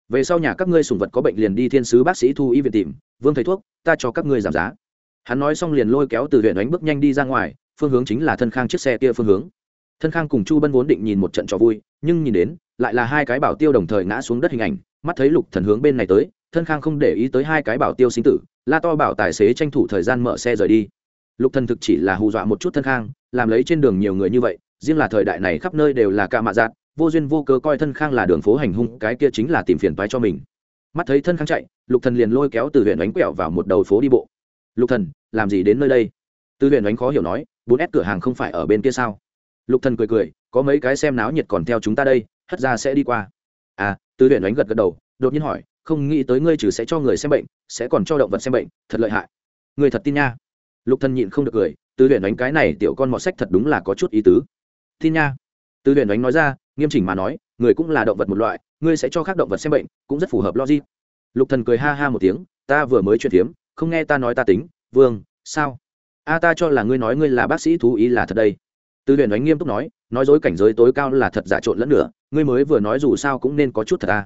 Về sau nhà các ngươi sùng vật có bệnh liền đi thiên sứ bác sĩ thu y viện tìm, vương thầy thuốc, ta cho các ngươi giảm giá. Hắn nói xong liền lôi kéo từ huyện đánh bước nhanh đi ra ngoài, phương hướng chính là thân khang chiếc xe kia phương hướng. Thân khang cùng chu bân vốn định nhìn một trận trò vui, nhưng nhìn đến, lại là hai cái bảo tiêu đồng thời ngã xuống đất hình ảnh, mắt thấy lục thần hướng bên này tới, thân khang không để ý tới hai cái bảo tiêu sinh tử, la to bảo tài xế tranh thủ thời gian mở xe rời đi. Lục thần thực chỉ là hù dọa một chút thân khang, làm lấy trên đường nhiều người như vậy riêng là thời đại này khắp nơi đều là ca mạ giạt vô duyên vô cớ coi thân khang là đường phố hành hung, cái kia chính là tìm phiền toái cho mình. Mắt thấy thân khang chạy, lục thần liền lôi kéo từ huyện đánh quẹo vào một đầu phố đi bộ. Lục thần, làm gì đến nơi đây? Từ huyện đánh khó hiểu nói, bốn s cửa hàng không phải ở bên kia sao? Lục thần cười cười, có mấy cái xem náo nhiệt còn theo chúng ta đây, hất ra sẽ đi qua. À từ huyện đánh gật gật đầu, đột nhiên hỏi, không nghĩ tới ngươi trừ sẽ cho người xem bệnh, sẽ còn cho động vật xem bệnh, thật lợi hại. Người thật tin nha. Lục thần nhịn không được cười, từ huyện đánh cái này tiểu con mọt sách thật đúng là có chút ý tứ tin nha. Từ Huyền đánh nói ra, nghiêm chỉnh mà nói, người cũng là động vật một loại, ngươi sẽ cho khác động vật xem bệnh, cũng rất phù hợp logic. Lục thần cười ha ha một tiếng, ta vừa mới chuyện phiếm không nghe ta nói ta tính, vương, sao? A, ta cho là ngươi nói ngươi là bác sĩ thú ý là thật đây. Từ huyền đánh nghiêm túc nói nói dối cảnh giới tối cao là thật giả trộn lẫn nữa ngươi mới vừa nói dù sao cũng nên có chút thật ta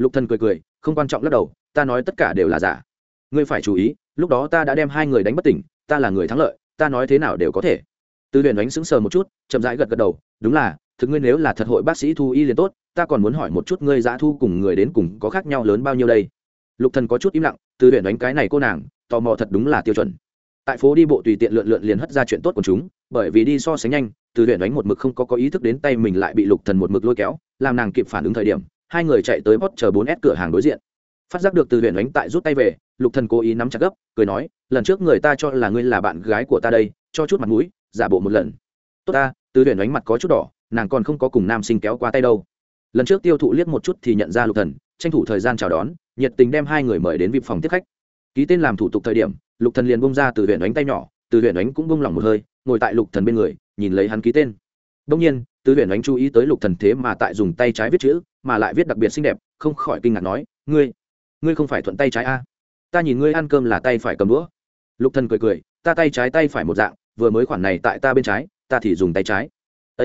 lục thần cười cười, không quan trọng lắc đầu, ta nói tất cả đều là giả. Ngươi phải chú ý, lúc đó ta đã đem hai người đánh bất tỉnh, ta là người thắng lợi, ta nói thế nào đều có thể từ huyền đánh sững sờ một chút, chậm rãi gật gật đầu, đúng là, thực ngươi nếu là thật hội bác sĩ thu y liền tốt, ta còn muốn hỏi một chút ngươi giá thu cùng người đến cùng có khác nhau lớn bao nhiêu đây? Lục thần có chút im lặng từ huyện đánh cái này cô nàng, tò mò thật đúng là tiêu chuẩn. Tại phố đi bộ tùy tiện lượn lượn liền hất ra chuyện tốt của chúng, bởi vì đi so sánh nhanh từ huyện đánh một mực không có có ý thức đến tay mình lại bị lục thần một mực lôi kéo, làm nàng kịp phản ứng thời điểm, hai người chạy tới bót chờ bốn s cửa hàng đối diện. Phát giác được từ huyện đánh tại rút tay về, lục thần cố ý nắm chặt gấp, cười nói, lần trước người ta cho là ngươi là bạn gái của ta đây, cho chút mặt mũi giả bộ một lần. Tốt ta, từ huyện ánh mặt có chút đỏ, nàng còn không có cùng nam sinh kéo qua tay đâu. Lần trước tiêu thụ liếc một chút thì nhận ra lục thần, tranh thủ thời gian chào đón, nhiệt tình đem hai người mời đến vị phòng tiếp khách. Ký tên làm thủ tục thời điểm, lục thần liền bông ra từ huyện ánh tay nhỏ, từ huyện ánh cũng bông lỏng một hơi, ngồi tại lục thần bên người, nhìn lấy hắn ký tên. Đông nhiên, từ huyện ánh chú ý tới lục thần thế mà tại dùng tay trái viết chữ, mà lại viết đặc biệt xinh đẹp, không khỏi kinh ngạc nói, ngươi ngươi không phải thuận tay trái a? Ta nhìn ngươi ăn cơm là tay phải cầm đũa. Lục thần cười cười, ta tay trái tay phải một dạng vừa mới khoản này tại ta bên trái, ta thì dùng tay trái. Â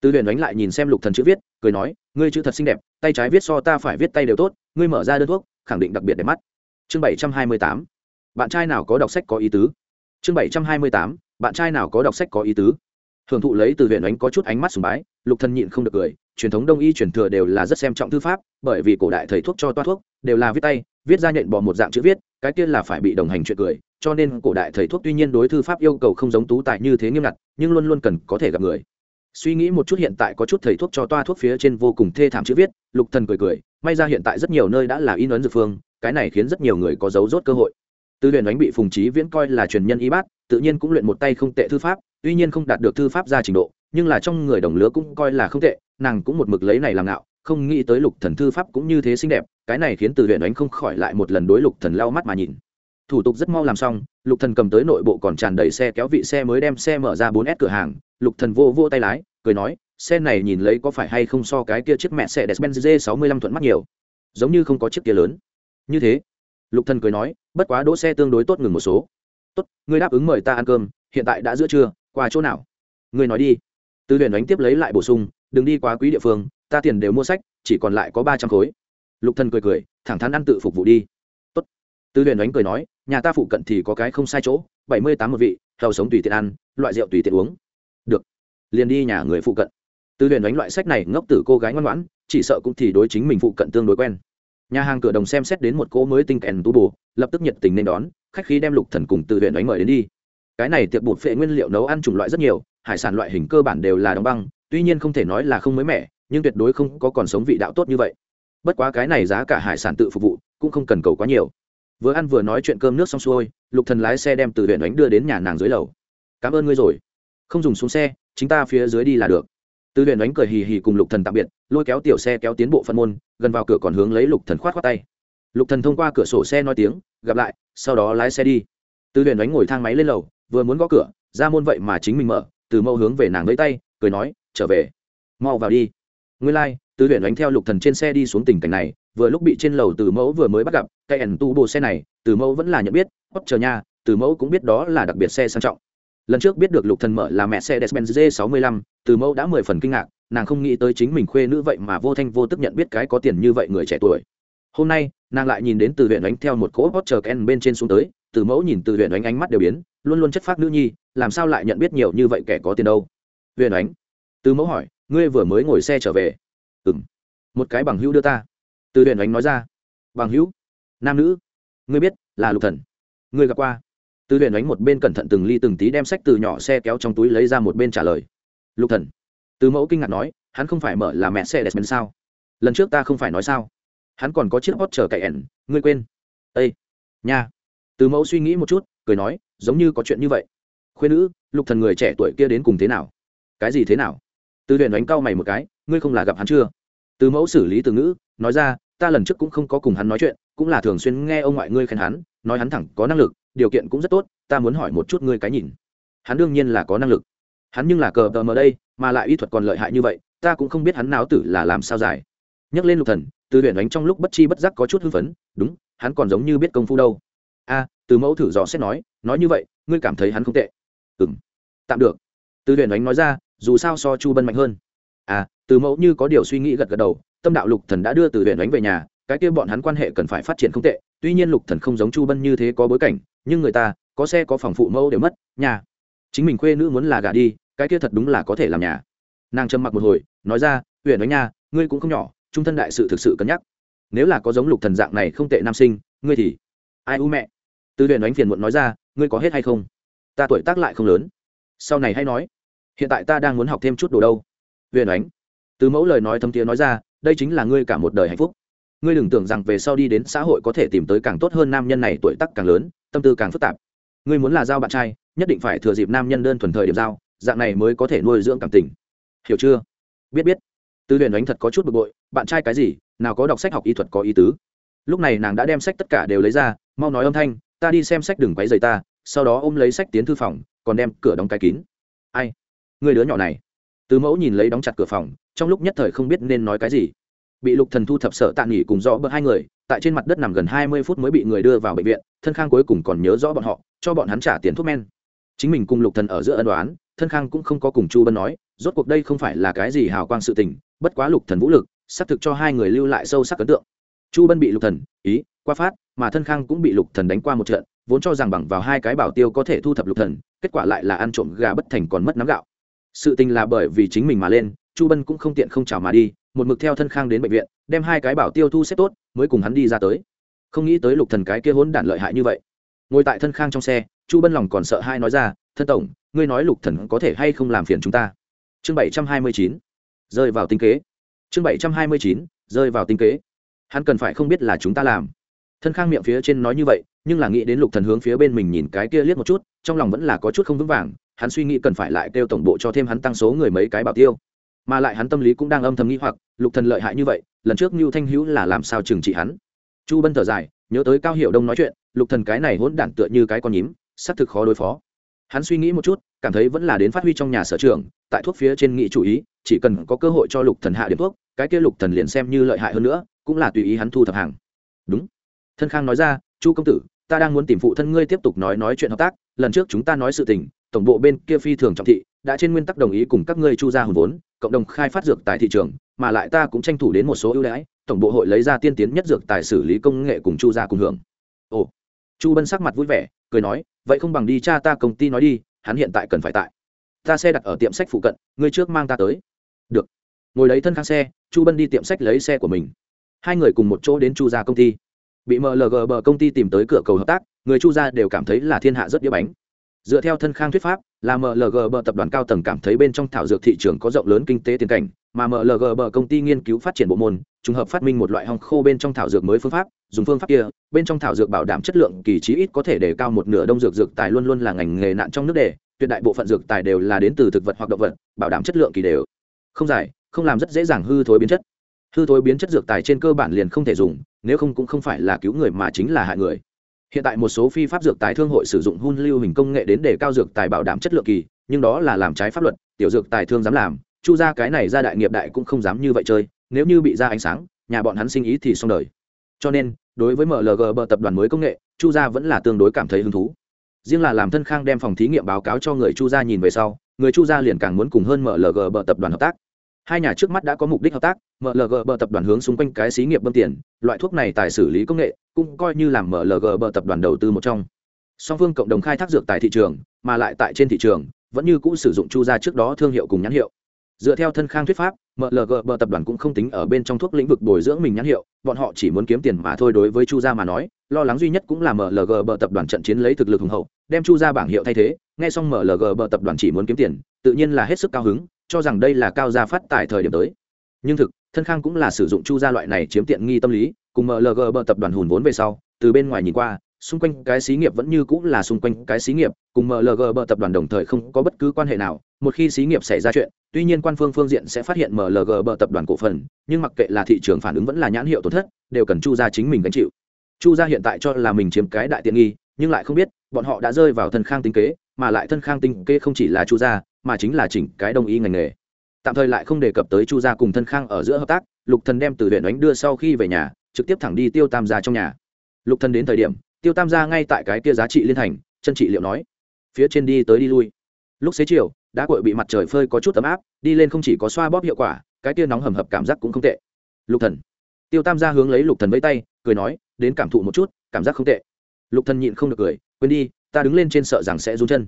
tư huyền đánh lại nhìn xem lục thần chữ viết, cười nói, ngươi chữ thật xinh đẹp, tay trái viết so ta phải viết tay đều tốt, ngươi mở ra đơn thuốc, khẳng định đặc biệt đẹp mắt. Chương bảy trăm hai mươi tám. Bạn trai nào có đọc sách có ý tứ? Chương bảy trăm hai mươi tám. Bạn trai nào có đọc sách có ý tứ? Hưởng thụ lấy từ huyện đánh có chút ánh mắt sùng bái, lục thần nhịn không được cười, truyền thống đông y truyền thừa đều là rất xem trọng thư pháp, bởi vì cổ đại thầy thuốc cho toa thuốc, đều là viết tay, viết ra nhện bỏ một dạng chữ viết, cái kia là phải bị đồng hành chuyện cười cho nên cổ đại thầy thuốc tuy nhiên đối thư pháp yêu cầu không giống tú tài như thế nghiêm ngặt, nhưng luôn luôn cần có thể gặp người. Suy nghĩ một chút hiện tại có chút thầy thuốc cho toa thuốc phía trên vô cùng thê thảm chữ viết, lục thần cười cười, may ra hiện tại rất nhiều nơi đã là in ấn dược phương, cái này khiến rất nhiều người có dấu rốt cơ hội. Tư luyện đánh bị phùng trí viễn coi là truyền nhân y bát, tự nhiên cũng luyện một tay không tệ thư pháp, tuy nhiên không đạt được thư pháp ra trình độ, nhưng là trong người đồng lứa cũng coi là không tệ, nàng cũng một mực lấy này làm ngạo, không nghĩ tới lục thần thư pháp cũng như thế xinh đẹp, cái này khiến từ luyện đánh không khỏi lại một lần đối lục thần lau mắt mà nhìn thủ tục rất mau làm xong, lục thần cầm tới nội bộ còn tràn đầy xe kéo vị xe mới đem xe mở ra 4 s cửa hàng, lục thần vô vô tay lái, cười nói, xe này nhìn lấy có phải hay không so cái kia chiếc mẹ xe Mercedes Benz G65 thuận mắt nhiều? Giống như không có chiếc kia lớn. Như thế. Lục thần cười nói, bất quá đỗ xe tương đối tốt ngừng một số. Tốt, ngươi đáp ứng mời ta ăn cơm, hiện tại đã giữa trưa, qua chỗ nào? Ngươi nói đi. Tư huyền đánh tiếp lấy lại bổ sung, đừng đi quá quý địa phương, ta tiền đều mua sách, chỉ còn lại có ba trăm khối. Lục thần cười cười, thẳng thắn ăn tự phục vụ đi. Tư huyền đánh cười nói, nhà ta phụ cận thì có cái không sai chỗ, bảy mươi tám một vị, hầu sống tùy tiện ăn, loại rượu tùy tiện uống. Được, liền đi nhà người phụ cận. Tư huyền đánh loại sách này ngốc tử cô gái ngoan ngoãn, chỉ sợ cũng thì đối chính mình phụ cận tương đối quen. Nhà hàng cửa đồng xem xét đến một cô mới tinh kèn tu bù lập tức nhiệt tình nên đón, khách khí đem lục thần cùng Tư huyền đánh mời đến đi. Cái này tiệc bột phệ nguyên liệu nấu ăn chủng loại rất nhiều, hải sản loại hình cơ bản đều là đóng băng, tuy nhiên không thể nói là không mới mẻ, nhưng tuyệt đối không có còn sống vị đạo tốt như vậy. Bất quá cái này giá cả hải sản tự phục vụ, cũng không cần cầu quá nhiều vừa ăn vừa nói chuyện cơm nước xong xuôi lục thần lái xe đem từ huyện đánh đưa đến nhà nàng dưới lầu. Cảm ơn ngươi rồi. Không dùng xuống xe chính ta phía dưới đi là được. Từ huyện đánh cười hì hì cùng lục thần tạm biệt lôi kéo tiểu xe kéo tiến bộ phân môn gần vào cửa còn hướng lấy lục thần khoát khoát tay. Lục thần thông qua cửa sổ xe nói tiếng gặp lại sau đó lái xe đi. Từ huyện đánh ngồi thang máy lên lầu vừa muốn gõ cửa ra môn vậy mà chính mình mở từ mẫu hướng về nàng lấy tay cười nói trở về. Mau vào đi. Nguyên lai、like, từ huyện đánh theo lục thần trên xe đi xuống tình cảnh này vừa lúc bị trên lầu từ mẫu vừa mới bắt gặp cây ẩn tu bộ xe này, từ mẫu vẫn là nhận biết hót chờ nha, từ mẫu cũng biết đó là đặc biệt xe sang trọng. Lần trước biết được lục thần mở là mẹ xe despenz g 65 từ mẫu đã mười phần kinh ngạc, nàng không nghĩ tới chính mình khuê nữ vậy mà vô thanh vô tức nhận biết cái có tiền như vậy người trẻ tuổi. Hôm nay, nàng lại nhìn đến từ huyện đánh theo một cỗ hót chờ ken bên trên xuống tới, từ mẫu nhìn từ huyện đánh ánh mắt đều biến, luôn luôn chất phác nữ nhi, làm sao lại nhận biết nhiều như vậy kẻ có tiền đâu? Huyện đánh từ mẫu hỏi, ngươi vừa mới ngồi xe trở về? Ừm. Một cái bằng hữu đưa ta từ huyện đánh nói ra. Bằng hữu, nam nữ, ngươi biết là lục thần. Ngươi gặp qua. Từ huyện đánh một bên cẩn thận từng ly từng tí đem sách từ nhỏ xe kéo trong túi lấy ra một bên trả lời. Lục thần. Từ mẫu kinh ngạc nói, hắn không phải mở là mẹ xe despen sao? Lần trước ta không phải nói sao? Hắn còn có chiếc hot chờ cậy ẻn ngươi quên. Ây nha. Từ mẫu suy nghĩ một chút, cười nói, giống như có chuyện như vậy. Khuyên nữ, lục thần người trẻ tuổi kia đến cùng thế nào? Cái gì thế nào? Từ huyền đánh cau mày một cái, ngươi không là gặp hắn chưa? Từ mẫu xử lý từ ngữ, nói ra ta lần trước cũng không có cùng hắn nói chuyện, cũng là thường xuyên nghe ông ngoại ngươi khen hắn, nói hắn thẳng có năng lực, điều kiện cũng rất tốt, ta muốn hỏi một chút ngươi cái nhìn. Hắn đương nhiên là có năng lực. Hắn nhưng là cờ tờ mờ đây, mà lại y thuật còn lợi hại như vậy, ta cũng không biết hắn não tử là làm sao giải nhắc lên lục thần, từ huyền đánh trong lúc bất chi bất giác có chút hưng phấn, đúng, hắn còn giống như biết công phu đâu. A, từ mẫu thử dò xét nói nói như vậy, ngươi cảm thấy hắn không tệ. Ừm, tạm được. Từ huyền đánh nói ra, dù sao so chu bân mạnh hơn. À từ mẫu như có điều suy nghĩ gật gật đầu tâm đạo lục thần đã đưa từ huyện đánh về nhà, cái kia bọn hắn quan hệ cần phải phát triển không tệ, tuy nhiên lục thần không giống chu bân như thế có bối cảnh, nhưng người ta, có xe có phòng phụ mẫu đều mất, nhà. Chính mình quê nữ muốn là gả đi, cái kia thật đúng là có thể làm nhà. Nàng trầm mặc một hồi, nói ra huyện đánh nha, ngươi cũng không nhỏ, trung thân đại sự thực sự cân nhắc. Nếu là có giống lục thần dạng này không tệ nam sinh, ngươi thì ai u mẹ? Từ huyện đánh phiền muộn nói ra, ngươi có hết hay không? Ta tuổi tác lại không lớn. Sau này hay nói. Hiện tại ta đang muốn học thêm chút đồ đâu. Huyền đánh từ mẫu lời nói thâm tiếng nói ra đây chính là ngươi cả một đời hạnh phúc. Ngươi đừng tưởng rằng về sau đi đến xã hội có thể tìm tới càng tốt hơn nam nhân này, tuổi tác càng lớn, tâm tư càng phức tạp. Ngươi muốn là giao bạn trai, nhất định phải thừa dịp nam nhân đơn thuần thời điểm giao, dạng này mới có thể nuôi dưỡng cảm tình. Hiểu chưa? Biết biết. Tư huyền đánh thật có chút bực bội, bạn trai cái gì, nào có đọc sách học y thuật có ý tứ. Lúc này nàng đã đem sách tất cả đều lấy ra, mau nói âm thanh, ta đi xem sách đừng quấy rầy ta, sau đó ôm lấy sách tiến thư phòng, còn đem cửa đóng cái kín. Ai? Người đứa nhỏ này từ mẫu nhìn lấy đóng chặt cửa phòng, trong lúc nhất thời không biết nên nói cái gì. Bị lục thần thu thập sợ tạ nghỉ cùng rõ bớt hai người, tại trên mặt đất nằm gần hai mươi phút mới bị người đưa vào bệnh viện, thân khang cuối cùng còn nhớ rõ bọn họ, cho bọn hắn trả tiền thuốc men. Chính mình cùng lục thần ở giữa ân đoán thân khang cũng không có cùng chu bân nói, rốt cuộc đây không phải là cái gì hào quang sự tình, bất quá lục thần vũ lực, xác thực cho hai người lưu lại sâu sắc ấn tượng. Chu bân bị lục thần, ý, qua phát, mà thân khang cũng bị lục thần đánh qua một trận, vốn cho rằng bằng vào hai cái bảo tiêu có thể thu thập lục thần, kết quả lại là ăn trộm gà bất thành còn mất nắm gạo sự tình là bởi vì chính mình mà lên, chu bân cũng không tiện không chào mà đi, một mực theo thân khang đến bệnh viện, đem hai cái bảo tiêu thu xếp tốt, mới cùng hắn đi ra tới. Không nghĩ tới lục thần cái kia hỗn đản lợi hại như vậy. Ngồi tại thân khang trong xe, chu bân lòng còn sợ hai nói ra, thân tổng, ngươi nói lục thần có thể hay không làm phiền chúng ta? Chương bảy trăm hai mươi chín, rơi vào tinh kế. Chương bảy trăm hai mươi chín, rơi vào tinh kế. Hắn cần phải không biết là chúng ta làm. Thân khang miệng phía trên nói như vậy, nhưng là nghĩ đến lục thần hướng phía bên mình nhìn cái kia liếc một chút, trong lòng vẫn là có chút không vững vàng hắn suy nghĩ cần phải lại kêu tổng bộ cho thêm hắn tăng số người mấy cái bảo tiêu mà lại hắn tâm lý cũng đang âm thầm nghĩ hoặc lục thần lợi hại như vậy lần trước lưu Thanh Hữu là làm sao trừng trị hắn. Chu Bân thở dài, nhớ tới Cao Hiểu Đông nói chuyện, lục thần cái này hỗn đản tựa như cái con nhím, xác thực khó đối phó. Hắn suy nghĩ một chút, cảm thấy vẫn là đến phát huy trong nhà sở trường, tại thuốc phía trên nghị chủ ý, chỉ cần có cơ hội cho lục thần hạ điểm thuốc, cái kia lục thần liền xem như lợi hại hơn nữa, cũng là tùy ý hắn thu thập hàng. Đúng thân khang nói ra chu công tử ta đang muốn tìm phụ thân ngươi tiếp tục nói nói chuyện hợp tác lần trước chúng ta nói sự tình tổng bộ bên kia phi thường trọng thị, đã trên nguyên tắc đồng ý cùng các ngươi chu ra hùn vốn, cộng đồng khai phát dược tại thị trường, mà lại ta cũng tranh thủ đến một số ưu đãi, tổng bộ hội lấy ra tiên tiến nhất dược tài xử lý công nghệ cùng chu ra cùng hưởng. Ồ. Chu bân sắc mặt vui vẻ, cười nói, vậy không bằng đi cha ta công ty nói đi, hắn hiện tại cần phải tại. Ta xe đặt ở tiệm sách phụ cận, ngươi trước mang ta tới. Được. Ngồi lấy thân khang xe, chu bân đi tiệm sách lấy xe của mình. Hai người cùng một chỗ đến chu ra công ty. Bị mlg bờ công ty tìm tới cửa cầu hợp tác, người chu gia đều cảm thấy là thiên hạ rất đĩa bánh dựa theo thân khang thuyết pháp, là mlg bờ tập đoàn cao tầng cảm thấy bên trong thảo dược thị trường có rộng lớn kinh tế tiền cảnh, mà mlg bờ công ty nghiên cứu phát triển bộ môn, trùng hợp phát minh một loại hong khô bên trong thảo dược mới phương pháp, dùng phương pháp kia, bên trong thảo dược bảo đảm chất lượng kỳ trí ít có thể để cao một nửa đông dược dược tài luôn luôn là ngành nghề nạn trong nước đề, tuyệt đại bộ phận dược tài đều là đến từ thực vật hoặc động vật, bảo đảm chất lượng kỳ đều. Không giải không làm rất dễ dàng hư thối biến chất. Hư thối biến chất dược tài trên cơ bản liền không thể dùng, nếu không cũng không phải là cứu người mà chính là hại người hiện tại một số phi pháp dược tài thương hội sử dụng hun lưu hình công nghệ đến để cao dược tài bảo đảm chất lượng kỳ, nhưng đó là làm trái pháp luật, tiểu dược tài thương dám làm, chu ra cái này ra đại nghiệp đại cũng không dám như vậy chơi, nếu như bị ra ánh sáng, nhà bọn hắn sinh ý thì xong đời. Cho nên, đối với mlg bờ tập đoàn mới công nghệ, chu gia vẫn là tương đối cảm thấy hứng thú. Riêng là làm thân khang đem phòng thí nghiệm báo cáo cho người chu gia nhìn về sau, người chu gia liền càng muốn cùng hơn mlg bờ tập đoàn hợp tác. Hai nhà trước mắt đã có mục đích hợp tác mlg bờ tập đoàn hướng xung quanh cái xí nghiệp bơm tiền, loại thuốc này tài xử lý công nghệ cũng coi như làm mlg bờ tập đoàn đầu tư một trong. Song phương cộng đồng khai thác dược tại thị trường, mà lại tại trên thị trường, vẫn như cũ sử dụng chu gia trước đó thương hiệu cùng nhãn hiệu. Dựa theo thân khang thuyết pháp mlg bờ tập đoàn cũng không tính ở bên trong thuốc lĩnh vực bồi dưỡng mình nhãn hiệu, bọn họ chỉ muốn kiếm tiền mà thôi đối với chu gia mà nói, lo lắng duy nhất cũng là mlg bờ tập đoàn trận chiến lấy thực lực hùng hậu, đem chu gia bảng hiệu thay thế, nghe xong mlg bờ tập đoàn chỉ muốn kiếm tiền, tự nhiên là hết sức cao hứng, cho rằng đây là cao gia phát tại thời điểm tới. Nhưng thực, thân khang cũng là sử dụng chu gia loại này chiếm tiện nghi tâm lý cùng mlg bờ tập đoàn hùn vốn về sau, từ bên ngoài nhìn qua, xung quanh cái xí nghiệp vẫn như cũng là xung quanh cái xí nghiệp, cùng mlg bờ tập đoàn đồng thời không có bất cứ quan hệ nào. Một khi xí nghiệp xảy ra chuyện, tuy nhiên quan phương phương diện sẽ phát hiện mlg bờ tập đoàn cổ phần, nhưng mặc kệ là thị trường phản ứng vẫn là nhãn hiệu tổn thất, đều cần chu gia chính mình gánh chịu. Chu gia hiện tại cho là mình chiếm cái đại tiện nghi, nhưng lại không biết, bọn họ đã rơi vào thân khang tinh kế, mà lại thân khang tinh kế không chỉ là chu gia, mà chính là chỉnh cái đồng ý ngành nghề. Tạm thời lại không đề cập tới chu gia cùng thân khang ở giữa hợp tác, lục thần đem từ huyện đánh đưa sau khi về nhà trực tiếp thẳng đi tiêu tam gia trong nhà. Lục thần đến thời điểm, tiêu tam gia ngay tại cái kia giá trị liên thành, chân trị liệu nói, phía trên đi tới đi lui. Lúc xế chiều đã cội bị mặt trời phơi có chút ấm áp, đi lên không chỉ có xoa bóp hiệu quả, cái kia nóng hầm hập cảm giác cũng không tệ. Lục thần. Tiêu tam gia hướng lấy lục thần với tay, cười nói, đến cảm thụ một chút, cảm giác không tệ. Lục thần nhịn không được cười, quên đi, ta đứng lên trên sợ rằng sẽ run chân.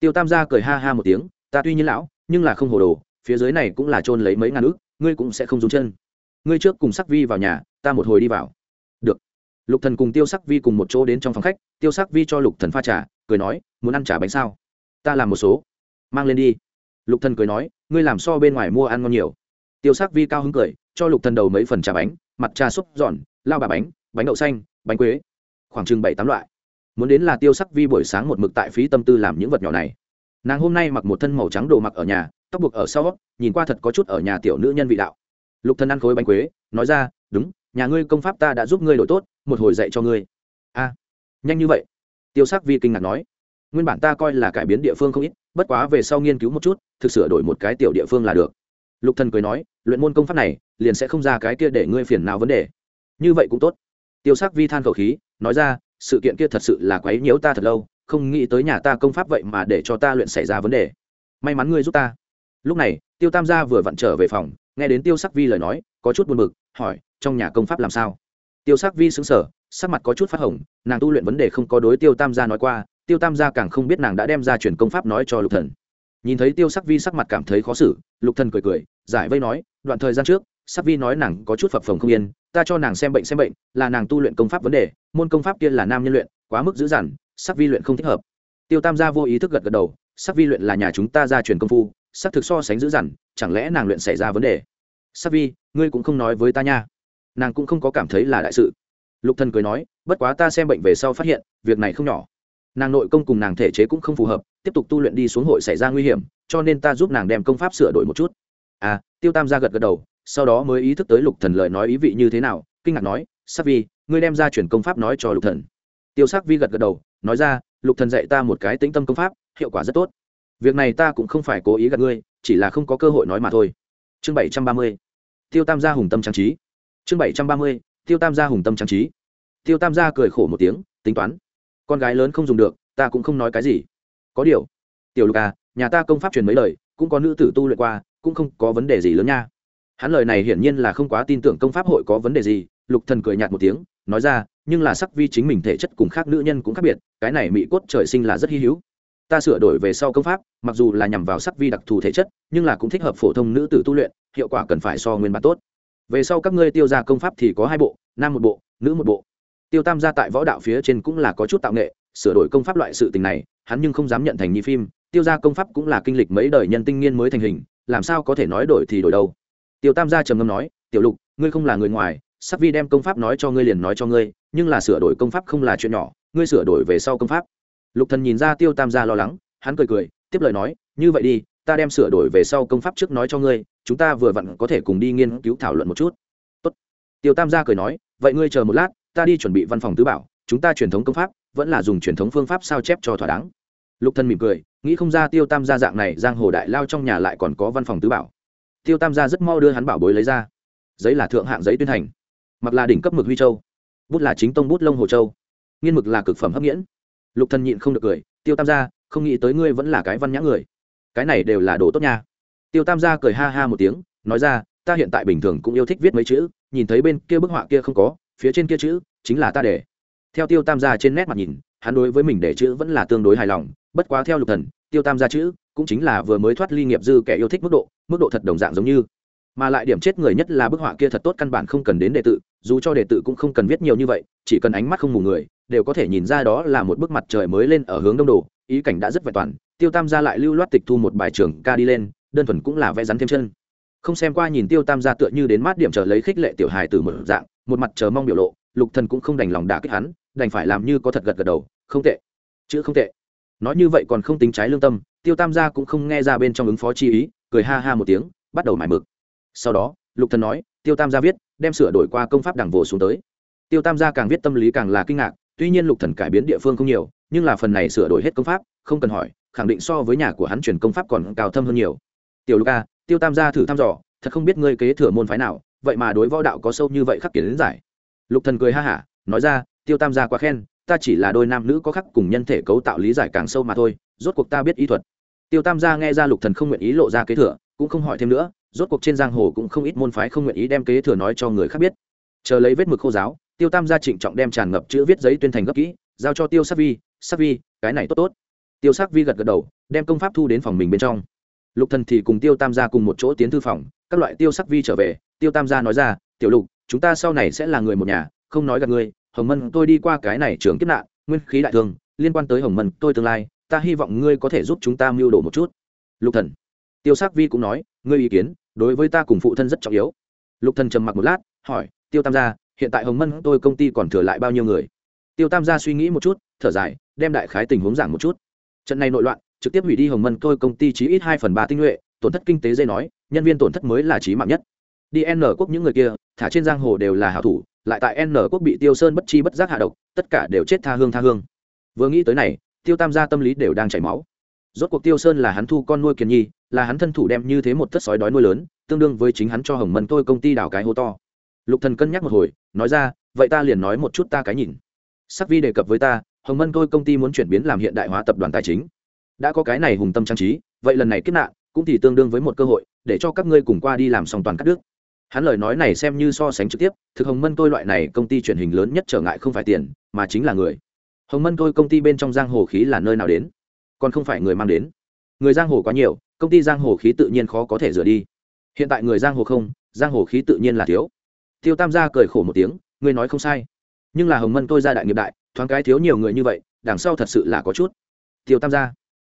Tiêu tam gia cười ha ha một tiếng, ta tuy nhiên lão, nhưng là không hồ đồ, phía dưới này cũng là trôn lấy mấy ngàn ước ngươi cũng sẽ không run chân ngươi trước cùng sắc vi vào nhà, ta một hồi đi vào. Được. Lục thần cùng tiêu sắc vi cùng một chỗ đến trong phòng khách, tiêu sắc vi cho lục thần pha trà, cười nói, muốn ăn trà bánh sao? Ta làm một số. Mang lên đi. Lục thần cười nói, ngươi làm so bên ngoài mua ăn ngon nhiều. Tiêu sắc vi cao hứng cười, cho lục thần đầu mấy phần trà bánh, mặt trà xúc giòn, lao bà bánh bánh đậu xanh, bánh quế. Khoảng chừng bảy tám loại. Muốn đến là tiêu sắc vi buổi sáng một mực tại phí tâm tư làm những vật nhỏ này. Nàng hôm nay mặc một thân màu trắng đồ mặc ở nhà, tóc buộc ở sau, nhìn qua thật có chút ở nhà tiểu nữ nhân vị đạo lục thần ăn khối bánh quế, nói ra, đúng, nhà ngươi công pháp ta đã giúp ngươi đổi tốt, một hồi dạy cho ngươi. A, nhanh như vậy? Tiêu sắc vi kinh ngạc nói. Nguyên bản ta coi là cải biến địa phương không ít, bất quá về sau nghiên cứu một chút, thực sửa đổi một cái tiểu địa phương là được. Lục thần cười nói, luyện môn công pháp này, liền sẽ không ra cái kia để ngươi phiền nào vấn đề. Như vậy cũng tốt. Tiêu sắc vi than khẩu khí, nói ra, sự kiện kia thật sự là quấy nhiễu ta thật lâu, không nghĩ tới nhà ta công pháp vậy mà để cho ta luyện xảy ra vấn đề. May mắn ngươi giúp ta. Lúc này, tiêu tam gia vừa vặn trở về phòng nghe đến tiêu sắc vi lời nói, có chút buồn bực, hỏi, trong nhà công pháp làm sao? Tiêu sắc vi xứng sở sắc mặt có chút phát hồng, nàng tu luyện vấn đề không có đối tiêu tam gia nói qua, tiêu tam gia càng không biết nàng đã đem ra chuyển công pháp nói cho lục thần. Nhìn thấy tiêu sắc vi sắc mặt cảm thấy khó xử, lục thần cười cười, giải vây nói, đoạn thời gian trước, sắc vi nói nàng có chút phập phồng không yên, ta cho nàng xem bệnh xem bệnh, là nàng tu luyện công pháp vấn đề, môn công pháp kia là nam nhân luyện, quá mức dữ dằn, sắc vi luyện không thích hợp. Tiêu tam gia vô ý thức gật gật đầu, sắc vi luyện là nhà chúng ta ra truyền công phu sắc thực so sánh dữ dằn, chẳng lẽ nàng luyện xảy ra vấn đề? Sắc vi, ngươi cũng không nói với ta nha. Nàng cũng không có cảm thấy là đại sự. Lục thần cười nói, bất quá ta xem bệnh về sau phát hiện, việc này không nhỏ. Nàng nội công cùng nàng thể chế cũng không phù hợp, tiếp tục tu luyện đi xuống hội xảy ra nguy hiểm, cho nên ta giúp nàng đem công pháp sửa đổi một chút. À tiêu tam gia gật gật đầu, sau đó mới ý thức tới lục thần lời nói ý vị như thế nào, kinh ngạc nói, sắc vi, ngươi đem ra chuyển công pháp nói cho lục thần. Tiêu sắc vi gật gật đầu, nói ra, lục thần dạy ta một cái tĩnh tâm công pháp, hiệu quả rất tốt việc này ta cũng không phải cố ý gạt ngươi, chỉ là không có cơ hội nói mà thôi. Chương bảy trăm ba mươi, tiêu tam gia hùng tâm trang trí. Chương bảy trăm ba mươi, tiêu tam gia hùng tâm trang trí. Tiêu tam gia cười khổ một tiếng, tính toán. Con gái lớn không dùng được, ta cũng không nói cái gì. Có điều, tiểu lục à nhà ta công pháp truyền mấy lời, cũng có nữ tử tu luyện qua, cũng không có vấn đề gì lớn nha. Hắn lời này hiển nhiên là không quá tin tưởng công pháp hội có vấn đề gì, lục thần cười nhạt một tiếng, nói ra, nhưng là sắc vi chính mình thể chất cùng khác nữ nhân cũng khác biệt, cái này mỹ cốt trời sinh là rất hy hữu ta sửa đổi về sau công pháp, mặc dù là nhằm vào sắc vi đặc thù thể chất, nhưng là cũng thích hợp phổ thông nữ tử tu luyện, hiệu quả cần phải so nguyên bản tốt. Về sau các ngươi tiêu ra công pháp thì có hai bộ, nam một bộ, nữ một bộ. Tiêu tam gia tại võ đạo phía trên cũng là có chút tạo nghệ, sửa đổi công pháp loại sự tình này, hắn nhưng không dám nhận thành nhi phim, tiêu ra công pháp cũng là kinh lịch mấy đời nhân tinh nghiên mới thành hình, làm sao có thể nói đổi thì đổi đâu. Tiêu tam gia trầm ngâm nói, tiểu lục, ngươi không là người ngoài, sắc vi đem công pháp nói cho ngươi liền nói cho ngươi, nhưng là sửa đổi công pháp không là chuyện nhỏ, ngươi sửa đổi về sau công pháp lục thần nhìn ra tiêu tam gia lo lắng, hắn cười cười, tiếp lời nói, như vậy đi, ta đem sửa đổi về sau công pháp trước nói cho ngươi, chúng ta vừa vặn có thể cùng đi nghiên cứu thảo luận một chút. Tốt. tiêu tam gia cười nói, vậy ngươi chờ một lát, ta đi chuẩn bị văn phòng tứ bảo, chúng ta truyền thống công pháp, vẫn là dùng truyền thống phương pháp sao chép cho thỏa đáng. Lục thân mỉm cười, nghĩ không ra tiêu tam gia dạng này giang hồ đại lao trong nhà lại còn có văn phòng tứ bảo. Tiêu tam gia rất mau đưa hắn bảo bối lấy ra. Giấy là thượng hạng giấy tuyên thành mặc là đỉnh cấp mực huy châu. Bút là chính tông bút lông hồ châu. Nghiên mực là cực phẩm hấp nghiễn lục thần nhịn không được cười, tiêu tam gia, không nghĩ tới ngươi vẫn là cái văn nhã người. Cái này đều là đồ tốt nha. Tiêu tam gia cười ha ha một tiếng, nói ra, ta hiện tại bình thường cũng yêu thích viết mấy chữ, nhìn thấy bên kia bức họa kia không có, phía trên kia chữ chính là ta để. Theo tiêu tam gia trên nét mặt nhìn, hắn đối với mình để chữ vẫn là tương đối hài lòng, bất quá theo lục thần, tiêu tam gia chữ cũng chính là vừa mới thoát ly nghiệp dư kẻ yêu thích mức độ mức độ thật đồng dạng giống như mà lại điểm chết người nhất là bức họa kia thật tốt căn bản không cần đến đệ tự dù cho đệ tự cũng không cần viết nhiều như vậy, chỉ cần ánh mắt không mù người, đều có thể nhìn ra đó là một bức mặt trời mới lên ở hướng đông đồ, ý cảnh đã rất vẹn toàn, tiêu tam gia lại lưu loát tịch thu một bài trường ca đi lên, đơn thuần cũng là vẽ rắn thêm chân. Không xem qua nhìn tiêu tam gia tựa như đến mát điểm chờ lấy khích lệ tiểu hài từ một dạng, một mặt chờ mong biểu lộ, lục thần cũng không đành lòng đả kích hắn, đành phải làm như có thật gật gật đầu, không tệ, chữ không tệ. Nói như vậy còn không tính trái lương tâm, tiêu tam gia cũng không nghe ra bên trong ứng phó chi ý, cười ha ha một tiếng, bắt đầu mải mực sau đó, lục thần nói, tiêu tam gia viết, đem sửa đổi qua công pháp đảng vồ xuống tới. Tiêu tam gia càng viết tâm lý càng là kinh ngạc, tuy nhiên lục thần cải biến địa phương không nhiều, nhưng là phần này sửa đổi hết công pháp, không cần hỏi, khẳng định so với nhà của hắn truyền công pháp còn cao thâm hơn nhiều. Tiểu lục a tiêu tam gia thử thăm dò, thật không biết ngươi kế thừa môn phái nào, vậy mà đối võ đạo có sâu như vậy khắc kiến giải. Lục thần cười ha hả, nói ra, tiêu tam gia quá khen, ta chỉ là đôi nam nữ có khắc cùng nhân thể cấu tạo lý giải càng sâu mà thôi, rốt cuộc ta biết ý thuật. Tiêu tam gia nghe ra lục thần không nguyện ý lộ ra kế thừa, cũng không hỏi thêm nữa rốt cuộc trên giang hồ cũng không ít môn phái không nguyện ý đem kế thừa nói cho người khác biết. Chờ lấy vết mực khô giáo, tiêu tam gia trịnh trọng đem tràn ngập chữ viết giấy tuyên thành gấp kỹ, giao cho tiêu sắc vi sắc vi, cái này tốt tốt. Tiêu sắc vi gật gật đầu, đem công pháp thu đến phòng mình bên trong. Lục thần thì cùng tiêu tam gia cùng một chỗ tiến thư phòng, các loại tiêu sắc vi trở về, tiêu tam gia nói ra, tiểu lục, chúng ta sau này sẽ là người một nhà, không nói gặp ngươi, hồng mân tôi đi qua cái này trường kiếp nạn, nguyên khí đại thương liên quan tới hồng mân tôi tương lai, ta hy vọng ngươi có thể giúp chúng ta mưu đồ một chút. Lục thần tiêu sắc vi cũng nói, ngươi ý kiến đối với ta cùng phụ thân rất trọng yếu. Lục thần trầm mặc một lát, hỏi, tiêu tam gia, hiện tại hồng mân tôi công ty còn thừa lại bao nhiêu người? Tiêu tam gia suy nghĩ một chút, thở dài, đem đại khái tình huống giảng một chút. Trận này nội loạn, trực tiếp hủy đi hồng mân tôi công ty chí ít hai phần ba tinh nhuệ, tổn thất kinh tế dây nói, nhân viên tổn thất mới là chí mạng nhất. Đi n quốc những người kia, thả trên giang hồ đều là hảo thủ, lại tại n quốc bị tiêu sơn bất chi bất giác hạ độc, tất cả đều chết tha hương tha hương. Vừa nghĩ tới này, tiêu tam gia tâm lý đều đang chảy máu rốt cuộc tiêu sơn là hắn thu con nuôi kiền nhi, là hắn thân thủ đem như thế một tất sói đói nuôi lớn, tương đương với chính hắn cho hồng mân tôi công ty đào cái hố to. Lục thần cân nhắc một hồi, nói ra, vậy ta liền nói một chút ta cái nhìn. Sắc vi đề cập với ta, hồng mân tôi công ty muốn chuyển biến làm hiện đại hóa tập đoàn tài chính. Đã có cái này hùng tâm trang trí, vậy lần này kết nạn cũng thì tương đương với một cơ hội, để cho các ngươi cùng qua đi làm xong toàn cắt đứt. Hắn lời nói này xem như so sánh trực tiếp, thực hồng mân tôi loại này công ty truyền hình lớn nhất trở ngại không phải tiền, mà chính là người. Hồng mân tôi công ty bên trong giang hồ khí là nơi nào đến? Còn không phải người mang đến. Người giang hồ quá nhiều, công ty giang hồ khí tự nhiên khó có thể rửa đi. Hiện tại người giang hồ không, giang hồ khí tự nhiên là thiếu. Tiêu tam gia cười khổ một tiếng, ngươi nói không sai. Nhưng là hồng mân tôi ra đại nghiệp đại, thoáng cái thiếu nhiều người như vậy, đằng sau thật sự là có chút. Tiêu tam gia.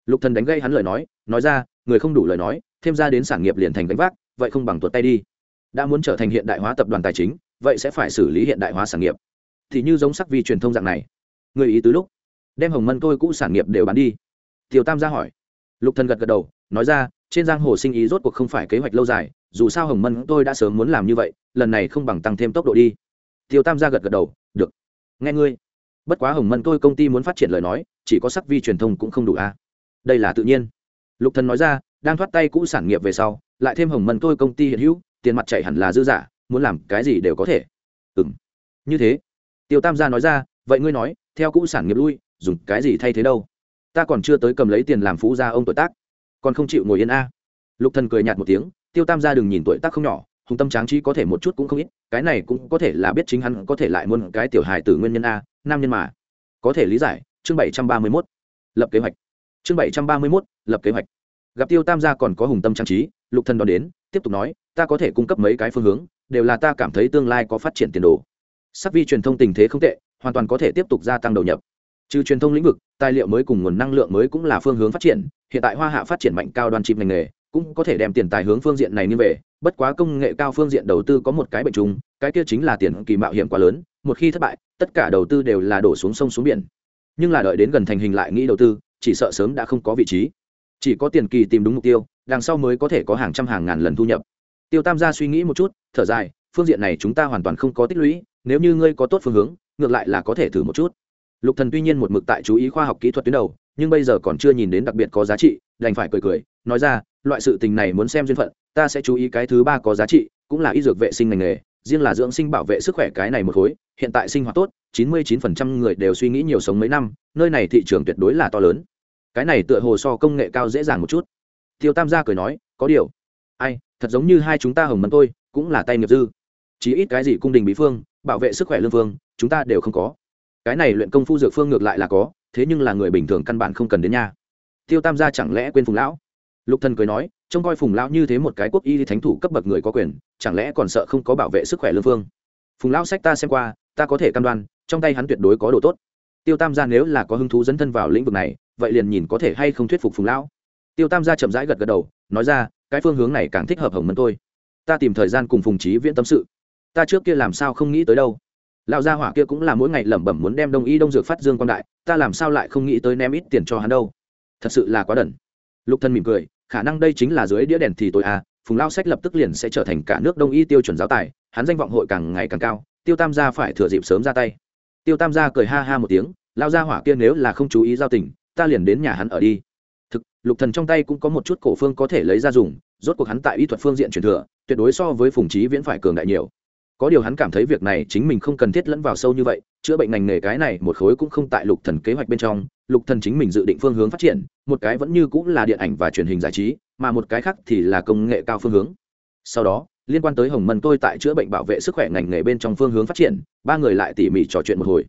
Lục thần đánh gây hắn lời nói nói ra, người không đủ lời nói, thêm ra đến sản nghiệp liền thành gánh vác, vậy không bằng tuột tay đi. Đã muốn trở thành hiện đại hóa tập đoàn tài chính, vậy sẽ phải xử lý hiện đại hóa sản nghiệp. Thì như giống sắc vi truyền thông dạng này. Người ý tứ lúc, đem hồng mân tôi cũ sản nghiệp đều bán đi tiêu tam gia hỏi. Lục thần gật gật đầu, nói ra, trên giang hồ sinh ý rốt cuộc không phải kế hoạch lâu dài, dù sao hồng mân tôi đã sớm muốn làm như vậy, lần này không bằng tăng thêm tốc độ đi. Tiêu tam gia gật gật đầu, được. Nghe ngươi. Bất quá hồng mân tôi công ty muốn phát triển lời nói, chỉ có sắc vi truyền thông cũng không đủ a. À? đây là tự nhiên. Lục thần nói ra, đang thoát tay cũ sản nghiệp về sau, lại thêm hồng mân tôi công ty hiện hữu, tiền mặt chạy hẳn là dư giả muốn làm cái gì đều có thể. Ừ như thế. Tiêu tam gia nói ra, vậy ngươi nói, theo cũ sản nghiệp lui, dùng cái gì thay thế đâu? Ta còn chưa tới cầm lấy tiền làm phú gia ông tuổi tác. Còn không chịu ngồi yên a. Lục thần cười nhạt một tiếng tiêu tam gia đừng nhìn tuổi tác không nhỏ hùng tâm tráng trí có thể một chút cũng không ít cái này cũng có thể là biết chính hắn có thể lại muốn cái tiểu hài tử nguyên nhân a nam nhân mà. Có thể lý giải chương bảy trăm ba mươi 731. lập kế hoạch. Chương bảy trăm ba mươi 731, lập kế hoạch. Gặp tiêu tam gia còn có hùng tâm trang trí lục thần đón đến tiếp tục nói ta có thể cung cấp mấy cái phương hướng đều là ta cảm thấy tương lai có phát triển tiền đồ. Sắc vi truyền thông tình thế không tệ hoàn toàn có thể tiếp tục gia tăng đầu nhập trừ truyền thông lĩnh vực, tài liệu mới cùng nguồn năng lượng mới cũng là phương hướng phát triển, hiện tại hoa hạ phát triển mạnh cao đoàn chìm ngành nghề, cũng có thể đem tiền tài hướng phương diện này như về, bất quá công nghệ cao phương diện đầu tư có một cái bệnh chung, cái kia chính là tiền kỳ mạo hiểm quá lớn, một khi thất bại, tất cả đầu tư đều là đổ xuống sông xuống biển. Nhưng là đợi đến gần thành hình lại nghĩ đầu tư, chỉ sợ sớm đã không có vị trí. Chỉ có tiền kỳ tìm đúng mục tiêu, đằng sau mới có thể có hàng trăm hàng ngàn lần thu nhập. Tiêu tam gia suy nghĩ một chút, thở dài, phương diện này chúng ta hoàn toàn không có tích lũy, nếu như ngươi có tốt phương hướng, ngược lại là có thể thử một chút lục thần tuy nhiên một mực tại chú ý khoa học kỹ thuật tuyến đầu, nhưng bây giờ còn chưa nhìn đến đặc biệt có giá trị, đành phải cười cười, nói ra, loại sự tình này muốn xem duyên phận, ta sẽ chú ý cái thứ ba có giá trị, cũng là y dược vệ sinh ngành nghề, riêng là dưỡng sinh bảo vệ sức khỏe cái này một khối, hiện tại sinh hoạt tốt, chín mươi 99% người đều suy nghĩ nhiều sống mấy năm, nơi này thị trường tuyệt đối là to lớn. Cái này tựa hồ so công nghệ cao dễ dàng một chút. Tiêu tam gia cười nói, có điều, ai, thật giống như hai chúng ta hồng mẫn tôi, cũng là tay nghiệp dư. Chí ít cái gì cung đình bí phương, bảo vệ sức khỏe lương phương chúng ta đều không có cái này luyện công phu dược phương ngược lại là có, thế nhưng là người bình thường căn bản không cần đến nha. Tiêu tam gia chẳng lẽ quên phùng lão? Lục thần cười nói, trông coi phùng lão như thế một cái quốc y thánh thủ cấp bậc người có quyền, chẳng lẽ còn sợ không có bảo vệ sức khỏe lương phương phùng lão sách ta xem qua, ta có thể căn đoan, trong tay hắn tuyệt đối có đồ tốt. Tiêu tam gia nếu là có hứng thú dẫn thân vào lĩnh vực này, vậy liền nhìn có thể hay không thuyết phục phùng lão. Tiêu tam gia chậm rãi gật gật đầu, nói ra, cái phương hướng này càng thích hợp hồng mẫn tôi. Ta tìm thời gian cùng phùng trí viễn tâm sự. Ta trước kia làm sao không nghĩ tới đâu lão gia hỏa kia cũng là mỗi ngày lẩm bẩm muốn đem đông y đông dược phát dương quan đại, ta làm sao lại không nghĩ tới ném ít tiền cho hắn đâu. Thật sự là quá đần. Lục thân mỉm cười, khả năng đây chính là dưới đĩa đèn thì tội à phùng lao sách lập tức liền sẽ trở thành cả nước đông y tiêu chuẩn giáo tài, hắn danh vọng hội càng ngày càng cao, tiêu tam gia phải thừa dịp sớm ra tay. Tiêu tam gia cười ha ha một tiếng lao gia hỏa kia nếu là không chú ý giao tình, ta liền đến nhà hắn ở đi. Thực, lục thần trong tay cũng có một chút cổ phương có thể lấy ra dùng, rốt cuộc hắn tại y thuật phương diện truyền thừa, tuyệt đối so với phùng trí viễn phải cường đại nhiều có điều hắn cảm thấy việc này chính mình không cần thiết lẫn vào sâu như vậy, chữa bệnh ngành nghề cái này một khối cũng không tại lục thần kế hoạch bên trong, lục thần chính mình dự định phương hướng phát triển, một cái vẫn như cũng là điện ảnh và truyền hình giải trí, mà một cái khác thì là công nghệ cao phương hướng. Sau đó, liên quan tới hồng mân tôi tại chữa bệnh bảo vệ sức khỏe ngành nghề bên trong phương hướng phát triển, ba người lại tỉ mỉ trò chuyện một hồi.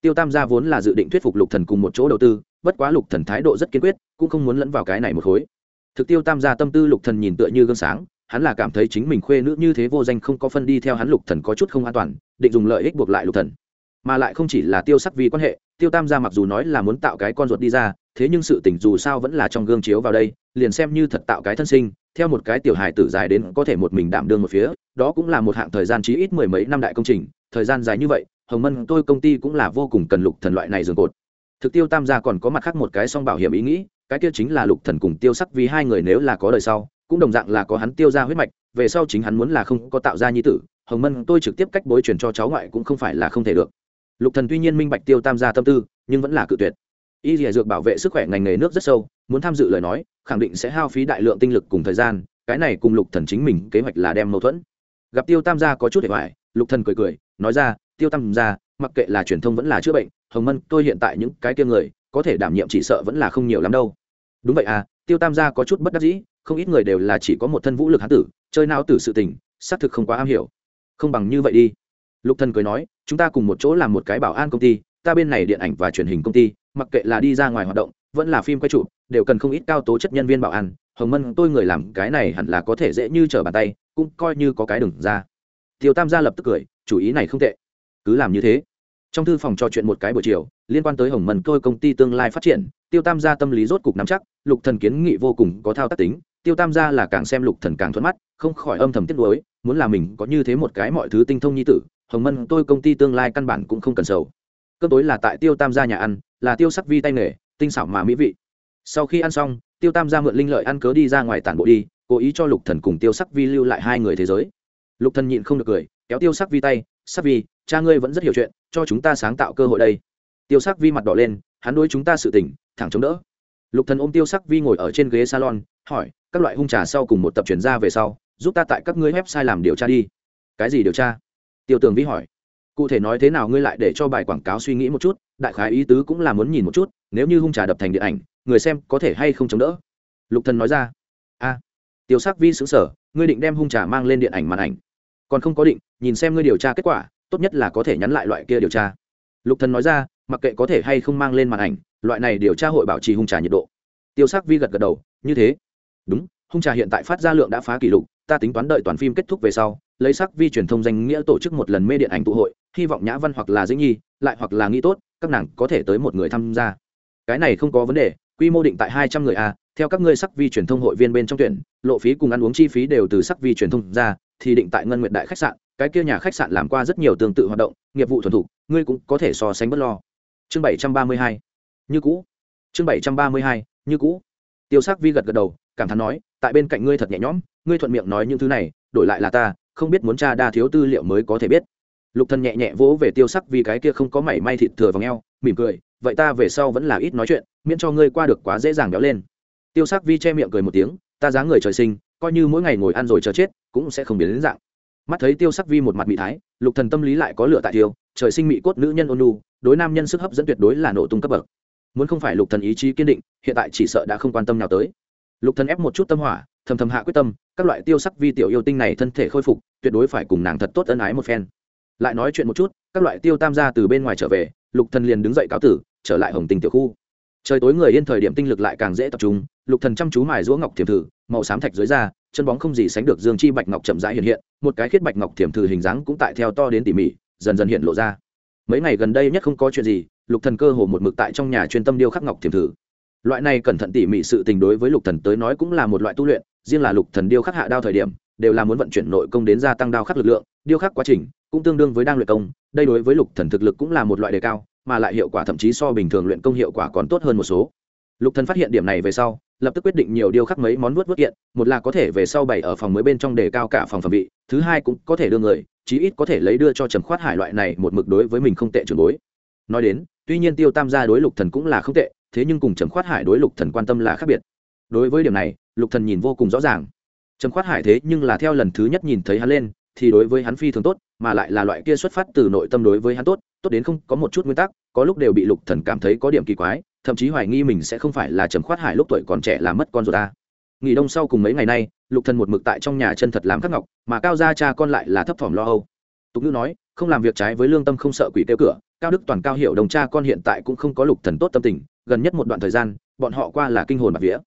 Tiêu tam gia vốn là dự định thuyết phục lục thần cùng một chỗ đầu tư, bất quá lục thần thái độ rất kiên quyết, cũng không muốn lẫn vào cái này một khối. Thực tiêu tam gia tâm tư lục thần nhìn tựa như gương sáng hắn là cảm thấy chính mình khuê nữ như thế vô danh không có phân đi theo hắn lục thần có chút không an toàn, định dùng lợi ích buộc lại lục thần. Mà lại không chỉ là tiêu sắc vì quan hệ, tiêu tam gia mặc dù nói là muốn tạo cái con ruột đi ra, thế nhưng sự tình dù sao vẫn là trong gương chiếu vào đây, liền xem như thật tạo cái thân sinh, theo một cái tiểu hài tử dài đến có thể một mình đảm đương một phía, đó cũng là một hạng thời gian chí ít mười mấy năm đại công trình, thời gian dài như vậy, hồng mân tôi công ty cũng là vô cùng cần lục thần loại này dường cột. Thực tiêu tam gia còn có mặt khác một cái song bảo hiểm ý nghĩ, cái kia chính là lục thần cùng tiêu sắc vì hai người nếu là có đời sau cũng đồng dạng là có hắn tiêu ra huyết mạch, về sau chính hắn muốn là không có tạo ra nhi tử, hồng mân tôi trực tiếp cách bối truyền cho cháu ngoại cũng không phải là không thể được. Lục thần tuy nhiên minh bạch tiêu tam gia tâm tư, nhưng vẫn là cự tuyệt. Y dìa dược bảo vệ sức khỏe ngành nghề nước rất sâu, muốn tham dự lời nói, khẳng định sẽ hao phí đại lượng tinh lực cùng thời gian, cái này cùng lục thần chính mình kế hoạch là đem mâu thuẫn. Gặp tiêu tam gia có chút để hoài, lục thần cười cười, nói ra, tiêu tam gia, mặc kệ là truyền thông vẫn là chữa bệnh, hồng mân tôi hiện tại những cái tiêm người, có thể đảm nhiệm chỉ sợ vẫn là không nhiều lắm đâu. Đúng vậy à tiêu tam gia có chút bất đắc dĩ không ít người đều là chỉ có một thân vũ lực hán tử, chơi não tử sự tình, xác thực không quá am hiểu. Không bằng như vậy đi. Lục thần cười nói, chúng ta cùng một chỗ làm một cái bảo an công ty, ta bên này điện ảnh và truyền hình công ty, mặc kệ là đi ra ngoài hoạt động, vẫn là phim quay trụ đều cần không ít cao tố chất nhân viên bảo an. Hồng mân, tôi người làm cái này hẳn là có thể dễ như trở bàn tay, cũng coi như có cái đừng ra. Tiêu tam gia lập tức cười, chủ ý này không tệ. Cứ làm như thế. Trong thư phòng trò chuyện một cái buổi chiều, liên quan tới hồng mân, tôi công ty tương lai phát triển, tiêu tam gia tâm lý rốt cục nắm chắc, lục thần kiến nghị vô cùng có thao tác tính tiêu tam gia là càng xem lục thần càng thuận mắt, không khỏi âm thầm tiếc nuối, muốn là mình có như thế một cái mọi thứ tinh thông nhi tử, hồng mân tôi công ty tương lai căn bản cũng không cần sầu. Cơm tối là tại tiêu tam gia nhà ăn, là tiêu sắc vi tay nghề, tinh xảo mà mỹ vị. Sau khi ăn xong, tiêu tam gia mượn linh lợi ăn cớ đi ra ngoài tản bộ đi, cố ý cho lục thần cùng tiêu sắc vi lưu lại hai người thế giới. Lục thần nhịn không được cười, kéo tiêu sắc vi tay, sắc vi, cha ngươi vẫn rất hiểu chuyện, cho chúng ta sáng tạo cơ hội đây. Tiêu sắc vi mặt đỏ lên, hắn đối chúng ta sự tỉnh thẳng chống đỡ. Lục thần ôm tiêu sắc vi ngồi ở trên ghế salon, hỏi các loại hung trà sau cùng một tập chuyển ra về sau, giúp ta tại các ngươi website làm điều tra đi. Cái gì điều tra? Tiêu tường vi hỏi. Cụ thể nói thế nào ngươi lại để cho bài quảng cáo suy nghĩ một chút, đại khái ý tứ cũng là muốn nhìn một chút, nếu như hung trà đập thành điện ảnh, người xem có thể hay không chống đỡ? Lục thần nói ra. A. Tiêu sắc vi xứng sở ngươi định đem hung trà mang lên điện ảnh màn ảnh. Còn không có định, nhìn xem ngươi điều tra kết quả, tốt nhất là có thể nhắn lại loại kia điều tra. Lục thần nói ra, mặc kệ có thể hay không mang lên màn ảnh, loại này điều tra hội bảo trì hung trà nhiệt độ. Tiêu sắc vi gật gật đầu, như thế đúng, hung trà hiện tại phát ra lượng đã phá kỷ lục, ta tính toán đợi toàn phim kết thúc về sau, lấy sắc vi truyền thông danh nghĩa tổ chức một lần mê điện ảnh tụ hội, hy vọng nhã văn hoặc là dĩnh nhi, lại hoặc là nghĩ tốt, các nàng có thể tới một người tham gia. Cái này không có vấn đề, quy mô định tại hai trăm người a, theo các ngươi sắc vi truyền thông hội viên bên trong tuyển, lộ phí cùng ăn uống chi phí đều từ sắc vi truyền thông ra, thì định tại ngân nguyện đại khách sạn, cái kia nhà khách sạn làm qua rất nhiều tương tự hoạt động, nghiệp vụ thuần thục, ngươi cũng có thể so sánh bất lo. Chương bảy trăm ba mươi hai, như cũ. Chương bảy trăm ba mươi hai, như cũ. Tiêu sắc vi gật gật đầu cảm thán nói tại bên cạnh ngươi thật nhẹ nhõm ngươi thuận miệng nói những thứ này đổi lại là ta không biết muốn cha đa thiếu tư liệu mới có thể biết. Lục thần nhẹ nhẹ vỗ về tiêu sắc vì cái kia không có mảy may thịt thừa vào ngheo mỉm cười vậy ta về sau vẫn là ít nói chuyện miễn cho ngươi qua được quá dễ dàng béo lên. Tiêu sắc vi che miệng cười một tiếng ta dáng người trời sinh coi như mỗi ngày ngồi ăn rồi chờ chết cũng sẽ không biến đến dạng. Mắt thấy tiêu sắc vi một mặt mị thái lục thần tâm lý lại có lửa tại tiêu trời sinh mị cốt nữ nhân ôn nhu, đối nam nhân sức hấp dẫn tuyệt đối là nổ tung cấp bậc. Muốn không phải lục thần ý chí kiên định hiện tại chỉ sợ đã không quan tâm nào tới lục thần ép một chút tâm hỏa, thầm thầm hạ quyết tâm, các loại tiêu sắc vi tiểu yêu tinh này thân thể khôi phục, tuyệt đối phải cùng nàng thật tốt ân ái một phen. Lại nói chuyện một chút, các loại tiêu tam gia từ bên ngoài trở về, lục thần liền đứng dậy cáo tử, trở lại hồng tinh tiểu khu. Trời tối người yên thời điểm tinh lực lại càng dễ tập trung, lục thần chăm chú mài rũa ngọc thiềm thử, màu xám thạch dưới da, chân bóng không gì sánh được dương chi bạch ngọc chậm rãi hiện hiện, một cái khiết bạch ngọc thiềm thử hình dáng cũng tại theo to đến tỉ mỉ, dần dần hiện lộ ra. Mấy ngày gần đây nhất không có chuyện gì, lục thần cơ hồ một mực tại trong nhà chuyên tâm điêu khắc ngọc thiềm thử loại này cẩn thận tỉ mỉ sự tình đối với lục thần tới nói cũng là một loại tu luyện, riêng là lục thần điêu khắc hạ đao thời điểm, đều là muốn vận chuyển nội công đến gia tăng đao khắc lực lượng, điêu khắc quá trình cũng tương đương với đang luyện công, đây đối với lục thần thực lực cũng là một loại đề cao, mà lại hiệu quả thậm chí so bình thường luyện công hiệu quả còn tốt hơn một số. Lục thần phát hiện điểm này về sau, lập tức quyết định nhiều điêu khắc mấy món vuốt vuốt kiện, một là có thể về sau bày ở phòng mới bên trong đề cao cả phòng phẩm vị, thứ hai cũng có thể đưa người, chí ít có thể lấy đưa cho trầm khoát hải loại này một mực đối với mình không tệ trường bối. Nói đến, tuy nhiên tiêu tam gia đối lục thần cũng là không tệ thế nhưng cùng trầm khoát hải đối lục thần quan tâm là khác biệt. Đối với điểm này, lục thần nhìn vô cùng rõ ràng. Trầm khoát hải thế nhưng là theo lần thứ nhất nhìn thấy hắn lên, thì đối với hắn phi thường tốt, mà lại là loại kia xuất phát từ nội tâm đối với hắn tốt tốt đến không có một chút nguyên tắc, có lúc đều bị lục thần cảm thấy có điểm kỳ quái, thậm chí hoài nghi mình sẽ không phải là trầm khoát hải lúc tuổi còn trẻ là mất con rồi ta. Nghỉ đông sau cùng mấy ngày nay, lục thần một mực tại trong nhà chân thật làm khắc ngọc, mà cao gia cha con lại là thấp thỏm lo âu. Tục ngữ nói, không làm việc trái với lương tâm không sợ quỷ tiêu cửa, cao đức toàn cao hiệu đồng cha con hiện tại cũng không có lục thần tốt tâm tình gần nhất một đoạn thời gian, bọn họ qua là kinh hồn bạc vía.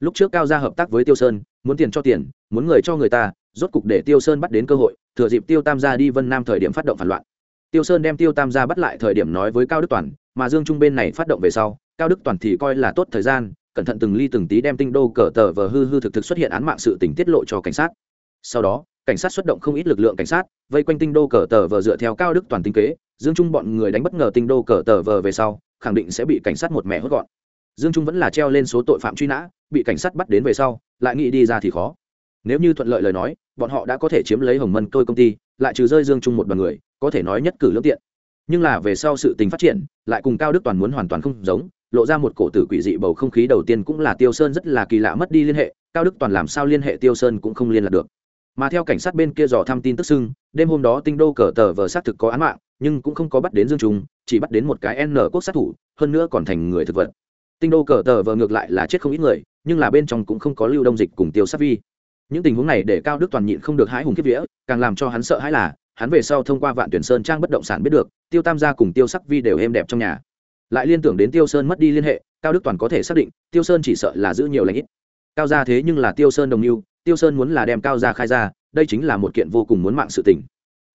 Lúc trước cao gia hợp tác với tiêu sơn, muốn tiền cho tiền, muốn người cho người ta, rốt cục để tiêu sơn bắt đến cơ hội, thừa dịp tiêu tam gia đi vân nam thời điểm phát động phản loạn. Tiêu sơn đem tiêu tam gia bắt lại thời điểm nói với cao đức toàn, mà dương trung bên này phát động về sau, cao đức toàn thì coi là tốt thời gian, cẩn thận từng ly từng tí đem tinh đô cờ tờ vờ hư hư thực thực xuất hiện án mạng sự tình tiết lộ cho cảnh sát. Sau đó, cảnh sát xuất động không ít lực lượng cảnh sát, vây quanh tinh đô cờ tờ vờ dựa theo cao đức toàn tinh kế, dương trung bọn người đánh bất ngờ tinh đô cờ tờ vờ về sau khẳng định sẽ bị cảnh sát một mẹ hốt gọn. Dương trung vẫn là treo lên số tội phạm truy nã, bị cảnh sát bắt đến về sau, lại nghĩ đi ra thì khó. Nếu như thuận lợi lời nói, bọn họ đã có thể chiếm lấy hồng mân tôi công ty, lại trừ rơi dương trung một đoàn người, có thể nói nhất cử lương tiện. Nhưng là về sau sự tình phát triển, lại cùng cao đức toàn muốn hoàn toàn không giống, lộ ra một cổ tử quỷ dị bầu không khí đầu tiên cũng là tiêu sơn rất là kỳ lạ mất đi liên hệ, cao đức toàn làm sao liên hệ tiêu sơn cũng không liên lạc được. Mà theo cảnh sát bên kia dò thăm tin tức xưng, đêm hôm đó tinh đô cờ tờ vờ xác thực có án mạng, nhưng cũng không có bắt đến dương trung chỉ bắt đến một cái n quốc sát thủ, hơn nữa còn thành người thực vật. Tinh đô cờ tờ vờ ngược lại là chết không ít người, nhưng là bên trong cũng không có lưu đông dịch cùng tiêu sát vi. Những tình huống này để cao đức toàn nhịn không được hãi hùng kiếp vía, càng làm cho hắn sợ hãi là, hắn về sau thông qua vạn tuyển sơn trang bất động sản biết được, tiêu tam gia cùng tiêu sắc vi đều êm đẹp trong nhà. Lại liên tưởng đến tiêu sơn mất đi liên hệ, cao đức toàn có thể xác định, tiêu sơn chỉ sợ là giữ nhiều lãnh ít. Cao gia thế nhưng là tiêu sơn đồng mưu, tiêu sơn muốn là đem cao gia khai ra, đây chính là một kiện vô cùng muốn mạng sự tình.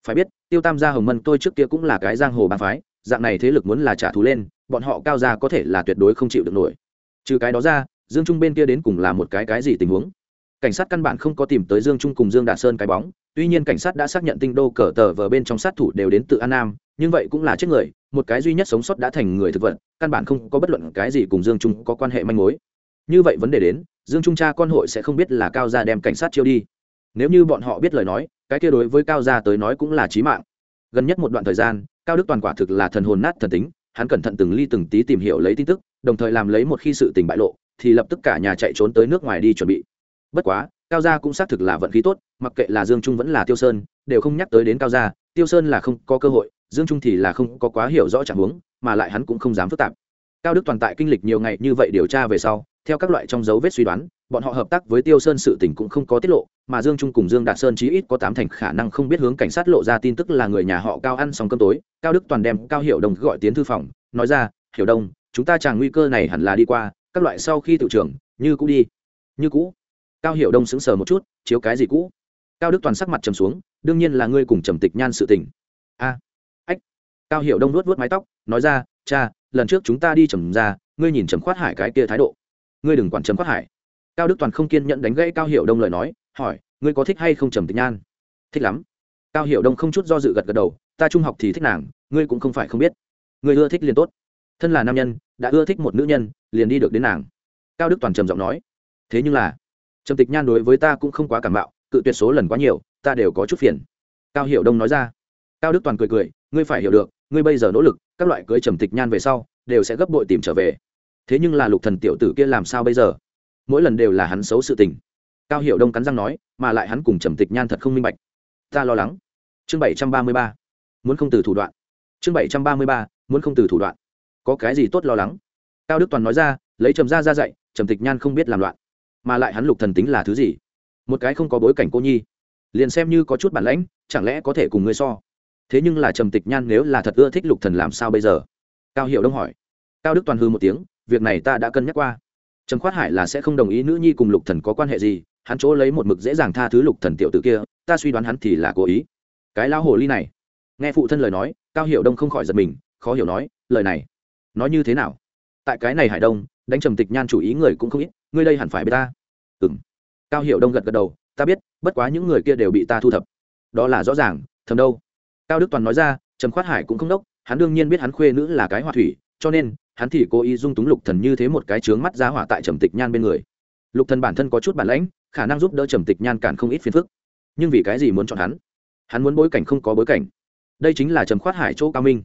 Phải biết, tiêu tam gia hồng mân tôi trước kia cũng là cái giang hồ bàn phái dạng này thế lực muốn là trả thù lên, bọn họ cao gia có thể là tuyệt đối không chịu được nổi. Trừ cái đó ra, dương trung bên kia đến cùng là một cái cái gì tình huống? Cảnh sát căn bản không có tìm tới dương trung cùng dương đạt sơn cái bóng, tuy nhiên cảnh sát đã xác nhận tinh đô cờ tờ vờ bên trong sát thủ đều đến từ an nam, nhưng vậy cũng là chết người, một cái duy nhất sống sót đã thành người thực vật, căn bản không có bất luận cái gì cùng dương trung có quan hệ manh mối. Như vậy vấn đề đến, dương trung cha con hội sẽ không biết là cao gia đem cảnh sát chiêu đi. Nếu như bọn họ biết lời nói, cái kia đối với cao gia tới nói cũng là trí mạng gần nhất một đoạn thời gian, cao đức toàn quả thực là thần hồn nát thần tính, hắn cẩn thận từng ly từng tí tìm hiểu lấy tin tức, đồng thời làm lấy một khi sự tình bại lộ, thì lập tức cả nhà chạy trốn tới nước ngoài đi chuẩn bị. Bất quá, cao gia cũng xác thực là vận khí tốt, mặc kệ là dương trung vẫn là tiêu sơn, đều không nhắc tới đến cao gia, tiêu sơn là không có cơ hội, dương trung thì là không có quá hiểu rõ trạng huống, mà lại hắn cũng không dám phức tạp. Cao đức toàn tại kinh lịch nhiều ngày như vậy điều tra về sau theo các loại trong dấu vết suy đoán, bọn họ hợp tác với tiêu sơn sự tình cũng không có tiết lộ, mà dương trung cùng dương đạt sơn chí ít có tám thành khả năng không biết hướng cảnh sát lộ ra tin tức là người nhà họ cao ăn xong cơm tối, cao đức toàn đem cao hiểu đông gọi tiến thư phòng, nói ra, hiểu đông chúng ta chàng nguy cơ này hẳn là đi qua, các loại sau khi tự trưởng, như cũ đi. Như cũ? Cao hiểu đông sững sờ một chút, chiếu cái gì cũ? Cao đức toàn sắc mặt trầm xuống, đương nhiên là ngươi cùng trầm tịch nhan sự tình. A, ách. Cao hiểu đông nuốt vuốt mái tóc, nói ra, cha, lần trước chúng ta đi trầm ra, ngươi nhìn trầm khoát hải cái kia thái độ ngươi đừng quản trầm quát hải. Cao đức toàn không kiên nhẫn đánh gãy cao hiểu đông lời nói, hỏi, ngươi có thích hay không trầm tịch nhan? Thích lắm. Cao hiểu đông không chút do dự gật gật đầu, ta trung học thì thích nàng, ngươi cũng không phải không biết. Ngươi ưa thích liền tốt. Thân là nam nhân, đã ưa thích một nữ nhân, liền đi được đến nàng. Cao đức toàn trầm giọng nói. Thế nhưng là, trầm tịch nhan đối với ta cũng không quá cảm bạo cự tuyệt số lần quá nhiều, ta đều có chút phiền. Cao hiểu đông nói ra. Cao đức toàn cười cười, ngươi phải hiểu được, ngươi bây giờ nỗ lực, các loại cưới trầm tịch nhan về sau, đều sẽ gấp bội tìm trở về thế nhưng là lục thần tiểu tử kia làm sao bây giờ? Mỗi lần đều là hắn xấu sự tình. Cao hiểu đông cắn răng nói, mà lại hắn cùng trầm tịch nhan thật không minh bạch. Ta lo lắng. Chương bảy trăm ba mươi ba. Muốn không từ thủ đoạn. Chương bảy trăm ba mươi ba. Muốn không từ thủ đoạn. Có cái gì tốt lo lắng? Cao đức toàn nói ra, lấy trầm ra ra dạy, trầm tịch nhan không biết làm loạn. Mà lại hắn lục thần tính là thứ gì? Một cái không có bối cảnh cô nhi. Liền xem như có chút bản lãnh, chẳng lẽ có thể cùng ngươi so? Thế nhưng là trầm tịch nhan nếu là thật ưa thích lục thần làm sao bây giờ? Cao hiệu đông hỏi. Cao đức toàn hư một tiếng việc này ta đã cân nhắc qua. Trầm khoát hải là sẽ không đồng ý nữ nhi cùng lục thần có quan hệ gì, hắn chỗ lấy một mực dễ dàng tha thứ lục thần tiểu tử kia, ta suy đoán hắn thì là cố ý. Cái lao hồ ly này. Nghe phụ thân lời nói, cao Hiểu đông không khỏi giật mình, khó hiểu nói, lời này, nói như thế nào? Tại cái này hải đông, đánh trầm tịch nhan chủ ý người cũng không ít, ngươi đây hẳn phải biết ta. Ừm. Cao Hiểu đông gật gật đầu, ta biết, bất quá những người kia đều bị ta thu thập. Đó là rõ ràng, thầm đâu? Cao đức toàn nói ra, trầm khoát hải cũng không đốc, hắn đương nhiên biết hắn khuê nữ là cái hòa thủy, cho nên hắn thì cố ý dung túng lục thần như thế một cái trướng mắt giá hỏa tại trầm tịch nhan bên người. Lục thần bản thân có chút bản lãnh, khả năng giúp đỡ trầm tịch nhan cản không ít phiền phức. Nhưng vì cái gì muốn chọn hắn? Hắn muốn bối cảnh không có bối cảnh. Đây chính là trầm khoát hải chỗ cao minh.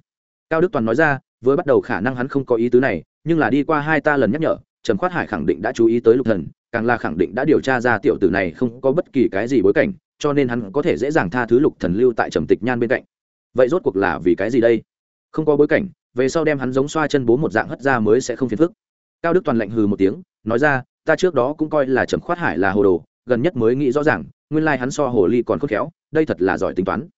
Cao đức toàn nói ra với bắt đầu khả năng hắn không có ý tứ này, nhưng là đi qua hai ta lần nhắc nhở, trầm khoát hải khẳng định đã chú ý tới lục thần, càng là khẳng định đã điều tra ra tiểu tử này không có bất kỳ cái gì bối cảnh, cho nên hắn có thể dễ dàng tha thứ lục thần lưu tại trầm tịch nhan bên cạnh. Vậy rốt cuộc là vì cái gì đây? Không có bối cảnh về sau đem hắn giống xoa chân bố một dạng hất ra mới sẽ không phiền phức. Cao đức toàn lạnh hừ một tiếng, nói ra, ta trước đó cũng coi là trầm khoát hải là hồ đồ, gần nhất mới nghĩ rõ ràng, nguyên lai hắn so hồ ly còn khôn khéo, đây thật là giỏi tính toán.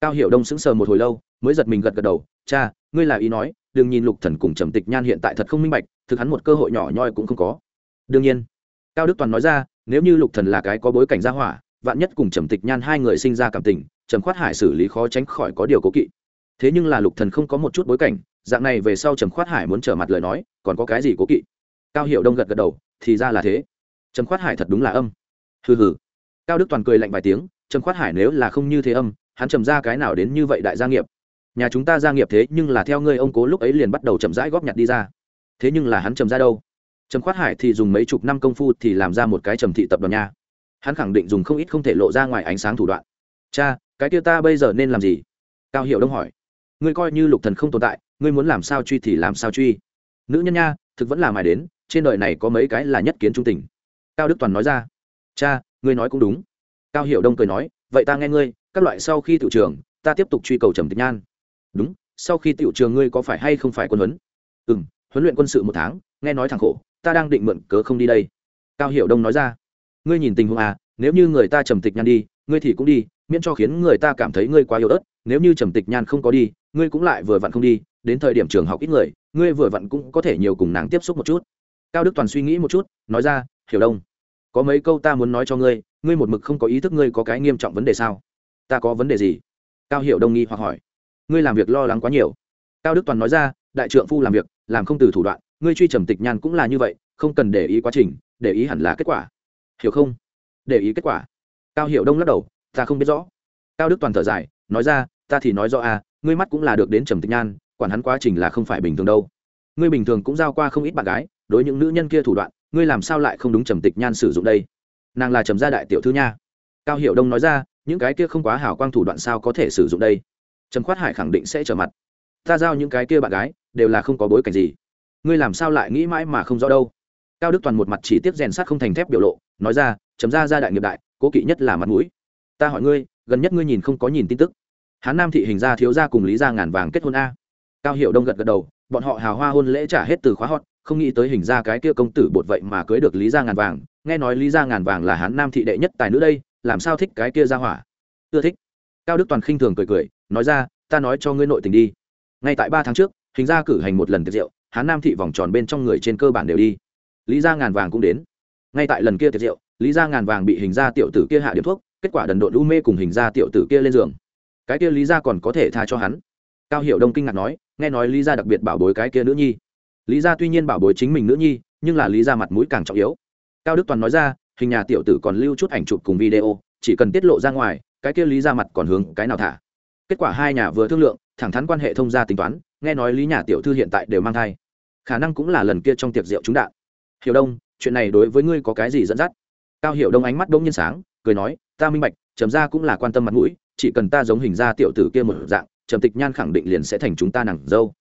Cao hiểu đông sững sờ một hồi lâu, mới giật mình gật gật đầu, cha, ngươi là ý nói, đừng nhìn lục thần cùng trầm tịch nhan hiện tại thật không minh bạch, thực hắn một cơ hội nhỏ nhoi cũng không có. Đương nhiên. Cao đức toàn nói ra, nếu như lục thần là cái có bối cảnh gia hỏa, vạn nhất cùng trầm tịch nhan hai người sinh ra cảm tình, trầm khoát hải xử lý khó tránh khỏi có điều cố kỵ. Thế nhưng là lục thần không có một chút bối cảnh dạng này về sau trầm khoát hải muốn trở mặt lời nói, còn có cái gì cố kỵ? Cao hiệu đông gật gật đầu, thì ra là thế. Trầm khoát hải thật đúng là âm. Hừ hừ. Cao đức toàn cười lạnh vài tiếng, trầm khoát hải nếu là không như thế âm, hắn trầm ra cái nào đến như vậy đại gia nghiệp? Nhà chúng ta gia nghiệp thế nhưng là theo ngươi ông cố lúc ấy liền bắt đầu chậm rãi góp nhặt đi ra. Thế nhưng là hắn trầm ra đâu? Trầm khoát hải thì dùng mấy chục năm công phu thì làm ra một cái trầm thị tập đoàn nha. Hắn khẳng định dùng không ít không thể lộ ra ngoài ánh sáng thủ đoạn. Cha, cái kia ta bây giờ nên làm gì? Cao hiệu đông hỏi. Ngươi coi như lục thần không tồn tại ngươi muốn làm sao truy thì làm sao truy. Nữ nhân nha, thực vẫn là mài đến, trên đời này có mấy cái là nhất kiến trung tình. Cao đức toàn nói ra. Cha, ngươi nói cũng đúng. Cao hiểu đông cười nói, vậy ta nghe ngươi, các loại sau khi tiểu trường, ta tiếp tục truy cầu trầm tịch nhan. Đúng, sau khi tiểu trường ngươi có phải hay không phải quân huấn? Ừ m huấn luyện quân sự một tháng, nghe nói thằng khổ, ta đang định mượn cớ không đi đây. Cao hiểu đông nói ra. Ngươi nhìn tình huống à nếu như người ta trầm tịch nhan đi, ngươi thì cũng đi, miễn cho khiến người ta cảm thấy ngươi quá yếu ớt, nếu như trầm tịch nhan không có đi ngươi cũng lại vừa vặn không đi, đến thời điểm trường học ít người, ngươi vừa vặn cũng có thể nhiều cùng nàng tiếp xúc một chút. Cao đức toàn suy nghĩ một chút, nói ra, hiểu đông, có mấy câu ta muốn nói cho ngươi ngươi một mực không có ý thức ngươi có cái nghiêm trọng vấn đề sao? Ta có vấn đề gì? Cao hiểu đông nghi hoặc hỏi. Ngươi làm việc lo lắng quá nhiều. Cao đức toàn nói ra, đại trượng phu làm việc, làm không từ thủ đoạn, ngươi truy trầm tịch nhan cũng là như vậy, không cần để ý quá trình, để ý hẳn là kết quả. Hiểu không? Để ý kết quả. Cao hiểu đông lắc đầu, ta không biết rõ. Cao đức toàn thở dài, nói ra, ta thì nói rõ à ngươi mắt cũng là được đến trầm tịch nhan, quản hắn quá trình là không phải bình thường đâu. Ngươi bình thường cũng giao qua không ít bạn gái, đối những nữ nhân kia thủ đoạn, ngươi làm sao lại không đúng trầm tịch nhan sử dụng đây? Nàng là trầm gia đại tiểu thư nha. Cao hiểu đông nói ra, những cái kia không quá hảo quang thủ đoạn sao có thể sử dụng đây? Trầm khoát hải khẳng định sẽ trở mặt. Ta giao những cái kia bạn gái, đều là không có bối cảnh gì. Ngươi làm sao lại nghĩ mãi mà không rõ đâu? Cao đức toàn một mặt chỉ tiếp rèn sát không thành thép biểu lộ, nói ra chấm ra gia đại nghiệp đại, cố kỵ nhất là mặt mũi. Ta hỏi ngươi, gần nhất ngươi nhìn không có nhìn tin tức hán nam thị hình gia thiếu gia cùng lý gia ngàn vàng kết hôn a. Cao hiệu đông gật gật đầu, bọn họ hào hoa hôn lễ trả hết từ khóa hot, không nghĩ tới hình gia cái kia công tử bột vậy mà cưới được lý gia ngàn vàng. Nghe nói lý gia ngàn vàng là hán nam thị đệ nhất tài nữ đây, làm sao thích cái kia ra hỏa? Ưa thích. Cao đức toàn khinh thường cười cười, nói ra, ta nói cho ngươi nội tình đi. Ngay tại ba tháng trước, hình gia cử hành một lần tiệc rượu, hán nam thị vòng tròn bên trong người trên cơ bản đều đi. Lý gia ngàn vàng cũng đến. Ngay tại lần kia tiệc rượu, lý gia ngàn vàng bị hình gia tiểu tử kia hạ điểm thuốc, kết quả đần độn u mê cùng hình gia tiểu tử kia lên giường cái kia lý gia còn có thể tha cho hắn. Cao hiệu đông kinh ngạc nói, nghe nói lý gia đặc biệt bảo bối cái kia nữ nhi. Lý gia tuy nhiên bảo bối chính mình nữ nhi, nhưng là lý gia mặt mũi càng trọng yếu. Cao đức toàn nói ra, hình nhà tiểu tử còn lưu chút ảnh chụp cùng video, chỉ cần tiết lộ ra ngoài, cái kia lý gia mặt còn hướng cái nào thả. Kết quả hai nhà vừa thương lượng, thẳng thắn quan hệ thông gia tính toán, nghe nói lý nhà tiểu thư hiện tại đều mang thai. Khả năng cũng là lần kia trong tiệc rượu trúng đạn. Hiểu đông, chuyện này đối với ngươi có cái gì dẫn dắt? Cao hiệu đông ánh mắt đông nhiên sáng, cười nói, ta minh bạch, trầm ra cũng là quan tâm mặt mũi chỉ cần ta giống hình ra tiểu tử kia một dạng, trầm tịch nhan khẳng định liền sẽ thành chúng ta nàng dâu.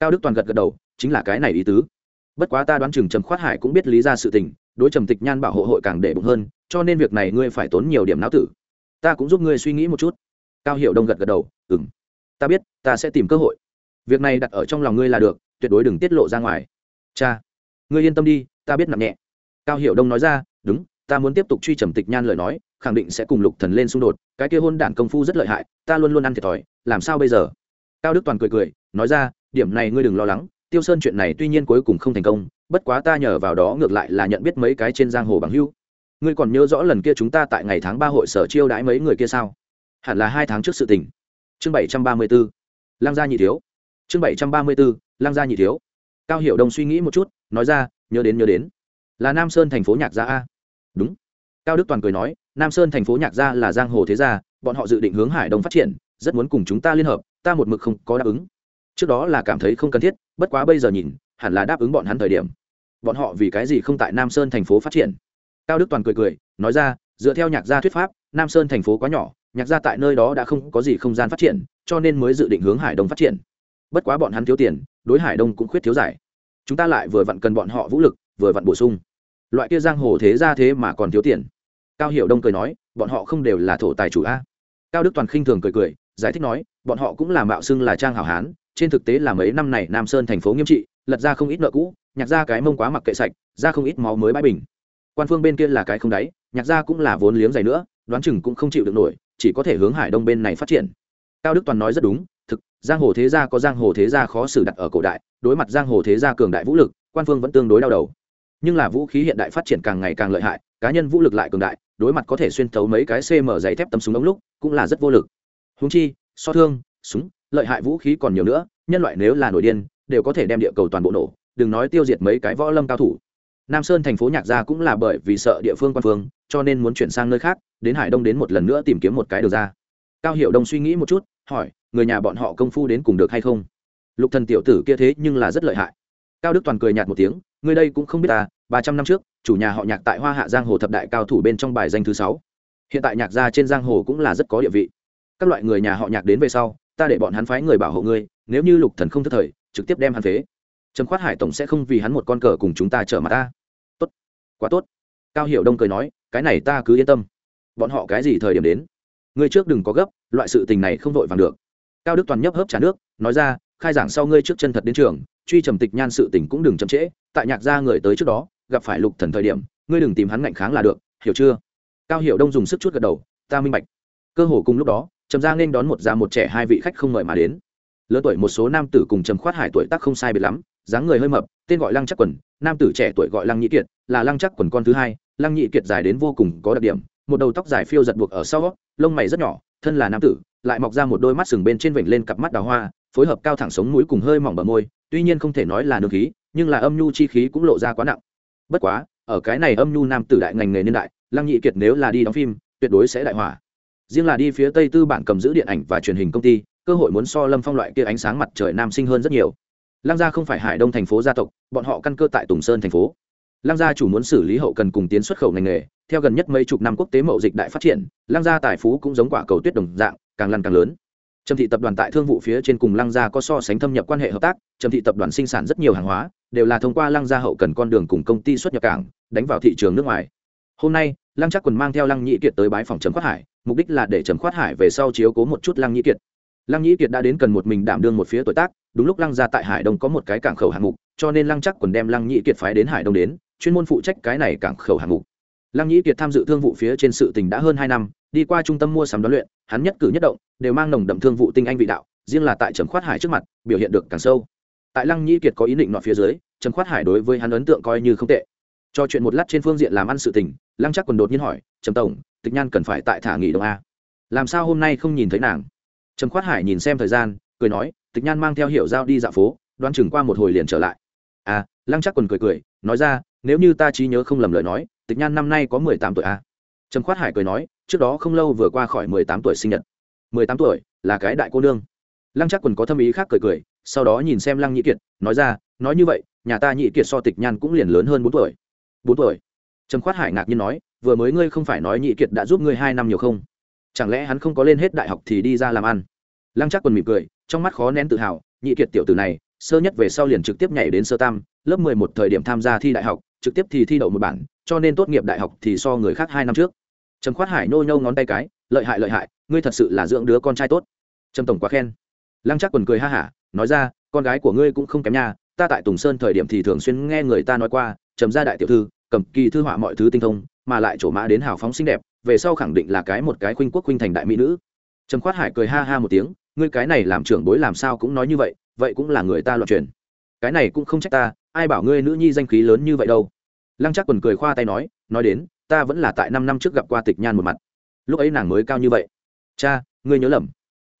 Cao đức toàn gật gật đầu, chính là cái này ý tứ. Bất quá ta đoán chừng trầm khoát hải cũng biết lý ra sự tình, đối trầm tịch nhan bảo hộ hội càng để bụng hơn, cho nên việc này ngươi phải tốn nhiều điểm não tử. Ta cũng giúp ngươi suy nghĩ một chút. Cao hiệu đông gật gật đầu ừ ta biết, ta sẽ tìm cơ hội. Việc này đặt ở trong lòng ngươi là được, tuyệt đối đừng tiết lộ ra ngoài. Cha, ngươi yên tâm đi, ta biết nặng nhẹ. Cao hiệu đông nói ra, đúng, ta muốn tiếp tục truy trầm tịch nhan lời nói khẳng định sẽ cùng lục thần lên xung đột, cái kia hôn đản công phu rất lợi hại, ta luôn luôn ăn thiệt thòi, làm sao bây giờ? Cao đức toàn cười cười, nói ra, điểm này ngươi đừng lo lắng, tiêu sơn chuyện này tuy nhiên cuối cùng không thành công, bất quá ta nhờ vào đó ngược lại là nhận biết mấy cái trên giang hồ bằng hưu ngươi còn nhớ rõ lần kia chúng ta tại ngày tháng ba hội sở chiêu đãi mấy người kia sao? Hẳn là hai tháng trước sự tình. Chương bảy trăm ba mươi b lang gia nhị thiếu. Chương bảy trăm ba mươi b lang gia nhị thiếu. Cao hiểu đông suy nghĩ một chút, nói ra, nhớ đến nhớ đến. Là nam sơn thành phố nhạc gia a. Đúng. Cao đức toàn cười nói nam sơn thành phố nhạc gia là giang hồ thế gia, bọn họ dự định hướng hải đông phát triển, rất muốn cùng chúng ta liên hợp, ta một mực không có đáp ứng. Trước đó là cảm thấy không cần thiết, bất quá bây giờ nhìn, hẳn là đáp ứng bọn hắn thời điểm. Bọn họ vì cái gì không tại nam sơn thành phố phát triển? Cao đức toàn cười cười, nói ra, dựa theo nhạc gia thuyết pháp, nam sơn thành phố quá nhỏ, nhạc gia tại nơi đó đã không có gì không gian phát triển, cho nên mới dự định hướng hải đông phát triển. Bất quá bọn hắn thiếu tiền, đối hải đông cũng khuyết thiếu giải. Chúng ta lại vừa vặn cần bọn họ vũ lực, vừa vặn bổ sung. Loại kia giang hồ thế ra thế mà còn thiếu tiền cao Hiệu đông cười nói, bọn họ không đều là thổ tài chủ a. Cao đức toàn khinh thường cười cười, giải thích nói, bọn họ cũng là mạo xưng là trang hảo hán, trên thực tế là mấy năm này nam sơn thành phố nghiêm trị, lật ra không ít nợ cũ nhạc ra cái mông quá mặc kệ sạch, ra không ít máu mới bãi bình. Quan phương bên kia là cái không đáy nhạc ra cũng là vốn liếng dày nữa, đoán chừng cũng không chịu được nổi, chỉ có thể hướng hải đông bên này phát triển. Cao đức toàn nói rất đúng, thực, giang hồ thế gia có giang hồ thế gia khó xử đặt ở cổ đại, đối mặt giang hồ thế gia cường đại vũ lực, quan phương vẫn tương đối đau đầu. Nhưng là vũ khí hiện đại phát triển càng ngày càng lợi hại, cá nhân vũ lực lại cường đại đối mặt có thể xuyên thấu mấy cái cm dày thép tấm súng ống lúc, cũng là rất vô lực. Húng chi, so thương, súng, lợi hại vũ khí còn nhiều nữa, nhân loại nếu là nổi điên, đều có thể đem địa cầu toàn bộ nổ, đừng nói tiêu diệt mấy cái võ lâm cao thủ. Nam sơn thành phố nhạc gia cũng là bởi vì sợ địa phương quan phương, cho nên muốn chuyển sang nơi khác, đến hải đông đến một lần nữa tìm kiếm một cái đường ra. Cao hiệu đông suy nghĩ một chút, hỏi, người nhà bọn họ công phu đến cùng được hay không? Lục thần tiểu tử kia thế nhưng là rất lợi hại. Cao đức toàn cười nhạt một tiếng, người đây cũng không biết ta ba trăm năm trước, chủ nhà họ nhạc tại hoa hạ giang hồ thập đại cao thủ bên trong bài danh thứ sáu. Hiện tại nhạc gia trên giang hồ cũng là rất có địa vị. Các loại người nhà họ nhạc đến về sau, ta để bọn hắn phái người bảo hộ ngươi, nếu như lục thần không thất thời, trực tiếp đem hắn phế. Trầm khoát hải tổng sẽ không vì hắn một con cờ cùng chúng ta trở mặt ta. Tốt. Quá tốt. Cao hiểu đông cười nói, cái này ta cứ yên tâm. Bọn họ cái gì thời điểm đến? Ngươi trước đừng có gấp, loại sự tình này không vội vàng được. Cao đức toàn nhấp hớp trà nước, nói ra, khai giảng sau ngươi trước chân thật đến trường, truy trầm tịch nhan sự tình cũng đừng chậm trễ, tại nhạc gia người tới trước đó gặp phải lục thần thời điểm, ngươi đừng tìm hắn ngạnh kháng là được, hiểu chưa? Cao hiểu đông dùng sức chút gật đầu, ta minh bạch. Cơ hồ cùng lúc đó, trầm gia nên đón một già một trẻ hai vị khách không mời mà đến. Lớn tuổi một số nam tử cùng trầm khoát hải tuổi tác không sai biệt lắm, dáng người hơi mập, tên gọi lăng chắc quần, nam tử trẻ tuổi gọi lăng Nhị kiệt, là lăng chắc quần con thứ hai, lăng Nhị kiệt dài đến vô cùng có đặc điểm, một đầu tóc dài phiêu giật buộc ở sau, lông mày rất nhỏ, thân là nam tử, lại mọc ra một đôi mắt sừng bên trên vểnh lên cặp mắt đào hoa, phối hợp cao thẳng sống mũi cùng hơi mỏng bờ môi, tuy nhiên không thể nói là nương khí, nhưng là âm nhu chi khí cũng lộ ra quá nặng bất quá, ở cái này âm nhu nam tử đại ngành nghề niên đại, lăng nhị kiệt nếu là đi đóng phim, tuyệt đối sẽ đại hỏa. Riêng là đi phía tây tư bản cầm giữ điện ảnh và truyền hình công ty, cơ hội muốn so lâm phong loại kia ánh sáng mặt trời nam sinh hơn rất nhiều. Lăng gia không phải hải đông thành phố gia tộc, bọn họ căn cơ tại tùng sơn thành phố. Lăng gia chủ muốn xử lý hậu cần cùng tiến xuất khẩu ngành nghề, theo gần nhất mấy chục năm quốc tế mậu dịch đại phát triển, lăng gia tài phú cũng giống quả cầu tuyết đồng dạng, càng lăn càng lớn trầm thị tập đoàn tại thương vụ phía trên cùng lăng gia có so sánh thâm nhập quan hệ hợp tác, trầm thị tập đoàn sinh sản rất nhiều hàng hóa, đều là thông qua lăng gia hậu cần con đường cùng công ty xuất nhập cảng, đánh vào thị trường nước ngoài. Hôm nay, lăng chắc quần mang theo lăng nhĩ kiệt tới bái phòng trầm khoát hải, mục đích là để trầm khoát hải về sau chiếu cố một chút lăng nhĩ kiệt. Lăng nhĩ kiệt đã đến cần một mình đảm đương một phía tuổi tác, đúng lúc lăng gia tại hải đông có một cái cảng khẩu hạng mục, cho nên lăng chắc quần đem lăng nhĩ kiệt phái đến hải đông đến, chuyên môn phụ trách cái này cảng khẩu hạng mục lăng nhĩ kiệt tham dự thương vụ phía trên sự tình đã hơn hai năm, đi qua trung tâm mua sắm đoán luyện, hắn nhất cử nhất động đều mang nồng đậm thương vụ tinh anh vị đạo, riêng là tại trầm khoát hải trước mặt, biểu hiện được càng sâu. Tại lăng nhĩ kiệt có ý định nọ phía dưới, trầm khoát hải đối với hắn ấn tượng coi như không tệ. Cho chuyện một lát trên phương diện làm ăn sự tình, lăng chắc quần đột nhiên hỏi, trầm tổng, tịch nhan cần phải tại thả nghỉ đông a? Làm sao hôm nay không nhìn thấy nàng? Trầm khoát hải nhìn xem thời gian, cười nói, tịch nhan mang theo hiệu giao đi dạo phố, đoán chừng qua một hồi liền trở lại. À lăng chắc quần cười cười, nói ra, nếu như ta trí nhớ không lầm lời nói tịch nhan năm nay có mười tám tuổi à. trầm khoát hải cười nói, trước đó không lâu vừa qua khỏi mười tám tuổi sinh nhật. Mười tám tuổi, là cái đại cô nương. Lăng chắc quần có thâm ý khác cười cười, sau đó nhìn xem lăng nhị kiệt, nói ra, nói như vậy, nhà ta nhị kiệt so tịch nhan cũng liền lớn hơn bốn tuổi. Bốn tuổi? Trầm khoát hải ngạc nhiên nói, vừa mới ngươi không phải nói nhị kiệt đã giúp ngươi hai năm nhiều không? Chẳng lẽ hắn không có lên hết đại học thì đi ra làm ăn? Lăng chắc quần mỉm cười, trong mắt khó nén tự hào, nhị kiệt tiểu tử này, sơ nhất về sau liền trực tiếp nhảy đến sơ tam, lớp mười một thời điểm tham gia thi đại học trực tiếp thì thi đậu một bản, cho nên tốt nghiệp đại học thì so người khác hai năm trước. Trầm khoát hải nô nhâu ngón tay cái, lợi hại lợi hại, ngươi thật sự là dưỡng đứa con trai tốt. Trầm tổng quá khen. Lăng chắc quần cười ha hả, nói ra, con gái của ngươi cũng không kém nha, ta tại tùng sơn thời điểm thì thường xuyên nghe người ta nói qua, trầm gia đại tiểu thư, cầm kỳ thư họa mọi thứ tinh thông, mà lại trổ mã đến hào phóng xinh đẹp, về sau khẳng định là cái một cái khuynh quốc khuynh thành đại mỹ nữ. Trầm khoát hải cười ha ha một tiếng, ngươi cái này làm trưởng bối làm sao cũng nói như vậy vậy cũng là người ta loạn truyền. Cái này cũng không trách ta ai bảo ngươi nữ nhi danh khí lớn như vậy đâu? Lăng chắc quần cười khoa tay nói nói đến, ta vẫn là tại năm năm trước gặp qua tịch nhan một mặt. Lúc ấy nàng mới cao như vậy. Cha, ngươi nhớ lầm.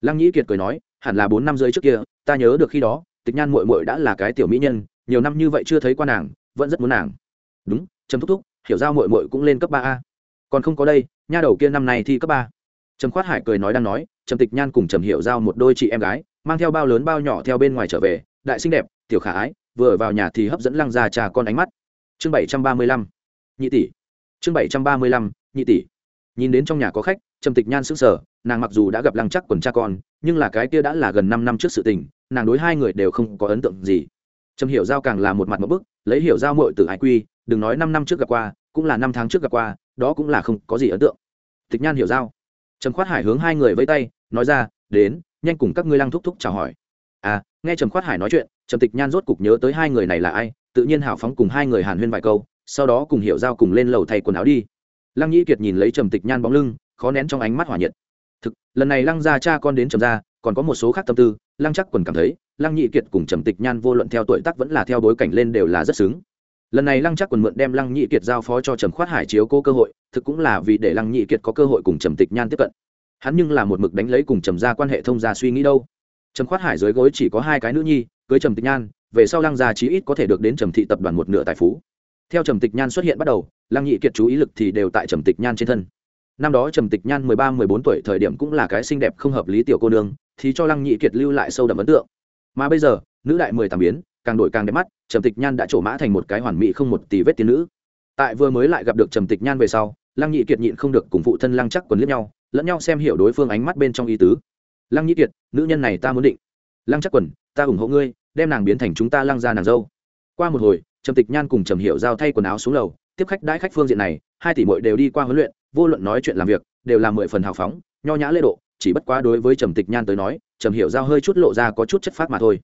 Lăng nhĩ kiệt cười nói, hẳn là bốn năm rưỡi trước kia, ta nhớ được khi đó, tịch nhan mội mội đã là cái tiểu mỹ nhân, nhiều năm như vậy chưa thấy qua nàng, vẫn rất muốn nàng. Đúng, trầm thúc thúc, hiểu giao mội mội cũng lên cấp ba a. Còn không có đây, nha đầu kia năm nay thi cấp ba. Trầm khoát hải cười nói đang nói, trầm tịch nhan cùng trầm hiểu giao một đôi chị em gái, mang theo bao lớn bao nhỏ theo bên ngoài trở về, đại xinh đẹp, tiểu khả ái vừa vào nhà thì hấp dẫn lăng gia trà con ánh mắt. Chương bảy trăm ba mươi lăm, nhị tỷ. Chương bảy trăm ba mươi lăm, nhị tỷ. Nhìn đến trong nhà có khách, trầm tịch nhan sững sờ, nàng mặc dù đã gặp lăng chắc quần cha con, nhưng là cái kia đã là gần năm năm trước sự tình, nàng đối hai người đều không có ấn tượng gì. Trầm hiểu giao càng là một mặt một bức, lấy hiểu giao mội từ ái quy, đừng nói năm năm trước gặp qua, cũng là năm tháng trước gặp qua, đó cũng là không có gì ấn tượng. Tịch nhan hiểu giao. Trầm khoát hải hướng hai người vây tay, nói ra, đến, nhanh cùng các ngươi lăng thúc thúc chào hỏi. À nghe trầm khoát hải nói chuyện trầm tịch nhan rốt cục nhớ tới hai người này là ai, tự nhiên hào phóng cùng hai người hàn huyên vài câu, sau đó cùng hiểu giao cùng lên lầu thay quần áo đi. Lăng nhĩ kiệt nhìn lấy trầm tịch nhan bóng lưng, khó nén trong ánh mắt hỏa nhiệt. Thực, lần này lăng gia cha con đến trầm gia, còn có một số khác tâm tư, lăng chắc quần cảm thấy, lăng nhị kiệt cùng trầm tịch nhan vô luận theo tuổi tác vẫn là theo bối cảnh lên đều là rất xứng. Lần này lăng chắc quần mượn đem lăng nhị kiệt giao phó cho trầm khoát hải chiếu cố cơ hội, thực cũng là vì để lăng nhị kiệt có cơ hội cùng trầm tịch nhan tiếp cận. Hắn nhưng là một mực đánh lấy cùng trầm gia quan hệ thông gia suy nghĩ đâu. Trầm khoát hải dưới gối chỉ có hai cái nữ nhi cưới trầm tịch nhan, về sau lăng gia chí ít có thể được đến trầm thị tập đoàn một nửa tài phú. Theo trầm tịch nhan xuất hiện bắt đầu, lăng nhị kiệt chú ý lực thì đều tại trầm tịch nhan trên thân. Năm đó trầm tịch nhan mười ba, mười bốn tuổi thời điểm cũng là cái xinh đẹp không hợp lý tiểu cô nương, thì cho lăng nhị kiệt lưu lại sâu đậm ấn tượng. Mà bây giờ, nữ đại mười tám biến, càng đổi càng đẹp mắt, trầm tịch nhan đã trổ mã thành một cái hoàn mỹ không một tỷ vết tiên nữ. Tại vừa mới lại gặp được trầm tịch nhan về sau, lăng nhị kiệt nhịn không được cùng phụ thân lăng chắc quần liếc nhau, lẫn nhau xem hiểu đối phương ánh mắt bên trong ý tứ. Lăng nhị kiệt, nữ nhân này ta muốn định. Lăng chắc quần ta ủng hộ ngươi, đem nàng biến thành chúng ta lăng ra nàng dâu. Qua một hồi, trầm tịch nhan cùng trầm hiểu giao thay quần áo xuống lầu, tiếp khách đãi khách phương diện này, hai tỷ mội đều đi qua huấn luyện, vô luận nói chuyện làm việc, đều là mười phần hào phóng, nho nhã lễ độ, chỉ bất quá đối với trầm tịch nhan tới nói, trầm hiểu giao hơi chút lộ ra có chút chất phát mà thôi.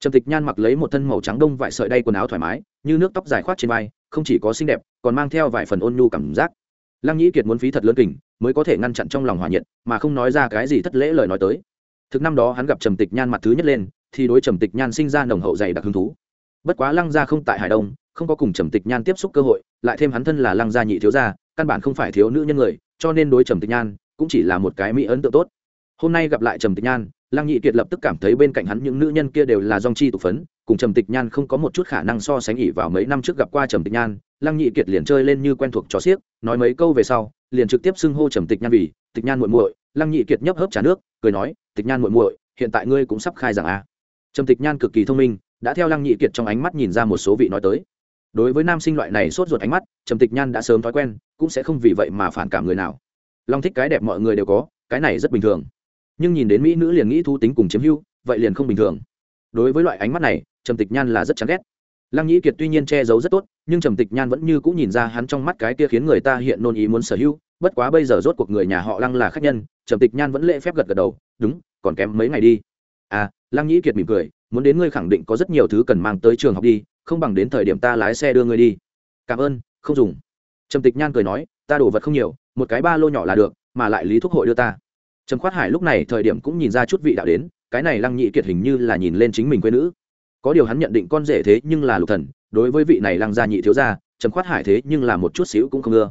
Trầm tịch nhan mặc lấy một thân màu trắng đông vải sợi đay quần áo thoải mái, như nước tóc dài khoát trên vai, không chỉ có xinh đẹp, còn mang theo vài phần ôn nhu cảm giác. Lăng nhĩ kiệt muốn phí thật lớn kình, mới có thể ngăn chặn trong lòng hòa nhiệt, mà không nói ra cái gì thất lễ lời nói tới. Thực năm đó hắn gặp trầm tịch nhan mặt thứ nhất lên thì đối trầm tịch nhan sinh ra nồng hậu dày đặc hứng thú. Bất quá lăng gia không tại hải đông, không có cùng trầm tịch nhan tiếp xúc cơ hội, lại thêm hắn thân là lăng gia nhị thiếu gia, căn bản không phải thiếu nữ nhân người, cho nên đối trầm tịch nhan cũng chỉ là một cái mỹ ấn tượng tốt. Hôm nay gặp lại trầm tịch nhan, lăng nhị kiệt lập tức cảm thấy bên cạnh hắn những nữ nhân kia đều là dong chi tục phấn, cùng trầm tịch nhan không có một chút khả năng so sánh ỉ vào mấy năm trước gặp qua trầm tịch nhan, lăng nhị kiệt liền chơi lên như quen thuộc trò xiếc, nói mấy câu về sau, liền trực tiếp xưng hô trầm tịch nhan vì, tịch nhan muội muội. Lăng nhị kiệt nhấp hớp trà nước, cười nói, tịch nhan muội muội, hiện tại ngươi cũng sắp khai giảng a. à trầm tịch nhan cực kỳ thông minh, đã theo lăng nhị kiệt trong ánh mắt nhìn ra một số vị nói tới. Đối với nam sinh loại này sốt ruột ánh mắt, trầm tịch nhan đã sớm thói quen, cũng sẽ không vì vậy mà phản cảm người nào. Long thích cái đẹp mọi người đều có, cái này rất bình thường. Nhưng nhìn đến mỹ nữ liền nghĩ thu tính cùng chiếm hưu vậy liền không bình thường. Đối với loại ánh mắt này, trầm tịch nhan là rất chán ghét. Lăng nhĩ kiệt tuy nhiên che giấu rất tốt, nhưng trầm tịch nhan vẫn như cũng nhìn ra hắn trong mắt cái kia khiến người ta hiện nôn ý muốn sở hữu, bất quá bây giờ rốt cuộc người nhà họ lăng là khách nhân, trầm tịch nhan vẫn lễ phép gật gật đầu, đúng, còn kém mấy ngày đi. À lăng nhĩ kiệt mỉm cười, muốn đến ngươi khẳng định có rất nhiều thứ cần mang tới trường học đi, không bằng đến thời điểm ta lái xe đưa ngươi đi. Cảm ơn, không dùng. Trầm tịch nhan cười nói, ta đổ vật không nhiều, một cái ba lô nhỏ là được, mà lại lý thúc hội đưa ta. Trầm khoát hải lúc này thời điểm cũng nhìn ra chút vị đạo đến, cái này lăng nhị kiệt hình như là nhìn lên chính mình quê nữ. Có điều hắn nhận định con rể thế nhưng là lục thần, đối với vị này lăng gia nhị thiếu gia, trầm khoát hải thế nhưng là một chút xíu cũng không ưa.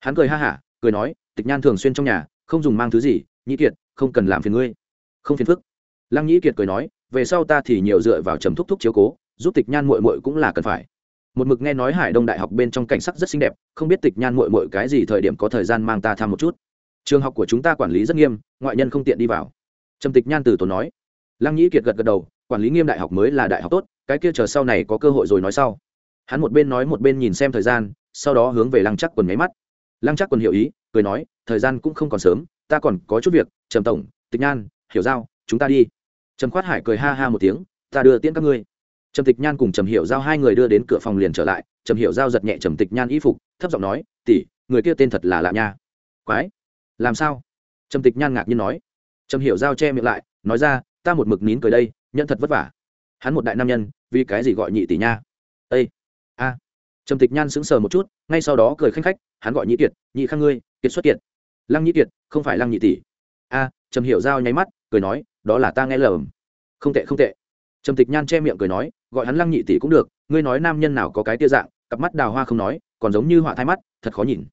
Hắn cười ha hả, cười nói, tịch nhan thường xuyên trong nhà, không dùng mang thứ gì nhị kiệt, không cần làm phiền ngươi. Không phiền phức lăng Nhĩ kiệt cười nói, về sau ta thì nhiều dựa vào trầm thúc thúc chiếu cố, giúp tịch nhan muội muội cũng là cần phải. Một mực nghe nói hải đông đại học bên trong cảnh sắc rất xinh đẹp, không biết tịch nhan muội muội cái gì thời điểm có thời gian mang ta thăm một chút. Trường học của chúng ta quản lý rất nghiêm, ngoại nhân không tiện đi vào. Trầm tịch nhan từ tốn nói. Lăng nhĩ kiệt gật gật đầu, quản lý nghiêm đại học mới là đại học tốt, cái kia chờ sau này có cơ hội rồi nói sau. Hắn một bên nói một bên nhìn xem thời gian, sau đó hướng về lăng chắc quần máy mắt. Lăng chắc quần hiểu ý, cười nói, thời gian cũng không còn sớm, ta còn có chút việc, trầm tổng, tịch nhan, hiểu giao, chúng ta đi trầm khoát hải cười ha ha một tiếng, ta đưa tiễn các ngươi. Trầm tịch nhan cùng trầm hiểu giao hai người đưa đến cửa phòng liền trở lại, trầm hiểu giao giật nhẹ trầm tịch nhan y phục, thấp giọng nói, tỷ, người kia tên thật là lạ nha. Quái, làm sao? Trầm tịch nhan ngạc nhiên nói. Trầm hiểu giao che miệng lại, nói ra, ta một mực nín cười đây nhận thật vất vả. Hắn một đại nam nhân, vì cái gì gọi nhị tỷ nha? Ây a. Trầm tịch nhan sững sờ một chút, ngay sau đó cười khanh khách, hắn gọi nhị kiệt, nhị khang ngươi, kiệt xuất kiệt. Lăng nhị kiệt, không phải lăng nhị tỷ. A, trầm hiểu giao nháy mắt cười nói, đó là ta nghe lầm. Không tệ không tệ. Trầm tịch nhan che miệng cười nói, gọi hắn lăng nhị tỷ cũng được, ngươi nói nam nhân nào có cái tia dạng, cặp mắt đào hoa không nói, còn giống như họa thai mắt, thật khó nhìn.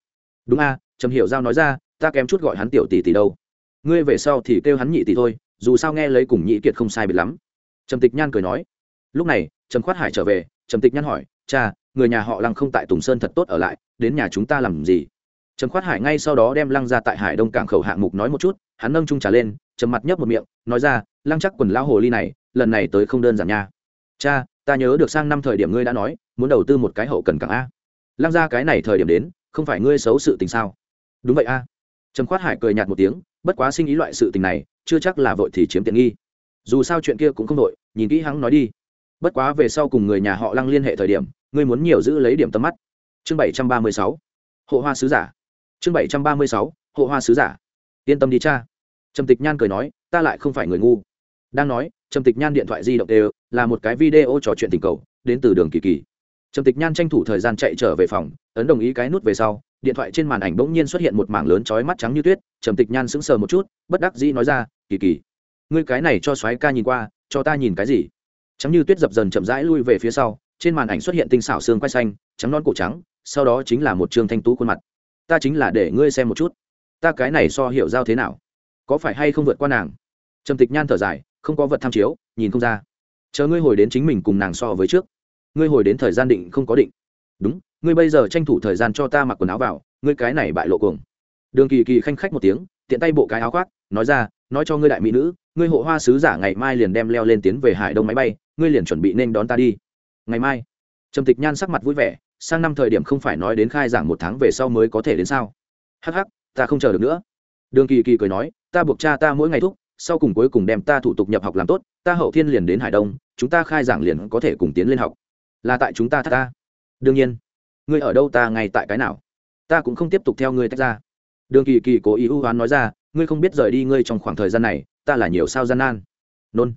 Đúng a, trầm hiểu giao nói ra, ta kém chút gọi hắn tiểu tỷ tỷ đâu. Ngươi về sau thì kêu hắn nhị tỷ thôi, dù sao nghe lấy cùng nhị kiệt không sai biệt lắm. Trầm tịch nhan cười nói. Lúc này, trầm khoát hải trở về, trầm tịch nhan hỏi, cha, người nhà họ lăng không tại tùng sơn thật tốt ở lại, đến nhà chúng ta làm gì? Trầm khoát hải ngay sau đó đem lăng ra tại hải đông cảng khẩu hạng mục nói một chút hắn nâng trung trà lên, trầm mặt nhấp một miệng, nói ra, lăng chắc quần lao hồ ly này, lần này tới không đơn giản nha. Cha, ta nhớ được sang năm thời điểm ngươi đã nói, muốn đầu tư một cái hậu cần cảng a. Lăng ra cái này thời điểm đến, không phải ngươi xấu sự tình sao? Đúng vậy a. Trầm khoát hải cười nhạt một tiếng, bất quá sinh ý loại sự tình này, chưa chắc là vội thì chiếm tiện nghi. Dù sao chuyện kia cũng không vội, nhìn kỹ hắn nói đi. Bất quá về sau cùng người nhà họ lăng liên hệ thời điểm, ngươi muốn nhiều giữ lấy điểm tâm mắt. Chương bảy trăm ba mươi sáu. Hộ hoa sứ giả. Chương bảy trăm ba mươi sáu. Hộ hoa sứ giả. Yên tâm đi cha trầm tịch nhan cười nói, ta lại không phải người ngu. Đang nói, trầm tịch nhan điện thoại di động đều, là một cái video trò chuyện tình cầu, đến từ đường kỳ kỳ. Trầm tịch nhan tranh thủ thời gian chạy trở về phòng, ấn đồng ý cái nút về sau, điện thoại trên màn ảnh bỗng nhiên xuất hiện một mảng lớn chói mắt trắng như tuyết, trầm tịch nhan sững sờ một chút, bất đắc dĩ nói ra, kỳ kỳ, ngươi cái này cho soái ca nhìn qua, cho ta nhìn cái gì? Trắng như tuyết dập dần chậm rãi lui về phía sau, trên màn ảnh xuất hiện tinh xảo xương quay xanh, trắng non cổ trắng, sau đó chính là một trương thanh tú khuôn mặt. Ta chính là để ngươi xem một chút. Ta cái này so hiểu giao thế nào? Có phải hay không vượt qua nàng? Trầm tịch nhan thở dài không có vật tham chiếu nhìn không ra. Chờ ngươi hồi đến chính mình cùng nàng so với trước. Ngươi hồi đến thời gian định không có định. Đúng ngươi bây giờ tranh thủ thời gian cho ta mặc quần áo vào ngươi cái này bại lộ cuồng. Đường kỳ kỳ khanh khách một tiếng tiện tay bộ cái áo khoác nói ra nói cho ngươi đại mỹ nữ ngươi hộ hoa sứ giả ngày mai liền đem leo lên tiến về hải đông máy bay ngươi liền chuẩn bị nên đón ta đi. Ngày mai. Trầm tịch nhan sắc mặt vui vẻ sang năm thời điểm không phải nói đến khai giảng một tháng về sau mới có thể đến sao? Hắc hắc, ta không chờ được nữa. Đường kỳ kỳ cười nói ta buộc cha ta mỗi ngày thúc, sau cùng cuối cùng đem ta thủ tục nhập học làm tốt, ta hậu thiên liền đến hải đông, chúng ta khai giảng liền có thể cùng tiến lên học. Là tại chúng ta thắt ta đương nhiên. Ngươi ở đâu ta ngay tại cái nào? Ta cũng không tiếp tục theo ngươi tách ra. Đường kỳ kỳ cố ý ưu hoán nói ra, ngươi không biết rời đi ngươi trong khoảng thời gian này, ta là nhiều sao gian nan. Nôn.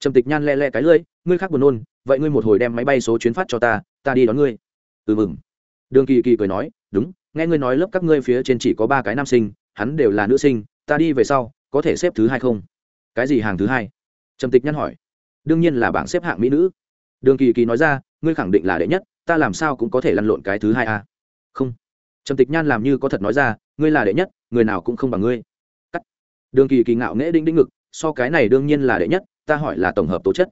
Trầm tịch nhan le le cái lưỡi, ngươi khác buồn nôn, vậy ngươi một hồi đem máy bay số chuyến phát cho ta ta đi đón ngươi. Ừ mừng. Đường kỳ kỳ cười nói, đúng, nghe ngươi nói lớp các ngươi phía trên chỉ có ba cái nam sinh, hắn đều là nữ sinh ta đi về sau, có thể xếp thứ hai không? Cái gì hàng thứ hai? Trầm tịch nhăn hỏi. Đương nhiên là bảng xếp hạng mỹ nữ. Đường kỳ kỳ nói ra, ngươi khẳng định là đệ nhất, ta làm sao cũng có thể lăn lộn cái thứ hai a à? không. Trầm tịch nhan làm như có thật nói ra, ngươi là đệ nhất, người nào cũng không bằng ngươi. Cắt. Đường kỳ kỳ ngạo nghễ đinh đĩnh ngực, so cái này đương nhiên là đệ nhất, ta hỏi là tổng hợp tố chất.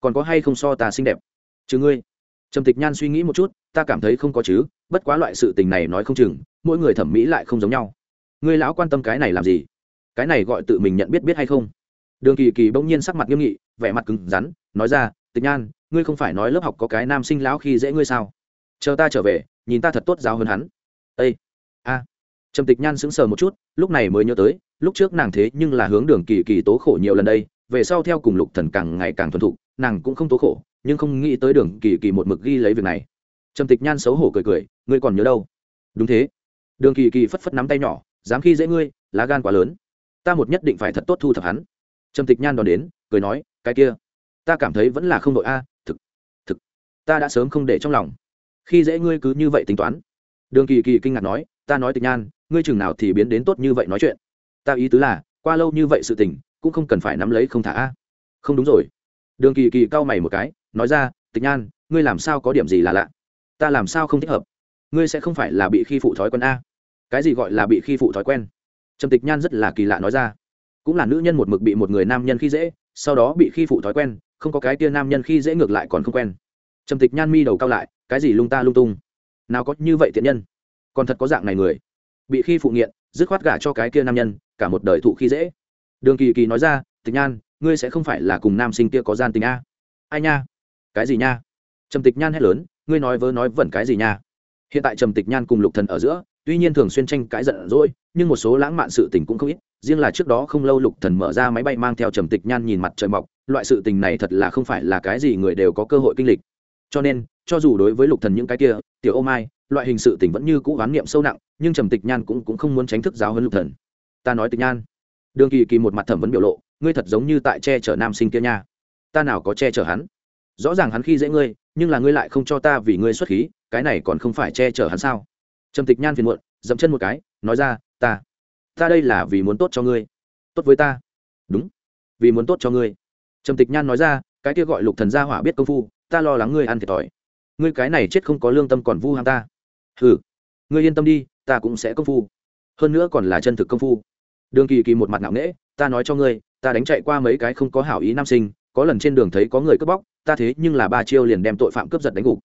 Còn có hay không so ta xinh đẹp? Chứ ngươi. Trầm tịch nhan suy nghĩ một chút, ta cảm thấy không có chứ, bất quá loại sự tình này nói không chừng, mỗi người thẩm mỹ lại không giống nhau. Ngươi lão quan tâm cái này làm gì? Cái này gọi tự mình nhận biết biết hay không? Đường kỳ kỳ bỗng nhiên sắc mặt nghiêm nghị, vẻ mặt cứng rắn, nói ra, tịch nhan, ngươi không phải nói lớp học có cái nam sinh lão khi dễ ngươi sao? Chờ ta trở về, nhìn ta thật tốt giáo hơn hắn. Â a. Trầm tịch nhan sững sờ một chút, lúc này mới nhớ tới, lúc trước nàng thế nhưng là hướng đường kỳ kỳ tố khổ nhiều lần đây, về sau theo cùng lục thần càng ngày càng thuần thục, nàng cũng không tố khổ, nhưng không nghĩ tới đường kỳ kỳ một mực ghi lấy việc này. Trầm tịch nhan xấu hổ cười cười, ngươi còn nhớ đâu? Đúng thế. Đường kỳ kỳ phất phất nắm tay nhỏ, dám khi dễ ngươi, lá gan quá lớn ta một nhất định phải thật tốt thu thập hắn. Trầm tịch nhan đón đến, cười nói, cái kia, ta cảm thấy vẫn là không đội a, thực thực, ta đã sớm không để trong lòng. Khi dễ ngươi cứ như vậy tính toán. Đường kỳ kỳ kinh ngạc nói, ta nói tịch nhan, ngươi chừng nào thì biến đến tốt như vậy nói chuyện. Ta ý tứ là, qua lâu như vậy sự tình, cũng không cần phải nắm lấy không thả a. Không đúng rồi. Đường kỳ kỳ cau mày một cái, nói ra, tịch nhan, ngươi làm sao có điểm gì là lạ? Ta làm sao không thích hợp? Ngươi sẽ không phải là bị khi phụ thói quen a? Cái gì gọi là bị khi phụ thói quen? Trầm tịch nhan rất là kỳ lạ nói ra. Cũng là nữ nhân một mực bị một người nam nhân khi dễ, sau đó bị khi phụ thói quen, không có cái tia nam nhân khi dễ ngược lại còn không quen. Trầm tịch nhan mi đầu cao lại, cái gì lung ta lung tung. Nào có như vậy thiện nhân. Còn thật có dạng này người. Bị khi phụ nghiện, dứt khoát gả cho cái kia nam nhân, cả một đời thụ khi dễ. Đường kỳ kỳ nói ra, tịch nhan, ngươi sẽ không phải là cùng nam sinh kia có gian tình a. Ai nha? Cái gì nha? Trầm tịch nhan hét lớn, ngươi nói vớ nói vẩn cái gì nha? Hiện tại trầm tịch nhan cùng lục thần ở giữa tuy nhiên thường xuyên tranh cãi giận dỗi, nhưng một số lãng mạn sự tình cũng không ít. Riêng là trước đó không lâu lục thần mở ra máy bay mang theo trầm tịch nhan nhìn mặt trời mọc, loại sự tình này thật là không phải là cái gì người đều có cơ hội kinh lịch. Cho nên, cho dù đối với lục thần những cái kia, tiểu ô mai, loại hình sự tình vẫn như cũ oán niệm sâu nặng, nhưng trầm tịch nhan cũng cũng không muốn tránh thức giáo hơn lục thần. Ta nói tịch nhan, đường kỳ kỳ một mặt thẩm vấn biểu lộ, ngươi thật giống như tại che chở nam sinh kia nha. Ta nào có che chở hắn? Rõ ràng hắn khi dễ ngươi, nhưng là ngươi lại không cho ta vì ngươi xuất khí, cái này còn không phải che chở hắn sao? Trầm tịch nhan phiền muộn, dậm chân một cái, nói ra, ta ta đây là vì muốn tốt cho ngươi. Tốt với ta? Đúng, vì muốn tốt cho ngươi. Trầm tịch nhan nói ra, cái kia gọi lục thần gia hỏa biết công phu, ta lo lắng ngươi ăn thiệt thòi. Ngươi cái này chết không có lương tâm còn vu ham ta. Ừ ngươi yên tâm đi, ta cũng sẽ công phu. Hơn nữa còn là chân thực công phu. Đường kỳ kỳ một mặt ngạo nghễ, ta nói cho ngươi, ta đánh chạy qua mấy cái không có hảo ý nam sinh, có lần trên đường thấy có người cướp bóc, ta thế nhưng là ba chiêu liền đem tội phạm cướp giật đánh gục.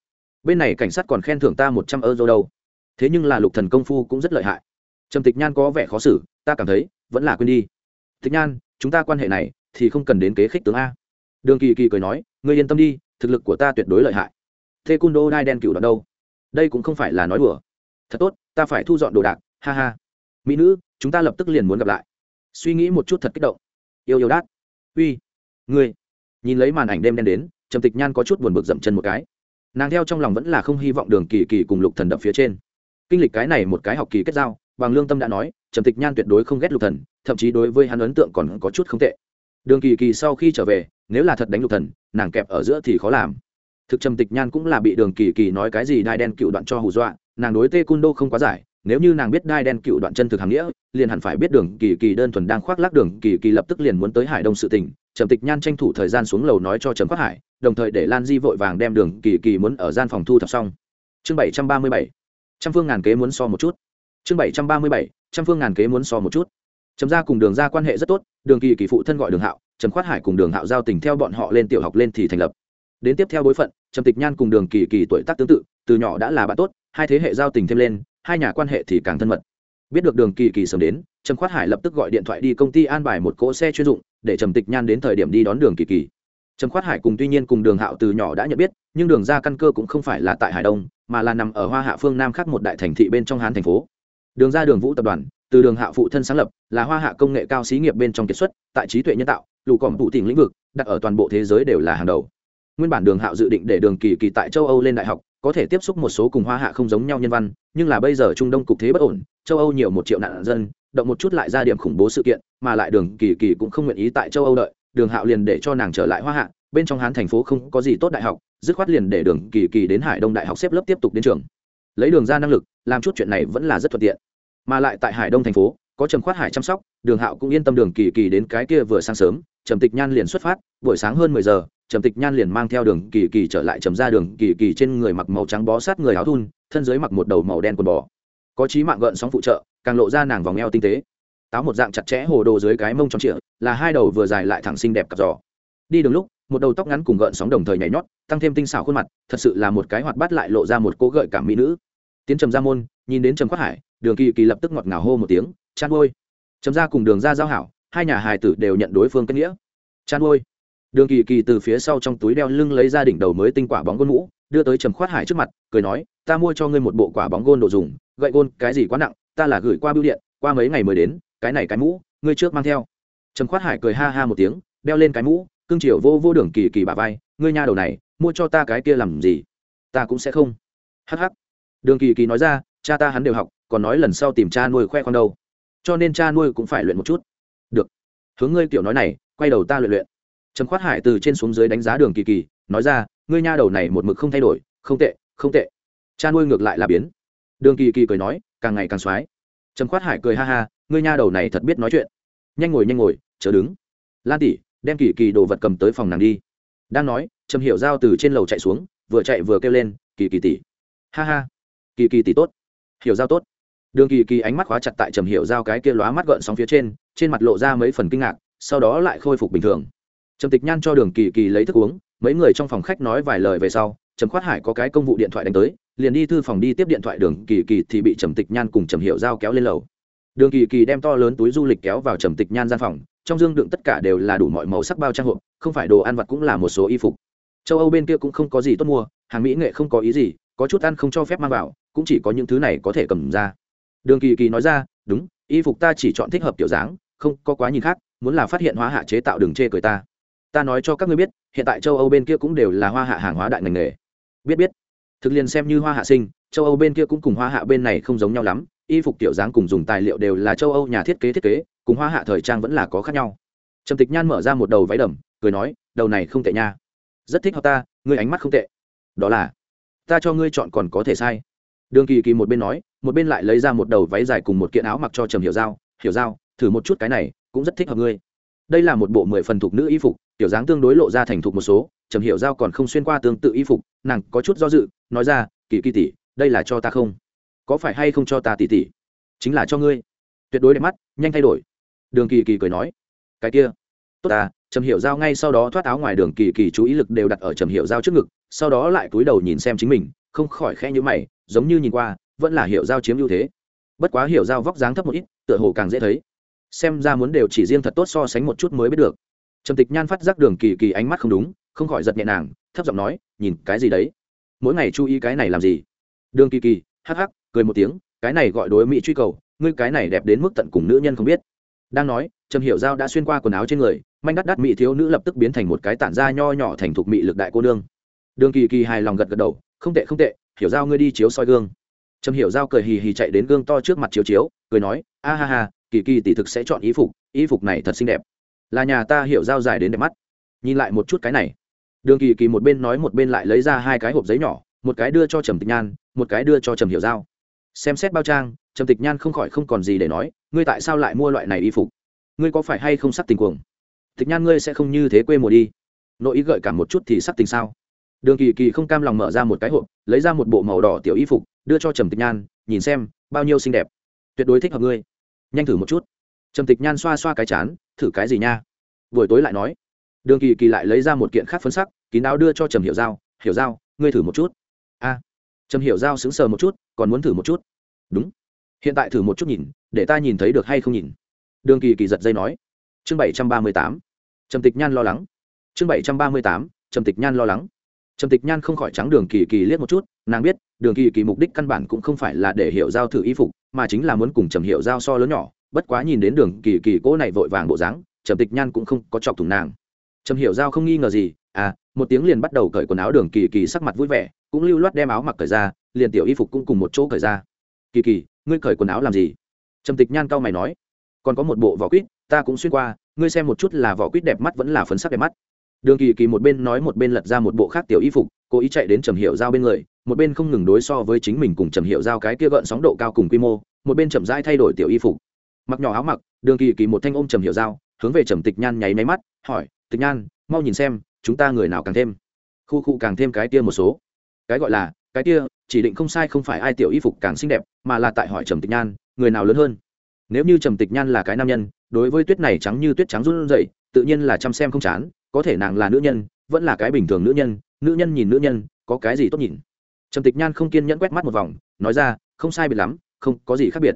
Bên này cảnh sát còn khen thưởng ta một trăm euro đâu thế nhưng là lục thần công phu cũng rất lợi hại. Trầm tịch nhan có vẻ khó xử, ta cảm thấy, vẫn là quên đi. Tịch nhan, chúng ta quan hệ này thì không cần đến kế khích tướng a. Đường kỳ kỳ cười nói, ngươi yên tâm đi, thực lực của ta tuyệt đối lợi hại. Thế cung đô đai đen cựu đoạn đâu? Đây cũng không phải là nói đùa. Thật tốt, ta phải thu dọn đồ đạc, ha ha. Mỹ nữ, chúng ta lập tức liền muốn gặp lại. Suy nghĩ một chút thật kích động. Yêu yêu đát. Uy. Ngươi. Nhìn lấy màn ảnh đêm đen đến, trầm tịch nhan có chút buồn bực dậm chân một cái. Nàng theo trong lòng vẫn là không hy vọng đường kỳ kỳ cùng lục thần đập phía trên kinh lịch cái này một cái học kỳ kết giao, bằng lương tâm đã nói, trầm tịch nhan tuyệt đối không ghét lục thần, thậm chí đối với hắn ấn tượng còn có chút không tệ. Đường kỳ kỳ sau khi trở về, nếu là thật đánh lục thần, nàng kẹp ở giữa thì khó làm. Thực trầm tịch nhan cũng là bị đường kỳ kỳ nói cái gì đai đen cựu đoạn cho hù dọa, nàng đối tê cung đô không quá giải, nếu như nàng biết đai đen cựu đoạn chân thực hàm nghĩa, liền hẳn phải biết đường kỳ kỳ đơn thuần đang khoác lác đường kỳ kỳ lập tức liền muốn tới hải đông sự tình. Trầm tịch nhan tranh thủ thời gian xuống lầu nói cho trầm khoác hải, đồng thời để lan di vội vàng đem đường kỳ kỳ muốn ở gian phòng thu thập xong. Chương bảy trăm ba mươi bảy trăm phương ngàn kế muốn so một chút. Chương bảy trăm ba mươi bảy, trăm phương ngàn kế muốn so một chút. Trầm Gia cùng đường ra quan hệ rất tốt, đường kỳ kỳ phụ thân gọi đường hạo, trầm khoát hải cùng đường hạo giao tình theo bọn họ lên tiểu học lên thì thành lập. Đến tiếp theo bối phận, trầm tịch nhan cùng đường kỳ kỳ tuổi tác tương tự, từ nhỏ đã là bạn tốt, hai thế hệ giao tình thêm lên, hai nhà quan hệ thì càng thân mật. Biết được đường kỳ kỳ sớm đến, trầm khoát hải lập tức gọi điện thoại đi công ty an bài một cỗ xe chuyên dụng, để trầm tịch nhan đến thời điểm đi đón đường kỳ kỳ trầm khoát hải cùng tuy nhiên cùng đường hạo từ nhỏ đã nhận biết, nhưng đường ra căn cơ cũng không phải là tại hải đông, mà là nằm ở hoa hạ phương nam khác một đại thành thị bên trong hán thành phố. Đường ra đường vũ tập đoàn, từ đường hạo phụ thân sáng lập, là hoa hạ công nghệ cao xí nghiệp bên trong kiệt xuất, tại trí tuệ nhân tạo lụ còm tụ tỉnh lĩnh vực, đặt ở toàn bộ thế giới đều là hàng đầu. Nguyên bản đường hạo dự định để đường kỳ kỳ tại châu âu lên đại học, có thể tiếp xúc một số cùng hoa hạ không giống nhau nhân văn, nhưng là bây giờ trung đông cục thế bất ổn, châu âu nhiều một triệu nạn dân, động một chút lại ra điểm khủng bố sự kiện, mà lại đường kỳ kỳ cũng không nguyện ý tại châu âu đợi đường hạo liền để cho nàng trở lại hoa hạ, bên trong hán thành phố không có gì tốt đại học, dứt khoát liền để đường kỳ kỳ đến hải đông đại học xếp lớp tiếp tục đến trường. Lấy đường ra năng lực, làm chút chuyện này vẫn là rất thuận tiện. Mà lại tại hải đông thành phố, có trầm khoát hải chăm sóc, đường hạo cũng yên tâm đường kỳ kỳ đến cái kia vừa sáng sớm, trầm tịch nhan liền xuất phát, buổi sáng hơn mười giờ, trầm tịch nhan liền mang theo đường kỳ kỳ trở lại trầm ra đường kỳ kỳ trên người mặc màu trắng bó sát người áo thun, thân dưới mặc một đầu màu đen quần bò. Có trí mạng gợn sóng phụ trợ, càng lộ ra nàng vòng eo tinh tế táo một dạng chặt chẽ hồ đồ dưới cái mông tròn trịa, là hai đầu vừa dài lại thẳng xinh đẹp cặp giò. Đi đường lúc, một đầu tóc ngắn cùng gợn sóng đồng thời nhảy nhót, tăng thêm tinh xảo khuôn mặt, thật sự là một cái hoạt bát lại lộ ra một cô gợi cảm mỹ nữ. Tiến trầm ra môn, nhìn đến trầm quát hải, đường kỳ kỳ lập tức ngọt ngào hô một tiếng chăn ôi trầm ra cùng đường ra giao hảo, hai nhà hài tử đều nhận đối phương kết nghĩa. Chăn ôi đường kỳ kỳ từ phía sau trong túi đeo lưng lấy ra đỉnh đầu mới tinh quả bóng gôn mũ, đưa tới trầm khoát hải trước mặt, cười nói, ta mua cho ngươi một bộ quả bóng gôn đồ dùng, gậy gôn, cái gì quá nặng, ta là gửi qua bưu điện, qua mấy ngày mới đến cái này cái mũ, ngươi trước mang theo. Trầm khoát hải cười ha ha một tiếng, đeo lên cái mũ, cương triều vô vô đường kỳ kỳ bà vai, ngươi nha đầu này, mua cho ta cái kia làm gì? Ta cũng sẽ không. Hh đường kỳ kỳ nói ra, cha ta hắn đều học, còn nói lần sau tìm cha nuôi khoe con đâu. Cho nên cha nuôi cũng phải luyện một chút. Được. Hướng ngươi kiểu nói này, quay đầu ta luyện luyện. Trầm khoát hải từ trên xuống dưới đánh giá đường kỳ kỳ, nói ra, ngươi nha đầu này một mực không thay đổi, không tệ không tệ. Cha nuôi ngược lại là biến. Đường kỳ kỳ cười nói, càng ngày càng x o á i trầm khoát hải cười ha ha ngươi nha đầu này thật biết nói chuyện. Nhanh ngồi nhanh ngồi chờ đứng. Lan tỉ đem kỳ kỳ đồ vật cầm tới phòng nàng đi. Đang nói, trầm hiểu giao từ trên lầu chạy xuống, vừa chạy vừa kêu lên, kỳ kỳ tỷ. Ha ha. Kỳ kỳ tỷ tốt. Hiểu giao tốt. Đường kỳ kỳ ánh mắt khóa chặt tại trầm hiểu giao cái kia lóa mắt gợn sóng phía trên trên mặt lộ ra mấy phần kinh ngạc, sau đó lại khôi phục bình thường. Trầm tịch nhan cho đường kỳ kỳ lấy thức uống, mấy người trong phòng khách nói vài lời về sau, trầm khoát hải có cái công vụ điện thoại đánh tới, liền đi thư phòng đi tiếp điện thoại, đường kỳ kỳ thì bị trầm tịch nhan cùng trầm hiểu giao kéo lên lầu đường kỳ kỳ đem to lớn túi du lịch kéo vào trầm tịch nhan gian phòng, trong dương đựng tất cả đều là đủ mọi màu sắc bao trang hộp, không phải đồ ăn vặt cũng là một số y phục. Châu âu bên kia cũng không có gì tốt mua, hàng mỹ nghệ không có ý gì, có chút ăn không cho phép mang vào, cũng chỉ có những thứ này có thể cầm ra. Đường kỳ kỳ nói ra, đúng, y phục ta chỉ chọn thích hợp kiểu dáng, không có quá nhìn khác, muốn là phát hiện hóa hạ chế tạo đường chê cười ta. Ta nói cho các ngươi biết, hiện tại châu âu bên kia cũng đều là hoa hạ hàng hóa đại ngành nghề. Biết biết. Thực liền xem như hoa hạ sinh, châu âu bên kia cũng cùng hoa hạ bên này không giống nhau lắm y phục tiểu dáng cùng dùng tài liệu đều là châu âu nhà thiết kế thiết kế, cùng hoa hạ thời trang vẫn là có khác nhau. Trầm tịch nhan mở ra một đầu váy đầm, cười nói, đầu này không tệ nha. Rất thích hợp ta, ngươi ánh mắt không tệ. Đó là, ta cho ngươi chọn còn có thể sai. Đường kỳ kỳ một bên nói, một bên lại lấy ra một đầu váy dài cùng một kiện áo mặc cho trầm hiểu giao hiểu giao, thử một chút cái này, cũng rất thích hợp ngươi. Đây là một bộ mười phần thục nữ y phục, tiểu dáng tương đối lộ ra thành thục một số, trầm hiểu giao còn không xuyên qua tương tự y phục, nàng có chút do dự, nói ra, kỳ kỳ tỷ, đây là cho ta không? Có phải hay không cho ta tỷ tỷ chính là cho ngươi. Tuyệt đối đẹp mắt, nhanh thay đổi. Đường kỳ kỳ cười nói. Cái kia. Tốt ta, trầm hiểu giao ngay sau đó thoát áo ngoài đường kỳ kỳ chú ý lực đều đặt ở trầm hiểu giao trước ngực, sau đó lại cúi đầu nhìn xem chính mình, không khỏi khẽ nhữ mày, giống như nhìn qua, vẫn là hiểu giao chiếm ưu thế. Bất quá hiểu giao vóc dáng thấp một ít, tựa hồ càng dễ thấy. Xem ra muốn đều chỉ riêng thật tốt so sánh một chút mới biết được. Trầm tịch nhan phát giác đường kỳ kỳ ánh mắt không đúng, không khỏi giật nhẹ nàng, thấp giọng nói, nhìn cái gì đấy? Mỗi ngày chú ý cái này làm gì? Đường kỳ kỳ, hắc hắc cười một tiếng, cái này gọi đối mỹ truy cầu, ngươi cái này đẹp đến mức tận cùng nữ nhân không biết. Đang nói, trầm hiểu giao đã xuyên qua quần áo trên người, manh đắt đắt mỹ thiếu nữ lập tức biến thành một cái tản da nho nhỏ thành thục mỹ lực đại cô nương. Đường kỳ kỳ hài lòng gật gật đầu, không tệ không tệ, hiểu giao ngươi đi chiếu soi gương. Trầm hiểu giao cười hì hì chạy đến gương to trước mặt chiếu chiếu, cười nói, a ha ha, kỳ kỳ tỷ thực sẽ chọn y phục y phục này thật xinh đẹp. Là nhà ta hiểu giao dài đến đẹp mắt. Nhìn lại một chút cái này, đường kỳ kỳ một bên nói một bên lại lấy ra hai cái hộp giấy nhỏ, một cái đưa cho trầm tịch nhan, một cái đưa cho trầm hiểu giao xem xét bao trang, trầm tịch nhan không khỏi không còn gì để nói, ngươi tại sao lại mua loại này y phục? Ngươi có phải hay không sắc tình cuồng? Tịch nhan, ngươi sẽ không như thế quê mùa đi. Nội ý gợi cả một chút thì sắc tình sao? Đường kỳ kỳ không cam lòng mở ra một cái hộp, lấy ra một bộ màu đỏ tiểu y phục, đưa cho trầm tịch nhan, nhìn xem, bao nhiêu xinh đẹp. Tuyệt đối thích hợp ngươi. Nhanh thử một chút. Trầm tịch nhan xoa xoa cái chán, thử cái gì nha? Buổi tối lại nói. Đường kỳ kỳ lại lấy ra một kiện khác phấn sắc, kín đáo đưa cho trầm hiểu giao hiểu giao, ngươi thử một chút. A trầm hiểu giao sững sờ một chút, còn muốn thử một chút. Đúng. Hiện tại thử một chút nhìn, để ta nhìn thấy được hay không nhìn. Đường kỳ kỳ giật dây nói. Chương bảy trăm ba mươi tám. Trầm tịch nhan lo lắng. Chương bảy trăm ba mươi tám. Trầm tịch nhan lo lắng. Trầm tịch nhan không khỏi trắng đường kỳ kỳ liếc một chút, nàng biết, đường kỳ kỳ mục đích căn bản cũng không phải là để hiểu giao thử y phục, mà chính là muốn cùng trầm hiểu giao so lớn nhỏ, bất quá nhìn đến đường kỳ kỳ cỗ này vội vàng bộ dáng, trầm tịch nhan cũng không có chọc thủng nàng. Trầm hiểu giao không nghi ngờ gì à một tiếng liền bắt đầu cởi quần áo đường kỳ kỳ sắc mặt vui vẻ, cũng lưu loát đem áo mặc cởi ra, liền tiểu y phục cũng cùng một chỗ cởi ra. Kỳ kỳ, ngươi cởi quần áo làm gì? Trầm tịch nhan cao mày nói. Còn có một bộ vỏ quýt, ta cũng xuyên qua, ngươi xem một chút là vỏ quýt đẹp mắt vẫn là phấn sắc đẹp mắt. Đường kỳ kỳ một bên nói một bên lật ra một bộ khác tiểu y phục, cố ý chạy đến trầm hiệu giao bên người, một bên không ngừng đối so với chính mình cùng trầm hiệu giao cái kia gợn sóng độ cao cùng quy mô, một bên chậm rãi thay đổi tiểu y phục. Mặc nhỏ áo mặc, đường kỳ kỳ một thanh ôm trầm hiệu giao, hướng về trầm tịch nhan nháy máy mắt, hỏi, tịch nhan, mau nhìn xem chúng ta người nào càng thêm? Khu khu càng thêm cái kia một số. Cái gọi là, cái kia, chỉ định không sai không phải ai tiểu y phục càng xinh đẹp, mà là tại hỏi trầm tịch nhan, người nào lớn hơn? Nếu như trầm tịch nhan là cái nam nhân, đối với tuyết này trắng như tuyết trắng run dậy tự nhiên là chăm xem không chán, có thể nàng là nữ nhân, vẫn là cái bình thường nữ nhân nữ nhân nhìn nữ nhân, có cái gì tốt nhìn? Trầm tịch nhan không kiên nhẫn quét mắt một vòng, nói ra, không sai biệt lắm, không có gì khác biệt.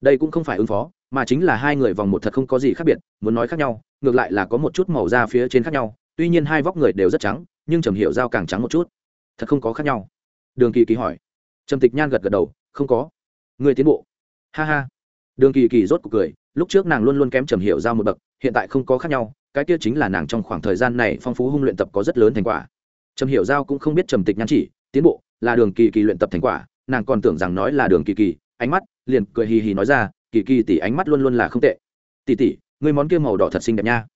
Đây cũng không phải ứng phó, mà chính là hai người vòng một thật không có gì khác biệt, muốn nói khác nhau, ngược lại là có một chút màu da phía trên khác nhau tuy nhiên hai vóc người đều rất trắng, nhưng trầm hiệu giao càng trắng một chút. Thật không có khác nhau. Đường kỳ kỳ hỏi. Trầm tịch nhan gật gật đầu, không có. Người tiến bộ. Ha ha. Đường kỳ kỳ rốt cuộc cười, lúc trước nàng luôn luôn kém trầm hiệu giao một bậc, hiện tại không có khác nhau, cái kia chính là nàng trong khoảng thời gian này phong phú hung luyện tập có rất lớn thành quả. Trầm hiểu giao cũng không biết trầm tịch nhan chỉ, tiến bộ là đường kỳ kỳ luyện tập thành quả, nàng còn tưởng rằng nói là đường kỳ kỳ, ánh mắt liền cười hì hì nói ra, kỳ kỳ tỷ ánh mắt luôn luôn là không tệ. Tỷ tỷ người món kia màu đỏ thật xinh đẹp nha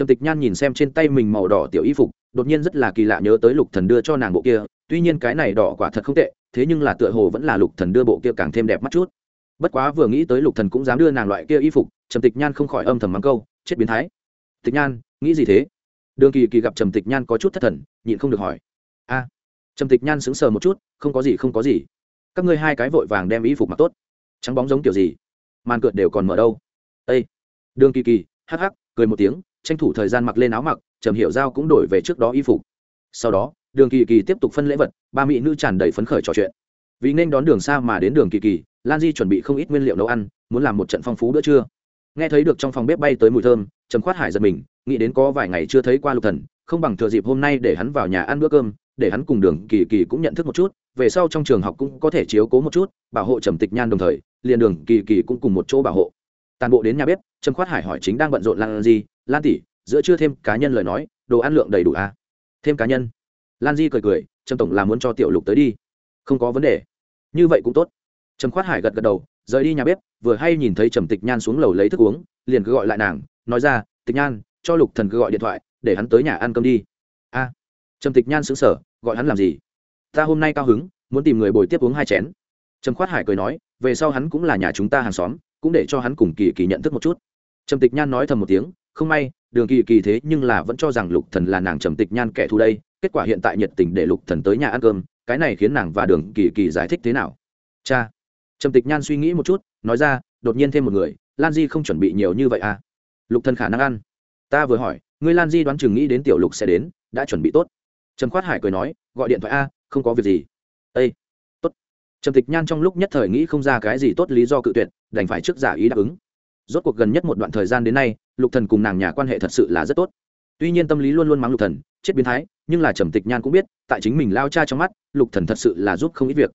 trầm tịch nhan nhìn xem trên tay mình màu đỏ tiểu y phục, đột nhiên rất là kỳ lạ nhớ tới lục thần đưa cho nàng bộ kia, tuy nhiên cái này đỏ quả thật không tệ, thế nhưng là tựa hồ vẫn là lục thần đưa bộ kia càng thêm đẹp mắt chút. Bất quá vừa nghĩ tới lục thần cũng dám đưa nàng loại kia y phục, trầm tịch nhan không khỏi âm thầm mắng câu, chết biến thái. Tịch nhan, nghĩ gì thế? Đường kỳ kỳ gặp trầm tịch nhan có chút thất thần, nhịn không được hỏi. A. Trầm tịch nhan sững sờ một chút, không có gì, không có gì. Các ngươi hai cái vội vàng đem y phục mặc tốt. Trắng bóng giống kiểu gì? Màn cượt đều còn mở đâu? Ây đường kỳ kỳ, hắc hắc, cười một tiếng tranh thủ thời gian mặc lên áo mặc, trầm hiểu giao cũng đổi về trước đó y phục. Sau đó, đường kỳ kỳ tiếp tục phân lễ vật, ba mỹ nữ tràn đầy phấn khởi trò chuyện. Vì nên đón đường xa mà đến đường kỳ kỳ, lan di chuẩn bị không ít nguyên liệu nấu ăn, muốn làm một trận phong phú bữa trưa. Nghe thấy được trong phòng bếp bay tới mùi thơm, trầm khoát hải giật mình, nghĩ đến có vài ngày chưa thấy qua lục thần, không bằng thừa dịp hôm nay để hắn vào nhà ăn bữa cơm, để hắn cùng đường kỳ kỳ cũng nhận thức một chút, về sau trong trường học cũng có thể chiếu cố một chút, bảo hộ trầm tịch nhan đồng thời, liền đường kỳ kỳ cũng cùng một chỗ bảo hộ. Toàn bộ đến nhà bếp, trầm khoát hải hỏi chính đang bận rộn lan di lan tỷ, giữa chưa thêm cá nhân lời nói, đồ ăn lượng đầy đủ à? thêm cá nhân. Lan di cười cười, trầm tổng là muốn cho tiểu lục tới đi. Không có vấn đề. Như vậy cũng tốt. Trầm khoát hải gật gật đầu, rời đi nhà bếp, vừa hay nhìn thấy trầm tịch nhan xuống lầu lấy thức uống, liền cứ gọi lại nàng, nói ra, tịch nhan, cho lục thần cứ gọi điện thoại, để hắn tới nhà ăn cơm đi. A. Trầm tịch nhan sững sờ, gọi hắn làm gì? Ta hôm nay cao hứng, muốn tìm người bồi tiếp uống hai chén. Trầm khoát hải cười nói, về sau hắn cũng là nhà chúng ta hàng xóm, cũng để cho hắn cùng kỳ kỳ nhận thức một chút. Trầm tịch nhan nói thầm một tiếng không may, đường kỳ kỳ thế nhưng là vẫn cho rằng lục thần là nàng trầm tịch nhan kẻ thù đây, kết quả hiện tại nhiệt tình để lục thần tới nhà ăn cơm, cái này khiến nàng và đường kỳ kỳ giải thích thế nào? Cha! Trầm tịch nhan suy nghĩ một chút, nói ra, đột nhiên thêm một người, lan di không chuẩn bị nhiều như vậy à? Lục thần khả năng ăn. Ta vừa hỏi ngươi lan di đoán chừng nghĩ đến tiểu lục sẽ đến, đã chuẩn bị tốt. Trầm khoát hải cười nói, gọi điện thoại a, không có việc gì. Ây tốt. Trầm tịch nhan trong lúc nhất thời nghĩ không ra cái gì tốt lý do cự tuyệt, đành phải trước giả ý đáp ứng rốt cuộc gần nhất một đoạn thời gian đến nay, lục thần cùng nàng nhà quan hệ thật sự là rất tốt. Tuy nhiên tâm lý luôn luôn mắng lục thần, chết biến thái, nhưng là trầm tịch nhan cũng biết, tại chính mình lao cha trong mắt, lục thần thật sự là giúp không ít việc.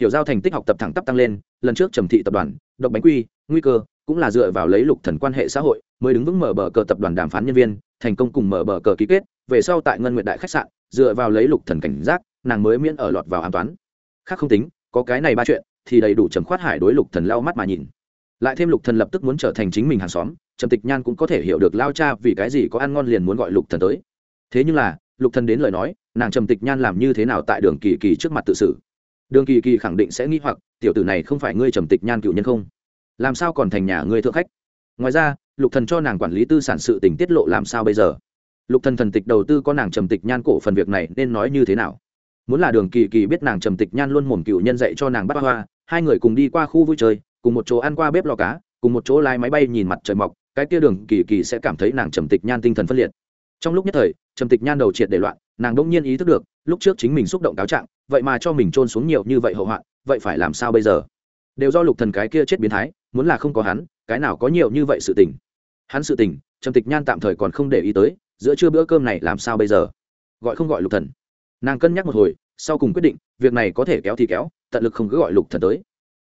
Hiểu giao thành tích học tập thẳng tắp tăng lên, lần trước trầm thị tập đoàn, độc bánh quy, nguy cơ, cũng là dựa vào lấy lục thần quan hệ xã hội, mới đứng vững mở bờ cờ tập đoàn đàm phán nhân viên, thành công cùng mở bờ cờ ký kết, về sau tại ngân nguyện đại khách sạn, dựa vào lấy lục thần cảnh giác, nàng mới miễn ở lọt vào an toán khác không tính, có cái này ba chuyện, thì đầy đủ trầm khoát hải đối lục thần lau mắt mà nhìn lại thêm lục thần lập tức muốn trở thành chính mình hàng xóm, trầm tịch nhan cũng có thể hiểu được lao cha vì cái gì có ăn ngon liền muốn gọi lục thần tới. Thế nhưng là, lục thần đến lời nói, nàng trầm tịch nhan làm như thế nào tại đường kỳ kỳ trước mặt tự xử? Đường kỳ kỳ khẳng định sẽ nghĩ hoặc, tiểu tử này không phải ngươi trầm tịch nhan cựu nhân không? Làm sao còn thành nhà ngươi thượng khách? Ngoài ra, lục thần cho nàng quản lý tư sản sự tình tiết lộ làm sao bây giờ? Lục thần thần tịch đầu tư có nàng trầm tịch nhan cổ phần việc này nên nói như thế nào? Muốn là đường kỳ kỳ biết nàng trầm tịch nhan luôn mồm cựu nhân dạy cho nàng bắt hoa, hai người cùng đi qua khu vui chơi cùng một chỗ ăn qua bếp lò cá, cùng một chỗ lái máy bay nhìn mặt trời mọc, cái kia đường kỳ kỳ sẽ cảm thấy nàng trầm tịch nhan tinh thần phân liệt. Trong lúc nhất thời, trầm tịch nhan đầu triệt để loạn, nàng đông nhiên ý thức được, lúc trước chính mình xúc động cáo trạng, vậy mà cho mình trôn xuống nhiều như vậy hậu hoạn, vậy phải làm sao bây giờ? Đều do lục thần cái kia chết biến thái, muốn là không có hắn, cái nào có nhiều như vậy sự tình? Hắn sự tình, trầm tịch nhan tạm thời còn không để ý tới, giữa trưa bữa cơm này làm sao bây giờ? Gọi không gọi lục thần. Nàng cân nhắc một hồi, sau cùng quyết định, việc này có thể kéo thì kéo, tận lực không cứ gọi lục thần tới.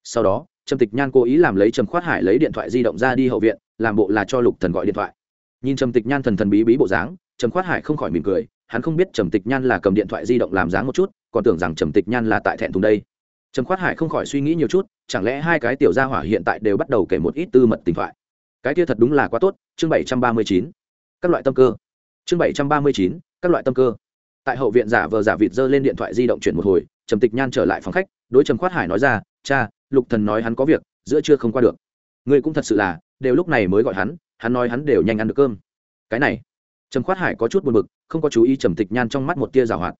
Sau đó trầm tịch nhan cố ý làm lấy trầm khoát hải lấy điện thoại di động ra đi hậu viện, làm bộ là cho lục thần gọi điện thoại. Nhìn trầm tịch nhan thần thần bí bí bộ dáng, trầm khoát hải không khỏi mỉm cười, hắn không biết trầm tịch nhan là cầm điện thoại di động làm dáng một chút, còn tưởng rằng trầm tịch nhan là tại thẹn thùng đây. Trầm khoát hải không khỏi suy nghĩ nhiều chút, chẳng lẽ hai cái tiểu gia hỏa hiện tại đều bắt đầu kể một ít tư mật tình thoại? Cái kia thật đúng là quá tốt, chương bảy trăm ba mươi chín. Các loại tâm cơ. Chương bảy trăm ba mươi chín, các loại tâm cơ. Tại hậu viện giả vờ giả vịt giơ lên điện thoại di động chuyển một hồi, trầm tịch nhan trở lại phòng khách, đối trầm khoát hải nói ra, cha lục thần nói hắn có việc, giữa trưa không qua được. Ngươi cũng thật sự là, đều lúc này mới gọi hắn hắn nói hắn đều nhanh ăn được cơm. Cái này, trầm khoát hải có chút buồn bực, không có chú ý trầm tịch nhan trong mắt một tia rào hoạt.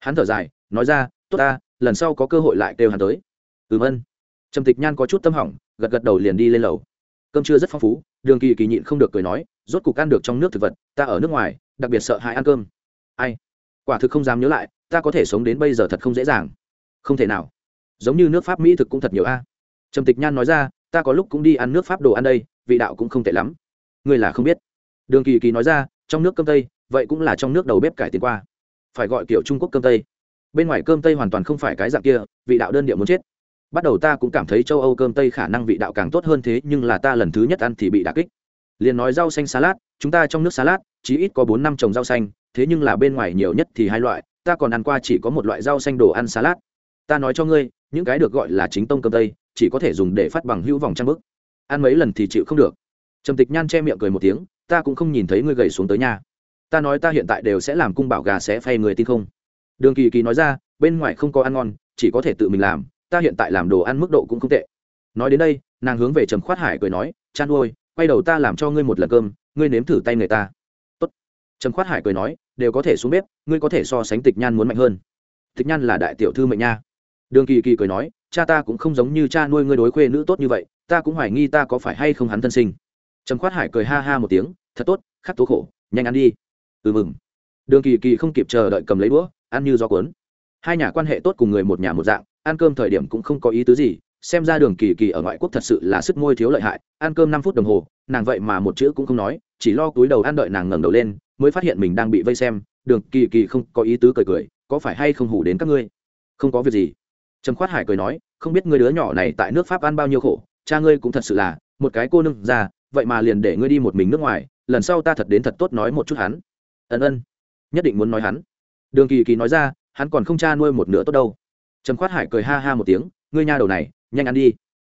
Hắn thở dài, nói ra, tốt ta, lần sau có cơ hội lại kêu hắn tới. Ừm ân. Trầm tịch nhan có chút tâm hỏng, gật gật đầu liền đi lên lầu. Cơm trưa rất phong phú, đường kỳ kỳ nhịn không được cười nói, rốt cục ăn được trong nước thực vật, ta ở nước ngoài, đặc biệt sợ hãi ăn cơm. Ai? Quả thực không dám nhớ lại, ta có thể sống đến bây giờ thật không dễ dàng. Không thể nào giống như nước pháp mỹ thực cũng thật nhiều a. Trầm tịch nhan nói ra, ta có lúc cũng đi ăn nước pháp đồ ăn đây, vị đạo cũng không tệ lắm. Ngươi là không biết. Đường kỳ kỳ nói ra, trong nước cơm tây, vậy cũng là trong nước đầu bếp cải tiến qua. Phải gọi kiểu trung quốc cơm tây. Bên ngoài cơm tây hoàn toàn không phải cái dạng kia, vị đạo đơn điệu muốn chết. Bắt đầu ta cũng cảm thấy châu âu cơm tây khả năng vị đạo càng tốt hơn thế, nhưng là ta lần thứ nhất ăn thì bị đà kích. Liền nói rau xanh salad, chúng ta trong nước salad, chỉ ít có bốn năm trồng rau xanh, thế nhưng là bên ngoài nhiều nhất thì hai loại, ta còn ăn qua chỉ có một loại rau xanh đồ ăn salad. Ta nói cho ngươi những cái được gọi là chính tông cơm tây, chỉ có thể dùng để phát bằng hữu vòng trang bức. Ăn mấy lần thì chịu không được. Trầm tịch nhan che miệng cười một tiếng, ta cũng không nhìn thấy ngươi gầy xuống tới nhà ta nói ta hiện tại đều sẽ làm cung bảo gà sẽ phay người tin không? Đường kỳ kỳ nói ra, bên ngoài không có ăn ngon, chỉ có thể tự mình làm, ta hiện tại làm đồ ăn mức độ cũng không tệ. Nói đến đây, nàng hướng về trầm khoát hải cười nói, chan ôi, quay đầu ta làm cho ngươi một lần cơm, ngươi nếm thử tay người ta. Tốt. Trầm khoát hải cười nói, đều có thể xuống bếp, ngươi có thể so sánh tịch nhan muốn mạnh hơn. Tịch nhan là đại tiểu thư mệnh nha đường kỳ kỳ cười nói, cha ta cũng không giống như cha nuôi ngươi đối khuê nữ tốt như vậy, ta cũng hoài nghi ta có phải hay không hắn thân sinh. Trầm khoát hải cười ha ha một tiếng, thật tốt, khắc tố khổ, nhanh ăn đi. Ừ mừng. Đường kỳ kỳ không kịp chờ đợi cầm lấy đũa, ăn như gió cuốn. Hai nhà quan hệ tốt cùng người một nhà một dạng, ăn cơm thời điểm cũng không có ý tứ gì, xem ra đường kỳ kỳ ở ngoại quốc thật sự là sức môi thiếu lợi hại, ăn cơm năm phút đồng hồ, nàng vậy mà một chữ cũng không nói, chỉ lo túi đầu ăn đợi nàng ngẩng đầu lên, mới phát hiện mình đang bị vây xem. Đường kỳ kỳ không có ý tứ cười cười, có phải hay không hủ đến các ngươi? Không có việc gì trầm khoát hải cười nói, không biết người đứa nhỏ này tại nước pháp ăn bao nhiêu khổ, cha ngươi cũng thật sự là một cái cô nương ra vậy mà liền để ngươi đi một mình nước ngoài, lần sau ta thật đến thật tốt nói một chút hắn. Ân ân, nhất định muốn nói hắn. Đường kỳ kỳ nói ra, hắn còn không cha nuôi một nửa tốt đâu. Trầm khoát hải cười ha ha một tiếng, ngươi nha đầu này, nhanh ăn đi.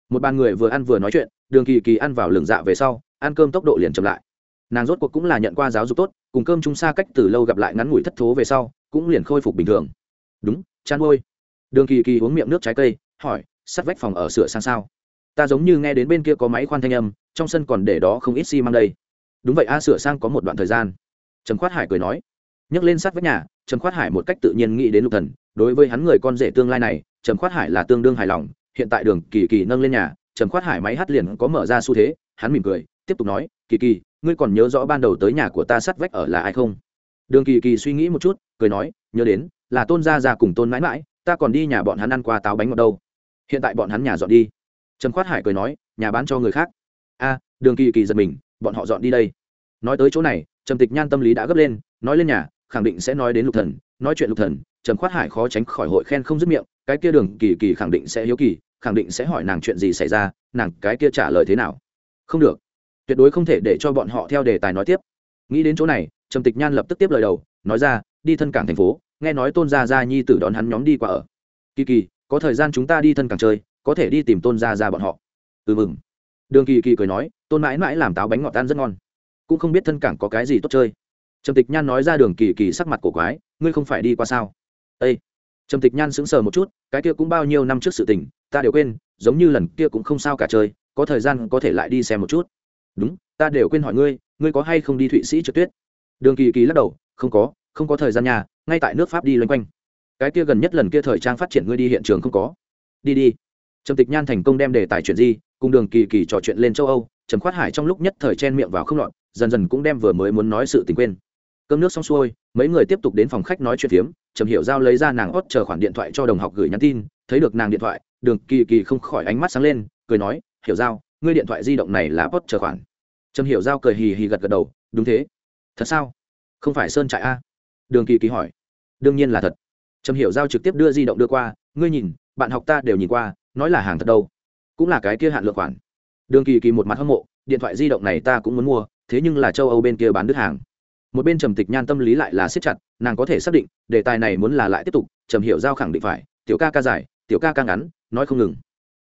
Một bàn người vừa ăn vừa nói chuyện, đường kỳ kỳ ăn vào lường dạ về sau, ăn cơm tốc độ liền chậm lại. Nàng rốt cuộc cũng là nhận qua giáo dục tốt, cùng cơm chung xa cách từ lâu gặp lại ngắn ngủi thất thố về sau, cũng liền khôi phục bình thường. Đúng chăn nuôi đường kỳ kỳ uống miệng nước trái cây, hỏi, sắt vách phòng ở sửa sang sao? Ta giống như nghe đến bên kia có máy khoan thanh âm, trong sân còn để đó không ít xi、si、măng đây. Đúng vậy a, sửa sang có một đoạn thời gian. Trầm khoát hải cười nói. Nhấc lên sát vách nhà trầm khoát hải một cách tự nhiên nghĩ đến lục thần, đối với hắn người con rể tương lai này trầm khoát hải là tương đương hài lòng. Hiện tại đường kỳ kỳ nâng lên nhà trầm khoát hải máy hát liền có mở ra xu thế, hắn mỉm cười, tiếp tục nói, kỳ kỳ, ngươi còn nhớ rõ ban đầu tới nhà của ta sát vách ở là ai không? Đường kỳ kỳ suy nghĩ một chút, cười nói, nhớ đến, là tôn gia gia cùng tôn mãi mãi ta còn đi nhà bọn hắn ăn qua táo bánh ngọt đâu. Hiện tại bọn hắn nhà dọn đi. Trầm khoát hải cười nói, nhà bán cho người khác. A, đường kỳ kỳ giật mình, bọn họ dọn đi đây. Nói tới chỗ này, trầm tịch nhan tâm lý đã gấp lên, nói lên nhà, khẳng định sẽ nói đến lục thần, nói chuyện lục thần, trầm khoát hải khó tránh khỏi hội khen không dứt miệng, cái kia đường kỳ kỳ khẳng định sẽ hiếu kỳ, khẳng định sẽ hỏi nàng chuyện gì xảy ra, nàng cái kia trả lời thế nào? Không được. Tuyệt đối không thể để cho bọn họ theo đề tài nói tiếp. Nghĩ đến chỗ này, trầm tịch nhan lập tức tiếp lời đầu, nói ra, đi thân cảng thành phố nghe nói tôn gia gia nhi tử đón hắn nhóm đi qua ở. Kỳ kỳ, có thời gian chúng ta đi thân cảng chơi, có thể đi tìm tôn gia gia bọn họ. Ừ mừng. Đường kỳ kỳ cười nói, tôn mãi mãi làm táo bánh ngọt tan rất ngon. Cũng không biết thân cảng có cái gì tốt chơi. Trầm tịch nhan nói ra đường kỳ kỳ sắc mặt cổ quái, ngươi không phải đi qua sao? Ây trầm tịch nhan sững sờ một chút, cái kia cũng bao nhiêu năm trước sự tình, ta đều quên, giống như lần kia cũng không sao cả chơi, có thời gian có thể lại đi xem một chút. Đúng, ta đều quên hỏi ngươi ngươi có hay không đi thụy sĩ trượt tuyết? Đường kỳ kỳ lắc đầu, không có không có thời gian nhà ngay tại nước pháp đi loanh quanh. Cái kia gần nhất lần kia thời trang phát triển ngươi đi hiện trường không có. Đi đi. Trầm tịch nhan thành công đem đề tài chuyện gì cùng đường kỳ kỳ trò chuyện lên châu âu, trầm khoát hải trong lúc nhất thời chen miệng vào không lọt, dần dần cũng đem vừa mới muốn nói sự tình quên. Cơm nước xong xuôi, mấy người tiếp tục đến phòng khách nói chuyện phiếm, trầm hiểu giao lấy ra nàng hót chờ khoản điện thoại cho đồng học gửi nhắn tin, thấy được nàng điện thoại, đường kỳ kỳ không khỏi ánh mắt sáng lên, cười nói, hiểu giao, ngươi điện thoại di động này là hót chờ khoản. Trầm hiểu giao cười hì hì gật gật đầu, đúng thế. Thật sao? Không phải sơn trại a? Đường kỳ kỳ hỏi đương nhiên là thật. Trầm hiểu giao trực tiếp đưa di động đưa qua, ngươi nhìn, bạn học ta đều nhìn qua, nói là hàng thật đâu. Cũng là cái kia hạn lượng khoản. Đường kỳ kỳ một mặt hâm mộ, điện thoại di động này ta cũng muốn mua, thế nhưng là châu âu bên kia bán đứt hàng. Một bên trầm tịch nhan tâm lý lại là siết chặt, nàng có thể xác định, đề tài này muốn là lại tiếp tục, trầm hiểu giao khẳng định phải, tiểu ca ca dài, tiểu ca ca ngắn, nói không ngừng.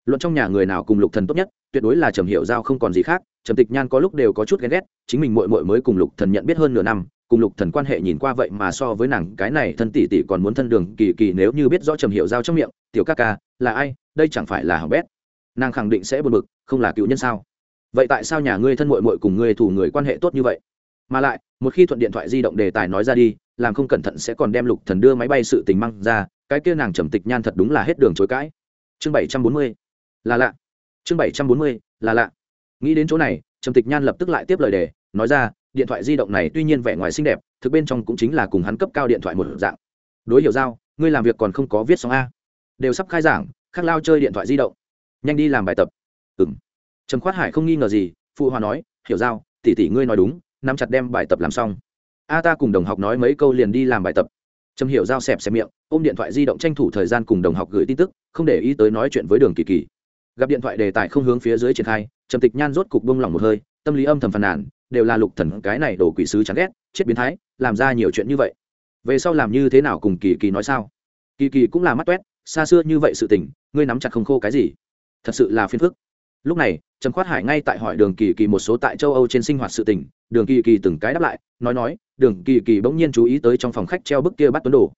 Luận trong nhà người nào cùng lục thần tốt nhất, tuyệt đối là trầm hiểu giao không còn gì khác, trầm tịch nhan có lúc đều có chút ghen ghét, chính mình muội muội mới cùng lục thần nhận biết hơn nửa năm cùng lục thần quan hệ nhìn qua vậy mà so với nàng cái này thân tỷ tỷ còn muốn thân đường kỳ kỳ nếu như biết rõ trầm hiệu giao trong miệng, tiểu ca ca, là ai, đây chẳng phải là hỏng bét. Nàng khẳng định sẽ buồn bực, không là cựu nhân sao? Vậy tại sao nhà ngươi thân muội muội cùng ngươi thủ người quan hệ tốt như vậy? Mà lại, một khi thuận điện thoại di động đề tài nói ra đi, làm không cẩn thận sẽ còn đem lục thần đưa máy bay sự tình măng ra, cái kia nàng trầm tịch nhan thật đúng là hết đường chối cãi. Chương bảy trăm bốn mươi, là lạ. Chương bảy trăm bốn mươi, là lạ. Nghĩ đến chỗ này, trầm tịch nhan lập tức lại tiếp lời đề, nói ra điện thoại di động này tuy nhiên vẻ ngoài xinh đẹp, thực bên trong cũng chính là cùng hắn cấp cao điện thoại một dạng. Đối hiểu giao, ngươi làm việc còn không có viết xong a? Đều sắp khai giảng khắc lao chơi điện thoại di động. Nhanh đi làm bài tập. Ừ m trầm khoát hải không nghi ngờ gì, phụ hòa nói, hiểu giao, tỷ tỷ ngươi nói đúng, nắm chặt đem bài tập làm xong. A ta cùng đồng học nói mấy câu liền đi làm bài tập. Trầm hiểu giao xẹp xẹp miệng, ôm điện thoại di động tranh thủ thời gian cùng đồng học gửi tin tức, không để ý tới nói chuyện với đường kỳ kỳ. Gặp điện thoại đề tài không hướng phía dưới triển khai, trầm tịch nhan rốt cục bông lỏng một hơi, tâm lý âm thầm phàn nàn đều là lục thần cái này đổ quỷ sứ chán ghét, chết biến thái, làm ra nhiều chuyện như vậy. Về sau làm như thế nào cùng kỳ kỳ nói sao? Kỳ kỳ cũng là mắt toét, xa xưa như vậy sự tình, ngươi nắm chặt không khô cái gì. Thật sự là phiền phức. Lúc này, trầm khoát hải ngay tại hỏi đường kỳ kỳ một số tại châu âu trên sinh hoạt sự tình, đường kỳ kỳ từng cái đáp lại, nói nói, đường kỳ kỳ bỗng nhiên chú ý tới trong phòng khách treo bức kia bắt tuấn đồ.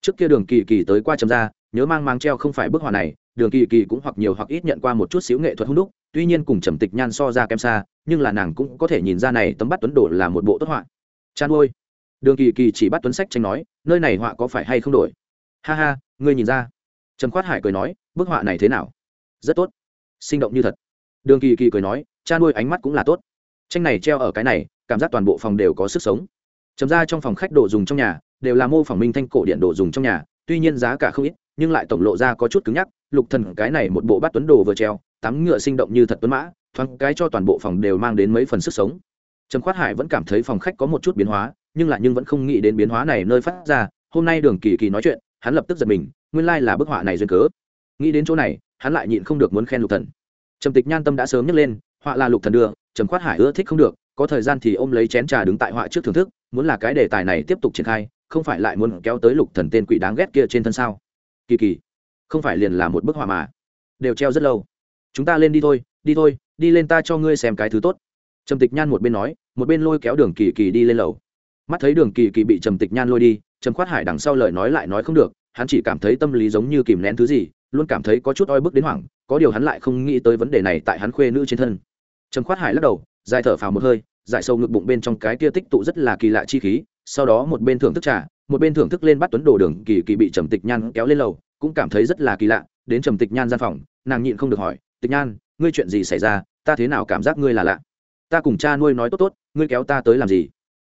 Trước kia đường kỳ kỳ tới qua trầm ra nhớ mang mang treo không phải bức họa này, đường kỳ kỳ cũng hoặc nhiều hoặc ít nhận qua một chút xíu nghệ thuật hung đúc tuy nhiên cùng trầm tịch nhan so ra kem xa, nhưng là nàng cũng có thể nhìn ra này tấm bắt tuấn đồ là một bộ tốt họa. Chan ôi. Đường kỳ kỳ chỉ bắt tuấn sách tranh nói, nơi này họa có phải hay không đổi? Ha ha, ngươi nhìn ra. Trầm khoát hải cười nói, bức họa này thế nào? Rất tốt. Sinh động như thật. Đường kỳ kỳ cười nói cha nuôi ánh mắt cũng là tốt. Tranh này treo ở cái này, cảm giác toàn bộ phòng đều có sức sống. Chấm ra trong phòng khách đồ dùng trong nhà, đều là mô phỏng minh thanh cổ điện đồ dùng trong nhà, tuy nhiên giá cả không ít, nhưng lại tổng lộ ra có chút cứng nhắc. Lục thần cái này một bộ bát tuấn đồ vừa treo tắm ngựa sinh động như thật tuấn mã, thoáng cái cho toàn bộ phòng đều mang đến mấy phần sức sống. Trầm khoát hải vẫn cảm thấy phòng khách có một chút biến hóa, nhưng lại nhưng vẫn không nghĩ đến biến hóa này nơi phát ra. Hôm nay đường kỳ kỳ nói chuyện, hắn lập tức giật mình, nguyên lai là bức họa này duyên cớ. Nghĩ đến chỗ này, hắn lại nhịn không được muốn khen lục thần. Trầm tịch nhan tâm đã sớm nhấc lên, họa là lục thần đưa, trầm khoát hải ưa thích không được, có thời gian thì ôm lấy chén trà đứng tại họa trước thưởng thức, muốn là cái đề tài này tiếp tục triển khai, không phải lại muốn kéo tới lục thần tên quỷ đáng ghét kia trên thân sao? Kỳ kỳ, không phải liền là một bức họa mà. Đều treo rất lâu chúng ta lên đi thôi đi thôi, đi lên ta cho ngươi xem cái thứ tốt. Trầm tịch nhan một bên nói, một bên lôi kéo đường kỳ kỳ đi lên lầu. Mắt thấy đường kỳ kỳ bị trầm tịch nhan lôi đi, trầm khoát hải đằng sau lời nói lại nói không được, hắn chỉ cảm thấy tâm lý giống như kìm nén thứ gì, luôn cảm thấy có chút oi bức đến hoảng, có điều hắn lại không nghĩ tới vấn đề này tại hắn khuê nữ trên thân. Trầm khoát hải lắc đầu, dài thở phào một hơi, giải sâu ngực bụng bên trong cái kia tích tụ rất là kỳ lạ chi khí, sau đó một bên thưởng thức trà, một bên thưởng thức lên bắt tuấn đồ đường kỳ kỳ bị trầm tịch nhan kéo lên lầu, cũng cảm thấy rất là kỳ lạ, đến trầm tịch nhan gian phòng, nàng nhịn không được hỏi tịch nhan, ngươi chuyện gì xảy ra, ta thế nào cảm giác ngươi là lạ? Ta cùng cha nuôi nói tốt tốt, ngươi kéo ta tới làm gì?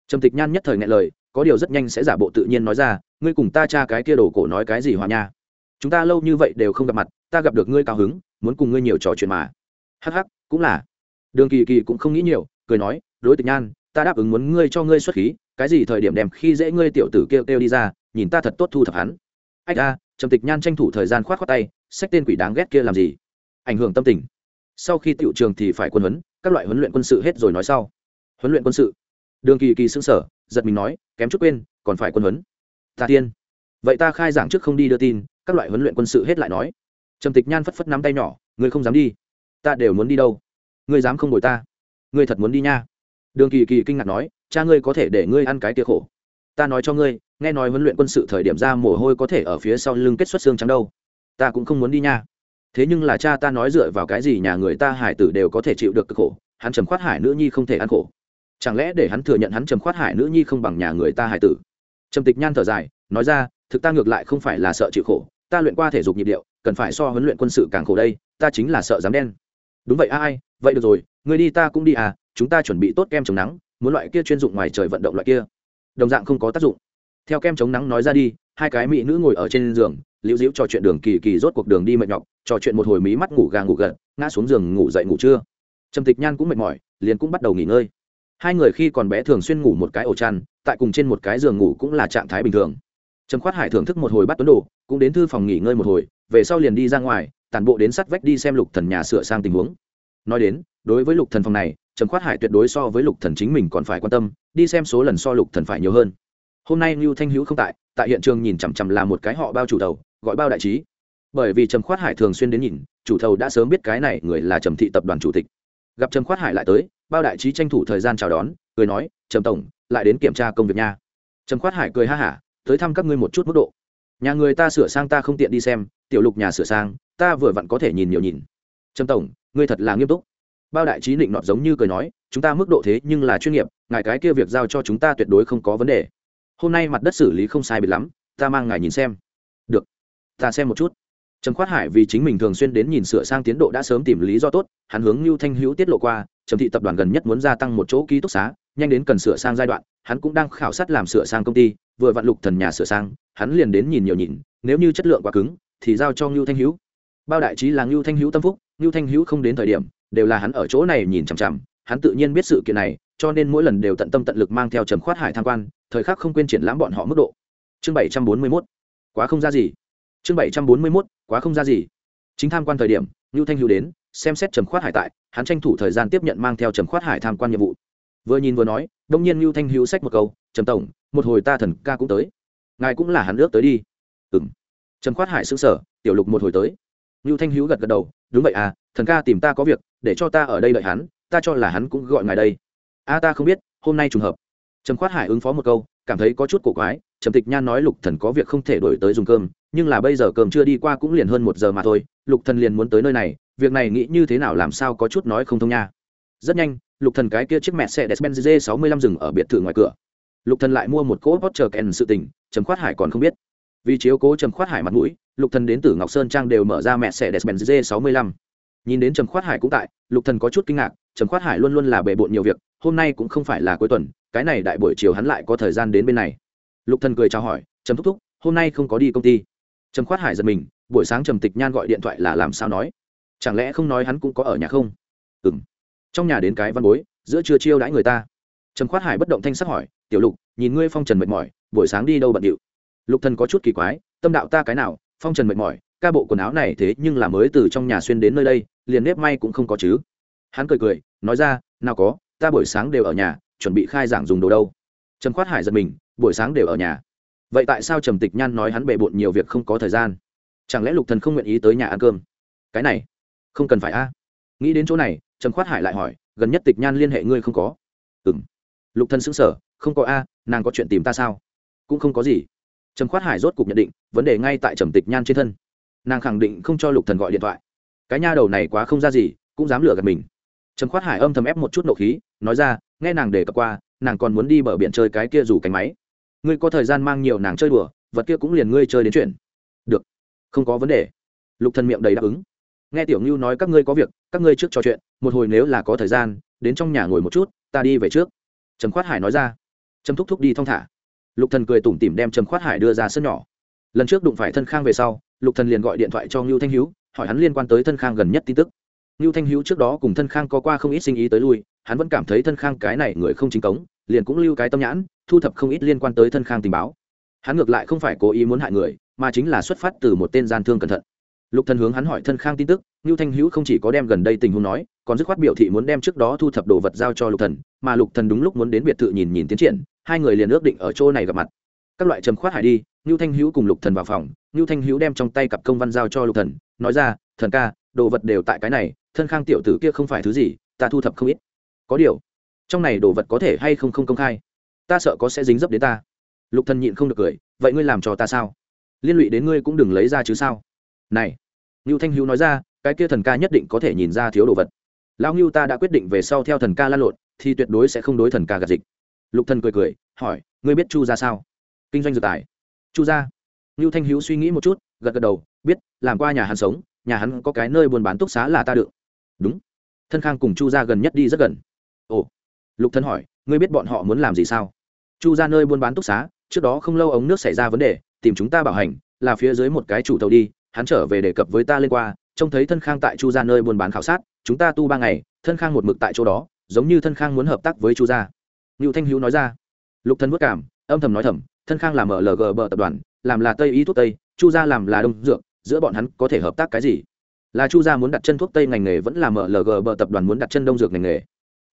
Trầm tịch nhan nhất thời ngại lời, có điều rất nhanh sẽ giả bộ tự nhiên nói ra, ngươi cùng ta cha cái kia đồ cổ nói cái gì hòa nha? Chúng ta lâu như vậy đều không gặp mặt, ta gặp được ngươi cao hứng, muốn cùng ngươi nhiều trò chuyện mà. Hắc hắc, cũng là. Đường kỳ kỳ cũng không nghĩ nhiều, cười nói, đối tịch nhan, ta đáp ứng muốn ngươi cho ngươi xuất khí, cái gì thời điểm đem khi dễ ngươi tiểu tử kêu kêu đi ra, nhìn ta thật tốt thu thập hắn. Ách a, trầm tịch nhan tranh thủ thời gian khoát khoát tay xách tên quỷ đáng ghét kia làm gì? Ảnh hưởng tâm tình. Sau khi tiểu trường thì phải quân huấn, các loại huấn luyện quân sự hết rồi nói sau. Huấn luyện quân sự. Đường kỳ kỳ xưng sở giật mình nói, kém chút quên, còn phải quân huấn. Ta tiên. Vậy ta khai giảng trước không đi đưa tin, các loại huấn luyện quân sự hết lại nói. Trầm tịch nhan phất phất nắm tay nhỏ, ngươi không dám đi. Ta đều muốn đi đâu? Ngươi dám không đổi ta? Ngươi thật muốn đi nha. Đường kỳ kỳ kinh ngạc nói, cha ngươi có thể để ngươi ăn cái tia khổ. Ta nói cho ngươi, nghe nói huấn luyện quân sự thời điểm ra mồ hôi có thể ở phía sau lưng kết xuất xương trắng đâu. Ta cũng không muốn đi nha thế nhưng là cha ta nói dựa vào cái gì nhà người ta hải tử đều có thể chịu được cực khổ, hắn trầm khoát hải nữ nhi không thể ăn khổ. Chẳng lẽ để hắn thừa nhận hắn trầm khoát hải nữ nhi không bằng nhà người ta hải tử? Trầm tịch nhan thở dài, nói ra, thực ta ngược lại không phải là sợ chịu khổ, ta luyện qua thể dục nhịp điệu, cần phải so huấn luyện quân sự càng khổ đây, ta chính là sợ dám đen. Đúng vậy ai, vậy được rồi, người đi ta cũng đi à chúng ta chuẩn bị tốt kem chống nắng, muốn loại kia chuyên dụng ngoài trời vận động loại kia. Đồng dạng không có tác dụng. Theo kem chống nắng nói ra đi, hai cái mỹ nữ ngồi ở trên giường liễu diễu trò chuyện đường kỳ kỳ rốt cuộc đường đi mệt nhọc, trò chuyện một hồi mí mắt ngủ gà ngủ gật, ngã xuống giường ngủ dậy ngủ trưa. Trầm tịch nhan cũng mệt mỏi, liền cũng bắt đầu nghỉ ngơi. Hai người khi còn bé thường xuyên ngủ một cái ổ chăn, tại cùng trên một cái giường ngủ cũng là trạng thái bình thường. Trầm khoát hải thưởng thức một hồi bắt tuấn đồ, cũng đến thư phòng nghỉ ngơi một hồi, về sau liền đi ra ngoài tàn bộ đến sắt vách đi xem lục thần nhà sửa sang tình huống. Nói đến, đối với lục thần phòng này, trầm khoát hải tuyệt đối so với lục thần chính mình còn phải quan tâm, đi xem số lần so lục thần phải nhiều hơn. Hôm nay lưu thanh hữu không tại tại hiện trường nhìn chằm chằm là một cái họ bao chủ tàu gọi bao đại trí. Bởi vì trầm khoát hải thường xuyên đến nhìn, chủ thầu đã sớm biết cái này người là trầm thị tập đoàn chủ tịch. Gặp trầm khoát hải lại tới, bao đại trí tranh thủ thời gian chào đón, cười nói, trầm tổng, lại đến kiểm tra công việc nha. Trầm khoát hải cười ha hả, tới thăm các ngươi một chút mức độ. Nhà người ta sửa sang ta không tiện đi xem, tiểu lục nhà sửa sang, ta vừa vặn có thể nhìn nhiều nhìn. Trầm tổng, ngươi thật là nghiêm túc. Bao đại trí định nọt giống như cười nói, chúng ta mức độ thế nhưng là chuyên nghiệp, ngài cái kia việc giao cho chúng ta tuyệt đối không có vấn đề. Hôm nay mặt đất xử lý không sai biệt lắm, ta mang ngài nhìn xem ta xem một chút. Trầm khoát hải vì chính mình thường xuyên đến nhìn sửa sang tiến độ đã sớm tìm lý do tốt, hắn hướng lưu thanh hữu tiết lộ qua, trầm thị tập đoàn gần nhất muốn gia tăng một chỗ ký túc xá, nhanh đến cần sửa sang giai đoạn, hắn cũng đang khảo sát làm sửa sang công ty, vừa vặn lục thần nhà sửa sang, hắn liền đến nhìn nhiều nhìn, nếu như chất lượng quá cứng, thì giao cho lưu thanh hữu. Bao đại trí là lưu thanh hữu tâm phúc lưu thanh hữu không đến thời điểm, đều là hắn ở chỗ này nhìn chằm chằm, hắn tự nhiên biết sự kiện này, cho nên mỗi lần đều tận tâm tận lực mang theo trầm khoát hải tham quan, thời khắc không quên triển lãm bọn họ mức độ. Chương bảy trăm bốn mươi mốt. Quá không ra gì chương bảy trăm bốn mươi mốt, quá không ra gì. Chính tham quan thời điểm lưu thanh hữu đến, xem xét trầm khoát hải tại, hắn tranh thủ thời gian tiếp nhận mang theo trầm khoát hải tham quan nhiệm vụ. Vừa nhìn vừa nói, đông nhiên lưu thanh hữu sách một câu, trầm tổng, một hồi ta thần ca cũng tới. Ngài cũng là hắn ước tới đi. Ừng trầm khoát hải xứng sở tiểu lục một hồi tới. Lưu thanh hữu gật gật đầu, đúng vậy à thần ca tìm ta có việc, để cho ta ở đây đợi hắn, ta cho là hắn cũng gọi ngài đây. A, ta không biết, hôm nay trùng hợp. Trầm khoát hải ứng phó một câu, cảm thấy có chút cổ quái, trầm tịch nhan nói lục thần có việc không thể đổi tới dùng cơm nhưng là bây giờ cơm chưa đi qua cũng liền hơn một giờ mà thôi, lục thần liền muốn tới nơi này, việc này nghĩ như thế nào làm sao có chút nói không thông nha. Rất nhanh, lục thần cái kia chiếc mẹ xe Mercedes Benz G65 dừng ở biệt thự ngoài cửa. Lục thần lại mua một cỗ Porsche Cayenne sự tình, trầm khoát hải còn không biết. Vì chiếu cố trầm khoát hải mặt mũi, lục thần đến từ ngọc sơn trang đều mở ra mẹ xe Mercedes Benz G65. Nhìn đến trầm khoát hải cũng tại, lục thần có chút kinh ngạc, trầm khoát hải luôn luôn là bề bộn nhiều việc, hôm nay cũng không phải là cuối tuần, cái này đại buổi chiều hắn lại có thời gian đến bên này. Lục thần cười chào hỏi, trầm thúc thúc, hôm nay không có đi công ty trầm khoát hải giật mình, buổi sáng trầm tịch nhan gọi điện thoại là làm sao nói? Chẳng lẽ không nói hắn cũng có ở nhà không? Ừm. Trong nhà đến cái văn bối, giữa trưa chiêu đãi người ta. Trầm khoát hải bất động thanh sắc hỏi, tiểu lục, nhìn ngươi phong trần mệt mỏi, buổi sáng đi đâu bận điệu? Lục thần có chút kỳ quái, tâm đạo ta cái nào, phong trần mệt mỏi, ca bộ quần áo này thế nhưng là mới từ trong nhà xuyên đến nơi đây, liền nếp may cũng không có chứ. Hắn cười cười, nói ra, nào có, ta buổi sáng đều ở nhà, chuẩn bị khai giảng dùng đồ đâu. Trầm khoát hải giật mình, buổi sáng đều ở nhà vậy tại sao trầm tịch nhan nói hắn bề bộn nhiều việc không có thời gian? Chẳng lẽ lục thần không nguyện ý tới nhà ăn cơm? Cái này, không cần phải a. Nghĩ đến chỗ này, trầm khoát hải lại hỏi, gần nhất tịch nhan liên hệ ngươi không có? Ừm. Lục thần sững sở không có a, nàng có chuyện tìm ta sao? Cũng không có gì. Trầm khoát hải rốt cục nhận định, vấn đề ngay tại trầm tịch nhan trên thân. Nàng khẳng định không cho lục thần gọi điện thoại. Cái nha đầu này quá không ra gì, cũng dám lừa gạt mình. Trầm khoát hải âm thầm ép một chút nộ khí, nói ra, nghe nàng để cập qua, nàng còn muốn đi bờ biển chơi cái kia rủ cánh máy ngươi có thời gian mang nhiều nàng chơi đùa, vật kia cũng liền ngươi chơi đến chuyện. Được, không có vấn đề. Lục thần miệng đầy đáp ứng. Nghe tiểu ngưu nói các ngươi có việc, các ngươi trước trò chuyện, một hồi nếu là có thời gian, đến trong nhà ngồi một chút, ta đi về trước. Trầm khoát hải nói ra. Trầm thúc thúc đi thong thả. Lục thần cười tủm tỉm đem trầm khoát hải đưa ra sân nhỏ. Lần trước đụng phải thân khang về sau, lục thần liền gọi điện thoại cho ngưu thanh hiếu, hỏi hắn liên quan tới thân khang gần nhất tin tức. Ngưu thanh hiếu trước đó cùng thân khang có qua không ít sinh ý tới lui, hắn vẫn cảm thấy thân khang cái này người không chính cống, liền cũng lưu cái tâm nhãn thu thập không ít liên quan tới thân khang tình báo. Hắn ngược lại không phải cố ý muốn hại người, mà chính là xuất phát từ một tên gian thương cẩn thận. Lục thần hướng hắn hỏi thân khang tin tức, ngưu thanh hữu không chỉ có đem gần đây tình huống nói, còn dứt khoát biểu thị muốn đem trước đó thu thập đồ vật giao cho lục thần, mà lục thần đúng lúc muốn đến biệt thự nhìn nhìn tiến triển, hai người liền ước định ở chỗ này gặp mặt. Các loại trầm khoát hải đi, ngưu thanh hữu cùng lục thần vào phòng, ngưu thanh hữu đem trong tay cặp công văn giao cho lục thần, nói ra, thần ca, đồ vật đều tại cái này, thân khang tiểu tử kia không phải thứ gì, ta thu thập không ít. Có điều, trong này đồ vật có thể hay không không công khai? Ta sợ có sẽ dính dấp đến ta. Lục thần nhịn không được cười, vậy ngươi làm cho ta sao? Liên lụy đến ngươi cũng đừng lấy ra chứ sao? Này, ngưu thanh hữu nói ra, cái kia thần ca nhất định có thể nhìn ra thiếu đồ vật. Lão ngưu ta đã quyết định về sau theo thần ca lan lộn, thì tuyệt đối sẽ không đối thần ca gạt dịch. Lục thần cười cười, hỏi, ngươi biết chu ra sao? Kinh doanh dược tài. Chu ra ngưu thanh hữu suy nghĩ một chút, gật gật đầu, biết, làm qua nhà hắn sống, nhà hắn có cái nơi buôn bán túc xá là ta được. Đúng. Thân khang cùng chu ra gần nhất đi rất gần. Ồ. Lục thân hỏi, ngươi biết bọn họ muốn làm gì sao? Chu ra nơi buôn bán túc xá, trước đó không lâu ống nước xảy ra vấn đề, tìm chúng ta bảo hành, là phía dưới một cái chủ tàu đi, hắn trở về đề cập với ta lên qua, trông thấy thân khang tại chu ra nơi buôn bán khảo sát, chúng ta tu ba ngày, thân khang một mực tại chỗ đó, giống như thân khang muốn hợp tác với chu gia ngưu thanh hữu nói ra. Lục thân vất cảm, âm thầm nói thầm, thân khang làm ở lg bờ tập đoàn, làm là tây y thuốc tây, chu gia làm là đông dược, giữa bọn hắn có thể hợp tác cái gì? Là chu gia muốn đặt chân thuốc tây ngành nghề vẫn là mở lg bờ tập đoàn muốn đặt chân đông dược ngành nghề.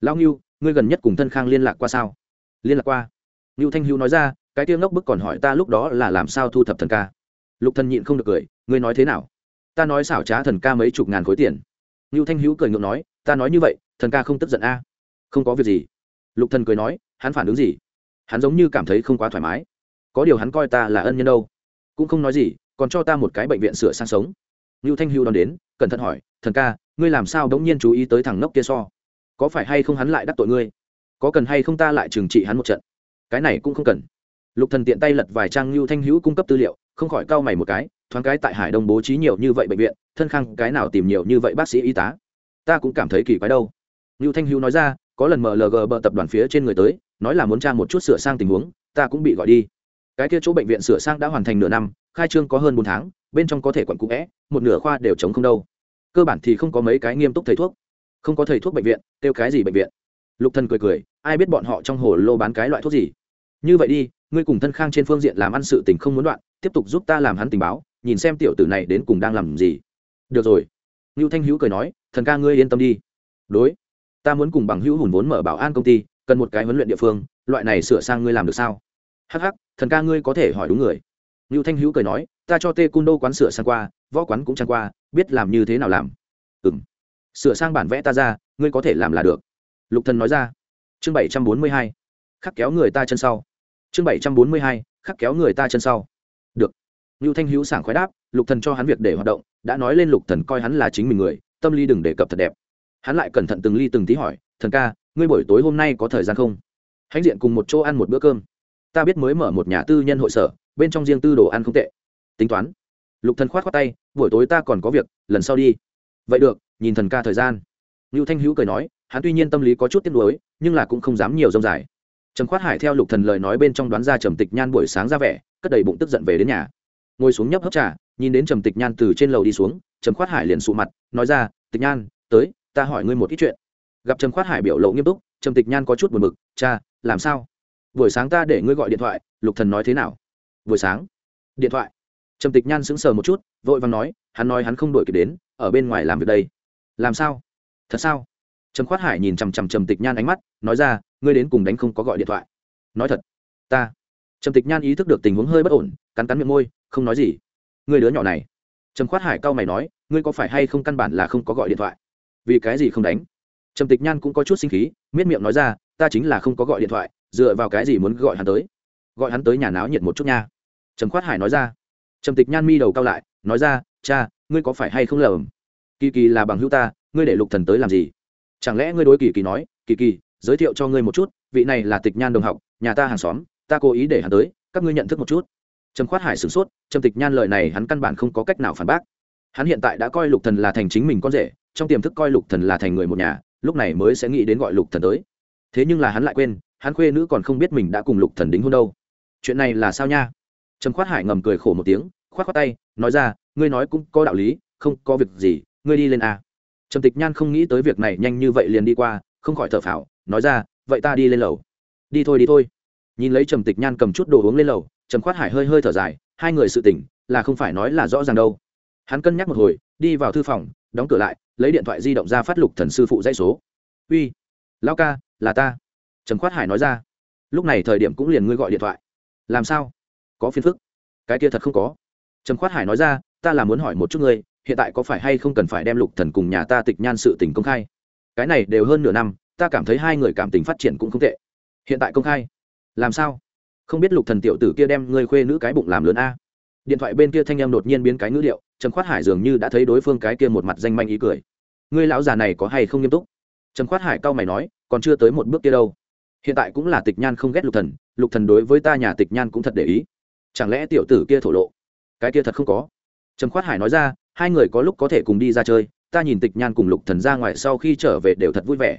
Lão ngưu, ngươi gần nhất cùng thân khang liên lạc qua sao? Liên lạc qua ngưu thanh hữu nói ra, cái tiêu ngốc bức còn hỏi ta lúc đó là làm sao thu thập thần ca? Lục thần nhịn không được cười, ngươi nói thế nào? Ta nói xảo trá thần ca mấy chục ngàn khối tiền. Ngưu thanh hữu cười ngượng nói, ta nói như vậy, thần ca không tức giận a. Không có việc gì. Lục thần cười nói, hắn phản ứng gì? Hắn giống như cảm thấy không quá thoải mái. Có điều hắn coi ta là ân nhân đâu. Cũng không nói gì, còn cho ta một cái bệnh viện sửa sang sống. Ngưu thanh hữu đón đến, cẩn thận hỏi, thần ca, ngươi làm sao đống nhiên chú ý tới thằng nốc kia so? Có phải hay không hắn lại đắc tội ngươi? Có cần hay không ta lại trừng trị hắn một trận? Cái này cũng không cần. Lục thần tiện tay lật vài trang lưu thanh hữu cung cấp tư liệu, không khỏi cau mày một cái, thoáng cái tại hải đông bố trí nhiều như vậy bệnh viện, thân khang cái nào tìm nhiều như vậy bác sĩ y tá. Ta cũng cảm thấy kỳ quái đâu. Lưu thanh hữu nói ra, có lần mlg bờ tập đoàn phía trên người tới, nói là muốn tra một chút sửa sang tình huống, ta cũng bị gọi đi. Cái kia chỗ bệnh viện sửa sang đã hoàn thành nửa năm, khai trương có hơn bốn tháng, bên trong có thể quận cũ vẽ một nửa khoa đều chống không đâu. Cơ bản thì không có mấy cái nghiêm túc thầy thuốc. Không có thầy thuốc bệnh viện, kêu cái gì bệnh viện? Lục thần cười cười, ai biết bọn họ trong hồ lô bán cái loại thuốc gì? Như vậy đi, ngươi cùng thân khang trên phương diện làm ăn sự tình không muốn đoạn, tiếp tục giúp ta làm hắn tình báo, nhìn xem tiểu tử này đến cùng đang làm gì. Được rồi. Ngưu thanh hữu cười nói, thần ca ngươi yên tâm đi. Đối, ta muốn cùng bằng hữu hùn vốn mở bảo an công ty, cần một cái huấn luyện địa phương, loại này sửa sang ngươi làm được sao? Hắc hắc, thần ca ngươi có thể hỏi đúng người. Ngưu thanh hữu cười nói, ta cho tê cung đô quán sửa sang qua, võ quán cũng trang qua, biết làm như thế nào làm. Ừ m sửa sang bản vẽ ta ra, ngươi có thể làm là được. Lục thần nói ra. Chương bảy trăm bốn mươi hai. Khắc kéo người ta chân sau chương bảy trăm bốn mươi hai, khắc kéo người ta chân sau. Được. Ngưu thanh hữu sảng khoái đáp, lục thần cho hắn việc để hoạt động, đã nói lên lục thần coi hắn là chính mình người, tâm lý đừng đề cập thật đẹp. Hắn lại cẩn thận từng ly từng tí hỏi, thần ca, ngươi buổi tối hôm nay có thời gian không? Hãnh diện cùng một chỗ ăn một bữa cơm. Ta biết mới mở một nhà tư nhân hội sở, bên trong riêng tư đồ ăn không tệ. Tính toán. Lục thần khoát khoát tay, buổi tối ta còn có việc, lần sau đi. Vậy được, nhìn thần ca thời gian. Ngưu thanh hữu cười nói, hắn tuy nhiên tâm lý có chút tiếc nuối, nhưng là cũng không dám nhiều rông dài trầm khoát hải theo lục thần lời nói bên trong đoán ra trầm tịch nhan buổi sáng ra vẻ, cất đầy bụng tức giận về đến nhà. Ngồi xuống nhấp hấp trà, nhìn đến trầm tịch nhan từ trên lầu đi xuống, trầm khoát hải liền sụ mặt, nói ra, tịch nhan, tới, ta hỏi ngươi một ít chuyện. Gặp trầm khoát hải biểu lộ nghiêm túc, trầm tịch nhan có chút buồn bực, cha, làm sao? Buổi sáng ta để ngươi gọi điện thoại, lục thần nói thế nào? Buổi sáng? Điện thoại. Trầm tịch nhan sững sờ một chút, vội vàng nói, hắn nói hắn không đổi kịp đến, ở bên ngoài làm việc đây. Làm sao? Thật sao? Trầm khoát hải nhìn chằm chằm trầm tịch nhan ánh mắt, nói ra ngươi đến cùng đánh không có gọi điện thoại. Nói thật, ta, trầm tịch nhan ý thức được tình huống hơi bất ổn, cắn cắn miệng môi, không nói gì. Người đứa nhỏ này. Trầm khoát hải cau mày nói, ngươi có phải hay không căn bản là không có gọi điện thoại? Vì cái gì không đánh? Trầm tịch nhan cũng có chút sinh khí, miết miệng nói ra, ta chính là không có gọi điện thoại, dựa vào cái gì muốn gọi hắn tới? Gọi hắn tới nhà náo nhiệt một chút nha. Trầm khoát hải nói ra. Trầm tịch nhan mi đầu cao lại, nói ra, cha, ngươi có phải hay không lầm? Kỳ kỳ là bằng hữu ta, ngươi để lục thần tới làm gì? Chẳng lẽ ngươi đối kỳ kỳ nói, kỳ kỳ giới thiệu cho ngươi một chút, vị này là tịch nhan đồng học, nhà ta hàng xóm, ta cố ý để hắn tới, các ngươi nhận thức một chút. Trầm khoát hải sửng sốt, trầm tịch nhan lời này hắn căn bản không có cách nào phản bác. Hắn hiện tại đã coi lục thần là thành chính mình con rể, trong tiềm thức coi lục thần là thành người một nhà, lúc này mới sẽ nghĩ đến gọi lục thần tới. Thế nhưng là hắn lại quên, hắn khuê nữ còn không biết mình đã cùng lục thần đính hôn đâu. Chuyện này là sao nha? Trầm khoát hải ngầm cười khổ một tiếng, khoát khoát tay, nói ra, ngươi nói cũng có đạo lý, không có việc gì, ngươi đi lên a. Trầm tịch nhan không nghĩ tới việc này nhanh như vậy liền đi qua không khỏi thở phào, nói ra, vậy ta đi lên lầu. Đi thôi đi thôi. Nhìn lấy trầm tịch nhan cầm chút đồ uống lên lầu, trầm khoát hải hơi hơi thở dài, hai người sự tỉnh là không phải nói là rõ ràng đâu. Hắn cân nhắc một hồi, đi vào thư phòng, đóng cửa lại, lấy điện thoại di động ra phát lục thần sư phụ dãy số. Uy, lão ca, là ta. Trầm khoát hải nói ra. Lúc này thời điểm cũng liền ngươi gọi điện thoại. Làm sao? Có phiền phức? Cái kia thật không có. Trầm khoát hải nói ra, ta là muốn hỏi một chút ngươi, hiện tại có phải hay không cần phải đem lục thần cùng nhà ta tịch nhan sự tình công khai? Cái này đều hơn nửa năm, ta cảm thấy hai người cảm tình phát triển cũng không tệ. Hiện tại công khai. Làm sao? Không biết lục thần tiểu tử kia đem ngươi khuê nữ cái bụng làm lớn a. Điện thoại bên kia thanh em đột nhiên biến cái ngữ điệu, trầm khoát hải dường như đã thấy đối phương cái kia một mặt danh manh ý cười. Ngươi lão già này có hay không nghiêm túc? Trầm khoát hải cau mày nói, còn chưa tới một bước kia đâu. Hiện tại cũng là tịch nhan không ghét lục thần lục thần đối với ta nhà tịch nhan cũng thật để ý. Chẳng lẽ tiểu tử kia thổ lộ? Cái kia thật không có. Trầm khoát hải nói ra, hai người có lúc có thể cùng đi ra chơi ta nhìn tịch nhan cùng lục thần ra ngoài sau khi trở về đều thật vui vẻ.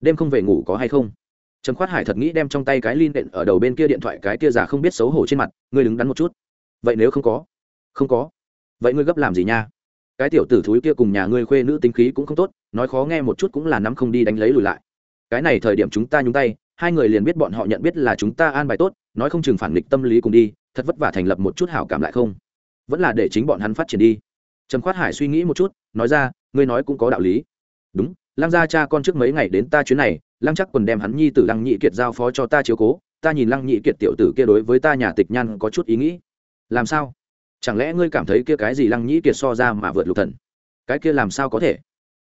Đêm không về ngủ có hay không? Trầm khoát hải thật nghĩ đem trong tay cái liên đện ở đầu bên kia điện thoại cái kia già không biết xấu hổ trên mặt, ngươi đứng đắn một chút. Vậy nếu không có? Không có. Vậy ngươi gấp làm gì nha? Cái tiểu tử thúi kia cùng nhà ngươi khuê nữ tính khí cũng không tốt, nói khó nghe một chút cũng là nắm không đi đánh lấy lùi lại. Cái này thời điểm chúng ta nhúng tay, hai người liền biết bọn họ nhận biết là chúng ta an bài tốt, nói không chừng phản nghịch tâm lý cùng đi, thật vất vả thành lập một chút hảo cảm lại không? Vẫn là để chính bọn hắn phát triển đi. Trầm khoát hải suy nghĩ một chút, nói ra ngươi nói cũng có đạo lý. Đúng, lăng gia cha con trước mấy ngày đến ta chuyến này, lăng chắc quần đem hắn nhi tử lăng nhị kiệt giao phó cho ta chiếu cố, ta nhìn lăng nhị kiệt tiểu tử kia đối với ta nhà tịch nhan có chút ý nghĩ. Làm sao? Chẳng lẽ ngươi cảm thấy kia cái gì lăng nhị kiệt so ra mà vượt lục thần? Cái kia làm sao có thể?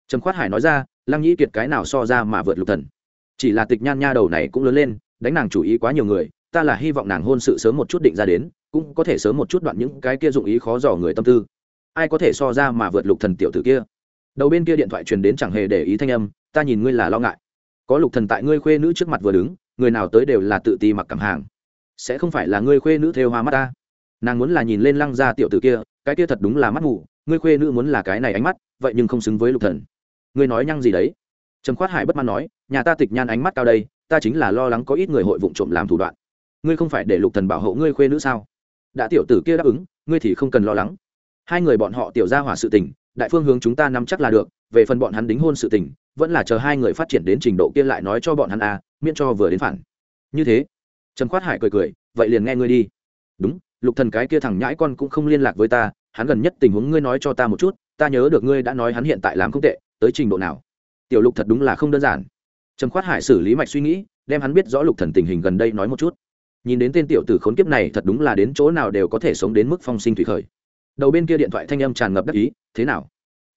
Trầm khoát hải nói ra, lăng nhị kiệt cái nào so ra mà vượt lục thần? Chỉ là tịch nhan nha đầu này cũng lớn lên, đánh nàng chủ ý quá nhiều người, ta là hy vọng nàng hôn sự sớm một chút định ra đến, cũng có thể sớm một chút đoạn những cái kia dụng ý khó dò người tâm tư. Ai có thể so ra mà vượt lục thần tiểu tử kia? Đầu bên kia điện thoại truyền đến chẳng hề để ý thanh âm, ta nhìn ngươi là lo ngại. Có lục thần tại ngươi khuê nữ trước mặt vừa đứng, người nào tới đều là tự ti mặc cảm hàng. Sẽ không phải là ngươi khuê nữ theo hoa mắt ta. Nàng muốn là nhìn lên lăng gia tiểu tử kia, cái kia thật đúng là mắt ngủ ngươi khuê nữ muốn là cái này ánh mắt, vậy nhưng không xứng với lục thần. Ngươi nói nhăng gì đấy? Trầm khoát hải bất mãn nói, nhà ta tịch nhan ánh mắt cao đây, ta chính là lo lắng có ít người hội vụng trộm làm thủ đoạn. Ngươi không phải để lục thần bảo hộ ngươi khuê nữ sao? Đã tiểu tử kia đáp ứng, ngươi thì không cần lo lắng. Hai người bọn họ tiểu ra hỏa sự tình đại phương hướng chúng ta nắm chắc là được, về phần bọn hắn đính hôn sự tình, vẫn là chờ hai người phát triển đến trình độ kia lại nói cho bọn hắn à miễn cho vừa đến phản. Như thế, trần khoát hải cười cười, vậy liền nghe ngươi đi. Đúng, lục thần cái kia thằng nhãi con cũng không liên lạc với ta, hắn gần nhất tình huống ngươi nói cho ta một chút, ta nhớ được ngươi đã nói hắn hiện tại làm không tệ, tới trình độ nào. Tiểu lục thật đúng là không đơn giản. Trần khoát hải xử lý mạch suy nghĩ, đem hắn biết rõ lục thần tình hình gần đây nói một chút. Nhìn đến tên tiểu tử khốn kiếp này thật đúng là đến chỗ nào đều có thể sống đến mức phong sinh thủy khởi đầu bên kia điện thoại thanh âm tràn ngập đắc ý, thế nào?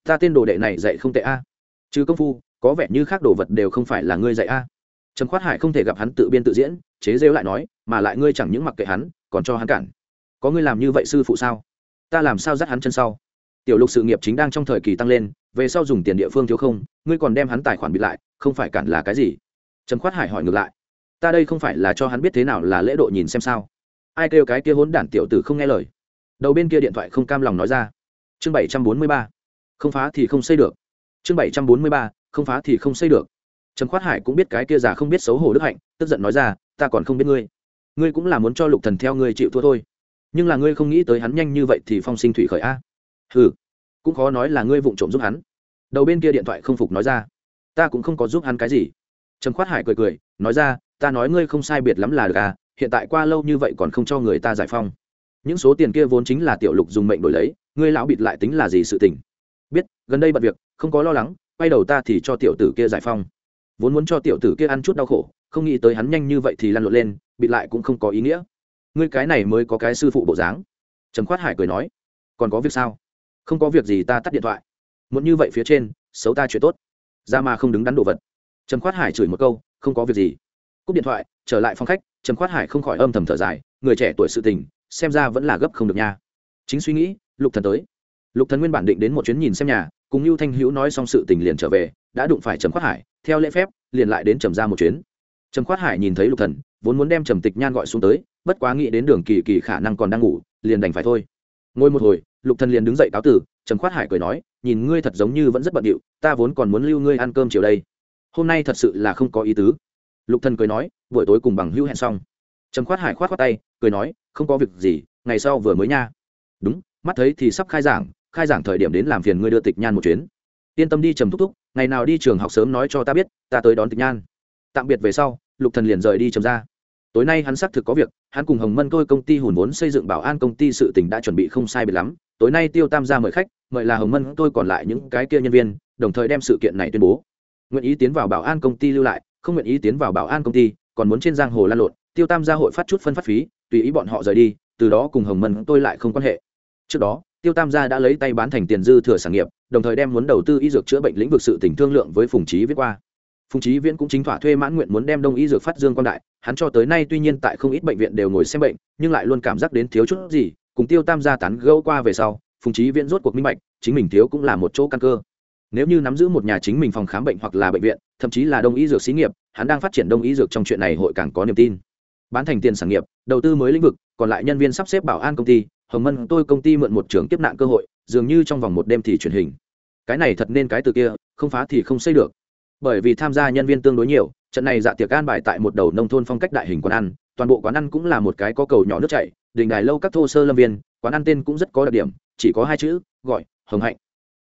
Ta tên đồ đệ này dạy không tệ a. À. chứ công phu, có vẻ như khác đồ vật đều không phải là ngươi dạy a. Trầm khoát hải không thể gặp hắn tự biên tự diễn, chế rêu lại nói, mà lại ngươi chẳng những mặc kệ hắn, còn cho hắn cản. Có ngươi làm như vậy sư phụ sao? Ta làm sao dắt hắn chân sau? Tiểu lục sự nghiệp chính đang trong thời kỳ tăng lên, về sau dùng tiền địa phương thiếu không, ngươi còn đem hắn tài khoản bị lại, không phải cản là cái gì? Trầm khoát hải hỏi ngược lại, ta đây không phải là cho hắn biết thế nào là lễ độ nhìn xem sao? Ai kêu cái kia hốn đản tiểu tử không nghe lời? Đầu bên kia điện thoại không cam lòng nói ra. Chương bảy trăm bốn mươi ba. Không phá thì không xây được. Chương bảy trăm bốn mươi ba. Không phá thì không xây được. Trầm khoát hải cũng biết cái kia già không biết xấu hổ đức hạnh, tức giận nói ra, ta còn không biết ngươi. Ngươi cũng là muốn cho lục thần theo ngươi chịu thua thôi. Nhưng là ngươi không nghĩ tới hắn nhanh như vậy thì phong sinh thủy khởi a. Hừ, cũng khó nói là ngươi vụng trộm giúp hắn. Đầu bên kia điện thoại không phục nói ra, ta cũng không có giúp hắn cái gì. Trầm khoát hải cười cười, nói ra, ta nói ngươi không sai biệt lắm là được à hiện tại qua lâu như vậy còn không cho người ta giải phong những số tiền kia vốn chính là tiểu lục dùng mệnh đổi lấy, ngươi lão bịt lại tính là gì sự tình? Biết, gần đây bận việc, không có lo lắng, quay đầu ta thì cho tiểu tử kia giải phong. Vốn muốn cho tiểu tử kia ăn chút đau khổ, không nghĩ tới hắn nhanh như vậy thì lăn lộn lên, bịt lại cũng không có ý nghĩa. Ngươi cái này mới có cái sư phụ bộ dáng. Trầm khoát hải cười nói, còn có việc sao? Không có việc gì ta tắt điện thoại. Muốn như vậy phía trên, xấu ta chuyện tốt. Ra mà không đứng đắn đồ vật. Trầm khoát hải chửi một câu, không có việc gì. Cúp điện thoại, trở lại phòng khách, trầm khoát hải không khỏi âm thầm thở dài, người trẻ tuổi sự tình xem ra vẫn là gấp không được nha. Chính suy nghĩ, lục thần tới. Lục thần nguyên bản định đến một chuyến nhìn xem nhà, cùng lưu thanh hữu nói xong sự tình liền trở về, đã đụng phải trầm khoát hải, theo lễ phép, liền lại đến trầm ra một chuyến. Trầm khoát hải nhìn thấy lục thần, vốn muốn đem trầm tịch nhan gọi xuống tới, bất quá nghĩ đến đường kỳ kỳ khả năng còn đang ngủ, liền đành phải thôi. Ngồi một hồi, lục thần liền đứng dậy cáo tử, trầm khoát hải cười nói, nhìn ngươi thật giống như vẫn rất bận điệu, ta vốn còn muốn lưu ngươi ăn cơm chiều đây. Hôm nay thật sự là không có ý tứ. Lục thần cười nói, buổi tối cùng bằng hữu hẹn xong. Trầm khoát hải khoát khoát tay, cười nói không có việc gì, ngày sau vừa mới nha. Đúng, mắt thấy thì sắp khai giảng khai giảng thời điểm đến làm phiền ngươi đưa tịch nhan một chuyến. Yên tâm đi trầm thúc thúc, ngày nào đi trường học sớm nói cho ta biết, ta tới đón tịch nhan. Tạm biệt về sau, lục thần liền rời đi trầm ra. Tối nay hắn xác thực có việc, hắn cùng hồng mân tôi công ty hùn vốn xây dựng bảo an công ty sự tình đã chuẩn bị không sai biệt lắm. Tối nay tiêu tam ra mời khách, mời là hồng mân tôi còn lại những cái kia nhân viên, đồng thời đem sự kiện này tuyên bố. Nguyện ý tiến vào bảo an công ty lưu lại, không nguyện ý tiến vào bảo an công ty, còn muốn trên giang hồ lan lộn. Tiêu tam gia hội phát chút phân phát phí tùy ý bọn họ rời đi, từ đó cùng hồng mân tôi lại không quan hệ. Trước đó, tiêu tam gia đã lấy tay bán thành tiền dư thừa sản nghiệp, đồng thời đem muốn đầu tư y dược chữa bệnh lĩnh vực sự tỉnh thương lượng với phùng trí viết qua. Phùng trí viễn cũng chính thỏa thuê mãn nguyện muốn đem đông y dược phát dương quan đại, hắn cho tới nay tuy nhiên tại không ít bệnh viện đều ngồi xem bệnh, nhưng lại luôn cảm giác đến thiếu chút gì, cùng tiêu tam gia tán gẫu qua về sau, phùng trí viễn rốt cuộc minh bạch, chính mình thiếu cũng là một chỗ căn cơ. Nếu như nắm giữ một nhà chính mình phòng khám bệnh hoặc là bệnh viện, thậm chí là đông y dược xí nghiệp, hắn đang phát triển đông y dược trong chuyện này hội càng có niềm tin bán thành tiền sản nghiệp, đầu tư mới lĩnh vực, còn lại nhân viên sắp xếp bảo an công ty, hồng mân tôi công ty mượn một trường tiếp nạn cơ hội, dường như trong vòng một đêm thì truyền hình. Cái này thật nên cái từ kia, không phá thì không xây được. Bởi vì tham gia nhân viên tương đối nhiều, trận này dạ tiệc an bài tại một đầu nông thôn phong cách đại hình quán ăn, toàn bộ quán ăn cũng là một cái có cầu nhỏ nước chảy đình đài lâu các thô sơ lâm viên, quán ăn tên cũng rất có đặc điểm, chỉ có hai chữ, gọi, hồng hạnh.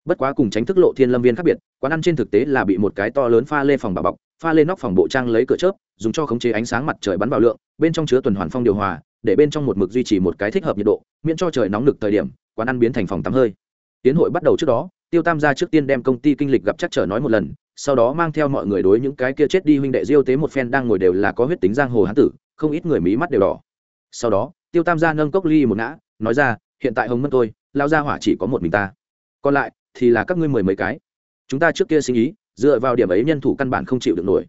Bất quá cùng tránh thức lộ thiên lâm viên khác biệt, quán ăn trên thực tế là bị một cái to lớn pha lê phòng bảo bọc pha lên nóc phòng bộ trang lấy cửa chớp, dùng cho khống chế ánh sáng mặt trời bắn vào lượng, bên trong chứa tuần hoàn phong điều hòa, để bên trong một mực duy trì một cái thích hợp nhiệt độ, miễn cho trời nóng nực thời điểm, quán ăn biến thành phòng tắm hơi. Tiến hội bắt đầu trước đó, tiêu tam gia trước tiên đem công ty kinh lịch gặp chắc trở nói một lần, sau đó mang theo mọi người đối những cái kia chết đi huynh đệ diêu tế một phen đang ngồi đều là có huyết tính giang hồ hán tử, không ít người mí mắt đều đỏ. Sau đó, tiêu tam gia nâng cốc ly một ngã, nói ra, hiện tại hồng mất tôi lao ra hỏa chỉ có một mình ta. Còn lại thì là các ngươi mười mấy cái. Chúng ta trước kia sinh ý dựa vào điểm ấy nhân thủ căn bản không chịu được nổi.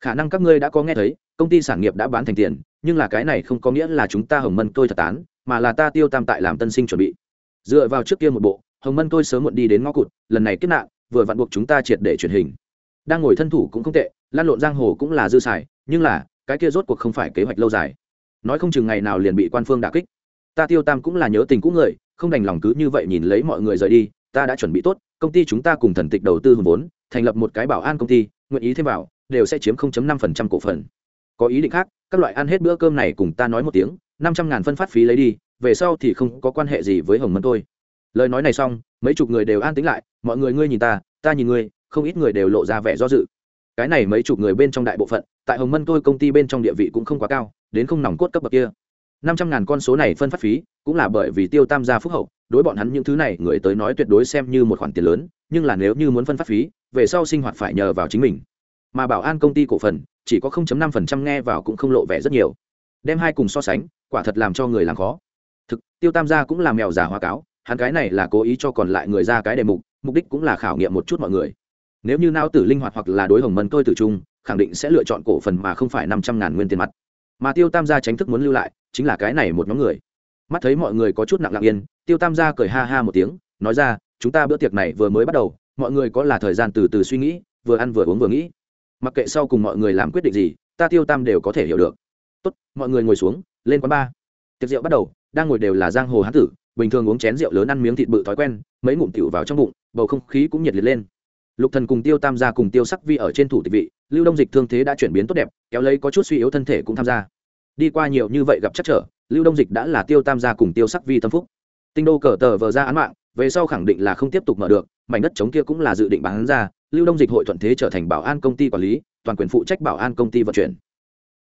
Khả năng các ngươi đã có nghe thấy, công ty sản nghiệp đã bán thành tiền, nhưng là cái này không có nghĩa là chúng ta hồng mân tôi thật tán, mà là ta tiêu tam tại làm tân sinh chuẩn bị. Dựa vào trước kia một bộ, hồng mân tôi sớm muộn đi đến ngõ cụt, lần này kết nạn, vừa vặn buộc chúng ta triệt để truyền hình. Đang ngồi thân thủ cũng không tệ, lan lộn giang hồ cũng là dư xài, nhưng là, cái kia rốt cuộc không phải kế hoạch lâu dài. Nói không chừng ngày nào liền bị quan phương đà kích. Ta tiêu tam cũng là nhớ tình cũ người, không đành lòng cứ như vậy nhìn lấy mọi người rời đi, ta đã chuẩn bị tốt công ty chúng ta cùng thần tịch đầu tư hùn vốn, thành lập một cái bảo an công ty, nguyện ý thêm vào, đều sẽ chiếm 0.5% cổ phần. Có ý định khác, các loại ăn hết bữa cơm này cùng ta nói một tiếng, năm trăm ngàn phân phát phí lấy đi, về sau thì không có quan hệ gì với hồng mân tôi. Lời nói này xong, mấy chục người đều an tính lại, mọi người ngươi nhìn ta ta nhìn ngươi, không ít người đều lộ ra vẻ do dự. Cái này mấy chục người bên trong đại bộ phận, tại hồng mân tôi công ty bên trong địa vị cũng không quá cao, đến không nòng cốt cấp bậc kia. năm trăm ngàn con số này phân phát phí, cũng là bởi vì tiêu tam gia phúc hậu đối bọn hắn những thứ này, người tới nói tuyệt đối xem như một khoản tiền lớn, nhưng là nếu như muốn phân phát phí, về sau sinh hoạt phải nhờ vào chính mình. Mà bảo an công ty cổ phần, chỉ có 0.5% nghe vào cũng không lộ vẻ rất nhiều. Đem hai cùng so sánh, quả thật làm cho người làm khó. Thực, tiêu tam gia cũng làm mèo giả hóa cáo, hắn cái này là cố ý cho còn lại người ra cái đề mục mục đích cũng là khảo nghiệm một chút mọi người. Nếu như não tử linh hoạt hoặc là đối hồng mân tôi tử trung, khẳng định sẽ lựa chọn cổ phần mà không phải năm trăm ngàn nguyên tiền mặt. Mà tiêu tam gia tránh thức muốn lưu lại, chính là cái này một nhóm người. Mắt thấy mọi người có chút nặng lặng yên tiêu tam gia cười ha ha một tiếng, nói ra, chúng ta bữa tiệc này vừa mới bắt đầu, mọi người có là thời gian từ từ suy nghĩ, vừa ăn vừa uống vừa nghĩ. Mặc kệ sau cùng mọi người làm quyết định gì, ta tiêu tam đều có thể hiểu được. Tốt, mọi người ngồi xuống, lên quán ba tiệc rượu bắt đầu, đang ngồi đều là giang hồ hán tử, bình thường uống chén rượu lớn ăn miếng thịt bự thói quen, mấy ngụm tiểu vào trong bụng, bầu không khí cũng nhiệt liệt lên. Lục thần cùng tiêu tam gia cùng tiêu sắc vi ở trên thủ tịch vị, lưu đông dịch thương thế đã chuyển biến tốt đẹp, kéo lấy có chút suy yếu thân thể cũng tham gia. Đi qua nhiều như vậy gặp chắc trở, lưu đông dịch đã là tiêu tam gia cùng tiêu sắc vi tâm phúc tinh đô cờ tờ vờ ra án mạng, về sau khẳng định là không tiếp tục mở được, mảnh đất chống kia cũng là dự định bán ra, lưu đông dịch hội thuận thế trở thành bảo an công ty quản lý, toàn quyền phụ trách bảo an công ty vận chuyển.